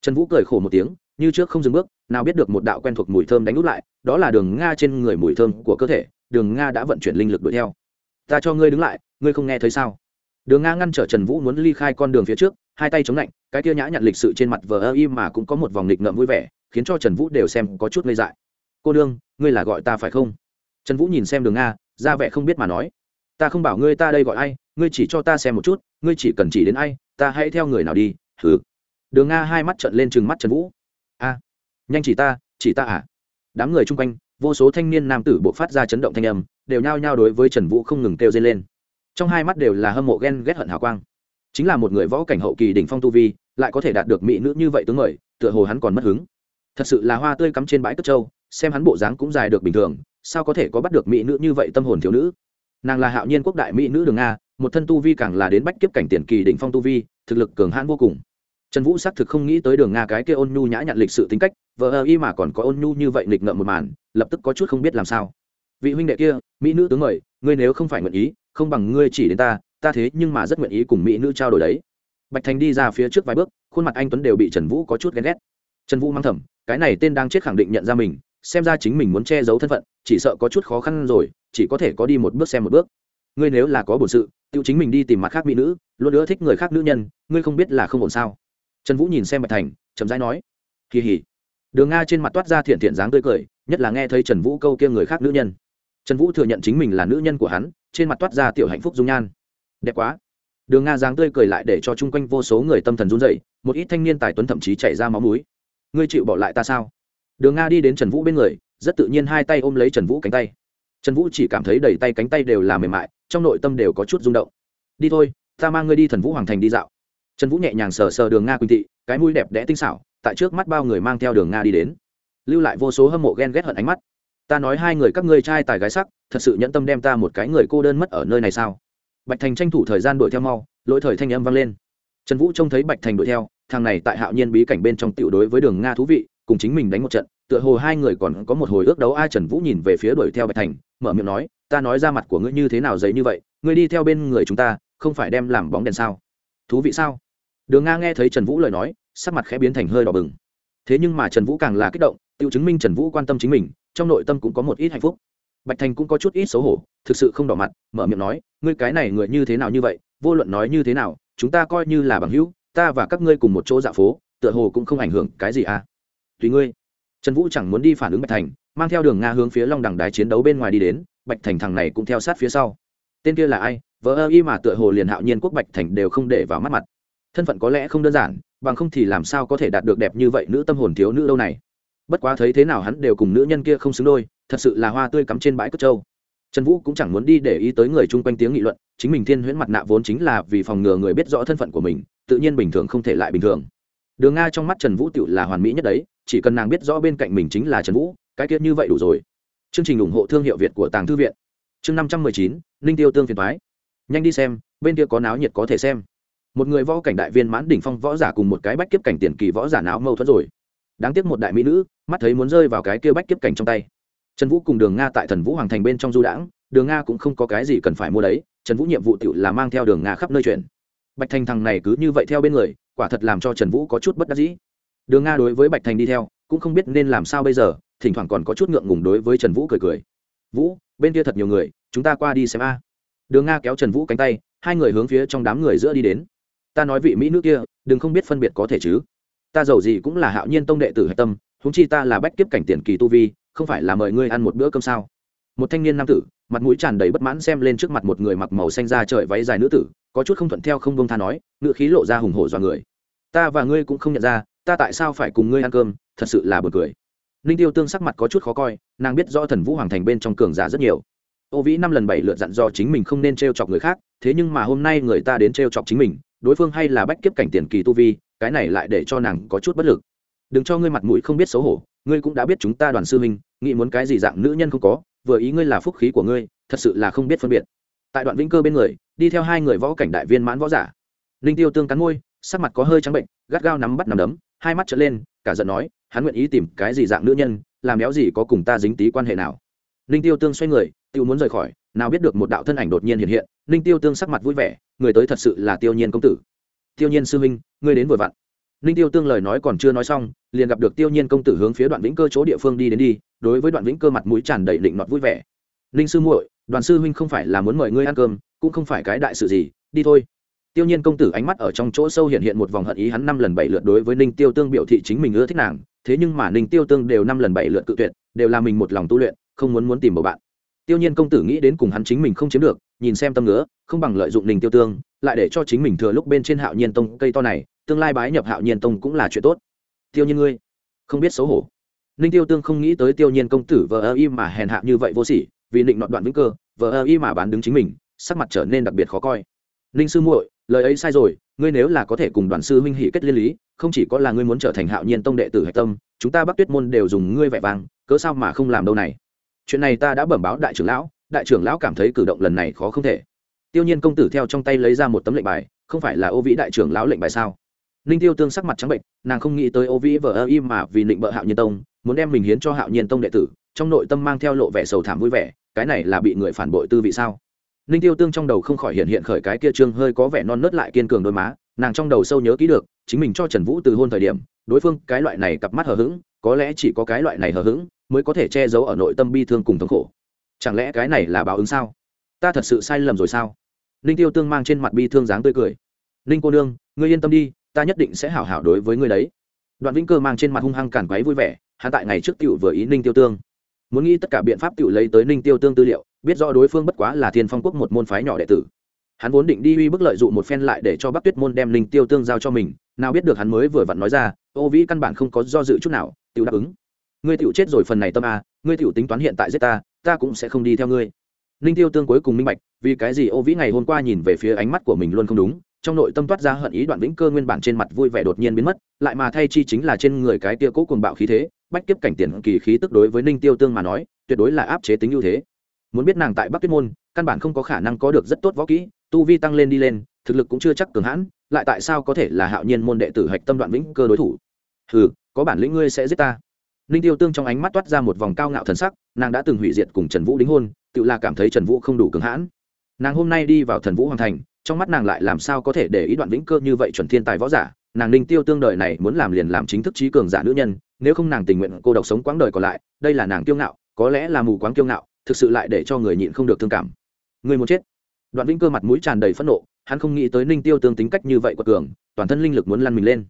Trần vũ cười khổ một tiếng, như trước không dừng bước, nào biết được một đạo quen thuộc mùi thơm đánh út lại, đó là đường nga trên người mùi thơm của cơ thể, đường nga đã vận chuyển linh lực đuổi theo ta cho ngươi đứng lại, ngươi không nghe thấy sao? Đường nga ngăn trở trần vũ muốn ly khai con đường phía trước, hai tay chống lạnh, cái kia nhã nhặn lịch sự trên mặt vờ ơ im mà cũng có một vòng nghịch ngợm vui vẻ, khiến cho trần vũ đều xem có chút ngây dại. Cô đương ngươi là gọi ta phải không? Trần vũ nhìn xem đường nga, ra vẻ không biết mà nói. Ta không bảo ngươi ta đây gọi ai, ngươi chỉ cho ta xem một chút, ngươi chỉ cần chỉ đến ai, ta hãy theo người nào đi thử đường nga hai mắt trận lên chừng mắt trần vũ. A, nhanh chỉ ta chỉ ta à? Đám người chung quanh vô số thanh niên nam tử buộc phát ra chấn động thanh âm, đều nhao nhao đối với trần vũ không ngừng kêu dây lên. Trong hai mắt đều là hâm mộ ghen ghét hận hào quang. Chính là một người võ cảnh hậu kỳ đỉnh phong tu vi, lại có thể đạt được mỹ nữ như vậy tướng mời, tựa hồ hắn còn mất hứng. Thật sự là hoa tươi cắm trên bãi cất trâu, xem hắn bộ dáng cũng dài được bình thường, sao có thể có bắt được mỹ nữ như vậy tâm hồn thiếu nữ? Nàng là hạo nhiên quốc đại mỹ nữ đường nga, một thân tu vi càng là đến bách kiếp cảnh tiền kỳ đỉnh phong tu vi, thực lực cường hãn vô cùng. Trần vũ xác thực không nghĩ tới đường nga cái kia ôn nhu nhã nhặn lịch sự tính cách vợ ơ y mà còn có ôn nhu như vậy nghịch ngợm một màn, lập tức có chút không biết làm sao. Vị huynh đệ kia, mỹ nữ tướng mời, ngươi nếu không phải nguyện ý, không bằng ngươi chỉ đến ta ta thế nhưng mà rất nguyện ý cùng mỹ nữ trao đổi đấy. Bạch thành đi ra phía trước vài bước, khuôn mặt anh tuấn đều bị trần vũ có chút ghen ghét. Trần vũ mang thầm, cái này tên đang chết khẳng định nhận ra mình, xem ra chính mình muốn che giấu thân phận, chỉ sợ có chút khó khăn rồi, chỉ có thể có đi một bước xem một bước. Ngươi nếu là có bổn sự, tự chính mình đi tìm mặt khác mỹ nữ, luôn nữa thích người khác nữ nhân, ngươi không biết là không ổn sao? Trần vũ nhìn xem bạch thành, chậm rãi nói, kỳ hỉ đường nga trên mặt toát ra thiện thiện dáng tươi cười, nhất là nghe thấy trần vũ câu kia người khác nữ nhân. Trần vũ thừa nhận chính mình là nữ nhân của hắn, trên mặt toát ra tiểu hạnh phúc dung nhan. Đẹp quá. Đường nga dáng tươi cười lại để cho chung quanh vô số người tâm thần run dậy một ít thanh niên tài tuấn thậm chí chảy ra máu múi ngươi chịu bỏ lại ta sao? Đường nga đi đến trần vũ bên người, rất tự nhiên hai tay ôm lấy trần vũ cánh tay. Trần vũ chỉ cảm thấy đầy tay cánh tay đều là mềm mại, trong nội tâm đều có chút rung động. Đi thôi, ta mang ngươi đi thần vũ hoàng thành đi dạo. Trần vũ nhẹ nhàng sờ sờ đường nga quỳnh thị, cái mũi đẹp đẽ tinh xảo tại trước mắt bao người mang theo đường nga đi đến. Lưu lại vô số hâm mộ ghen ghét hận ánh mắt. Ta nói hai người các ngươi trai tài gái sắc, thật sự nhẫn tâm đem ta một cái người cô đơn mất ở nơi này sao? Bạch thành tranh thủ thời gian đuổi theo mau, lỗi thời thanh âm vang lên. Trần vũ trông thấy bạch thành đuổi theo, thằng này tại hạo nhiên bí cảnh bên trong tiểu đối với đường nga thú vị, cùng chính mình đánh một trận, tựa hồ hai người còn có một hồi ước đấu ai trần vũ nhìn về phía đuổi theo bạch thành, mở miệng nói, ta nói ra mặt của ngươi như thế nào dày như vậy, ngươi đi theo bên người chúng ta, không phải đem làm bóng đèn sao? Thú vị sao? Đường nga nghe thấy trần vũ lời nói sắc mặt khẽ biến thành hơi đỏ bừng. Thế nhưng mà trần vũ càng là kích động tự chứng minh trần vũ quan tâm chính mình, trong nội tâm cũng có một ít hạnh phúc. Bạch thành cũng có chút ít xấu hổ, thực sự không đỏ mặt, mở miệng nói, ngươi cái này người như thế nào như vậy, vô luận nói như thế nào, chúng ta coi như là bằng hữu, ta và các ngươi cùng một chỗ dạo phố, tựa hồ cũng không ảnh hưởng cái gì à? Tùy ngươi. Trần vũ chẳng muốn đi phản ứng bạch thành, mang theo đường nga hướng phía long đằng đái chiến đấu bên ngoài đi đến, bạch thành thằng này cũng theo sát phía sau. Tên kia là ai? Vợ ơ y mà tựa hồ liền hạo nhiên quốc bạch thành đều không để vào mắt mặt. Thân phận có lẽ không đơn giản bằng không thì làm sao có thể đạt được đẹp như vậy nữ tâm hồn thiếu nữ đâu này? Bất quá thấy thế nào hắn đều cùng nữ nhân kia không xứng đôi, thật sự là hoa tươi cắm trên bãi cất trâu. Trần vũ cũng chẳng muốn đi để ý tới người chung quanh tiếng nghị luận, chính mình thiên huyễn mặt nạ vốn chính là vì phòng ngừa người biết rõ thân phận của mình, tự nhiên bình thường không thể lại bình thường. Đường nga trong mắt trần vũ tự là hoàn mỹ nhất đấy, chỉ cần nàng biết rõ bên cạnh mình chính là trần vũ, cái tiết như vậy đủ rồi. Chương trình ủng hộ thương hiệu việt của tàng thư viện. Chương năm trăm mười chín, ninh tiêu tương phiền thoái nhanh đi xem, bên kia có náo nhiệt có thể xem một người võ cảnh đại viên mãn đỉnh phong võ giả cùng một cái bách kiếp cảnh tiền kỳ võ giả não mâu thuẫn rồi. Đáng tiếc một đại mỹ nữ, mắt thấy muốn rơi vào cái kia bách kiếp cảnh trong tay. Trần vũ cùng đường nga tại thần vũ hoàng thành bên trong du đãng, đường nga cũng không có cái gì cần phải mua đấy, trần vũ nhiệm vụ tự là mang theo đường nga khắp nơi chuyển. Bạch thành thằng này cứ như vậy theo bên người, quả thật làm cho trần vũ có chút bất đắc dĩ. Đường nga đối với bạch thành đi theo, cũng không biết nên làm sao bây giờ, thỉnh thoảng còn có chút ngượng ngùng đối với trần vũ cười cười. Vũ, bên kia thật nhiều người, chúng ta qua đi xem a. Đường nga kéo trần vũ cánh tay, hai người hướng phía trong đám người giữa đi đến ta nói vị mỹ nữ kia, đừng không biết phân biệt có thể chứ. Ta giàu gì cũng là hạo nhiên tông đệ tử hạch tâm húng chi ta là bách kiếp cảnh tiền kỳ tu vi, không phải là mời ngươi ăn một bữa cơm sao? Một thanh niên nam tử, mặt mũi tràn đầy bất mãn xem lên trước mặt một người mặc màu xanh da trời váy dài nữ tử, có chút không thuận theo không bông tha nói ngựa khí lộ ra hùng hổ do người. Ta và ngươi cũng không nhận ra, ta tại sao phải cùng ngươi ăn cơm, thật sự là buồn cười. Ninh tiêu tương sắc mặt có chút khó coi, nàng biết do thần vũ hoàng thành bên trong cường giả rất nhiều. Ô vĩ năm lần bảy lượt dặn do chính mình không nên t r e o chọc người khác, thế nhưng mà hôm nay người ta đến t r e o chọc chính mình đối phương hay là bách kiếp cảnh tiền kỳ tu vi, cái này lại để cho nàng có chút bất lực. Đừng cho ngươi mặt mũi không biết xấu hổ, ngươi cũng đã biết chúng ta đoàn sư huynh, nghĩ muốn cái gì dạng nữ nhân không có, vừa ý ngươi là phúc khí của ngươi, thật sự là không biết phân biệt. Tại đoạn vĩnh cơ bên người, đi theo hai người võ cảnh đại viên mãn võ giả. Linh tiêu tương cắn môi, sắc mặt có hơi trắng bệnh, gắt gao nắm bắt nắm đấm, hai mắt trở lên, cả giận nói, hắn nguyện ý tìm cái gì dạng nữ nhân, làm méo gì có cùng ta dính tí quan hệ nào. Linh tiêu tương xoay người tự muốn rời khỏi nào biết được một đạo thân ảnh đột nhiên hiện hiện, ninh tiêu tương sắc mặt vui vẻ, người tới thật sự là tiêu nhiên công tử. Tiêu nhiên sư huynh, ngươi đến vội vặn. Ninh tiêu tương lời nói còn chưa nói xong, liền gặp được tiêu nhiên công tử hướng phía đoạn vĩnh cơ chỗ địa phương đi đến đi, đối với đoạn vĩnh cơ mặt mũi tràn đầy định nọt vui vẻ. Ninh sư muội, đoàn sư huynh không phải là muốn mời ngươi ăn cơm, cũng không phải cái đại sự gì, đi thôi. Tiêu nhiên công tử ánh mắt ở trong chỗ sâu hiện hiện một vòng hận ý hắn năm lần bảy lượt đối với ninh tiêu tương biểu thị chính mình ưa thích nàng, thế nhưng mà ninh tiêu tương đều năm lần bảy lượt cự tuyệt, đều là mình một lòng tu luyện, không muốn muốn tìm một bạn tiêu nhiên công tử nghĩ đến cùng hắn chính mình không chiếm được, nhìn xem tâm ngứa, không bằng lợi dụng ninh tiêu tương, lại để cho chính mình thừa lúc bên trên hạo nhiên tông cây to này, tương lai bái nhập hạo nhiên tông cũng là chuyện tốt. Tiêu nhiên ngươi, không biết xấu hổ. Ninh tiêu tương không nghĩ tới tiêu nhiên công tử vờ ơ y mà hèn hạ như vậy vô sỉ, vì định nọt đoạn vĩnh cơ, vờ ơ y mà bán đứng chính mình, sắc mặt trở nên đặc biệt khó coi. Ninh sư muội, lời ấy sai rồi, ngươi nếu là có thể cùng đoàn sư huynh hỷ kết liên lý, không chỉ có là ngươi muốn trở thành hạo nhiên tông đệ tử hạch tâm, chúng ta bắc tuyết môn đều dùng ngươi vẻ vàng cớ sao mà không làm đâu này? Chuyện này ta đã bẩm báo đại trưởng lão, đại trưởng lão cảm thấy cử động lần này khó không thể. Tiêu nhiên công tử theo trong tay lấy ra một tấm lệnh bài, không phải là ô vĩ đại trưởng lão lệnh bài sao? Ninh tiêu tương sắc mặt trắng bệnh, nàng không nghĩ tới ô vĩ vờ ơ im mà vì định bợ hạo nhiên tông, muốn đem mình hiến cho hạo nhiên tông đệ tử, trong nội tâm mang theo lộ vẻ sầu thảm vui vẻ, cái này là bị người phản bội tư vị sao? Ninh tiêu tương trong đầu không khỏi hiện hiện khởi cái kia trương hơi có vẻ non nớt lại kiên cường đôi má, nàng trong đầu sâu nhớ kỹ được, chính mình cho trần vũ từ hôn thời điểm, đối phương cái loại này cặp mắt hờ hững, có lẽ chỉ có cái loại này hờ hững mới có thể che giấu ở nội tâm bi thương cùng thống khổ. Chẳng lẽ cái này là báo ứng sao? Ta thật sự sai lầm rồi sao? Ninh tiêu tương mang trên mặt bi thương dáng tươi cười. Ninh cô nương, ngươi yên tâm đi, ta nhất định sẽ hảo hảo đối với ngươi đấy. Đoạn vĩnh cơ mang trên mặt hung hăng cản quấy vui vẻ hạ tại ngày trước cựu vừa ý ninh tiêu tương. Muốn nghĩ tất cả biện pháp cựu lấy tới ninh tiêu tương tư liệu, biết rõ đối phương bất quá là thiên phong quốc một môn phái nhỏ đệ tử. Hắn vốn định đi uy bức lợi dụng một phen lại để cho bắc tuyết môn đem ninh tiêu tương giao cho mình, nào biết được hắn mới vừa vặn nói ra, ô vĩ căn bản không có do dự chút nào tự đáp ứng ngươi tiểu chết rồi phần này tâm a ngươi tiểu tính toán hiện tại giết ta ta cũng sẽ không đi theo ngươi. Ninh tiêu tương cuối cùng minh bạch vì cái gì ô vĩ ngày hôm qua nhìn về phía ánh mắt của mình luôn không đúng trong nội tâm toát ra hận ý đoạn vĩnh cơ nguyên bản trên mặt vui vẻ đột nhiên biến mất lại mà thay chi chính là trên người cái tia cố cuồng bạo khí thế bách kiếp cảnh tiền kỳ khí tức đối với ninh tiêu tương mà nói tuyệt đối là áp chế tính ưu thế. Muốn biết nàng tại bắc tuyết môn căn bản không có khả năng có được rất tốt võ kỹ tu vi tăng lên đi lên thực lực cũng chưa chắc cường hãn lại tại sao có thể là hạo nhiên môn đệ tử hạch tâm đoạn vĩnh cơ đối thủ? Hừ, có bản lĩnh ngươi sẽ giết ta ninh tiêu tương trong ánh mắt toát ra một vòng cao ngạo thần sắc, nàng đã từng hủy diệt cùng trần vũ đính hôn, tự là cảm thấy trần vũ không đủ cứng hãn. Nàng hôm nay đi vào thần vũ hoàng thành, trong mắt nàng lại làm sao có thể để ý đoạn vĩnh cơ như vậy chuẩn thiên tài võ giả, nàng ninh tiêu tương đời này muốn làm liền làm chính thức trí cường giả nữ nhân, nếu không nàng tình nguyện cô độc sống quãng đời còn lại, đây là nàng kiêu ngạo, có lẽ là mù quáng kiêu ngạo, thực sự lại để cho người nhịn không được thương cảm. Người muốn chết. Đoạn vĩnh cơ mặt mũi tràn đầy phẫn nộ, hắn không nghĩ tới ninh tiêu tương tính cách như vậy của cường, toàn thân linh lực muốn lăn mình lên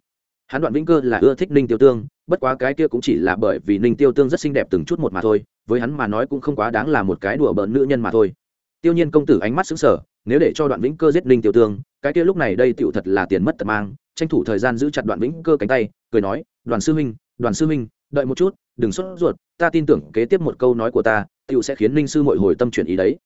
hắn đoạn vĩnh cơ là ưa thích ninh tiêu tương, bất quá cái kia cũng chỉ là bởi vì ninh tiêu tương rất xinh đẹp từng chút một mà thôi, với hắn mà nói cũng không quá đáng là một cái đùa bỡn nữ nhân mà thôi. Tiêu nhiên công tử ánh mắt xứng sở nếu để cho đoạn vĩnh cơ giết ninh tiêu tương, cái kia lúc này đây tựu thật là tiền mất tật mang, tranh thủ thời gian giữ chặt đoạn vĩnh cơ cánh tay, cười nói, đoàn sư huynh, đoàn sư huynh, đợi một chút, đừng sốt ruột, ta tin tưởng kế tiếp một câu nói của ta tựu sẽ khiến ninh sư mội hồi tâm chuyển ý đấy.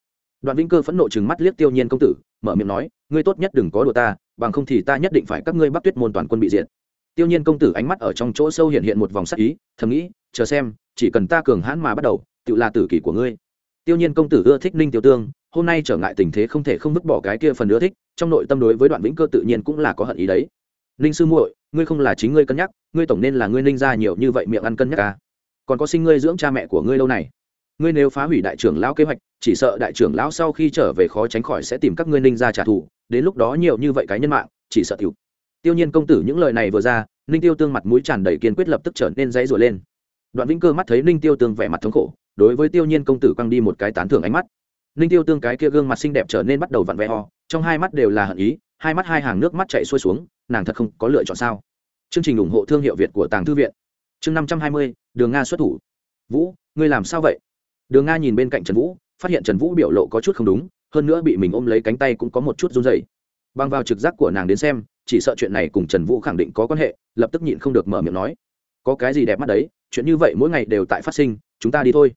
Đoạn vĩnh cơ phẫn nộ chừng mắt liếc tiêu nhiên công tử, mở miệng nói, ngươi tốt nhất đừng có đùa ta, bằng không thì ta nhất định phải các ngươi bắt tuyết môn toàn quân bị diệt tiêu nhiên công tử ánh mắt ở trong chỗ sâu hiện hiện một vòng sắc ý, thầm nghĩ, chờ xem, chỉ cần ta cường hãn mà bắt đầu tự là tử kỷ của ngươi. Tiêu nhiên công tử ưa thích ninh tiêu tương, hôm nay trở ngại tình thế không thể không vứt bỏ cái kia phần ưa thích, trong nội tâm đối với đoạn vĩnh cơ tự nhiên cũng là có hận ý đấy. Ninh sư muội, ngươi không là chính ngươi cân nhắc, ngươi tổng nên là ngươi ninh ra nhiều như vậy miệng ăn cân nhắc à. còn có sinh ngươi dưỡng cha mẹ của ngươi lâu này. Ngươi nếu phá hủy đại trưởng lão kế hoạch, chỉ sợ đại trưởng lão sau khi trở về khó tránh khỏi sẽ tìm các ngươi ninh ra trả thù, đến lúc đó nhiều như vậy cái nhân mạng, chỉ sợ tiểu tiêu nhiên công tử những lời này vừa ra, ninh tiêu tương mặt mũi tràn đầy kiên quyết lập tức trở nên dãy rủa lên. Đoạn vĩnh cơ mắt thấy ninh tiêu tương vẻ mặt thống khổ, đối với tiêu nhiên công tử quăng đi một cái tán thưởng ánh mắt. Ninh tiêu tương cái kia gương mặt xinh đẹp trở nên bắt đầu vặn vẹ ho trong hai mắt đều là hận ý, hai mắt hai hàng nước mắt chạy xuôi xuống, nàng thật không có lựa chọn sao? Chương trình ủng hộ thương hiệu việt của tàng thư viện. Chương năm trăm hai mươi, đường nga xuất thủ. Vũ, ngươi làm sao vậy? Đường nga nhìn bên cạnh trần vũ, phát hiện trần vũ biểu lộ có chút không đúng, hơn nữa bị mình ôm lấy cánh tay cũng có một chút run dày bằng vào trực giác của nàng đến xem, chỉ sợ chuyện này cùng trần vũ khẳng định có quan hệ, lập tức nhịn không được mở miệng nói. Có cái gì đẹp mắt đấy, chuyện như vậy mỗi ngày đều tại phát sinh, chúng ta đi thôi.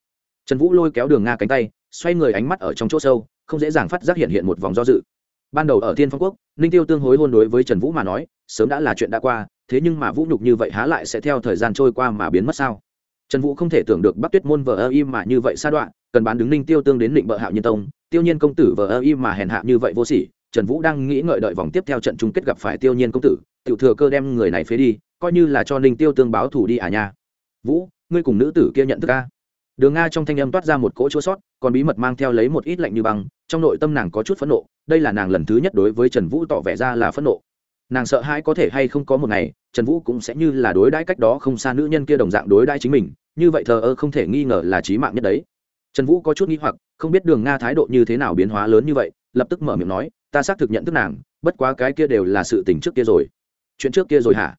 Trần vũ lôi kéo đường nga cánh tay, xoay người ánh mắt ở trong chỗ sâu, không dễ dàng phát giác hiện hiện một vòng do dự. Ban đầu ở thiên phong quốc, ninh tiêu tương hối hôn đối với trần vũ mà nói, sớm đã là chuyện đã qua, thế nhưng mà vũ nhục như vậy há lại sẽ theo thời gian trôi qua mà biến mất sao? Trần vũ không thể tưởng được bắc tuyết môn vờ ơ im mà như vậy sa đoạn cần bán đứng ninh tiêu tương đến định bợ hạo nhân tông, tiêu nhiên công tử vờ ơ im mà hèn hạ như vậy vô sỉ trần vũ đang nghĩ ngợi đợi vòng tiếp theo trận chung kết gặp phải tiêu nhiên công tử, tiểu thừa cơ đem người này phế đi, coi như là cho ninh tiêu tương báo thủ đi à nha. Vũ, ngươi cùng nữ tử kia nhận thức ca đường nga trong thanh âm toát ra một cỗ chua sót, còn bí mật mang theo lấy một ít lạnh như băng, trong nội tâm nàng có chút phẫn nộ, đây là nàng lần thứ nhất đối với trần vũ tỏ vẻ ra là phẫn nộ. Nàng sợ hãi có thể hay không có một ngày, trần vũ cũng sẽ như là đối đãi cách đó không xa nữ nhân kia đồng dạng đối đãi chính mình, như vậy thờ ơ không thể nghi ngờ là trí mạng nhất đấy. Trần vũ có chút nghi hoặc, không biết đường nga thái độ như thế nào biến hóa lớn như vậy, lập tức mở miệng nói ta xác thực nhận thức nàng, bất quá cái kia đều là sự tình trước kia rồi. Chuyện trước kia rồi hả?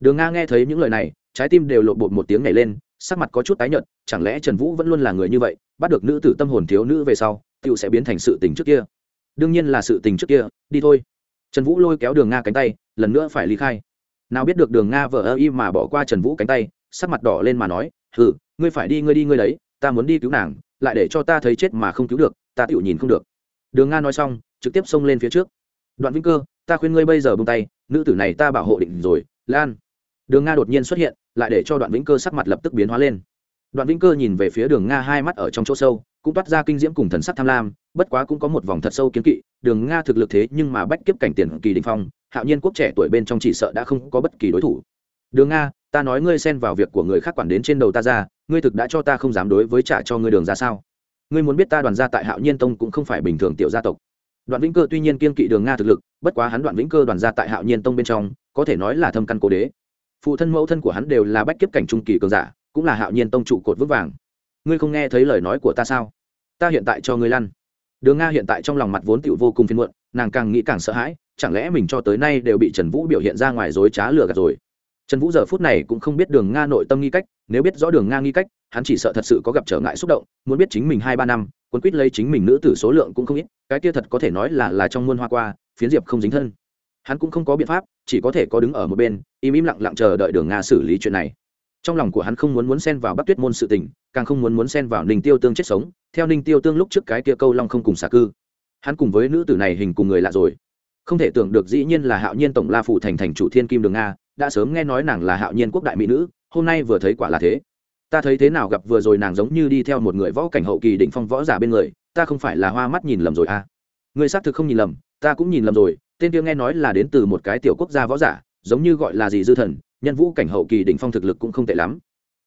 Đường nga nghe thấy những lời này, trái tim đều lộ bột một tiếng nhảy lên, sắc mặt có chút tái nhợt, chẳng lẽ trần vũ vẫn luôn là người như vậy, bắt được nữ tử tâm hồn thiếu nữ về sau tựu sẽ biến thành sự tình trước kia? Đương nhiên là sự tình trước kia, đi thôi. Trần vũ lôi kéo đường nga cánh tay, lần nữa phải ly khai. Nào biết được đường nga vờ ơ y mà bỏ qua trần vũ cánh tay, sắc mặt đỏ lên mà nói, hừ, ngươi phải đi, ngươi đi, ngươi đấy, ta muốn đi cứu nàng, lại để cho ta thấy chết mà không cứu được, ta tựu nhìn không được. Đường nga nói xong trực tiếp xông lên phía trước. Đoạn vĩnh cơ, ta khuyên ngươi bây giờ bông tay, nữ tử này ta bảo hộ định rồi, lan. Đường nga đột nhiên xuất hiện, lại để cho đoạn vĩnh cơ sắc mặt lập tức biến hóa lên. Đoạn vĩnh cơ nhìn về phía đường nga hai mắt ở trong chỗ sâu, cũng toát ra kinh diễm cùng thần sắc tham lam, bất quá cũng có một vòng thật sâu kiến kỵ, đường nga thực lực thế nhưng mà bách kiếp cảnh tiền kỳ đình phong, hạo nhiên quốc trẻ tuổi bên trong chỉ sợ đã không có bất kỳ đối thủ. Đường nga, ta nói ngươi xen vào việc của người khác quản đến trên đầu ta ra, ngươi thực đã cho ta không dám đối với trả cho ngươi đường ra sao? Ngươi muốn biết ta đoàn gia tại hạo nhiên tông cũng không phải bình thường tiểu gia tộc đoạn vĩnh cơ tuy nhiên kiên kỵ đường nga thực lực, bất quá hắn đoạn vĩnh cơ đoàn gia tại hạo nhiên tông bên trong, có thể nói là thâm căn cố đế. Phụ thân mẫu thân của hắn đều là bách kiếp cảnh trung kỳ cường giả, cũng là hạo nhiên tông trụ cột vững vàng. Ngươi không nghe thấy lời nói của ta sao? Ta hiện tại cho ngươi lăn. Đường nga hiện tại trong lòng mặt vốn tựu vô cùng phiền muộn, nàng càng nghĩ càng sợ hãi, chẳng lẽ mình cho tới nay đều bị trần vũ biểu hiện ra ngoài dối trá lừa gạt rồi? Trần vũ giờ phút này cũng không biết đường nga nội tâm nghi cách, nếu biết rõ đường nga nghi cách, hắn chỉ sợ thật sự có gặp trở ngại xúc động, muốn biết chính mình hai ba năm, cuốn quýt lấy chính mình nữ tử số lượng cũng không ít, cái kia thật có thể nói là là trong muôn hoa qua, phiến diệp không dính thân. Hắn cũng không có biện pháp, chỉ có thể có đứng ở một bên, im im lặng lặng chờ đợi đường nga xử lý chuyện này. Trong lòng của hắn không muốn muốn xen vào bắc tuyết môn sự tình, càng không muốn muốn xen vào ninh tiêu tương chết sống, theo ninh tiêu tương lúc trước cái kia câu long không cùng xả cư. Hắn cùng với nữ tử này hình cùng người lạ rồi. Không thể tưởng được dĩ nhiên là hạo nhiên tổng la phụ thành thành chủ thiên kim đường nga đã sớm nghe nói nàng là hạo nhiên quốc đại mỹ nữ, hôm nay vừa thấy quả là thế. Ta thấy thế nào gặp vừa rồi nàng giống như đi theo một người võ cảnh hậu kỳ định phong võ giả bên người, ta không phải là hoa mắt nhìn lầm rồi à? Người xác thực không nhìn lầm, ta cũng nhìn lầm rồi, tên kia nghe nói là đến từ một cái tiểu quốc gia võ giả, giống như gọi là gì dư thần, nhân vũ cảnh hậu kỳ đỉnh phong thực lực cũng không tệ lắm.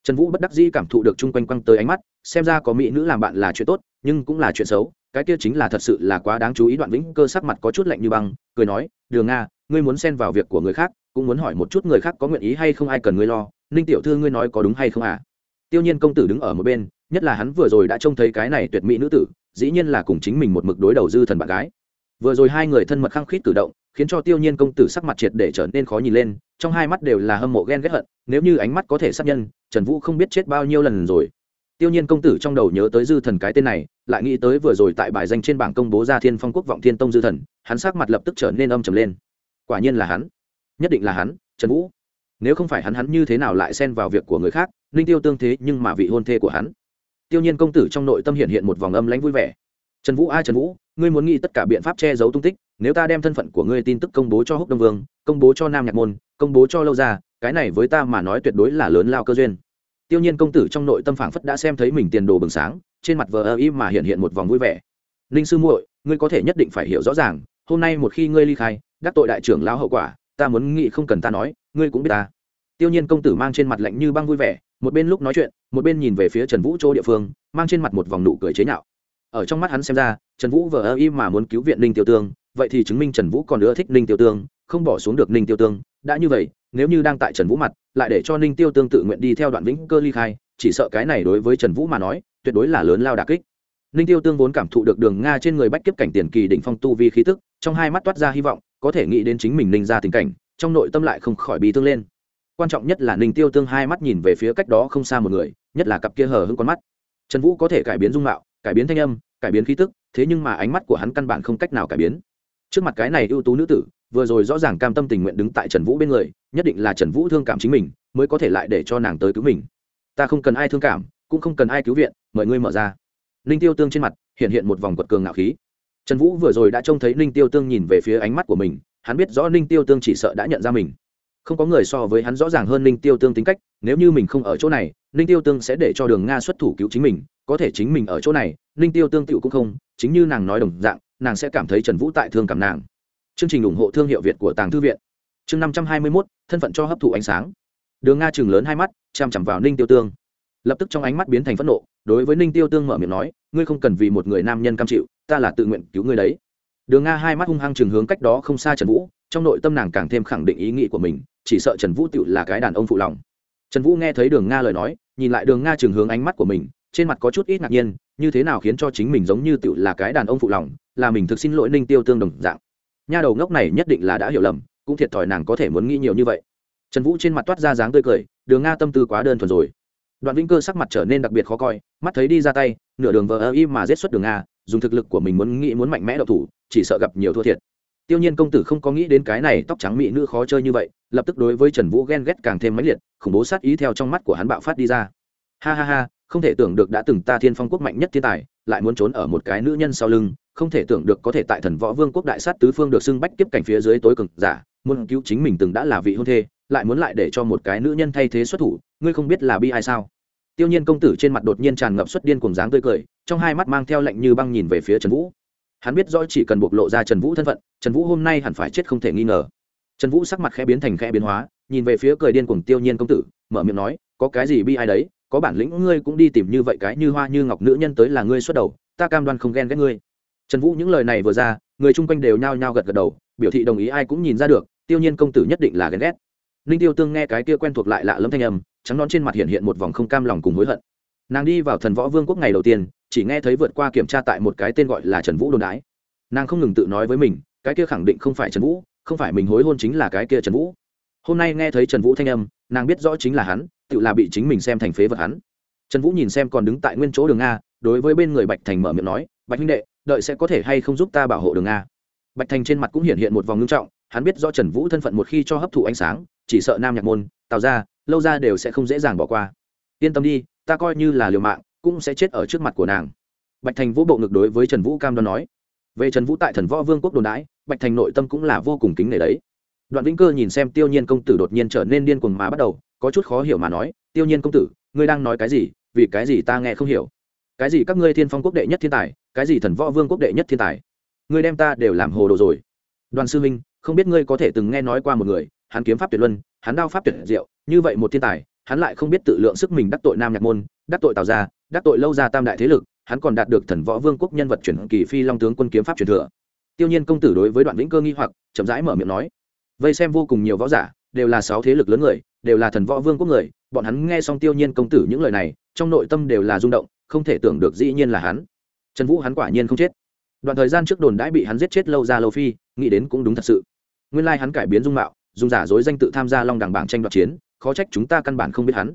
Trần vũ bất đắc dĩ cảm thụ được chung quanh quăng tới ánh mắt, xem ra có mỹ nữ làm bạn là chuyện tốt, nhưng cũng là chuyện xấu, cái kia chính là thật sự là quá đáng chú ý, đoạn vĩnh cơ sắc mặt có chút lạnh như băng, cười nói, đường nga, ngươi muốn xen vào việc của người khác cũng muốn hỏi một chút người khác có nguyện ý hay không ai cần ngươi lo, ninh tiểu thư ngươi nói có đúng hay không à? Tiêu nhiên công tử đứng ở một bên, nhất là hắn vừa rồi đã trông thấy cái này tuyệt mỹ nữ tử, dĩ nhiên là cùng chính mình một mực đối đầu dư thần bạn gái. Vừa rồi hai người thân mật khăng khít cử động, khiến cho tiêu nhiên công tử sắc mặt triệt để trở nên khó nhìn lên, trong hai mắt đều là hâm mộ ghen ghét hận, nếu như ánh mắt có thể sát nhân, trần vũ không biết chết bao nhiêu lần rồi. Tiêu nhiên công tử trong đầu nhớ tới dư thần cái tên này, lại nghĩ tới vừa rồi tại bài danh trên bảng công bố ra thiên phong quốc vọng thiên tông dư thần, hắn sắc mặt lập tức trở nên âm trầm lên. Quả nhiên là hắn nhất định là hắn, trần vũ. Nếu không phải hắn hắn như thế nào lại xen vào việc của người khác, ninh tiêu tương thế nhưng mà vị hôn thê của hắn. Tiêu nhiên công tử trong nội tâm hiện hiện một vòng âm lãnh vui vẻ. Trần vũ ai trần vũ, ngươi muốn nghĩ tất cả biện pháp che giấu tung tích, nếu ta đem thân phận của ngươi tin tức công bố cho húc đông vương, công bố cho nam nhạc môn, công bố cho lâu ra cái này với ta mà nói tuyệt đối là lớn lao cơ duyên. Tiêu nhiên công tử trong nội tâm phảng phất đã xem thấy mình tiền đồ bừng sáng, trên mặt vờ ơ y mà hiện hiện một vòng vui vẻ. Ninh sư muội, ngươi có thể nhất định phải hiểu rõ ràng, hôm nay một khi ngươi ly khai, đắc tội đại trưởng lao hậu quả ta muốn nghĩ không cần ta nói, ngươi cũng biết ta. Tiêu nhiên công tử mang trên mặt lạnh như băng vui vẻ, một bên lúc nói chuyện, một bên nhìn về phía trần vũ chỗ địa phương, mang trên mặt một vòng nụ cười chế nhạo. Ở trong mắt hắn xem ra, trần vũ vờ ơ y mà muốn cứu viện ninh tiêu tương, vậy thì chứng minh trần vũ còn ưa thích ninh tiêu tương, không bỏ xuống được ninh tiêu tương. Đã như vậy, nếu như đang tại trần vũ mặt, lại để cho ninh tiêu tương tự nguyện đi theo đoạn vĩnh cơ ly khai, chỉ sợ cái này đối với trần vũ mà nói, tuyệt đối là lớn lao đà kích. Ninh tiêu tương vốn cảm thụ được đường nga trên người bách kiếp cảnh tiền kỳ đỉnh phong tu vi khí tức, trong hai mắt toát ra hy vọng có thể nghĩ đến chính mình ninh ra tình cảnh, trong nội tâm lại không khỏi bị thương lên. Quan trọng nhất là ninh tiêu tương hai mắt nhìn về phía cách đó không xa một người, nhất là cặp kia hờ hững con mắt. Trần vũ có thể cải biến dung mạo, cải biến thanh âm, cải biến khí tức, thế nhưng mà ánh mắt của hắn căn bản không cách nào cải biến. Trước mặt cái này ưu tú nữ tử, vừa rồi rõ ràng cam tâm tình nguyện đứng tại trần vũ bên người, nhất định là trần vũ thương cảm chính mình, mới có thể lại để cho nàng tới cứu mình. Ta không cần ai thương cảm, cũng không cần ai cứu viện, mời ngươi mở ra. Ninh tiêu tương trên mặt hiện hiện một vòng quật cường ngạo khí trần vũ vừa rồi đã trông thấy ninh tiêu tương nhìn về phía ánh mắt của mình, hắn biết rõ ninh tiêu tương chỉ sợ đã nhận ra mình. Không có người so với hắn rõ ràng hơn ninh tiêu tương tính cách, nếu như mình không ở chỗ này, ninh tiêu tương sẽ để cho đường nga xuất thủ cứu chính mình, có thể chính mình ở chỗ này, ninh tiêu tương tự cũng không, chính như nàng nói đồng dạng, nàng sẽ cảm thấy trần vũ tại thương cảm nàng. Chương trình ủng hộ thương hiệu việt của tàng thư viện. Chương năm trăm hai mươi mốt, thân phận cho hấp thụ ánh sáng. Đường nga chừng lớn hai mắt chằm chằm vào ninh tiêu tương. Lập tức trong ánh mắt biến thành phẫn nộ, đối với ninh tiêu tương mở miệng nói, ngươi không cần vì một người nam nhân cam chịu ta là tự nguyện cứu ngươi đấy. Đường nga hai mắt hung hăng chừng hướng cách đó không xa trần vũ, trong nội tâm nàng càng thêm khẳng định ý nghĩ của mình, chỉ sợ trần vũ tự là cái đàn ông phụ lòng. Trần vũ nghe thấy đường nga lời nói, nhìn lại đường nga chừng hướng ánh mắt của mình, trên mặt có chút ít ngạc nhiên, như thế nào khiến cho chính mình giống như tự là cái đàn ông phụ lòng, là mình thực xin lỗi ninh tiêu tương đồng dạng. Nha đầu ngốc này nhất định là đã hiểu lầm, cũng thiệt thòi nàng có thể muốn nghĩ nhiều như vậy. Trần vũ trên mặt toát ra dáng tươi cười, đường nga tâm tư quá đơn thuần rồi. Đoạn vĩnh cơ sắc mặt trở nên đặc biệt khó coi, mắt thấy đi ra tay, nửa đường vờ ơ y mà rết xuất đường nga dùng thực lực của mình muốn nghĩ muốn mạnh mẽ đậu thủ, chỉ sợ gặp nhiều thua thiệt. Tiêu nhiên công tử không có nghĩ đến cái này tóc trắng mỹ nữ khó chơi như vậy, lập tức đối với trần vũ ghen ghét càng thêm mãnh liệt, khủng bố sát ý theo trong mắt của hắn bạo phát đi ra. Ha ha ha, không thể tưởng được đã từng ta thiên phong quốc mạnh nhất thiên tài, lại muốn trốn ở một cái nữ nhân sau lưng, không thể tưởng được có thể tại thần võ vương quốc đại sát tứ phương được xưng bách tiếp cảnh phía dưới tối cực giả, muốn cứu chính mình từng đã là vị hôn thê, lại muốn lại để cho một cái nữ nhân thay thế xuất thủ, ngươi không biết là bi ai sao? Tiêu nhiên công tử trên mặt đột nhiên tràn ngập xuất điên cùng dáng tươi cười, trong hai mắt mang theo lệnh như băng nhìn về phía trần vũ. Hắn biết rõ chỉ cần bộc lộ ra trần vũ thân phận, trần vũ hôm nay hẳn phải chết không thể nghi ngờ. Trần vũ sắc mặt khẽ biến thành khẽ biến hóa, nhìn về phía cười điên cùng tiêu nhiên công tử, mở miệng nói, có cái gì bi ai đấy? Có bản lĩnh ngươi cũng đi tìm như vậy cái như hoa như ngọc nữ nhân tới là ngươi xuất đầu, ta cam đoan không ghen ghét ngươi. Trần vũ những lời này vừa ra, người chung quanh đều nhao nhao gật gật đầu, biểu thị đồng ý ai cũng nhìn ra được, tiêu nhiên công tử nhất định là ghen ghét ninh tiêu tương nghe cái kia quen thuộc lại lạ lẫm thanh âm, trắng nón trên mặt hiện hiện một vòng không cam lòng cùng hối hận. Nàng đi vào thần võ vương quốc ngày đầu tiên, chỉ nghe thấy vượt qua kiểm tra tại một cái tên gọi là trần vũ đồn đái nàng không ngừng tự nói với mình, cái kia khẳng định không phải trần vũ, không phải mình hối hôn chính là cái kia trần vũ. Hôm nay nghe thấy trần vũ thanh âm, nàng biết rõ chính là hắn, tự là bị chính mình xem thành phế vật hắn. Trần vũ nhìn xem còn đứng tại nguyên chỗ đường nga đối với bên người bạch thành mở miệng nói, bạch huynh đệ, đợi sẽ có thể hay không giúp ta bảo hộ đường nga bạch thành trên mặt cũng hiện hiện một vòng ngưng trọng, hắn biết do trần vũ thân phận một khi cho hấp thụ ánh sáng chỉ sợ nam nhạc môn, tào ra lâu ra đều sẽ không dễ dàng bỏ qua. Yên tâm đi, ta coi như là liều mạng, cũng sẽ chết ở trước mặt của nàng. Bạch thành vũ bộ ngực đối với trần vũ cam đoan nói. Về trần vũ tại thần võ vương quốc đồn đãi, bạch thành nội tâm cũng là vô cùng kính nể đấy. Đoạn vĩnh cơ nhìn xem tiêu nhiên công tử đột nhiên trở nên điên cuồng mà bắt đầu, có chút khó hiểu mà nói, tiêu nhiên công tử, ngươi đang nói cái gì? Vì cái gì ta nghe không hiểu? Cái gì các ngươi thiên phong quốc đệ nhất thiên tài, cái gì thần võ vương quốc đệ nhất thiên tài? Ngươi đem ta đều làm hồ đồ rồi. Đoàn sư minh không biết ngươi có thể từng nghe nói qua một người hắn kiếm pháp tuyệt luân, hắn đao pháp tuyệt diệu, như vậy một thiên tài, hắn lại không biết tự lượng sức mình đắc tội nam nhạc môn, đắc tội tào gia, đắc tội lâu gia tam đại thế lực, hắn còn đạt được thần võ vương quốc nhân vật chuyển kỳ phi long tướng quân kiếm pháp truyền thừa. Tiêu nhiên công tử đối với đoạn vĩnh cơ nghi hoặc, chậm rãi mở miệng nói, vây xem vô cùng nhiều võ giả, đều là sáu thế lực lớn người, đều là thần võ vương quốc người, bọn hắn nghe xong tiêu nhiên công tử những lời này, trong nội tâm đều là rung động, không thể tưởng được dĩ nhiên là hắn. Trần vũ hắn quả nhiên không chết. Đoạn thời gian trước đồn đãi bị hắn giết chết lâu ra lâu phi, nghĩ đến cũng đúng thật sự. Nguyên lai hắn cải biến dung mạo dùng giả dối danh tự tham gia long đẳng bảng tranh đoạt chiến, khó trách chúng ta căn bản không biết hắn.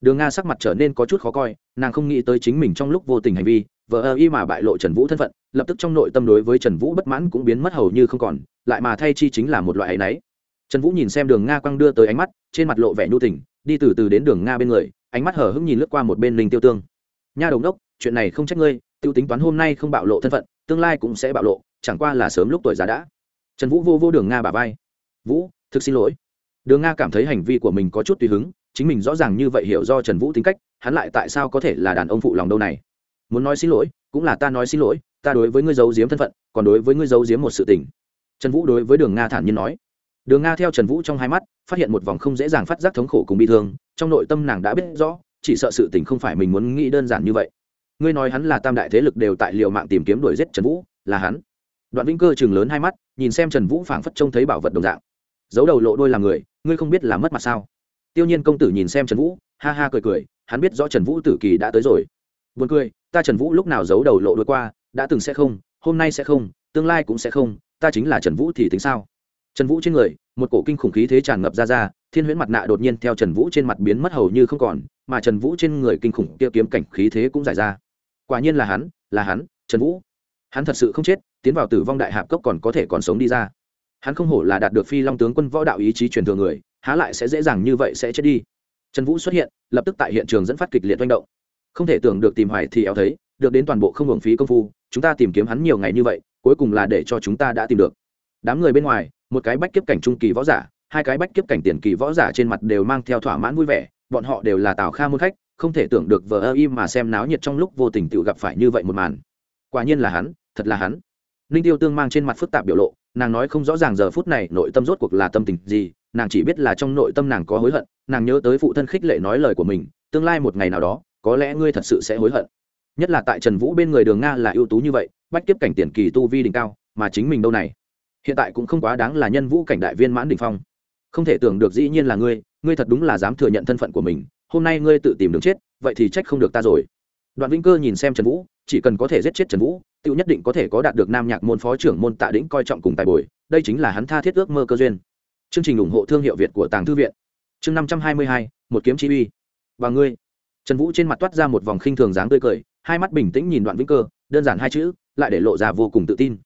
Đường nga sắc mặt trở nên có chút khó coi, nàng không nghĩ tới chính mình trong lúc vô tình hành vi vợ ơ y mà bại lộ trần vũ thân phận, lập tức trong nội tâm đối với trần vũ bất mãn cũng biến mất hầu như không còn, lại mà thay chi chính là một loại áy náy. Trần vũ nhìn xem đường nga quăng đưa tới ánh mắt, trên mặt lộ vẻ nhu tình, đi từ từ đến đường nga bên người, ánh mắt hở hững nhìn lướt qua một bên linh tiêu tương. Nha đồng đốc chuyện này không trách ngươi t i ê u tính toán hôm nay không bạo lộ thân phận, tương lai cũng sẽ bạo lộ, chẳng qua là sớm lúc tuổi già đã. Trần vũ vô vô đường nga bà vai. Vũ thực xin lỗi. Đường nga cảm thấy hành vi của mình có chút tùy hứng, chính mình rõ ràng như vậy hiểu do trần vũ tính cách, hắn lại tại sao có thể là đàn ông phụ lòng đâu này? Muốn nói xin lỗi, cũng là ta nói xin lỗi, ta đối với ngươi giấu giếm thân phận, còn đối với ngươi giấu giếm một sự tình. Trần vũ đối với đường nga thản nhiên nói. Đường nga theo trần vũ trong hai mắt, phát hiện một vòng không dễ dàng phát giác thống khổ cùng bị thương, trong nội tâm nàng đã biết rõ, chỉ sợ sự tình không phải mình muốn nghĩ đơn giản như vậy. Ngươi nói hắn là tam đại thế lực đều tại liều mạng tìm kiếm đuổi giết trần vũ, là hắn. Đoạn vĩnh cơ chừng lớn hai mắt, nhìn xem trần vũ phảng phất trông thấy bảo vật đồng dạng giấu đầu lộ đôi làm người, ngươi không biết là mất mặt sao? Tiêu nhiên công tử nhìn xem trần vũ, ha ha cười cười, hắn biết rõ trần vũ tử kỳ đã tới rồi. Buồn cười, ta trần vũ lúc nào giấu đầu lộ đôi qua, đã từng sẽ không, hôm nay sẽ không, tương lai cũng sẽ không, ta chính là trần vũ thì tính sao? Trần vũ trên người, một cổ kinh khủng khí thế tràn ngập ra ra, thiên huyễn mặt nạ đột nhiên theo trần vũ trên mặt biến mất hầu như không còn, mà trần vũ trên người kinh khủng kia kiếm cảnh khí thế cũng giải ra. Quả nhiên là hắn là hắn, trần vũ. Hắn thật sự không chết, tiến vào tử vong đại hạp cốc còn có thể còn sống đi ra hắn không hổ là đạt được phi long tướng quân võ đạo ý chí truyền thừa người, há lại sẽ dễ dàng như vậy sẽ chết đi. Trần vũ xuất hiện, lập tức tại hiện trường dẫn phát kịch liệt manh động. Không thể tưởng được tìm hoài thì éo thấy, được đến toàn bộ không hưởng phí công phu, chúng ta tìm kiếm hắn nhiều ngày như vậy, cuối cùng là để cho chúng ta đã tìm được. Đám người bên ngoài, một cái bách kiếp cảnh trung kỳ võ giả, hai cái bách kiếp cảnh tiền kỳ võ giả trên mặt đều mang theo thỏa mãn vui vẻ, bọn họ đều là tào kha môn khách, không thể tưởng được vờ ơ im mà xem náo nhiệt trong lúc vô tình tự gặp phải như vậy một màn. Quả nhiên là hắn, thật là hắn. Ninh tiêu tương mang trên mặt phức tạp biểu lộ nàng nói không rõ ràng giờ phút này nội tâm rốt cuộc là tâm tình gì, nàng chỉ biết là trong nội tâm nàng có hối hận, nàng nhớ tới phụ thân khích lệ nói lời của mình, tương lai một ngày nào đó, có lẽ ngươi thật sự sẽ hối hận. Nhất là tại trần vũ bên người đường nga là ưu tú như vậy, bách kiếp cảnh tiền kỳ tu vi đỉnh cao, mà chính mình đâu này? Hiện tại cũng không quá đáng là nhân vũ cảnh đại viên mãn đ ỉ n h phong. Không thể tưởng được dĩ nhiên là ngươi ngươi thật đúng là dám thừa nhận thân phận của mình, hôm nay ngươi tự tìm đường chết, vậy thì trách không được ta rồi. Đoạn vĩnh cơ nhìn xem trần vũ chỉ cần có thể giết chết trần vũ tự nhất định có thể có đạt được nam nhạc môn phó trưởng môn tạ đĩnh coi trọng cùng tài bồi, đây chính là hắn tha thiết ước mơ cơ duyên. Chương trình ủng hộ thương hiệu việt của tàng thư viện. Chương năm trăm hai mươi hai, một kiếm chi uy. Và ngươi. Trần vũ trên mặt toát ra một vòng khinh thường dáng tươi cười, hai mắt bình tĩnh nhìn đoạn vĩnh cơ, đơn giản hai chữ, lại để lộ ra vô cùng tự tin.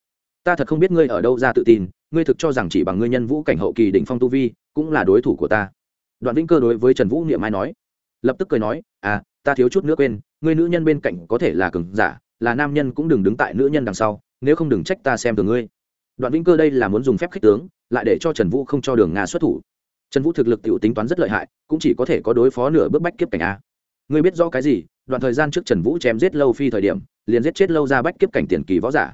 Ta thật không biết ngươi ở đâu ra tự tin, ngươi thực cho rằng chỉ bằng ngươi nhân vũ cảnh hậu kỳ đỉnh phong tu vi, cũng là đối thủ của ta. Đoạn vĩnh cơ đối với trần vũ niệm ai nói. Lập tức cười nói à ta thiếu chút nữa quên, ngươi nữ nhân bên cạnh có thể là cường giả, là nam nhân cũng đừng đứng tại nữ nhân đằng sau, nếu không đừng trách ta xem thường ngươi. Đoạn vĩnh cơ đây là muốn dùng phép khích tướng, lại để cho trần vũ không cho đường nga xuất thủ. Trần vũ thực lực t i ể u tính toán rất lợi hại, cũng chỉ có thể có đối phó nửa bước bách kiếp cảnh a. Ngươi biết rõ cái gì, đoạn thời gian trước trần vũ chém giết lâu phi thời điểm, liền giết chết lâu ra bách kiếp cảnh tiền kỳ võ giả.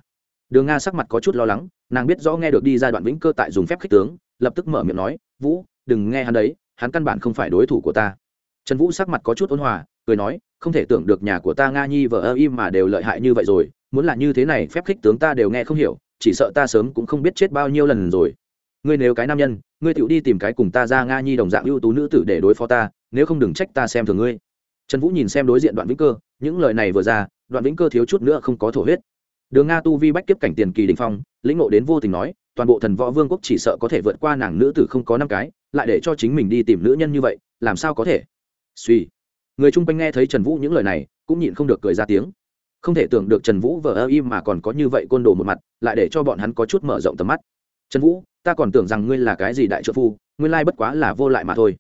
Đường nga sắc mặt có chút lo lắng, nàng biết rõ nghe được đi ra đoạn vĩnh cơ tại dùng phép khích tướng, lập tức mở miệng nói, vũ, đừng nghe hắn đấy, hắn căn bản không phải đối thủ của ta. Trần vũ sắc mặt có chút ôn hòa cười nói, không thể tưởng được nhà của ta nga nhi vợ ơ im mà đều lợi hại như vậy rồi, muốn là như thế này phép khích tướng ta đều nghe không hiểu, chỉ sợ ta sớm cũng không biết chết bao nhiêu lần rồi. Ngươi nếu cái nam nhân, ngươi tựu đi tìm cái cùng ta ra nga nhi đồng dạng ưu tú nữ tử để đối phó ta, nếu không đừng trách ta xem thường ngươi. Trần vũ nhìn xem đối diện đoạn vĩnh cơ, những lời này vừa ra, đoạn vĩnh cơ thiếu chút nữa không có thổ huyết. Đường nga tu vi bách kiếp cảnh tiền kỳ đình phong, lĩnh ngộ đến vô tình nói, toàn bộ thần võ vương quốc chỉ sợ có thể vượt qua nàng nữ tử không có năm cái, lại để cho chính mình đi tìm nữ nhân như vậy, làm sao có thể? Suy người chung quanh nghe thấy trần vũ những lời này, cũng nhịn không được cười ra tiếng. Không thể tưởng được trần vũ vờ ơ im mà còn có như vậy côn đồ một mặt, lại để cho bọn hắn có chút mở rộng tầm mắt. Trần vũ, ta còn tưởng rằng ngươi là cái gì đại trợ phu nguyên lai bất quá là vô lại mà thôi.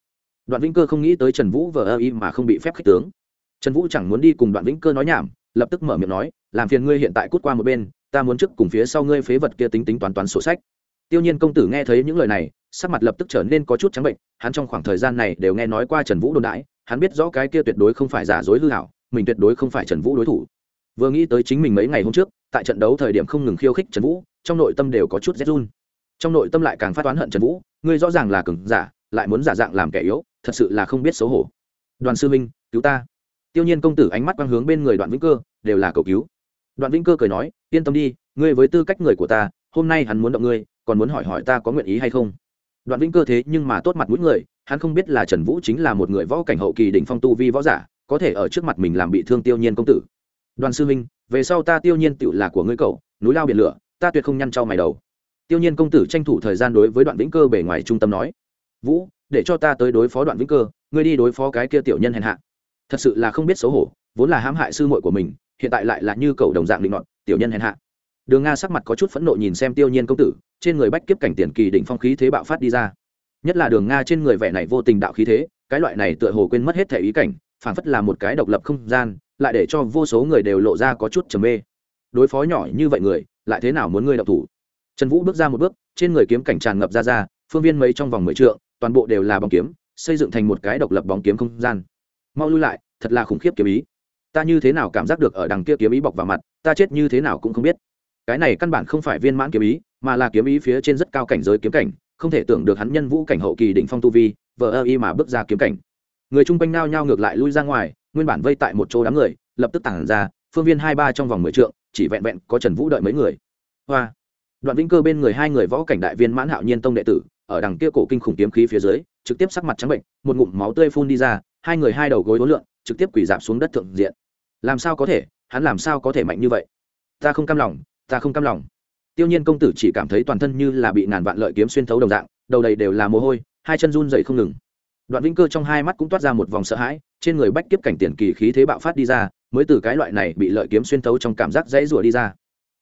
Đoạn vĩnh cơ không nghĩ tới trần vũ vờ ơ im mà không bị phép khích tướng. Trần vũ chẳng muốn đi cùng đoạn vĩnh cơ nói nhảm, lập tức mở miệng nói, làm phiền ngươi hiện tại cút qua một bên, ta muốn trước cùng phía sau ngươi phế vật kia tính tính toán toán sổ sách. Tiêu nhiên công tử nghe thấy những lời này, sắc mặt lập tức trở nên có chút trắng bệnh, hắn trong khoảng thời gian này đều nghe nói qua trần vũ đồn đãi hắn biết rõ cái kia tuyệt đối không phải giả dối hư hảo, mình tuyệt đối không phải trần vũ đối thủ. Vừa nghĩ tới chính mình mấy ngày hôm trước, tại trận đấu thời điểm không ngừng khiêu khích trần vũ, trong nội tâm đều có chút rét run. Trong nội tâm lại càng phát toán hận trần vũ, ngươi rõ ràng là cừng giả, lại muốn giả dạng làm kẻ yếu, thật sự là không biết xấu hổ. Đoàn sư minh cứu ta. Tiêu nhiên công tử ánh mắt quang hướng bên người đoạn vĩnh cơ, đều là cầu cứu. Đoạn vĩnh cơ cười nói, yên tâm đi, ngươi với tư cách người của ta, hôm nay hắn muốn động ngươi, còn muốn hỏi hỏi ta có nguyện ý hay không. Đoạn vĩnh cơ thế nhưng mà tốt mặt mũi người hắn không biết là trần vũ chính là một người võ cảnh hậu kỳ đỉnh phong tu vi võ giả, có thể ở trước mặt mình làm bị thương tiêu nhiên công tử. Đoàn sư minh về sau ta tiêu nhiên tựu là của ngươi cậu, núi lao biển lửa, ta tuyệt không nhăn trao mày đầu. Tiêu nhiên công tử tranh thủ thời gian đối với đoạn vĩnh cơ bề ngoài trung tâm nói, vũ, để cho ta tới đối phó đoạn vĩnh cơ, ngươi đi đối phó cái kia tiểu nhân hèn hạ. Thật sự là không biết xấu hổ, vốn là hãm hại sư muội của mình, hiện tại lại là như cầu đồng dạng định luận tiểu nhân hèn hạ. Đường nga sắc mặt có chút phẫn nộ nhìn xem tiêu nhiên công tử, trên người bách kiếp cảnh tiền kỳ đỉnh phong khí thế bạo phát đi ra nhất là đường nga trên người vẻ này vô tình đạo khí thế, cái loại này tựa hồ quên mất hết thể ý cảnh, phản phất là một cái độc lập không gian, lại để cho vô số người đều lộ ra có chút trầm mê. Đối phó nhỏ như vậy người, lại thế nào muốn ngươi độc thủ? Trần vũ bước ra một bước, trên người kiếm cảnh tràn ngập ra ra, phương viên mấy trong vòng mười trượng, toàn bộ đều là bóng kiếm, xây dựng thành một cái độc lập bóng kiếm không gian. Mau lui lại, thật là khủng khiếp kiếm ý. Ta như thế nào cảm giác được ở đằng kia kiếm ý bọc vào mặt, ta chết như thế nào cũng không biết. Cái này căn bản không phải viên mãn kiếm ý, mà là kiếm ý phía trên rất cao cảnh giới kiếm cảnh không thể tưởng được hắn nhân vũ cảnh hậu kỳ đỉnh phong tu vi, vờ ơ y mà bước ra kiếm cảnh. Người chung quanh nao nhao ngược lại lui ra ngoài, nguyên bản vây tại một chỗ đám người, lập tức tản ra, phương viên hai ba trong vòng mười trượng, chỉ vẹn vẹn có trần vũ đợi mấy người. Hoa! Đoạn vĩnh cơ bên người hai người võ cảnh đại viên mãn hạo nhiên tông đệ tử, ở đằng kia cổ kinh khủng kiếm khí phía dưới, trực tiếp sắc mặt trắng bệnh, một ngụm máu tươi phun đi ra, hai người hai đầu gối đối lượn, trực tiếp quỳ dạp xuống đất thượng diện. Làm sao có thể? Hắn làm sao có thể mạnh như vậy? Ta không cam lòng, ta không cam lòng tiêu nhiên công tử chỉ cảm thấy toàn thân như là bị ngàn vạn lợi kiếm xuyên thấu đồng dạng, đầu đầy đều là mồ hôi, hai chân run dậy không ngừng. Đoạn vĩnh cơ trong hai mắt cũng toát ra một vòng sợ hãi, trên người bách kiếp cảnh tiền kỳ khí thế bạo phát đi ra, mới từ cái loại này bị lợi kiếm xuyên thấu trong cảm giác dãy rủa đi ra.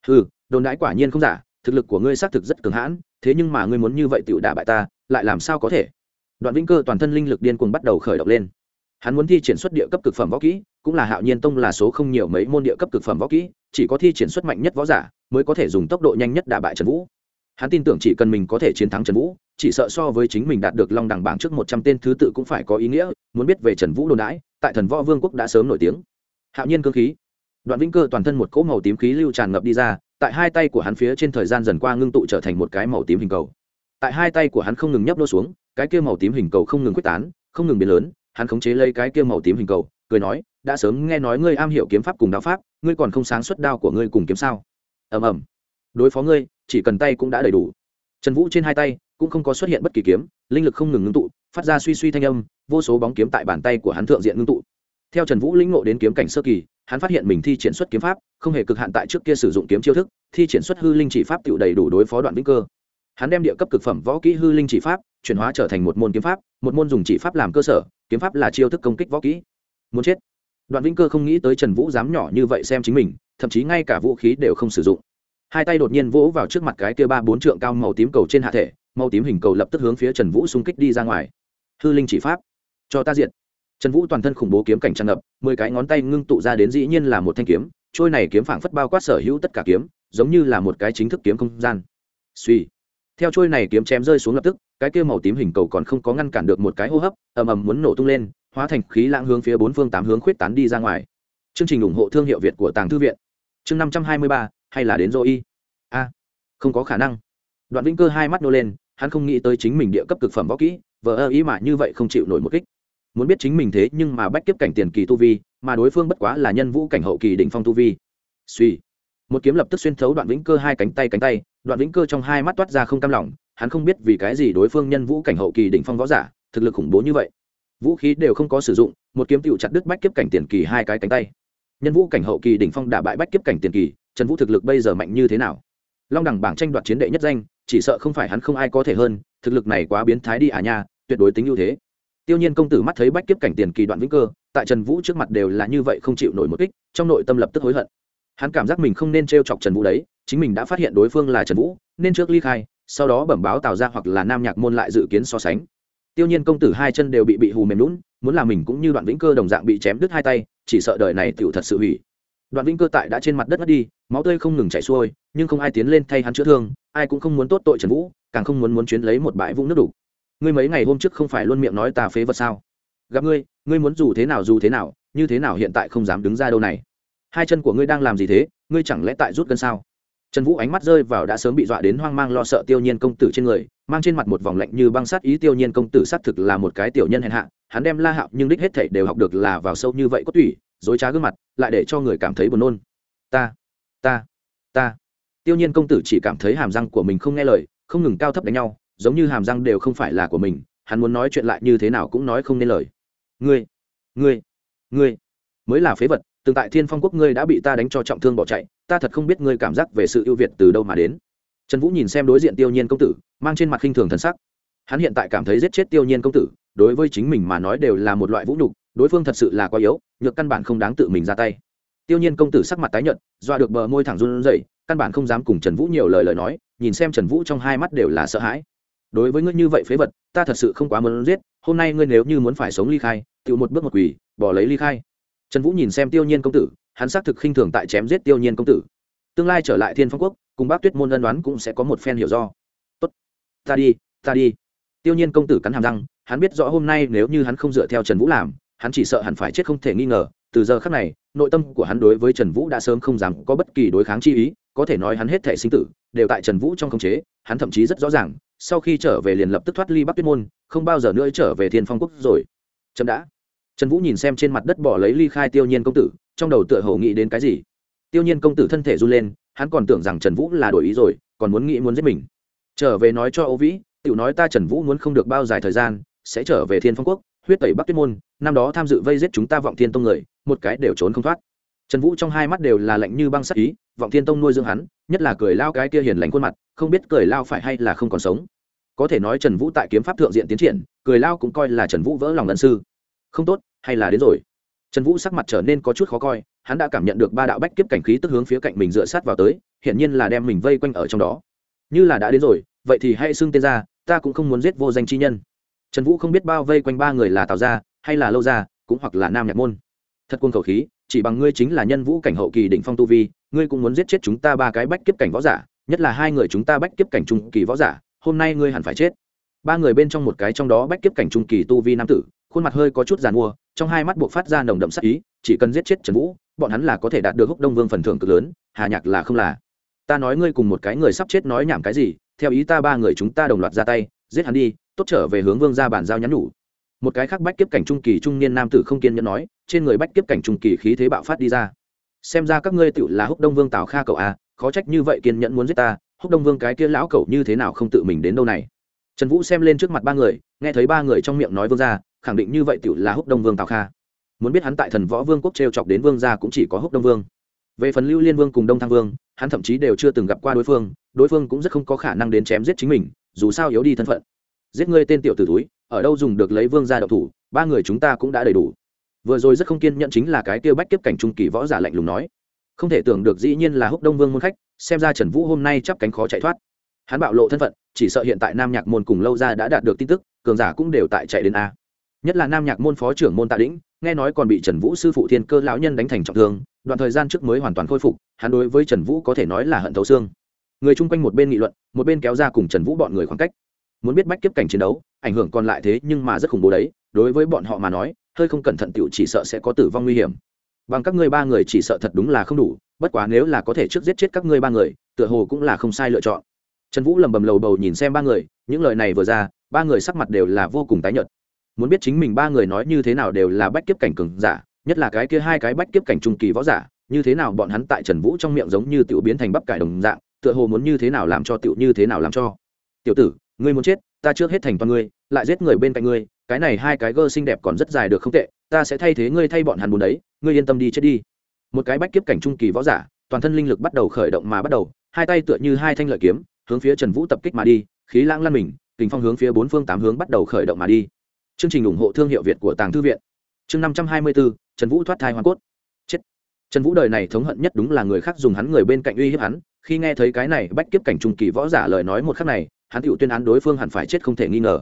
Ừ đồn đãi quả nhiên không giả, thực lực của ngươi xác thực rất cường hãn, thế nhưng mà ngươi muốn như vậy tựu đả bại ta, lại làm sao có thể? Đoạn vĩnh cơ toàn thân linh lực điên cuồng bắt đầu khởi động lên hắn muốn thi triển xuất địa cấp cực phẩm võ kỹ, cũng là hạo nhiên tông là số không nhiều mấy môn địa cấp cực phẩm võ kỹ, chỉ có thi triển xuất mạnh nhất võ giả mới có thể dùng tốc độ nhanh nhất đả bại trần vũ. Hắn tin tưởng chỉ cần mình có thể chiến thắng trần vũ, chỉ sợ so với chính mình đạt được long đẳng bảng trước một trăm tên thứ tự cũng phải có ý nghĩa, muốn biết về trần vũ đồn đãi, tại thần võ vương quốc đã sớm nổi tiếng. Hạo nhiên cơ khí. Đoạn vĩnh cơ toàn thân một cỗ màu tím khí lưu tràn ngập đi ra, tại hai tay của hắn phía trên thời gian dần qua ngưng tụ trở thành một cái màu tím hình cầu. Tại hai tay của hắn không ngừng nhấp đô xuống, cái kia màu tím hình cầu không ngừng quyết tán, không ngừng biến lớn hắn khống chế lấy cái kia màu tím hình cầu, cười nói, đã sớm nghe nói ngươi am hiểu kiếm pháp cùng đạo pháp, ngươi còn không sáng suất đao của ngươi cùng kiếm sao? Ầm ầm. Đối phó ngươi, chỉ cần tay cũng đã đầy đủ. Trần vũ trên hai tay cũng không có xuất hiện bất kỳ kiếm, linh lực không ngừng ngưng tụ, phát ra suy suy thanh âm, vô số bóng kiếm tại bàn tay của hắn thượng diện ngưng tụ. Theo trần vũ lĩnh ngộ đến kiếm cảnh sơ kỳ, hắn phát hiện mình thi triển xuất kiếm pháp không hề cực hạn tại trước kia sử dụng kiếm chiêu thức, thi triển xuất hư linh chỉ pháp tự đầy đủ đối phó đoạn vĩnh cơ hắn đem địa cấp cực phẩm võ kỹ hư linh chỉ pháp chuyển hóa trở thành một môn kiếm pháp, một môn dùng chỉ pháp làm cơ sở, kiếm pháp là chiêu thức công kích võ kỹ. Muốn chết. Đoạn vĩnh cơ không nghĩ tới trần vũ dám nhỏ như vậy xem chính mình, thậm chí ngay cả vũ khí đều không sử dụng. Hai tay đột nhiên vỗ vào trước mặt cái kia ba bốn trượng cao màu tím cầu trên hạ thể, màu tím hình cầu lập tức hướng phía trần vũ xung kích đi ra ngoài. Hư linh chỉ pháp. Cho ta diện trần vũ toàn thân khủng bố kiếm cảnh tràn ngập, mười cái ngón tay ngưng tụ ra đến dĩ nhiên là một thanh kiếm, trôi này kiếm phảng phất bao quát sở hữu tất cả kiếm, giống như là một cái chính thức kiếm không gian. Suy theo trôi này kiếm chém rơi xuống lập tức, cái kia màu tím hình cầu còn không có ngăn cản được một cái hô hấp, ầm ầm muốn nổ tung lên, hóa thành khí lãng hướng phía bốn phương tám hướng khuyết tán đi ra ngoài. Chương trình ủng hộ thương hiệu việt của tàng thư viện. Chương năm trăm hai mươi ba, hay là đến dô y a, không có khả năng. Đoạn vĩnh cơ hai mắt nô lên, hắn không nghĩ tới chính mình địa cấp cực phẩm võ kỹ, vờ ơ ý mà như vậy không chịu nổi một kích. Muốn biết chính mình thế nhưng mà bách kiếp cảnh tiền kỳ tu vi, mà đối phương bất quá là nhân vũ cảnh hậu kỳ đỉnh phong tu vi. Suy một kiếm lập tức xuyên thấu đoạn vĩnh cơ hai cánh tay cánh tay đoạn vĩnh cơ trong hai mắt toát ra không cam lòng, hắn không biết vì cái gì đối phương nhân vũ cảnh hậu kỳ đỉnh phong võ giả, thực lực khủng bố như vậy. Vũ khí đều không có sử dụng, một kiếm tựu chặt đứt bách kiếp cảnh tiền kỳ hai cái cánh tay. Nhân vũ cảnh hậu kỳ đỉnh phong đả bại bách kiếp cảnh tiền kỳ, trần vũ thực lực bây giờ mạnh như thế nào? Long đẳng bảng tranh đoạt chiến đệ nhất danh, chỉ sợ không phải hắn không ai có thể hơn, thực lực này quá biến thái đi à nha, tuyệt đối tính ưu thế. Tiêu nhiên công tử mắt thấy bách kiếp cảnh tiền kỳ đoạn vĩnh cơ, tại trần vũ trước mặt đều là như vậy không chịu nổi một kích, trong nội tâm lập tức hối hận. Hắn cảm giác mình không nên t r e o chọc trần vũ đấy chính mình đã phát hiện đối phương là trần vũ, nên trước ly khai, sau đó bẩm báo Tào ra hoặc là nam nhạc môn lại dự kiến so sánh. Tiêu nhiên công tử hai chân đều bị bị hù mềm lún muốn làm mình cũng như đoạn vĩnh cơ đồng dạng bị chém đứt hai tay, chỉ sợ đời này tựu thật sự hủy. Đoạn vĩnh cơ tại đã trên mặt đất mất đi, máu tươi không ngừng chảy xuôi, nhưng không ai tiến lên thay hắn chữa thương, ai cũng không muốn tốt tội trần vũ, càng không muốn muốn chuyến lấy một bãi vũng nước đủ ngươi mấy ngày hôm trước không phải luôn miệng nói ta phế vật sao? Gặp ngươi ngươi muốn dù thế nào dù thế nào, như thế nào hiện tại không dám đứng ra đâu này. Hai chân của ngươi đang làm gì thế, ngươi chẳng lẽ tại rút cân sao? Trần vũ ánh mắt rơi vào đã sớm bị dọa đến hoang mang lo sợ tiêu nhiên công tử trên người, mang trên mặt một vòng lạnh như băng sát ý tiêu nhiên công tử xác thực là một cái tiểu nhân hèn hạ, hắn đem la hạo nhưng đích hết thảy đều học được là vào sâu như vậy có tủy, dối trá gương mặt, lại để cho người cảm thấy buồn nôn. Ta ta ta. Tiêu nhiên công tử chỉ cảm thấy hàm răng của mình không nghe lời, không ngừng cao thấp đánh nhau, giống như hàm răng đều không phải là của mình, hắn muốn nói chuyện lại như thế nào cũng nói không nên lời. Ngươi ngươi ngươi. Mới là phế vật từng tại thiên phong quốc ngươi đã bị ta đánh cho trọng thương bỏ chạy, ta thật không biết ngươi cảm giác về sự ưu việt từ đâu mà đến. Trần vũ nhìn xem đối diện tiêu nhiên công tử, mang trên mặt khinh thường thần sắc. Hắn hiện tại cảm thấy giết chết tiêu nhiên công tử, đối với chính mình mà nói đều là một loại vũ nhục, đối phương thật sự là quá yếu, nhược căn bản không đáng tự mình ra tay. Tiêu nhiên công tử sắc mặt tái nhợt doa được bờ môi thẳng run rẩy, căn bản không dám cùng trần vũ nhiều lời lời nói, nhìn xem trần vũ trong hai mắt đều là sợ hãi. Đối với ngươi như vậy phế vật, ta thật sự không quá muốn giết, hôm nay ngươi nếu như muốn phải sống ly khai tự một bước một quỳ, bỏ lấy ly khai trần vũ nhìn xem tiêu nhiên công tử, hắn xác thực khinh thường tại chém giết tiêu nhiên công tử. Tương lai trở lại thiên phong quốc, cùng bác tuyết môn ân đoán cũng sẽ có một phen hiểu do. Tốt, ta đi ta đi. Tiêu nhiên công tử cắn hàm răng, hắn biết rõ hôm nay nếu như hắn không dựa theo trần vũ làm, hắn chỉ sợ hẳn phải chết không thể nghi ngờ. Từ giờ khắc này, nội tâm của hắn đối với trần vũ đã sớm không dám có bất kỳ đối kháng chi ý, có thể nói hắn hết thể sinh tử đều tại trần vũ trong khống chế, hắn thậm chí rất rõ ràng, sau khi trở về liền lập tức thoát ly bắc tuyết môn, không bao giờ nữa trở về thiên phong quốc rồi. Chậm đã trần vũ nhìn xem trên mặt đất bỏ lấy ly khai tiêu nhiên công tử, trong đầu tựa hồ nghĩ đến cái gì. Tiêu nhiên công tử thân thể run lên, hắn còn tưởng rằng trần vũ là đổi ý rồi, còn muốn nghĩ muốn giết mình. Trở về nói cho ô vĩ tự nói ta trần vũ muốn không được bao dài thời gian, sẽ trở về thiên phong quốc, huyết tẩy bắc tuyết môn, năm đó tham dự vây giết chúng ta vọng thiên tông người, một cái đều trốn không thoát. Trần vũ trong hai mắt đều là lạnh như băng sắc ý, vọng thiên tông nuôi dưỡng hắn, nhất là cười lao cái kia hiền lành khuôn mặt, không biết cười lao phải hay là không còn sống. Có thể nói trần vũ tại kiếm pháp thượng diện tiến triển, cười lao cũng coi là trần vũ vỡ lòng lân sư không tốt, hay là đến rồi. Trần vũ sắc mặt trở nên có chút khó coi, hắn đã cảm nhận được ba đạo bách kiếp cảnh khí tức hướng phía cạnh mình dựa sát vào tới, hiển nhiên là đem mình vây quanh ở trong đó. Như là đã đến rồi, vậy thì hãy xưng tên ra, ta cũng không muốn giết vô danh chi nhân. Trần vũ không biết bao vây quanh ba người là tào gia, hay là lâu gia, cũng hoặc là nam nhạc môn. Thật quân khẩu khí, chỉ bằng ngươi chính là nhân vũ cảnh hậu kỳ đỉnh phong tu vi, ngươi cũng muốn giết chết chúng ta ba cái bách kiếp cảnh võ giả, nhất là hai người chúng ta bách kiếp cảnh trung kỳ võ giả, hôm nay ngươi hẳn phải chết. Ba người bên trong một cái trong đó bách kiếp cảnh trung kỳ tu vi nam tử khuôn mặt hơi có chút giàn mua, trong hai mắt buộc phát ra nồng đậm sắc ý, chỉ cần giết chết trần vũ, bọn hắn là có thể đạt được húc đông vương phần thưởng cực lớn, hà nhạc là không là. Ta nói ngươi cùng một cái người sắp chết nói nhảm cái gì, theo ý ta ba người chúng ta đồng loạt ra tay, giết hắn đi, tốt trở về hướng vương ra bàn giao nhắn nhủ. Một cái khác bách kiếp cảnh trung kỳ trung niên nam tử không kiên nhẫn nói, trên người bách kiếp cảnh trung kỳ khí thế bạo phát đi ra. Xem ra các ngươi tự là húc đông vương tào kha cậu à khó trách như vậy kiên nhẫn muốn giết ta, húc đông vương cái kia lão cậu như thế nào không tự mình đến đâu này. Trần vũ xem lên trước mặt ba người, nghe thấy ba người trong miệng nói vương gia khẳng định như vậy tiểu là húc đông vương tào kha. Muốn biết hắn tại thần võ vương quốc t r e o chọc đến vương gia cũng chỉ có húc đông vương. Về phần lưu liên vương cùng đông thăng vương, hắn thậm chí đều chưa từng gặp qua đối phương đối phương cũng rất không có khả năng đến chém giết chính mình, dù sao yếu đi thân phận. Giết ngươi tên tiểu tử túi ở đâu dùng được lấy vương gia đậu thủ, ba người chúng ta cũng đã đầy đủ. Vừa rồi rất không kiên nhẫn chính là cái tiêu bách kiếp cảnh trung kỳ võ giả lạnh lùng nói. Không thể tưởng được dĩ nhiên là húc đông vương môn khách, xem ra trần vũ hôm nay chắp cánh khó chạy thoát. Hắn bạo lộ thân phận, chỉ sợ hiện tại nam nhạc môn cùng lâu ra đã đạt được tin tức, cường giả cũng đều tại chạy đến a nhất là nam nhạc môn phó trưởng môn tạ đĩnh, nghe nói còn bị trần vũ sư phụ thiên cơ lão nhân đánh thành trọng thương, đoạn thời gian trước mới hoàn toàn khôi phục, hắn đối với trần vũ có thể nói là hận thấu xương. Người chung quanh một bên nghị luận, một bên kéo ra cùng trần vũ bọn người khoảng cách. Muốn biết bách kiếp cảnh chiến đấu, ảnh hưởng còn lại thế nhưng mà rất khủng bố đấy, đối với bọn họ mà nói, hơi không cẩn thận tựu chỉ sợ sẽ có tử vong nguy hiểm. Bằng các ngươi ba người chỉ sợ thật đúng là không đủ, bất quá nếu là có thể trước giết chết các ngươi ba người, tựa hồ cũng là không sai lựa chọn. Trần vũ lầm bầm lầu bầu nhìn xem ba người, những lời này vừa ra, ba người sắc mặt đều là vô cùng tái nhợt muốn biết chính mình ba người nói như thế nào đều là bách kiếp cảnh cường giả, nhất là cái kia hai cái bách kiếp cảnh trung kỳ võ giả, như thế nào bọn hắn tại trần vũ trong miệng giống như tiểu biến thành bắp cải đồng dạng, tựa hồ muốn như thế nào làm cho tiểu như thế nào làm cho. Tiểu tử, ngươi muốn chết, ta trước hết thành toàn ngươi, lại giết người bên cạnh ngươi, cái này hai cái gơ xinh đẹp còn rất dài được không tệ, ta sẽ thay thế ngươi thay bọn hắn muốn đấy, ngươi yên tâm đi chết đi. Một cái bách kiếp cảnh trung kỳ võ giả, toàn thân linh lực bắt đầu khởi động mà bắt đầu, hai tay tựa như hai thanh lợi kiếm, hướng phía trần vũ tập kích mà đi, khí lãng lăn mình, kình phong hướng phía bốn phương tám hướng bắt đầu khởi động mà đi chương trình ủng hộ thương hiệu việt của tàng thư viện. Chương năm trăm hai mươi bốn trần vũ thoát thai hoa cốt. Chết. Trần vũ đời này thống hận nhất đúng là người khác dùng hắn người bên cạnh uy hiếp hắn. Khi nghe thấy cái này bách kiếp cảnh trung kỳ võ giả lời nói một khắc này, hắn tự tuyên án đối phương hẳn phải chết không thể nghi ngờ.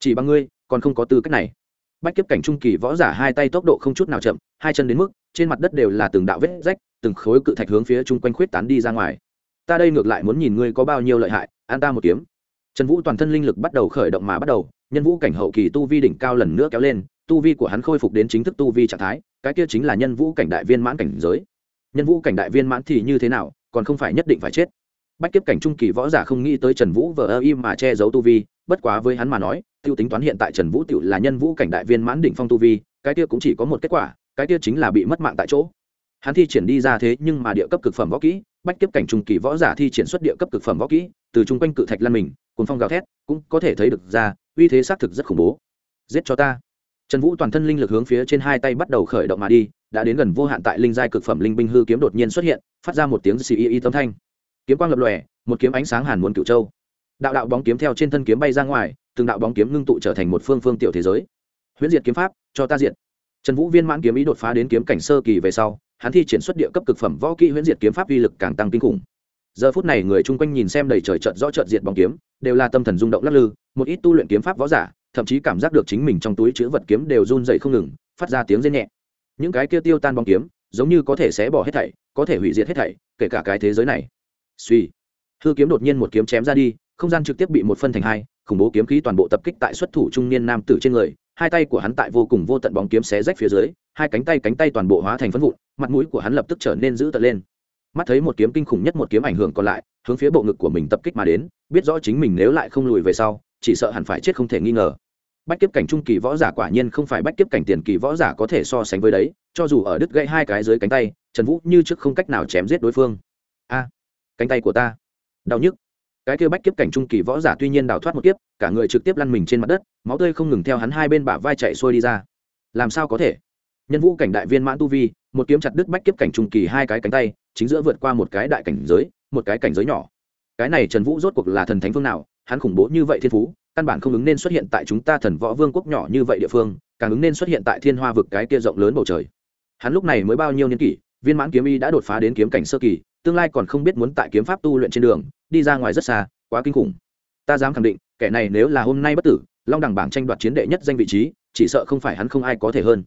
Chỉ bằng ngươi, còn không có tư cách này. Bách kiếp cảnh trung kỳ võ giả hai tay tốc độ không chút nào chậm, hai chân đến mức, trên mặt đất đều là từng đạo vết rách, từng khối cự thạch hướng phía chung quanh khuyết tán đi ra ngoài. Ta đây ngược lại muốn nhìn ngươi có bao nhiêu lợi hại an ta một kiếm. Trần vũ toàn thân linh lực bắt đầu khởi động mà bắt đầu nhân vũ cảnh hậu kỳ tu vi đỉnh cao lần nữa kéo lên, tu vi của hắn khôi phục đến chính thức tu vi trạng thái, cái kia chính là nhân vũ cảnh đại viên mãn cảnh giới. Nhân vũ cảnh đại viên mãn thì như thế nào, còn không phải nhất định phải chết. Bách kiếp cảnh trung kỳ võ giả không nghĩ tới trần vũ vờ ơ im mà che giấu tu vi, bất quá với hắn mà nói t i ê u tính toán hiện tại trần vũ t i ể u là nhân vũ cảnh đại viên mãn đỉnh phong tu vi, cái kia cũng chỉ có một kết quả, cái kia chính là bị mất mạng tại chỗ hắn thi triển đi ra thế nhưng mà địa cấp cực phẩm võ kỹ, bách kiếp cảnh trung kỳ võ giả thi triển xuất địa cấp cực phẩm võ kỹ, từ chung quanh cự thạch lăn mình cuốn phong gào thét, cũng có thể thấy được ra, uy thế xác thực rất khủng bố. Giết cho ta. Trần vũ toàn thân linh lực hướng phía trên hai tay bắt đầu khởi động mà đi, đã đến gần vô hạn tại linh giai cực phẩm linh binh hư kiếm đột nhiên xuất hiện, phát ra một tiếng xì y y tâm thanh. Kiếm quang lập lòe, một kiếm ánh sáng hàn muốn cựu châu. Đạo đạo bóng kiếm theo trên thân kiếm bay ra ngoài, từng đạo bóng kiếm ngưng tụ trở thành một phương phương tiểu thế giới. Huyễn diệt kiếm pháp, cho ta diệt! trần vũ viên mãn kiếm ý đột phá đến kiếm cảnh sơ kỳ về sau hắn thi triển xuất địa cấp cực phẩm võ kỹ huyễn diệt kiếm pháp uy lực càng tăng kinh khủng. Giờ phút này người chung quanh nhìn xem đầy trời trận rõ trận diệt bóng kiếm, đều là tâm thần rung động lắc lư, một ít tu luyện kiếm pháp võ giả, thậm chí cảm giác được chính mình trong túi chữ vật kiếm đều run dậy không ngừng, phát ra tiếng rên nhẹ. Những cái kia tiêu tan bóng kiếm, giống như có thể xé bỏ hết thảy, có thể hủy diệt hết thảy, kể cả cái thế giới này. Suy. Hư kiếm đột nhiên một kiếm chém ra đi, không gian trực tiếp bị một phân thành hai, khủng bố kiếm khí toàn bộ tập kích tại xuất thủ trung niên nam tử trên người hai tay của hắn tại vô cùng vô tận bóng kiếm xé rách phía dưới, hai cánh tay cánh tay toàn bộ hóa thành phân vụn, mặt mũi của hắn lập tức trở nên dữ tợn lên. Mắt thấy một kiếm kinh khủng nhất một kiếm ảnh hưởng còn lại, hướng phía bộ ngực của mình tập kích mà đến, biết rõ chính mình nếu lại không lùi về sau, chỉ sợ hẳn phải chết không thể nghi ngờ. Bách kiếp cảnh trung kỳ võ giả quả nhiên không phải bách kiếp cảnh tiền kỳ võ giả có thể so sánh với đấy, cho dù ở đứt gãy hai cái dưới cánh tay, trần vũ như trước không cách nào chém giết đối phương. A, cánh tay của ta. Đau nhức cái kia bách kiếp cảnh trung kỳ võ giả tuy nhiên đào thoát một kiếp, cả người trực tiếp lăn mình trên mặt đất, máu tươi không ngừng theo hắn hai bên bả vai chạy xuôi đi ra. Làm sao có thể? Nhân vũ cảnh đại viên mãn tu vi, một kiếm chặt đứt bách kiếp cảnh trung kỳ hai cái cánh tay, chính giữa vượt qua một cái đại cảnh giới, một cái cảnh giới nhỏ. Cái này trần vũ rốt cuộc là thần thánh phương nào? Hắn khủng bố như vậy thiên phú, căn bản không ứng nên xuất hiện tại chúng ta thần võ vương quốc nhỏ như vậy địa phương, càng ứng nên xuất hiện tại thiên hoa vực cái kia rộng lớn bầu trời. Hắn lúc này mới bao nhiêu niên kỷ, viên mãn kiếm y đã đột phá đến kiếm cảnh sơ kỳ tương lai còn không biết muốn tại kiếm pháp tu luyện trên đường, đi ra ngoài rất xa, quá kinh khủng. Ta dám khẳng định, kẻ này nếu là hôm nay bất tử, long đẳng bảng tranh đoạt chiến đệ nhất danh vị trí, chỉ sợ không phải hắn không ai có thể hơn.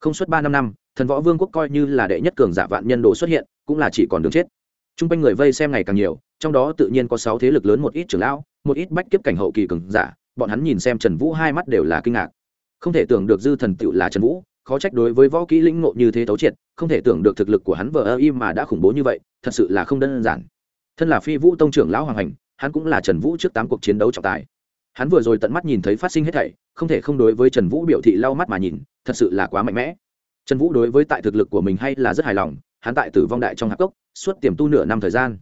Không suốt ba năm năm, thần võ vương quốc coi như là đệ nhất cường giả vạn nhân đồ xuất hiện, cũng là chỉ còn đường chết. T r u n g quanh người vây xem ngày càng nhiều, trong đó tự nhiên có sáu thế lực lớn, một ít trưởng lão, một ít bách kiếp cảnh hậu kỳ cường giả, bọn hắn nhìn xem trần vũ hai mắt đều là kinh ngạc. Không thể tưởng được dư thần tựu là trần vũ khó trách đối với võ kỹ lĩnh ngộ như thế tấu triệt, không thể tưởng được thực lực của hắn vờ ơ im mà đã khủng bố như vậy, thật sự là không đơn giản. Thân là phi vũ tông trưởng lão hoàng hành, hắn cũng là trần vũ trước tám cuộc chiến đấu trọng tài. Hắn vừa rồi tận mắt nhìn thấy phát sinh hết thảy, không thể không đối với trần vũ biểu thị lau mắt mà nhìn, thật sự là quá mạnh mẽ. Trần vũ đối với tại thực lực của mình hay là rất hài lòng, hắn tại tử vong đại trong hạc cốc, suốt tiềm tu nửa năm thời gian.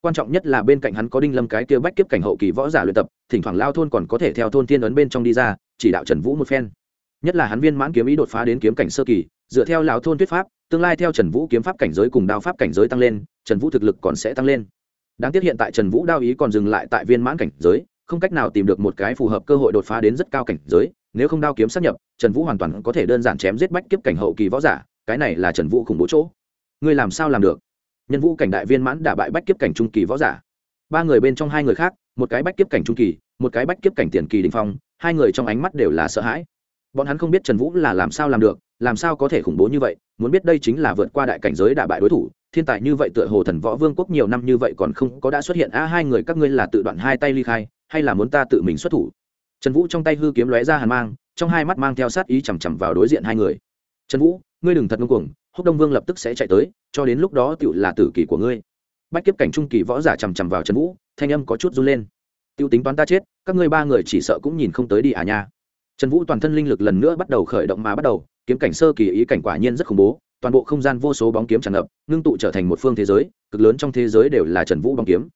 Quan trọng nhất là bên cạnh hắn có đinh lâm cái kia bách kiếp cảnh hậu kỳ võ giả luyện tập, thỉnh thoảng lao thôn còn có thể theo thôn thiên ấn bên trong đi ra, chỉ đạo trần vũ một phen nhất là hắn viên mãn kiếm ý đột phá đến kiếm cảnh sơ kỳ, dựa theo lão thôn thuyết pháp, tương lai theo trần vũ kiếm pháp cảnh giới cùng đao pháp cảnh giới tăng lên, trần vũ thực lực còn sẽ tăng lên. Đáng tiếc hiện tại trần vũ đao ý còn dừng lại tại viên mãn cảnh giới, không cách nào tìm được một cái phù hợp cơ hội đột phá đến rất cao cảnh giới, nếu không đao kiếm sát nhập, trần vũ hoàn toàn có thể đơn giản chém giết bách kiếp cảnh hậu kỳ võ giả, cái này là trần vũ khủng bố chỗ. Ngươi làm sao làm được? Nhân vũ cảnh đại viên mãn đả bại bách kiếp cảnh trung kỳ võ giả. Ba người bên trong hai người khác, một cái bách kiếp cảnh trung kỳ, một cái bách kiếp cảnh tiền kỳ đình phong, hai người trong ánh mắt đều là sợ hãi bọn hắn không biết trần vũ là làm sao làm được, làm sao có thể khủng bố như vậy, muốn biết đây chính là vượt qua đại cảnh giới đả bại đối thủ, thiên tài như vậy tựa hồ thần võ vương quốc nhiều năm như vậy còn không có đã xuất hiện. A, hai người các ngươi là tự đoạn hai tay ly khai, hay là muốn ta tự mình xuất thủ? Trần vũ trong tay hư kiếm lóe ra hàn mang, trong hai mắt mang theo sát ý chằm chằm vào đối diện hai người. Trần vũ, ngươi đừng thật ngưng cuồng, húc đông vương lập tức sẽ chạy tới, cho đến lúc đó tựu là tử kỳ của ngươi. Bách kiếp cảnh trung kỳ võ giả chằm chằm vào trần vũ, thanh âm có chút run lên. Tiêu tính toán ta chết, các ngươi ba người chỉ sợ cũng nhìn không tới đi à nha trần vũ toàn thân linh lực lần nữa bắt đầu khởi động mà bắt đầu, kiếm cảnh sơ kỳ ý cảnh quả nhiên rất khủng bố, toàn bộ không gian vô số bóng kiếm tràn ngập, ngưng tụ trở thành một phương thế giới, cực lớn trong thế giới đều là trần vũ bóng kiếm.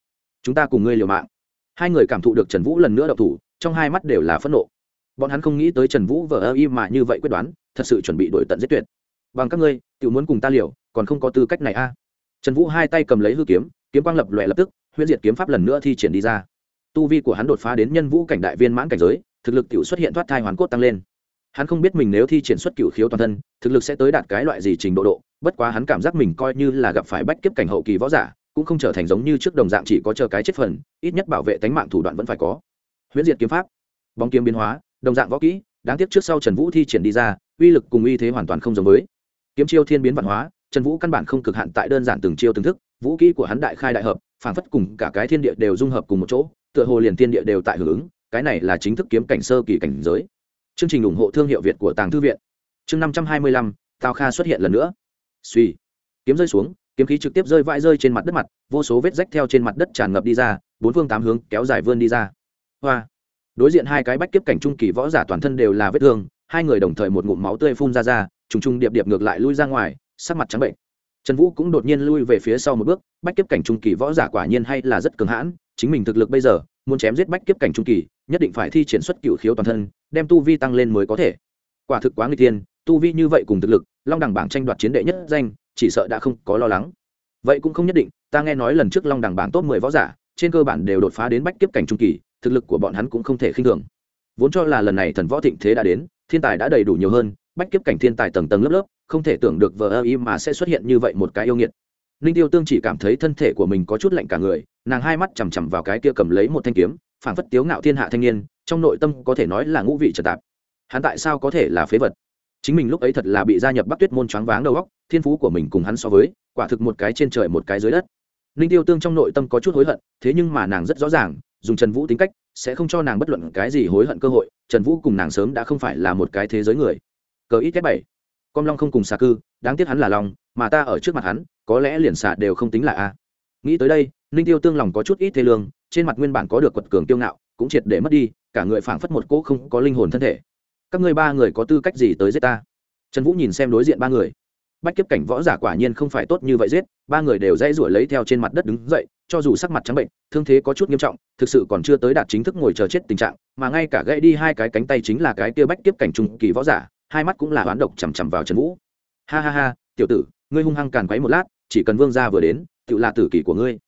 Chúng ta cùng ngươi liều mạng. Hai người cảm thụ được trần vũ lần nữa đậu thủ, trong hai mắt đều là phẫn nộ. Bọn hắn không nghĩ tới trần vũ vờ ơ im mà như vậy quyết đoán, thật sự chuẩn bị đổi tận giết tuyệt. Bằng các ngươi tự muốn cùng ta liều, còn không có tư cách này a. Trần vũ hai tay cầm lấy hư kiếm kiếm quang lập lòe lập tức, huyễn diệt kiếm pháp lần nữa thi triển đi ra. Tu vi của hắn đột phá đến nhân vũ cảnh đại viên mãn cảnh giới thực lực tiểu xuất hiện thoát thai hoàn cốt tăng lên. Hắn không biết mình nếu thi triển xuất cửu khiếu toàn thân, thực lực sẽ tới đạt cái loại gì trình độ độ, bất quá hắn cảm giác mình coi như là gặp phải bách kiếp cảnh hậu kỳ võ giả, cũng không trở thành giống như trước đồng dạng chỉ có chờ cái chết phần, ít nhất bảo vệ tính mạng thủ đoạn vẫn phải có. Huyễn diệt kiếm pháp, bóng kiếm biến hóa, đồng dạng võ kỹ, đáng tiếc trước sau trần vũ thi triển đi ra, uy lực cùng uy thế hoàn toàn không giống với. Kiếm chiêu thiên biến văn hóa, trần vũ căn bản không cực hạn tại đơn giản từng chiêu từng thức, vũ kỹ của hắn đại khai đại hợp phản phất cùng cả cái thiên địa đều dung hợp cùng một chỗ, tựa hồ liền thiên địa đều tại hưởng ứng cái này là chính thức kiếm cảnh sơ kỳ cảnh giới. Chương trình ủng hộ thương hiệu việt của tàng thư viện. Chương năm trăm hai mươi lăm, tào kha xuất hiện lần nữa. Suy. Kiếm rơi xuống, kiếm khí trực tiếp rơi vãi rơi trên mặt đất mặt, vô số vết rách theo trên mặt đất tràn ngập đi ra, bốn phương tám hướng kéo dài vươn đi ra. Hoa. Đối diện hai cái bách kiếp cảnh trung kỳ võ giả toàn thân đều là vết thương, hai người đồng thời một ngụm máu tươi phun ra ra, trùng trùng điệp điệp ngược lại lui ra ngoài, sắc mặt trắng bệnh. Trần vũ cũng đột nhiên lui về phía sau một bước, bách kiếp cảnh trung kỳ võ giả quả nhiên hay là rất cường hãn, chính mình thực lực bây giờ, muốn chém giết bách kiếp cảnh trung kỳ nhất định phải thi triển xuất cựu khiếu toàn thân, đem tu vi tăng lên mới có thể. Quả thực quá người tiên tu vi như vậy cùng thực lực, long đẳng bảng tranh đoạt chiến đệ nhất danh, chỉ sợ đã không có lo lắng. Vậy cũng không nhất định, ta nghe nói lần trước long đẳng bảng top mười võ giả, trên cơ bản đều đột phá đến bách kiếp cảnh trung kỳ, thực lực của bọn hắn cũng không thể khinh thường. Vốn cho là lần này thần võ thịnh thế đã đến, thiên tài đã đầy đủ nhiều hơn, bách kiếp cảnh thiên tài tầng tầng lớp lớp, không thể tưởng được vờ ơ y mà sẽ xuất hiện như vậy một cái yêu nghiệt. Ninh tiêu tương chỉ cảm thấy thân thể của mình có chút lạnh cả người, nàng hai mắt chằm chằm vào cái kia cầm lấy một thanh kiếm phảng phất tiếu ngạo thiên hạ thanh niên, trong nội tâm có thể nói là ngũ vị trật tạp. Hắn tại sao có thể là phế vật? Chính mình lúc ấy thật là bị gia nhập bắc tuyết môn choáng váng đầu óc, thiên phú của mình cùng hắn so với, quả thực một cái trên trời một cái dưới đất. Ninh tiêu tương trong nội tâm có chút hối hận, thế nhưng mà nàng rất rõ ràng, dùng trần vũ tính cách, sẽ không cho nàng bất luận cái gì hối hận cơ hội, trần vũ cùng nàng sớm đã không phải là một cái thế giới người. Cờ ít kết bảy. Con long không cùng xà cư, đáng tiếc hắn là long, mà ta ở trước mặt hắn, có lẽ liền xà đều không tính là a. Nghĩ tới đây, ninh tiêu tương lòng có chút ít thế lương trên mặt nguyên bản có được quật cường tiêu ngạo, cũng triệt để mất đi, cả người phảng phất một cỗ không có linh hồn thân thể. Các ngươi ba người có tư cách gì tới giết ta? Trần vũ nhìn xem đối diện ba người. Bách kiếp cảnh võ giả quả nhiên không phải tốt như vậy giết, ba người đều dãy ruổi lấy theo trên mặt đất đứng dậy, cho dù sắc mặt trắng bệnh, thương thế có chút nghiêm trọng, thực sự còn chưa tới đạt chính thức ngồi chờ chết tình trạng, mà ngay cả gãy đi hai cái cánh tay chính là cái kia bách kiếp cảnh trung kỳ võ giả, hai mắt cũng là oán độc chằm chằm vào trần vũ. Ha ha ha, tiểu tử, ngươi hung hăng càn quấy một lát, chỉ cần vương gia vừa đến tự là tử kỷ của ngươi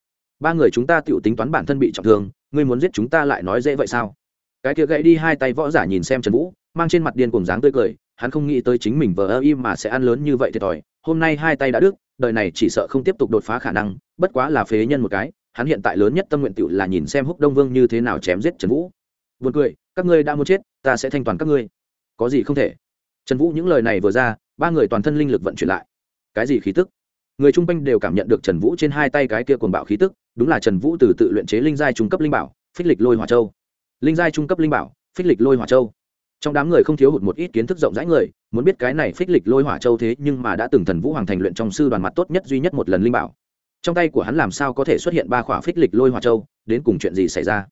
ba người chúng ta tự tính toán bản thân bị trọng thương, ngươi muốn giết chúng ta lại nói dễ vậy sao? Cái kia gãy đi hai tay võ giả nhìn xem trần vũ, mang trên mặt điên cùng dáng tươi cười, hắn không nghĩ tới chính mình vờ ơ im mà sẽ ăn lớn như vậy thiệt thòi, hôm nay hai tay đã đứt, đời này chỉ sợ không tiếp tục đột phá khả năng, bất quá là phế nhân một cái, hắn hiện tại lớn nhất tâm nguyện tựu là nhìn xem húc đông vương như thế nào chém giết trần vũ. Buồn cười, các ngươi đã muốn chết, ta sẽ thanh toàn các ngươi. Có gì không thể? Trần vũ những lời này vừa ra, ba người toàn thân linh lực vận chuyển lại. Cái gì khí tức? Người chung quanh đều cảm nhận được trần vũ trên hai tay cái kia cuồng bạo khí tức đúng là trần vũ từ tự luyện chế linh giai trung cấp linh bảo, phích lịch lôi hỏa châu. Linh giai trung cấp linh bảo, phích lịch lôi hỏa châu. Trong đám người không thiếu hụt một ít kiến thức rộng rãi người, muốn biết cái này phích lịch lôi hỏa châu thế nhưng mà đã từng thần vũ hoàng thành luyện trong sư đoàn mặt tốt nhất duy nhất một lần linh bảo. Trong tay của hắn làm sao có thể xuất hiện ba khỏa phích lịch lôi hỏa châu? Đến cùng chuyện gì xảy ra?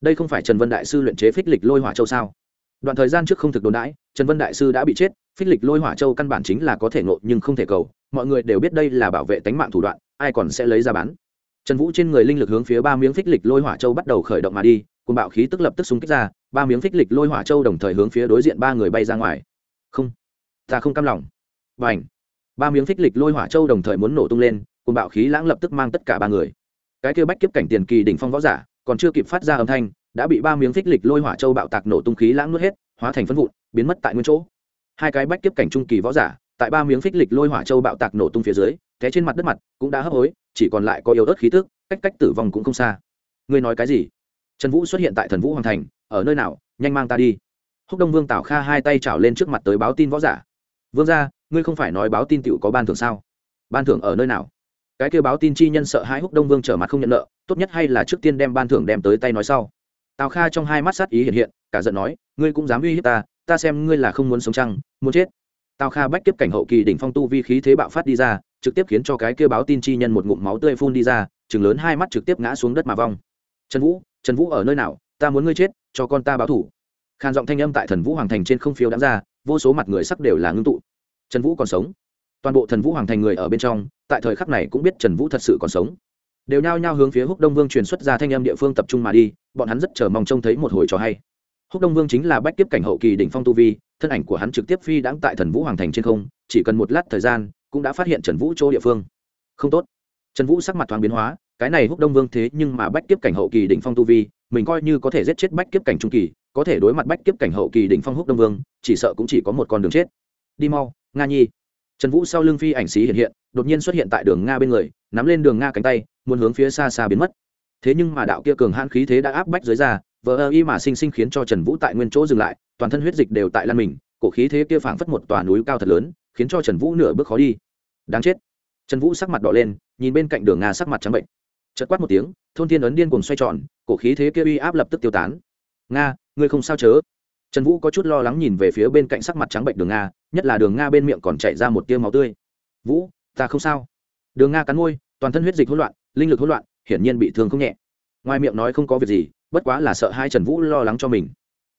Đây không phải trần vân đại sư luyện chế phích lịch lôi hỏa châu sao? Đoạn thời gian trước không thực đồn đãi, trần vân đại sư đã bị chết, phích lịch lôi hỏa châu căn bản chính là có thể ngộ nhưng không thể cầu. Mọi người đều biết đây là bảo vệ tánh mạng thủ đoạn, ai còn sẽ lấy ra bán? Trần vũ trên người linh lực hướng phía ba miếng phích lịch lôi hỏa châu bắt đầu khởi động mà đi cùng bạo khí tức lập tức xung kích ra, ba miếng phích lịch lôi hỏa châu đồng thời hướng phía đối diện ba người bay ra ngoài. Không, ta không cam lòng. Và ảnh ba miếng phích lịch lôi hỏa châu đồng thời muốn nổ tung lên cùng bạo khí lãng lập tức mang tất cả ba người. Cái kia bách kiếp cảnh tiền kỳ đỉnh phong võ giả, còn chưa kịp phát ra âm thanh, đã bị ba miếng phích lịch lôi hỏa châu bạo tạc nổ tung khí lãng nuốt hết, hóa thành phân vụn, biến mất tại nguyên chỗ. Hai cái bách kiếp cảnh trung kỳ võ giả, tại ba miếng phích lịch lôi hỏa châu bạo tạc nổ tung phía dưới té trên mặt đất mặt, cũng đã hấp hối, chỉ còn lại có yếu ớt khí tức, cách cách tử vong cũng không xa. Ngươi nói cái gì? Trần vũ xuất hiện tại thần vũ hoàng thành, ở nơi nào? Nhanh mang ta đi. Húc đông vương tào kha hai tay chảo lên trước mặt tới báo tin võ giả. Vương ra ngươi không phải nói báo tin tựu có ban thưởng sao? Ban thưởng ở nơi nào? Cái kêu báo tin chi nhân sợ hai húc đông vương trở mặt không nhận nợ, tốt nhất hay là trước tiên đem ban thưởng đem tới tay nói sau. Tào kha trong hai mắt sát ý hiện hiện, cả giận nói, ngươi cũng dám uy hiếp ta ta xem ngươi là không muốn sống chăng, muốn chết tào kha bách tiếp cảnh hậu kỳ đỉnh phong tu vi khí thế bạo phát đi ra, trực tiếp khiến cho cái kêu báo tin chi nhân một ngụm máu tươi phun đi ra chừng lớn hai mắt trực tiếp ngã xuống đất mà vong. Trần vũ trần vũ ở nơi nào? Ta muốn ngươi chết, cho con ta báo thủ. Khan giọng thanh âm tại thần vũ hoàng thành trên không phiếu đã ra, vô số mặt người sắc đều là ngưng tụ. Trần vũ còn sống. Toàn bộ thần vũ hoàng thành người ở bên trong, tại thời khắc này cũng biết trần vũ thật sự còn sống. Đều nhao nhao hướng phía húc đông vương truyền xuất ra thanh âm địa phương tập trung mà đi, bọn hắn rất chờ mong trông thấy một hồi trò hay húc đông vương chính là bách Kiếp cảnh hậu kỳ đỉnh phong tu vi, thân ảnh của hắn trực tiếp phi đãng tại thần vũ hoàng thành trên không, chỉ cần một lát thời gian, cũng đã phát hiện trần vũ chỗ địa phương. Không tốt. Trần vũ sắc mặt thoáng biến hóa, cái này húc đông vương thế nhưng mà bách Kiếp cảnh hậu kỳ đỉnh phong tu vi, mình coi như có thể giết chết bách kiếp cảnh trung kỳ, có thể đối mặt bách kiếp cảnh hậu kỳ đỉnh phong húc đông vương, chỉ sợ cũng chỉ có một con đường chết. Đi mau, nga nhi. Trần vũ sau lưng phi ảnh xí hiện hiện, đột nhiên xuất hiện tại đường nga bên người, nắm lên đường nga cánh tay, muốn hướng phía xa xa biến mất. Thế nhưng mà đạo kia cường hãn khí thế đã áp bách dưới ra vờ ơ y mà sinh sinh khiến cho trần vũ tại nguyên chỗ dừng lại, toàn thân huyết dịch đều tại lăn mình, cổ khí thế kia phảng phất một tòa núi cao thật lớn, khiến cho trần vũ nửa bước khó đi. Đáng chết. Trần vũ sắc mặt đỏ lên, nhìn bên cạnh đường nga sắc mặt trắng bệnh. Chật quát một tiếng, thôn thiên ấn điên cùng xoay tròn, cổ khí thế kia uy áp lập tức tiêu tán. Nga, ngươi không sao chớ? Trần vũ có chút lo lắng nhìn về phía bên cạnh sắc mặt trắng bệnh đường nga, nhất là đường nga bên miệng còn chảy ra một tiêu máu tươi. Vũ, ta không sao. Đường nga cắn môi, toàn thân huyết dịch hỗn loạn, linh lực hỗn loạn, hiển nhiên bị thương không nhẹ. Ngoài miệng nói không có việc gì bất quá là sợ hai trần vũ lo lắng cho mình.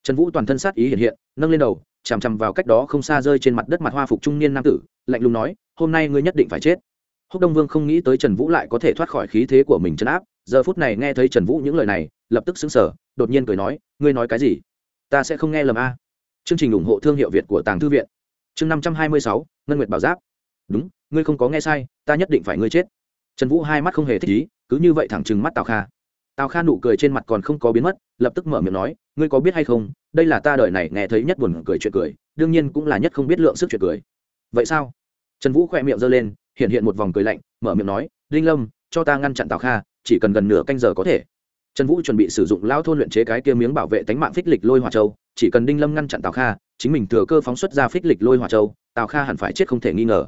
Trần vũ toàn thân sát ý hiện hiện, nâng lên đầu, chằm chằm vào cách đó không xa rơi trên mặt đất mặt hoa phục trung niên nam tử, lạnh lùng nói, hôm nay ngươi nhất định phải chết. Húc đông vương không nghĩ tới trần vũ lại có thể thoát khỏi khí thế của mình chấn áp, giờ phút này nghe thấy trần vũ những lời này, lập tức xứng sở đột nhiên cười nói, ngươi nói cái gì? Ta sẽ không nghe lầm a. Chương trình ủng hộ thương hiệu việt của tàng thư viện. Chương năm trăm hai mươi sáu, ngân nguyệt bảo giáp. Đúng, ngươi không có nghe sai, ta nhất định phải ngươi chết. Trần vũ hai mắt không hề thích ý, cứ như vậy thẳng trừng mắt tào kha tào kha nụ cười trên mặt còn không có biến mất, lập tức mở miệng nói, ngươi có biết hay không, đây là ta đợi này nghe thấy nhất buồn cười chuyện cười, đương nhiên cũng là nhất không biết lượng sức chuyện cười. Vậy sao? Trần vũ khỏe miệng giơ lên, hiện hiện một vòng cười lạnh, mở miệng nói linh lâm, cho ta ngăn chặn tào kha, chỉ cần gần nửa canh giờ có thể. Trần vũ chuẩn bị sử dụng lao thôn luyện chế cái kia miếng bảo vệ tánh mạng phích lịch lôi hòa châu, chỉ cần đinh lâm ngăn chặn tào kha, chính mình thừa cơ phóng xuất ra phích lịch lôi hòa châu, tào kha hẳn phải chết không thể nghi ngờ.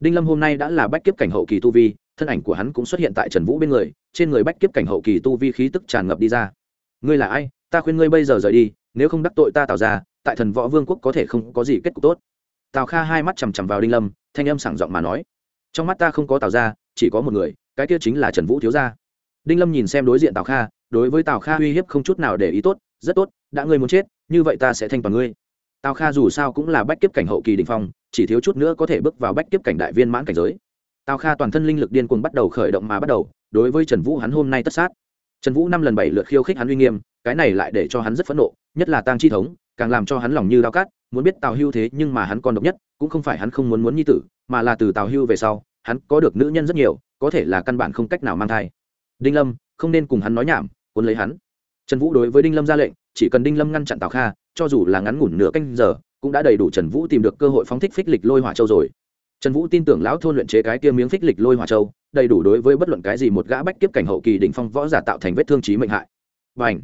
Đinh lâm hôm nay đã là bách kiếp cảnh hậu kỳ tu vi thân ảnh của hắn cũng xuất hiện tại trần vũ bên người, trên người bách kiếp cảnh hậu kỳ tu vi khí tức tràn ngập đi ra. Ngươi là ai? Ta khuyên ngươi bây giờ rời đi, nếu không đắc tội ta tạo ra tại thần võ vương quốc có thể không có gì kết cục tốt. Tào kha hai mắt chằm chằm vào đinh lâm, thanh âm sảng giọng mà nói. Trong mắt ta không có tào ra chỉ có một người, cái kia chính là trần vũ thiếu gia. Đinh lâm nhìn xem đối diện tào kha, đối với tào kha uy hiếp không chút nào để ý tốt, rất tốt, đã ngươi muốn chết, như vậy ta sẽ thanh toàn ngươi. Tào kha dù sao cũng là bách kiếp cảnh hậu kỳ đình phong, chỉ thiếu chút nữa có thể bước vào bách kiếp cảnh đại viên mãn cảnh giới tào kha toàn thân linh lực điên cuồng bắt đầu khởi động mà bắt đầu, đối với trần vũ hắn hôm nay tất sát. Trần vũ năm lần bảy lượt khiêu khích hắn uy nghiêm, cái này lại để cho hắn rất phẫn nộ, nhất là tang chi thống, càng làm cho hắn lòng như đau cát muốn biết tào hưu thế nhưng mà hắn còn độc nhất, cũng không phải hắn không muốn muốn nhi tử, mà là từ tào hưu về sau, hắn có được nữ nhân rất nhiều, có thể là căn bản không cách nào mang thai. Đinh lâm, không nên cùng hắn nói nhảm, cuốn lấy hắn. Trần vũ đối với đinh lâm ra lệnh, chỉ cần đinh lâm ngăn chặn tào kha, cho dù là ngắn ngủn nửa canh giờ, cũng đã đầy đủ trần vũ tìm được cơ hội phóng thích phích lịch lôi hỏa châu rồi trần vũ tin tưởng lão thôn luyện chế cái kia miếng phích lịch lôi hỏa châu, đầy đủ đối với bất luận cái gì một gã bách kiếp cảnh hậu kỳ đỉnh phong võ giả tạo thành vết thương trí mệnh hại. Và ảnh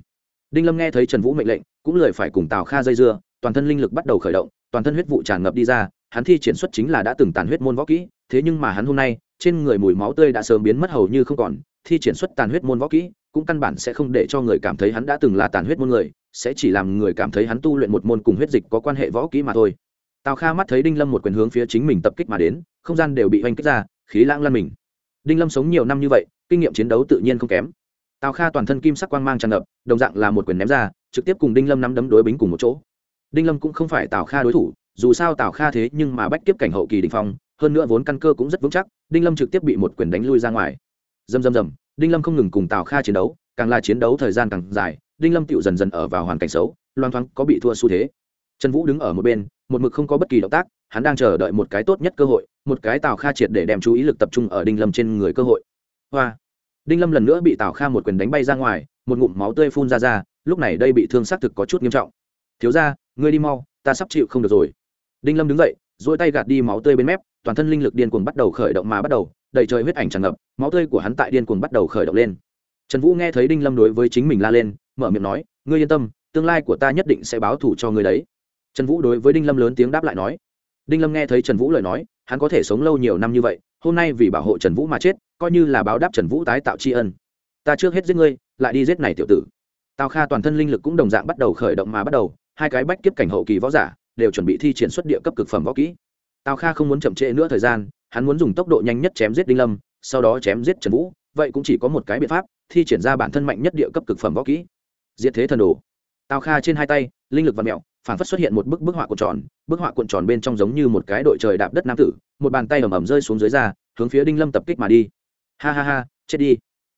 đinh lâm nghe thấy trần vũ mệnh lệnh, cũng lời phải cùng tào kha dây dưa, toàn thân linh lực bắt đầu khởi động, toàn thân huyết vụ tràn ngập đi ra, hắn thi triển xuất chính là đã từng tàn huyết môn võ kỹ, thế nhưng mà hắn hôm nay, trên người mùi máu tươi đã sớm biến mất hầu như không còn, thi triển xuất tàn huyết môn võ kỹ, cũng căn bản sẽ không để cho người cảm thấy hắn đã từng là tàn huyết môn người, sẽ chỉ làm người cảm thấy hắn tu luyện một môn cùng huyết dịch có quan hệ võ kỹ mà thôi tào kha mắt thấy đinh lâm một quyền hướng phía chính mình tập kích mà đến, không gian đều bị oanh kích ra, khí lãng lăn mình. Đinh lâm sống nhiều năm như vậy, kinh nghiệm chiến đấu tự nhiên không kém. Tào kha toàn thân kim sắc quang mang tràn ngập, đồng dạng là một quyền ném ra, trực tiếp cùng đinh lâm nắm đấm đối bính cùng một chỗ. Đinh lâm cũng không phải tào kha đối thủ, dù sao tào kha thế nhưng mà bách tiếp cảnh hậu kỳ đình phong, hơn nữa vốn căn cơ cũng rất vững chắc, đinh lâm trực tiếp bị một quyền đánh lui ra ngoài. Dầm dầm dầm đinh lâm không ngừng cùng tào kha chiến đấu, càng là chiến đấu thời gian càng dài, đinh lâm tựu dần dần ở vào hoàn cảnh xấu loang thoáng có bị thua xu thế. Trần vũ đứng ở một bên một mực không có bất kỳ động tác, hắn đang chờ đợi một cái tốt nhất cơ hội, một cái tào kha triệt để đem chú ý lực tập trung ở đinh lâm trên người cơ hội. Hoa! Đinh lâm lần nữa bị tào kha một quyền đánh bay ra ngoài, một ngụm máu tươi phun ra ra, lúc này đây bị thương xác thực có chút nghiêm trọng. Thiếu ra ngươi đi mau, ta sắp chịu không được rồi. Đinh lâm đứng dậy dỗi tay gạt đi máu tươi bên mép, toàn thân linh lực điên cuồng bắt đầu khởi động mà bắt đầu, đầy trời huyết ảnh tràn ngập, máu tươi của hắn tại điên cuồng bắt đầu khởi động lên. Trần vũ nghe thấy đinh lâm đối với chính mình la lên, mở miệng nói, ngươi yên tâm, tương lai của ta nhất định sẽ báo thù cho ngươi đấy trần vũ đối với đinh lâm lớn tiếng đáp lại nói, đinh lâm nghe thấy trần vũ lời nói, hắn có thể sống lâu nhiều năm như vậy, hôm nay vì bảo hộ trần vũ mà chết, coi như là báo đáp trần vũ tái tạo tri ân. Ta trước hết giết ngươi, lại đi giết này tiểu tử. Tào kha toàn thân linh lực cũng đồng dạng bắt đầu khởi động mà bắt đầu, hai cái bách kiếp cảnh hậu kỳ võ giả đều chuẩn bị thi triển xuất địa cấp cực phẩm võ kỹ. Tào kha không muốn chậm trễ nữa thời gian, hắn muốn dùng tốc độ nhanh nhất chém giết đinh lâm, sau đó chém giết trần vũ, vậy cũng chỉ có một cái biện pháp, thi triển ra bản thân mạnh nhất địa cấp cực phẩm võ kỹ. Diệt thế thần đồ. Tào kha trên hai tay, linh lực và mẹo phản phất xuất hiện một bức bức họa cuộn tròn, bức họa cuộn tròn bên trong giống như một cái đội trời đạp đất nam tử, một bàn tay ầm ầm rơi xuống dưới ra, hướng phía đinh lâm tập kích mà đi. Ha ha ha, chết đi.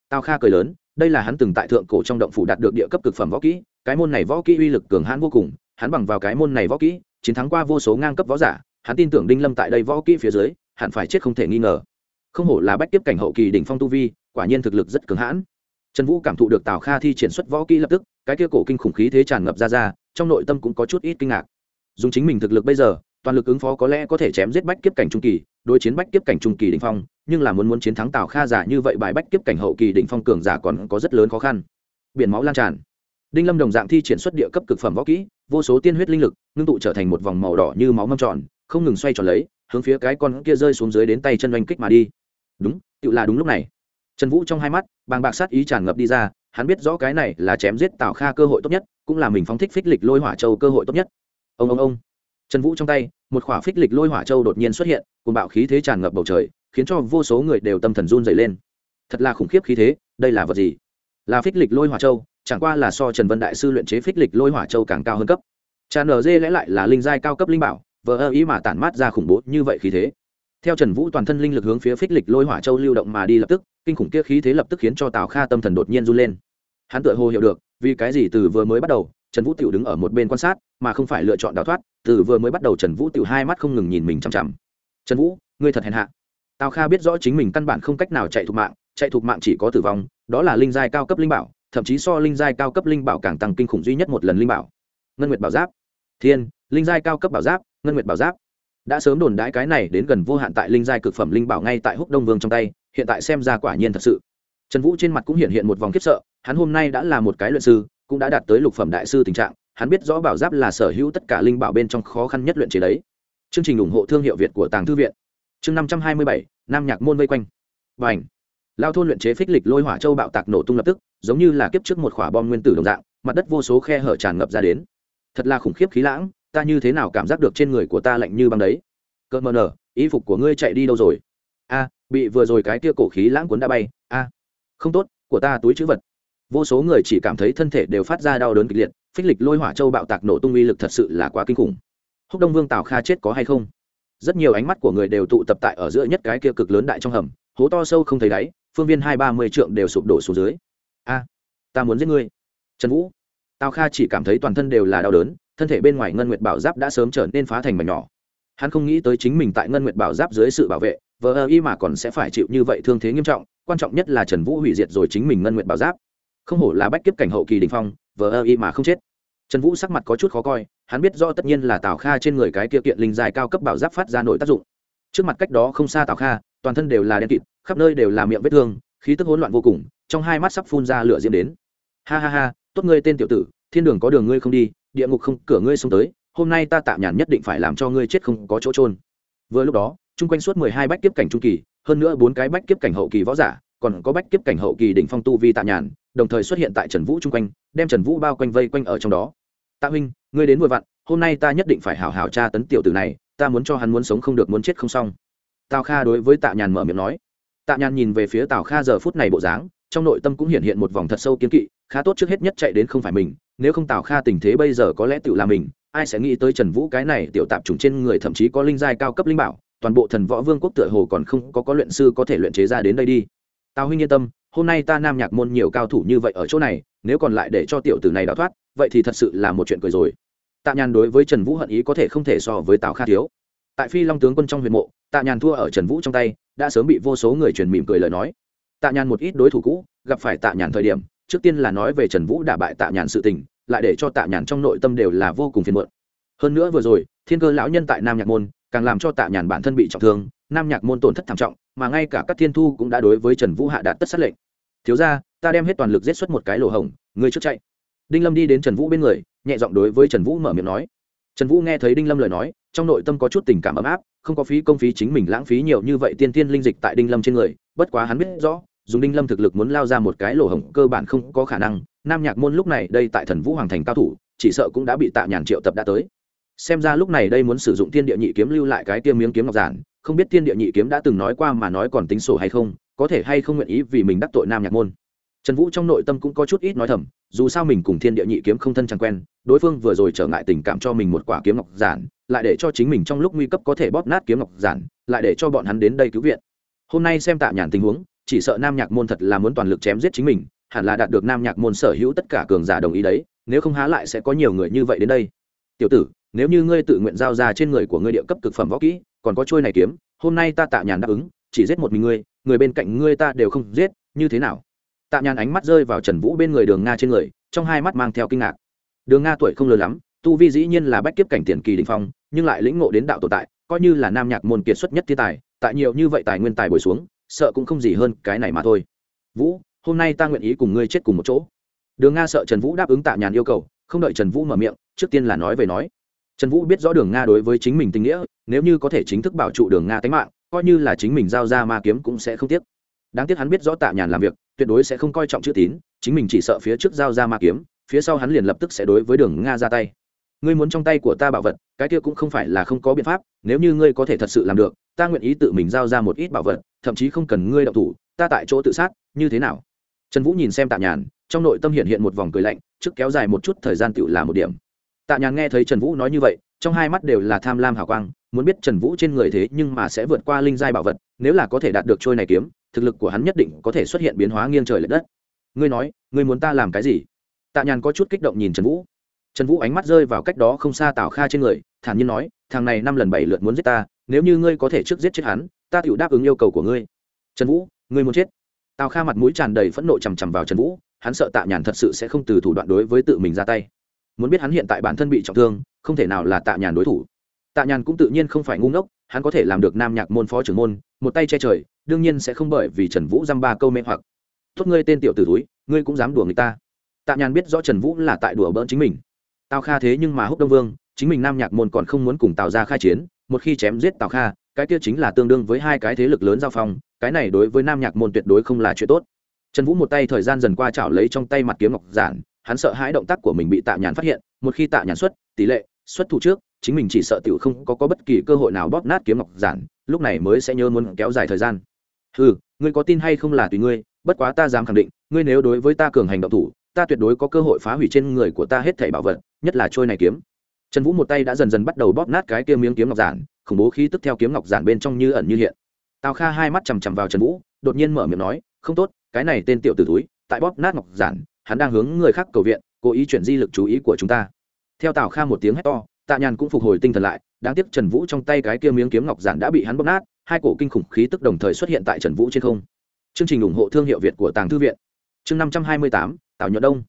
Tào kha cười lớn, đây là hắn từng tại thượng cổ trong động phủ đạt được địa cấp cực phẩm võ kỹ, cái môn này võ kỹ uy lực cường hãn vô cùng, hắn bằng vào cái môn này võ kỹ, chiến thắng qua vô số ngang cấp võ giả, hắn tin tưởng đinh lâm tại đây võ kỹ phía dưới, hẳn phải chết không thể nghi ngờ. Không hổ là bách tiếp cảnh hậu kỳ đỉnh phong tu vi, quả nhiên thực lực rất cường hãn. Trần vũ cảm thụ được tào kha thi triển xuất võ kỹ lập tức, cái kia cổ kinh khủng khí thế tràn ngập ra ra trong nội tâm cũng có chút ít kinh ngạc. Dùng chính mình thực lực bây giờ, toàn lực ứng phó có lẽ có thể chém giết bách kiếp cảnh trung kỳ, đối chiến bách kiếp cảnh trung kỳ đỉnh phong, nhưng là muốn muốn chiến thắng tào kha giả như vậy bài bách kiếp cảnh hậu kỳ đỉnh phong cường giả còn có rất lớn khó khăn. Biển máu lan tràn. Đinh lâm đồng dạng thi triển xuất địa cấp cực phẩm võ kỹ, vô số tiên huyết linh lực, ngưng tụ trở thành một vòng màu đỏ như máu mâm tròn, không ngừng xoay tròn lấy, hướng phía cái con kia rơi xuống dưới đến tay chân oanh kích mà đi. Đúng, tự là đúng lúc này. Trần vũ trong hai mắt, bàng bạc sát ý tràn ngập đi ra, hắn biết rõ cái này là chém giết tào kha cơ hội tốt nhất cũng là mình phóng thích phích lịch lôi hỏa châu cơ hội tốt nhất. Ông ông ông. Trần vũ trong tay, một khỏa phích lịch lôi hỏa châu đột nhiên xuất hiện cùng bạo khí thế tràn ngập bầu trời, khiến cho vô số người đều tâm thần run dày lên. Thật là khủng khiếp khí thế, đây là vật gì? Là phích lịch lôi hỏa châu, chẳng qua là so trần vân đại sư luyện chế phích lịch lôi hỏa châu càng cao hơn cấp. Tràn nở dê lẽ lại là linh giai cao cấp linh bảo, vờ ơ ý mà tản mát ra khủng bố như vậy khí thế. Theo trần vũ toàn thân linh lực hướng phía phích lịch lôi hỏa châu lưu động mà đi lập tức, kinh khủng kia khí thế lập tức khiến cho tào kha tâm thần đột nhiên run lên. Hắn tự hồ hiểu được vì cái gì từ vừa mới bắt đầu, trần vũ t đứng ở một bên quan sát, mà không phải lựa chọn đào thoát, từ vừa mới bắt đầu trần vũ t hai mắt không ngừng nhìn mình chằm chằm. Trần vũ, ngươi thật hèn hạ. Tào kha biết rõ chính mình căn bản không cách nào chạy thục mạng, chạy thục mạng chỉ có tử vong, đó là linh giai cao cấp linh bảo, thậm chí so linh giai cao cấp linh bảo càng tăng kinh khủng duy nhất một lần linh bảo. Ngân nguyệt bảo giáp. Thiên, linh giai cao cấp bảo giáp, ngân nguyệt bảo giáp. Đã sớm đồn đãi cái này đến gần vô hạn tại linh giai cực phẩm linh bảo ngay tại húc đông vương trong tay, hiện tại xem ra quả nhiên thật sự trần vũ trên mặt cũng hiện hiện một vòng khiếp sợ, hắn hôm nay đã là một cái luyện sư, cũng đã đạt tới lục phẩm đại sư tình trạng, hắn biết rõ bảo giáp là sở hữu tất cả linh bảo bên trong khó khăn nhất luyện chế đấy. Chương trình ủng hộ thương hiệu việt của tàng thư viện. Chương năm trăm hai mươi bảy, nam nhạc môn vây quanh. Và ảnh lao thôn luyện chế phích lịch lôi hỏa châu bạo tạc nổ tung lập tức, giống như là kiếp trước một khỏa bom nguyên tử đồng dạng, mặt đất vô số khe hở tràn ngập ra đến. Thật là khủng khiếp khí lãng, ta như thế nào cảm giác được trên người của ta lạnh như băng đấy? Cơn mờ nở, y phục của ngươi chạy đi đâu rồi? A, bị vừa rồi cái kia cổ khí lãng cuốn đã bay không tốt, của ta túi chữ vật. Vô số người chỉ cảm thấy thân thể đều phát ra đau đớn kịch liệt, phích lịch lôi hỏa châu bạo tạc nổ tung uy lực thật sự là quá kinh khủng. Húc đông vương tào kha chết có hay không? Rất nhiều ánh mắt của người đều tụ tập tại ở giữa nhất cái kia cực lớn đại trong hầm, hố to sâu không thấy đáy, phương viên hai ba mươi trượng đều sụp đổ xuống dưới. A, ta muốn giết ngươi. Trần vũ. Tào kha chỉ cảm thấy toàn thân đều là đau đớn, thân thể bên ngoài ngân nguyệt bảo giáp đã sớm trở nên phá thành mảnh nhỏ. Hắn không nghĩ tới chính mình tại ngân nguyệt bảo giáp dưới sự bảo vệ, vờ ơ y mà còn sẽ phải chịu như vậy thương thế nghiêm trọng quan trọng nhất là trần vũ hủy diệt rồi chính mình ngân nguyện bảo giáp. Không hổ là bách kiếp cảnh hậu kỳ đình phong, vờ ơ y mà không chết. Trần vũ sắc mặt có chút khó coi, hắn biết rõ tất nhiên là tào kha trên người cái kia kiện linh dài cao cấp bảo giáp phát ra nội tác dụng. Trước mặt cách đó không xa tào kha, toàn thân đều là đen kịt, khắp nơi đều là miệng vết thương, khí tức hỗn loạn vô cùng, trong hai mắt sắp phun ra lửa diễm đến. Ha ha ha, tốt ngươi tên tiểu tử, thiên đường có đường ngươi không đi, địa ngục không, cửa ngươi xông tới, hôm nay ta tạm nhàn nhất định phải làm cho ngươi chết không có chỗ trôn vừa lúc đó, chung quanh suốt mười hai bách kiếp cảnh trung kỳ hơn nữa bốn cái bách kiếp cảnh hậu kỳ võ giả, còn có bách kiếp cảnh hậu kỳ đỉnh phong tu vi tạ nhàn, đồng thời xuất hiện tại trần vũ chung quanh, đem trần vũ bao quanh vây quanh ở trong đó. Tạ huynh, ngươi đến vội vặn, hôm nay ta nhất định phải hảo hảo tra tấn tiểu tử này, ta muốn cho hắn muốn sống không được muốn chết không xong. Tào kha đối với tạ nhàn mở miệng nói. Tạ nhàn nhìn về phía tào kha giờ phút này bộ dáng, trong nội tâm cũng hiện hiện một vòng thật sâu kiến kỵ, khá tốt trước hết nhất chạy đến không phải mình, nếu không tào kha tình thế bây giờ có lẽ tự là mình, ai sẽ nghĩ tới trần vũ cái này tiểu tạp trùng trên người thậm chí có linh giai cao cấp linh bảo toàn bộ thần võ vương quốc tựa hồ còn không có có luyện sư có thể luyện chế ra đến đây đi. Tào huynh yên tâm, hôm nay ta nam nhạc môn nhiều cao thủ như vậy ở chỗ này, nếu còn lại để cho tiểu tử này đào thoát, vậy thì thật sự là một chuyện cười rồi. Tạ nhàn đối với trần vũ hận ý có thể không thể so với tào kha thiếu. Tại phi long tướng quân trong huyền mộ, tạ nhàn thua ở trần vũ trong tay, đã sớm bị vô số người truyền mỉm cười lời nói. Tạ nhàn một ít đối thủ cũ, gặp phải tạ nhàn thời điểm, trước tiên là nói về trần vũ đả bại tạ nhàn sự tình, lại để cho tạ nhàn trong nội tâm đều là vô cùng phiền muộn. Hơn nữa vừa rồi, thiên cơ lão nhân tại nam nhạc môn càng làm cho tạ nhàn bản thân bị trọng thương, nam nhạc môn tổn thất thảm trọng, mà ngay cả các thiên thu cũng đã đối với trần vũ hạ đạt tất sát lệnh. Thiếu ra ta đem hết toàn lực giết xuất một cái lỗ hổng, ngươi trước chạy. Đinh lâm đi đến trần vũ bên người, nhẹ giọng đối với trần vũ mở miệng nói. Trần vũ nghe thấy đinh lâm lời nói, trong nội tâm có chút tình cảm ấm áp, không có phí công phí chính mình lãng phí nhiều như vậy tiên tiên linh dịch tại đinh lâm trên người, bất quá hắn biết rõ, dùng đinh lâm thực lực muốn lao ra một cái lỗ hổng cơ bản không có khả năng, nam nhạc môn lúc này đây tại thần vũ hoàng thành cao thủ, chỉ sợ cũng đã bị tạ nhàn triệu tập đã tới xem ra lúc này đây muốn sử dụng thiên địa nhị kiếm lưu lại cái tiêm miếng kiếm ngọc giản, không biết thiên địa nhị kiếm đã từng nói qua mà nói còn tính sổ hay không, có thể hay không nguyện ý vì mình đắc tội nam nhạc môn. Trần vũ trong nội tâm cũng có chút ít nói thầm, dù sao mình cùng thiên địa nhị kiếm không thân chẳng quen, đối phương vừa rồi trở ngại tình cảm cho mình một quả kiếm ngọc giản, lại để cho chính mình trong lúc nguy cấp có thể bóp nát kiếm ngọc giản, lại để cho bọn hắn đến đây cứu viện. Hôm nay xem tạ nhàn tình huống, chỉ sợ nam nhạc môn thật là muốn toàn lực chém giết chính mình, hẳn là đạt được nam nhạc môn sở hữu tất cả cường giả đồng ý đấy, nếu không há lại sẽ có nhiều người như vậy đến đây. Tiểu tử nếu như ngươi tự nguyện giao ra trên người của ngươi địa cấp cực phẩm võ kỹ, còn có trôi này kiếm, hôm nay ta tạ nhàn đáp ứng, chỉ giết một mình ngươi, người bên cạnh ngươi ta đều không giết, như thế nào? Tạ nhàn ánh mắt rơi vào trần vũ bên người đường nga trên người, trong hai mắt mang theo kinh ngạc. Đường nga tuổi không lớn lắm, tu vi dĩ nhiên là bách kiếp cảnh tiền kỳ đình phong, nhưng lại lĩnh ngộ đến đạo tồn tại, coi như là nam nhạc môn kiệt xuất nhất thiên tài, tại nhiều như vậy tài nguyên tài bồi xuống, sợ cũng không gì hơn cái này mà thôi. Vũ, hôm nay ta nguyện ý cùng ngươi chết cùng một chỗ. Đường nga sợ trần vũ đáp ứng tạ nhàn yêu cầu, không đợi trần vũ mở miệng, trước tiên là nói về nói trần vũ biết rõ đường nga đối với chính mình tình nghĩa, nếu như có thể chính thức bảo trụ đường nga tánh mạng, coi như là chính mình giao ra ma kiếm cũng sẽ không tiếc. Đáng tiếc hắn biết rõ tạ nhàn làm việc, tuyệt đối sẽ không coi trọng chữ tín, chính mình chỉ sợ phía trước giao ra ma kiếm, phía sau hắn liền lập tức sẽ đối với đường nga ra tay. Ngươi muốn trong tay của ta bảo vật, cái kia cũng không phải là không có biện pháp, nếu như ngươi có thể thật sự làm được, ta nguyện ý tự mình giao ra một ít bảo vật, thậm chí không cần ngươi đậu thủ, ta tại chỗ tự sát, như thế nào? Trần vũ nhìn xem tạ nhàn, trong nội tâm hiện hiện một vòng cười lạnh, trước kéo dài một chút thời gian tự là một điểm tạ nhàn nghe thấy trần vũ nói như vậy, trong hai mắt đều là tham lam hào quang, muốn biết trần vũ trên người thế nhưng mà sẽ vượt qua linh giai bảo vật, nếu là có thể đạt được trôi này kiếm, thực lực của hắn nhất định có thể xuất hiện biến hóa nghiêng trời l ệ đất. Ngươi nói, ngươi muốn ta làm cái gì? Tạ nhàn có chút kích động nhìn trần vũ. Trần vũ ánh mắt rơi vào cách đó không xa tào kha trên người, thản nhiên nói, thằng này năm lần bảy lượt muốn giết ta, nếu như ngươi có thể trước giết chết hắn, ta tự đáp ứng yêu cầu của ngươi. Trần vũ, ngươi muốn chết? Tào kha mặt mũi tràn đầy phẫn nộ chằm chằm vào trần vũ, hắn sợ tạ nhàn thật sự sẽ không từ thủ đoạn đối với tự mình ra tay muốn biết hắn hiện tại bản thân bị trọng thương, không thể nào là tạ nhàn đối thủ. Tạ nhàn cũng tự nhiên không phải ngu ngốc, hắn có thể làm được nam nhạc môn phó trưởng môn, một tay che trời, đương nhiên sẽ không bởi vì trần vũ dăm ba câu mê hoặc. Tốt ngươi tên tiểu t ử túi, ngươi cũng dám đùa người ta. Tạ nhàn biết rõ trần vũ là tại đùa bỡn chính mình. Tào kha thế nhưng mà húc đông vương, chính mình nam nhạc môn còn không muốn cùng tào ra khai chiến, một khi chém giết tào kha, cái kia chính là tương đương với hai cái thế lực lớn giao phong, cái này đối với nam nhạc môn tuyệt đối không là chuyện tốt. Trần vũ một tay thời gian dần qua chảo lấy trong tay mặt kiếm ngọc giản hắn sợ hãi động tác của mình bị tạ nhàn phát hiện một khi tạ nhàn xuất tỷ lệ xuất thủ trước chính mình chỉ sợ tiểu không có, có bất kỳ cơ hội nào bóp nát kiếm ngọc giản lúc này mới sẽ nhớ muốn kéo dài thời gian. Ừ ngươi có tin hay không là tùy ngươi bất quá ta dám khẳng định ngươi nếu đối với ta cường hành động thủ ta tuyệt đối có cơ hội phá hủy trên người của ta hết thảy bảo vật nhất là trôi này kiếm. Trần vũ một tay đã dần dần bắt đầu bóp nát cái kia miếng kiếm ngọc giản khủng bố khí tức theo kiếm ngọc giản bên trong như ẩn như hiện. Tào kha hai mắt chằm chằm vào trần vũ đột nhiên mở miệng nói không tốt cái này tên tiểu t ử túi tại bóp nát ngọc giản hắn đang hướng người khác cầu viện, cố ý chuyển di lực chú ý của chúng ta. Theo tào kha một tiếng hét to, tạ nhàn cũng phục hồi tinh thần lại, đáng tiếc trần vũ trong tay cái kia miếng kiếm ngọc giản đã bị hắn bóp nát, hai cổ kinh khủng khí tức đồng thời xuất hiện tại trần vũ trên không. Chương trình ủng hộ thương hiệu việt của tàng thư viện. Chương năm trăm hai mươi tám, tào nhuận đông.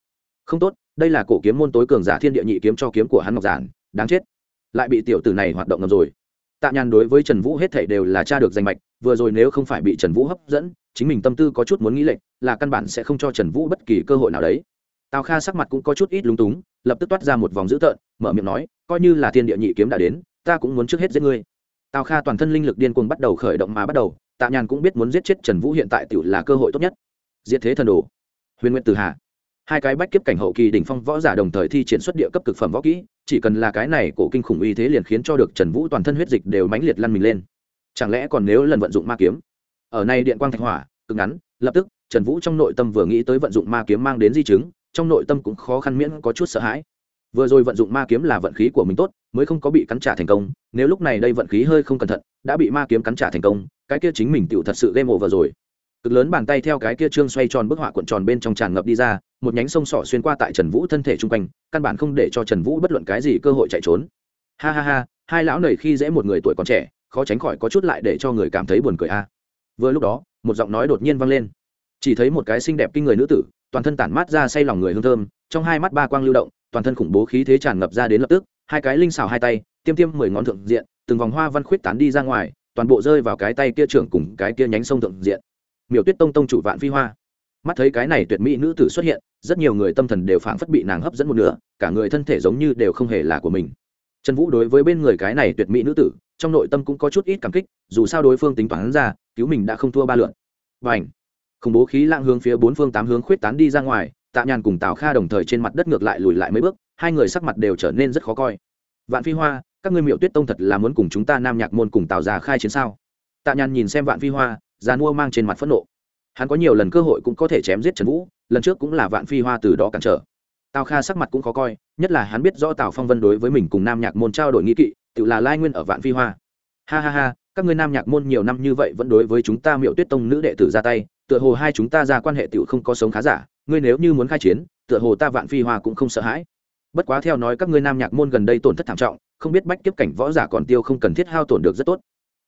Không tốt, đây là cổ kiếm môn tối cường giả thiên địa nhị kiếm cho kiếm của hắn ngọc giản, đáng chết. Lại bị tiểu tử này hoạt động ngầm rồi tạ nhàn đối với trần vũ hết thể đều là cha được danh mạch, vừa rồi nếu không phải bị trần vũ hấp dẫn, chính mình tâm tư có chút muốn nghĩ lệnh là căn bản sẽ không cho trần vũ bất kỳ cơ hội nào đấy. Tào kha sắc mặt cũng có chút ít lúng túng, lập tức toát ra một vòng dữ tợn, mở miệng nói, coi như là thiên địa nhị kiếm đã đến, ta cũng muốn trước hết giết ngươi. Tào kha toàn thân linh lực điên cuồng bắt đầu khởi động mà bắt đầu, tạ nhàn cũng biết muốn giết chết trần vũ hiện tại tự là cơ hội tốt nhất. Diệt thế thần đồ. Huyền nguyện từ hà. Hai cái bách kiếp cảnh hậu kỳ đỉnh phong võ giả đồng thời thi triển xuất địa cấp cực phẩm võ kỹ chỉ cần là cái này cổ kinh khủng uy thế liền khiến cho được trần vũ toàn thân huyết dịch đều mãnh liệt lăn mình lên. Chẳng lẽ còn nếu lần vận dụng ma kiếm? Ở này điện quang thạch hỏa, cực ngắn, lập tức, trần vũ trong nội tâm vừa nghĩ tới vận dụng ma kiếm mang đến di chứng, trong nội tâm cũng khó khăn miễn có chút sợ hãi. Vừa rồi vận dụng ma kiếm là vận khí của mình tốt, mới không có bị cắn trả thành công, nếu lúc này đây vận khí hơi không cẩn thận, đã bị ma kiếm cắn trả thành công, cái kia chính mình tựu thật sự game over rồi. Cực lớn bàn tay theo cái kia trương xoay tròn bức họa cuộn tròn bên trong tràn ngập đi ra một nhánh sông sỏ xuyên qua tại trần vũ thân thể chung quanh, căn bản không để cho trần vũ bất luận cái gì cơ hội chạy trốn. Ha ha ha, hai lão nầy khi dễ một người tuổi còn trẻ, khó tránh khỏi có chút lại để cho người cảm thấy buồn cười a. Vừa lúc đó, một giọng nói đột nhiên vang lên. Chỉ thấy một cái xinh đẹp kinh người nữ tử, toàn thân tản mát ra say lòng người hương thơm, trong hai mắt ba quang lưu động, toàn thân khủng bố khí thế tràn ngập ra đến lập tức, hai cái linh xào hai tay, tiêm tiêm mười ngón thượng diện, từng vòng hoa văn khuyết tán đi ra ngoài, toàn bộ rơi vào cái tay kia trưởng cùng cái kia nhánh sông thượng diện. Miểu tuyết tông tông chủ vạn phi hoa mắt thấy cái này tuyệt mỹ nữ tử xuất hiện, rất nhiều người tâm thần đều phảng phất bị nàng hấp dẫn một nửa, cả người thân thể giống như đều không hề là của mình. Trần vũ đối với bên người cái này tuyệt mỹ nữ tử, trong nội tâm cũng có chút ít cảm kích, dù sao đối phương tính toán ra, cứu mình đã không thua ba lượn và ảnh khủng bố khí lạng hướng phía bốn phương tám hướng khuyết tán đi ra ngoài, tạ nhàn cùng tào kha đồng thời trên mặt đất ngược lại lùi lại mấy bước, hai người sắc mặt đều trở nên rất khó coi. Vạn phi hoa, các ngươi miệu tuyết tông thật là muốn cùng chúng ta nam nhạc môn cùng tào già khai chiến sao? Tạ nhàn nhìn xem vạn phi hoa, già mua mang trên mặt phẫn nộ hắn có nhiều lần cơ hội cũng có thể chém giết trần vũ, lần trước cũng là vạn phi hoa từ đó cản trở. Tào kha sắc mặt cũng khó coi, nhất là hắn biết rõ tào phong vân đối với mình cùng nam nhạc môn trao đổi nghĩ kỵ, tự là lai nguyên ở vạn phi hoa. Ha ha ha, các ngươi nam nhạc môn nhiều năm như vậy vẫn đối với chúng ta miệu tuyết tông nữ đệ tử ra tay, tựa hồ hai chúng ta ra quan hệ tựu không có sống khá giả, ngươi nếu như muốn khai chiến, tựa hồ ta vạn phi hoa cũng không sợ hãi. Bất quá theo nói các ngươi nam nhạc môn gần đây tổn thất thảm trọng, không biết bách kiếp cảnh võ giả còn tiêu không cần thiết hao tổn được rất tốt.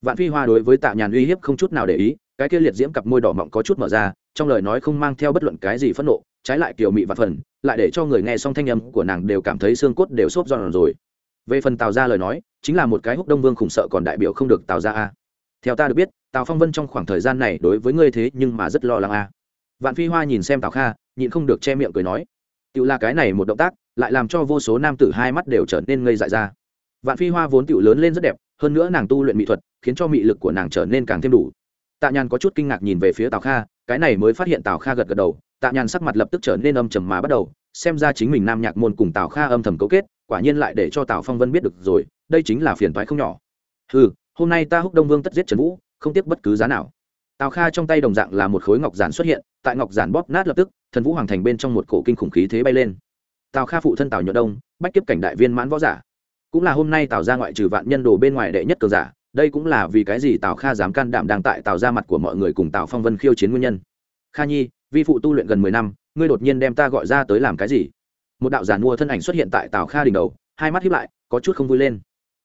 Vạn phi hoa đối với tạ nhàn uy hiếp không chút nào để ý cái kia liệt diễm cặp môi đỏ mọng có chút mở ra, trong lời nói không mang theo bất luận cái gì phẫn nộ, trái lại kiểu mị và phần, lại để cho người nghe xong thanh âm của nàng đều cảm thấy xương cốt đều xốp giòn rồi. Về phần tào ra lời nói, chính là một cái húc đông vương khủng sợ còn đại biểu không được tào ra a. Theo ta được biết, tào phong vân trong khoảng thời gian này đối với ngươi thế nhưng mà rất lo lắng a. Vạn phi hoa nhìn xem tào kha, nhịn không được che miệng cười nói tự là cái này một động tác, lại làm cho vô số nam tử hai mắt đều trở nên ngây dại ra. Vạn phi hoa vốn tự lớn lên rất đẹp, hơn nữa nàng tu luyện mỹ thuật, khiến cho mị lực của nàng trở nên càng thêm đủ tạ nhàn có chút kinh ngạc nhìn về phía tào kha, cái này mới phát hiện tào kha gật gật đầu, tạ nhàn sắc mặt lập tức trở nên âm trầm mà bắt đầu, xem ra chính mình nam nhạc môn cùng tào kha âm thầm cấu kết, quả nhiên lại để cho tào phong vân biết được rồi, đây chính là phiền toái không nhỏ. Ừ hôm nay ta húc đông vương tất giết trần vũ, không tiếc bất cứ giá nào. Tào kha trong tay đồng dạng là một khối ngọc giản xuất hiện, tại ngọc giản bóp nát lập tức, thần vũ hoàng thành bên trong một cổ kinh khủng khí thế bay lên. Tào kha phụ thân tào nhuận đông, bách kiếp cảnh đại viên mãn võ giả. Cũng là hôm nay tào ra ngoại trừ vạn nhân đồ bên ngoài đệ nhất cường giả đây cũng là vì cái gì tào kha dám can đảm đang tại tào ra mặt của mọi người cùng tào phong vân khiêu chiến nguyên nhân kha nhi vi phụ tu luyện gần mười năm ngươi đột nhiên đem ta gọi ra tới làm cái gì một đạo giản mua thân ảnh xuất hiện tại tào kha đỉnh đầu hai mắt hiếp lại có chút không vui lên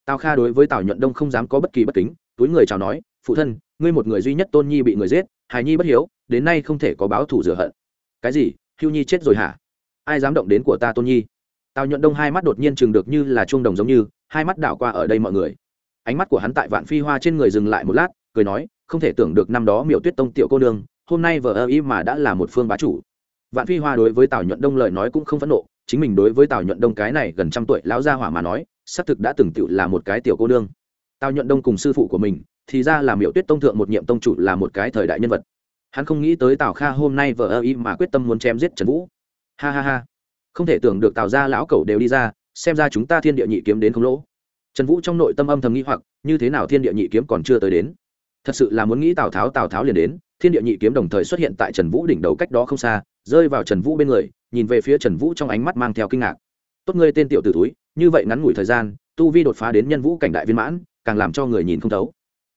tào kha đối với tào nhuận đông không dám có bất kỳ bất kính túi người chào nói phụ thân ngươi một người duy nhất tôn nhi bị người giết hài nhi bất hiếu đến nay không thể có báo thủ rửa hận cái gì hưu nhi chết rồi hả ai dám động đến của ta tôn nhi tào nhuận đông hai mắt đột nhiên chừng được như là chuông đồng giống như hai mắt đảo qua ở đây mọi người ánh mắt của hắn tại vạn phi hoa trên người dừng lại một lát, cười nói, không thể tưởng được năm đó miểu tuyết tông tiểu cô nương, hôm nay vợ ơ y mà đã là một phương bá chủ. Vạn phi hoa đối với tào nhuận đông lời nói cũng không phẫn nộ, chính mình đối với tào nhuận đông cái này gần trăm tuổi lão gia hỏa mà nói, xác thực đã từng tựu là một cái tiểu cô nương. Tào nhuận đông cùng sư phụ của mình, thì ra là miểu tuyết tông thượng một nhiệm tông chủ là một cái thời đại nhân vật. Hắn không nghĩ tới tào kha hôm nay vợ ơ y mà quyết tâm muốn chém giết trần vũ. Ha ha ha. Không thể tưởng được tào gia lão cẩu đều đi ra, xem ra chúng ta thiên địa nhị kiếm đến không lỗ trần vũ trong nội tâm âm thầm nghĩ hoặc, như thế nào thiên địa nhị kiếm còn chưa tới đến? Thật sự là muốn nghĩ tào tháo tào tháo liền đến, thiên địa nhị kiếm đồng thời xuất hiện tại trần vũ đỉnh đầu cách đó không xa, rơi vào trần vũ bên người, nhìn về phía trần vũ trong ánh mắt mang theo kinh ngạc. Tốt ngươi tên tiểu t ử túi như vậy ngắn ngủi thời gian, tu vi đột phá đến nhân vũ cảnh đại viên mãn, càng làm cho người nhìn không thấu.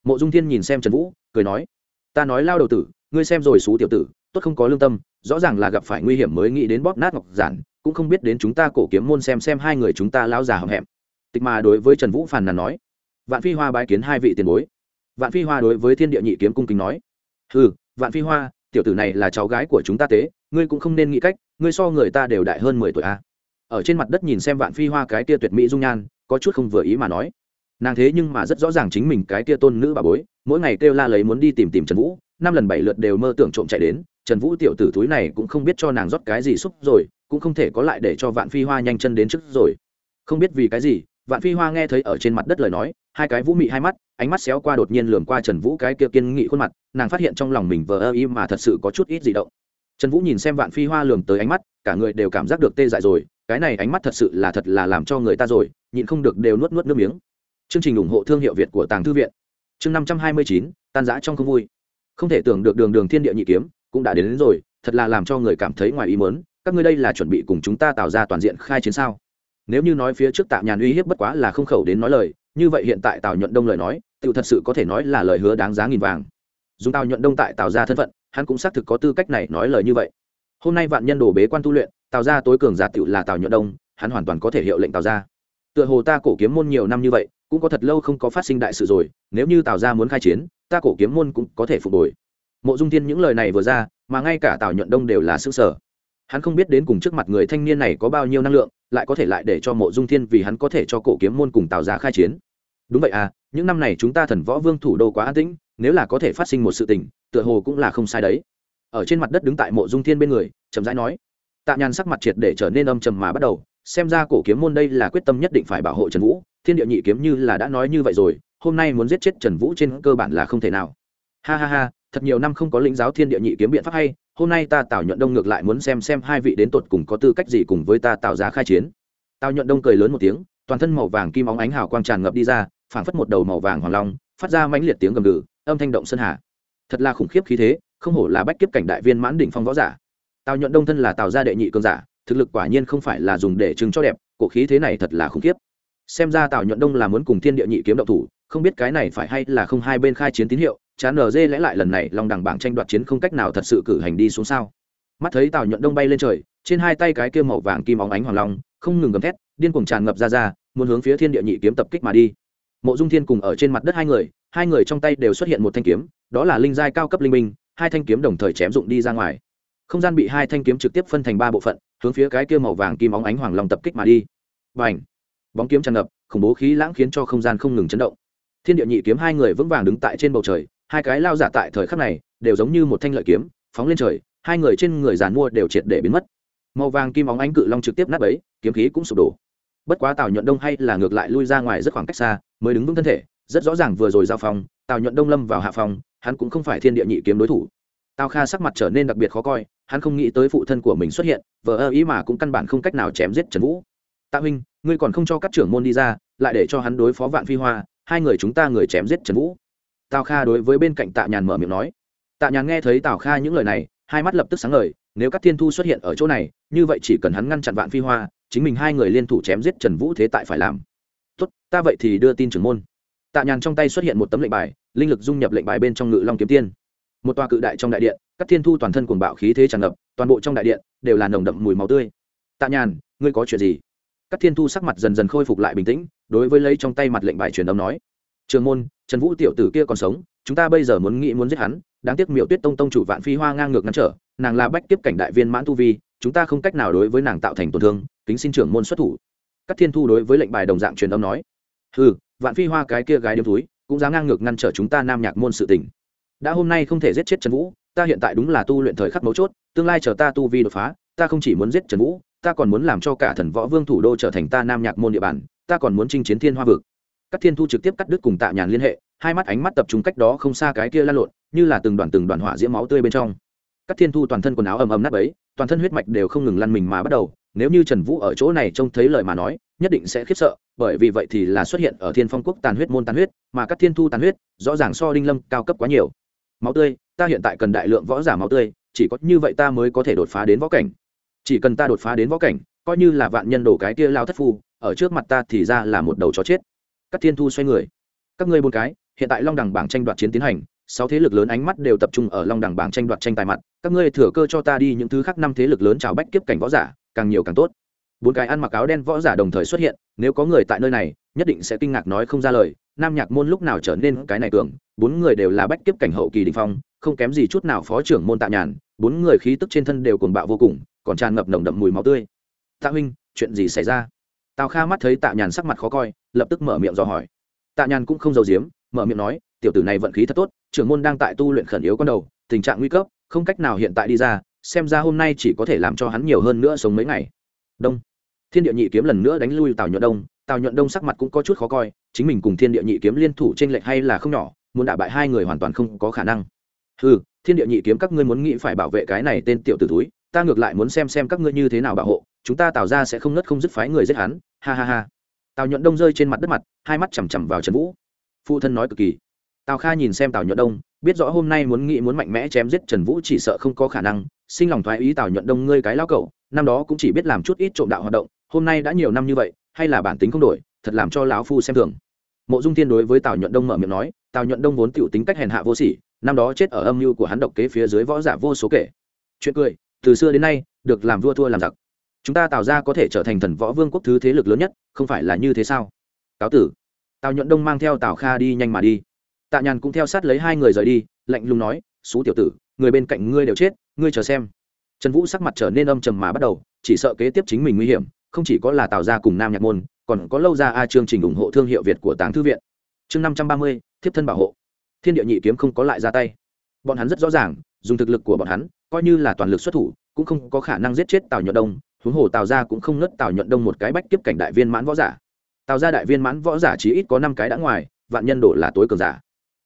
Mộ dung thiên nhìn xem trần vũ, cười nói, ta nói lao đầu tử, ngươi xem rồi xú tiểu tử, tốt không có lương tâm, rõ ràng là gặp phải nguy hiểm mới nghĩ đến bóp nát ngọc giản, cũng không biết đến chúng ta cổ kiếm môn xem xem hai người chúng ta lao già hậm hẹm tịch mà đối với trần vũ phàn nàn nói, vạn phi hoa bái kiến hai vị tiền bối vạn phi hoa đối với thiên địa nhị kiếm cung kính nói ừ vạn phi hoa, tiểu tử này là cháu gái của chúng ta tế, ngươi cũng không nên nghĩ cách, ngươi so người ta đều đại hơn mười tuổi a à. ở trên mặt đất nhìn xem vạn phi hoa cái tia tuyệt mỹ dung nhan, có chút không vừa ý mà nói, nàng thế nhưng mà rất rõ ràng chính mình cái tia tôn nữ bà bối, mỗi ngày kêu la lấy muốn đi tìm tìm trần vũ, năm lần bảy lượt đều mơ tưởng trộm chạy đến, trần vũ tiểu tử túi này cũng không biết cho nàng rót cái gì xúc rồi, cũng không thể có lại để cho vạn phi hoa nhanh chân đến trước rồi không biết vì cái gì vạn phi hoa nghe thấy ở trên mặt đất lời nói hai cái vũ mị hai mắt ánh mắt xéo qua đột nhiên lường qua trần vũ cái kia kiên nghị khuôn mặt nàng phát hiện trong lòng mình vờ ơ y mà thật sự có chút ít gì động. Trần vũ nhìn xem vạn phi hoa lường tới ánh mắt cả người đều cảm giác được tê dại rồi cái này ánh mắt thật sự là thật là làm cho người ta rồi nhịn không được đều nuốt nuốt nước miếng. Chương trình ủng hộ thương hiệu việt của tàng thư viện. Chương năm trăm hai mươi chín tan giã trong không vui. Không thể tưởng được đường đường thiên địa nhị kiếm cũng đã đến, đến rồi thật là làm cho người cảm thấy ngoài ý mớn các ngươi đây là chuẩn bị cùng chúng ta tạo ra toàn diện khai chiến sao? Nếu như nói phía trước tạ nhàn uy hiếp bất quá là không khẩu đến nói lời, như vậy hiện tại tào nhuận đông lời nói tự thật sự có thể nói là lời hứa đáng giá nghìn vàng. Dùng tào nhuận đông tại tào ra thân phận, hắn cũng xác thực có tư cách này nói lời như vậy. Hôm nay vạn nhân đồ bế quan tu luyện, tào ra tối cường giả tựu là tào nhuận đông, hắn hoàn toàn có thể hiệu lệnh tào ra tựa hồ ta cổ kiếm môn nhiều năm như vậy, cũng có thật lâu không có phát sinh đại sự rồi, nếu như tào ra muốn khai chiến, ta cổ kiếm môn cũng có thể phục hồi. Mộ dung thiên những lời này vừa ra, mà ngay cả tào nhuận đông đều là xứ sở hắn không biết đến cùng trước mặt người thanh niên này có bao nhiêu năng lượng lại có thể lại để cho mộ dung thiên vì hắn có thể cho cổ kiếm môn cùng tào giá khai chiến. Đúng vậy à những năm này chúng ta thần võ vương thủ đô quá an tĩnh, nếu là có thể phát sinh một sự tình, tựa hồ cũng là không sai đấy. Ở trên mặt đất đứng tại mộ dung thiên bên người, chậm rãi nói. Tạ nhàn sắc mặt triệt để trở nên âm trầm mà bắt đầu, xem ra cổ kiếm môn đây là quyết tâm nhất định phải bảo hộ trần vũ, thiên địa nhị kiếm như là đã nói như vậy rồi, hôm nay muốn giết chết trần vũ trên cơ bản là không thể nào. Ha ha ha, thật nhiều năm không có lĩnh giáo thiên địa nhị kiếm biện pháp hay hôm nay ta Tào nhuận đông ngược lại muốn xem xem hai vị đến tột cùng có tư cách gì cùng với ta tạo giá khai chiến. Tào nhuận đông cười lớn một tiếng, toàn thân màu vàng kim óng ánh hào quang tràn ngập đi ra, phảng phất một đầu màu vàng hoàng long, phát ra mãnh liệt tiếng gầm gừ, âm thanh động sơn hà. Thật là khủng khiếp khí thế, không hổ là bách kiếp cảnh đại viên mãn đỉnh phong võ giả. Tào nhuận đông thân là tào gia đệ nhị cơn giả, thực lực quả nhiên không phải là dùng để chứng cho đẹp, cổ khí thế này thật là khủng khiếp. Xem ra tào nhuận đông là muốn cùng thiên địa nhị kiếm động thủ, không biết cái này phải hay là không hai bên khai chiến tín hiệu chán nở dê lẽ lại lần này long đẳng bảng tranh đoạt chiến không cách nào thật sự cử hành đi xuống sao? Mắt thấy tào nhuận đông bay lên trời, trên hai tay cái kia màu vàng kim óng ánh hoàng long, không ngừng gầm thét, điên cuồng tràn ngập ra ra, muốn hướng phía thiên địa nhị kiếm tập kích mà đi. Mộ dung thiên cùng ở trên mặt đất hai người hai người trong tay đều xuất hiện một thanh kiếm, đó là linh giai cao cấp linh minh, hai thanh kiếm đồng thời chém dụng đi ra ngoài. Không gian bị hai thanh kiếm trực tiếp phân thành ba bộ phận, hướng phía cái kia màu vàng kim óng ánh hoàng long tập kích mà đi. Và ảnh bóng kiếm tràn ngập, khủng bố khí lãng khiến cho không gian không ngừng chấn động. Thiên địa nhị kiếm hai người vững vàng đứng tại trên bầu trời hai cái lao giả tại thời khắc này đều giống như một thanh lợi kiếm, phóng lên trời, hai người trên người giàn mua đều triệt để biến mất. Màu vàng kim óng ánh cự long trực tiếp nát ấy kiếm khí cũng sụp đổ. Bất quá tào nhuận đông hay là ngược lại lui ra ngoài rất khoảng cách xa, mới đứng vững thân thể, rất rõ ràng vừa rồi giao phong, tào nhuận đông lâm vào hạ phòng hắn cũng không phải thiên địa nhị kiếm đối thủ. Tào kha sắc mặt trở nên đặc biệt khó coi, hắn không nghĩ tới phụ thân của mình xuất hiện, vờ ơ ý mà cũng căn bản không cách nào chém giết trần vũ. Tạ huynh, ngươi còn không cho các trưởng môn đi ra, lại để cho hắn đối phó vạn phi hoa, hai người chúng ta người chém giết trần vũ tào kha đối với bên cạnh tạ nhàn mở miệng nói. Tạ nhàn nghe thấy tào kha những lời này, hai mắt lập tức sáng ngời, nếu các thiên thu xuất hiện ở chỗ này, như vậy chỉ cần hắn ngăn chặn vạn phi hoa, chính mình hai người liên thủ chém giết trần vũ thế tại phải làm. Tốt, ta vậy thì đưa tin trưởng môn. Tạ nhàn trong tay xuất hiện một tấm lệnh bài, linh lực dung nhập lệnh bài bên trong ngự long kiếm tiên. Một tòa cự đại trong đại điện các thiên thu toàn thân cuồng bạo khí thế tràn ngập, toàn bộ trong đại điện đều là nồng đậm mùi máu tươi. Tạ nhàn, ngươi có chuyện gì? Các thiên thu sắc mặt dần dần khôi phục lại bình tĩnh, đối với lấy trong tay mặt lệnh bài truyền âm nói. Trường môn trần vũ tiểu tử kia còn sống, chúng ta bây giờ muốn nghĩ muốn giết hắn, đáng tiếc miệu tuyết tông tông chủ vạn phi hoa ngang ngược ngăn trở, nàng là bách tiếp cảnh đại viên mãn tu vi, chúng ta không cách nào đối với nàng tạo thành tổn thương, kính xin trưởng môn xuất thủ. Các thiên thu đối với lệnh bài đồng dạng truyền âm nói ừ vạn phi hoa cái kia gái điếm túi cũng dám ngang ngược ngăn trở chúng ta nam nhạc môn sự tình. Đã hôm nay không thể giết chết trần vũ, ta hiện tại đúng là tu luyện thời khắc mấu chốt, tương lai chờ ta tu vi đột phá, ta không chỉ muốn giết trần vũ, ta còn muốn làm cho cả thần võ vương thủ đô trở thành ta nam nhạc môn địa bàn, ta còn muốn chinh chiến thiên hoa vực các thiên thu trực tiếp cắt đứt cùng tạ nhàn liên hệ, hai mắt ánh mắt tập trung cách đó không xa cái kia lan lộn, như là từng đoàn từng đoàn hỏa diễm máu tươi bên trong. Các thiên thu toàn thân quần áo ầm ầm nát ấy toàn thân huyết mạch đều không ngừng lăn mình mà bắt đầu. Nếu như trần vũ ở chỗ này trông thấy lời mà nói, nhất định sẽ khiếp sợ, bởi vì vậy thì là xuất hiện ở thiên phong quốc tàn huyết môn tàn huyết, mà các thiên thu tàn huyết, rõ ràng so đinh lâm cao cấp quá nhiều. Máu tươi, ta hiện tại cần đại lượng võ giả máu tươi, chỉ có như vậy ta mới có thể đột phá đến võ cảnh. Chỉ cần ta đột phá đến võ cảnh, coi như là vạn nhân đổ cái kia lao thất phu, ở trước mặt ta thì ra là một đầu chó chết các thiên thu xoay người. Các ngươi bốn cái, hiện tại long đẳng bảng tranh đoạt chiến tiến hành, sáu thế lực lớn ánh mắt đều tập trung ở long đẳng bảng tranh đoạt tranh tài mặt. Các ngươi thừa cơ cho ta đi những thứ khác năm thế lực lớn chào bách kiếp cảnh võ giả, càng nhiều càng tốt. Bốn cái ăn mặc áo đen võ giả đồng thời xuất hiện, nếu có người tại nơi này, nhất định sẽ kinh ngạc nói không ra lời. Nam nhạc môn lúc nào trở nên cái này tưởng bốn người đều là bách kiếp cảnh hậu kỳ đình phong, không kém gì chút nào phó trưởng môn tạ nhàn, bốn người khí tức trên thân đều cuồng bạo vô cùng, còn tràn ngập nồng đậm mùi máu tươi. Tạ huynh, chuyện gì xảy ra? Tào kha mắt thấy tạ nhàn sắc mặt khó coi, lập tức mở miệng dò hỏi. Tạ nhàn cũng không giàu giếm, mở miệng nói, tiểu tử này vận khí thật tốt, trưởng môn đang tại tu luyện khẩn yếu con đầu, tình trạng nguy cấp, không cách nào hiện tại đi ra, xem ra hôm nay chỉ có thể làm cho hắn nhiều hơn nữa sống mấy ngày. Đông. Thiên địa nhị kiếm lần nữa đánh lui tào nhuận đông. Tào nhuận đông sắc mặt cũng có chút khó coi, chính mình cùng thiên địa nhị kiếm liên thủ t r ê n lệch hay là không nhỏ, muốn đả bại hai người hoàn toàn không có khả năng. Ừ thiên địa nhị kiếm các ngươi muốn nghĩ phải bảo vệ cái này tên tiểu t ử túi ta ngược lại muốn xem xem các ngươi như thế nào bảo hộ chúng ta tạo ra sẽ không ngất không dứt phái người giết hắn, ha ha ha. Tào nhuận đông rơi trên mặt đất mặt, hai mắt chằm chằm vào trần vũ. Phụ thân nói cực kỳ. Tào kha nhìn xem tào nhuận đông, biết rõ hôm nay muốn nghĩ muốn mạnh mẽ chém giết trần vũ chỉ sợ không có khả năng, sinh lòng thoái ý tào nhuận đông ngươi cái lao cậu năm đó cũng chỉ biết làm chút ít trộm đạo hoạt động, hôm nay đã nhiều năm như vậy, hay là bản tính không đổi, thật làm cho lão phu xem thường. Mộ dung thiên đối với tào nhuận đông mở miệng nói, tào nhuận đông vốn t i ể u tính cách hèn hạ vô sỉ, năm đó chết ở âm mưu của hắn độc kế phía dưới võ giả vô số kể. Chuyện cười, từ xưa đến nay, được làm vua thua làm giặc chúng ta tạo ra có thể trở thành thần võ vương quốc thứ thế lực lớn nhất, không phải là như thế sao? Cáo tử. Tào nhuận đông mang theo tào kha đi nhanh mà đi. Tạ nhàn cũng theo sát lấy hai người rời đi, lạnh lùng nói xú tiểu tử, người bên cạnh ngươi đều chết, ngươi chờ xem. Trần vũ sắc mặt trở nên âm trầm mà bắt đầu, chỉ sợ kế tiếp chính mình nguy hiểm, không chỉ có là tào ra cùng nam nhạc môn, còn có lâu ra a chương trình ủng hộ thương hiệu việt của táng thư viện. Chương năm trăm ba mươi, thiếp thân bảo hộ. Thiên địa nhị kiếm không có lại ra tay. Bọn hắn rất rõ ràng, dùng thực lực của bọn hắn, coi như là toàn lực xuất thủ, cũng không có khả năng giết chết tào nhuận đông huống hồ tào gia cũng không nứt tào nhuận đông một cái bách kiếp cảnh đại viên mãn võ giả. Tào gia đại viên mãn võ giả chỉ ít có năm cái đã ngoài, vạn nhân đồ là tối cường giả.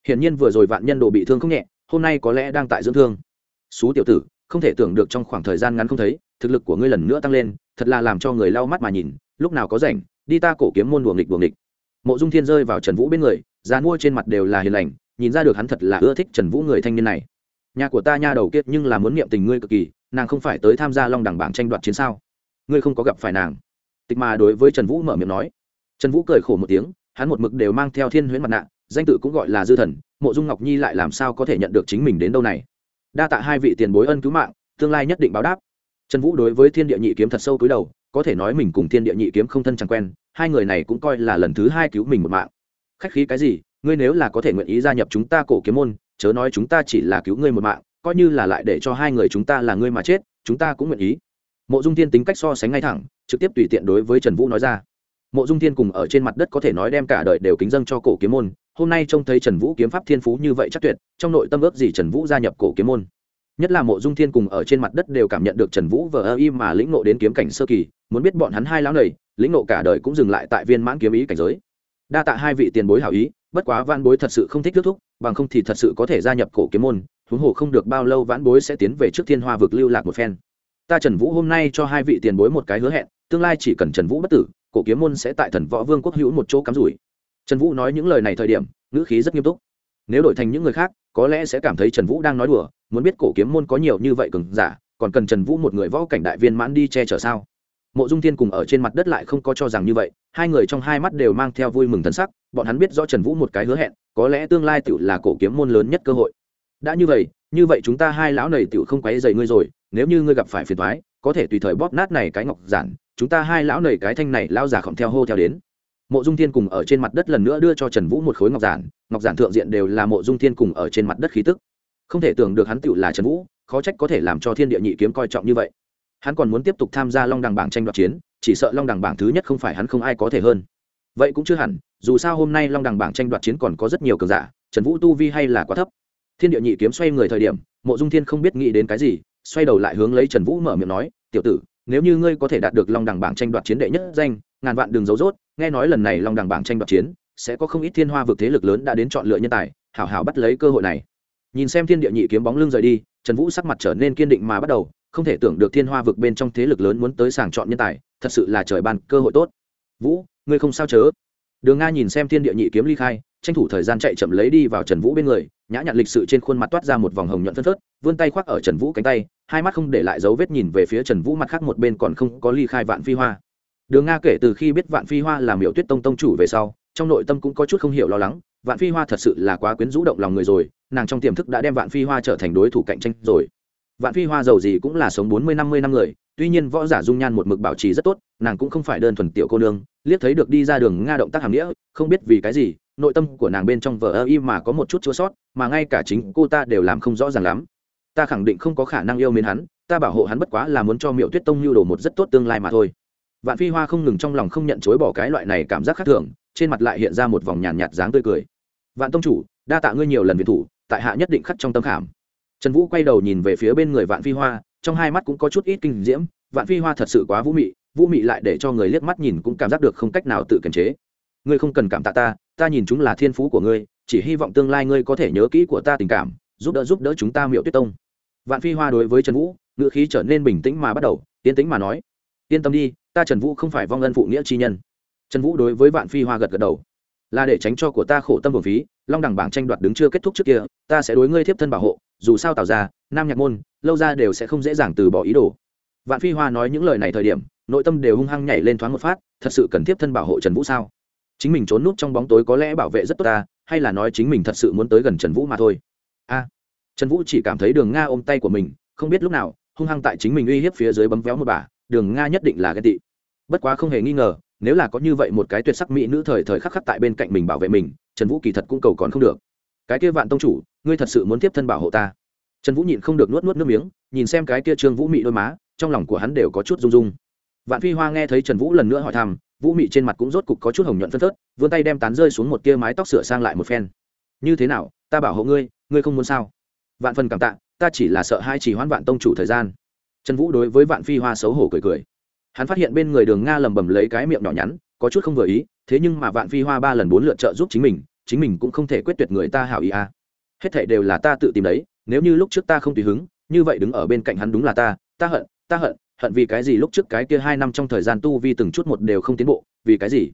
Hiển nhiên vừa rồi vạn nhân đồ bị thương không nhẹ, hôm nay có lẽ đang tại dưỡng thương. Xú tiểu tử, không thể tưởng được trong khoảng thời gian ngắn không thấy, thực lực của ngươi lần nữa tăng lên, thật là làm cho người lau mắt mà nhìn, lúc nào có rảnh, đi ta cổ kiếm môn luồng nghịch luồng nghịch. Mộ dung thiên rơi vào trần vũ bên người dàn mua trên mặt đều là hiền lành, nhìn ra được hắn thật là ưa thích trần vũ người thanh niên này. Nhà của ta nha đầu kiệt nhưng là muốn niệm tình ngươi cực kỳ, nàng không phải tới tham gia long đẳng bảng tranh đoạt chiến sao? Ngươi không có gặp phải nàng. Tịch mà đối với trần vũ mở miệng nói. Trần vũ cười khổ một tiếng, hắn một mực đều mang theo thiên huyễn mặt nạ, danh tự cũng gọi là dư thần, mộ dung ngọc nhi lại làm sao có thể nhận được chính mình đến đâu này? Đa tạ hai vị tiền bối ân cứu mạng, tương lai nhất định báo đáp. Trần vũ đối với thiên địa nhị kiếm thật sâu cúi đầu, có thể nói mình cùng thiên địa nhị kiếm không thân chẳng quen, hai người này cũng coi là lần thứ hai cứu mình một mạng. Khách khí cái gì, ngươi nếu là có thể nguyện ý gia nhập chúng ta cổ kiếm môn, chớ nói chúng ta chỉ là cứu ngươi một mạng, coi như là lại để cho hai người chúng ta là ngươi mà chết, chúng ta cũng nguyện ý mộ dung thiên tính cách so sánh ngay thẳng, trực tiếp tùy tiện đối với trần vũ nói ra. Mộ dung thiên cùng ở trên mặt đất có thể nói đem cả đời đều kính dâng cho cổ kiếm môn, hôm nay trông thấy trần vũ kiếm pháp thiên phú như vậy chắc tuyệt, trong nội tâm ước gì trần vũ gia nhập cổ kiếm môn. Nhất là mộ dung thiên cùng ở trên mặt đất đều cảm nhận được trần vũ vờ ơ y mà lĩnh nộ đến kiếm cảnh sơ kỳ, muốn biết bọn hắn hai lão này, lĩnh nộ cả đời cũng dừng lại tại viên mãn kiếm ý cảnh giới. Đa tạ hai vị tiền bối hảo ý, bất quá van bối thật sự không thích kết thúc, bằng không thì thật sự có thể gia nhập cổ kiếm môn, huống hồ không được bao lâu vãn bối sẽ tiến về trước thiên hoa vực lưu lạc một phen ta trần vũ hôm nay cho hai vị tiền bối một cái hứa hẹn, tương lai chỉ cần trần vũ bất tử, cổ kiếm môn sẽ tại thần võ vương quốc hữu một chỗ cắm rủi. Trần vũ nói những lời này thời điểm, ngữ khí rất nghiêm túc. Nếu đổi thành những người khác, có lẽ sẽ cảm thấy trần vũ đang nói đùa, muốn biết cổ kiếm môn có nhiều như vậy cường giả, còn cần trần vũ một người võ cảnh đại viên mãn đi che chở sao? Mộ dung thiên cùng ở trên mặt đất lại không có cho rằng như vậy, hai người trong hai mắt đều mang theo vui mừng thân sắc, bọn hắn biết rõ trần vũ một cái hứa hẹn, có lẽ tương lai tự là cổ kiếm môn lớn nhất cơ hội. Đã như vậy như vậy chúng ta hai lão này tự không quấy dày ngươi rồi nếu như ngươi gặp phải phiền thoái, có thể tùy thời bóp nát này cái ngọc giản, chúng ta hai lão nầy cái thanh này lao giả khổng theo hô theo đến. Mộ dung thiên cùng ở trên mặt đất lần nữa đưa cho trần vũ một khối ngọc giản ngọc giản thượng diện đều là mộ dung thiên cùng ở trên mặt đất khí tức. Không thể tưởng được hắn tựu là trần vũ, khó trách có thể làm cho thiên địa nhị kiếm coi trọng như vậy. Hắn còn muốn tiếp tục tham gia long đằng bảng tranh đoạt chiến, chỉ sợ long đằng bảng thứ nhất không phải hắn không ai có thể hơn. Vậy cũng chưa hẳn, dù sao hôm nay long đằng bảng tranh đoạt chiến còn có rất nhiều cường giả, trần vũ tu vi hay là quá thấp. Thiên địa nhị kiếm xoay người thời điểm, mộ dung thiên không biết nghĩ đến cái gì xoay đầu lại hướng lấy trần vũ mở miệng nói, tiểu tử, nếu như ngươi có thể đạt được long đằng bảng tranh đoạt chiến đệ nhất danh, ngàn vạn đường dấu dốt, nghe nói lần này long đằng bảng tranh đoạt chiến, sẽ có không ít thiên hoa vực thế lực lớn đã đến chọn lựa nhân tài, hảo hảo bắt lấy cơ hội này. Nhìn xem thiên địa nhị kiếm bóng lưng rời đi, trần vũ sắc mặt trở nên kiên định mà bắt đầu, không thể tưởng được thiên hoa vực bên trong thế lực lớn muốn tới sàng chọn nhân tài, thật sự là trời ban cơ hội tốt. Vũ, ngươi không sao chớ? Đường nga nhìn xem thiên địa nhị kiếm ly khai, tranh thủ thời gian chạy chậm lấy đi vào trần vũ bên người, nhã nhặn lịch sự trên khuôn mặt toát ra một vòng hồng nhuận phân phớt, vươn tay khoác ở trần vũ cánh tay hai mắt không để lại dấu vết nhìn về phía trần vũ mặt khác một bên còn không có ly khai vạn phi hoa. Đường nga kể từ khi biết vạn phi hoa là miểu tuyết tông tông chủ về sau, trong nội tâm cũng có chút không hiểu lo lắng, vạn phi hoa thật sự là quá quyến rũ động lòng người rồi, nàng trong tiềm thức đã đem vạn phi hoa trở thành đối thủ cạnh tranh rồi. Vạn phi hoa giàu gì cũng là sống bốn mươi, năm mươi năm người, tuy nhiên võ giả dung nhan một mực bảo trì rất tốt, nàng cũng không phải đơn thuần tiểu cô nương, liếc thấy được đi ra đường nga động tác hàm nghĩa, không biết vì cái gì, nội tâm của nàng bên trong vở ơ y mà có một chút chua sót, mà ngay cả chính cô ta đều làm không rõ ràng lắm ta khẳng định không có khả năng yêu mến hắn, ta bảo hộ hắn bất quá là muốn cho miệu tuyết tông lưu đồ một rất tốt tương lai mà thôi. Vạn phi hoa không ngừng trong lòng không nhận chối bỏ cái loại này cảm giác khác thường, trên mặt lại hiện ra một vòng nhàn nhạt dáng tươi cười. Vạn tông chủ, đa tạ ngươi nhiều lần viện thủ, tại hạ nhất định khắc trong tâm khảm. Trần vũ quay đầu nhìn về phía bên người vạn phi hoa, trong hai mắt cũng có chút ít kinh diễm, vạn phi hoa thật sự quá vũ mị vũ mị lại để cho người liếc mắt nhìn cũng cảm giác được không cách nào tự kiềm chế. Ngươi không cần cảm tạ ta ta nhìn chúng là thiên phú của ngươi, chỉ hy vọng tương lai ngươi có thể nhớ kỹ của ta tình cảm, giúp đỡ giúp đỡ chúng ta miệu tuyết tông vạn phi hoa đối với trần vũ, ngữ khí trở nên bình tĩnh mà bắt đầu, yên tĩnh mà nói, yên tâm đi, ta trần vũ không phải vong ân phụ nghĩa chi nhân. Trần vũ đối với vạn phi hoa gật gật đầu, là để tránh cho của ta khổ tâm bổng phí, long đẳng bảng tranh đoạt đứng chưa kết thúc trước kia, ta sẽ đối ngươi thiếp thân bảo hộ, dù sao tạo ra nam nhạc môn, lâu ra đều sẽ không dễ dàng từ bỏ ý đồ. Vạn phi hoa nói những lời này thời điểm, nội tâm đều hung hăng nhảy lên thoáng một phát, thật sự cần thiếp thân bảo hộ trần vũ sao? Chính mình trốn núp trong bóng tối có lẽ bảo vệ rất tốt ta, hay là nói chính mình thật sự muốn tới gần trần vũ mà thôi? A trần vũ chỉ cảm thấy đường nga ôm tay của mình, không biết lúc nào, hung hăng tại chính mình uy hiếp phía dưới bấm véo một bà, đường nga nhất định là ghen tị. Bất quá không hề nghi ngờ, nếu là có như vậy một cái tuyệt sắc mỹ nữ thời thời khắc khắc tại bên cạnh mình bảo vệ mình, trần vũ kỳ thật cũng cầu còn không được. Cái kia vạn tông chủ, ngươi thật sự muốn tiếp thân bảo hộ ta? Trần vũ nhịn không được nuốt nuốt nước miếng, nhìn xem cái kia trương vũ mị đôi má, trong lòng của hắn đều có chút rung rung. Vạn phi hoa nghe thấy trần vũ lần nữa hỏi thăm, vũ mị trên mặt cũng rốt cục có chút hồng nhuận phân phớt, vươn tay đem tán rơi xuống một tia mái tóc sửa sang lại một phen. Như thế nào? Ta bảo hộ ngươi ngươi không muốn sao? Vạn phần cảm tạ, ta chỉ là sợ hai chỉ hoãn vạn tông chủ thời gian. Trần vũ đối với vạn phi hoa xấu hổ cười cười. Hắn phát hiện bên người đường nga lầm bầm lấy cái miệng nhỏ nhắn, có chút không vừa ý, thế nhưng mà vạn phi hoa ba lần bốn lượt trợ giúp chính mình chính mình cũng không thể quyết tuyệt người ta hảo ý à. hết thảy đều là ta tự tìm đấy, nếu như lúc trước ta không tùy hứng, như vậy đứng ở bên cạnh hắn đúng là ta ta hận ta hận hận vì cái gì lúc trước cái kia hai năm trong thời gian tu vi từng chút một đều không tiến bộ, vì cái gì?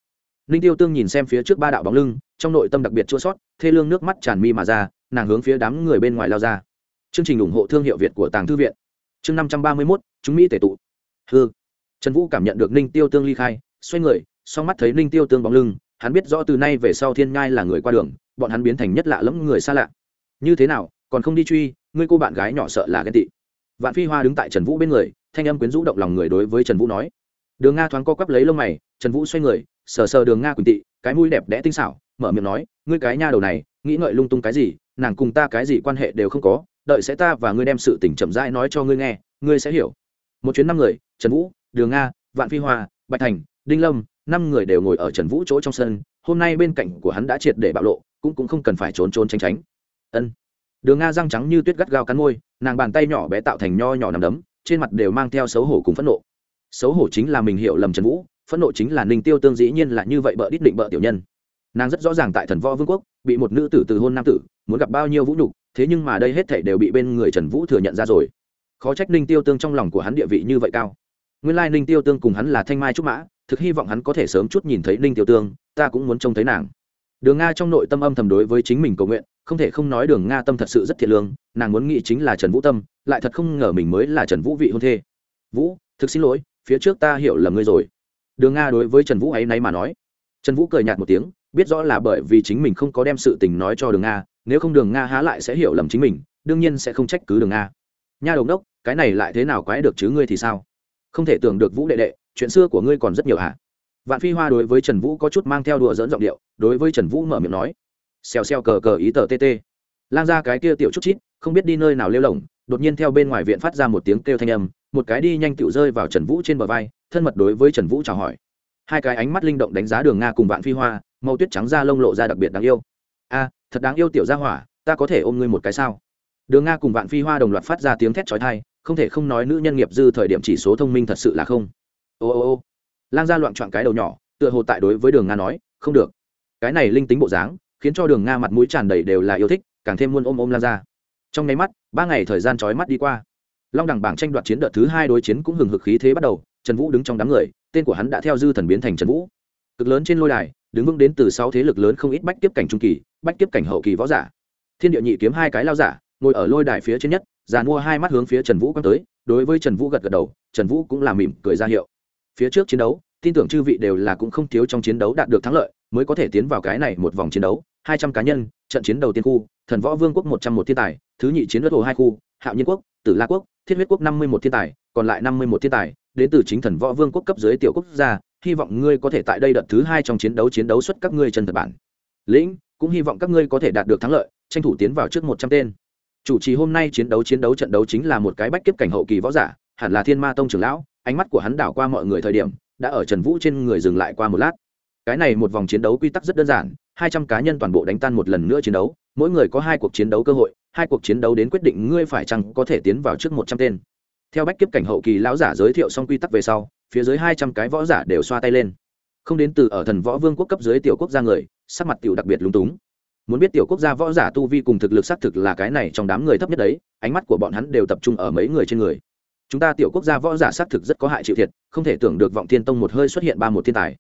Ninh tiêu tương nhìn xem phía trước ba đạo bóng lưng, trong nội tâm đặc biệt chua sót, thê lương nước mắt tràn mi mà ra, nàng hướng phía đám người bên ngoài lao ra. Chương trình ủng hộ thương hiệu việt của tàng thư viện. Chương năm trăm ba mươi mốt, chúng mỹ tể tụ. Hư trần vũ cảm nhận được ninh tiêu tương ly khai, xoay người, song mắt thấy ninh tiêu tương bóng lưng, hắn biết rõ từ nay về sau thiên ngai là người qua đường, bọn hắn biến thành nhất lạ lẫm người xa lạ. Như thế nào, còn không đi truy, ngươi cô bạn gái nhỏ sợ là ghen tị. Vạn phi hoa đứng tại trần vũ bên người, thanh âm quyến rũ động lòng người đối với trần vũ nói. Đường nga thoáng co quắp lấy lông mày, trần vũ xoay người sờ sờ đường nga quỳnh tị, cái mũi đẹp đẽ tinh xảo, mở miệng nói, ngươi cái nha đầu này, nghĩ ngợi lung tung cái gì, nàng cùng ta cái gì quan hệ đều không có, đợi sẽ ta và ngươi đem sự tình chậm rãi nói cho ngươi nghe, ngươi sẽ hiểu. Một chuyến năm người, trần vũ, đường nga, vạn phi hoa, bạch thành, đinh lâm, năm người đều ngồi ở trần vũ chỗ trong sân, hôm nay bên cạnh của hắn đã triệt để bạo lộ, cũng cũng không cần phải trốn trốn tránh tránh. Ân. Đường nga răng trắng như tuyết gắt gao cắn môi, nàng bàn tay nhỏ bé tạo thành nho nhỏ nằm đấm, trên mặt đều mang theo xấu hổ cùng phẫn nộ. Xấu hổ chính là mình hiểu lầm trần vũ phẫn nộ chính là ninh tiêu tương dĩ nhiên là như vậy bợ đít định bợ tiểu nhân. Nàng rất rõ ràng tại thần võ vương quốc, bị một nữ tử từ hôn nam tử, muốn gặp bao nhiêu vũ nhục, thế nhưng mà đây hết thảy đều bị bên người trần vũ thừa nhận ra rồi. Khó trách ninh tiêu tương trong lòng của hắn địa vị như vậy cao. Nguyên lai ninh tiêu tương cùng hắn là thanh mai trúc mã, thực hy vọng hắn có thể sớm chút nhìn thấy ninh tiêu tương, ta cũng muốn trông thấy nàng. Đường nga trong nội tâm âm thầm đối với chính mình cầu nguyện, không thể không nói đường nga tâm thật sự rất thiệt lương, nàng muốn nghĩ chính là trần vũ tâm, lại thật không ngờ mình mới là trần vũ vị hôn thê. Vũ, thực xin lỗi, phía trước ta hiểu lầm ngươi rồi đường nga đối với trần vũ ấy náy mà nói. Trần vũ cười nhạt một tiếng, biết rõ là bởi vì chính mình không có đem sự tình nói cho đường nga, nếu không đường nga há lại sẽ hiểu lầm chính mình, đương nhiên sẽ không trách cứ đường nga. Nha đồng đốc, cái này lại thế nào quái được chứ ngươi thì sao? Không thể tưởng được vũ đệ đệ, chuyện xưa của ngươi còn rất nhiều hả? Vạn phi hoa đối với trần vũ có chút mang theo đùa dỡn giọng điệu, đối với trần vũ mở miệng nói. Xèo xèo cờ cờ ý tờ tt lan ra cái kia tiểu chút chít, không biết đi nơi nào lêu lỏng, đột nhiên theo bên ngoài viện phát ra một tiếng kêu thanh âm một cái đi nhanh tựu rơi vào trần vũ trên bờ vai, thân mật đối với trần vũ chào hỏi. Hai cái ánh mắt linh động đánh giá đường nga cùng vạn phi hoa, màu tuyết trắng da lông lộ ra đặc biệt đáng yêu. A, thật đáng yêu tiểu gia hỏa, ta có thể ôm ngươi một cái sao? Đường nga cùng vạn phi hoa đồng loạt phát ra tiếng thét trói thai không thể không nói nữ nhân nghiệp dư thời điểm chỉ số thông minh thật sự là không. Ô ô ô, lang ra loạn trọn cái đầu nhỏ, tựa hồ tại đối với đường nga nói, không được. Cái này linh tính bộ dáng, khiến cho đường nga mặt mũi tràn đầy đều là yêu thích, càng thêm muôn ôm ôm lang ra trong nháy mắt, ba ngày thời gian trói mắt đi qua long đẳng bảng tranh đoạt chiến đợt thứ hai đối chiến cũng hừng hực khí thế bắt đầu, trần vũ đứng trong đám người, tên của hắn đã theo dư thần biến thành trần vũ. Cực lớn trên lôi đài, đứng vững đến từ sáu thế lực lớn không ít bách tiếp cảnh trung kỳ, bách tiếp cảnh hậu kỳ võ giả. Thiên địa nhị kiếm hai cái lao giả, ngồi ở lôi đài phía trên nhất, già mua hai mắt hướng phía trần vũ quăng tới, đối với trần vũ gật gật đầu, trần vũ cũng làm mỉm cười ra hiệu. Phía trước chiến đấu, tin tưởng chư vị đều là cũng không thiếu trong chiến đấu đạt được thắng lợi, mới có thể tiến vào cái này một vòng chiến đấu. Hai trăm cá nhân, trận chiến đầu tiên khu, thần võ vương quốc một trăm một thiên tài, thứ nhị chiến đất hồ hai khu, hạo nhiên quốc, tử la quốc thiết huyết quốc năm mươi một thiên tài, còn lại năm mươi một thiên tài, đến từ chính thần võ vương quốc cấp dưới tiểu quốc gia, hy vọng ngươi có thể tại đây đợt thứ hai trong chiến đấu chiến đấu xuất các ngươi chân thật bản. Lĩnh, cũng hy vọng các ngươi có thể đạt được thắng lợi, tranh thủ tiến vào trước một trăm tên. Chủ trì hôm nay chiến đấu chiến đấu trận đấu chính là một cái bách kiếp cảnh hậu kỳ võ giả, hẳn là thiên ma tông trưởng lão, ánh mắt của hắn đảo qua mọi người thời điểm, đã ở trần vũ trên người dừng lại qua một lát. Cái này một vòng chiến đấu quy tắc rất đơn giản hai trăm cá nhân toàn bộ đánh tan một lần nữa chiến đấu, mỗi người có hai cuộc chiến đấu cơ hội, hai cuộc chiến đấu đến quyết định ngươi phải chăng có thể tiến vào trước một trăm tên. Theo bách kiếp cảnh hậu kỳ lão giả giới thiệu xong quy tắc về sau, phía dưới hai trăm cái võ giả đều xoa tay lên. Không đến từ ở thần võ vương quốc cấp dưới tiểu quốc gia người, sắc mặt tiểu đặc biệt lúng túng. Muốn biết tiểu quốc gia võ giả tu vi cùng thực lực xác thực là cái này trong đám người thấp nhất đấy, ánh mắt của bọn hắn đều tập trung ở mấy người trên người. Chúng ta tiểu quốc gia võ giả xác thực rất có hại chịu thiệt, không thể tưởng được vọng thiên tông một hơi xuất hiện ba một thiên tài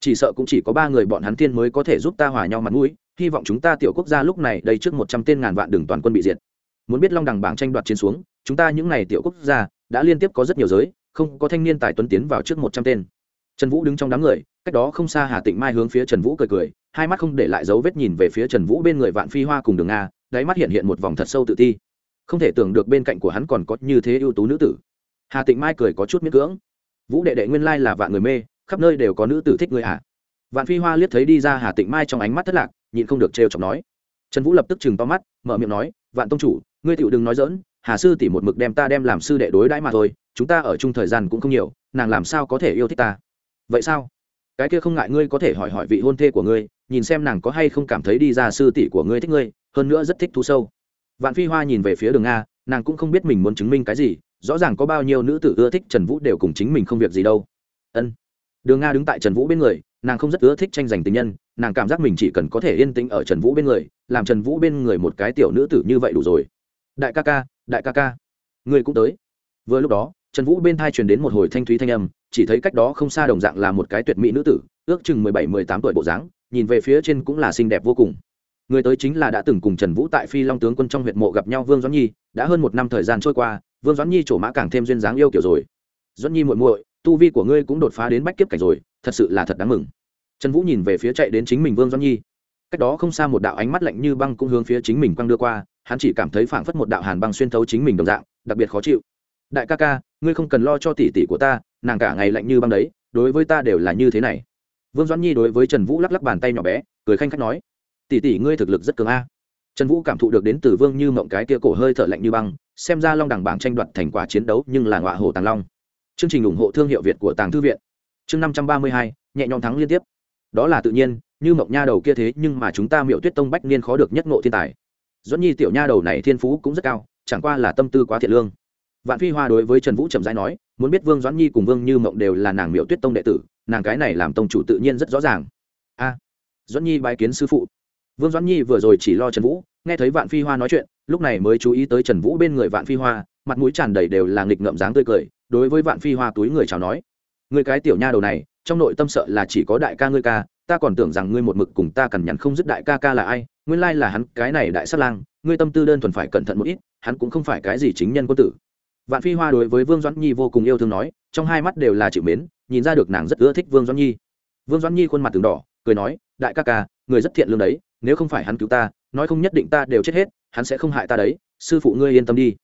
chỉ sợ cũng chỉ có ba người bọn hắn thiên mới có thể giúp ta hòa nhau mặt mũi, hy vọng chúng ta tiểu quốc gia lúc này đây trước một trăm tên ngàn vạn đường toàn quân bị diệt. Muốn biết long đẳng bảng tranh đoạt chiến xuống, chúng ta những n à y tiểu quốc gia đã liên tiếp có rất nhiều giới, không có thanh niên tài tuấn tiến vào trước một trăm tên. Trần vũ đứng trong đám người, cách đó không xa hà tịnh mai hướng phía trần vũ cười cười, hai mắt không để lại dấu vết nhìn về phía trần vũ bên người vạn phi hoa cùng đường nga, đáy mắt hiện hiện một vòng thật sâu tự ti. Không thể tưởng được bên cạnh của hắn còn có như thế ưu tú nữ tử. Hà tịnh mai cười có chút miễn cưỡng. Vũ đệ đệ nguyên lai là vạn người mê khắp nơi đều có nữ tử thích người ạ à. vạn phi hoa liếc thấy đi ra hà tịnh mai trong ánh mắt thất lạc, nhịn không được trêu chọc nói. Trần vũ lập tức chừng to mắt, mở miệng nói, vạn tông chủ, ngươi tựu đừng nói dỡn hà sư tỷ một mực đem ta đem làm sư đệ đối đãi mà thôi, chúng ta ở chung thời gian cũng không nhiều, nàng làm sao có thể yêu thích ta? Vậy sao? Cái kia không ngại ngươi có thể hỏi hỏi vị hôn thê của ngươi, nhìn xem nàng có hay không cảm thấy đi ra sư tỷ của ngươi thích ngươi, hơn nữa rất thích thú sâu. Vạn phi hoa nhìn về phía đường nga nàng cũng không biết mình muốn chứng minh cái gì, rõ ràng có bao nhiêu nữ tử ưa thích trần vũ đều cùng chính mình không việc gì đâu. Ân đường nga đứng tại trần vũ bên người, nàng không rất ưa thích tranh giành tình nhân, nàng cảm giác mình chỉ cần có thể yên tĩnh ở trần vũ bên người, làm trần vũ bên người một cái tiểu nữ tử như vậy đủ rồi. Đại ca ca, đại ca ca. Người cũng tới. Vừa lúc đó, trần vũ bên thai truyền đến một hồi thanh thúy thanh âm, chỉ thấy cách đó không xa đồng dạng là một cái tuyệt mỹ nữ tử, ước chừng mười bảy, mười tám tuổi bộ dáng, nhìn về phía trên cũng là xinh đẹp vô cùng. Người tới chính là đã từng cùng trần vũ tại phi long tướng quân trong huyện mộ gặp nhau vương doãn nhi, đã hơn một năm thời gian trôi qua, vương doãn nhi trổ mã càng thêm duyên dáng yêu kiểu rồi. Doãn nhi muội muội tu vi của ngươi cũng đột phá đến bách kiếp cảnh rồi, thật sự là thật đáng mừng. Trần vũ nhìn về phía chạy đến chính mình vương doãn nhi. Cách đó không xa một đạo ánh mắt lạnh như băng cũng hướng phía chính mình quăng đưa qua, hắn chỉ cảm thấy phảng phất một đạo hàn băng xuyên thấu chính mình đồng dạng, đặc biệt khó chịu. Đại ca ca, ngươi không cần lo cho tỷ tỷ của ta, nàng cả ngày lạnh như băng đấy, đối với ta đều là như thế này. Vương doãn nhi đối với trần vũ lắc lắc bàn tay nhỏ bé, cười khanh khách nói, tỷ tỷ ngươi thực lực rất cường a. Trần vũ cảm thụ được đến từ vương như mộng cái kia cổ hơi thở lạnh như băng, xem ra long đẳng bảng tranh đoạt thành quả chiến đấu nhưng là ngọa hổ tàng long chương trình ủng hộ thương hiệu việt của tàng thư viện. Chương năm trăm ba mươi hai nhẹ nhõm thắng liên tiếp. Đó là tự nhiên như mộng nha đầu kia thế nhưng mà chúng ta miệu tuyết tông bách niên khó được nhất ngộ thiên tài. Doãn nhi tiểu nha đầu này thiên phú cũng rất cao chẳng qua là tâm tư quá thiện lương. Vạn phi hoa đối với trần vũ trầm giai nói muốn biết vương doãn nhi cùng vương như mộng đều là nàng miệu tuyết tông đệ tử nàng cái này làm tông chủ tự nhiên rất rõ ràng. A. À, doãn nhi bái kiến sư phụ. Vương doãn nhi vừa rồi chỉ lo trần vũ nghe thấy vạn phi hoa nói chuyện lúc này mới chú ý tới trần vũ bên người vạn phi hoa mặt mũi tràn đầy đều là nghịch ngợm dáng tươi cười đối với vạn phi hoa túi người chào nói người cái tiểu nha đầu này, trong nội tâm sợ là chỉ có đại ca ngươi ca, ta còn tưởng rằng ngươi một mực cùng ta cằn nhằn không dứt đại ca ca là ai, nguyên lai là hắn, cái này đại sát lang, ngươi tâm tư đơn thuần phải cẩn thận một ít, hắn cũng không phải cái gì chính nhân quân tử. Vạn phi hoa đối với vương doãn nhi vô cùng yêu thương nói, trong hai mắt đều là chịu mến, nhìn ra được nàng rất ưa thích vương doãn nhi. Vương doãn nhi khuôn mặt từng đỏ, cười nói, đại ca ca, người rất thiện lương đấy, nếu không phải hắn cứu ta, nói không nhất định ta đều chết hết, hắn sẽ không hại ta đấy, sư phụ ngươi yên tâm đi.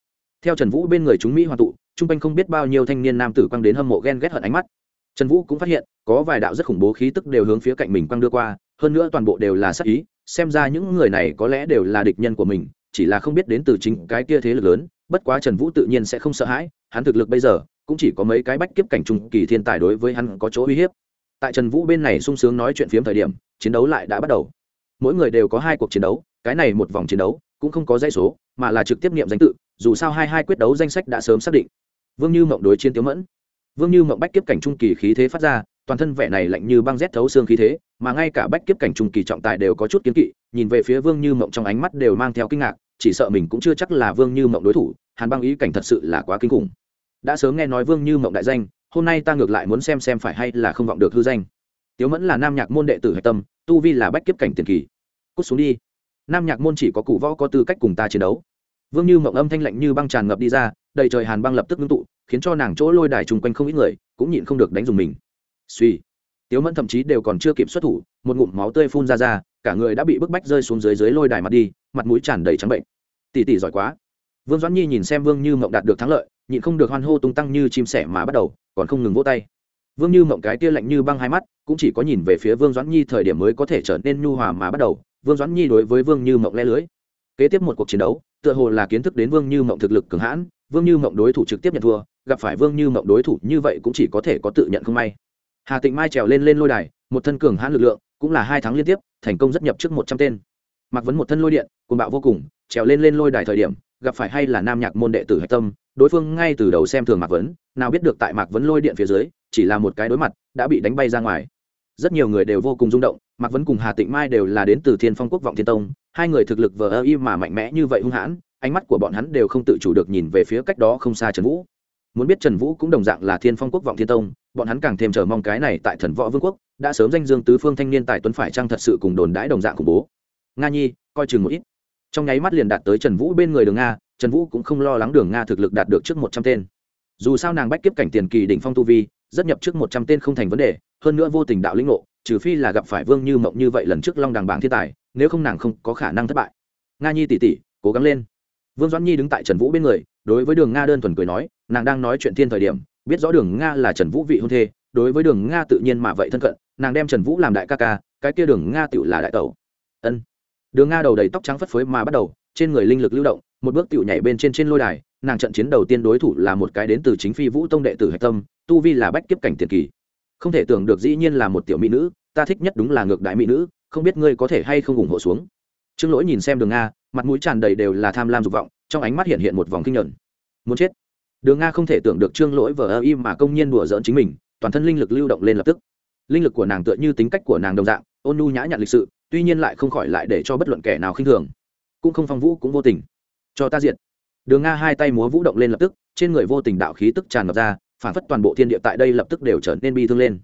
Theo trần vũ bên người chúng mỹ hoàn tụ chung quanh không biết bao nhiêu thanh niên nam tử quăng đến hâm mộ ghen ghét hận ánh mắt. Trần vũ cũng phát hiện, có vài đạo rất khủng bố khí tức đều hướng phía cạnh mình quăng đưa qua, hơn nữa toàn bộ đều là sắc ý, xem ra những người này có lẽ đều là địch nhân của mình, chỉ là không biết đến từ chính cái kia thế lực lớn, bất quá trần vũ tự nhiên sẽ không sợ hãi, hắn thực lực bây giờ cũng chỉ có mấy cái bách kiếp cảnh trung kỳ thiên tài đối với hắn có chỗ uy hiếp. Tại trần vũ bên này sung sướng nói chuyện phiếm thời điểm, chiến đấu lại đã bắt đầu. Mỗi người đều có hai cuộc chiến đấu, cái này một vòng chiến đấu cũng không có dây số, mà là trực tiếp nghiệm danh tự, dù sao hai hai quyết đấu danh sách đã sớm xác định vương như mộng đối chiến tiếu mẫn. Vương như mộng bách kiếp cảnh trung kỳ khí thế phát ra, toàn thân vẻ này lạnh như băng rét thấu xương khí thế, mà ngay cả bách kiếp cảnh trung kỳ trọng tài đều có chút kiến kỵ, nhìn về phía vương như mộng trong ánh mắt đều mang theo kinh ngạc, chỉ sợ mình cũng chưa chắc là vương như mộng đối thủ, hàn băng ý cảnh thật sự là quá kinh khủng. Đã sớm nghe nói vương như mộng đại danh, hôm nay ta ngược lại muốn xem xem phải hay là không vọng được hư danh. Tiếu mẫn là nam nhạc môn đệ tử hạch tâm, tu vi là bách kiếp cảnh tiền kỳ. Cút xuống đi. Nam nhạc môn chỉ có cụ võ có tư cách cùng ta chiến đấu. Vương như mộng âm thanh lạnh như băng tràn ngập đi ra đầy trời hàn băng lập tức ngưng tụ, khiến cho nàng chỗ lôi đài chung quanh không ít người cũng nhịn không được đánh dùng mình. Suy, tiếu mẫn thậm chí đều còn chưa kịp xuất thủ, một ngụm máu tươi phun ra ra, cả người đã bị bức bách rơi xuống dưới dưới lôi đài mặt đi, mặt mũi tràn đầy trắng bệnh. Tỷ tỷ giỏi quá. Vương doãn nhi nhìn xem vương như mộng đạt được thắng lợi, nhịn không được hoan hô tung tăng như chim sẻ mà bắt đầu, còn không ngừng vỗ tay. Vương như mộng cái tia lạnh như băng hai mắt, cũng chỉ có nhìn về phía vương doãn nhi thời điểm mới có thể trở nên nhu hòa mà bắt đầu. Vương doãn nhi đối với vương như mộng le lưới. Kế tiếp một cuộc chiến đấu, tựa hồ là kiến thức đến vương như mộng thực lực cường hãn vương như mộng đối thủ trực tiếp nhận thua, gặp phải vương như mộng đối thủ như vậy cũng chỉ có thể có tự nhận không may. Hà tịnh mai trèo lên lên lôi đài, một thân cường hãn lực lượng, cũng là hai tháng liên tiếp, thành công rất nhập trước một trăm tên. Mặc vấn một thân lôi điện cùng bạo vô cùng, trèo lên lên lôi đài thời điểm, gặp phải hay là nam nhạc môn đệ tử hạch tâm, đối phương ngay từ đầu xem thường mạc vấn, nào biết được tại mạc vấn lôi điện phía dưới, chỉ là một cái đối mặt, đã bị đánh bay ra ngoài. Rất nhiều người đều vô cùng rung động, mạc vấn cùng hà tịnh mai đều là đến từ thiên phong quốc vọng thiên tông, hai người thực lực vờ ơ y mà mạnh mẽ như vậy hung hãn ánh mắt của bọn hắn đều không tự chủ được nhìn về phía cách đó không xa trần vũ. Muốn biết trần vũ cũng đồng dạng là thiên phong quốc vọng thiên tông, bọn hắn càng thêm chờ mong cái này tại thần võ vương quốc, đã sớm danh dương tứ phương thanh niên tài tuấn phải trang thật sự cùng đồn đãi đồng dạng khủng bố. Nga nhi, coi chừng một ít. Trong nháy mắt liền đạt tới trần vũ bên người đường nga, trần vũ cũng không lo lắng đường nga thực lực đạt được trước một trăm tên. Dù sao nàng bách kiếp cảnh tiền kỳ đỉnh phong tu vi, rất nhập trước một trăm tên không thành vấn đề, hơn nữa vô tình đạo lĩnh ngộ, trừ phi là gặp phải vương như mộng như vậy lần trước long đằng bảng thiên tài, nếu không nàng không có khả năng thất bại. Nga nhi tỉ tỉ, cố gắng lên vương doãn nhi đứng tại trần vũ bên người, đối với đường nga đơn thuần cười nói, nàng đang nói chuyện thiên thời điểm, biết rõ đường nga là trần vũ vị hôn thê, đối với đường nga tự nhiên mà vậy thân cận, nàng đem trần vũ làm đại ca ca, cái kia đường nga tựu là đại tẩu. Ân. Đường nga đầu đầy tóc trắng phất phới mà bắt đầu, trên người linh lực lưu động, một bước tựu nhảy bên trên trên lôi đài, nàng trận chiến đầu tiên đối thủ là một cái đến từ chính phi vũ tông đệ tử hạch tâm, tu vi là bách kiếp cảnh tiền kỳ. Không thể tưởng được dĩ nhiên là một tiểu mỹ nữ, ta thích nhất đúng là ngược đại mỹ nữ, không biết ngươi có thể hay không ủng hộ xuống. Trương lỗi nhìn xem đường nga mặt mũi tràn đầy đều là tham lam dục vọng, trong ánh mắt hiện hiện một vòng kinh nhợn muốn chết? Đường nga không thể tưởng được trương lỗi vờ ơ im mà công nhiên đùa giỡn chính mình, toàn thân linh lực lưu động lên lập tức. Linh lực của nàng tựa như tính cách của nàng đồng dạng, ôn nu nhã nhặn lịch sự, tuy nhiên lại không khỏi lại để cho bất luận kẻ nào khinh thường. Cũng không phong vũ, cũng vô tình. Cho ta diện đường nga hai tay múa vũ động lên lập tức, trên người vô tình đạo khí tức tràn ngập ra, phản phất toàn bộ thiên địa tại đây lập tức đều trở nên bi thương lên.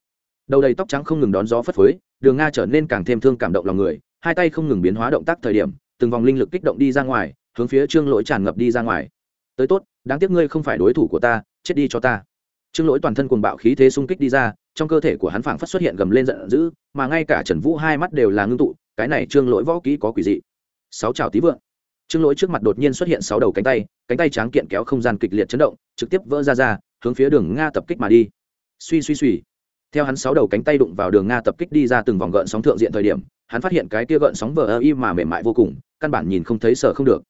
Đầu đầy tóc trắng không ngừng đón gió phất phới, đường nga trở nên càng thêm thương cảm động lòng người, hai tay không ngừng biến hóa động tác thời điểm từng vòng linh lực kích động đi ra ngoài, hướng phía trương lỗi tràn ngập đi ra ngoài. Tới tốt, đáng tiếc ngươi không phải đối thủ của ta, chết đi cho ta. Trương lỗi toàn thân cuồng bạo khí thế xung kích đi ra, trong cơ thể của hắn phảng phất xuất hiện gầm lên giận dữ, mà ngay cả trần vũ hai mắt đều là ngưng tụ, cái này trương lỗi võ kỹ có quỷ dị. Sáu chào tí vượng. Trương lỗi trước mặt đột nhiên xuất hiện sáu đầu cánh tay cánh tay tráng kiện kéo không gian kịch liệt chấn động, trực tiếp vỡ ra ra, hướng phía đường nga tập kích mà đi. Suy suy suy. Theo hắn sáu đầu cánh tay đụng vào đường nga tập kích đi ra từng vòng gợn sóng thượng diện thời điểm, hắn phát hiện cái kia gợn sóng vờ ơ y mà mềm mại vô cùng căn bản nhìn không thấy sợ không được.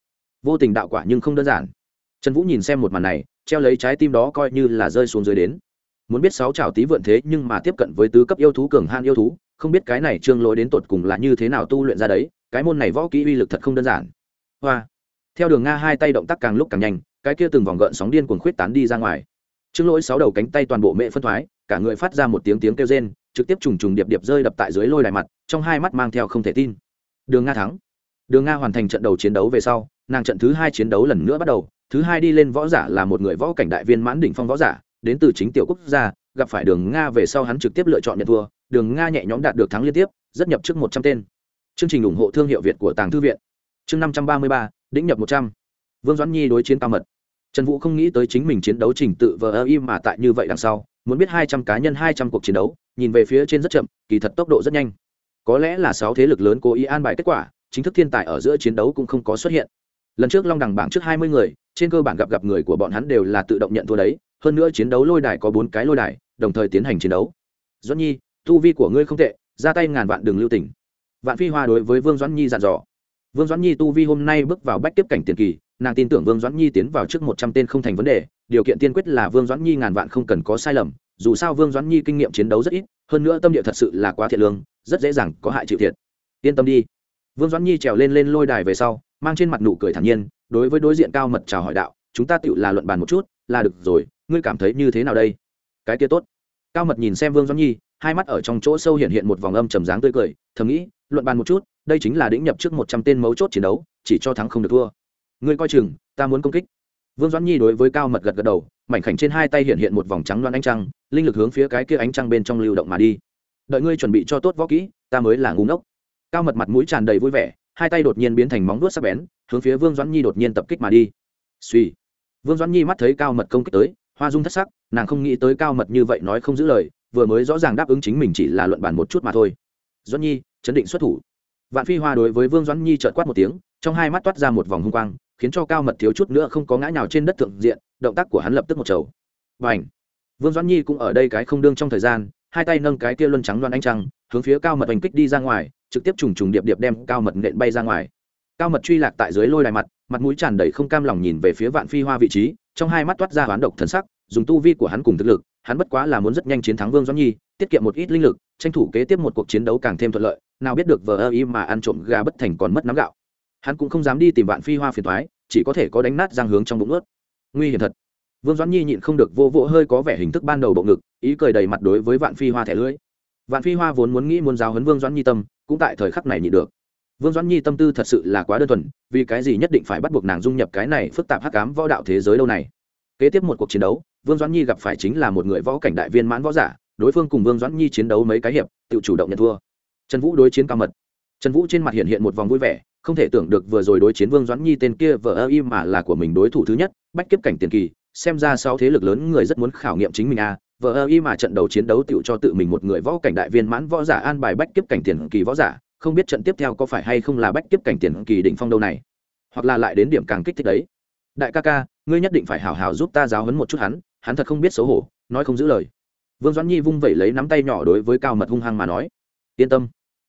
Vô tình đạo quả nhưng không đơn giản. Trần vũ nhìn xem một màn này, treo lấy trái tim đó coi như là rơi xuống dưới đến. Muốn biết sáu trảo tí vượn thế nhưng mà tiếp cận với tứ cấp yêu thú cường han yêu thú, không biết cái này trương lỗi đến tột cùng là như thế nào tu luyện ra đấy, cái môn này võ kỹ uy lực thật không đơn giản. Hoa. Theo đường nga hai tay động tác càng lúc càng nhanh, cái kia từng vòng gợn sóng điên cuồng khuyết tán đi ra ngoài. Trương lỗi sáu đầu cánh tay toàn bộ mẹ phân thoái, cả người phát ra một tiếng tiếng kêu rên, trực tiếp trùng trùng điệp điệp rơi đập tại dưới lôi đài mặt, trong hai mắt mang theo không thể tin. Đường nga thắng đường nga hoàn thành trận đầu chiến đấu về sau, nàng trận thứ hai chiến đấu lần nữa bắt đầu, thứ hai đi lên võ giả là một người võ cảnh đại viên mãn đỉnh phong võ giả, đến từ chính tiểu quốc gia, gặp phải đường nga về sau hắn trực tiếp lựa chọn nhận thua, đường nga nhẹ nhõm đạt được thắng liên tiếp, rất nhập trước một trăm tên. Chương trình ủng hộ thương hiệu việt của tàng thư viện. Chương năm trăm ba mươi ba đĩnh nhập một trăm. Vương doãn nhi đối chiến cao mật. Trần vũ không nghĩ tới chính mình chiến đấu trình tự vờ ơ im mà tại như vậy đằng sau, muốn biết hai trăm cá nhân hai trăm cuộc chiến đấu, nhìn về phía trên rất chậm, kỳ thật tốc độ rất nhanh. Có lẽ là sáu thế lực lớn cố ý an bài kết quả chính thức thiên tài ở giữa chiến đấu cũng không có xuất hiện. Lần trước long đẳng bảng trước hai mươi người, trên cơ bản gặp gặp người của bọn hắn đều là tự động nhận thua đấy, hơn nữa chiến đấu lôi đài có bốn cái lôi đài, đồng thời tiến hành chiến đấu. Doãn nhi, tu vi của ngươi không tệ, ra tay ngàn vạn đường lưu tỉnh vạn phi hoa đối với vương doãn nhi dặn dò. Vương doãn nhi tu vi hôm nay bước vào bách tiếp cảnh tiền kỳ, nàng tin tưởng vương doãn nhi tiến vào trước một trăm tên không thành vấn đề, điều kiện tiên quyết là vương doãn nhi ngàn vạn không cần có sai lầm, dù sao vương doãn nhi kinh nghiệm chiến đấu rất ít, hơn nữa tâm địa thật sự là quá thiện lương, rất dễ dàng có hại chịu thiệt. Yên tâm đi vương doãn nhi trèo lên lên lôi đài về sau, mang trên mặt nụ cười thản nhiên, đối với đối diện cao mật chào hỏi đạo, chúng ta tự là luận bàn một chút, là được rồi, ngươi cảm thấy như thế nào đây? Cái kia tốt. Cao mật nhìn xem vương doãn nhi, hai mắt ở trong chỗ sâu hiện hiện một vòng âm trầm dáng tươi cười, thầm nghĩ, luận bàn một chút, đây chính là đĩnh nhập trước một trăm tên mấu chốt chiến đấu, chỉ cho thắng không được thua. Ngươi coi chừng, ta muốn công kích. Vương doãn nhi đối với cao mật gật gật đầu, mảnh khảnh trên hai tay hiện hiện một vòng trắng loan ánh trăng, linh lực hướng phía cái kia ánh trăng bên trong lưu động mà đi. Đợi ngươi chuẩn bị cho tốt võ kỹ, ta mới là ngu ngốc cao mật mặt mũi tràn đầy vui vẻ, hai tay đột nhiên biến thành móng vuốt sắc bén, hướng phía vương doãn nhi đột nhiên tập kích mà đi. Suy vương doãn nhi mắt thấy cao mật công kích tới, hoa dung thất sắc, nàng không nghĩ tới cao mật như vậy nói không giữ lời, vừa mới rõ ràng đáp ứng chính mình chỉ là luận bàn một chút mà thôi. Doãn nhi, chấn định xuất thủ. Vạn phi hoa đối với vương doãn nhi trợt quát một tiếng, trong hai mắt toát ra một vòng hung quang, khiến cho cao mật thiếu chút nữa không có ngã nhào trên đất thượng diện, động tác của hắn lập tức một chầu và ảnh vương doãn nhi cũng ở đây cái không đương trong thời gian, hai tay nâng cái kia luân trắng loan anh trăng, hướng phía cao mật hành kích đi ra ngoài trực tiếp trùng trùng điệp điệp đem cao mật nện bay ra ngoài. Cao mật truy lạc tại dưới lôi đài mặt mặt mũi tràn đầy không cam lòng nhìn về phía vạn phi hoa vị trí, trong hai mắt toát ra hoán độc thần sắc, dùng tu vi của hắn cùng thực lực, hắn bất quá là muốn rất nhanh chiến thắng vương doãn nhi, tiết kiệm một ít linh lực, tranh thủ kế tiếp một cuộc chiến đấu càng thêm thuận lợi, nào biết được vờ ơ y mà ăn trộm gà bất thành còn mất nắm gạo. Hắn cũng không dám đi tìm vạn phi hoa phiền thoái chỉ có thể có đánh nát giang hướng trong bụng ướt. Nguy hiểm thật. Vương doãn nhi nhịn không được vô vỗ hơi có vẻ hình thức ban đầu bộ ngực, ý cười đầy mặt đối với vạn phi hoa thẻ lưỡi vạn phi hoa vốn muốn nghĩ muốn giáo huấn vương doãn nhi tâm, cũng tại thời khắc này nhịn được. Vương doãn nhi tâm tư thật sự là quá đơn thuần, vì cái gì nhất định phải bắt buộc nàng dung nhập cái này phức tạp hắc cám võ đạo thế giới đâu này? Kế tiếp một cuộc chiến đấu, vương doãn nhi gặp phải chính là một người võ cảnh đại viên mãn võ giả, đối phương cùng vương doãn nhi chiến đấu mấy cái hiệp, tự chủ động nhận thua. Trần vũ đối chiến cao mật. Trần vũ trên mặt hiện hiện một vòng vui vẻ, không thể tưởng được vừa rồi đối chiến vương doãn nhi tên kia vờ ơ im mà là của mình đối thủ thứ nhất, bách kiếp cảnh tiền kỳ, xem ra sau thế lực lớn người rất muốn khảo nghiệm chính mình a à vờ ơ Y mà trận đầu chiến đấu tựu cho tự mình một người võ cảnh đại viên mãn võ giả an bài bách kiếp cảnh tiền kỳ võ giả, không biết trận tiếp theo có phải hay không là bách kiếp cảnh tiền kỳ đỉnh phong đâu này, hoặc là lại đến điểm càng kích thích đấy. Đại ca ca, ngươi nhất định phải hào hào giúp ta giáo hấn một chút hắn hắn thật không biết xấu hổ, nói không giữ lời. Vương doãn nhi vung vẩy lấy nắm tay nhỏ đối với cao mật hung hăng mà nói, yên tâm.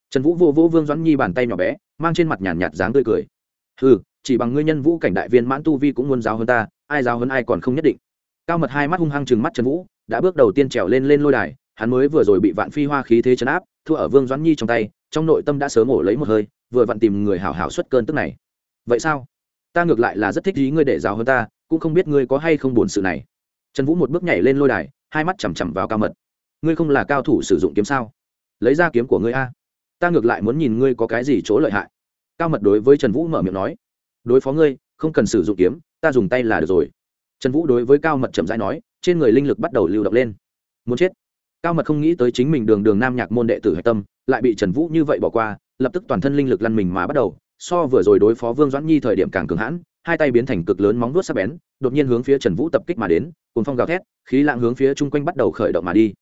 Trần vũ vô vô vương doãn nhi bàn tay nhỏ bé, mang trên mặt nhàn nhạt dáng tươi cười. Ừ chỉ bằng ngươi nhân vũ cảnh đại viên mãn tu vi cũng muốn giáo hơn ta, ai giáo hơn ai còn không nhất định. Cao mật hai mắt hung hăng chừng mắt trần vũ đã bước đầu tiên trèo lên lên lôi đài, hắn mới vừa rồi bị vạn phi hoa khí thế chấn áp, thua ở vương doãn nhi trong tay, trong nội tâm đã sớm ổ lấy một hơi, vừa vặn tìm người hảo hảo xuất cơn tức này. Vậy sao? Ta ngược lại là rất thích ý ngươi để giáo hơn ta, cũng không biết ngươi có hay không buồn sự này. Trần vũ một bước nhảy lên lôi đài, hai mắt chằm chằm vào cao mật. Ngươi không là cao thủ sử dụng kiếm sao? Lấy ra kiếm của ngươi a. Ta ngược lại muốn nhìn ngươi có cái gì chỗ lợi hại. Cao mật đối với trần vũ mở miệng nói. Đối phó ngươi, không cần sử dụng kiếm, ta dùng tay là được rồi. Trần vũ đối với cao mật chậm rãi nói trên người linh lực bắt đầu lưu động lên. Muốn chết. Cao mật không nghĩ tới chính mình đường đường nam nhạc môn đệ tử hạch tâm, lại bị trần vũ như vậy bỏ qua, lập tức toàn thân linh lực lăn mình mà bắt đầu, so vừa rồi đối phó vương doãn nhi thời điểm càng cường hãn, hai tay biến thành cực lớn móng vuốt sắc bén, đột nhiên hướng phía trần vũ tập kích mà đến cùng phong gào thét, khí lạng hướng phía chung quanh bắt đầu khởi động mà đi.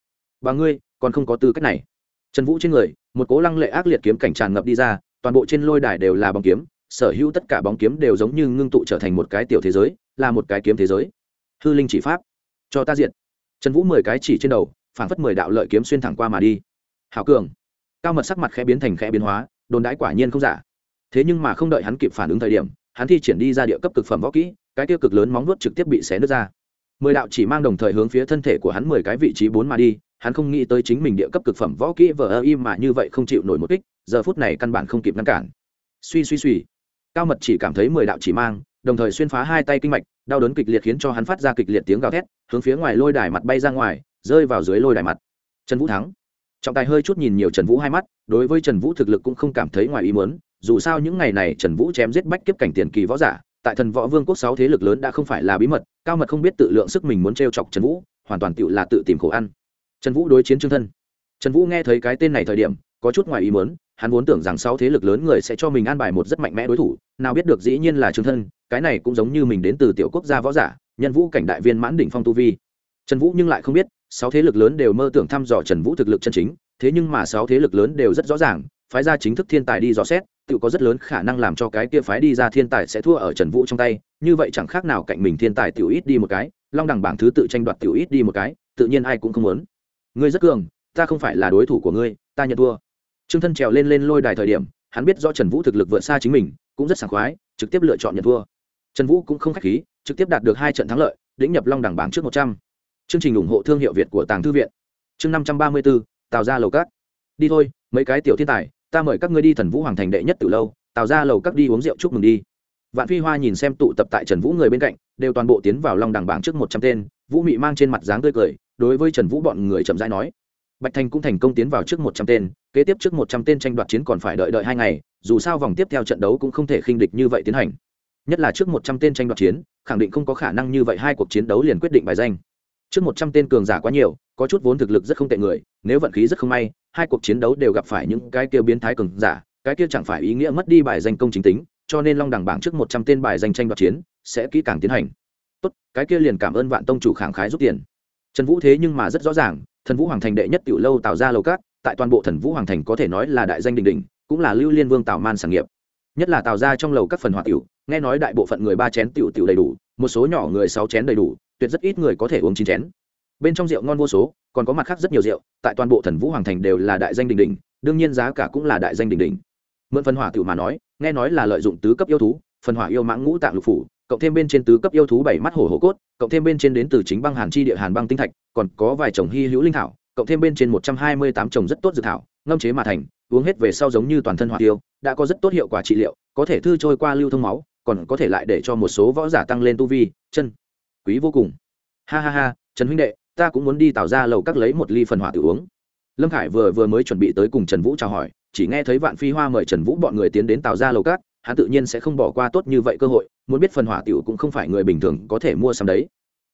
Bà ngươi, còn không có tư cách này. Trần vũ trên người, một cố lăng lệ ác liệt kiếm cảnh tràn ngập đi ra, toàn bộ trên lôi đài đều là bóng kiếm, sở hữu tất cả bóng kiếm đều giống như ngưng tụ trở thành một cái tiểu thế giới, là một cái kiếm thế giới. Hư linh chỉ pháp cho ta diện trần vũ mười cái chỉ trên đầu phản phất mười đạo lợi kiếm xuyên thẳng qua mà đi. Hảo cường. Cao mật sắc mặt khẽ biến thành khẽ biến hóa, đồn đãi quả nhiên không giả. Thế nhưng mà không đợi hắn kịp phản ứng thời điểm, hắn thi triển đi ra địa cấp cực phẩm võ kỹ, cái tiêu cực lớn móng nuốt trực tiếp bị xé nứt ra. Mười đạo chỉ mang đồng thời hướng phía thân thể của hắn mười cái vị trí bốn mà đi, hắn không nghĩ tới chính mình địa cấp cực phẩm võ kỹ vờ ơ im mà như vậy không chịu nổi một kích, giờ phút này căn bản không kịp ngăn cản. Suy suy suy. Cao mật chỉ cảm thấy mười đạo chỉ mang đồng thời xuyên phá hai tay kinh mạch, đau đớn kịch liệt khiến cho hắn phát ra kịch liệt tiếng gào thét, hướng phía ngoài lôi đài mặt bay ra ngoài, rơi vào dưới lôi đài mặt. Trần vũ thắng. Trọng tài hơi chút nhìn nhiều trần vũ hai mắt, đối với trần vũ thực lực cũng không cảm thấy ngoài ý muốn, dù sao những ngày này trần vũ chém giết bách kiếp cảnh tiền kỳ võ giả, tại thần võ vương quốc sáu thế lực lớn đã không phải là bí mật, cao mật không biết tự lượng sức mình muốn t r e o chọc trần vũ, hoàn toàn tự là tự tìm khổ ăn. Trần vũ đối chiến trương thân trần vũ nghe thấy cái tên này thời điểm, có chút ngoài ý muốn, hắn vốn tưởng rằng sáu thế lực lớn người sẽ cho mình an bài một rất mạnh mẽ đối thủ, nào biết được dĩ nhiên là trương thân, cái này cũng giống như mình đến từ tiểu quốc gia võ giả, nhân vũ cảnh đại viên mãn đỉnh phong tu vi. Trần vũ nhưng lại không biết, sáu thế lực lớn đều mơ tưởng thăm dò trần vũ thực lực chân chính, thế nhưng mà sáu thế lực lớn đều rất rõ ràng, phái ra chính thức thiên tài đi dò xét, tự có rất lớn khả năng làm cho cái kia phái đi ra thiên tài sẽ thua ở trần vũ trong tay, như vậy chẳng khác nào cạnh mình thiên tài tiểu ít đi một cái, long đẳng bảng thứ tự tranh đoạt tiểu ít đi một cái, tự nhiên ai cũng không muốn. Ngươi rất cường ta không phải là đối thủ của ngươi, ta nhận thua. Trương thân trèo lên lên lôi đài thời điểm, hắn biết do trần vũ thực lực vượt xa chính mình, cũng rất sảng khoái, trực tiếp lựa chọn nhận thua. Trần vũ cũng không k h á c h khí, trực tiếp đạt được hai trận thắng lợi lĩnh nhập long đẳng bảng trước một trăm. Chương trình ủng hộ thương hiệu việt của tàng thư viện. Chương năm trăm ba mươi bốn tào ra lầu cát đi thôi, mấy cái tiểu thiên tài, ta mời các ngươi đi thần vũ hoàng thành đệ nhất từ lâu, tào ra lầu các đi uống rượu chúc mừng đi. Vạn phi hoa nhìn xem tụ tập tại trần vũ người bên cạnh, đều toàn bộ tiến vào long đẳng bảng trước một trăm tên, vũ mị mang trên mặt dáng tươi cười, đối với trần vũ bọn người chậm rãi nói bạch thành cũng thành công tiến vào trước một trăm tên, kế tiếp trước một trăm tên tranh đoạt chiến còn phải đợi đợi hai ngày, dù sao vòng tiếp theo trận đấu cũng không thể khinh địch như vậy tiến hành. Nhất là trước một trăm tên tranh đoạt chiến, khẳng định không có khả năng như vậy hai cuộc chiến đấu liền quyết định bài danh. Trước một trăm tên cường giả quá nhiều, có chút vốn thực lực rất không tệ người, nếu vận khí rất không may, hai cuộc chiến đấu đều gặp phải những cái kia biến thái cường giả, cái kia chẳng phải ý nghĩa mất đi bài danh công chính tính, cho nên long đẳng bảng trước một trăm tên bài danh tranh đoạt chiến, sẽ kỹ càng tiến hành. Tốt, cái kia liền cảm ơn vạn tông chủ khẳng khái rút tiền. Trần vũ thế nhưng mà rất rõ ràng thần vũ hoàng thành đệ nhất tiểu lâu tạo ra lầu cát, tại toàn bộ thần vũ hoàng thành có thể nói là đại danh đình đình cũng là lưu liên vương tào man sản nghiệp. Nhất là tạo ra trong lầu các phần hoạt tiểu, nghe nói đại bộ phận người ba chén tiểu tiểu đầy đủ, một số nhỏ người sáu chén đầy đủ, tuyệt rất ít người có thể uống chín chén. Bên trong rượu ngon vô số, còn có mặt khác rất nhiều rượu, tại toàn bộ thần vũ hoàng thành đều là đại danh đình đình đương nhiên giá cả cũng là đại danh đình đình mượn phần hỏa tiểu mà nói, nghe nói là lợi dụng tứ cấp yêu thú, phần hỏa yêu mãng ngũ tạng lục phủ, cộng thêm bên trên tứ cấp yêu thú bảy mắt hổ hổ cốt, cộng thêm bên trên đến từ chính băng hàn chi địa hàn băng tinh thạch còn có vài chồng hy hữu linh thảo, cộng thêm bên trên một trăm hai mươi tám chồng rất tốt dược thảo, ngâm chế mà thành, uống hết về sau giống như toàn thân hỏa tiêu, đã có rất tốt hiệu quả trị liệu, có thể thư trôi qua lưu thông máu, còn có thể lại để cho một số võ giả tăng lên tu vi, chân, quý vô cùng. Ha ha ha, trần huynh đệ, ta cũng muốn đi tạo ra lầu các lấy một ly phần hỏa tự uống. Lâm khải vừa vừa mới chuẩn bị tới cùng trần vũ chào hỏi, chỉ nghe thấy vạn phi hoa mời trần vũ bọn người tiến đến tạo ra lầu các, hắn tự nhiên sẽ không bỏ qua tốt như vậy cơ hội, muốn biết phần hỏa tiểu cũng không phải người bình thường có thể mua sắm đấy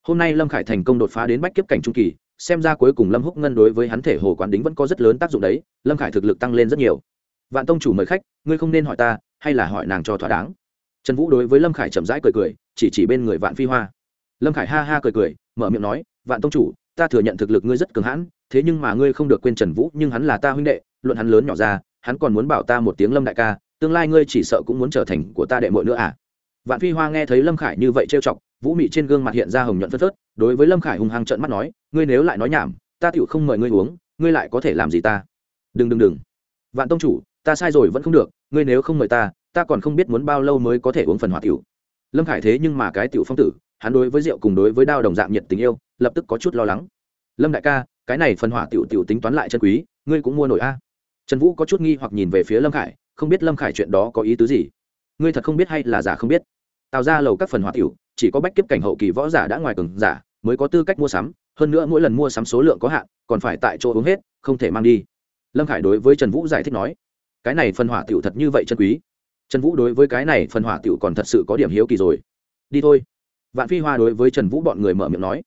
hôm nay lâm khải thành công đột phá đến bách kiếp cảnh trung kỳ, xem ra cuối cùng lâm húc ngân đối với hắn thể hồ quán đính vẫn có rất lớn tác dụng đấy, lâm khải thực lực tăng lên rất nhiều. Vạn tông chủ mời khách, ngươi không nên hỏi ta, hay là hỏi nàng cho thỏa đáng. Trần vũ đối với lâm khải chậm rãi cười cười, chỉ chỉ bên người vạn phi hoa. Lâm khải ha ha cười cười, mở miệng nói, vạn tông chủ, ta thừa nhận thực lực ngươi rất cường hãn, thế nhưng mà ngươi không được quên trần vũ, nhưng hắn là ta huynh đệ, luận hắn lớn nhỏ ra, hắn còn muốn bảo ta một tiếng lâm đại ca, tương lai ngươi chỉ sợ cũng muốn trở thành của ta đệ muội nữa à? Vạn phi hoa nghe thấy lâm khải như vậy trêu chọc vũ mị trên gương mặt hiện ra hồng nhuận phất phớt, đối với lâm khải hung hăng trợn mắt nói, ngươi nếu lại nói nhảm, ta tựu không mời ngươi uống, ngươi lại có thể làm gì ta? Đừng đừng đừng. Vạn tông chủ, ta sai rồi vẫn không được, ngươi nếu không mời ta ta còn không biết muốn bao lâu mới có thể uống phần hỏa tiểu. Lâm khải thế nhưng mà cái tiểu phong tử, hắn đối với rượu cùng đối với đao đồng dạng nhiệt tình yêu, lập tức có chút lo lắng. Lâm đại ca, cái này phần hỏa tiểu tiểu tính toán lại chân quý, ngươi cũng mua nổi a. Trần vũ có chút nghi hoặc nhìn về phía lâm khải, không biết lâm khải chuyện đó có ý tứ gì. Ngươi thật không biết hay là giả không biết? Tạo ra lầu các phần hỏa tiểu, chỉ có bách kiếp cảnh hậu kỳ võ giả đã ngoài cường giả, mới có tư cách mua sắm, hơn nữa mỗi lần mua sắm số lượng có hạn, còn phải tại chỗ uống hết, không thể mang đi. Lâm khải đối với trần vũ giải thích nói, cái này phần hỏa tiểu thật như vậy chân quý. Trần vũ đối với cái này phần hỏa tiểu còn thật sự có điểm hiếu kỳ rồi. Đi thôi. Vạn phi hoa đối với trần vũ bọn người mở miệng nói,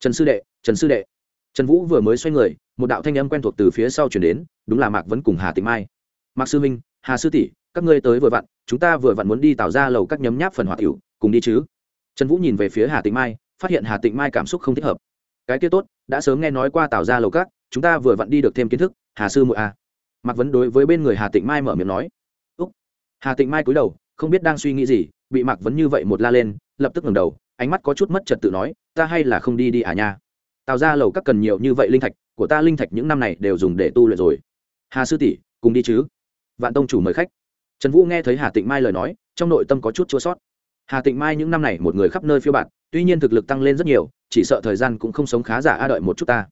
trần sư đệ, trần sư đệ. Trần vũ vừa mới xoay người, một đạo thanh âm quen thuộc từ phía sau chuyển đến, đúng là mạc vẫn cùng hà tịnh mai. Mạc sư minh hà sư tỷ các ngươi tới vừa vặn, chúng ta vừa vặn muốn đi tạo ra lầu các nhấm nháp phần hỏa tiểu cùng đi chứ. Trần vũ nhìn về phía hà tịnh mai, phát hiện hà tịnh mai cảm xúc không thích hợp. Cái kia tốt, đã sớm nghe nói qua tạo ra lầu các, chúng ta vừa vặn đi được thêm kiến thức, hà sư muội a à. Mặc vấn đối với bên người hà tịnh mai mở miệng nói. Úc. Hà tịnh mai cúi đầu, không biết đang suy nghĩ gì, bị Mặc vấn như vậy một la lên, lập tức ngẩng đầu, ánh mắt có chút mất trật tự nói, ta hay là không đi đi à nha. Tạo ra lầu các cần nhiều như vậy linh thạch, của ta linh thạch những năm này đều dùng để tu luyện rồi. Hà sư tỷ, cùng đi chứ. Vạn tông chủ mời khách trần vũ nghe thấy hà tịnh mai lời nói, trong nội tâm có chút chua sót. Hà tịnh mai những năm này một người khắp nơi phiêu bạt, tuy nhiên thực lực tăng lên rất nhiều, chỉ sợ thời gian cũng không sống khá giả a đợi một chút ta.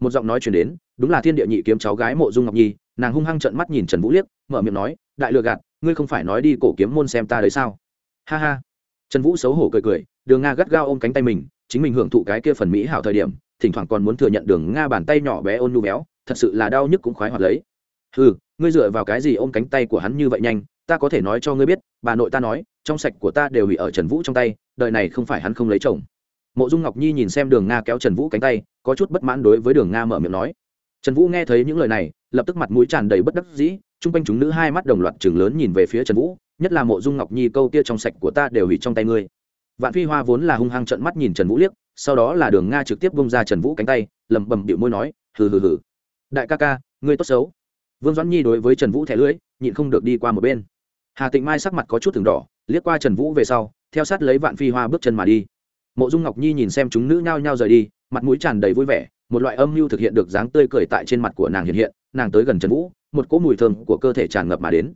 Một giọng nói chuyển đến, đúng là thiên địa nhị kiếm cháu gái mộ dung ngọc nhi, nàng hung hăng trận mắt nhìn trần vũ liếc, mở miệng nói, đại lừa gạt, ngươi không phải nói đi cổ kiếm môn xem ta đấy sao? Ha ha. Trần vũ xấu hổ cười cười, đường nga gắt gao ôm cánh tay mình, chính mình hưởng thụ cái kia phần mỹ hảo thời điểm, thỉnh thoảng còn muốn thừa nhận đường nga bàn tay nhỏ bé ôn nhu béo, thật sự là đau nhức cũng khoái hoạt lấy. Ừ ngươi dựa vào cái gì ôm cánh tay của hắn như vậy nhanh, ta có thể nói cho ngươi biết, bà nội ta nói, trong sạch của ta đều bị ở trần vũ trong tay, đời này không phải hắn không lấy chồng. Mộ dung ngọc nhi nhìn xem đường nga kéo trần vũ cánh tay, có chút bất mãn đối với đường nga mở miệng nói. Trần vũ nghe thấy những lời này, lập tức mặt mũi tràn đầy bất đắc dĩ, chung quanh chúng nữ hai mắt đồng loạt chừng lớn nhìn về phía trần vũ, nhất là mộ dung ngọc nhi câu kia trong sạch của ta đều hủy trong tay ngươi. Vạn phi hoa vốn là hung hăng trận mắt nhìn trần vũ liếc, sau đó là đường nga trực tiếp bông ra trần vũ cánh tay, lẩm bẩm điệu môi nói, hừ hừ hừ. Đại ca ca, ngươi tốt xấu vương doãn nhi đối với trần vũ thẻ lưỡi nhịn không được đi qua một bên. Hà tịnh mai sắc mặt có chút từng đỏ, liếc qua trần vũ về sau, theo sát lấy vạn phi hoa bước chân mà đi. Mộ dung ngọc nhi nhìn xem chúng nữ nhao nhao rời đi, mặt mũi tràn đầy vui vẻ, một loại âm mưu thực hiện được dáng tươi cười tại trên mặt của nàng hiện hiện, nàng tới gần trần vũ, một cỗ mùi thơm của cơ thể tràn ngập mà đến.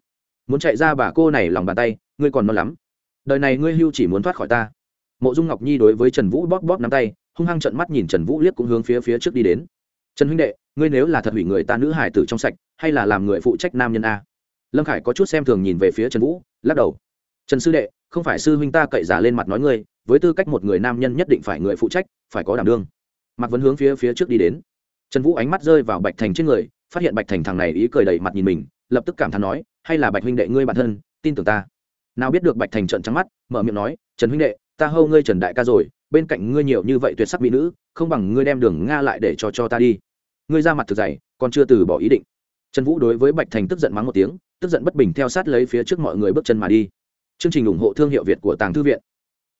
Muốn chạy ra bà cô này lòng bàn tay, ngươi còn non lắm. Đời này ngươi hưu chỉ muốn thoát khỏi ta. Mộ dung ngọc nhi đối với trần vũ bóp bóp nắm tay, hung hăng trận mắt nhìn trần vũ liếc cũng hướng phía phía trước đi đến. Trần huynh đệ ngươi nếu là thật hủy người ta nữ hải tử trong sạch, hay là làm người phụ trách nam nhân a? Lâm khải có chút xem thường nhìn về phía trần vũ, lắc đầu. Trần sư đệ, không phải sư huynh ta cậy giả lên mặt nói ngươi, với tư cách một người nam nhân nhất định phải người phụ trách, phải có đảm đương. Mặc vẫn hướng phía phía trước đi đến. Trần vũ ánh mắt rơi vào bạch thành trên người, phát hiện bạch thành thằng này ý cười đầy mặt nhìn mình, lập tức cảm thán nói, hay là bạch huynh đệ ngươi bản thân, tin tưởng ta. Nào biết được bạch thành trận trắng mắt, mở miệng nói, trần huynh đệ, ta hâu ngươi trần đại ca rồi, bên cạnh ngươi nhiều như vậy tuyệt sắc mỹ nữ, không bằng ngươi đem đường nga lại để cho cho ta đi ngươi ra mặt thực dày, còn chưa từ bỏ ý định. Trần vũ đối với bạch thành tức giận mắng một tiếng, tức giận bất bình theo sát lấy phía trước mọi người bước chân mà đi. Chương trình ủng hộ thương hiệu việt của tàng thư viện.